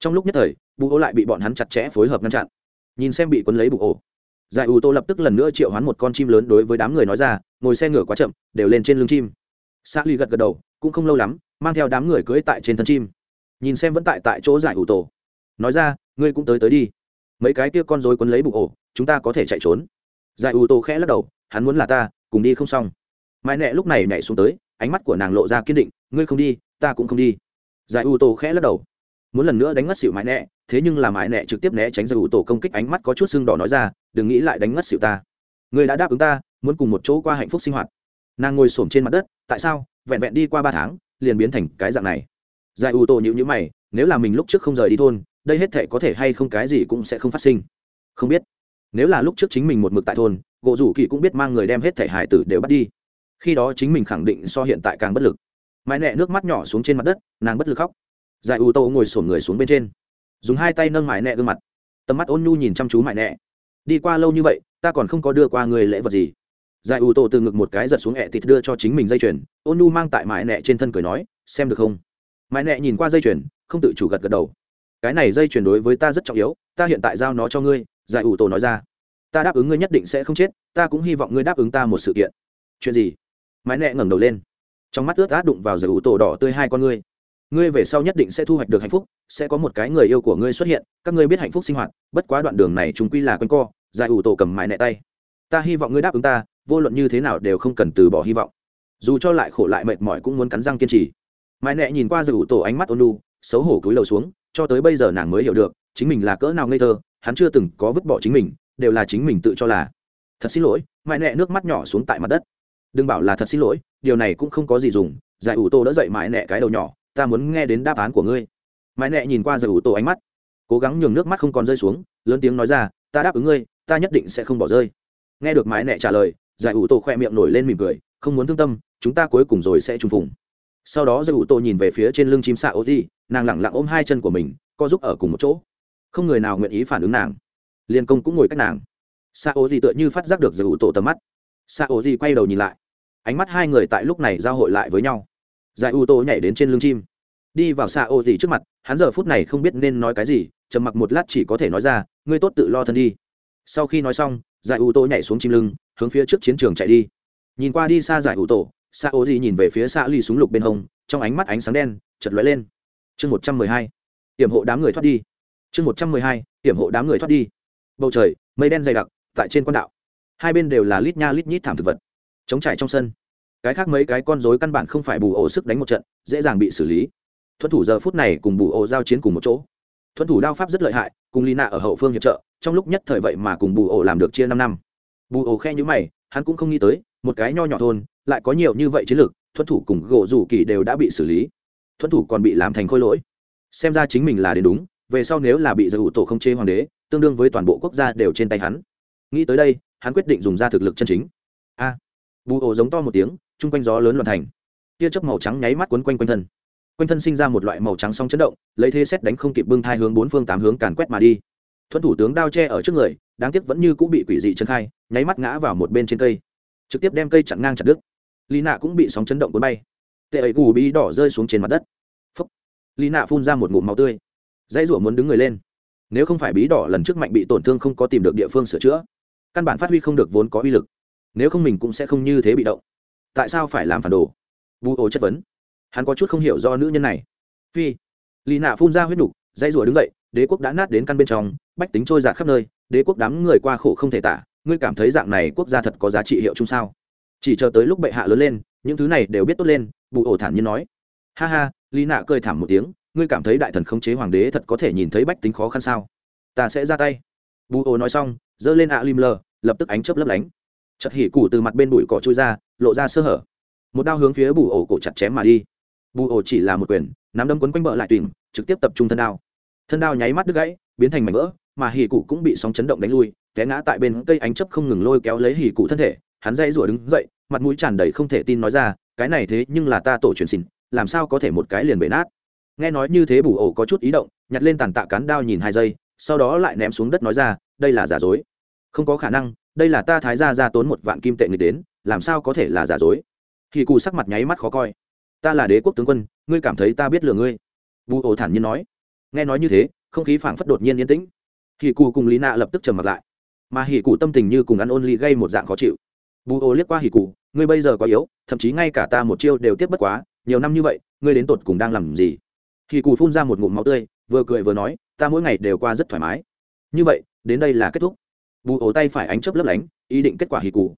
Trong lúc nhất thời bù Ô lại bị bọn hắn chặt chẽ phối hợp ngăn chặn. Nhìn xem bị quấn lấy bù ô, giải ủ tô lập tức lần nữa triệu hoán một con chim lớn đối với đám người nói ra ngồi xe ngửa quá chậm đều lên trên lưng chim. Sa ly gật gật đầu cũng không lâu lắm mang theo đám người cưỡi tại trên thân chim. Nhìn xem vẫn tại tại chỗ giải ủ tổ nói ra ngươi cũng tới tới đi. Mấy cái kia con dối quấn lấy bụng ổ chúng ta có thể chạy trốn giải ưu tô khẽ lắc đầu, hắn muốn là ta, cùng đi không xong. Mãi nẹ lúc này nhảy xuống tới, ánh mắt của nàng lộ ra kiên định, ngươi không đi, ta cũng không đi. Giải ưu tô khẽ lắc đầu. Muốn lần nữa đánh ngất xịu mãi nẹ, thế nhưng là mãi nẹ trực tiếp né tránh giải ưu tô công kích ánh mắt có chút sưng đỏ nói ra, đừng nghĩ lại đánh ngất xịu ta. Ngươi đã đáp ứng ta, muốn cùng một chỗ qua hạnh phúc sinh hoạt. Nàng ngồi xổm trên mặt đất, tại sao? Vẹn vẹn đi qua ba tháng, liền biến thành cái dạng này. Giải ưu tô nhữ nhữ mày, nếu là mình lúc trước không rời đi thôn, đây hết thể có thể hay không cái gì cũng sẽ không phát sinh. Không biết nếu là lúc trước chính mình một mực tại thôn, gỗ rủ kỳ cũng biết mang người đem hết thể hải tử đều bắt đi. Khi đó chính mình khẳng định so hiện tại càng bất lực. Mãi nẹ nước mắt nhỏ xuống trên mặt đất, nàng bất lực khóc. Giải ủ tô ngồi sổm người xuống bên trên. Dùng hai tay nâng mãi nẹ gương mặt. Tầm mắt ôn nhu nhìn chăm chú mãi nẹ đi qua lâu như vậy, ta còn không có đưa qua người lễ vật gì. Giải ủ tô từ ngực một cái giật xuống ẹ thịt đưa cho chính mình dây chuyền, ôn nhu mang tại mãi nẹ trên thân cười nói, xem được không? Mãi nẹ nhìn qua dây chuyền, không tự chủ gật gật đầu. Cái này dây chuyền đối với ta rất trọng yếu, ta hiện tại giao nó cho ngươi giải ủ tổ nói ra, ta đáp ứng ngươi nhất định sẽ không chết, ta cũng hy vọng ngươi đáp ứng ta một sự kiện. Chuyện gì? Mãi nẹ ngẩng đầu lên, trong mắt ướt át đụng vào giải ủ tổ đỏ tươi hai con ngươi. Ngươi về sau nhất định sẽ thu hoạch được hạnh phúc, sẽ có một cái người yêu của ngươi xuất hiện, các ngươi biết hạnh phúc sinh hoạt, bất quá đoạn đường này chúng quy là q co. Giải ủ tổ cầm mãi nẹ tay, ta hy vọng ngươi đáp ứng ta, vô luận như thế nào đều không cần từ bỏ hy vọng. Dù cho lại khổ lại mệt mỏi cũng muốn cắn răng kiên trì. Mãi nẹ nhìn qua giải ủ tổ ánh mắt ôn lu xấu hổ cúi đầu xuống, cho tới bây giờ nàng mới hiểu được, chính mình là cỡ nào ngây thơ hắn chưa từng có vứt bỏ chính mình đều là chính mình tự cho là. Thật xin lỗi mãi nẹ nước mắt nhỏ xuống tại mặt đất. Đừng bảo là thật xin lỗi điều này cũng không có gì dùng giải ủ tô đã dậy mãi nẹ cái đầu nhỏ ta muốn nghe đến đáp án của ngươi. Mãi nẹ nhìn qua giải ủ tô ánh mắt cố gắng nhường nước mắt không còn rơi xuống lớn tiếng nói ra ta đáp ứng ngươi ta nhất định sẽ không bỏ rơi. Nghe được mãi nẹ trả lời giải ủ tô khoe miệng nổi lên mỉm cười không muốn thương tâm chúng ta cuối cùng rồi sẽ trùng phùng. Sau đó giải ủ tô nhìn về phía trên lưng chim xạ ô thi, nàng lẳng lặng ôm hai chân của mình co giúp ở cùng một chỗ không người nào nguyện ý phản ứng nàng. Liên công cũng ngồi cách nàng. Xa ô gì tựa như phát giác được giải ủ tổ tầm mắt. Xa ô gì quay đầu nhìn lại. Ánh mắt hai người tại lúc này giao hội lại với nhau. Giải ủ tô nhảy đến trên lưng chim. Đi vào xa ô gì trước mặt, hắn giờ phút này không biết nên nói cái gì, trầm mặc một lát chỉ có thể nói ra, ngươi tốt tự lo thân đi. Sau khi nói xong, giải ủ tô nhảy xuống chim lưng, hướng phía trước chiến trường chạy đi. Nhìn qua đi xa giải ủ tổ xa ô gì nhìn về phía xa ly súng lục bên hông, trong ánh mắt ánh sáng đen chật lóe lên. Chương một trăm mười hai. Hiểm hộ đám người thoát đi chương một trăm mười hai, hiểm hộ đám người thoát đi. Bầu trời, mây đen dày đặc, tại trên quan đạo. Hai bên đều là lít nha lít nhít thảm thực vật chống trải trong sân. Cái khác mấy cái con dối căn bản không phải bù ổ sức đánh một trận, dễ dàng bị xử lý. Thuận thủ giờ phút này cùng bù ổ giao chiến cùng một chỗ. Thuận thủ đao pháp rất lợi hại, cùng lì nạ ở hậu phương hiệp trợ, trong lúc nhất thời vậy mà cùng bù ổ làm được chia năm năm. Bù ổ khe nhữ mày, hắn cũng không nghĩ tới, một cái nho nhỏ thôn, lại có nhiều như vậy chiến lược, thuận thủ cùng gỗ rủ kỳ đều đã bị xử lý. Thuận thủ còn bị làm thành khôi lỗi. Xem ra chính mình là đến đúng về sau nếu là bị giới ủ tổ không chế hoàng đế, tương đương với toàn bộ quốc gia đều trên tay hắn. Nghĩ tới đây, hắn quyết định dùng ra thực lực chân chính. A. Bù ổ giống to một tiếng, chung quanh gió lớn loạn thành. Tia chớp màu trắng nháy mắt quấn quanh quanh thân. Quanh thân sinh ra một loại màu trắng song chấn động, lấy thế xét đánh không kịp bưng thai hướng bốn phương tám hướng càn quét mà đi. Thuận thủ tướng đao tre ở trước người, đáng tiếc vẫn như cũng bị quỷ dị chân khai, nháy mắt ngã vào một bên trên cây. Trực tiếp đem cây chặn ngang chặt đứt. Lý nạ cũng bị sóng chấn động cuốn bay. Tệ ấy gù bí đỏ rơi xuống trên mặt đất. Phấp lý nạ phun ra một ngụm máu tươi dãy rủa muốn đứng người lên. Nếu không phải bí đỏ lần trước mạnh bị tổn thương không có tìm được địa phương sửa chữa, căn bản phát huy không được vốn có uy lực. Nếu không mình cũng sẽ không như thế bị động. Tại sao phải làm phản đồ? Vu ô chất vấn. Hắn có chút không hiểu do nữ nhân này. Phi. Lì nạ phun ra huyết nục dây rủa đứng dậy, đế quốc đã nát đến căn bên trong, bách tính trôi giạt khắp nơi, đế quốc đám người qua khổ không thể tả, ngươi cảm thấy dạng này quốc gia thật có giá trị hiệu chung sao? Chỉ chờ tới lúc bệ hạ lớn lên, những thứ này đều biết tốt lên bù ổ thản nhiên nói. Ha ha lý nạ cười thảm một tiếng ngươi cảm thấy đại thần khống chế hoàng đế thật có thể nhìn thấy bách tính khó khăn sao? Ta sẽ ra tay. Bù ô nói xong giơ lên ạ lim lờ lập tức ánh chớp lấp lánh. Chật hỉ củ từ mặt bên bụi cỏ trôi ra lộ ra sơ hở. Một đao hướng phía bù ổ cổ chặt chém mà đi. Bù ổ chỉ là một quyền nắm đâm quấn quanh bờ lại tìm, trực tiếp tập trung thân đao. Thân đao nháy mắt đứt gãy biến thành mảnh vỡ mà hỉ cụ cũng bị sóng chấn động đánh lui té ngã tại bên cây ánh chấp không ngừng lôi kéo lấy hỉ cụ thân thể. Hắn dây rủa đứng dậy mặt mũi tràn đầy không thể tin nói ra cái này thế nhưng là ta tổ truyền xin làm sao có thể một cái liền bể nát? Nghe nói như thế bù ổ có chút ý động, nhặt lên tàn tạ cán đao nhìn hai giây, sau đó lại ném xuống đất nói ra, đây là giả dối. Không có khả năng, đây là ta thái gia ra tốn một vạn kim tệ người đến, làm sao có thể là giả dối? Hỉ cụ sắc mặt nháy mắt khó coi. Ta là đế quốc tướng quân, ngươi cảm thấy ta biết lừa ngươi? Bù ổ thản nhiên nói. Nghe nói như thế, không khí phảng phất đột nhiên yên tĩnh. Hỉ cụ cùng lý nạ lập tức trầm mặt lại. Mà hỉ cụ tâm tình như cùng ăn ôn ly gây một dạng khó chịu. Bù ổ liếc qua hỉ cụ ngươi bây giờ có yếu, thậm chí ngay cả ta một chiêu đều tiếp bất quá, nhiều năm như vậy, ngươi đến tột cùng đang làm gì? Thì cụ phun ra một ngụm máu tươi, vừa cười vừa nói, ta mỗi ngày đều qua rất thoải mái. Như vậy, đến đây là kết thúc. Bù ổ tay phải ánh chớp lấp lánh, ý định kết quả hì cù.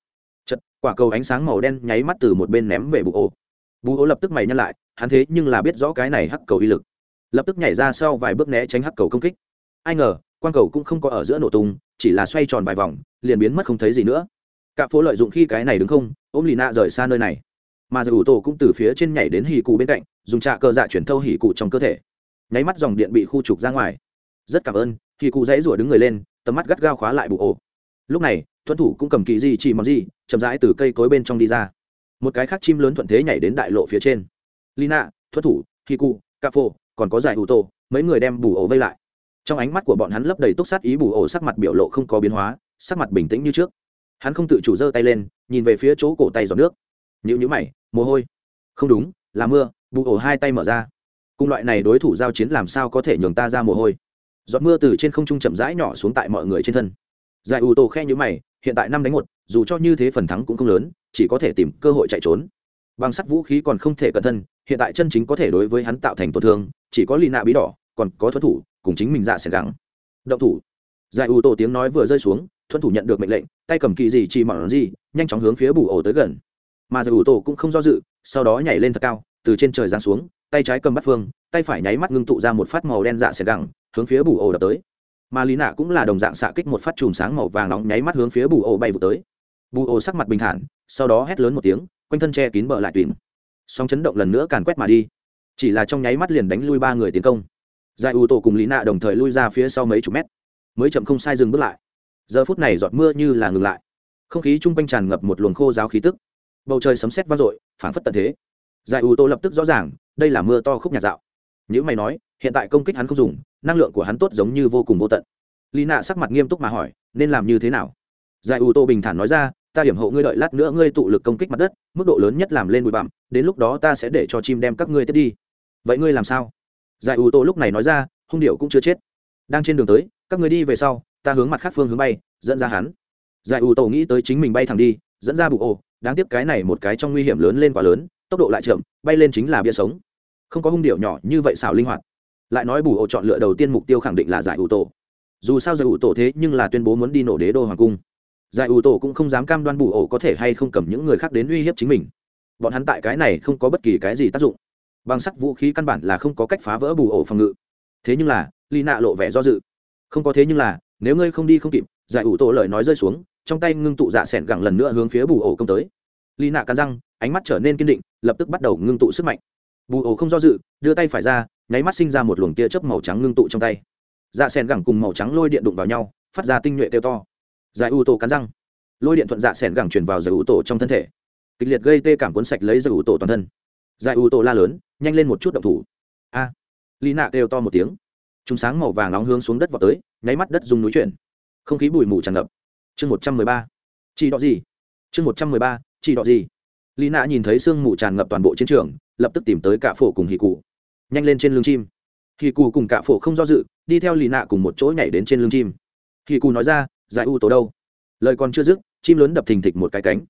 chật quả cầu ánh sáng màu đen nháy mắt từ một bên ném về bù ổ. Bù ổ lập tức mày nhăn lại, hắn thế nhưng là biết rõ cái này hắc cầu uy lực. Lập tức nhảy ra sau vài bước né tránh hắc cầu công kích. Ai ngờ quan cầu cũng không có ở giữa nổ tung, chỉ là xoay tròn vài vòng, liền biến mất không thấy gì nữa. Cạm phố lợi dụng khi cái này đứng không, ôm lì nạ rời xa nơi này mà dù tổ cũng từ phía trên nhảy đến hỉ cụ bên cạnh, dùng trạ cơ dạ chuyển thâu hỉ cụ trong cơ thể. Nháy mắt dòng điện bị khu trục ra ngoài. Rất cảm ơn, hỉ cụ dãy rủa đứng người lên, tầm mắt gắt gao khóa lại bụ ổ lúc này thuận thủ cũng cầm kỳ gì chỉ mọc gì chậm rãi từ cây cối bên trong đi ra. Một cái khác chim lớn thuận thế nhảy đến đại lộ phía trên. Lina thuận thủ, hỉ cụ, cà phô, còn có giải ủ tổ, mấy người đem bù ổ vây lại. Trong ánh mắt của bọn hắn lấp đầy túc sát ý bù ổ sắc mặt biểu lộ không có biến hóa, sắc mặt bình tĩnh như trước. Hắn không tự chủ giơ tay lên, nhìn về phía chỗ cổ tay giọt nước nhữ nhữ mày, mồ hôi. Không đúng, là mưa bụ ổ hai tay mở ra. Cùng loại này đối thủ giao chiến làm sao có thể nhường ta ra mồ hôi? Giọt mưa từ trên không trung chậm rãi nhỏ xuống tại mọi người trên thân. Giải ủ tổ khe nhữ mày, hiện tại năm đánh một, dù cho như thế phần thắng cũng không lớn, chỉ có thể tìm cơ hội chạy trốn. Bằng sắt vũ khí còn không thể cẩn thân, hiện tại chân chính có thể đối với hắn tạo thành tổn thương, chỉ có lì nạ bí đỏ, còn có thuẫn thủ, cùng chính mình dạ sẽ gắng. Động thủ. Giải ủ tổ tiếng nói vừa rơi xuống thuẫn thủ nhận được mệnh lệnh, tay cầm kỳ gì chỉ mỏng gì, nhanh chóng hướng phía bù ổ tới gần mà giải ủ tổ cũng không do dự, sau đó nhảy lên thật cao, từ trên trời giáng xuống, tay trái cầm bắt phương, tay phải nháy mắt ngưng tụ ra một phát màu đen dạ xẻ gẳng, hướng phía bù ổ đập tới. Mà lý nạ cũng là đồng dạng xạ kích một phát chùm sáng màu vàng nóng nháy mắt hướng phía bù ổ bay vụ tới. Bù ổ sắc mặt bình thản, sau đó hét lớn một tiếng, quanh thân che kín bờ lại tùy sóng chấn động lần nữa càn quét mà đi. Chỉ là trong nháy mắt liền đánh lui ba người tiến công. Giải ủ tổ cùng lý nạ đồng thời lui ra phía sau mấy chục mét. Mới chậm không sai dừng bước lại. Giờ phút này giọt mưa như là ngừng lại. Không khí chung quanh tràn ngập một luồng khô giáo khí tức bầu trời sấm sét vang dội, phảng phất tận thế. Giải ủ tô lập tức rõ ràng, đây là mưa to khúc nhạt dạo. Nhữ mày nói, hiện tại công kích hắn không dùng, năng lượng của hắn tốt giống như vô cùng vô tận. Lì nạ sắc mặt nghiêm túc mà hỏi, nên làm như thế nào? Giải ủ tô bình thản nói ra, ta hiểm hộ ngươi đợi lát nữa ngươi tụ lực công kích mặt đất, mức độ lớn nhất làm lên bụi bặm, đến lúc đó ta sẽ để cho chim đem các ngươi tiếp đi. Vậy ngươi làm sao? Giải ủ tô lúc này nói ra, hung điệu cũng chưa chết. Đang trên đường tới, các ngươi đi về sau, ta hướng mặt khác phương hướng bay, dẫn ra hắn. Giải ủ tô nghĩ tới chính mình bay thẳng đi, dẫn ra bụ ô đáng tiếc cái này một cái trong nguy hiểm lớn lên quá lớn, tốc độ lại chậm, bay lên chính là bia sống. Không có hung điệu nhỏ như vậy xảo linh hoạt. Lại nói bù ổ chọn lựa đầu tiên mục tiêu khẳng định là giải ủ tổ. Dù sao giải ủ tổ thế nhưng là tuyên bố muốn đi nổ đế đô hoàng cung. Giải ủ tổ cũng không dám cam đoan bù ổ có thể hay không cầm những người khác đến uy hiếp chính mình. Bọn hắn tại cái này không có bất kỳ cái gì tác dụng. Bằng sắt vũ khí căn bản là không có cách phá vỡ bù ổ phòng ngự. Thế nhưng là lì nạ lộ vẻ do dự. Không có thế nhưng là, nếu ngươi không đi không kịp, giải ủ tổ lời nói rơi xuống trong tay ngưng tụ dạ s ẻ n gẳng lần nữa hướng phía bù ổ công tới. Lì nạ cắn răng ánh mắt trở nên kiên định lập tức bắt đầu ngưng tụ sức mạnh. Bù ổ không do dự đưa tay phải ra nháy mắt sinh ra một luồng tia chớp màu trắng ngưng tụ trong tay. Dạ s ẻ n gẳng cùng màu trắng lôi điện đụng vào nhau phát ra tinh nhuệ tiêu to. Giải ủ tổ cắn răng. Lôi điện thuận dạ s ẻ n gẳng truyền vào giải ủ tổ trong thân thể. Kịch liệt gây tê cảm cuốn sạch lấy giải ủ tổ toàn thân. Giải ủ tổ la lớn nhanh lên một chút động thủ. A. À, lì nạ đều to một tiếng. Chúng sáng màu vàng nóng hướng xuống đất vào tới nháy mắt đất dùng núi chuyển. Không khí bụi mù tràn ngập chương một trăm mười ba. Chỉ đọ gì? Chương một trăm mười ba, chỉ đọ gì? Lì nạ nhìn thấy sương mù tràn ngập toàn bộ chiến trường, lập tức tìm tới cả phổ cùng hì cụ. Nhanh lên trên lưng chim. Hì cụ cùng cả phổ không do dự, đi theo lì nạ cùng một chỗ nhảy đến trên lưng chim. Hì cụ nói ra, giải u tổ đâu? Lời còn chưa dứt, chim lớn đập thình thịch một cái cánh.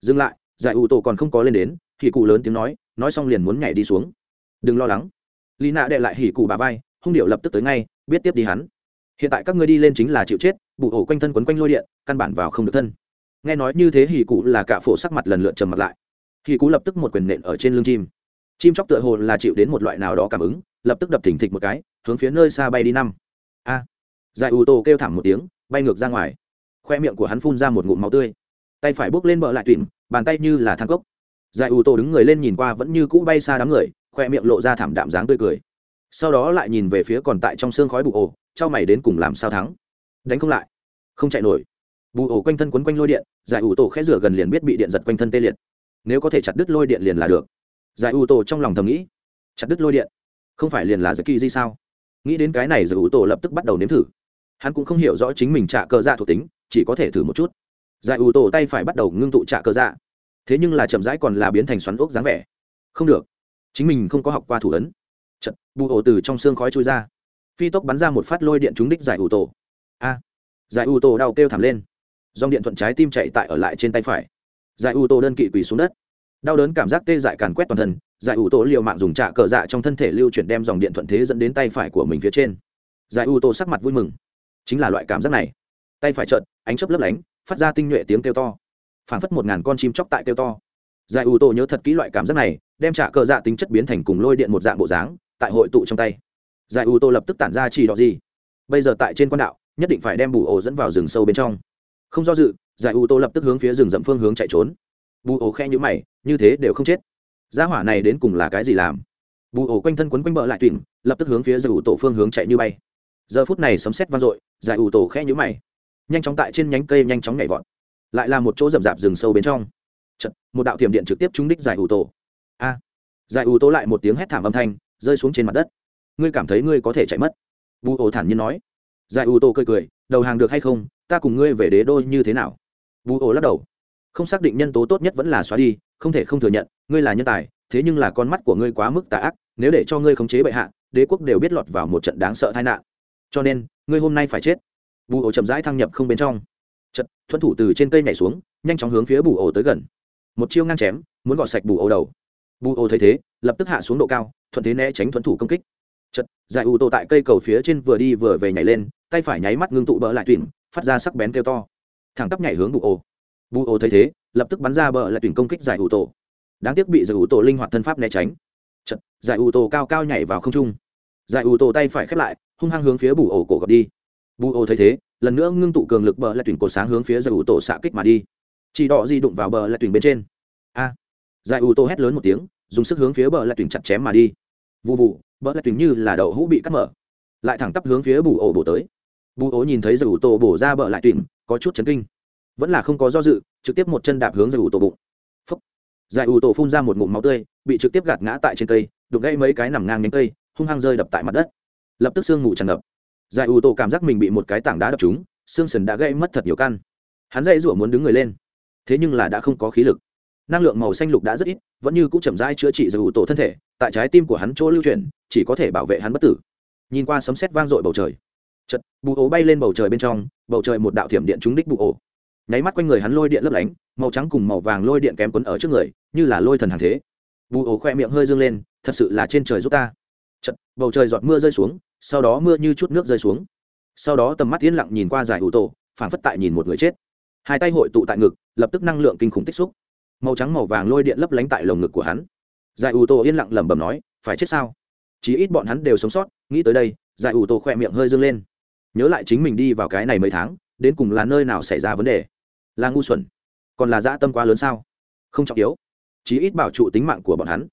Dừng lại, giải u tổ còn không có lên đến hì cụ lớn tiếng nói nói xong liền muốn nhảy đi xuống. Đừng lo lắng. Lì nạ đệ lại hì cụ bà vai, hung điệu lập tức tới ngay, biết tiếp đi hắn hiện tại các ngươi đi lên chính là chịu chết bụ ổ quanh thân quấn quanh lôi điện căn bản vào không được thân. Nghe nói như thế hì cụ là cả phổ sắc mặt lần lượt trầm mặt lại. Hì cụ lập tức một quyền nện ở trên lưng chim. Chim chóc tựa hồ là chịu đến một loại nào đó cảm ứng lập tức đập thỉnh thịch một cái hướng phía nơi xa bay đi năm. A. À, giải tô kêu thảm một tiếng bay ngược ra ngoài. Khoe miệng của hắn phun ra một ngụm máu tươi. Tay phải bốc lên bờ lại tuyển bàn tay như là thang cốc. Giải ưu tô đứng người lên nhìn qua vẫn như cũ bay xa đám người khoe miệng lộ ra thảm đạm dáng tươi cười. Sau đó lại nhìn về phía còn tại trong xương khói bụ ổ cho mày đến cùng làm sao thắng. Đánh không lại. Không chạy nổi. Bù ổ quanh thân quấn quanh lôi điện giải ủ tổ khẽ rửa gần liền biết bị điện giật quanh thân tê liệt. Nếu có thể chặt đứt lôi điện liền là được. Giải ủ tổ trong lòng thầm nghĩ. Chặt đứt lôi điện? Không phải liền là giải kỳ di sao? Nghĩ đến cái này giải ủ tổ lập tức bắt đầu nếm thử. Hắn cũng không hiểu rõ chính mình trả cờ dạ thuộc tính chỉ có thể thử một chút. Giải ủ tổ tay phải bắt đầu ngưng tụ trả cờ dạ. Thế nhưng là chậm rãi còn là biến thành xoắn ốc dáng vẻ. Không được. Chính mình không có học qua thủ ấn. Chật, bù ổ từ trong xương khói trôi ra phi tốc bắn ra một phát lôi điện trúng đích giải ủ tổ. A, giải ủ tổ đau kêu thảm lên. Dòng điện thuận trái tim chạy tại ở lại trên tay phải. Giải ủ tổ đơn kỵ quỳ xuống đất. Đau đớn cảm giác tê dại càn quét toàn thân, giải ủ tổ liều mạng dùng trạ cờ dạ trong thân thể lưu chuyển đem dòng điện thuận thế dẫn đến tay phải của mình phía trên. Giải ủ tổ sắc mặt vui mừng. Chính là loại cảm giác này. Tay phải trợn ánh chớp lấp lánh, phát ra tinh nhuệ tiếng kêu to. Phảng phất một ngàn con chim chóc tại kêu to. Giải ủ tổ nhớ thật kỹ loại cảm giác này, đem trả cờ dạ tính chất biến thành cùng lôi điện một dạng bộ dáng, tại hội tụ trong tay giải u tô lập tức tản ra chỉ đỏ gì? Bây giờ tại trên quan đạo nhất định phải đem bù ổ dẫn vào rừng sâu bên trong. Không do dự giải u tô lập tức hướng phía rừng rậm phương hướng chạy trốn. Bù ổ khe nhữ mày như thế đều không chết. Gia hỏa này đến cùng là cái gì làm? Bù ổ quanh thân quấn quanh bờ lại tuyển lập tức hướng phía giải U tổ phương hướng chạy như bay. Giờ phút này sấm xét vang dội giải U tổ khe nhữ mày. Nhanh chóng tại trên nhánh cây nhanh chóng nhảy vọt. Lại là một chỗ rậm rạp rừng sâu bên trong. Chật, một đạo tiềm điện trực tiếp trúng đích giải U tổ a! Giải U tổ lại một tiếng hét thảm âm thanh rơi xuống trên mặt đất ngươi cảm thấy ngươi có thể chạy mất. Bù ổ thản nhiên nói. Giải u tô cười cười, đầu hàng được hay không, ta cùng ngươi về đế đô như thế nào? Bù ổ lắc đầu. Không xác định nhân tố tốt nhất vẫn là xóa đi, không thể không thừa nhận, ngươi là nhân tài, thế nhưng là con mắt của ngươi quá mức tà ác, nếu để cho ngươi khống chế bệ hạ, đế quốc đều biết lọt vào một trận đáng sợ tai nạn. Cho nên, ngươi hôm nay phải chết. Bù ổ chậm rãi thăng nhập không bên trong. Trận thuận thủ từ trên cây nhảy xuống, nhanh chóng hướng phía bù ổ tới gần. Một chiêu ngang chém, muốn gọt sạch bù ổ đầu. Bù ổ thấy thế, lập tức hạ xuống độ cao, thuận thế né tránh thuận thủ công kích chật, giải ủ tổ tại cây cầu phía trên vừa đi vừa về nhảy lên, tay phải nháy mắt ngưng tụ bỡ lại tuyển, phát ra sắc bén kêu to. Thẳng tắp nhảy hướng bụ ổ bụ ổ thấy thế, lập tức bắn ra bỡ lại tuyển công kích giải ủ tổ. Đáng tiếc bị giải ủ tổ linh hoạt thân pháp né tránh. Chật, giải ủ tổ cao cao nhảy vào không trung. Giải ủ tổ tay phải khép lại, hung hăng hướng phía bụ ổ cổ gập đi. Bụ ổ thấy thế, lần nữa ngưng tụ cường lực bờ lại tuyển cổ sáng hướng phía giải ủ tổ xạ kích mà đi. Chỉ đỏ di đụng vào bờ lại tuyển bên trên. A. Giải ủ tổ hét lớn một tiếng, dùng sức hướng phía bờ lại tuyển chặt chém mà đi. Vụ vụ bờ lại tình như là đậu hũ bị cắt mở. Lại thẳng tắp hướng phía bù ổ bổ tới. Bù ổ nhìn thấy giải ủ tổ bổ ra bờ lại tình có chút chấn kinh. Vẫn là không có do dự, trực tiếp một chân đạp hướng giải ủ tổ bụng. Phấp giải ủ tổ phun ra một ngụm máu tươi, bị trực tiếp gạt ngã tại trên cây đục gãy mấy cái nằm ngang nhánh cây, hung hăng rơi đập tại mặt đất. Lập tức sương ngủ tràn ngập. Giải ủ tổ cảm giác mình bị một cái tảng đá đập trúng, xương sần đã gây mất thật nhiều căn. Hắn dây rủa muốn đứng người lên, thế nhưng là đã không có khí lực năng lượng màu xanh lục đã rất ít, vẫn như cũng chậm rãi chữa trị giải ủ tổ thân thể, tại trái tim của hắn chỗ lưu chuyển, chỉ có thể bảo vệ hắn bất tử. Nhìn qua sấm sét vang dội bầu trời chật bù ố bay lên bầu trời bên trong, bầu trời một đạo thiểm điện trúng đích bù ổ. Nháy mắt quanh người hắn lôi điện lấp lánh, màu trắng cùng màu vàng lôi điện kém quấn ở trước người, như là lôi thần hàng thế. Bù ổ khoe miệng hơi dương lên, thật sự là trên trời giúp ta. Chật bầu trời giọt mưa rơi xuống, sau đó mưa như chút nước rơi xuống. Sau đó tầm mắt yên lặng nhìn qua giải ủ tổ phản phất tại nhìn một người chết. Hai tay hội tụ tại ngực, lập tức năng lượng kinh khủng tích xúc màu trắng màu vàng lôi điện lấp lánh tại lồng ngực của hắn. Giải ủ tổ yên lặng lẩm bẩm nói, phải chết sao? Chí ít bọn hắn đều sống sót, nghĩ tới đây, giải ủ tổ khỏe miệng hơi dâng lên. Nhớ lại chính mình đi vào cái này mấy tháng, đến cùng là nơi nào xảy ra vấn đề? Là ngu xuẩn. Còn là dã tâm quá lớn sao? Không trọng yếu. Chí ít bảo trụ tính mạng của bọn hắn.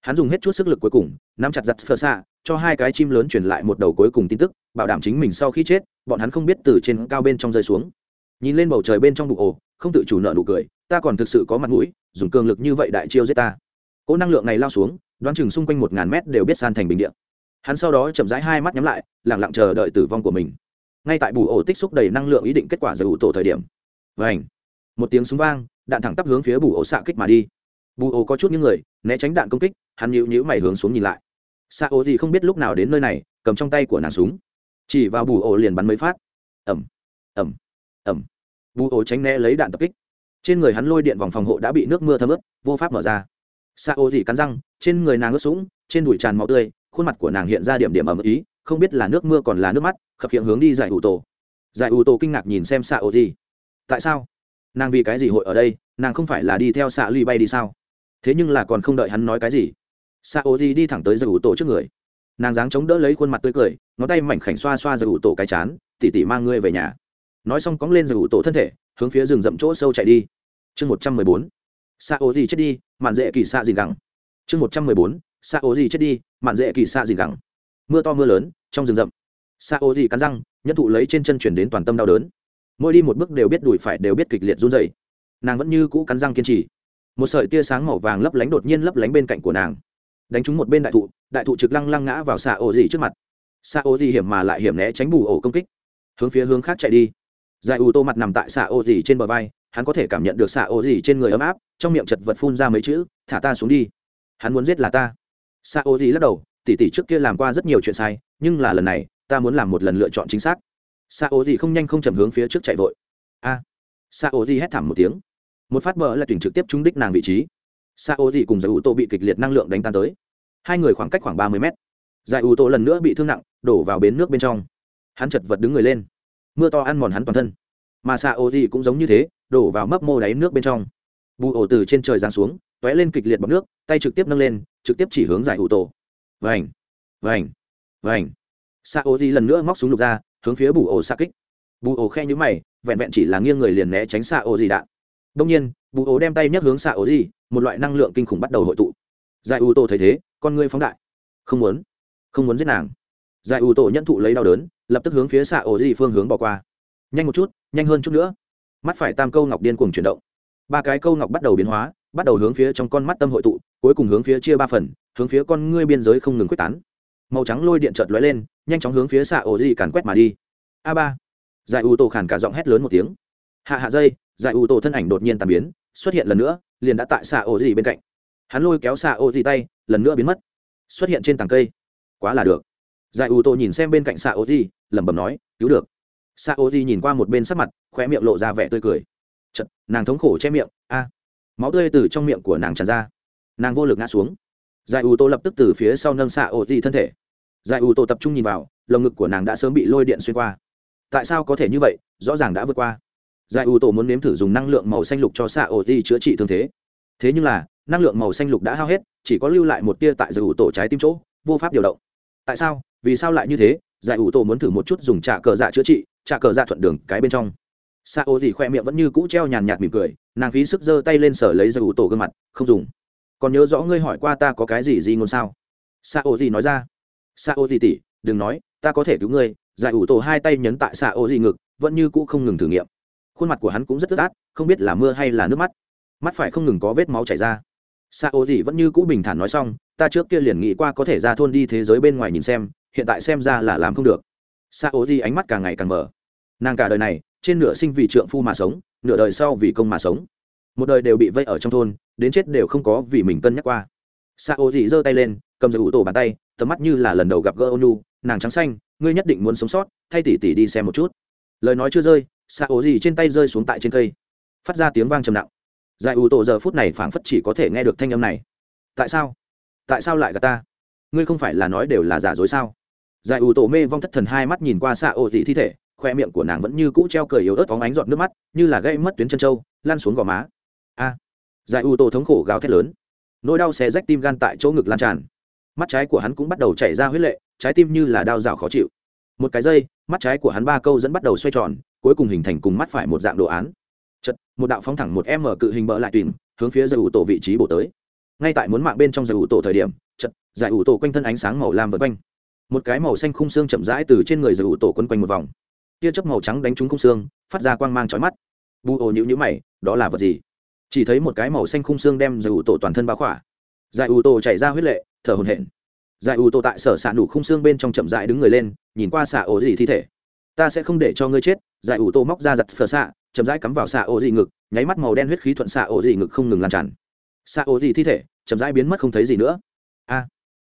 Hắn dùng hết chút sức lực cuối cùng, nắm chặt giặt phờ xạ, cho hai cái chim lớn truyền lại một đầu cuối cùng tin tức, bảo đảm chính mình sau khi chết, bọn hắn không biết từ trên cao bên trong rơi xuống. Nhìn lên bầu trời bên trong bụng ổ, không tự chủ nợ nụ cười ta còn thực sự có mặt mũi, dùng cường lực như vậy đại chiêu giết ta. Cỗ năng lượng này lao xuống, đoán chừng xung quanh một ngàn mét đều biết san thành bình điện hắn sau đó chậm rãi hai mắt nhắm lại lẳng lặng chờ đợi tử vong của mình. Ngay tại bù ổ tích xúc đầy năng lượng ý định kết quả giải ủ tổ thời điểm. Và một tiếng súng vang, đạn thẳng tắp hướng phía bù ổ xạ kích mà đi. Bù ổ có chút những người, né tránh đạn công kích, hắn nhịu nhữ mày hướng xuống nhìn lại. Xạ ổ gì không biết lúc nào đến nơi này, cầm trong tay của nàng súng. Chỉ vào bù ổ liền bắn mấy phát. Ẩm ẩm ẩm bù ổ tránh né lấy đạn tập kích trên người hắn lôi điện vòng phòng hộ đã bị nước mưa thấm ướt, vô pháp mở ra. Xạ ô gì cắn răng, trên người nàng ướt sũng, trên đùi tràn máu tươi, khuôn mặt của nàng hiện ra điểm điểm ẩm ý, không biết là nước mưa còn là nước mắt, khập hiện hướng đi giải ủ tổ. Giải ủ tổ kinh ngạc nhìn xem xạ ô gì tại sao? Nàng vì cái gì hội ở đây? Nàng không phải là đi theo xạ ly bay đi sao? Thế nhưng là còn không đợi hắn nói cái gì. Xạ ô gì đi thẳng tới giải ủ tổ trước người. Nàng dáng chống đỡ lấy khuôn mặt tươi cười, ngón tay mảnh khảnh xoa xoa giải ủ tổ cái chán tỉ tỉ mang ngươi về nhà. Nói xong cóng lên giải ủ tổ thân thể hướng phía rừng rậm chỗ sâu chạy đi. Chương một trăm mười bốn. Xạ ô gì chết đi, mạn dễ kỳ xạ dìn gẳng. Chương một trăm mười bốn. Xạ ô gì chết đi, mạn dễ kỳ xạ dìn gẳng. Mưa to mưa lớn, trong rừng rậm. Xạ ô gì cắn răng nhân thụ lấy trên chân chuyển đến toàn tâm đau đớn. Mỗi đi một bước đều biết đùi phải đều biết kịch liệt run dày nàng vẫn như cũ cắn răng kiên trì. Một sợi tia sáng màu vàng lấp lánh đột nhiên lấp lánh bên cạnh của nàng. Đánh trúng một bên đại thụ đại thụ trực lăng lăng ngã vào xạ ô gì trước mặt. Xạ ô gì hiểm mà lại hiểm né tránh bù ổ công kích. Hướng phía hướng khác chạy đi giải ủ tô mặt nằm tại xạ ô gì trên bờ vai, hắn có thể cảm nhận được xạ ô gì trên người ấm áp, trong miệng chật vật phun ra mấy chữ, thả ta xuống đi. Hắn muốn giết là ta. Xạ ô gì lắc đầu tỉ tỉ trước kia làm qua rất nhiều chuyện sai, nhưng là lần này, ta muốn làm một lần lựa chọn chính xác. Xạ ô gì không nhanh không chậm hướng phía trước chạy vội. A. À. xạ ô gì hét thảm một tiếng. Một phát bờ là tuyển trực tiếp trúng đích nàng vị trí. Xạ ô gì cùng giải ủ tô bị kịch liệt năng lượng đánh tan tới. Hai người khoảng cách khoảng ba mươi mét. Giải ủ tô lần nữa bị thương nặng, đổ vào bến nước bên trong. Hắn chật vật đứng người lên mưa to ăn mòn hắn toàn thân. Mà xạ ô gì cũng giống như thế, đổ vào mấp mô đáy nước bên trong. Bù ổ từ trên trời giáng xuống t ó é lên kịch liệt bọc nước, tay trực tiếp nâng lên, trực tiếp chỉ hướng giải hụ tổ. Vành vành vành. Xạ ô gì lần nữa móc súng lục ra, hướng phía bù ổ xa kích. Bù ổ khe nhũ mày, vẹn vẹn chỉ là nghiêng người liền né tránh xạ ô gì đạn. Đông nhiên, bù ổ đem tay nhấc hướng xạ ô gì một loại năng lượng kinh khủng bắt đầu hội tụ. Giải ủ tổ thấy thế, con ngươi phóng đại. Không muốn không muốn giết nàng. Giải ủ tổ nhận thụ lấy đau đớn lập tức hướng phía xạ ổ gì phương hướng bỏ qua. Nhanh một chút, nhanh hơn chút nữa. Mắt phải tam câu ngọc điên cuồng chuyển động. Ba cái câu ngọc bắt đầu biến hóa, bắt đầu hướng phía trong con mắt tâm hội tụ, cuối cùng hướng phía chia ba phần, hướng phía con ngươi biên giới không ngừng quyết tán. Màu trắng lôi điện trợt lóe lên, nhanh chóng hướng phía xạ ổ gì càn quét mà đi. A ba. Giải ưu tổ khản cả giọng hét lớn một tiếng. Hạ hạ dây, giải ưu tổ thân ảnh đột nhiên tàn biến, xuất hiện lần nữa, liền đã tại xạ ổ gì bên cạnh. Hắn lôi kéo xạ ổ gì tay, lần nữa biến mất. Xuất hiện trên tàng cây. Quá là được. Giải ưu tổ nhìn xem bên cạnh xạ ổ gì lẩm bẩm nói cứu được. Sa ô di nhìn qua một bên sắc mặt khoe miệng lộ ra vẻ tươi cười. Chật, nàng thống khổ che miệng a. Máu tươi từ trong miệng của nàng tràn ra. Nàng vô lực ngã xuống. Giải ủ tô lập tức từ phía sau nâng xạ ô di thân thể. Giải ủ tô tập trung nhìn vào lồng ngực của nàng đã sớm bị lôi điện xuyên qua. Tại sao có thể như vậy? Rõ ràng đã vượt qua. Giải ủ tô muốn nếm thử dùng năng lượng màu xanh lục cho xạ ô di chữa trị thương thế. Thế nhưng là năng lượng màu xanh lục đã hao hết chỉ có lưu lại một tia tại giải ủ tổ trái tim chỗ vô pháp điều động. Tại sao? Vì sao lại như thế? Giải ủ tổ muốn thử một chút dùng trả cờ dạ chữa trị trả cờ dạ thuận đường cái bên trong. Xạ ô gì khoe miệng vẫn như cũ treo nhàn nhạt mỉm cười, nàng phí sức giơ tay lên sở lấy giải ủ tổ gương mặt, không dùng. Còn nhớ rõ ngươi hỏi qua ta có cái gì gì ngôn sao? Xạ ô gì nói ra. Xạ ô gì tỉ đừng nói, ta có thể cứu ngươi. Giải ủ tổ hai tay nhấn tại xạ ô gì ngực, vẫn như cũ không ngừng thử nghiệm. Khuôn mặt của hắn cũng rất ướt át không biết là mưa hay là nước mắt. Mắt phải không ngừng có vết máu chảy ra. Xạ ô gì vẫn như cũ bình thản nói xong, ta trước kia liền nghĩ qua có thể ra thôn đi thế giới bên ngoài nhìn xem hiện tại xem ra là làm không được. Xa ố di ánh mắt càng ngày càng mở. Nàng cả đời này, trên nửa sinh vì trượng phu mà sống, nửa đời sau vì công mà sống. Một đời đều bị vây ở trong thôn, đến chết đều không có vì mình cân nhắc qua. Xa ố di giơ tay lên, cầm giữ ủ tổ bàn tay, tầm mắt như là lần đầu gặp gỡ ônu nàng trắng xanh, ngươi nhất định muốn sống sót, thay tỷ tỷ đi xem một chút. Lời nói chưa rơi xa ố di trên tay rơi xuống tại trên cây. Phát ra tiếng vang trầm nặng. Giải ủ tổ giờ phút này phảng phất chỉ có thể nghe được thanh âm này. Tại sao? Tại sao lại gạt ta? Ngươi không phải là nói đều là giả dối sao? Giải ủ tổ mê vong thất thần hai mắt nhìn qua xạ ô dị thi thể, khoe miệng của nàng vẫn như cũ treo cười yếu ớt phóng ánh giọt nước mắt, như là gây mất tuyến chân trâu lan xuống gò má. A! Giải ủ tổ thống khổ gào thét lớn. Nỗi đau xé rách tim gan tại chỗ ngực lan tràn. Mắt trái của hắn cũng bắt đầu chảy ra huyết lệ, trái tim như là đau rào khó chịu. Một cái dây mắt trái của hắn ba câu dẫn bắt đầu xoay tròn, cuối cùng hình thành cùng mắt phải một dạng đồ án. Chật một đạo phóng thẳng một m cự hình bỡ lại tùy, hướng phía giải ủ tổ vị trí bổ tới. Ngay tại muốn mạng bên trong giải ủ tổ thời điểm chật giải ủ tổ quanh thân ánh sáng màu lam vượt quanh một cái màu xanh khung xương chậm rãi từ trên người giải ủ tổ quấn quanh một vòng. Tia chớp màu trắng đánh trúng khung xương, phát ra quang mang chói mắt. Bù ồ nhữ nhữ mày, đó là vật gì? Chỉ thấy một cái màu xanh khung xương đem giải ủ tổ toàn thân bao khỏa. Giải ủ tổ chảy ra huyết lệ, thở hồn hển. Giải ủ tổ tại sở xạ đủ khung xương bên trong chậm rãi đứng người lên, nhìn qua xạ ổ gì thi thể. Ta sẽ không để cho ngươi chết, giải ủ tổ móc ra giặt phở xạ, chậm rãi cắm vào xạ ổ gì ngực, nháy mắt màu đen huyết khí thuận xạ ổ gì ngực không ngừng lan tràn. Xạ ổ gì thi thể, chậm rãi biến mất không thấy gì nữa. A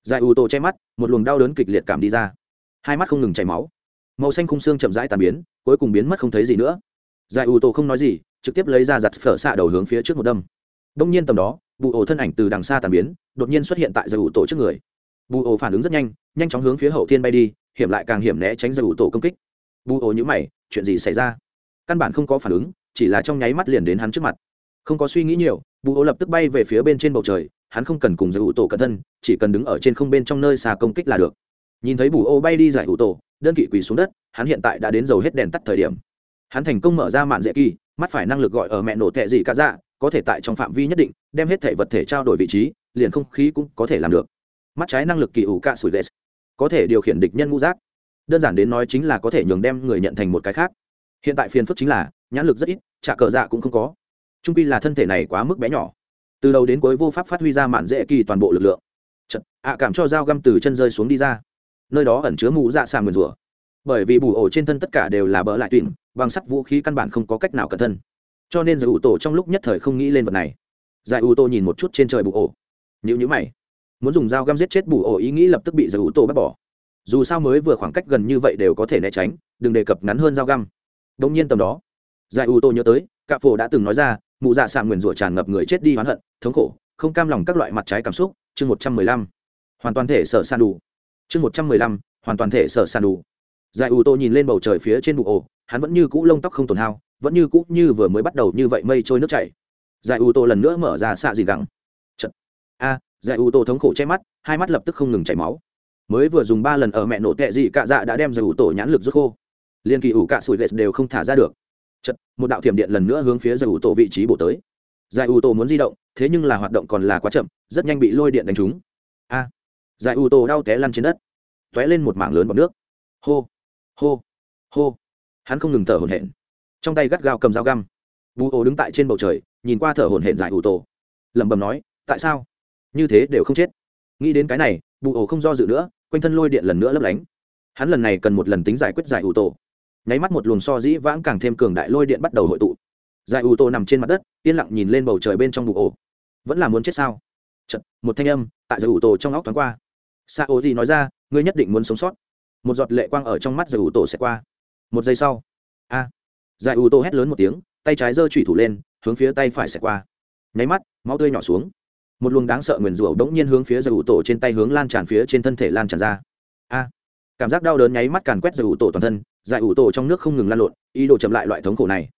giải ủ tổ che mắt, một luồng đau đớn kịch liệt cảm đi ra. Hai mắt không ngừng chảy máu. Màu xanh khung xương chậm rãi tàn biến, cuối cùng biến mất không thấy gì nữa. Giải ủ tổ không nói gì, trực tiếp lấy ra giặt phở xạ đầu hướng phía trước một đâm. Đông nhiên tầm đó vụ ổ thân ảnh từ đằng xa tàn biến, đột nhiên xuất hiện tại giải ủ tổ trước người. Bù ổ phản ứng rất nhanh nhanh chóng hướng phía hậu thiên bay đi, hiểm lại càng hiểm né tránh giải ủ tổ công kích. Bù ổ nhữ mày, chuyện gì xảy ra? Căn bản không có phản ứng, chỉ là trong nháy mắt liền đến hắn trước mặt. Không có suy nghĩ nhiều, bù ổ lập tức bay về phía bên trên bầu trời hắn không cần cùng giải ủ tổ cẩn thân, chỉ cần đứng ở trên không bên trong nơi xa công kích là được. Nhìn thấy bù ô bay đi giải ủ tổ, đơn kỵ quỳ xuống đất, hắn hiện tại đã đến dầu hết đèn tắt thời điểm. Hắn thành công mở ra mạn dễ kỳ, mắt phải năng lực gọi ở mẹ nổ tệ gì cả dạ có thể tại trong phạm vi nhất định, đem hết thể vật thể trao đổi vị trí, liền không khí cũng có thể làm được. Mắt trái năng lực kỳ ủ cạ sủi ghét có thể điều khiển địch nhân ngũ giác. Đơn giản đến nói chính là có thể nhường đem người nhận thành một cái khác. Hiện tại phiền phức chính là, nhãn lực rất ít, trả cờ dạ cũng không có. Trung pi là thân thể này quá mức bé nhỏ từ đầu đến cuối vô pháp phát huy ra mạn dễ kỳ toàn bộ lực lượng. Chật, ạ cảm cho dao găm từ chân rơi xuống đi ra. Nơi đó ẩn chứa mũ dạ xà nguyền rủa. Bởi vì bù ổ trên thân tất cả đều là bỡ lại tuyển bằng sắt vũ khí căn bản không có cách nào cẩn thân. Cho nên giải ủ tổ trong lúc nhất thời không nghĩ lên vật này. Giải ủ tổ nhìn một chút trên trời bù ổ. Nhữ nhữ mày. Muốn dùng dao găm giết chết bù ổ ý nghĩ lập tức bị giải ủ tổ bắt bỏ. Dù sao mới vừa khoảng cách gần như vậy đều có thể né tránh đừng đề cập ngắn hơn dao găm. Đông nhiên tầm đó giải ủ tổ nhớ tới cạ phổ đã từng nói ra mụ dạ xạ nguyền rủa tràn ngập người chết đi oán hận, thống khổ, không cam lòng các loại mặt trái cảm xúc. Chương một trăm mười lăm. Hoàn toàn thể sở san đủ chương một trăm mười lăm. Hoàn toàn thể sở san đủ giải ủ tô nhìn lên bầu trời phía trên bù ổ, hắn vẫn như cũ lông tóc không tổn hao, vẫn như cũ như vừa mới bắt đầu như vậy mây trôi nước chảy. Giải ủ tô lần nữa mở ra xạ gì gẳng. Chật. a, giải ủ tô thống khổ che mắt, hai mắt lập tức không ngừng chảy máu. Mới vừa dùng ba lần ở mẹ nổ tệ gì cạ dạ đã đem giải ủ tổ nhãn lực rút khô. Liên kỳ ủ cạ sủi lệ đều không thả ra được. Chật, một đạo thiểm điện lần nữa hướng phía giải ủ tổ vị trí bổ tới. Giải ủ tổ muốn di động thế nhưng là hoạt động còn là quá chậm rất nhanh bị lôi điện đánh trúng. A! Giải ủ tổ đau té lăn trên đất. T ó é lên một mảng lớn bọc nước. Hô! Hô! Hô! Hắn không ngừng thở hổn hển. Trong tay gắt gao cầm dao găm. Bù ô đứng tại trên bầu trời nhìn qua thở hổn hển giải ủ tổ lẩm bẩm nói tại sao? Như thế đều không chết. Nghĩ đến cái này bù ô không do dự nữa quanh thân lôi điện lần nữa lấp lánh. Hắn lần này cần một lần tính giải quyết giải ủ tổ nháy mắt một luồng so dĩ vãng càng thêm cường đại lôi điện bắt đầu hội tụ. Giải ủ tô nằm trên mặt đất yên lặng nhìn lên bầu trời bên trong bụng ổ. Vẫn là muốn chết sao? Chật, một thanh âm tại giải ủ tổ trong óc thoáng qua. Sa ô gì nói ra ngươi nhất định muốn sống sót. Một giọt lệ quang ở trong mắt giải ủ tổ sẽ qua. Một giây sau a giải ủ tô hét lớn một tiếng tay trái giơ chủy thủ lên hướng phía tay phải sẽ qua. Nháy mắt máu tươi nhỏ xuống. Một luồng đáng sợ nguyền rủa đống nhiên hướng phía giải ủ tổ trên tay hướng lan tràn phía trên thân thể lan tràn ra. A cảm giác đau đớn nháy mắt càn quét giải ủ tổ toàn thân giải ủ tổ trong nước không ngừng lan lộn ý đồ chậm lại loại thống khổ này.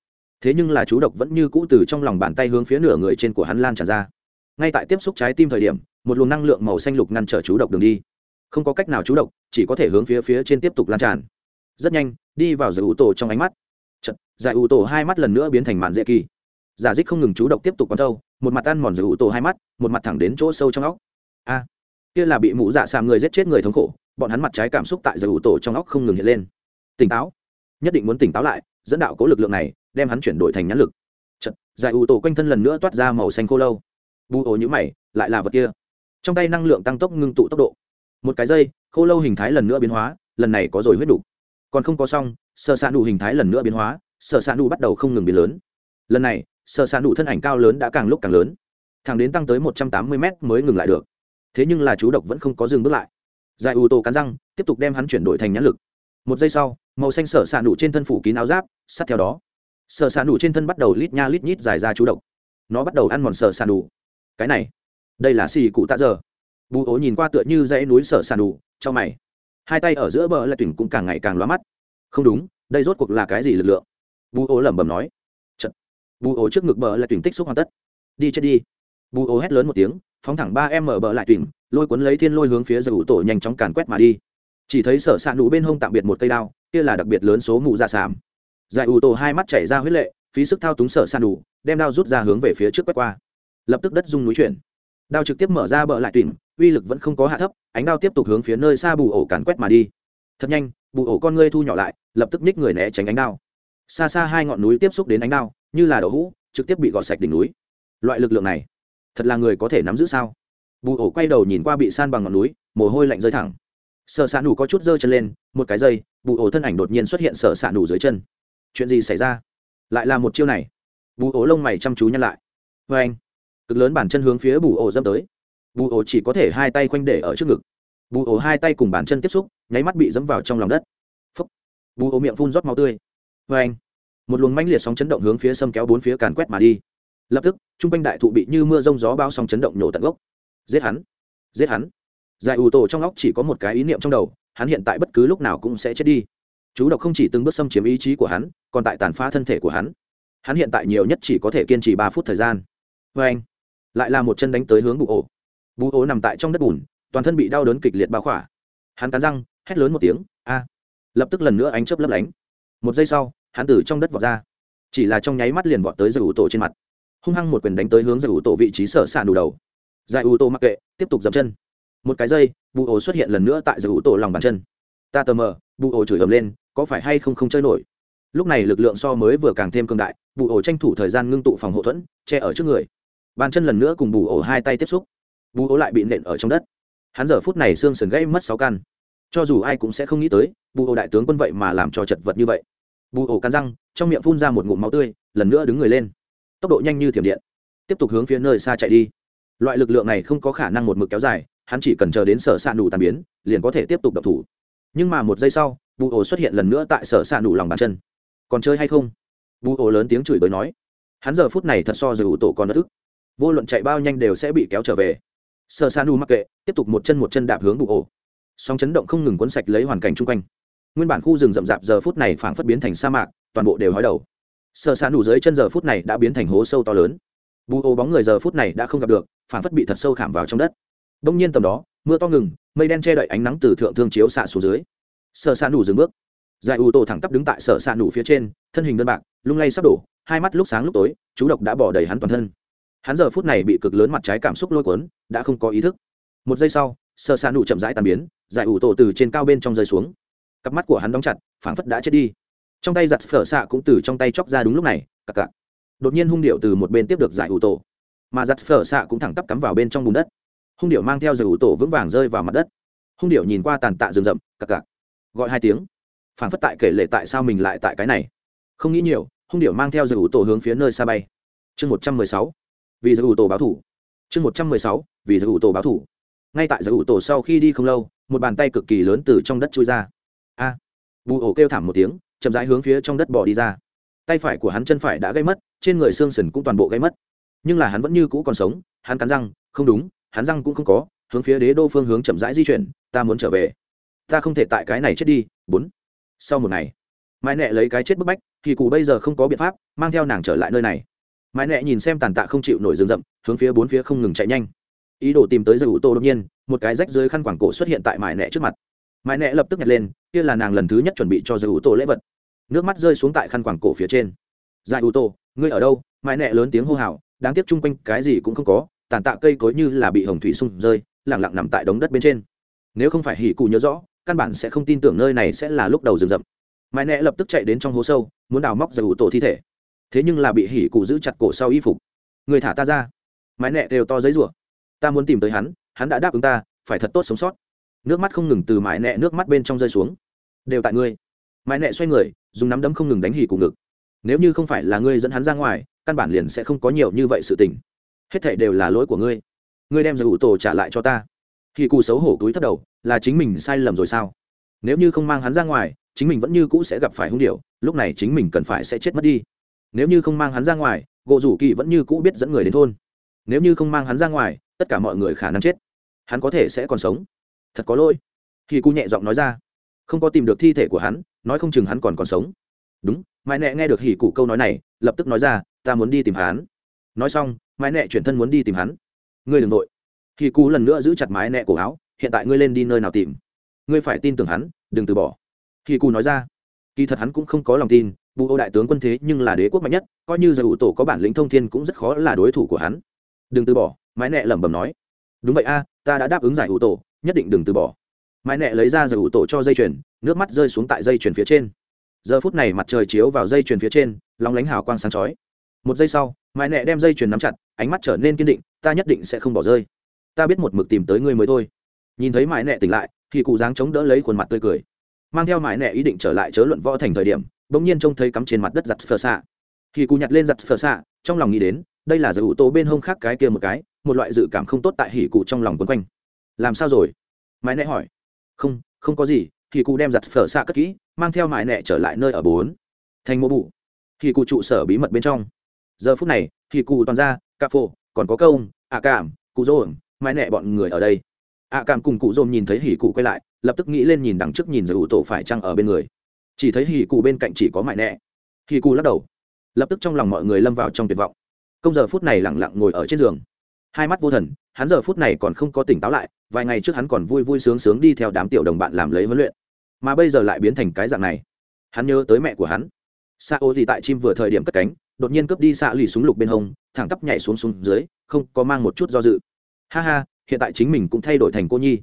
Thế nhưng là chú độc vẫn như cũ từ trong lòng bàn tay hướng phía nửa người trên của hắn lan tràn ra. Ngay tại tiếp xúc trái tim thời điểm một luồng năng lượng màu xanh lục ngăn trở chú độc đường đi. Không có cách nào chú độc chỉ có thể hướng phía phía trên tiếp tục lan tràn. Rất nhanh đi vào giải ủ tổ trong ánh mắt. Chật, giải ủ tổ hai mắt lần nữa biến thành màn dễ kỳ. Giả dích không ngừng chú độc tiếp tục quán thâu một mặt ăn mòn giải ủ tổ hai mắt một mặt thẳng đến chỗ sâu trong óc. A kia là bị mụ dạ xàm người giết chết người thống khổ bọn hắn mặt trái cảm xúc tại giải ủ tổ trong óc không ngừng hiện lên. Tỉnh táo. Nhất định muốn tỉnh táo lại dẫn đạo cố lực lượng này đem hắn chuyển đổi thành nhãn lực. Chật, giải ủ tổ quanh thân lần nữa toát ra màu xanh khô lâu. Bù ổ nhữ mày lại là vật kia. Trong tay năng lượng tăng tốc ngưng tụ tốc độ. Một cái dây khô lâu hình thái lần nữa biến hóa lần này có rồi huyết đủ. Còn không có xong sợ xạ đủ nụ hình thái lần nữa biến hóa sợ xạ đủ nụ bắt đầu không ngừng biến lớn. Lần này sợ xạ đủ nụ thân ảnh cao lớn đã càng lúc càng lớn. Thẳng đến tăng tới một trăm tám mươi m mới ngừng lại được. Thế nhưng là chú độc vẫn không có dừng bước lại giải ủ tổ cắn răng, tiếp tục đem hắn chuyển đổi thành nhãn lực. Một giây sau, màu xanh sở s ạ nụ trên thân phủ kín áo giáp, sát theo đó. Sở s ạ nụ trên thân bắt đầu lít nha lít nhít dài ra chú độc. Nó bắt đầu ăn mòn sở s ạ nụ. Cái này, đây là xì cụ tạ giờ. Bù ố nhìn qua tựa như dãy núi sở s ạ nụ trong mày. Hai tay ở giữa bờ là tuyển cũng càng ngày càng lóa mắt. Không đúng, đây rốt cuộc là cái gì lực lượng? Bù ố lẩm bẩm nói. Chật. bù ố trước ngực bờ là tuyển tích xúc hoàn tất. Đi chết đi. Bù ố hét lớn một tiếng, phóng thẳng ba em mở bờ lại tuyển lôi cuốn lấy thiên lôi hướng phía giải ủ tổ nhanh chóng càn quét mà đi. Chỉ thấy sở s ạ nụ bên hông tạm biệt một cây đao, kia là đặc biệt lớn số mụ dạ sảm. Giải ủ tổ hai mắt chảy ra huyết lệ, phí sức thao túng sở s ạ nụ, đem đao rút ra hướng về phía trước quét qua. Lập tức đất rung núi chuyển. Đao trực tiếp mở ra bờ lại tùy uy lực vẫn không có hạ thấp, ánh đao tiếp tục hướng phía nơi xa bù ổ càn quét mà đi. Thật nhanh, bù ổ con ngươi thu nhỏ lại, lập tức ních người né tránh ánh đao. Xa xa hai ngọn núi tiếp xúc đến ánh đao, như là đậu hũ, trực tiếp bị gọt sạch đỉnh núi. Loại lực lượng này, thật là người có thể nắm giữ sao? Bù ổ quay đầu nhìn qua bị san bằng ngọn núi, mồ hôi lạnh rơi thẳng. Sợ xạ nủ có chút giơ chân lên, một cái dây bù ổ thân ảnh đột nhiên xuất hiện sợ xạ nủ dưới chân. Chuyện gì xảy ra? Lại là một chiêu này. Bù ổ lông mày chăm chú nhăn lại. Vê anh, cực lớn bản chân hướng phía bù ổ dâm tới. Bù ổ chỉ có thể hai tay khoanh để ở trước ngực. Bù ổ hai tay cùng bàn chân tiếp xúc, nháy mắt bị dẫm vào trong lòng đất. Phấp bù ổ miệng phun rót máu tươi. Vê anh, một luồng mãnh liệt sóng chấn động hướng phía sâm kéo bốn phía càn quét mà đi. Lập tức t r u n g quanh đại thụ bị như mưa rông gió bao sóng chấn động nhổ tận gốc giết hắn. Giết hắn. Giải ủ tổ trong óc chỉ có một cái ý niệm trong đầu, hắn hiện tại bất cứ lúc nào cũng sẽ chết đi. Chú độc không chỉ từng bước xâm chiếm ý chí của hắn, còn tại tàn phá thân thể của hắn. Hắn hiện tại nhiều nhất chỉ có thể kiên trì ba phút thời gian. Vê anh, lại là một chân đánh tới hướng bụ ổ bù ổ nằm tại trong đất bùn, toàn thân bị đau đớn kịch liệt bao khỏa. Hắn cắn răng, hét lớn một tiếng, a! Lập tức lần nữa ánh chớp lấp lánh. Một giây sau, hắn từ trong đất vọt ra. Chỉ là trong nháy mắt liền vọt tới giải ủ tổ trên mặt. Hung hăng một quyền đánh tới hướng giải ủ tổ vị trí sở s đủ đầu giải ủ tổ mặc kệ, tiếp tục dậm chân. Một cái giây, bù ổ xuất hiện lần nữa tại giải ủ tổ lòng bàn chân. Ta tờ mờ, bù ổ chửi ầm lên, có phải hay không không chơi nổi? Lúc này lực lượng so mới vừa càng thêm cương đại, bù ổ tranh thủ thời gian ngưng tụ phòng hộ thuẫn, che ở trước người. Bàn chân lần nữa cùng bù ổ hai tay tiếp xúc. Bù ổ lại bị nện ở trong đất. Hắn giờ phút này xương sườn gãy mất sáu căn. Cho dù ai cũng sẽ không nghĩ tới, bù ổ đại tướng quân vậy mà làm cho chật vật như vậy. Bù ổ cắn răng, trong miệng phun ra một ngụm máu tươi, lần nữa đứng người lên. Tốc độ nhanh như thiểm điện. Tiếp tục hướng phía nơi xa chạy đi loại lực lượng này không có khả năng một mực kéo dài, hắn chỉ cần chờ đến sở s ạ nđủ tàn biến, liền có thể tiếp tục đập thủ. Nhưng mà một giây sau, bù ổ xuất hiện lần nữa tại sở s ạ nđủ lòng bàn chân. Còn chơi hay không? Bù ổ lớn tiếng chửi bới nói. Hắn giờ phút này thật so giờ ủ tổ còn đất ức vô luận chạy bao nhanh đều sẽ bị kéo trở về. Sở s ạ nđủ mắc kệ, tiếp tục một chân một chân đạp hướng bù ổ. Song chấn động không ngừng cuốn sạch lấy hoàn cảnh chung quanh. Nguyên bản khu rừng rậm rạp giờ phút này phảng phất biến thành sa mạc, toàn bộ đều hói đầu. Sợ xạ nủ dưới chân giờ phút này đã biến thành hố sâu to lớn. Bù ô bóng người giờ phút này đã không gặp được phảng phất bị thật sâu khảm vào trong đất. Đông nhiên tầm đó, mưa to ngừng, mây đen che đậy ánh nắng từ thượng thương chiếu xạ xuống dưới. Sợ xa nủ dừng bước. Giải ủ tổ thẳng tắp đứng tại sợ xa nủ phía trên, thân hình đơn bạc, lung lay sắp đổ, hai mắt lúc sáng lúc tối, chú độc đã bỏ đầy hắn toàn thân. Hắn giờ phút này bị cực lớn mặt trái cảm xúc lôi cuốn, đã không có ý thức. Một giây sau sợ xa nủ chậm rãi tàn biến, giải ủ tổ từ trên cao bên trong rơi xuống. Cặp mắt của hắn đóng chặt, phảng phất đã chết đi. Trong tay giặt phở xạ cũng từ trong tay chóc ra đúng lúc này, cặc cặc. Đột nhiên hung điệu từ một bên tiếp được giải ủ tổ mà giặt phở xạ cũng thẳng tắp cắm vào bên trong bùn đất. Hung điệu mang theo giải ủ tổ vững vàng rơi vào mặt đất. Hung điệu nhìn qua tàn tạ rừng rậm, cặc cặc. Gọi hai tiếng. Phảng phất tại kể lệ tại sao mình lại tại cái này. Không nghĩ nhiều, hung điệu mang theo giải ủ tổ hướng phía nơi xa bay. Chương một trăm mười sáu. Vì giải ủ tổ báo thủ. Chương một trăm mười sáu. Vì giải ủ tổ báo thủ. Ngay tại giải ủ tổ sau khi đi không lâu, một bàn tay cực kỳ lớn từ trong đất trôi ra. A. Bù ổ kêu thảm một tiếng, chậm rãi hướng phía trong đất bỏ đi ra. Tay phải của hắn chân phải đã gây mất, trên người xương sần cũng toàn bộ gây mất nhưng là hắn vẫn như cũ còn sống, hắn cắn răng, không đúng, hắn răng cũng không có, hướng phía đế đô phương hướng chậm rãi di chuyển, ta muốn trở về. Ta không thể tại cái này chết đi, bốn. Sau một ngày, mãi nẹ lấy cái chết bức bách, thì cụ bây giờ không có biện pháp, mang theo nàng trở lại nơi này. Mãi nẹ nhìn xem tàn tạ không chịu nổi rừng rậm, hướng phía bốn phía không ngừng chạy nhanh. Ý đồ tìm tới giờ ủ tô đột nhiên, một cái rách dưới khăn quảng cổ xuất hiện tại mãi nẹ trước mặt. Mãi nẹ lập tức nhặt lên, kia là nàng lần thứ nhất chuẩn bị cho giải ủ tổ lễ vật. Nước mắt rơi xuống tại khăn quảng cổ phía trên. Giải ủ tổ ngươi ở đâu? Mãi nẹ lớn tiếng hô hào đáng tiếc chung quanh cái gì cũng không có, tàn tạ cây cối như là bị hồng thủy sung rơi, lẳng lặng nằm tại đống đất bên trên. Nếu không phải hỉ cụ nhớ rõ, căn bản sẽ không tin tưởng nơi này sẽ là lúc đầu rừng rậm. Mãi nẹ lập tức chạy đến trong hố sâu, muốn đào móc giải ủ tổ thi thể. Thế nhưng là bị hỉ cụ giữ chặt cổ sau y phục. Người thả ta ra. Mãi nẹ đều to giấy rủa. Ta muốn tìm tới hắn hắn đã đáp ứng ta, phải thật tốt sống sót. Nước mắt không ngừng từ mãi nẹ nước mắt bên trong rơi xuống. Đều tại ngươi. Mãi nẹ xoay người, dùng nắm đấm không ngừng đánh hỉ cụ ngực. Nếu như không phải là ngươi dẫn hắn ra ngoài căn bản liền sẽ không có nhiều như vậy sự tình. Hết thảy đều là lỗi của ngươi. Ngươi đem giải ủ tổ trả lại cho ta. Khi cụ xấu hổ túi thất đầu, là chính mình sai lầm rồi sao? Nếu như không mang hắn ra ngoài, chính mình vẫn như cũ sẽ gặp phải hung điệu, lúc này chính mình cần phải sẽ chết mất đi. Nếu như không mang hắn ra ngoài, gỗ rủ kỳ vẫn như cũ biết dẫn người đến thôn. Nếu như không mang hắn ra ngoài, tất cả mọi người khả năng chết. Hắn có thể sẽ còn sống. Thật có lỗi. Khi cu nhẹ giọng nói ra. Không có tìm được thi thể của hắn, nói không chừng hắn còn còn sống. Đúng mãi nẹ nghe được hỉ cụ câu nói này, lập tức nói ra, ta muốn đi tìm hắn. Nói xong, mãi nẹ chuyển thân muốn đi tìm hắn. Ngươi đ ừ n g nội hỉ cụ lần nữa giữ chặt mái nẹ cổ áo, hiện tại ngươi lên đi nơi nào tìm? Ngươi phải tin tưởng hắn, đừng từ bỏ. Hỉ cụ nói ra. Kỳ thật hắn cũng không có lòng tin bù ô đại tướng quân thế nhưng là đế quốc mạnh nhất, coi như giải ủ tổ có bản lĩnh thông thiên cũng rất khó là đối thủ của hắn. Đừng từ bỏ, mãi nẹ lẩm bẩm nói. Đúng vậy a, ta đã đáp ứng giải ủ tổ, nhất định đừng từ bỏ. Mãi nẹ lấy ra giải ủ tổ cho dây chuyền, nước mắt rơi xuống tại dây chuyền phía trên giờ phút này mặt trời chiếu vào dây chuyền phía trên, lóng lánh hào quang sáng chói. Một giây sau, mãi nẹ đem dây chuyền nắm chặt, ánh mắt trở nên kiên định, ta nhất định sẽ không bỏ rơi. Ta biết một mực tìm tới ngươi mới thôi. Nhìn thấy mãi nẹ tỉnh lại, thì cụ dáng chống đỡ lấy khuôn mặt tươi cười. Mang theo mãi nẹ ý định trở lại chớ luận võ thành thời điểm, bỗng nhiên trông thấy cắm trên mặt đất giặt phờ xạ. Thì cụ nhặt lên giặt phờ xạ, trong lòng nghĩ đến, đây là giải ủ tố bên hông khác cái kia một cái, một loại dự cảm không tốt tại hỉ cụ trong lòng quấn quanh. Làm sao rồi? Mãi nẹ hỏi. Không không có gì thì cụ đem giặt phở xạ cất kỹ, mang theo mại nẹ trở lại nơi ở bốn. Thành mô bụ thì cụ trụ sở bí mật bên trong. Giờ phút này thì cụ toàn ra, cà phô, còn có câu ạ cảm, cụ dồn, mãi nẹ bọn người ở đây. Ạ cảm cùng cụ dồn nhìn thấy hỉ cụ quay lại, lập tức nghĩ lên nhìn đằng trước nhìn rồi ủ tổ phải chăng ở bên người. Chỉ thấy hỉ cụ bên cạnh chỉ có mãi nẹ. Hỉ cụ lắc đầu. Lập tức trong lòng mọi người lâm vào trong tuyệt vọng. Công giờ phút này lẳng lặng ngồi ở trên giường. Hai mắt vô thần, hắn giờ phút này còn không có tỉnh táo lại, vài ngày trước hắn còn vui vui sướng sướng đi theo đám tiểu đồng bạn làm lấy huấn luyện mà bây giờ lại biến thành cái dạng này. Hắn nhớ tới mẹ của hắn. Xa ô gì tại chim vừa thời điểm cất cánh, đột nhiên cướp đi xạ lì súng lục bên hông, thẳng tắp nhảy xuống xuống dưới, không có mang một chút do dự. Ha ha, hiện tại chính mình cũng thay đổi thành cô nhi.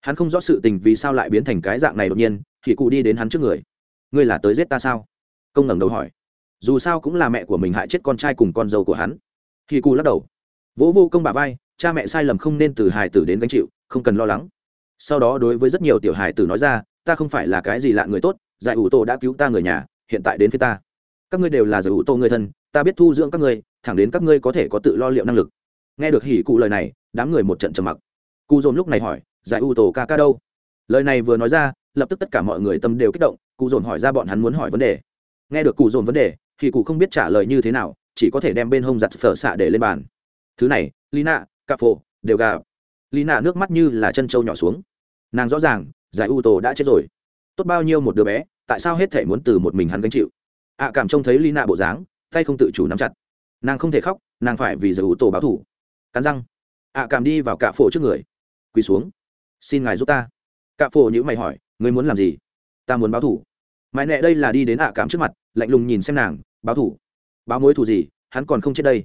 Hắn không rõ sự tình vì sao lại biến thành cái dạng này đột nhiên, thì cụ đi đến hắn trước người. Ngươi là tới giết ta sao? Công ngẩng đầu hỏi. Dù sao cũng là mẹ của mình hại chết con trai cùng con dâu của hắn. Thì cụ lắc đầu. Vỗ vô công bà vai, cha mẹ sai lầm không nên từ hài tử đến gánh chịu, không cần lo lắng. Sau đó đối với rất nhiều tiểu hài tử nói ra ta không phải là cái gì lạ người tốt, giải ủ tổ đã cứu ta người nhà, hiện tại đến phía ta. Các ngươi đều là giải ủ tổ người thân, ta biết thu dưỡng các ngươi, thẳng đến các ngươi có thể có tự lo liệu năng lực. Nghe được hỉ cụ lời này, đám người một trận trầm mặc. Cụ dồn lúc này hỏi, giải ủ tổ ca ca đâu? Lời này vừa nói ra, lập tức tất cả mọi người tâm đều kích động, cụ dồn hỏi ra bọn hắn muốn hỏi vấn đề. Nghe được cụ dồn vấn đề thì cụ không biết trả lời như thế nào, chỉ có thể đem bên hông giặt phở xạ để lên bàn. Thứ này, lina, cà phô đều gà lina nước mắt như là chân trâu nhỏ xuống. Nàng rõ ràng giải u tổ đã chết rồi. Tốt bao nhiêu một đứa bé, tại sao hết thể muốn từ một mình hắn gánh chịu? Ạ cảm trông thấy lina bộ dáng, tay không tự chủ nắm chặt. Nàng không thể khóc, nàng phải vì giải u tổ báo thủ cắn răng. Ạ cảm đi vào cạ phổ trước người. Quỳ xuống. Xin ngài giúp ta. Cạ phổ nhữ mày hỏi, ngươi muốn làm gì? Ta muốn báo thủ mãi nẹ đây là đi đến ạ cảm trước mặt, lạnh lùng nhìn xem nàng, báo thủ báo mối thù gì? Hắn còn không chết đây.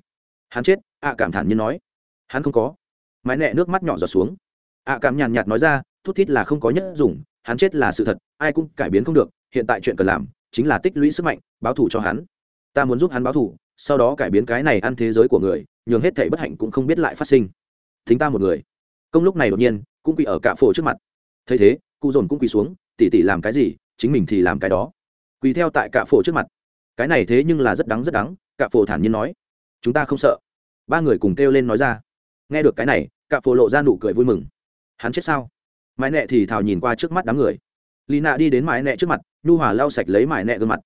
Hắn chết? ạ cảm thản nhiên nói. Hắn không có. Mãi nẹ nước mắt nhỏ giọt xuống. Ạ cảm nhàn nhạt nói ra thút thít là không có nhất dùng, hắn chết là sự thật, ai cũng cải biến không được, hiện tại chuyện cần làm chính là tích lũy sức mạnh, báo thù cho hắn. Ta muốn giúp hắn báo thù, sau đó cải biến cái này ăn thế giới của người, nhường hết thảy bất hạnh cũng không biết lại phát sinh. Thính ta một người. Công lúc này đột nhiên, cũng quỳ ở cạ phổ trước mặt. Thấy thế, cụ dồn cũng quỳ xuống, tỉ tỉ làm cái gì, chính mình thì làm cái đó. Quỳ theo tại cạ phổ trước mặt. Cái này thế nhưng là rất đắng rất đắng cạ phổ thản nhiên nói. Chúng ta không sợ. Ba người cùng kêu lên nói ra. Nghe được cái này cạ phổ lộ ra nụ cười vui mừng. Hắn chết sao? Mãi nẹ thì thào nhìn qua trước mắt đám người. Lì nạ đi đến mãi nẹ trước mặt, nhu hòa lau sạch lấy mãi nẹ gương mặt.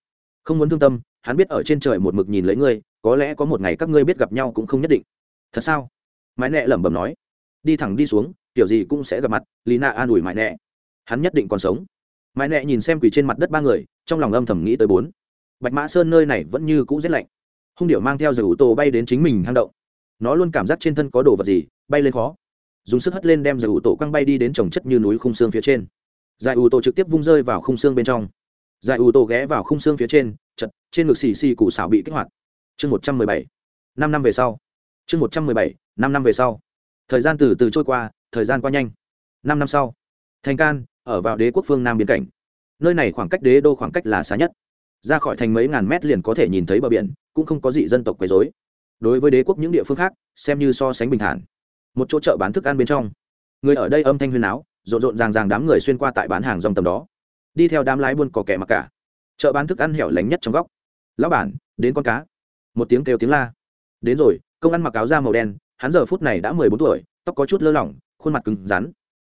Không muốn thương tâm, hắn biết ở trên trời một mực nhìn lấy ngươi, có lẽ có một ngày các ngươi biết gặp nhau cũng không nhất định. Thật sao? Mãi nẹ lẩm bẩm nói. Đi thẳng đi xuống, kiểu gì cũng sẽ gặp mặt lì nạ an ủi mãi nẹ. Hắn nhất định còn sống. Mãi nẹ nhìn xem quỳ trên mặt đất ba người, trong lòng âm thầm nghĩ tới bốn. Bạch mã sơn nơi này vẫn như cũ rét lạnh. Hung điệu mang theo giải ủ tổ bay đến chính mình hang động. Nó luôn cảm giác trên thân có đồ vật gì, bay lên khó dùng sức hất lên đem giải ủ tổ quăng bay đi đến trồng chất như núi khung xương phía trên. Giải ủ tổ trực tiếp vung rơi vào khung xương bên trong. Giải ủ tổ ghé vào khung xương phía trên, chật, trên ngực xì xì cụ xảo bị kích hoạt. Chương một trăm mười bảy, năm năm về sau. Chương một trăm mười bảy, năm năm về sau. Thời gian từ từ trôi qua, thời gian qua nhanh. Năm năm sau, thành can, ở vào đế quốc phương nam biên cảnh. Nơi này khoảng cách đế đô khoảng cách là xa nhất. Ra khỏi thành mấy ngàn mét liền có thể nhìn thấy bờ biển, cũng không có gì dân tộc quấy dối đối với đế quốc những địa phương khác, xem như so sánh bình thản một chỗ chợ bán thức ăn bên trong. Người ở đây âm thanh huyên áo rộn rộn ràng ràng đám người xuyên qua tại bán hàng dòng tầm đó. Đi theo đám lái buôn có kẻ mặc cả. Chợ bán thức ăn hẻo lánh nhất trong góc. Lão bản, đến con cá. Một tiếng kêu tiếng la. Đến rồi, công ăn mặc áo da màu đen, hắn giờ phút này đã mười bốn tuổi, tóc có chút lơ lỏng, khuôn mặt cứng rắn.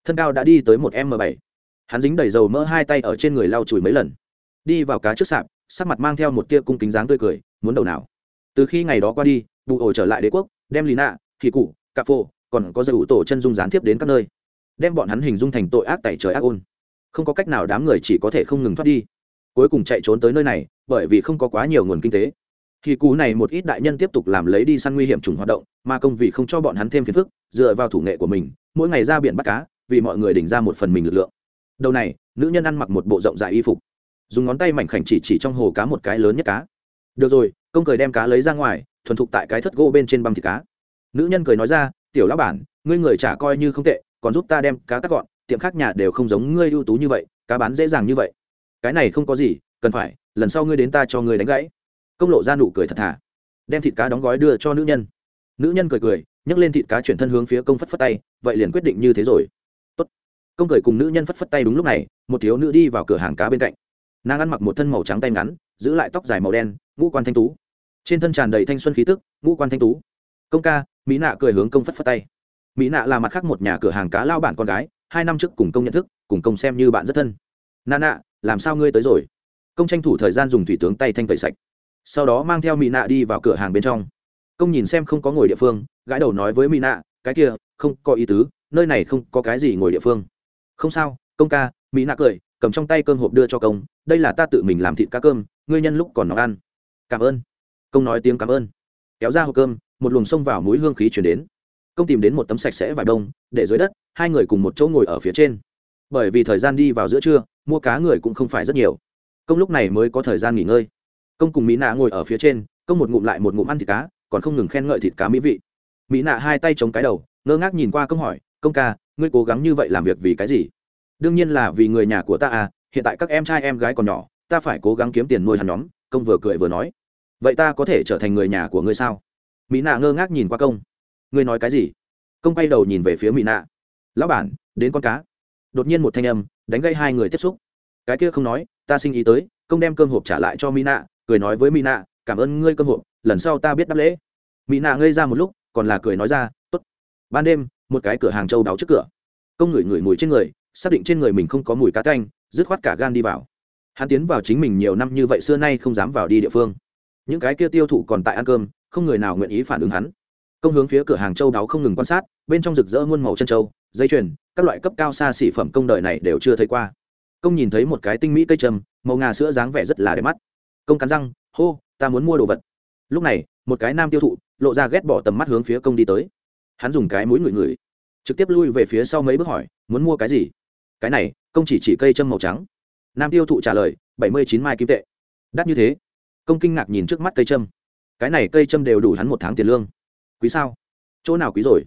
Thân cao đã đi tới một m bảy. Hắn dính đầy dầu mỡ hai tay ở trên người lau chùi mấy lần. Đi vào cá trước sạp, sắc mặt mang theo một tia cung kính dáng tươi cười, muốn đầu nào? Từ khi ngày đó qua đi, vụ ổ trở lại đế quốc, đem lì nạ thị cụ, cà phô còn có giải ủ tổ chân dung gián tiếp đến các nơi, đem bọn hắn hình dung thành tội ác tại trời ác ôn. Không có cách nào đám người chỉ có thể không ngừng thoát đi. Cuối cùng chạy trốn tới nơi này, bởi vì không có quá nhiều nguồn kinh tế. Thì cú này một ít đại nhân tiếp tục làm lấy đi săn nguy hiểm trùng hoạt động, mà công vì không cho bọn hắn thêm phiền phức, dựa vào thủ nghệ của mình, mỗi ngày ra biển bắt cá, vì mọi người đỉnh ra một phần mình lực lượng. Đầu này, nữ nhân ăn mặc một bộ rộng dài y phục. Dùng ngón tay mảnh khảnh chỉ chỉ trong hồ cá một cái lớn nhất cá. Được rồi, công cười đem cá lấy ra ngoài, thuần thục tại cái thất gỗ bên trên băng thịt cá. Nữ nhân cười nói ra tiểu lão bản, ngươi người trả coi như không tệ, còn giúp ta đem cá cắt gọn, tiệm khác nhà đều không giống ngươi ưu tú như vậy, cá bán dễ dàng như vậy. Cái này không có gì, cần phải, lần sau ngươi đến ta cho ngươi đánh gãy. Công lộ ra nụ cười thật thà. Đem thịt cá đóng gói đưa cho nữ nhân. Nữ nhân cười cười, nhấc lên thịt cá chuyển thân hướng phía công phất phất tay, vậy liền quyết định như thế rồi. Tốt. công cười cùng nữ nhân phất phất tay đúng lúc này, một thiếu nữ đi vào cửa hàng cá bên cạnh. Nàng ăn mặc một thân màu trắng tay ngắn, giữ lại tóc dài màu đen, ngũ quan thanh tú. Trên thân tràn đầy thanh xuân khí tức, ngũ quan thanh tú. Công ca mỹ nạ cười hướng công phất phất tay. Mỹ nạ là mặt khác một nhà cửa hàng cá lao bản con gái, hai năm trước cùng công nhận thức, cùng công xem như bạn rất thân. Nạ nạ, làm sao ngươi tới rồi? Công tranh thủ thời gian dùng thủy tướng tay thanh tẩy sạch. Sau đó mang theo mỹ nạ đi vào cửa hàng bên trong. Công nhìn xem không có ngồi địa phương, gãi đầu nói với mỹ nạ, cái kia, không có ý tứ, nơi này không có cái gì ngồi địa phương. Không sao, công ca, mỹ nạ cười, cầm trong tay cơm hộp đưa cho công, đây là ta tự mình làm thịt cá cơm, ngươi nhân lúc còn nóng ăn. Cảm ơn. Công nói tiếng cảm ơn kéo ra hộp cơm, một luồng xông vào mũi hương khí chuyển đến. Công tìm đến một tấm sạch sẽ vải đông, để dưới đất, hai người cùng một chỗ ngồi ở phía trên. Bởi vì thời gian đi vào giữa trưa, mua cá người cũng không phải rất nhiều. Công lúc này mới có thời gian nghỉ ngơi. Công cùng mỹ nạ ngồi ở phía trên, công một ngụm lại một ngụm ăn thịt cá, còn không ngừng khen ngợi thịt cá mỹ vị. Mỹ nạ hai tay chống cái đầu, ngơ ngác nhìn qua công hỏi, công ca, ngươi cố gắng như vậy làm việc vì cái gì? Đương nhiên là vì người nhà của ta à hiện tại các em trai em gái còn nhỏ, ta phải cố gắng kiếm tiền nuôi hắn nhóm, công vừa cười vừa nói vậy ta có thể trở thành người nhà của ngươi sao? Mỹ nạ ngơ ngác nhìn qua công. Ngươi nói cái gì? Công bay đầu nhìn về phía mỹ nạ. Lão bản, đến con cá. Đột nhiên một thanh âm, đánh gây hai người tiếp xúc. Cái kia không nói, ta sinh ý tới, công đem cơm hộp trả lại cho mỹ nạ, cười nói với mỹ nạ, cảm ơn ngươi cơm hộp, lần sau ta biết đáp lễ. Mỹ nạ ngây ra một lúc, còn là cười nói ra, tốt. Ban đêm, một cái cửa hàng châu đáo trước cửa. Công ngửi ngửi mùi trên người, xác định trên người mình không có mùi cá canh, dứt khoát cả gan đi vào. Hắn tiến vào chính mình nhiều năm như vậy xưa nay không dám vào đi địa phương những cái kia tiêu thụ còn tại ăn cơm, không người nào nguyện ý phản ứng hắn. Công hướng phía cửa hàng châu đáo không ngừng quan sát, bên trong rực rỡ muôn màu chân châu, dây chuyền, các loại cấp cao xa xỉ phẩm công đời này đều chưa thấy qua. Công nhìn thấy một cái tinh mỹ cây trầm, màu ngà sữa dáng vẻ rất là đẹp mắt. Công cắn răng, hô, ta muốn mua đồ vật. Lúc này, một cái nam tiêu thụ, lộ ra ghét bỏ tầm mắt hướng phía công đi tới. Hắn dùng cái mũi ngửi ngửi, trực tiếp lui về phía sau mấy bước hỏi, muốn mua cái gì? Cái này, công chỉ chỉ cây châm màu trắng. Nam tiêu thụ trả lời, bảy mươi chín mai kim tệ. Đắt như thế công kinh ngạc nhìn trước mắt cây châm. Cái này cây châm đều đủ hắn một tháng tiền lương. Quý sao? Chỗ nào quý rồi?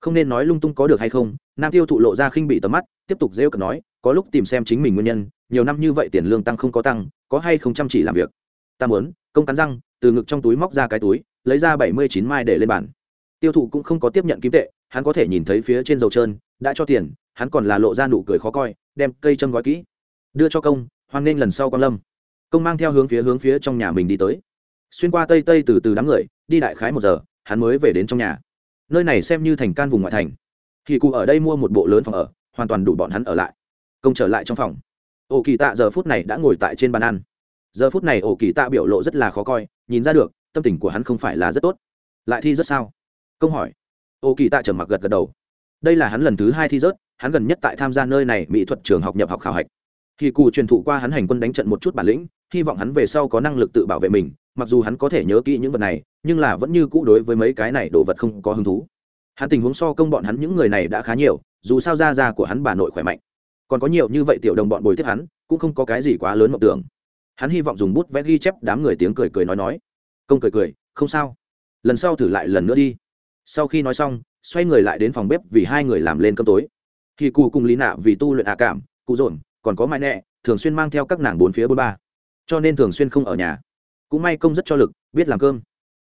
Không nên nói lung tung có được hay không, nam tiêu thụ lộ ra khinh bị tầm mắt, tiếp tục rêu cực nói, có lúc tìm xem chính mình nguyên nhân, nhiều năm như vậy tiền lương tăng không có tăng, có hay không chăm chỉ làm việc? Ta muốn, công cắn răng, từ ngực trong túi móc ra cái túi, lấy ra bảy mươi chín mai để lên bàn. Tiêu thụ cũng không có tiếp nhận kim tệ, hắn có thể nhìn thấy phía trên dầu trơn, đã cho tiền, hắn còn là lộ ra nụ cười khó coi, đem cây châm gói kỹ. Đưa cho công, hoan nghênh lần sau con lâm công mang theo hướng phía hướng phía trong nhà mình đi tới. Xuyên qua tây tây từ từ đám người, đi đại khái một giờ, hắn mới về đến trong nhà. Nơi này xem như thành can vùng ngoại thành. Thì cụ ở đây mua một bộ lớn phòng ở, hoàn toàn đủ bọn hắn ở lại. Công trở lại trong phòng. Ổ kỳ tạ giờ phút này đã ngồi tại trên bàn ăn. Giờ phút này ổ kỳ tạ biểu lộ rất là khó coi, nhìn ra được, tâm tình của hắn không phải là rất tốt. Lại thi rất sao? Công hỏi. Ổ kỳ tạ trầm mặc gật gật đầu. Đây là hắn lần thứ hai thi rớt, hắn gần nhất tại tham gia nơi này mỹ thuật trường học nhập học khảo hạch. Khi cụ truyền thụ qua hắn hành quân đánh trận một chút bản lĩnh hy vọng hắn về sau có năng lực tự bảo vệ mình, mặc dù hắn có thể nhớ kỹ những vật này, nhưng là vẫn như cũ đối với mấy cái này đồ vật không có hứng thú. Hắn tình huống so công bọn hắn những người này đã khá nhiều, dù sao da da của hắn bà nội khỏe mạnh. Còn có nhiều như vậy tiểu đồng bọn bồi tiếp hắn, cũng không có cái gì quá lớn mộng tưởng. Hắn hy vọng dùng bút vẽ ghi chép đám người tiếng cười cười nói nói. Công cười cười, không sao. Lần sau thử lại lần nữa đi. Sau khi nói xong, xoay người lại đến phòng bếp vì hai người làm lên cơm tối. Khi cụ cùng lý nạ vì tu luyện ạ cảm, cụ dồn, còn có mãi nẹ, thường xuyên mang theo các nàng bốn phía bốn ba cho nên thường xuyên không ở nhà. Cũng may công rất cho lực, biết làm cơm.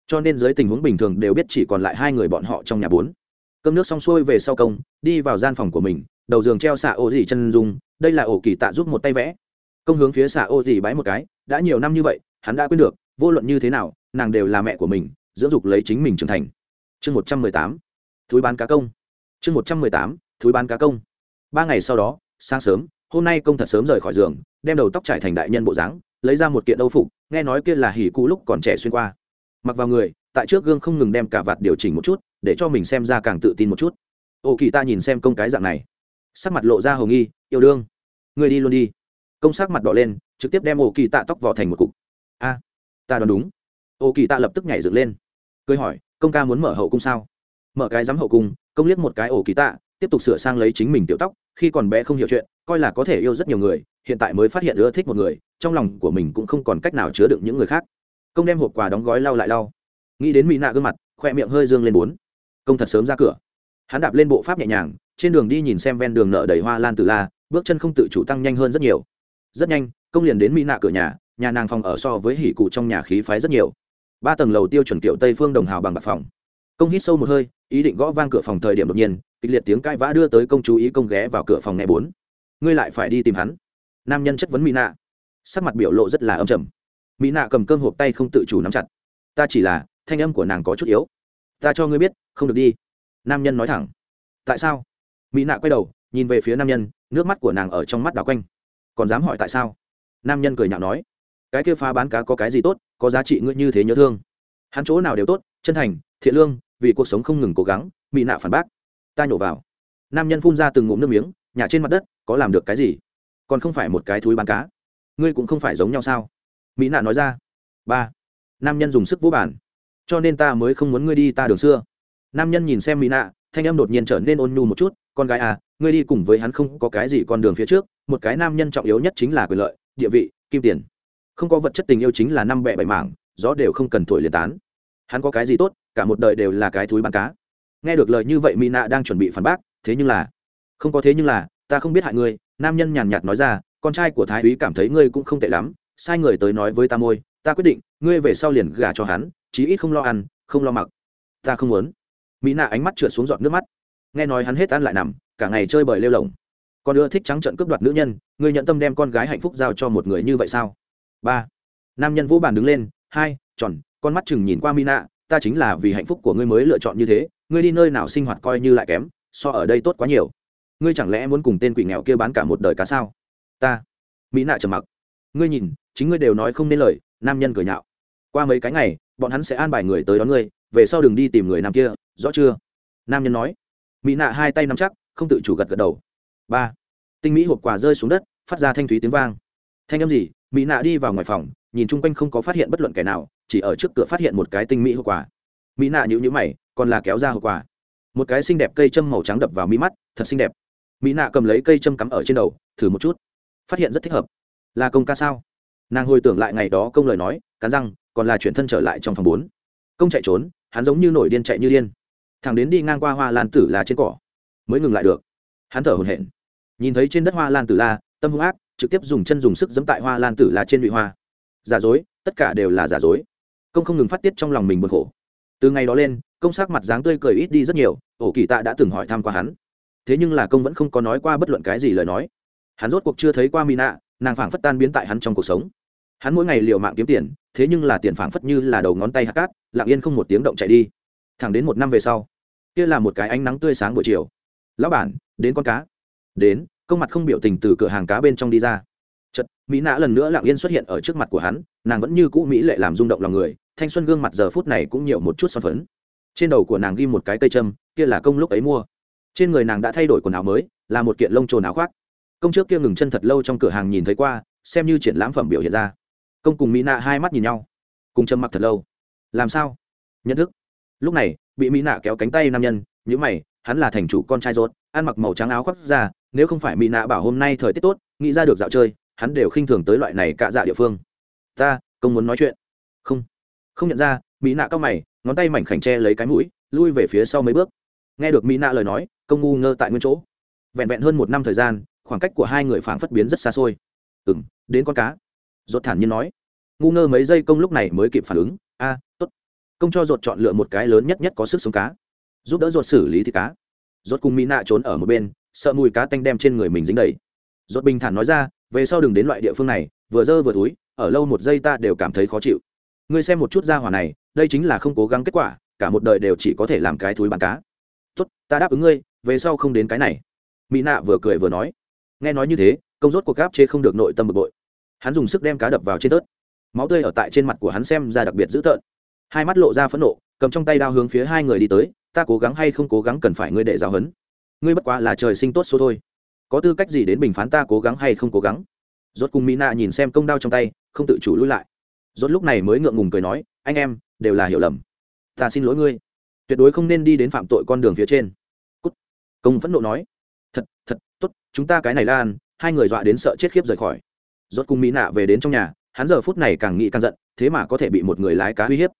Cho nên dưới tình huống bình thường đều biết chỉ còn lại hai người bọn họ trong nhà bốn. Cơm nước xong xuôi về sau công, đi vào gian phòng của mình, đầu giường treo xạ ô dì chân dung, đây là ổ kỳ tạ giúp một tay vẽ. Công hướng phía xạ ô dì bái một cái, đã nhiều năm như vậy, hắn đã quên được, vô luận như thế nào, nàng đều là mẹ của mình, dưỡng dục lấy chính mình trưởng thành. Chương một trăm mười tám thúi bán cá công. Chương một trăm mười tám thúi bán cá công. Ba ngày sau đó, sáng sớm, hôm nay công thật sớm rời khỏi giường, đem đầu tóc trải thành đại nhân bộ dáng lấy ra một kiện âu phục, nghe nói kia là hỉ cũ lúc còn trẻ xuyên qua. Mặc vào người, tại trước gương không ngừng đem cả vạt điều chỉnh một chút, để cho mình xem ra càng tự tin một chút. Ô kỳ ta nhìn xem công cái dạng này. Sắc mặt lộ ra hồng nghi, yêu đương người đi luôn đi. Công sắc mặt đỏ lên, trực tiếp đem ô kỳ tạ tóc vỏ thành một cục. A, ta đoán đúng. Ô kỳ tạ lập tức nhảy dựng lên. Cười hỏi, công ca muốn mở hậu cung sao? Mở cái giám hậu cung, công liếc một cái ổ kỳ tạ tiếp tục sửa sang lấy chính mình tiểu tóc, khi còn bé không hiểu chuyện, coi là có thể yêu rất nhiều người, hiện tại mới phát hiện ưa thích một người trong lòng của mình cũng không còn cách nào chứa đựng những người khác. Công đem hộp quà đóng gói lau lại lau. Nghĩ đến mỹ nạ gương mặt, khoe miệng hơi dương lên bốn. Công thật sớm ra cửa. Hắn đạp lên bộ pháp nhẹ nhàng, trên đường đi nhìn xem ven đường nợ đầy hoa lan từ la, bước chân không tự chủ tăng nhanh hơn rất nhiều. Rất nhanh, công liền đến mỹ nạ cửa nhà nhà nàng phòng ở so với hỉ cụ trong nhà khí phái rất nhiều. Ba tầng lầu tiêu chuẩn kiểu tây phương đồng hào bằng bạc phòng. Công hít sâu một hơi, ý định gõ vang cửa phòng thời điểm đột nhiên, kịch liệt tiếng cãi vã đưa tới công chú ý công ghé vào cửa phòng nghe bốn. Ngươi lại phải đi tìm hắn. Nam nhân chất vấn mỹ nạ sắc mặt biểu lộ rất là âm trầm. Mỹ nạ cầm cơm hộp tay không tự chủ nắm chặt. Ta chỉ là, thanh âm của nàng có chút yếu. Ta cho ngươi biết, không được đi. Nam nhân nói thẳng. Tại sao? Mỹ nạ quay đầu, nhìn về phía nam nhân, nước mắt của nàng ở trong mắt đào quanh. Còn dám hỏi tại sao? Nam nhân cười nhạo nói. Cái kia phá bán cá có cái gì tốt, có giá trị ngươi như thế nhớ thương. Hắn chỗ nào đều tốt, chân thành, thiện lương, vì cuộc sống không ngừng cố gắng, mỹ nạ phản bác. Ta nhổ vào. Nam nhân phun ra từng ngụm nước miếng nhà trên mặt đất, có làm được cái gì? Còn không phải một cái túi bán cá ngươi cũng không phải giống nhau sao? Mỹ nạ nói ra. Ba. Nam nhân dùng sức vũ bản cho nên ta mới không muốn ngươi đi ta đường xưa. Nam nhân nhìn xem mỹ nạ, thanh âm đột nhiên trở nên ôn nhu một chút. Con gái à ngươi đi cùng với hắn không có cái gì con đường phía trước. Một cái nam nhân trọng yếu nhất chính là quyền lợi, địa vị, kim tiền. Không có vật chất tình yêu chính là năm bẹ bảy mảng, gió đều không cần thổi liền tán. Hắn có cái gì tốt, cả một đời đều là cái túi bán cá. Nghe được lời như vậy mỹ nạ đang chuẩn bị phản bác, thế nhưng là, không có thế nhưng là, ta không biết hại ngươi, nam nhân nhàn nhạt nói ra con trai của thái úy cảm thấy ngươi cũng không tệ lắm, sai người tới nói với ta môi, ta quyết định, ngươi về sau liền gả cho hắn, chí ít không lo ăn, không lo mặc. Ta không muốn. Mỹ nạ ánh mắt trượt xuống giọt nước mắt. Nghe nói hắn hết ăn lại nằm, cả ngày chơi bời lêu lồng con ưa thích trắng trận cướp đoạt nữ nhân, ngươi nhận tâm đem con gái hạnh phúc giao cho một người như vậy sao? Ba. Nam nhân vũ bàn đứng lên, hai, tròn, con mắt chừng nhìn qua mina ta chính là vì hạnh phúc của ngươi mới lựa chọn như thế, ngươi đi nơi nào sinh hoạt coi như lại kém, so ở đây tốt quá nhiều. Ngươi chẳng lẽ muốn cùng tên quỷ nghèo kia bán cả một đời cá sao? Ta. Mỹ nạ trầm mặc. Ngươi nhìn, chính ngươi đều nói không nên lời, nam nhân cười nhạo. Qua mấy cái ngày, bọn hắn sẽ an bài người tới đón ngươi, về sau đừng đi tìm người nam kia, rõ chưa? Nam nhân nói. Mỹ nạ hai tay nắm chắc, không tự chủ gật gật đầu. Ba. Tinh mỹ hộp quà rơi xuống đất, phát ra thanh thúy tiếng vang. Thanh âm gì? Mỹ nạ đi vào ngoài phòng, nhìn chung quanh không có phát hiện bất luận kẻ nào, chỉ ở trước cửa phát hiện một cái tinh mỹ hộp quà. Mỹ nạ nhữ nhữ mày, còn là kéo ra hộp quà. Một cái xinh đẹp cây châm màu trắng đập vào mi mắt, thật xinh đẹp. Mỹ nạ cầm lấy cây châm cắm ở trên đầu, thử một chút phát hiện rất thích hợp. Là công ca sao? Nàng hồi tưởng lại ngày đó công lời nói, cắn răng, còn là chuyển thân trở lại trong phòng bốn. Công chạy trốn, hắn giống như nổi điên chạy như điên. Thằng đến đi ngang qua hoa lan tử la trên cỏ, mới ngừng lại được. Hắn thở hồn hển. Nhìn thấy trên đất hoa lan tử la, tâm hung ác, trực tiếp dùng chân dùng sức dẫm tại hoa lan tử la trên lụy hoa. Giả dối, tất cả đều là giả dối. Công không ngừng phát tiết trong lòng mình buồn khổ. Từ ngày đó lên, công sắc mặt dáng tươi cười ít đi rất nhiều, ổ kỳ tạ đã từng hỏi thăm qua hắn. Thế nhưng là công vẫn không có nói qua bất luận cái gì lời nói hắn rốt cuộc chưa thấy qua mỹ nạ nàng phảng phất tan biến tại hắn trong cuộc sống. Hắn mỗi ngày liều mạng kiếm tiền, thế nhưng là tiền phảng phất như là đầu ngón tay hạt cát, lặng yên không một tiếng động chạy đi. Thẳng đến một năm về sau, kia là một cái ánh nắng tươi sáng buổi chiều. Lão bản, đến con cá. Đến, công mặt không biểu tình từ cửa hàng cá bên trong đi ra. Chật mỹ nạ lần nữa lặng yên xuất hiện ở trước mặt của hắn, nàng vẫn như cũ mỹ lệ làm rung động lòng người, thanh xuân gương mặt giờ phút này cũng nhiều một chút son phấn. Trên đầu của nàng ghi một cái cây châm, kia là công lúc ấy mua. Trên người nàng đã thay đổi quần áo mới, là một kiện lông trồn áo khoác công trước kia ngừng chân thật lâu trong cửa hàng nhìn thấy qua, xem như triển lãm phẩm biểu hiện ra. Công cùng mỹ nạ hai mắt nhìn nhau, cùng châm mặc thật lâu. Làm sao? Nhận thức. Lúc này, bị mỹ nạ kéo cánh tay nam nhân nhữ mày, hắn là thành chủ con trai rốt ăn mặc màu trắng áo khoác ra, nếu không phải mỹ nạ bảo hôm nay thời tiết tốt, nghĩ ra được dạo chơi, hắn đều khinh thường tới loại này cạ dạ địa phương. Ta, công muốn nói chuyện. Không. Không nhận ra mỹ nạ cao mày, ngón tay mảnh khảnh tre lấy cái mũi, lui về phía sau mấy bước. Nghe được mỹ nạ lời nói, công ngu ngơ tại nguyên chỗ. Vẹn vẹn hơn một năm thời gian khoảng cách của hai người phảng phất biến rất xa xôi. Ừ m đến con cá. Rốt thản nhiên nói. Ngu ngơ mấy giây công lúc này mới kịp phản ứng. A à, t ố t công cho dột chọn lựa một cái lớn nhất nhất có sức sống cá. Giúp đỡ dột xử lý thịt cá. Dột cùng mỹ nạ trốn ở một bên sợ mùi cá tanh đem trên người mình dính đầy. Dột bình thản nói ra về sau đừng đến loại địa phương này vừa dơ vừa túi ở lâu một giây ta đều cảm thấy khó chịu. Ngươi xem một chút ra hỏa này đây chính là không cố gắng kết quả cả một đời đều chỉ có thể làm cái túi bán cá. Tốt ta đáp ứng ngươi về sau không đến cái này. Mỹ nạ vừa cười vừa nói nghe nói như thế, công rốt cuộc gáp chế không được nội tâm bực bội. Hắn dùng sức đem cá đập vào trên tớt. Máu tươi ở tại trên mặt của hắn xem ra đặc biệt dữ tợn. Hai mắt lộ ra phẫn nộ, cầm trong tay đao hướng phía hai người đi tới, ta cố gắng hay không cố gắng cần phải ngươi để giáo hấn ngươi bất quá là trời sinh tốt số thôi. Có tư cách gì đến bình phán ta cố gắng hay không cố gắng? Rốt cùng mỹ nạ nhìn xem công đao trong tay, không tự chủ lui lại. Rốt lúc này mới ngượng ngùng cười nói, anh em, đều là hiểu lầm. Ta xin lỗi ngươi. Tuyệt đối không nên đi đến phạm tội con đường phía trên. Cút. Công phẫn nộ nói tốt, chúng ta cái này lan. Hai người dọa đến sợ chết khiếp rời khỏi. Rốt cùng mỹ nạ về đến trong nhà, hắn giờ phút này càng nghĩ càng giận, thế mà có thể bị một người lái cá uy hiếp.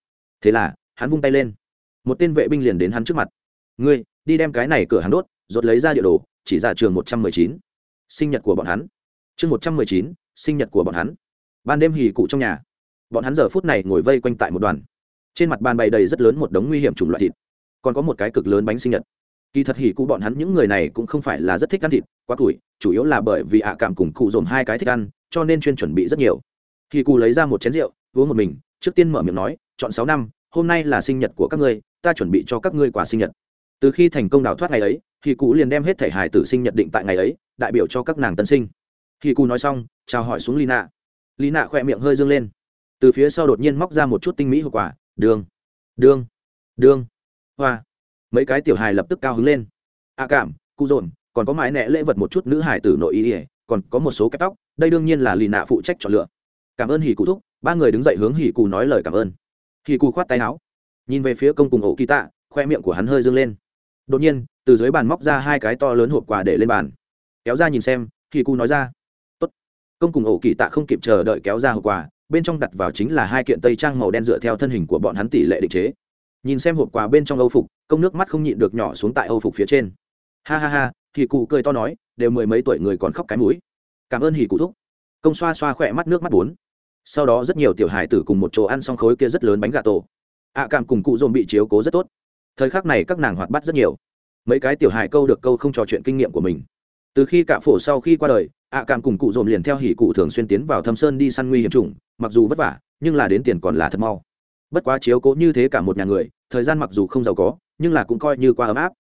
Thế là, hắn vung tay lên. Một tên vệ binh liền đến hắn trước mặt. Ngươi, đi đem cái này cửa hắn đốt, rốt lấy ra địa đồ, chỉ ra trường một trăm mười chín. Sinh nhật của bọn hắn. Chương một trăm mười chín, sinh nhật của bọn hắn. Ban đêm hì cụ trong nhà. Bọn hắn giờ phút này ngồi vây quanh tại một đoàn. Trên mặt bàn bày đầy rất lớn một đống nguy hiểm chủng loại thịt. Còn có một cái cực lớn bánh sinh nhật kỳ thật hỉ cụ bọn hắn những người này cũng không phải là rất thích ăn thịt, quá tuổi, chủ yếu là bởi vì ạ cảm cùng cụ dồn hai cái thích ăn, cho nên chuyên chuẩn bị rất nhiều. Hỉ cụ lấy ra một chén rượu, uống một mình, trước tiên mở miệng nói, chọn sáu năm, hôm nay là sinh nhật của các ngươi, ta chuẩn bị cho các ngươi quà sinh nhật. Từ khi thành công đào thoát ngày ấy, hỉ cụ liền đem hết thể hài tử sinh nhật định tại ngày ấy, đại biểu cho các nàng tân sinh. Hỉ cụ nói xong, chào hỏi xuống lina. Lina khỏe miệng hơi dương lên. Từ phía sau đột nhiên móc ra một chút tinh mỹ hậu quả đường đường đường. Hoa mấy cái tiểu hài lập tức cao hứng lên. A cảm cụ dồn còn có mãi nẹ lễ vật một chút nữ hải tử nội y, ỉa còn có một số cái tóc đây đương nhiên là lì nạ phụ trách chọn lựa. Cảm ơn hỉ cụ thúc ba người đứng dậy hướng hỉ cụ nói lời cảm ơn. Hỉ cụ khoát tay áo nhìn về phía công cùng ổ kỳ tạ khoe miệng của hắn hơi dâng lên. Đột nhiên từ dưới bàn móc ra hai cái to lớn hộp quà để lên bàn. Kéo ra nhìn xem hỉ cụ nói ra Tốt. công cùng ổ kỳ tạ không kịp chờ đợi kéo ra hộp quà bên trong đặt vào chính là hai kiện tây trang màu đen dựa theo thân hình của bọn hắn tỷ lệ định chế. Nhìn xem hộp quà bên trong âu phục công nước mắt không nhịn được nhỏ xuống tại âu phục phía trên. Ha ha ha, hỉ cụ cười to nói, đều mười mấy tuổi người còn khóc cái mũi. Cảm ơn hỉ cụ thúc. Công xoa xoa khỏe mắt nước mắt bốn. Sau đó rất nhiều tiểu hài tử cùng một chỗ ăn xong khối kia rất lớn bánh gà tổ. Ạ à, cảm cùng cụ dồn bị chiếu cố rất tốt. Thời khắc này các nàng hoạt bát rất nhiều. Mấy cái tiểu hài câu được câu không trò chuyện kinh nghiệm của mình. Từ khi cạ phổ sau khi qua đời, ạ à, cảm cùng cụ dồn liền theo hỉ cụ thường xuyên tiến vào thâm sơn đi săn nguy hiểm trùng mặc dù vất vả, nhưng là đến tiền còn là thật mau. Bất quá chiếu cố như thế cả một nhà người, thời gian mặc dù không giàu có nhưng là cũng coi như qua ấm áp.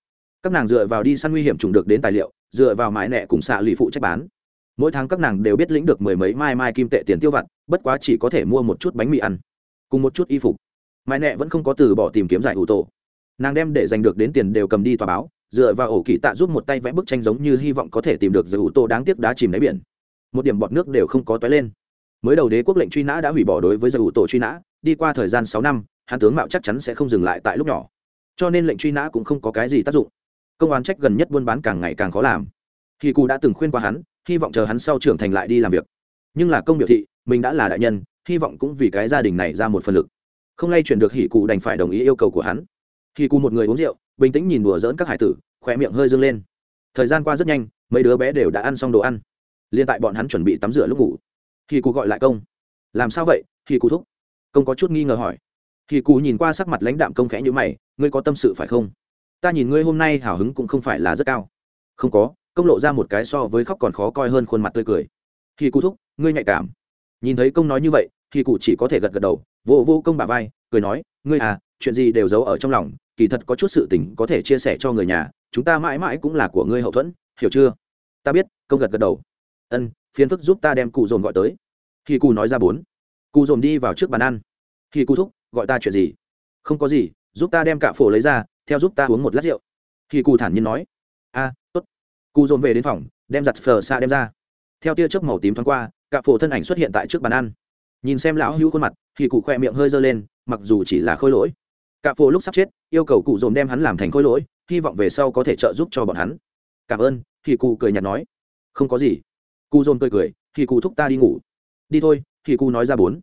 Các nàng dựa vào đi săn nguy hiểm trùng được đến tài liệu, dựa vào mãi nẹ cùng xạ lụy phụ trách bán. Mỗi tháng các nàng đều biết lĩnh được mười mấy mai mai kim tệ tiền tiêu vặt, bất quá chỉ có thể mua một chút bánh mì ăn, cùng một chút y phục. Mãi nẹ vẫn không có từ bỏ tìm kiếm giải ủ tổ. Nàng đem để giành được đến tiền đều cầm đi tòa báo, dựa vào ổ kỳ tạ giúp một tay vẽ bức tranh giống như hy vọng có thể tìm được giải ủ tổ đáng tiếc đá chìm đáy biển. Một điểm bọt nước đều không có toái lên. Mới đầu đế quốc lệnh truy nã đã hủy bỏ đối với giải ủ tổ truy nã, đi qua thời gian sáu năm hắn tướng mạo chắc chắn sẽ không dừng lại tại lúc nhỏ cho nên lệnh truy nã cũng không có cái gì tác dụng. Công an trách gần nhất buôn bán càng ngày càng khó làm. Khi cụ đã từng khuyên qua hắn, hy vọng chờ hắn sau trưởng thành lại đi làm việc. Nhưng là công biểu thị, mình đã là đại nhân, hy vọng cũng vì cái gia đình này ra một phần lực. Không lay chuyển được hỉ cụ đành phải đồng ý yêu cầu của hắn. Hỉ cụ một người uống rượu, bình tĩnh nhìn đùa dỡn các hải tử khỏe miệng hơi dâng lên. Thời gian qua rất nhanh, mấy đứa bé đều đã ăn xong đồ ăn. Liên tại bọn hắn chuẩn bị tắm rửa lúc ngủ. Hỉ cụ gọi lại công. Làm sao vậy? Hỉ cụ thúc. Công có chút nghi ngờ hỏi thì cụ nhìn qua sắc mặt lãnh đạm công khẽ như mày, ngươi có tâm sự phải không? Ta nhìn ngươi hôm nay hào hứng cũng không phải là rất cao. Không có, công lộ ra một cái so với khóc còn khó coi hơn khuôn mặt tươi cười. Thì cụ thúc, ngươi nhạy cảm. Nhìn thấy công nói như vậy thì cụ chỉ có thể gật gật đầu vô vô công bà vai, cười nói, ngươi à chuyện gì đều giấu ở trong lòng, kỳ thật có chút sự tình có thể chia sẻ cho người nhà, chúng ta mãi mãi cũng là của ngươi hậu thuẫn, hiểu chưa? Ta biết, công gật gật đầu. Ân, phiền phức giúp ta đem cụ dồn gọi tới. Thì cụ nói ra bốn. Cụ dồn đi vào trước bàn ăn. Thì cụ thúc gọi ta chuyện gì? Không có gì, giúp ta đem cả phổ lấy ra, theo giúp ta uống một lát rượu. Khi cụ thản nhiên nói, a, tốt. Cụ dồn về đến phòng, đem giặt phờ xa đem ra. Theo tia chớp màu tím thoáng qua, cả phổ thân ảnh xuất hiện tại trước bàn ăn. Nhìn xem lão hữu khuôn mặt thì cụ khoe miệng hơi dơ lên, mặc dù chỉ là khôi lỗi. Cả phổ lúc sắp chết, yêu cầu cụ dồn đem hắn làm thành khôi lỗi, hy vọng về sau có thể trợ giúp cho bọn hắn. Cảm ơn thì cụ cười nhạt nói. Không có gì. Cụ dồn cười cười thì cụ thúc ta đi ngủ. Đi thôi thì cụ nói ra bốn.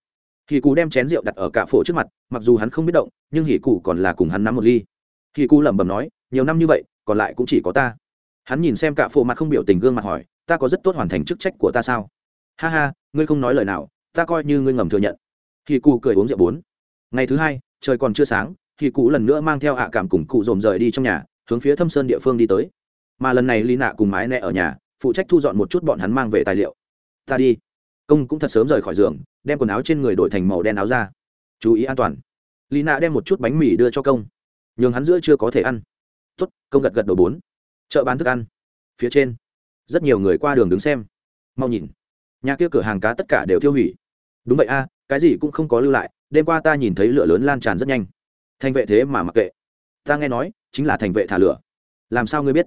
Hỉ cụ đem chén rượu đặt ở cả phổ trước mặt, mặc dù hắn không biết động, nhưng hỉ cụ còn là cùng hắn nắm một ly. Hỉ cụ lẩm bẩm nói, nhiều năm như vậy, còn lại cũng chỉ có ta. Hắn nhìn xem cả phổ mặt không biểu tình gương mặt hỏi, ta có rất tốt hoàn thành chức trách của ta sao? Ha ha, ngươi không nói lời nào, ta coi như ngươi ngầm thừa nhận. Hỉ cụ cười uống rượu bốn. Ngày thứ hai, trời còn chưa sáng, hỉ cụ lần nữa mang theo ạ cảm cùng cụ dồn rời đi trong nhà, hướng phía thâm sơn địa phương đi tới. Mà lần này lý nạ cùng mái nẹ ở nhà, phụ trách thu dọn một chút bọn hắn mang về tài liệu. Ta đi công cũng thật sớm rời khỏi giường, đem quần áo trên người đổi thành màu đen áo ra chú ý an toàn. Lý nạ đem một chút bánh mì đưa cho công. Nhường hắn giữa chưa có thể ăn. Tuất công gật gật đầu bốn. Chợ bán thức ăn. Phía trên. Rất nhiều người qua đường đứng xem. Mau nhìn. Nhà kia cửa hàng cá tất cả đều tiêu hủy. Đúng vậy a, cái gì cũng không có lưu lại, đêm qua ta nhìn thấy lửa lớn lan tràn rất nhanh. Thành vệ thế mà mặc kệ. Ta nghe nói, chính là thành vệ thả lửa. Làm sao ngươi biết?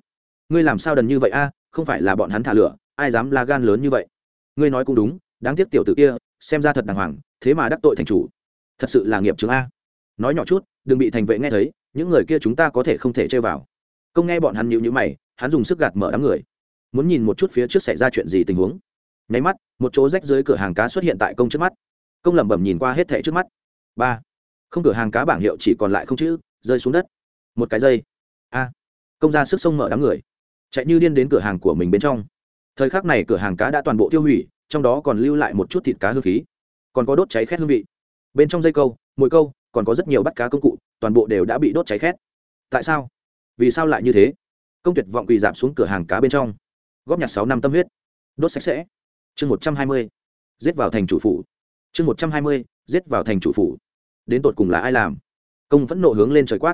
Ngươi làm sao đần như vậy a, không phải là bọn hắn thả lửa, ai dám la gan lớn như vậy? Ngươi nói cũng đúng đáng tiếc tiểu tử kia, xem ra thật đàng hoàng, thế mà đắc tội thành chủ. Thật sự là nghiệp chứng a. Nói nhỏ chút, đừng bị thành vệ nghe thấy, những người kia chúng ta có thể không thể chơi vào. Công nghe bọn hắn nhịu nhữ mày, hắn dùng sức gạt mở đám người. Muốn nhìn một chút phía trước xảy ra chuyện gì tình huống. Nháy mắt, một chỗ rách dưới cửa hàng cá xuất hiện tại công trước mắt. Công lẩm bẩm nhìn qua hết thẻ trước mắt. Ba. Không cửa hàng cá bảng hiệu chỉ còn lại không chữ, rơi xuống đất. Một cái dây a. Công ra sức sông mở đám người. Chạy như điên đến cửa hàng của mình bên trong. Thời khắc này cửa hàng cá đã toàn bộ tiêu hủy trong đó còn lưu lại một chút thịt cá hương khí, còn có đốt cháy khét hương vị. Bên trong dây câu mỗi câu, còn có rất nhiều bắt cá công cụ, toàn bộ đều đã bị đốt cháy khét. Tại sao? Vì sao lại như thế? Công tuyệt vọng quỳ giảm xuống cửa hàng cá bên trong. Góp nhặt sáu năm tâm huyết. Đốt sạch sẽ. Chương một trăm hai mươi, giết vào thành chủ phủ. Chương một trăm hai mươi, giết vào thành chủ phủ. Đến tột cùng là ai làm? Công vẫn nộ hướng lên trời quát.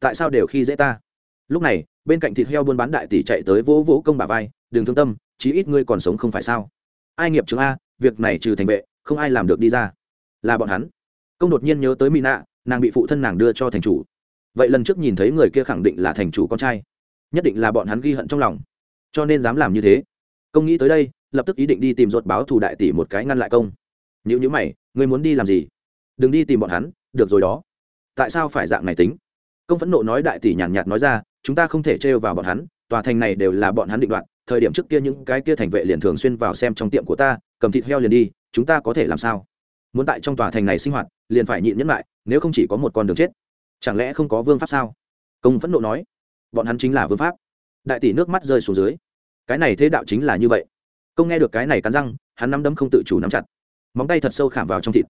Tại sao đều khi dễ ta? Lúc này, bên cạnh thịt heo buôn bán đại tỷ chạy tới vỗ vỗ công bà vai, đừng thương tâm, chí ít ngươi còn sống không phải sao? Ai nghiệp chứng a việc này trừ thành vệ không ai làm được đi ra. Là bọn hắn. Công đột nhiên nhớ tới mỹ nạ nàng bị phụ thân nàng đưa cho thành chủ. Vậy lần trước nhìn thấy người kia khẳng định là thành chủ con trai. Nhất định là bọn hắn ghi hận trong lòng. Cho nên dám làm như thế. Công nghĩ tới đây lập tức ý định đi tìm ruột báo thù đại tỷ một cái ngăn lại công. Nếu như, như mày ngươi muốn đi làm gì? Đừng đi tìm bọn hắn được rồi đó. Tại sao phải dạng này tính? Công phẫn nộ nói đại tỷ nhàn nhạt nói ra chúng ta không thể trêu vào bọn hắn tòa thành này đều là bọn hắn định đoạt thời điểm trước kia những cái kia thành vệ liền thường xuyên vào xem trong tiệm của ta, cầm thịt heo liền đi, chúng ta có thể làm sao? Muốn tại trong tòa thành này sinh hoạt, liền phải nhịn nhẫn lại, nếu không chỉ có một con đường chết. Chẳng lẽ không có vương pháp sao? Công phẫn nộ nói. Bọn hắn chính là vương pháp. Đại tỷ nước mắt rơi xuống dưới. Cái này thế đạo chính là như vậy. Công nghe được cái này cắn răng, hắn nắm đấm không tự chủ nắm chặt. Móng tay thật sâu khảm vào trong thịt.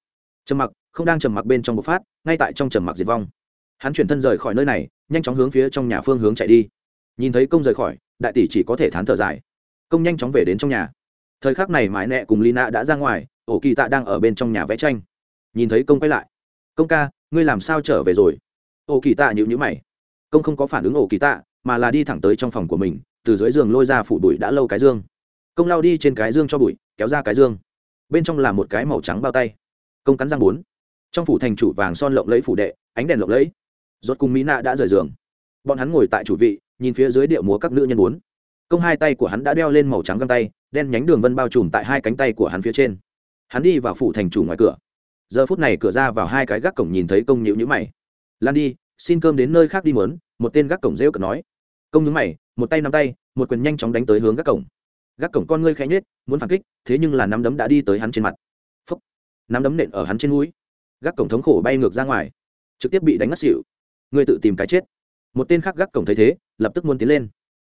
Trầm mặc, không đang trầm mặc bên trong bộc phát, ngay tại trong trầm mặc diệt vong. Hắn chuyển thân rời khỏi nơi này, nhanh chóng hướng phía trong nhà phương hướng chạy đi. Nhìn thấy công rời khỏi đại tỷ chỉ có thể thán thở dài. Công nhanh chóng về đến trong nhà. Thời khắc này mãi nẹ cùng lina đã ra ngoài, ổ kỳ tạ đang ở bên trong nhà vẽ tranh. Nhìn thấy công quay lại. Công ca, ngươi làm sao trở về rồi? Ổ kỳ tạ nhịu nhữ mày. Công không có phản ứng ổ kỳ tạ, mà là đi thẳng tới trong phòng của mình, từ dưới giường lôi ra phủ bụi đã lâu cái dương. Công lao đi trên cái dương cho bụi, kéo ra cái dương. Bên trong là một cái màu trắng bao tay. Công cắn răng bốn. Trong phủ thành chủ vàng son lộng lấy phủ đệ, ánh đèn lộng lấy rốt cùng mỹ nạ đã rời giường bọn hắn ngồi tại chủ vị nhìn phía dưới điệu múa các nữ nhân bốn. Công hai tay của hắn đã đeo lên màu trắng găng tay đen nhánh đường vân bao trùm tại hai cánh tay của hắn phía trên. Hắn đi vào phủ thành chủ ngoài cửa. Giờ phút này cửa ra vào hai cái gác cổng nhìn thấy công nhịu nhữ mày. Lan đi xin cơm đến nơi khác đi mớn một tên gác cổng rêu cợt nói. Công nhữ mày một tay nắm tay một quyền nhanh chóng đánh tới hướng gác cổng. Gác cổng con ngươi khẽ nhết muốn phản kích thế nhưng là nắm đấm đã đi tới hắn trên mặt. Phúc, nắm đấm nện ở hắn trên núi gác cổng thống khổ bay ngược ra ngoài trực tiếp bị đánh ngất xỉu. Ngươi tự tìm cái chết một tên khác gác cổng thấy thế, lập tức muốn tiến lên.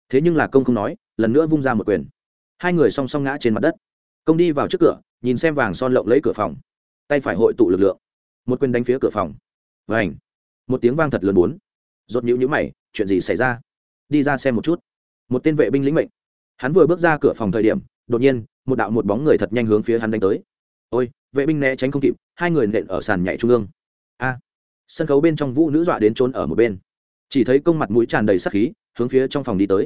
Thế nhưng là công không nói, lần nữa vung ra một quyền. Hai người song song ngã trên mặt đất. Công đi vào trước cửa, nhìn xem vàng son lộng lấy cửa phòng. Tay phải hội tụ lực lượng. Một quyền đánh phía cửa phòng. Và ảnh một tiếng vang thật lớn bốn. Rột nhũ nhũ mày, chuyện gì xảy ra? Đi ra xem một chút. Một tên vệ binh lĩnh mệnh. Hắn vừa bước ra cửa phòng thời điểm, đột nhiên, một đạo một bóng người thật nhanh hướng phía hắn đánh tới. Ôi, vệ binh né tránh không kịp, hai người nện ở sàn nhảy trung ương. A. Sân khấu bên trong vũ nữ dọa đến trốn ở một bên chỉ thấy công mặt mũi tràn đầy sắc khí, hướng phía trong phòng đi tới.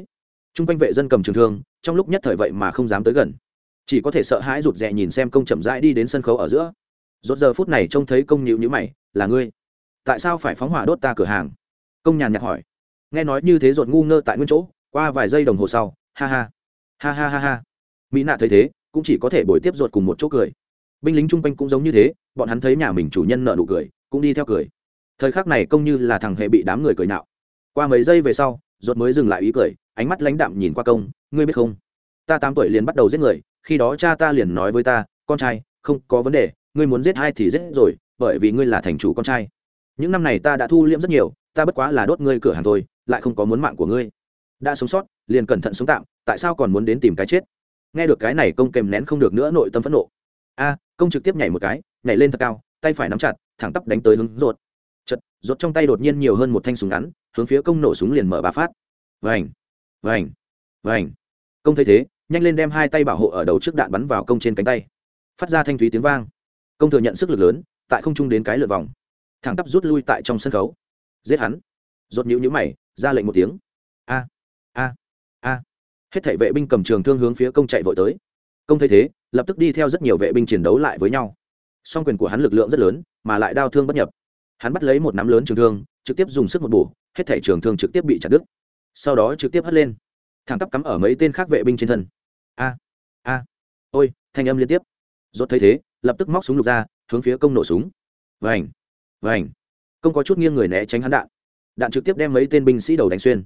T r u n g quanh vệ dân cầm trường thương, trong lúc nhất thời vậy mà không dám tới gần. Chỉ có thể sợ hãi rụt rè nhìn xem công chậm rãi đi đến sân khấu ở giữa. Rốt giờ phút này trông thấy công nhịu nhữ mày, là ngươi? Tại sao phải phóng hỏa đốt ta cửa hàng? Công nhàn nhạt hỏi. Nghe nói như thế rột ngu ngơ tại nguyên chỗ, qua vài giây đồng hồ sau, ha ha ha ha ha ha. Mỹ nạ thấy thế, cũng chỉ có thể bồi tiếp rột cùng một chỗ cười. Binh lính chung quanh cũng giống như thế, bọn hắn thấy nhà mình chủ nhân nợ nụ cười, cũng đi theo cười. Thời khắc này công như là thằng hệ bị đám người cười nạo qua mấy giây về sau, ruột mới dừng lại ý cười, ánh mắt lãnh đạm nhìn qua công, ngươi biết không? Ta tám tuổi liền bắt đầu giết người, khi đó cha ta liền nói với ta, con trai, không có vấn đề, ngươi muốn giết hai thì giết rồi, bởi vì ngươi là thành chủ con trai. Những năm này ta đã thu liễm rất nhiều, ta bất quá là đốt ngươi cửa hàng thôi, lại không có muốn mạng của ngươi. Đã sống sót, liền cẩn thận sống tạm, tại sao còn muốn đến tìm cái chết? Nghe được cái này công kèm nén không được nữa nội tâm phẫn nộ. A, công trực tiếp nhảy một cái, nhảy lên thật cao, tay phải nắm chặt, thẳng tắp đánh tới hướng ruột chật, rốt trong tay đột nhiên nhiều hơn một thanh súng ngắn, hướng phía công nổ súng liền mở ba phát. Vành vành vành. Công thấy thế, nhanh lên đem hai tay bảo hộ ở đầu trước đạn bắn vào công trên cánh tay. Phát ra thanh thúy tiếng vang. Công thừa nhận sức lực lớn, tại không trung đến cái lượt vòng. Thẳng tắp rút lui tại trong sân khấu. Giết hắn. Rốt nhũ nhũ mày, ra lệnh một tiếng. A a a. Hết thảy vệ binh cầm trường thương hướng phía công chạy vội tới. Công thấy thế, lập tức đi theo rất nhiều vệ binh chiến đấu lại với nhau. Song quyền của hắn lực lượng rất lớn, mà lại đau thương bất nhập hắn bắt lấy một nắm lớn trường thương, trực tiếp dùng sức một bổ, hết thể trường thương trực tiếp bị chặt đứt. Sau đó trực tiếp hất lên. Thẳng tắp cắm ở mấy tên khác vệ binh trên thân. A a, ôi, thanh âm liên tiếp. Dốt thấy thế, lập tức móc súng lục ra, hướng phía công nổ súng. Vành vành. Công có chút nghiêng người né tránh hắn đạn. Đạn trực tiếp đem mấy tên binh sĩ đầu đánh xuyên.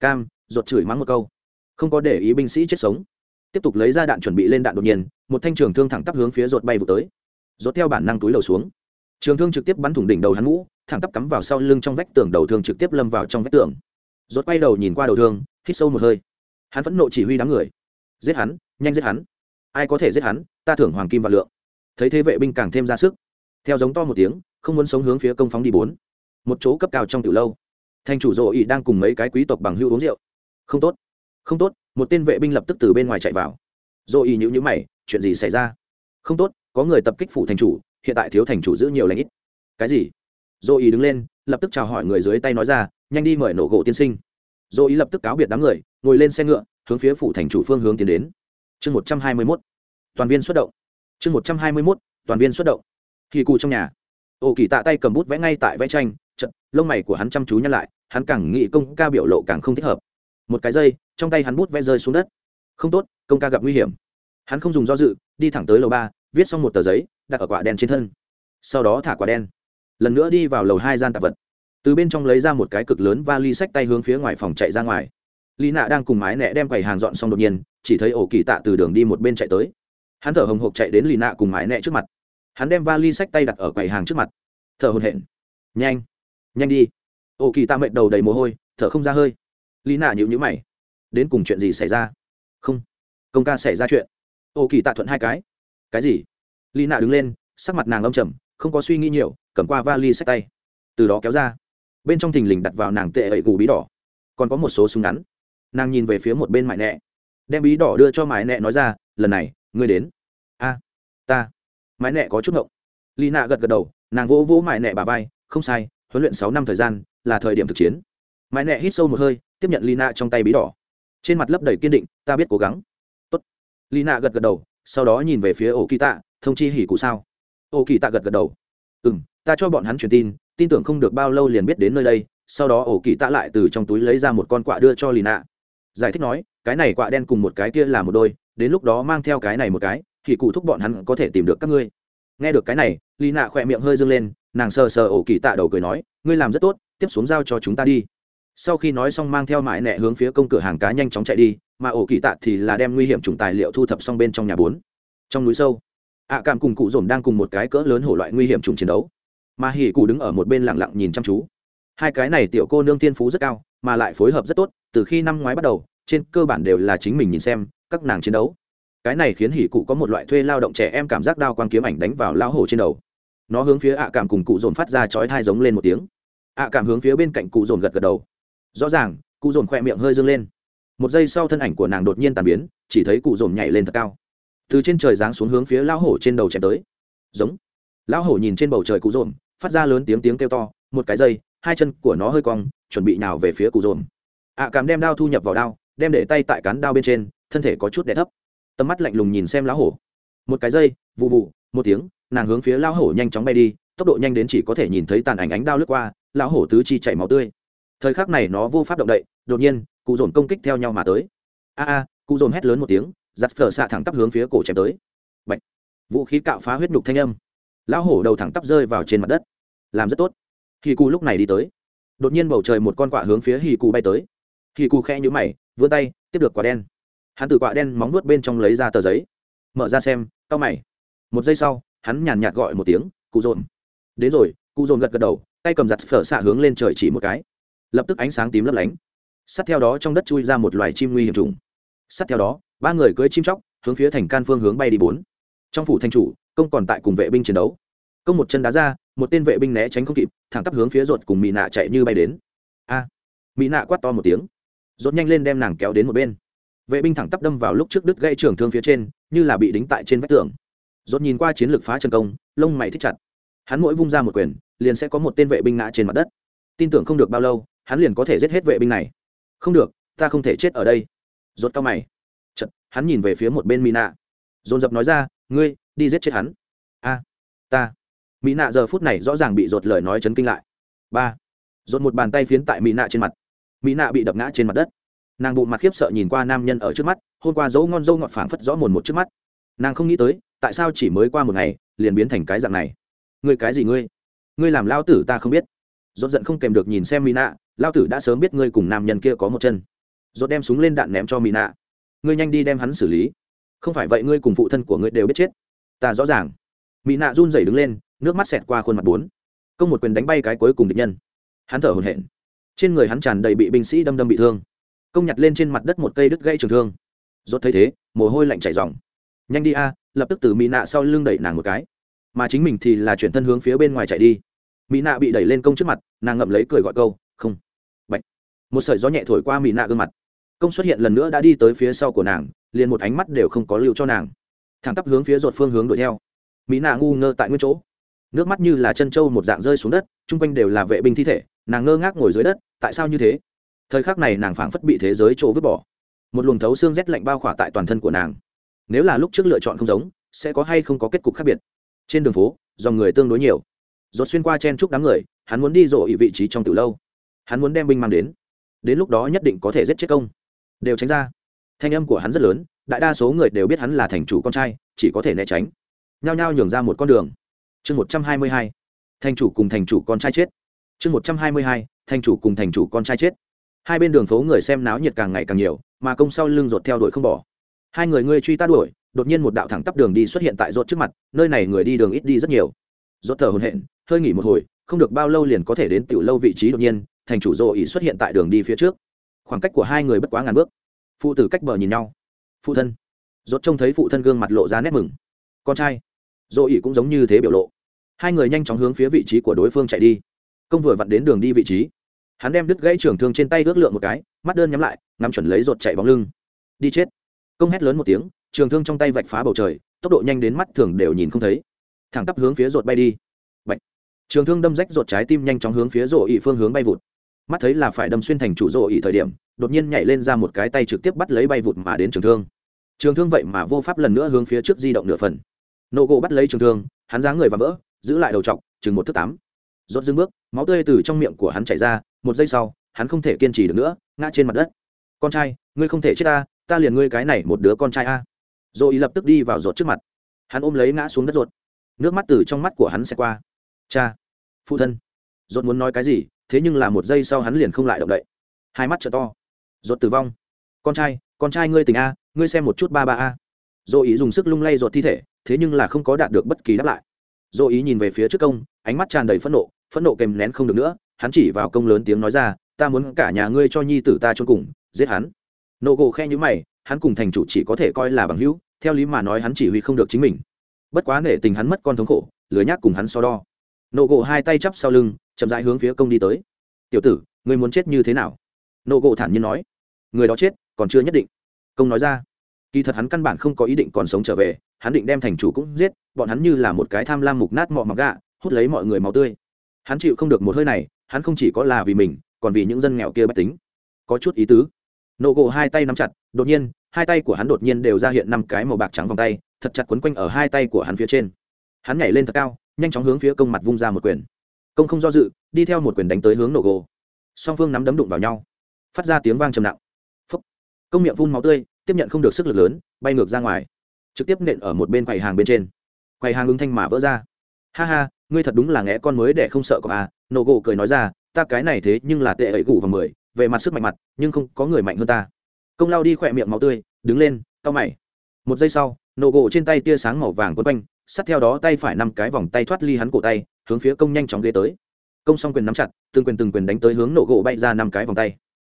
Cam dột chửi mắng một câu. Không có để ý binh sĩ chết sống. Tiếp tục lấy ra đạn chuẩn bị lên đạn đột nhiên, một thanh trường thương thẳng tắp hướng phía rốt bay vụ tới. Rốt theo bản năng túi đầu xuống trường thương trực tiếp bắn thủng đỉnh đầu hắn mũ thẳng tắp cắm vào sau lưng trong vách tường đầu thương trực tiếp lâm vào trong vách tường. Rốt quay đầu nhìn qua đầu thương, hít sâu một hơi. Hắn vẫn nộ chỉ huy đám người. Giết hắn, nhanh giết hắn. Ai có thể giết hắn, ta thưởng hoàng kim và lượng. Thấy thế vệ binh càng thêm ra sức. Theo giống to một tiếng, không muốn sống hướng phía công phóng đi bốn. Một chỗ cấp cao trong tiểu lâu. Thành chủ rộ ỉ đang cùng mấy cái quý tộc bằng hưu uống rượu. Không tốt. Không tốt, một tên vệ binh lập tức từ bên ngoài chạy vào. Rộ ỉ nhữ nhữ mày, chuyện gì xảy ra? Không tốt, có người tập kích phủ thành chủ hiện tại thiếu thành chủ giữ nhiều lãnh ít. Cái gì? Dô ý đứng lên, lập tức chào hỏi người dưới tay nói ra, nhanh đi mời nổ gỗ tiên sinh. Dô ý lập tức cáo biệt đám người, ngồi lên xe ngựa, hướng phía phủ thành chủ phương hướng tiến đến. Chương một trăm hai mươi mốt. Toàn viên xuất động. Chương một trăm hai mươi mốt, toàn viên xuất động. Kỳ cù trong nhà. Ô kỳ tạ tay cầm bút vẽ ngay tại vẽ tranh trận lông mày của hắn chăm chú nhăn lại, hắn càng nghĩ công ca biểu lộ càng không thích hợp. Một cái dây, trong tay hắn bút vẽ rơi xuống đất. Không tốt, công ca gặp nguy hiểm. Hắn không dùng do dự, đi thẳng tới lầu ba, viết xong một tờ giấy đặt ở quả đen trên thân. Sau đó thả quả đen. Lần nữa đi vào lầu hai gian tạp vật. Từ bên trong lấy ra một cái cực lớn và ly sách tay hướng phía ngoài phòng chạy ra ngoài. Lý nạ đang cùng mái nẹ đem quầy hàng dọn xong đột nhiên, chỉ thấy ổ kỳ tạ từ đường đi một bên chạy tới. Hắn thở hồng hộc chạy đến lì nạ cùng mái nẹ trước mặt. Hắn đem vali sách tay đặt ở quầy hàng trước mặt. Thở hồn hển. Nhanh nhanh đi. Ổ kỳ tạ mệt đầu đầy mồ hôi, thở không ra hơi. Lì nạ nhịu nhữ mày. Đến cùng chuyện gì xảy ra? Không, công ca xảy ra chuyện. Ổ kỳ tạ thuận hai cái. Cái gì? Lì nạ đứng lên, sắc mặt nàng âm trầm, không có suy nghĩ nhiều, cầm qua vali sách tay. Từ đó kéo ra. Bên trong thình lình đặt vào nàng tệ ẩy gù bí đỏ. Còn có một số súng ngắn. Nàng nhìn về phía một bên mại nẹ. Đem bí đỏ đưa cho mại nẹ nói ra, lần này, ngươi đến. A, ta. Mại nẹ có chút ngộng. Lì nạ gật gật đầu, nàng vỗ vỗ mại nẹ bà vai, không sai, huấn luyện sáu năm thời gian, là thời điểm thực chiến. Mại nẹ hít sâu một hơi, tiếp nhận lì nạ trong tay bí đỏ. Trên mặt lấp đầy kiên định, ta biết cố gắng. Tốt. lì nạ gật gật đầu, sau đó nhìn về phía ổ kỳ tạ thông chi hỉ cụ sao? Ổ kỳ tạ gật gật đầu. Ừ m ta cho bọn hắn truyền tin tin tưởng không được bao lâu liền biết đến nơi đây, sau đó ổ kỳ tạ lại từ trong túi lấy ra một con quạ đưa cho lì nạ. Giải thích nói, cái này quạ đen cùng một cái kia là một đôi, đến lúc đó mang theo cái này một cái thì cụ thúc bọn hắn có thể tìm được các ngươi. Nghe được cái này, lì nạ khỏe miệng hơi dâng lên, nàng sờ sờ ổ kỳ tạ đầu cười nói, ngươi làm rất tốt, tiếp xuống giao cho chúng ta đi. Sau khi nói xong mang theo mãi nẹ hướng phía công cửa hàng cá nhanh chóng chạy đi, mà ổ kỳ tạ thì là đem nguy hiểm chủng tài liệu thu thập xong bên trong nhà bốn. Trong núi sâu ạ à, cảm cùng cụ dồn đang cùng một cái cỡ lớn hổ loại nguy hiểm trùng chiến đấu. Mà hỉ cụ đứng ở một bên lặng lặng nhìn chăm chú. Hai cái này tiểu cô nương tiên phú rất cao mà lại phối hợp rất tốt từ khi năm ngoái bắt đầu trên cơ bản đều là chính mình nhìn xem các nàng chiến đấu. Cái này khiến hỉ cụ có một loại thuê lao động trẻ em cảm giác đao quang kiếm ảnh đánh vào lao hổ trên đầu. Nó hướng phía ạ cảm cùng cụ dồn phát ra chói thai giống lên một tiếng. Ạ cảm hướng phía bên cạnh cụ dồn gật gật đầu. Rõ ràng cụ dồn khỏe miệng hơi dâng lên. Một giây sau thân ảnh của nàng đột nhiên tàn biến chỉ thấy cụ dồn nhảy lên thật cao từ trên trời giáng xuống hướng phía lão hổ trên đầu chém tới. Giống. Lão hổ nhìn trên bầu trời cụ dồn phát ra lớn tiếng tiếng kêu to, một cái dây, hai chân của nó hơi cong, chuẩn bị nào về phía cụ dồn ạ cảm đem đao thu nhập vào đao, đem để tay tại cán đao bên trên, thân thể có chút đẻ thấp. Tầm mắt lạnh lùng nhìn xem lão hổ. Một cái dây vụ vụ một tiếng, nàng hướng phía lão hổ nhanh chóng bay đi, tốc độ nhanh đến chỉ có thể nhìn thấy tàn ảnh ánh đao lướt qua, lão hổ tứ chi chảy máu tươi. Thời khắc này nó vô pháp động đậy, đột nhiên, cụ dồn công kích theo nhau mà tới. A a, cụ dồn hét lớn một tiếng giặt phở xạ thẳng tắp hướng phía cổ chém tới. Bạch. vũ khí cạo phá huyết nhục thanh âm. Lão hổ đầu thẳng tắp rơi vào trên mặt đất. Làm rất tốt. Hì cù lúc này đi tới. Đột nhiên bầu trời một con quạ hướng phía hì cù bay tới. Hì cù khẽ nhũ mày, vươn tay, tiếp được quả đen. Hắn từ quả đen móng nuốt bên trong lấy ra tờ giấy. Mở ra xem tao mày. Một giây sau, hắn nhàn nhạt gọi một tiếng, cụ dồn. Đến rồi, cụ dồn gật gật đầu, tay cầm giặt phở xạ hướng lên trời chỉ một cái. Lập tức ánh sáng tím lấp lánh. Sát theo đó trong đất chui ra một loài chim nguy hiểm trùng. Sát theo đó ba người cưới chim chóc, hướng phía thành can phương hướng bay đi bốn. Trong phủ thành chủ, công còn tại cùng vệ binh chiến đấu. Công một chân đá ra, một tên vệ binh né tránh không kịp, thẳng tắp hướng phía ruột cùng mỹ nạ chạy như bay đến. A! Mỹ nạ quát to một tiếng. Rốt nhanh lên đem nàng kéo đến một bên. Vệ binh thẳng tắp đâm vào lúc trước đứt gãy trường thương phía trên, như là bị đính tại trên vách tường. Rốt nhìn qua chiến lược phá chân công, lông mày thích chặt. Hắn mỗi vung ra một quyền, liền sẽ có một tên vệ binh ngã trên mặt đất. Tin tưởng không được bao lâu, hắn liền có thể giết hết vệ binh này. Không được, ta không thể chết ở đây. Rốt cao mày hắn nhìn về phía một bên mỹ nạ dồn dập nói ra, ngươi, đi giết chết hắn. A, ta. Mỹ nạ giờ phút này rõ ràng bị dột lời nói chấn kinh lại. Ba. Dột một bàn tay phiến tại mỹ nạ trên mặt. Mỹ nạ bị đập ngã trên mặt đất. Nàng bụng mặt khiếp sợ nhìn qua nam nhân ở trước mắt hôm qua dấu ngon dâu ngọt phảng phất rõ mồn một trước mắt. Nàng không nghĩ tới, tại sao chỉ mới qua một ngày, liền biến thành cái dạng này. Ngươi cái gì ngươi? Ngươi làm lao tử ta không biết. Dột giận không kèm được nhìn xem mỹ nạ lao tử đã sớm biết ngươi cùng nam nhân kia có một chân. Dột đem súng lên đạn ném cho mỹ nạ ngươi nhanh đi đem hắn xử lý. Không phải vậy ngươi cùng phụ thân của ngươi đều biết chết. Ta rõ ràng. Mỹ nạ run rẩy đứng lên, nước mắt xẹt qua khuôn mặt bốn. Công một quyền đánh bay cái cuối cùng địch nhân. Hắn thở hổn hển. Trên người hắn tràn đầy bị binh sĩ đâm đâm bị thương. Công nhặt lên trên mặt đất một cây đứt gãy trường thương. Rốt thấy thế, mồ hôi lạnh chảy ròng. Nhanh đi a, lập tức từ mỹ nạ sau lưng đẩy nàng một cái. Mà chính mình thì là chuyển thân hướng phía bên ngoài chạy đi. Mỹ nạ bị đẩy lên công trước mặt, nàng ngậm lấy cười gọi câu, không. Bệnh. một sợi gió nhẹ thổi qua mỹ nạ gương mặt công xuất hiện lần nữa đã đi tới phía sau của nàng, liền một ánh mắt đều không có lưu cho nàng. Thẳng tắp hướng phía ruột phương hướng đuổi theo. Mỹ nạ ngu ngơ tại nguyên chỗ. Nước mắt như là chân trâu một dạng rơi xuống đất, chung quanh đều là vệ binh thi thể, nàng ngơ ngác ngồi dưới đất, tại sao như thế? Thời khắc này nàng phảng phất bị thế giới chỗ vứt bỏ. Một luồng thấu xương rét lạnh bao khỏa tại toàn thân của nàng. Nếu là lúc trước lựa chọn không giống, sẽ có hay không có kết cục khác biệt? Trên đường phố, dòng người tương đối nhiều. Ruột xuyên qua chen chúc đám người, hắn muốn đi rộ ị vị trí trong từ lâu. Hắn muốn đem binh mang đến. Đến lúc đó nhất định có thể giết chết công đều tránh ra. Thanh âm của hắn rất lớn, đại đa số người đều biết hắn là thành chủ con trai, chỉ có thể né tránh. Nhao nhao nhường ra một con đường. Chương một trăm hai mươi hai, thành chủ cùng thành chủ con trai chết. Chương một trăm hai mươi hai, thành chủ cùng thành chủ con trai chết. Hai bên đường phố người xem náo nhiệt càng ngày càng nhiều, mà công sau lưng rột theo đuổi không bỏ. Hai người ngươi truy ta đuổi, đột nhiên một đạo thẳng tắp đường đi xuất hiện tại rột trước mặt, nơi này người đi đường ít đi rất nhiều. Rột thở hồn hện hơi nghỉ một hồi, không được bao lâu liền có thể đến tiểu lâu vị trí đột nhiên, thành chủ rộ ý xuất hiện tại đường đi phía trước khoảng cách của hai người bất quá ngàn bước. Phụ tử cách bờ nhìn nhau. Phụ thân. Rốt trông thấy phụ thân gương mặt lộ ra nét mừng. Con trai. Dỗ ý cũng giống như thế biểu lộ. Hai người nhanh chóng hướng phía vị trí của đối phương chạy đi. Công vừa vặn đến đường đi vị trí. Hắn đem đứt gãy trường thương trên tay ước lượng một cái, mắt đơn nhắm lại, ngắm chuẩn lấy rột chạy bóng lưng. Đi chết. Công hét lớn một tiếng, trường thương trong tay vạch phá bầu trời, tốc độ nhanh đến mắt thường đều nhìn không thấy. Thẳng tắp hướng phía rột bay đi. Bạch. trường thương đâm rách rột trái tim nhanh chóng hướng phía rộ ỉ phương hướng bay vụt mắt thấy là phải đâm xuyên thành chủ rộ ỉ thời điểm, đột nhiên nhảy lên ra một cái tay trực tiếp bắt lấy bay vụt mà đến trường thương. Trường thương vậy mà vô pháp lần nữa hướng phía trước di động nửa phần. Nộ gỗ bắt lấy trường thương, hắn giá người và vỡ, giữ lại đầu t chừng một thước tám. Rốt dưng bước, máu tươi từ trong miệng của hắn chảy ra, một giây sau, hắn không thể kiên trì được nữa, ngã trên mặt đất. Con trai, ngươi không thể chết ta ta liền ngươi cái này một đứa con trai a. Rồi lập tức đi vào rột trước mặt. Hắn ôm lấy ngã xuống đất ruột nước mắt từ trong mắt của hắn sẽ qua. Cha, phụ thân rột muốn nói cái gì thế nhưng là một giây sau hắn liền không lại động đậy. Hai mắt trợ to. Ruột tử vong. Con trai con trai ngươi tình a, ngươi xem một chút ba ba a. Dỗ ý dùng sức lung lay ruột thi thể, thế nhưng là không có đạt được bất kỳ đáp lại. Dỗ ý nhìn về phía trước công, ánh mắt tràn đầy phẫn nộ phẫn nộ kèm nén không được nữa, hắn chỉ vào công lớn tiếng nói ra, ta muốn cả nhà ngươi cho nhi tử ta cho cùng, giết hắn. Nộ gỗ khe nhữ mày, hắn cùng thành chủ chỉ có thể coi là bằng hữu, theo lý mà nói hắn chỉ huy không được chính mình. Bất quá nể tình hắn mất con thống khổ lừa nhác cùng hắn so đo. Nộ gỗ hai tay chắp sau lưng chậm rãi hướng phía công đi tới. Tiểu tử, ngươi muốn chết như thế nào? Nộ gỗ thản nhiên nói. Người đó chết, còn chưa nhất định. Công nói ra. Kỳ thật hắn căn bản không có ý định còn sống trở về, hắn định đem thành chủ cũng giết, bọn hắn như là một cái tham lam mục nát mọ mặc gạ, hút lấy mọi người máu tươi. Hắn chịu không được một hơi này, hắn không chỉ có là vì mình, còn vì những dân nghèo kia bất tính. Có chút ý tứ. Nộ gỗ hai tay nắm chặt, đột nhiên, hai tay của hắn đột nhiên đều ra hiện năm cái màu bạc trắng vòng tay, thật chặt quấn quanh ở hai tay của hắn phía trên. Hắn nhảy lên thật cao, nhanh chóng hướng phía công mặt vung ra một quyền công không do dự, đi theo một quyền đánh tới hướng nổ gỗ song phương nắm đấm đụng vào nhau. Phát ra tiếng vang trầm nặng. Phúc. công miệng phun máu tươi, tiếp nhận không được sức lực lớn, bay ngược ra ngoài. Trực tiếp nện ở một bên quầy hàng bên trên. Quầy hàng ứng thanh mà vỡ ra. Ha ha, ngươi thật đúng là ngẽ con mới để không sợ có à nổ gỗ cười nói ra, ta cái này thế nhưng là tệ ấy gù và mười, về mặt sức mạnh mặt, nhưng không có người mạnh hơn ta. Công lao đi khỏe miệng máu tươi, đứng lên tao mày. Một giây sau, nổ gỗ trên tay tia sáng màu vàng quấn quanh sát theo đó tay phải năm cái vòng tay thoát ly hắn cổ tay, hướng phía công nhanh chóng ghé tới. Công xong quyền nắm chặt, từng quyền từng quyền đánh tới hướng nổ gỗ bay ra năm cái vòng tay.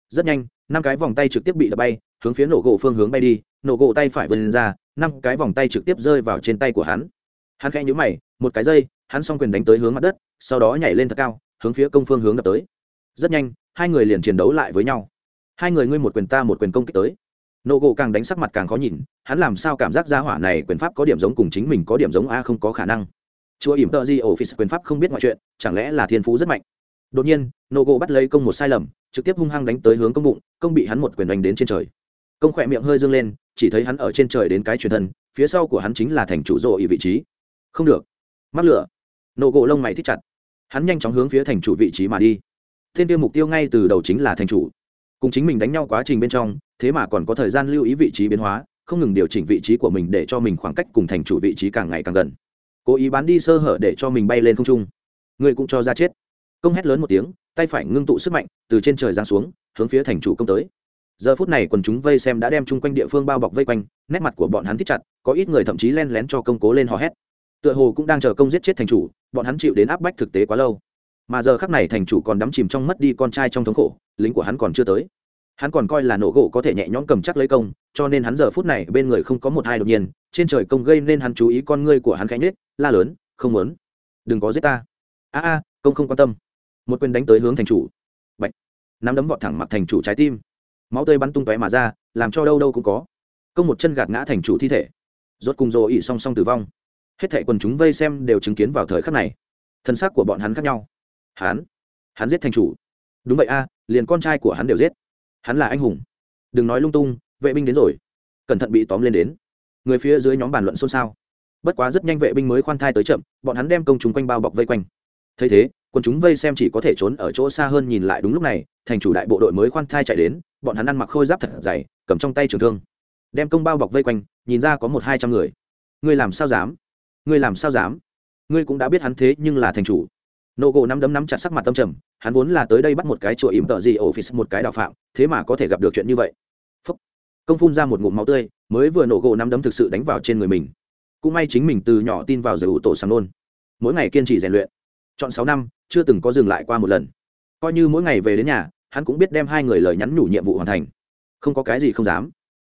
Rất nhanh, năm cái vòng tay trực tiếp bị đập bay, hướng phía nổ gỗ phương hướng bay đi, nổ gỗ tay phải vươn ra, năm cái vòng tay trực tiếp rơi vào trên tay của hắn. Hắn khẽ nhũ mày, một cái dây, hắn xong quyền đánh tới hướng mặt đất, sau đó nhảy lên thật cao, hướng phía công phương hướng đập tới. Rất nhanh, hai người liền chiến đấu lại với nhau. Hai người ngươi một quyền ta một quyền công kích tới nộ gỗ càng đánh sắc mặt càng khó nhìn, hắn làm sao cảm giác gia hỏa này quyền pháp có điểm giống cùng chính mình có điểm giống a không có khả năng. Chúa ỉm tờ di office quyền pháp không biết mọi chuyện, chẳng lẽ là thiên phú rất mạnh? Đột nhiên, nộ gỗ bắt lấy công một sai lầm, trực tiếp hung hăng đánh tới hướng công bụng, công bị hắn một quyền đánh đến trên trời. Công khỏe miệng hơi dâng lên, chỉ thấy hắn ở trên trời đến cái truyền thân, phía sau của hắn chính là thành chủ rộ ỉ vị trí. Không được. Mắc lửa. Nộ gỗ lông mày thích chặt. Hắn nhanh chóng hướng phía thành chủ vị trí mà đi. Thiên tiêu mục tiêu ngay từ đầu chính là thành chủ cùng chính mình đánh nhau quá trình bên trong, thế mà còn có thời gian lưu ý vị trí biến hóa, không ngừng điều chỉnh vị trí của mình để cho mình khoảng cách cùng thành chủ vị trí càng ngày càng gần. Cố ý bán đi sơ hở để cho mình bay lên không trung. Người cũng cho ra chết. Công hét lớn một tiếng, tay phải ngưng tụ sức mạnh, từ trên trời giáng xuống, hướng phía thành chủ công tới. Giờ phút này quần chúng vây xem đã đem chung quanh địa phương bao bọc vây quanh, nét mặt của bọn hắn thích chặt, có ít người thậm chí len lén cho công cố lên hò hét. Tựa hồ cũng đang chờ công giết chết thành chủ, bọn hắn chịu đến áp bách thực tế quá lâu. Mà giờ khắc này thành chủ còn đắm chìm trong mất đi con trai trong thống khổ lính của hắn còn chưa tới. Hắn còn coi là nổ gỗ có thể nhẹ nhõm cầm chắc lấy công, cho nên hắn giờ phút này bên người không có một hai đột nhiên, trên trời công gây nên hắn chú ý con ngươi của hắn khẽ nhết la lớn, không muốn. Đừng có giết ta. A a, công không quan tâm. Một quyền đánh tới hướng thành chủ. Bệnh nắm đấm vọt thẳng mặt thành chủ trái tim. Máu tươi bắn tung tóe mà ra, làm cho đâu đâu cũng có. Công một chân gạt ngã thành chủ thi thể. Rốt cùng rồ ỉ song song tử vong. Hết thệ quần chúng vây xem đều chứng kiến vào thời khắc này. Thân xác của bọn hắn khác nhau. Hắn. Hắn giết thành chủ. Đúng vậy a liền con trai của hắn đều giết. Hắn là anh hùng. Đừng nói lung tung, vệ binh đến rồi. Cẩn thận bị tóm lên đến. Người phía dưới nhóm bàn luận xôn xao. Bất quá rất nhanh vệ binh mới khoan thai tới chậm, bọn hắn đem công chúng quanh bao bọc vây quanh. Thấy thế, quân chúng vây xem chỉ có thể trốn ở chỗ xa hơn nhìn lại đúng lúc này, thành chủ đại bộ đội mới khoan thai chạy đến, bọn hắn ăn mặc khôi giáp thật dày, cầm trong tay trường thương. Đem công bao bọc vây quanh, nhìn ra có một hai trăm người. Ngươi làm sao dám? Ngươi làm sao dám? Ngươi cũng đã biết hắn thế nhưng là thành chủ nô gỗ nắm đấm nắm chặt sắc mặt tâm trầm, hắn vốn là tới đây bắt một cái chùa ỉm tợ gì office một cái đạo phạm, thế mà có thể gặp được chuyện như vậy. Phúc. công phun ra một ngụm máu tươi, mới vừa nổ gỗ nắm đấm thực sự đánh vào trên người mình. Cũng may chính mình từ nhỏ tin vào giờ ủ tổ sáng nôn. Mỗi ngày kiên trì rèn luyện. Chọn sáu năm, chưa từng có dừng lại qua một lần. Coi như mỗi ngày về đến nhà, hắn cũng biết đem hai người lời nhắn nhủ nhiệm vụ hoàn thành. Không có cái gì không dám.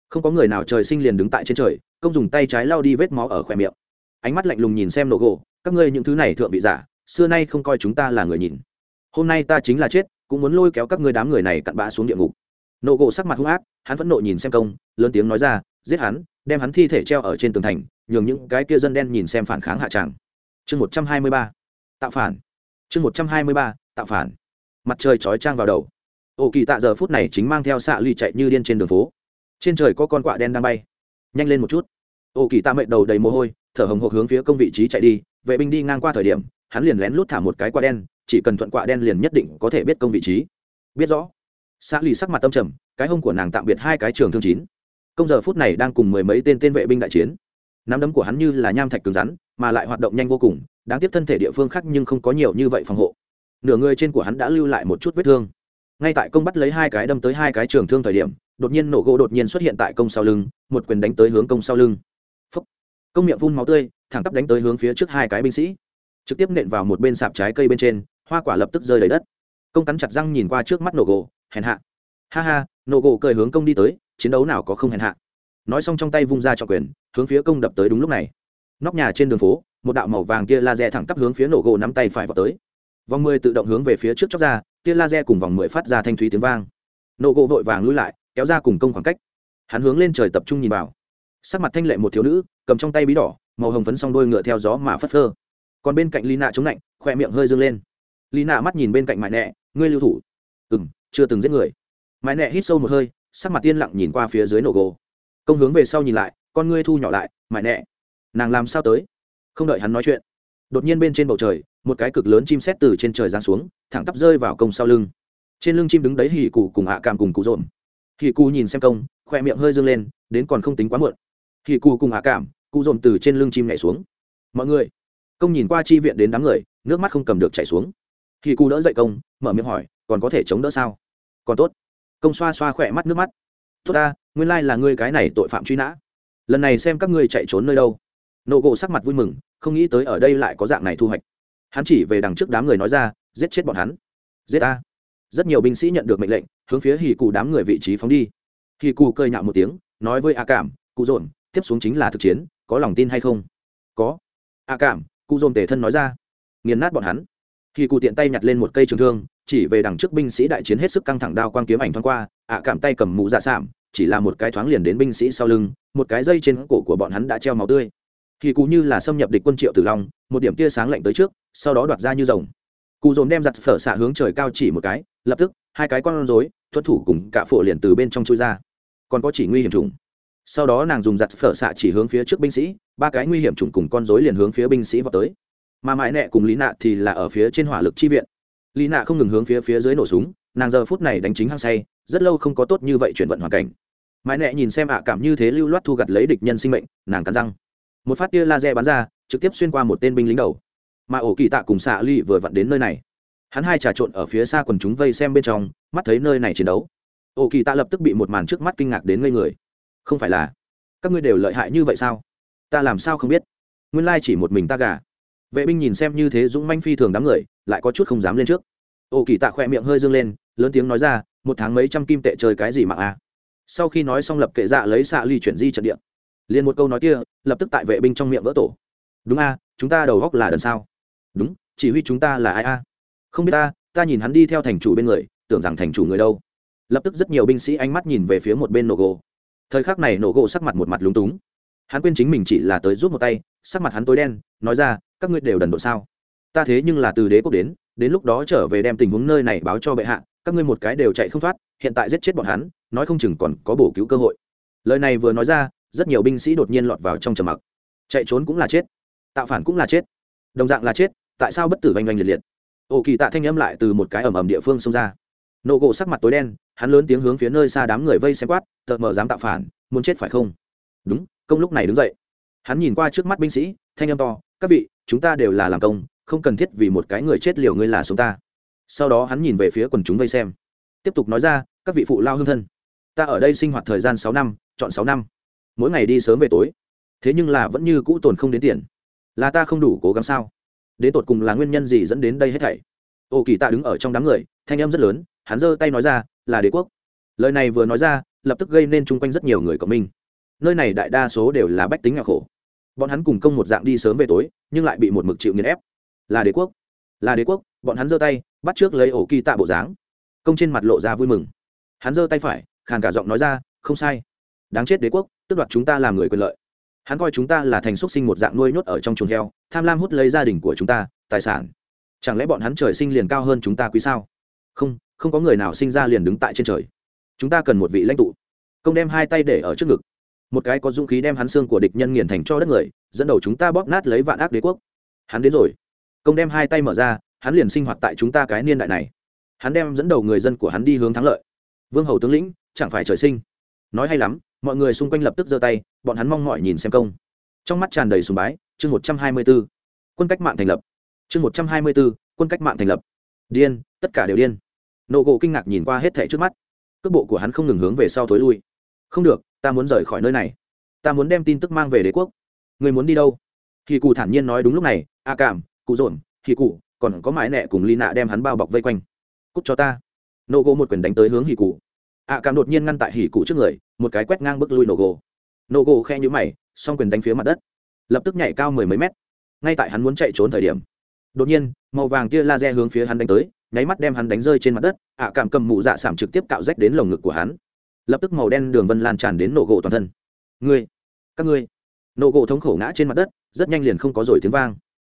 Không có người nào trời sinh liền đứng tại trên trời, công dùng tay trái lao đi vết máu ở khỏe miệng. Ánh mắt lạnh lùng nhìn xem nổ gỗ, các ngươi những thứ này thượng vị giả xưa nay không coi chúng ta là người nhìn. Hôm nay ta chính là chết, cũng muốn lôi kéo các ngươi đám người này cặn bã xuống địa ngục. Nộ gỗ sắc mặt hung ác, hắn vẫn nộ nhìn xem công, lớn tiếng nói ra, giết hắn, đem hắn thi thể treo ở trên tường thành, nhường những cái kia dân đen nhìn xem phản kháng hạ tràng. Chương một trăm hai mươi ba, tạo phản. Chương một trăm hai mươi ba, tạo phản. Mặt trời chói trang vào đầu. Ổ kỳ tạ giờ phút này chính mang theo xạ ly chạy như điên trên đường phố. Trên trời có con quạ đen đang bay. Nhanh lên một chút. Ổ kỳ tạ mệt đầu đầy mồ hôi, thở hồng hộc hướng phía công vị trí chạy đi, vệ binh đi ngang qua thời điểm hắn liền lén lút thả một cái quả đen, chỉ cần thuận quả đen liền nhất định có thể biết công vị trí. Biết rõ. Xã lì sắc mặt tâm trầm, cái hông của nàng tạm biệt hai cái trường thương chín. Công giờ phút này đang cùng mười mấy tên tên vệ binh đại chiến. Nắm đấm của hắn như là nham thạch cứng rắn, mà lại hoạt động nhanh vô cùng, đáng tiếc thân thể địa phương khác nhưng không có nhiều như vậy phòng hộ. Nửa người trên của hắn đã lưu lại một chút vết thương. Ngay tại công bắt lấy hai cái đâm tới hai cái trường thương thời điểm, đột nhiên nổ gỗ đột nhiên xuất hiện tại công sau lưng, một quyền đánh tới hướng công sau lưng. Phúc. công miệng phun máu tươi, thẳng tắp đánh tới hướng phía trước hai cái binh sĩ trực tiếp nện vào một bên sạp trái cây bên trên, hoa quả lập tức rơi đầy đất. Công cắn chặt răng nhìn qua trước mắt nổ gỗ hèn hạ. Ha ha nổ gỗ cười hướng công đi tới, chiến đấu nào có không hèn hạ. Nói xong trong tay vung ra cho quyền, hướng phía công đập tới đúng lúc này. Nóc nhà trên đường phố, một đạo màu vàng tia laser thẳng tắp hướng phía nổ gỗ nắm tay phải vào tới. Vòng mười tự động hướng về phía trước chóc ra, tia laser cùng vòng mười phát ra thanh thúy tiếng vang. Nổ gỗ vội vàng lui lại, kéo ra cùng công khoảng cách. Hắn hướng lên trời tập trung nhìn vào. Sắc mặt thanh lệ một thiếu nữ, cầm trong tay bí đỏ, màu hồng phấn song đôi ngựa theo gió mà phất phơ còn bên cạnh lina chống lạnh khoe miệng hơi dâng lên. Lina mắt nhìn bên cạnh mãi nẹ, ngươi lưu thủ? Ừ m chưa từng giết người. Mãi nẹ hít sâu một hơi, sắc mặt tiên lặng nhìn qua phía dưới nổ gồ. công hướng về sau nhìn lại, con ngươi thu nhỏ lại mãi nẹ. Nàng làm sao tới? Không đợi hắn nói chuyện, đột nhiên bên trên bầu trời, một cái cực lớn chim xét từ trên trời giáng xuống, thẳng tắp rơi vào công sau lưng. Trên lưng chim đứng đấy hỉ cụ cùng hạ cảm cùng cụ rộn hỉ cụ nhìn xem công khoe miệng hơi dâng lên, đến còn không tính quá muộn. Hỉ cụ cùng hạ cảm cụ rộn từ trên lưng chim nhảy xuống. Mọi người công nhìn qua chi viện đến đám người, nước mắt không cầm được chảy xuống. Khi cụ đỡ dậy công, mở miệng hỏi, còn có thể chống đỡ sao? Còn tốt. Công xoa xoa khỏe mắt nước mắt. Tốt ta, nguyên lai là ngươi cái này tội phạm truy nã. Lần này xem các ngươi chạy trốn nơi đâu. Nộ gỗ sắc mặt vui mừng, không nghĩ tới ở đây lại có dạng này thu hoạch. Hắn chỉ về đằng trước đám người nói ra, giết chết bọn hắn. Giết ta. Rất nhiều binh sĩ nhận được mệnh lệnh, hướng phía hì cụ đám người vị trí phóng đi. Hì cụ cơi nhạo một tiếng, nói với a cảm, cụ dồn, tiếp xuống chính là thực chiến, có lòng tin hay không? Có. A cảm cụ dồn tề thân nói ra. Nghiền nát bọn hắn. Khi cụ tiện tay nhặt lên một cây trường thương, chỉ về đằng trước binh sĩ đại chiến hết sức căng thẳng đao quang kiếm ảnh thoáng qua, ạ cảm tay cầm mũ dạ sảm chỉ là một cái thoáng liền đến binh sĩ sau lưng, một cái dây trên cổ của bọn hắn đã treo máu tươi. Khi cụ như là xâm nhập địch quân triệu tử long, một điểm tia sáng lạnh tới trước, sau đó đoạt ra như rồng. Cụ dồn đem giặt phở xạ hướng trời cao chỉ một cái, lập tức, hai cái con rối, thuất thủ cùng cả phổ liền từ bên trong chui ra. Còn có chỉ nguy hiểm trùng sau đó nàng dùng giặt phở xạ chỉ hướng phía trước binh sĩ ba cái nguy hiểm trùng cùng con rối liền hướng phía binh sĩ vào tới. Mà mãi nẹ cùng lý nạ thì là ở phía trên hỏa lực chi viện. Lý nạ không ngừng hướng phía phía dưới nổ súng, nàng giờ phút này đánh chính hăng say, rất lâu không có tốt như vậy chuyển vận hoàn cảnh. Mãi nẹ nhìn xem ạ cảm như thế lưu loát thu gặt lấy địch nhân sinh mệnh, nàng cắn răng. Một phát tia laser bắn ra, trực tiếp xuyên qua một tên binh lính đầu. Mà ổ kỳ tạ cùng xạ ly vừa vặn đến nơi này. Hắn hai trà trộn ở phía xa quần chúng vây xem bên trong, mắt thấy nơi này chiến đấu. Ổ kỳ tạ lập tức bị một màn trước mắt kinh ngạc đến ngây người. Không phải là, các ngươi đều lợi hại như vậy sao? Ta làm sao không biết? Nguyên lai chỉ một mình ta gà. Vệ binh nhìn xem như thế dũng manh phi thường đám người, lại có chút không dám lên trước. Ô kỳ tạ khỏe miệng hơi dâng lên, lớn tiếng nói ra, một tháng mấy trăm kim tệ chơi cái gì mạng a à? sau khi nói xong lập kệ dạ lấy xạ ly chuyển di trận địa. Liền một câu nói kia, lập tức tại vệ binh trong miệng vỡ tổ. Đúng a, chúng ta đầu góc là đần sao? Đúng, chỉ huy chúng ta là ai a? Không biết ta ta nhìn hắn đi theo thành chủ bên người, tưởng rằng thành chủ người đâu. Lập tức rất nhiều binh sĩ ánh mắt nhìn về phía một bên nổ gỗ. Thời khắc này nổ gỗ sắc mặt một mặt lúng túng hắn quên chính mình chỉ là tới giúp một tay, sắc mặt hắn tối đen, nói ra, các ngươi đều đần độ sao? Ta thế nhưng là từ đế quốc đến đến lúc đó trở về đem tình huống nơi này báo cho bệ hạ, các ngươi một cái đều chạy không thoát, hiện tại giết chết bọn hắn, nói không chừng còn có bổ cứu cơ hội. Lời này vừa nói ra, rất nhiều binh sĩ đột nhiên lọt vào trong trầm mặc. Chạy trốn cũng là chết, tạo phản cũng là chết, đồng dạng là chết, tại sao bất tử vanh vanh liệt liệt? Ổ kỳ tạ thanh âm lại từ một cái ẩm ẩm địa phương xông ra. Nộ gỗ sắc mặt tối đen, hắn lớn tiếng hướng phía nơi xa đám người vây xem quát tợt mờ dám tạo phản, muốn chết phải không? Đúng công lúc này đứng dậy. Hắn nhìn qua trước mắt binh sĩ, thanh âm to, các vị, chúng ta đều là làm công, không cần thiết vì một cái người chết liều ngươi là sống ta. Sau đó hắn nhìn về phía quần chúng vây xem. Tiếp tục nói ra, các vị phụ lao hương thân, ta ở đây sinh hoạt thời gian sáu năm, chọn sáu năm. Mỗi ngày đi sớm về tối. Thế nhưng là vẫn như cũ tồn không đến tiền. Là ta không đủ cố gắng sao? Đến tột cùng là nguyên nhân gì dẫn đến đây hết thảy? Ô kỳ tạ đứng ở trong đám người, thanh âm rất lớn, hắn giơ tay nói ra, là đế quốc. Lời này vừa nói ra, lập tức gây nên chung quanh rất nhiều người cộng minh nơi này đại đa số đều là bách tính nghèo khổ. Bọn hắn cùng công một dạng đi sớm về tối, nhưng lại bị một mực chịu nghiền ép. Là đế quốc, là đế quốc, bọn hắn giơ tay, bắt trước lấy ổ kỳ tạ bộ dáng. Công trên mặt lộ ra vui mừng. Hắn giơ tay phải, khàn cả giọng nói ra, không sai. Đáng chết đế quốc tức đoạt chúng ta làm người quyền lợi. Hắn coi chúng ta là thành xúc sinh một dạng nuôi nhốt ở trong chuồng heo, tham lam hút lấy gia đình của chúng ta, tài sản. Chẳng lẽ bọn hắn trời sinh liền cao hơn chúng ta quý sao? Không không có người nào sinh ra liền đứng tại trên trời. Chúng ta cần một vị lãnh tụ. Công đem hai tay để ở trước ngực một cái có dũng khí đem hắn xương của địch nhân nghiền thành cho đất người, dẫn đầu chúng ta bóp nát lấy vạn ác đế quốc. Hắn đến rồi. Công đem hai tay mở ra, hắn liền sinh hoạt tại chúng ta cái niên đại này. Hắn đem dẫn đầu người dân của hắn đi hướng thắng lợi. Vương hầu tướng lĩnh, chẳng phải trời sinh. Nói hay lắm, mọi người xung quanh lập tức giơ tay, bọn hắn mong mọi nhìn xem công. Trong mắt tràn đầy sùng bái, chương một trăm hai mươi b ố quân cách mạng thành lập. Chương một trăm hai mươi b ố quân cách mạng thành lập. Điên, tất cả đều điên. Nộ gỗ kinh ngạc nhìn qua hết thẻ trước mắt. Cước bộ của hắn không ngừng hướng về sau thối lui. Không được ta muốn rời khỏi nơi này. Ta muốn đem tin tức mang về đế quốc. Người muốn đi đâu? Thì cụ thản nhiên nói đúng lúc này, a cảm, cụ dồn thì cụ, còn có mãi nẹ cùng ly nạ đem hắn bao bọc vây quanh. Cúc cho ta. Nô gỗ một quyền đánh tới hướng hì cụ. A cảm đột nhiên ngăn tại hì cụ trước người, một cái quét ngang bức lui nô gỗ nô gỗ khe nhũ mày xong quyền đánh phía mặt đất. Lập tức nhảy cao mười mấy mét. Ngay tại hắn muốn chạy trốn thời điểm, đột nhiên, màu vàng tia laser hướng phía hắn đánh tới, nháy mắt đem hắn đánh rơi trên mặt đất. Ạ cảm cầm mụ dạ sảm trực tiếp cạo rách đến lồng ngực của hắn lập tức màu đen đường vân lan tràn đến nổ gỗ toàn thân. Ngươi, các ngươi. Nổ gỗ thống khổ ngã trên mặt đất, rất nhanh liền không có rồi tiếng vang.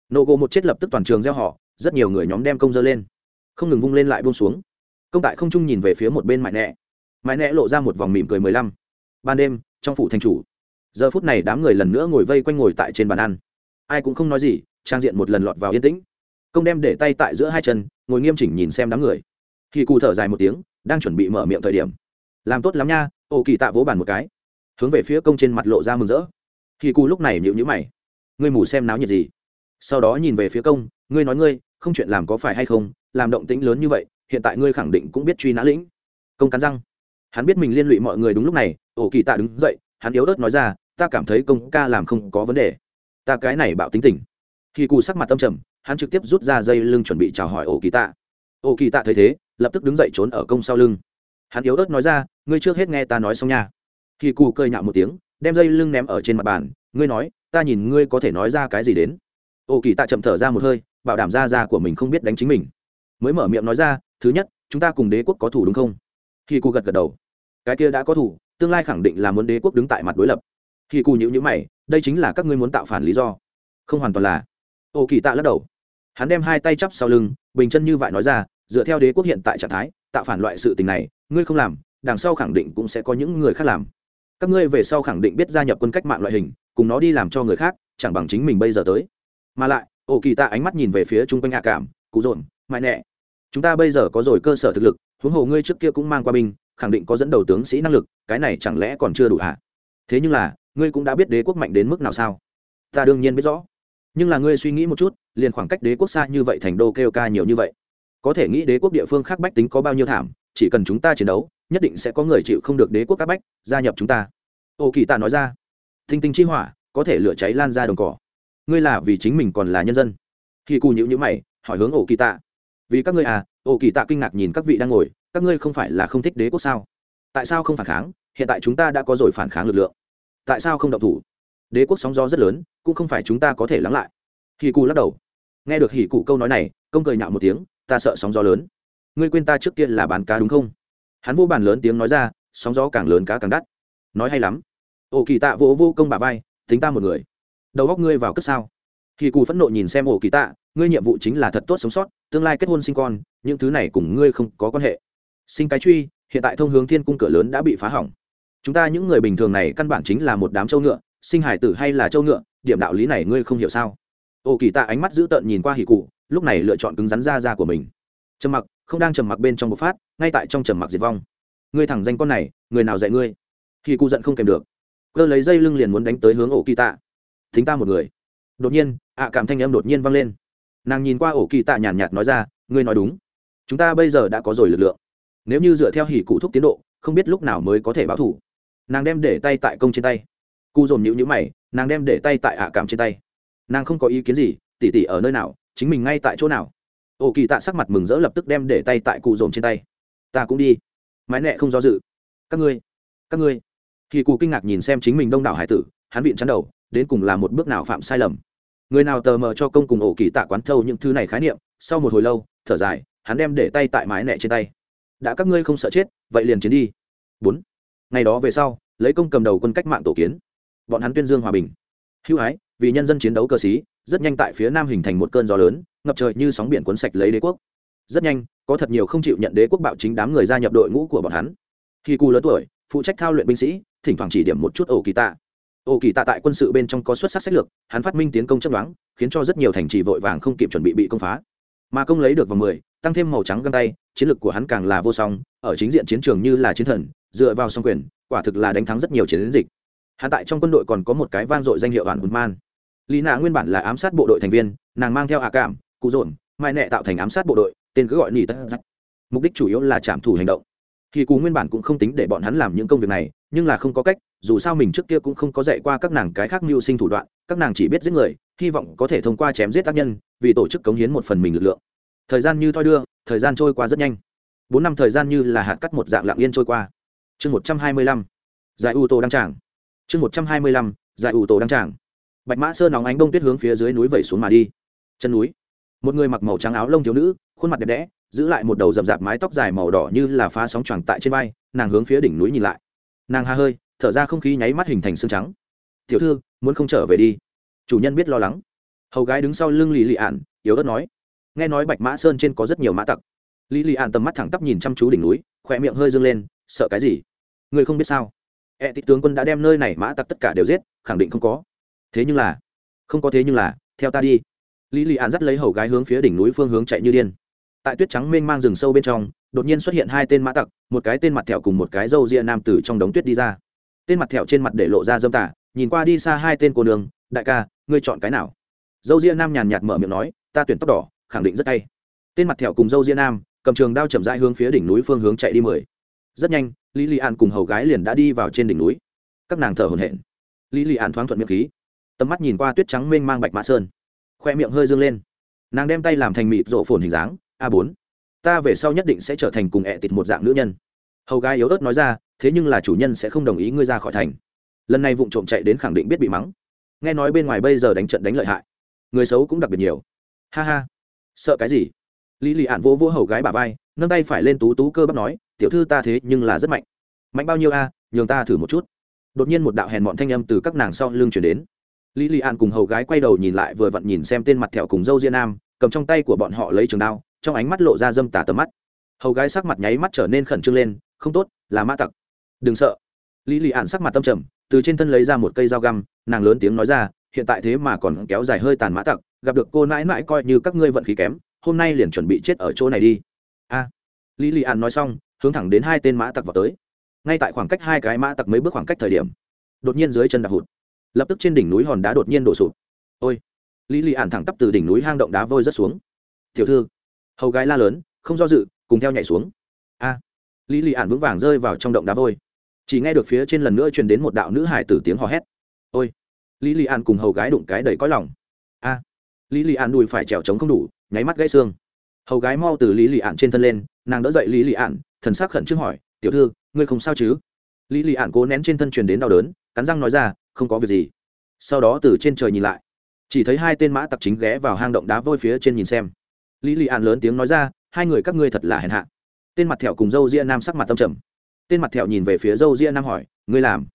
Nổ gỗ một chết lập tức toàn trường gieo họ, rất nhiều người nhóm đem công dơ lên. Không ngừng vung lên lại buông xuống. Công tại không trung nhìn về phía một bên mại nẹ. Mại nẹ lộ ra một vòng mỉm cười mười lăm. Ban đêm, trong phủ thành chủ. Giờ phút này đám người lần nữa ngồi vây quanh ngồi tại trên bàn ăn. Ai cũng không nói gì, trang diện một lần lọt vào yên tĩnh. Công đem để tay tại giữa hai chân, ngồi nghiêm chỉnh nhìn xem đám người. Khi cụ thở dài một tiếng, đang chuẩn bị mở miệng thời điểm làm tốt lắm nha ô kỳ tạ vỗ bàn một cái. Hướng về phía công trên mặt lộ ra mừng rỡ. Khi cụ lúc này nhịu nhữ mày. Ngươi mù xem náo nhiệt gì? Sau đó nhìn về phía công, ngươi nói ngươi, không chuyện làm có phải hay không? Làm động tĩnh lớn như vậy, hiện tại ngươi khẳng định cũng biết truy nã lĩnh. Công cắn răng. Hắn biết mình liên lụy mọi người đúng lúc này, ổ kỳ tạ đứng dậy, hắn yếu ớt nói ra, ta cảm thấy công ca làm không có vấn đề. Ta cái này bạo tính tình. Khi cù sắc mặt tâm trầm, hắn trực tiếp rút ra dây lưng chuẩn bị chào hỏi ổ kỳ tạ. Ổ kỳ tạ thấy thế, lập tức đứng dậy trốn ở công sau lưng. Hắn yếu ớt nói ra ngươi trước hết nghe ta nói xong nha. Kỳ cù cười nhạo một tiếng, đem dây lưng ném ở trên mặt bàn, ngươi nói, ta nhìn ngươi có thể nói ra cái gì đến. Ô kỳ tạ chậm thở ra một hơi, bảo đảm ra ra của mình không biết đánh chính mình. Mới mở miệng nói ra, thứ nhất, chúng ta cùng đế quốc có thủ đúng không? Khi cù gật gật đầu. Cái kia đã có thủ, tương lai khẳng định là muốn đế quốc đứng tại mặt đối lập. Khi cù nhữ nhữ mày, đây chính là các ngươi muốn tạo phản lý do. Không hoàn toàn là. Ô kỳ tạ lắc đầu. Hắn đem hai tay chắp sau lưng, bình chân như vậy nói ra, dựa theo đế quốc hiện tại trạng thái, tạo phản loại sự tình này, ngươi không làm đằng sau khẳng định cũng sẽ có những người khác làm. Các ngươi về sau khẳng định biết gia nhập quân cách mạng loại hình, cùng nó đi làm cho người khác, chẳng bằng chính mình bây giờ tới. Mà lại ổ kỳ tạ ánh mắt nhìn về phía chung quanh hạ cảm, cụ dồn, mại nẹ. Chúng ta bây giờ có rồi cơ sở thực lực, huống hồ ngươi trước kia cũng mang qua binh, khẳng định có dẫn đầu tướng sĩ năng lực, cái này chẳng lẽ còn chưa đủ hả? Thế nhưng là, ngươi cũng đã biết đế quốc mạnh đến mức nào sao? Ta đương nhiên biết rõ. Nhưng là ngươi suy nghĩ một chút, liền khoảng cách đế quốc xa như vậy thành đô kêu ca nhiều như vậy. Có thể nghĩ đế quốc địa phương khác bách tính có bao nhiêu thảm, chỉ cần chúng ta chiến đấu nhất định sẽ có người chịu không được đế quốc các bách gia nhập chúng ta. Ô kỳ tạ nói ra thinh tinh chi hỏa, có thể lửa cháy lan ra đồng cỏ. Ngươi là vì chính mình còn là nhân dân. Khi cù nhữ nhữ mày, hỏi hướng ổ kỳ tạ, vì các ngươi à ổ kỳ tạ kinh ngạc nhìn các vị đang ngồi, các ngươi không phải là không thích đế quốc sao? Tại sao không phản kháng? Hiện tại chúng ta đã có rồi phản kháng lực lượng. Tại sao không động thủ? Đế quốc sóng gió rất lớn, cũng không phải chúng ta có thể lắng lại. Hì cù lắc đầu. Nghe được hì cụ câu nói này, công cười nhạo một tiếng, ta sợ sóng gió lớn. Ngươi quên ta trước kia là bán cá đúng không? Hắn vô bàn lớn tiếng nói ra, sóng gió càng lớn cá càng đắt. Nói hay lắm. Ổ kỳ tạ vỗ vô công bà vai, tính ta một người. Đầu góc ngươi vào cất sao? Hì cụ phẫn nộ nhìn xem ổ kỳ tạ, ngươi nhiệm vụ chính là thật tốt sống sót, tương lai kết hôn sinh con, những thứ này cùng ngươi không có quan hệ. Sinh cái truy, hiện tại thông hướng thiên cung cửa lớn đã bị phá hỏng. Chúng ta những người bình thường này căn bản chính là một đám châu ngựa, sinh hải tử hay là châu ngựa, điểm đạo lý này ngươi không hiểu sao? Ổ kỳ tạ ánh mắt dữ tợn nhìn qua hỉ cụ, lúc này lựa chọn cứng rắn ra ra của mình. Trầm mặc không đang trầm mặc bên trong bộc phát, ngay tại trong trầm mặc diệt vong. Ngươi thẳng danh con này, người nào dạy ngươi? Khi cụ giận không kèm được, cơ lấy dây lưng liền muốn đánh tới hướng ổ kỳ tạ thính ta một người. Đột nhiên, ạ cảm thanh âm đột nhiên vang lên. Nàng nhìn qua ổ kỳ tạ nhàn nhạt nói ra, ngươi nói đúng. Chúng ta bây giờ đã có rồi lực lượng. Nếu như dựa theo hỉ cụ thúc tiến độ, không biết lúc nào mới có thể báo thủ. Nàng đem để tay tại công trên tay. Cụ dồn nhữ nhữ mày, nàng đem để tay tại ạ cảm trên tay. Nàng không có ý kiến gì, tỉ tỉ ở nơi nào, chính mình ngay tại chỗ nào ô kỳ tạ sắc mặt mừng rỡ lập tức đem để tay tại cụ dồn trên tay. Ta cũng đi. Mãi nẹ không do dự. Các ngươi các ngươi. Kỳ cụ kinh ngạc nhìn xem chính mình đông đảo hải tử, hắn vịn chắn đầu, đến cùng là một bước nào phạm sai lầm. Người nào tờ mờ cho công cùng ổ kỳ tạ quán thâu những thứ này khái niệm, sau một hồi lâu, thở dài, hắn đem để tay tại mái nẹ trên tay. Đã các ngươi không sợ chết, vậy liền chiến đi. Bốn. Ngày đó về sau, lấy công cầm đầu quân cách mạng tổ kiến. Bọn hắn tuyên dương hòa bình. Hữu ái, vì nhân dân chiến đấu cơ sĩ rất nhanh tại phía nam hình thành một cơn gió lớn, ngập trời như sóng biển cuốn sạch lấy đế quốc. Rất nhanh, có thật nhiều không chịu nhận đế quốc bạo chính đám người gia nhập đội ngũ của bọn hắn. Khi cù lớn tuổi, phụ trách thao luyện binh sĩ, thỉnh thoảng chỉ điểm một chút ổ kỳ tạ ổ kỳ tạ tại quân sự bên trong có xuất sắc sách lược, hắn phát minh tiến công chấp đoán khiến cho rất nhiều thành trì vội vàng không kịp chuẩn bị bị công phá. Mà công lấy được vào mười, tăng thêm màu trắng găng tay, chiến lược của hắn càng là vô song, ở chính diện chiến trường như là chiến thần, dựa vào song quyền, quả thực là đánh thắng rất nhiều chiến dịch. Hắn tại trong quân đội còn có một cái vang dội danh hiệu hoàn hùn man lý nạ nguyên bản là ám sát bộ đội thành viên, nàng mang theo hạ cảm, cụ dồn, mai nệ tạo thành ám sát bộ đội, tên cứ gọi nỉ tất mục đích chủ yếu là trảm thủ hành động. Thì cù nguyên bản cũng không tính để bọn hắn làm những công việc này, nhưng là không có cách, dù sao mình trước kia cũng không có dạy qua các nàng cái khác mưu sinh thủ đoạn, các nàng chỉ biết giết người, hy vọng có thể thông qua chém giết tác nhân, vì tổ chức cống hiến một phần mình lực lượng. Thời gian như thoi đưa, thời gian trôi qua rất nhanh. Bốn năm thời gian như là hạt cắt một dạng lạng yên trôi qua. Chương một trăm hai mươi lăm. Giải ưu tô đăng tràng. Chương một trăm hai mươi lăm. Giải ưu tổ đăng tràng bạch mã sơn nóng ánh bông tuyết hướng phía dưới núi vẩy xuống mà đi. Chân núi. Một người mặc màu trắng áo lông thiếu nữ, khuôn mặt đẹp đẽ, giữ lại một đầu rậm rạp mái tóc dài màu đỏ như là phá sóng choàng tại trên vai, nàng hướng phía đỉnh núi nhìn lại. Nàng ha hơi, thở ra không khí nháy mắt hình thành xương trắng. Tiểu thư, muốn không trở về đi? Chủ nhân biết lo lắng. Hầu gái đứng sau lưng lì lì ạn yếu ớt nói. Nghe nói bạch mã sơn trên có rất nhiều mã tặc. Lì lì ạn tầm mắt thẳng tắp nhìn chăm chú đỉnh núi khỏe miệng hơi dâng lên, sợ cái gì? Người không biết sao? E tịch tướng quân đã đem nơi này mã tặc tất cả đều giết, khẳng định không có thế nhưng là, không có thế nhưng là, theo ta đi. Lý lì an dắt lấy hầu gái hướng phía đỉnh núi phương hướng chạy như điên. Tại tuyết trắng mênh mang rừng sâu bên trong, đột nhiên xuất hiện hai tên mã tặc, một cái tên mặt thẹo cùng một cái râu ria nam tử trong đống tuyết đi ra. Tên mặt thẹo trên mặt để lộ ra dâm tả nhìn qua đi xa hai tên cô đường đại ca, ngươi chọn cái nào? Dâu ria nam nhàn nhạt mở miệng nói, ta tuyển tóc đỏ, khẳng định rất hay. tên mặt thẹo cùng dâu ria nam, cầm trường đao chậm rãi hướng phía đỉnh núi phương hướng chạy đi mười. Rất nhanh, lý lì an cùng hầu gái liền đã đi vào trên đỉnh núi. Các nàng thở hổn hển. Lý lì an thoáng thuận miệng khí tầm mắt nhìn qua tuyết trắng mênh mang bạch mã sơn. Khoe miệng hơi dương lên. Nàng đem tay làm thành mịt rộ phồn hình dáng, a bốn. Ta về sau nhất định sẽ trở thành cùng ẹ tịt một dạng nữ nhân. Hầu gái yếu ớt nói ra, thế nhưng là chủ nhân sẽ không đồng ý ngươi ra khỏi thành. Lần này vụ trộm chạy đến khẳng định biết bị mắng. Nghe nói bên ngoài bây giờ đánh trận đánh lợi hại. Người xấu cũng đặc biệt nhiều. Ha ha. Sợ cái gì? Lý lì ạn vô vỗ hầu gái bà vai, nâng tay phải lên tú tú cơ bắp nói, tiểu thư ta thế nhưng là rất mạnh. Mạnh bao nhiêu a? Nhường ta thử một chút. Đột nhiên một đạo hèn mọn thanh âm từ các nàng sau lưng chuyển đến lý lì an cùng hầu gái quay đầu nhìn lại vừa vặn nhìn xem tên mặt thẹo cùng dâu diên nam, cầm trong tay của bọn họ lấy trường đao, trong ánh mắt lộ ra dâm tả tầm mắt. Hầu gái sắc mặt nháy mắt trở nên khẩn trương lên, không tốt, là mã tặc. Đừng sợ. Lý lì an sắc mặt tâm trầm, từ trên thân lấy ra một cây dao găm, nàng lớn tiếng nói ra, hiện tại thế mà còn kéo dài hơi tàn mã tặc, gặp được cô nãi nãi coi như các ngươi vận khí kém, hôm nay liền chuẩn bị chết ở chỗ này đi. A. Lý lì an nói xong, hướng thẳng đến hai tên mã tặc vào tới. Ngay tại khoảng cách hai cái mã tặc mấy bước khoảng cách thời điểm, đột nhiên dưới chân đạp hụt lập tức trên đỉnh núi hòn đá đột nhiên đổ sụp. Ôi! Lý lì ạn thẳng tắp từ đỉnh núi hang động đá vôi rất xuống. Tiểu thư! Hầu gái la lớn, không do dự, cùng theo nhảy xuống. A! Lý lì ạn vững vàng rơi vào trong động đá vôi. Chỉ nghe được phía trên lần nữa truyền đến một đạo nữ hải tử tiếng hò hét. Ôi! Lý lì ạn cùng hầu gái đụng cái đầy cõi lòng. A! Lý lì ạn đùi phải trèo trống không đủ, nháy mắt gãy xương. Hầu gái mau từ lý lì ạn trên thân lên, nàng đỡ dậy lý lì ạn thần sắc khẩn trương hỏi, tiểu thư, ngươi không sao chứ? Lý lì ạn cố nén trên thân truyền đến đau đớn, cắn răng nói ra không có việc gì. Sau đó từ trên trời nhìn lại. Chỉ thấy hai tên mã tặc chính ghé vào hang động đá vôi phía trên nhìn xem. Lý lị an lớn tiếng nói ra, hai người các ngươi thật là hèn hạ. Tên mặt thẹo cùng dâu ria nam sắc mặt tâm trầm. Tên mặt thẹo nhìn về phía dâu ria nam hỏi, ngươi làm?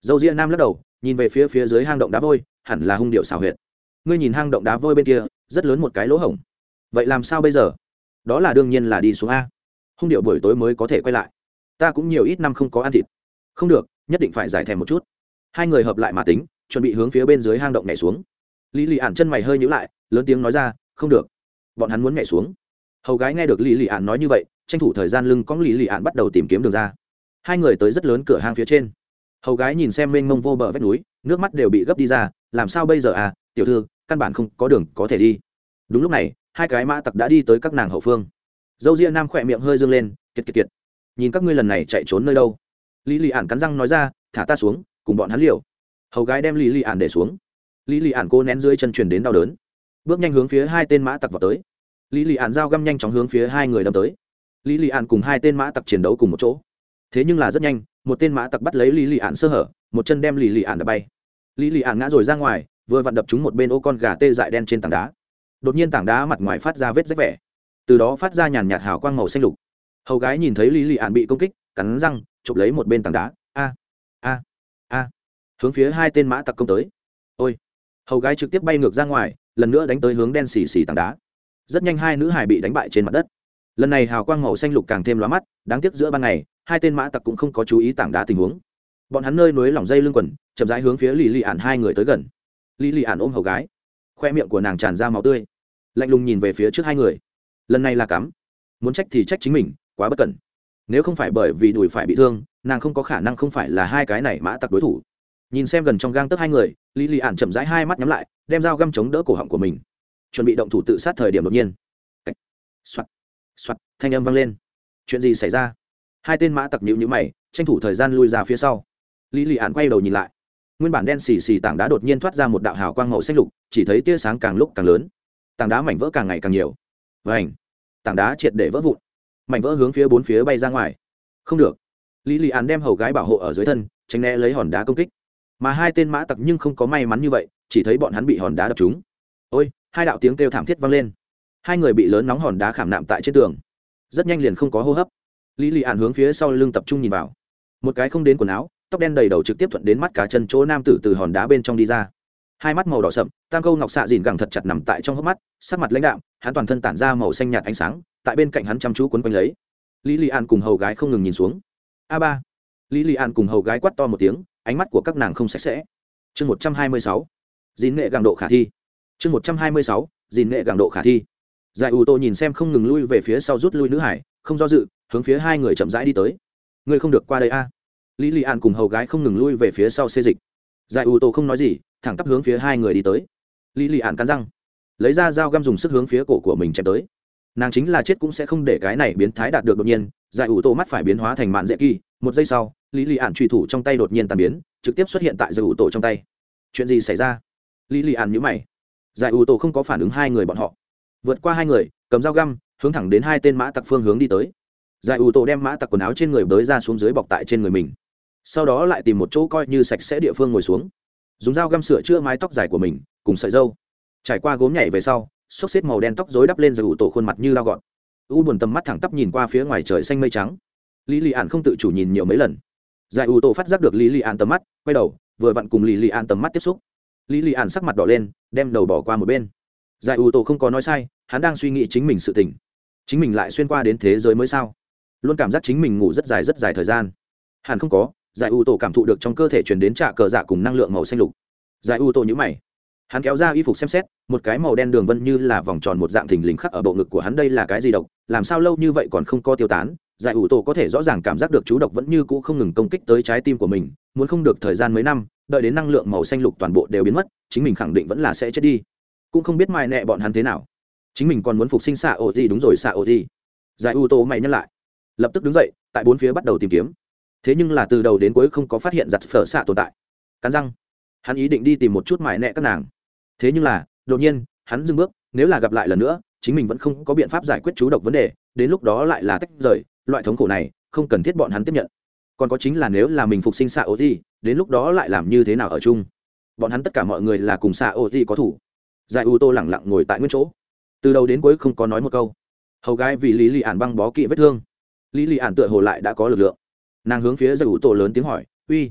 Dâu ria nam lắc đầu, nhìn về phía phía dưới hang động đá vôi, hẳn là hung điệu xào huyệt. Ngươi nhìn hang động đá vôi bên kia, rất lớn một cái lỗ hổng. Vậy làm sao bây giờ? Đó là đương nhiên là đi xuống a. Hung điệu buổi tối mới có thể quay lại. Ta cũng nhiều ít năm không có ăn thịt. Không được, nhất định phải giải thèm một chút hai người hợp lại mà tính, chuẩn bị hướng phía bên dưới hang động nhảy xuống. Lý lì ạn chân mày hơi nhữ lại, lớn tiếng nói ra, không được, bọn hắn muốn nhảy xuống. Hầu gái nghe được lý lì ạn nói như vậy, tranh thủ thời gian lưng cong lý lì ạn bắt đầu tìm kiếm đường ra. Hai người tới rất lớn cửa hang phía trên. Hầu gái nhìn xem mênh mông vô bờ vách núi, nước mắt đều bị gấp đi ra, làm sao bây giờ à tiểu thư, căn bản không có đường có thể đi. Đúng lúc này, hai cái mã tặc đã đi tới các nàng hậu phương. Dâu ria nam khỏe miệng hơi dâng lên, kiệt kiệt kiệt, nhìn các ngươi lần này chạy trốn nơi đâu? Lý lì ạn cắn răng nói ra, thả ta xuống cùng bọn hắn liều. Hầu gái đem lý lì ạn để xuống. Lý lì ạn cô nén dưới chân truyền đến đau đớn. Bước nhanh hướng phía hai tên mã tặc vào tới. Lý lì ạn dao găm nhanh chóng hướng phía hai người đâm tới. Lý lì ạn cùng hai tên mã tặc chiến đấu cùng một chỗ. Thế nhưng là rất nhanh, một tên mã tặc bắt lấy lý lì ạn sơ hở, một chân đem lý lì ạn đã bay. Lý lì ạn ngã rồi ra ngoài, vừa vặn đập trúng một bên ô con gà tê dại đen trên tảng đá. Đột nhiên tảng đá mặt ngoài phát ra vết rách vẻ. Từ đó phát ra nhàn nhạt hào quang màu xanh lục. Hầu gái nhìn thấy lý lì ạn bị công kích, cắn răng, chụp lấy một bên tảng đá. A a a hướng phía hai tên mã tặc công tới. Ôi, hầu gái trực tiếp bay ngược ra ngoài, lần nữa đánh tới hướng đen xì xì tảng đá. Rất nhanh hai nữ hải bị đánh bại trên mặt đất. Lần này hào quang màu xanh lục càng thêm lóa mắt, đáng tiếc giữa ban ngày, hai tên mã tặc cũng không có chú ý tảng đá tình huống. Bọn hắn nơi núi lỏng dây lưng quần, chậm rãi hướng phía lì lì ạn hai người tới gần. Lì lì ạn ôm hầu gái, khoe miệng của nàng tràn ra máu tươi, lạnh lùng nhìn về phía trước hai người. Lần này là cắm, muốn trách thì trách chính mình, quá bất cẩn. Nếu không phải bởi vì đùi phải bị thương, nàng không có khả năng không phải là hai cái này mã tặc đối thủ nhìn xem gần trong gang tấc hai người, lý lì ạn chậm rãi hai mắt nhắm lại, đem dao găm chống đỡ cổ họng của mình. Chuẩn bị động thủ tự sát thời điểm đột nhiên. Soạt. Soạt, thanh âm vang lên. Chuyện gì xảy ra? Hai tên mã tặc nhịu nhữ mày, tranh thủ thời gian lui ra phía sau. Lý lì ạn quay đầu nhìn lại. Nguyên bản đen xì xì tảng đá đột nhiên thoát ra một đạo hào quang màu xanh lục, chỉ thấy tia sáng càng lúc càng lớn. Tảng đá mảnh vỡ càng ngày càng nhiều. Và ảnh tảng đá triệt để vỡ vụn. Mảnh vỡ hướng phía bốn phía bay ra ngoài. Không được. Lý lì ạn đem hầu gái bảo hộ ở dưới thân, tránh né lấy hòn đá công kích mà hai tên mã tặc nhưng không có may mắn như vậy, chỉ thấy bọn hắn bị hòn đá đập trúng. Ôi, hai đạo tiếng kêu thảm thiết vang lên. Hai người bị lớn nóng hòn đá khảm nạm tại trên tường. Rất nhanh liền không có hô hấp. Lý lì ạn hướng phía sau lưng tập trung nhìn vào. Một cái không đến quần áo, tóc đen đầy đầu trực tiếp thuận đến mắt cá chân chỗ nam tử từ hòn đá bên trong đi ra. Hai mắt màu đỏ sậm, tam câu ngọc xạ dìn gẳng thật chặt nằm tại trong hốc mắt, sắc mặt lãnh đạm, hắn toàn thân tản ra màu xanh nhạt ánh sáng, tại bên cạnh hắn chăm chú quấn quanh lấy. Lý lì an cùng hầu gái không ngừng nhìn xuống. A ba. Lý lì an cùng hầu gái quắt to một tiếng ánh mắt của các nàng không sạch sẽ. Chương một trăm hai mươi sáu dìn nghệ gàng độ khả thi. Chương một trăm hai mươi sáu dìn nghệ gàng độ khả thi. Giải ủ tô nhìn xem không ngừng lui về phía sau rút lui nữ hải, không do dự, hướng phía hai người chậm rãi đi tới. Ngươi không được qua đây a. Lý lị an cùng hầu gái không ngừng lui về phía sau xê dịch. Giải ủ tô không nói gì, thẳng tắp hướng phía hai người đi tới. Lý lị an cắn răng, lấy ra dao găm dùng sức hướng phía cổ của mình chém tới. Nàng chính là chết cũng sẽ không để cái này biến thái đạt được đột nhiên. Giải ủ tô mắt phải biến hóa thành mạn dễ kỳ, một giây sau lý lì ạn truy thủ trong tay đột nhiên tàn biến, trực tiếp xuất hiện tại giải ủ tổ trong tay. Chuyện gì xảy ra? Lý lì ạn nhữ mày. Giải ủ tổ không có phản ứng hai người bọn họ. Vượt qua hai người, cầm dao găm, hướng thẳng đến hai tên mã tặc phương hướng đi tới. Giải ủ tổ đem mã tặc quần áo trên người bới ra xuống dưới bọc tại trên người mình. Sau đó lại tìm một chỗ coi như sạch sẽ địa phương ngồi xuống. Dùng dao găm sửa chữa mái tóc dài của mình, cùng sợi dâu. Trải qua gốm nhảy về sau, xốc xếp màu đen tóc dối đắp lên giải ủ tổ khuôn mặt như lao gọn u buồn tầm mắt thẳng tắp nhìn qua phía ngoài trời xanh mây trắng. Lý lì ạn không tự chủ nhìn nhiều mấy lần giải ủ tổ phát giác được lý lì An tầm mắt, quay đầu, vừa vặn cùng lý lì An tầm mắt tiếp xúc. Lý lì An sắc mặt đỏ lên, đem đầu bỏ qua một bên. Giải ủ tổ không có nói sai, hắn đang suy nghĩ chính mình sự tỉnh chính mình lại xuyên qua đến thế giới mới sao? Luôn cảm giác chính mình ngủ rất dài rất dài thời gian. Hẳn không có, giải ủ tổ cảm thụ được trong cơ thể chuyển đến trạ cờ dạ cùng năng lượng màu xanh lục. Giải ủ tổ nhữ mày. Hắn kéo ra y phục xem xét, một cái màu đen đường vân như là vòng tròn một dạng thình lình khắc ở bộ ngực của hắn đây là cái gì độc? Làm sao lâu như vậy còn không có tiêu tán? Giải ủ tổ có thể rõ ràng cảm giác được chú độc vẫn như cũ không ngừng công kích tới trái tim của mình, muốn không được thời gian mấy năm, đợi đến năng lượng màu xanh lục toàn bộ đều biến mất, chính mình khẳng định vẫn là sẽ chết đi. Cũng không biết mai nẹ bọn hắn thế nào. Chính mình còn muốn phục sinh xạ ổ gì đúng rồi xạ ổ gì. Giải ủ tổ mày nhắc lại. Lập tức đứng dậy, tại bốn phía bắt đầu tìm kiếm. Thế nhưng là từ đầu đến cuối không có phát hiện giặt phở xạ tồn tại. Cắn răng. Hắn ý định đi tìm một chút mải nẹ các nàng. Thế nhưng là, đột nhiên, hắn dừng bước, nếu là gặp lại lần nữa, chính mình vẫn không có biện pháp giải quyết chú độc vấn đề, đến lúc đó lại là tách rời loại thống khổ này, không cần thiết bọn hắn tiếp nhận. Còn có chính là nếu là mình phục sinh xạ ô gì đến lúc đó lại làm như thế nào ở chung? Bọn hắn tất cả mọi người là cùng xạ ô gì có thủ. Giải u tô lẳng lặng ngồi tại nguyên chỗ. Từ đầu đến cuối không có nói một câu. Hầu gái vì lý lì ản băng bó kỵ vết thương. Lý lì ản tựa hồ lại đã có lực lượng. Nàng hướng phía giải u tô lớn tiếng hỏi, uy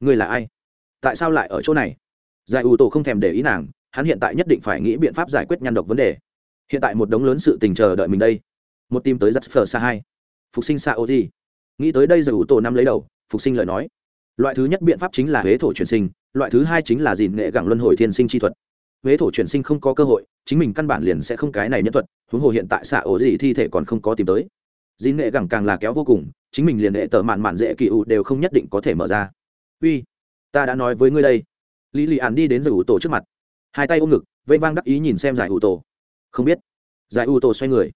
người là ai? Tại sao lại ở chỗ này? Giải u tô không thèm để ý nàng, hắn hiện tại nhất định phải nghĩ biện pháp giải quyết nhăn độc vấn đề. Hiện tại một đống lớn sự tình chờ đợi mình đây. Một tim tới giặt phờ xa hai phục sinh xạ ô gì nghĩ tới đây giờ ủ tổ năm lấy đầu, phục sinh lời nói. Loại thứ nhất biện pháp chính là huế thổ chuyển sinh, loại thứ hai chính là dìn nghệ gẳng luân hồi thiên sinh chi thuật. Huế thổ chuyển sinh không có cơ hội, chính mình căn bản liền sẽ không cái này nhân thuật, huống hồ hiện tại xạ ổ gì thi thể còn không có tìm tới. Dìn nghệ gẳng càng là kéo vô cùng, chính mình liền hệ tờ mạn mạn dễ kỳ ụ đều không nhất định có thể mở ra. Uy, ta đã nói với ngươi đây. Lý lì ạn đi đến giải ủ tổ trước mặt. Hai tay ôm ngực vây vang đắc ý nhìn xem giải ủ tổ. Không biết. Giải ủ tổ xoay người.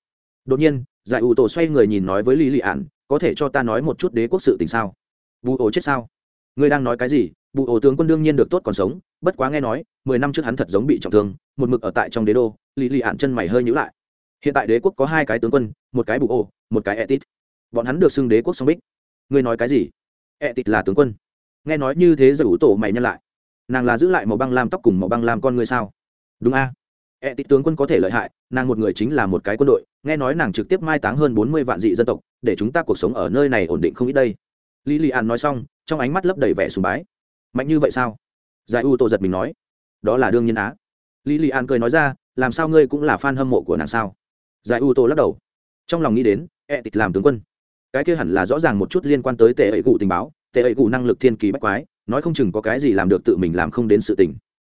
Đột nhiên giải ủ tổ xoay người nhìn nói với lý lị ạn có thể cho ta nói một chút đế quốc sự tình sao? Bù ổ chết sao? Ngươi đang nói cái gì? Bù ổ tướng quân đương nhiên được tốt còn sống, bất quá nghe nói, mười năm trước hắn thật giống bị trọng thương, một mực ở tại trong đế đô. Lý lị ạn chân mày hơi nhữ lại. Hiện tại đế quốc có hai cái tướng quân, một cái bù ổ, một cái etit. Bọn hắn được xưng đế quốc song bích. Ngươi nói cái gì? Etit là tướng quân. Nghe nói như thế, giải ủ tổ mày nhân lại. Nàng là giữ lại màu băng lam tóc cùng màu băng lam con ngươi sao? Đúng a. à? E etit tướng quân có thể lợi hại, nàng một người chính là một cái quân đội, nghe nói nàng trực tiếp mai táng hơn bốn mươi vạn dị dân tộc, để chúng ta cuộc sống ở nơi này ổn định không ít đây. Lý lì an nói xong, trong ánh mắt lấp đầy vẻ sùng bái. Mạnh như vậy sao? Giải u tô giật mình nói. Đó là đương nhiên á. Lý lì an cười nói ra, làm sao ngươi cũng là fan hâm mộ của nàng sao? Giải u tô lắc đầu. Trong lòng nghĩ đến e tịch làm tướng quân. Cái kia hẳn là rõ ràng một chút liên quan tới tệ ấy cụ tình báo tệ ấy cụ năng lực thiên kỳ bách quái, nói không chừng có cái gì làm được tự mình làm không đến sự tình.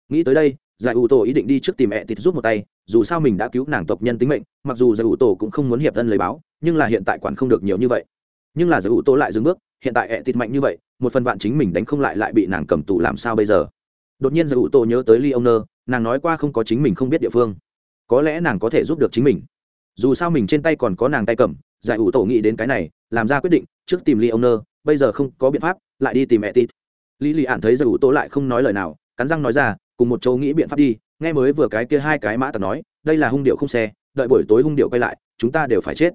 Nghĩ tới đây giải u tô ý định đi trước tìm mẹ tịt giúp một tay, dù sao mình đã cứu nàng tộc nhân tính mệnh, mặc dù giải u tô cũng không muốn hiệp thân lấy báo, nhưng là hiện tại quản không được nhiều như vậy. Nhưng là giải u tô lại dừng bước, hiện tại ẹ tịt mạnh như vậy, một phần vạn chính mình đánh không lại lại bị nàng cầm tù làm sao bây giờ? Đột nhiên giải ủ tổ nhớ tới ly ông nơ nàng nói qua không có chính mình không biết địa phương. Có lẽ nàng có thể giúp được chính mình. Dù sao mình trên tay còn có nàng tay cầm, giải ủ tổ nghĩ đến cái này, làm ra quyết định, trước tìm ly ông nơ bây giờ không có biện pháp, lại đi tìm ẹ tịt. Lý lì ạn thấy giải ủ tổ lại không nói lời nào, cắn răng nói ra cùng một châu nghĩ biện pháp đi, nghe mới vừa cái kia hai cái mã tặc nói, đây là hung điệu không xe, đợi buổi tối hung điệu quay lại, chúng ta đều phải chết.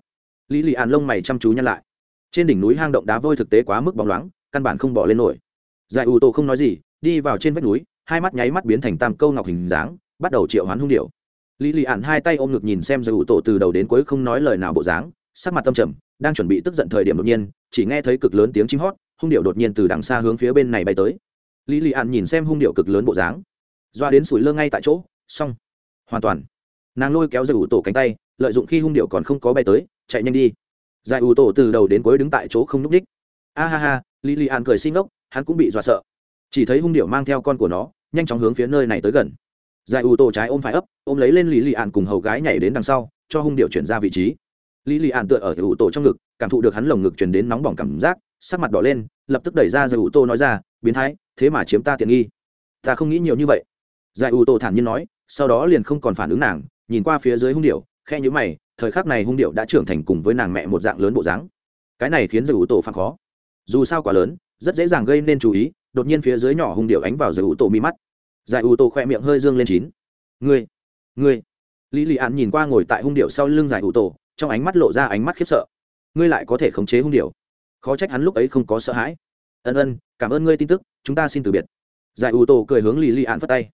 Lý lì ạn lông mày chăm chú nhăn lại. Trên đỉnh núi hang động đá vôi thực tế quá mức bóng loáng, căn bản không bỏ lên nổi. Giải ủ tổ không nói gì, đi vào trên vách núi, hai mắt nháy mắt biến thành tam câu ngọc hình dáng, bắt đầu triệu hoán hung điệu. Lý lì ạn hai tay ôm ngực nhìn xem giải ủ tổ từ đầu đến cuối không nói lời nào bộ dáng, sắc mặt tâm trầm, đang chuẩn bị tức giận thời điểm đột nhiên, chỉ nghe thấy cực lớn tiếng chim hót, hung điệu đột nhiên từ đằng xa hướng phía bên này bay tới. Lý lì ạn nhìn xem hung điệu cực lớn bộ dáng doa đến sủi lơ ngay tại chỗ, xong. Hoàn toàn. Nàng lôi kéo giải ủ tổ cánh tay, lợi dụng khi hung điệu còn không có bay tới, chạy nhanh đi. Giải ủ tổ từ đầu đến cuối đứng tại chỗ không n ú c ních a ha ha li li an cười xin ốc hắn cũng bị dọa sợ. Chỉ thấy hung điệu mang theo con của nó, nhanh chóng hướng phía nơi này tới gần. Giải ủ tổ trái ôm phải ấp, ôm lấy lên lý lì ạn cùng hầu gái nhảy đến đằng sau, cho hung điệu chuyển ra vị trí. Lý lì ạn tựa ở giải ủ tổ trong ngực, cảm thụ được hắn lồng ngực chuyển đến nóng bỏng cảm giác, sắc mặt đỏ lên, lập tức đẩy ra giải ủ tổ nói ra, biến thái, thế mà chiếm ta tiện nghi. Ta không nghĩ nhiều như vậy giải ủ tổ thản nhiên nói, sau đó liền không còn phản ứng nàng, nhìn qua phía dưới hung điệu khe nhữ mày, thời khắc này hung điệu đã trưởng thành cùng với nàng mẹ một dạng lớn bộ dáng. Cái này khiến giải ủ tổ phản khó. Dù sao quá lớn, rất dễ dàng gây nên chú ý, đột nhiên phía dưới nhỏ hung điệu ánh vào giải ủ tổ mi mắt. Giải ủ tổ khoe miệng hơi dương lên chín. Ngươi ngươi. Lý lị an nhìn qua ngồi tại hung điệu sau lưng giải ủ tổ trong ánh mắt lộ ra ánh mắt khiếp sợ. Ngươi lại có thể khống chế hung điệu khó trách hắn lúc ấy không có sợ hãi. Ân ân, cảm ơn ngươi tin tức, chúng ta xin từ biệt. Giải ủ tổ cười hướng lý lị an phất tay.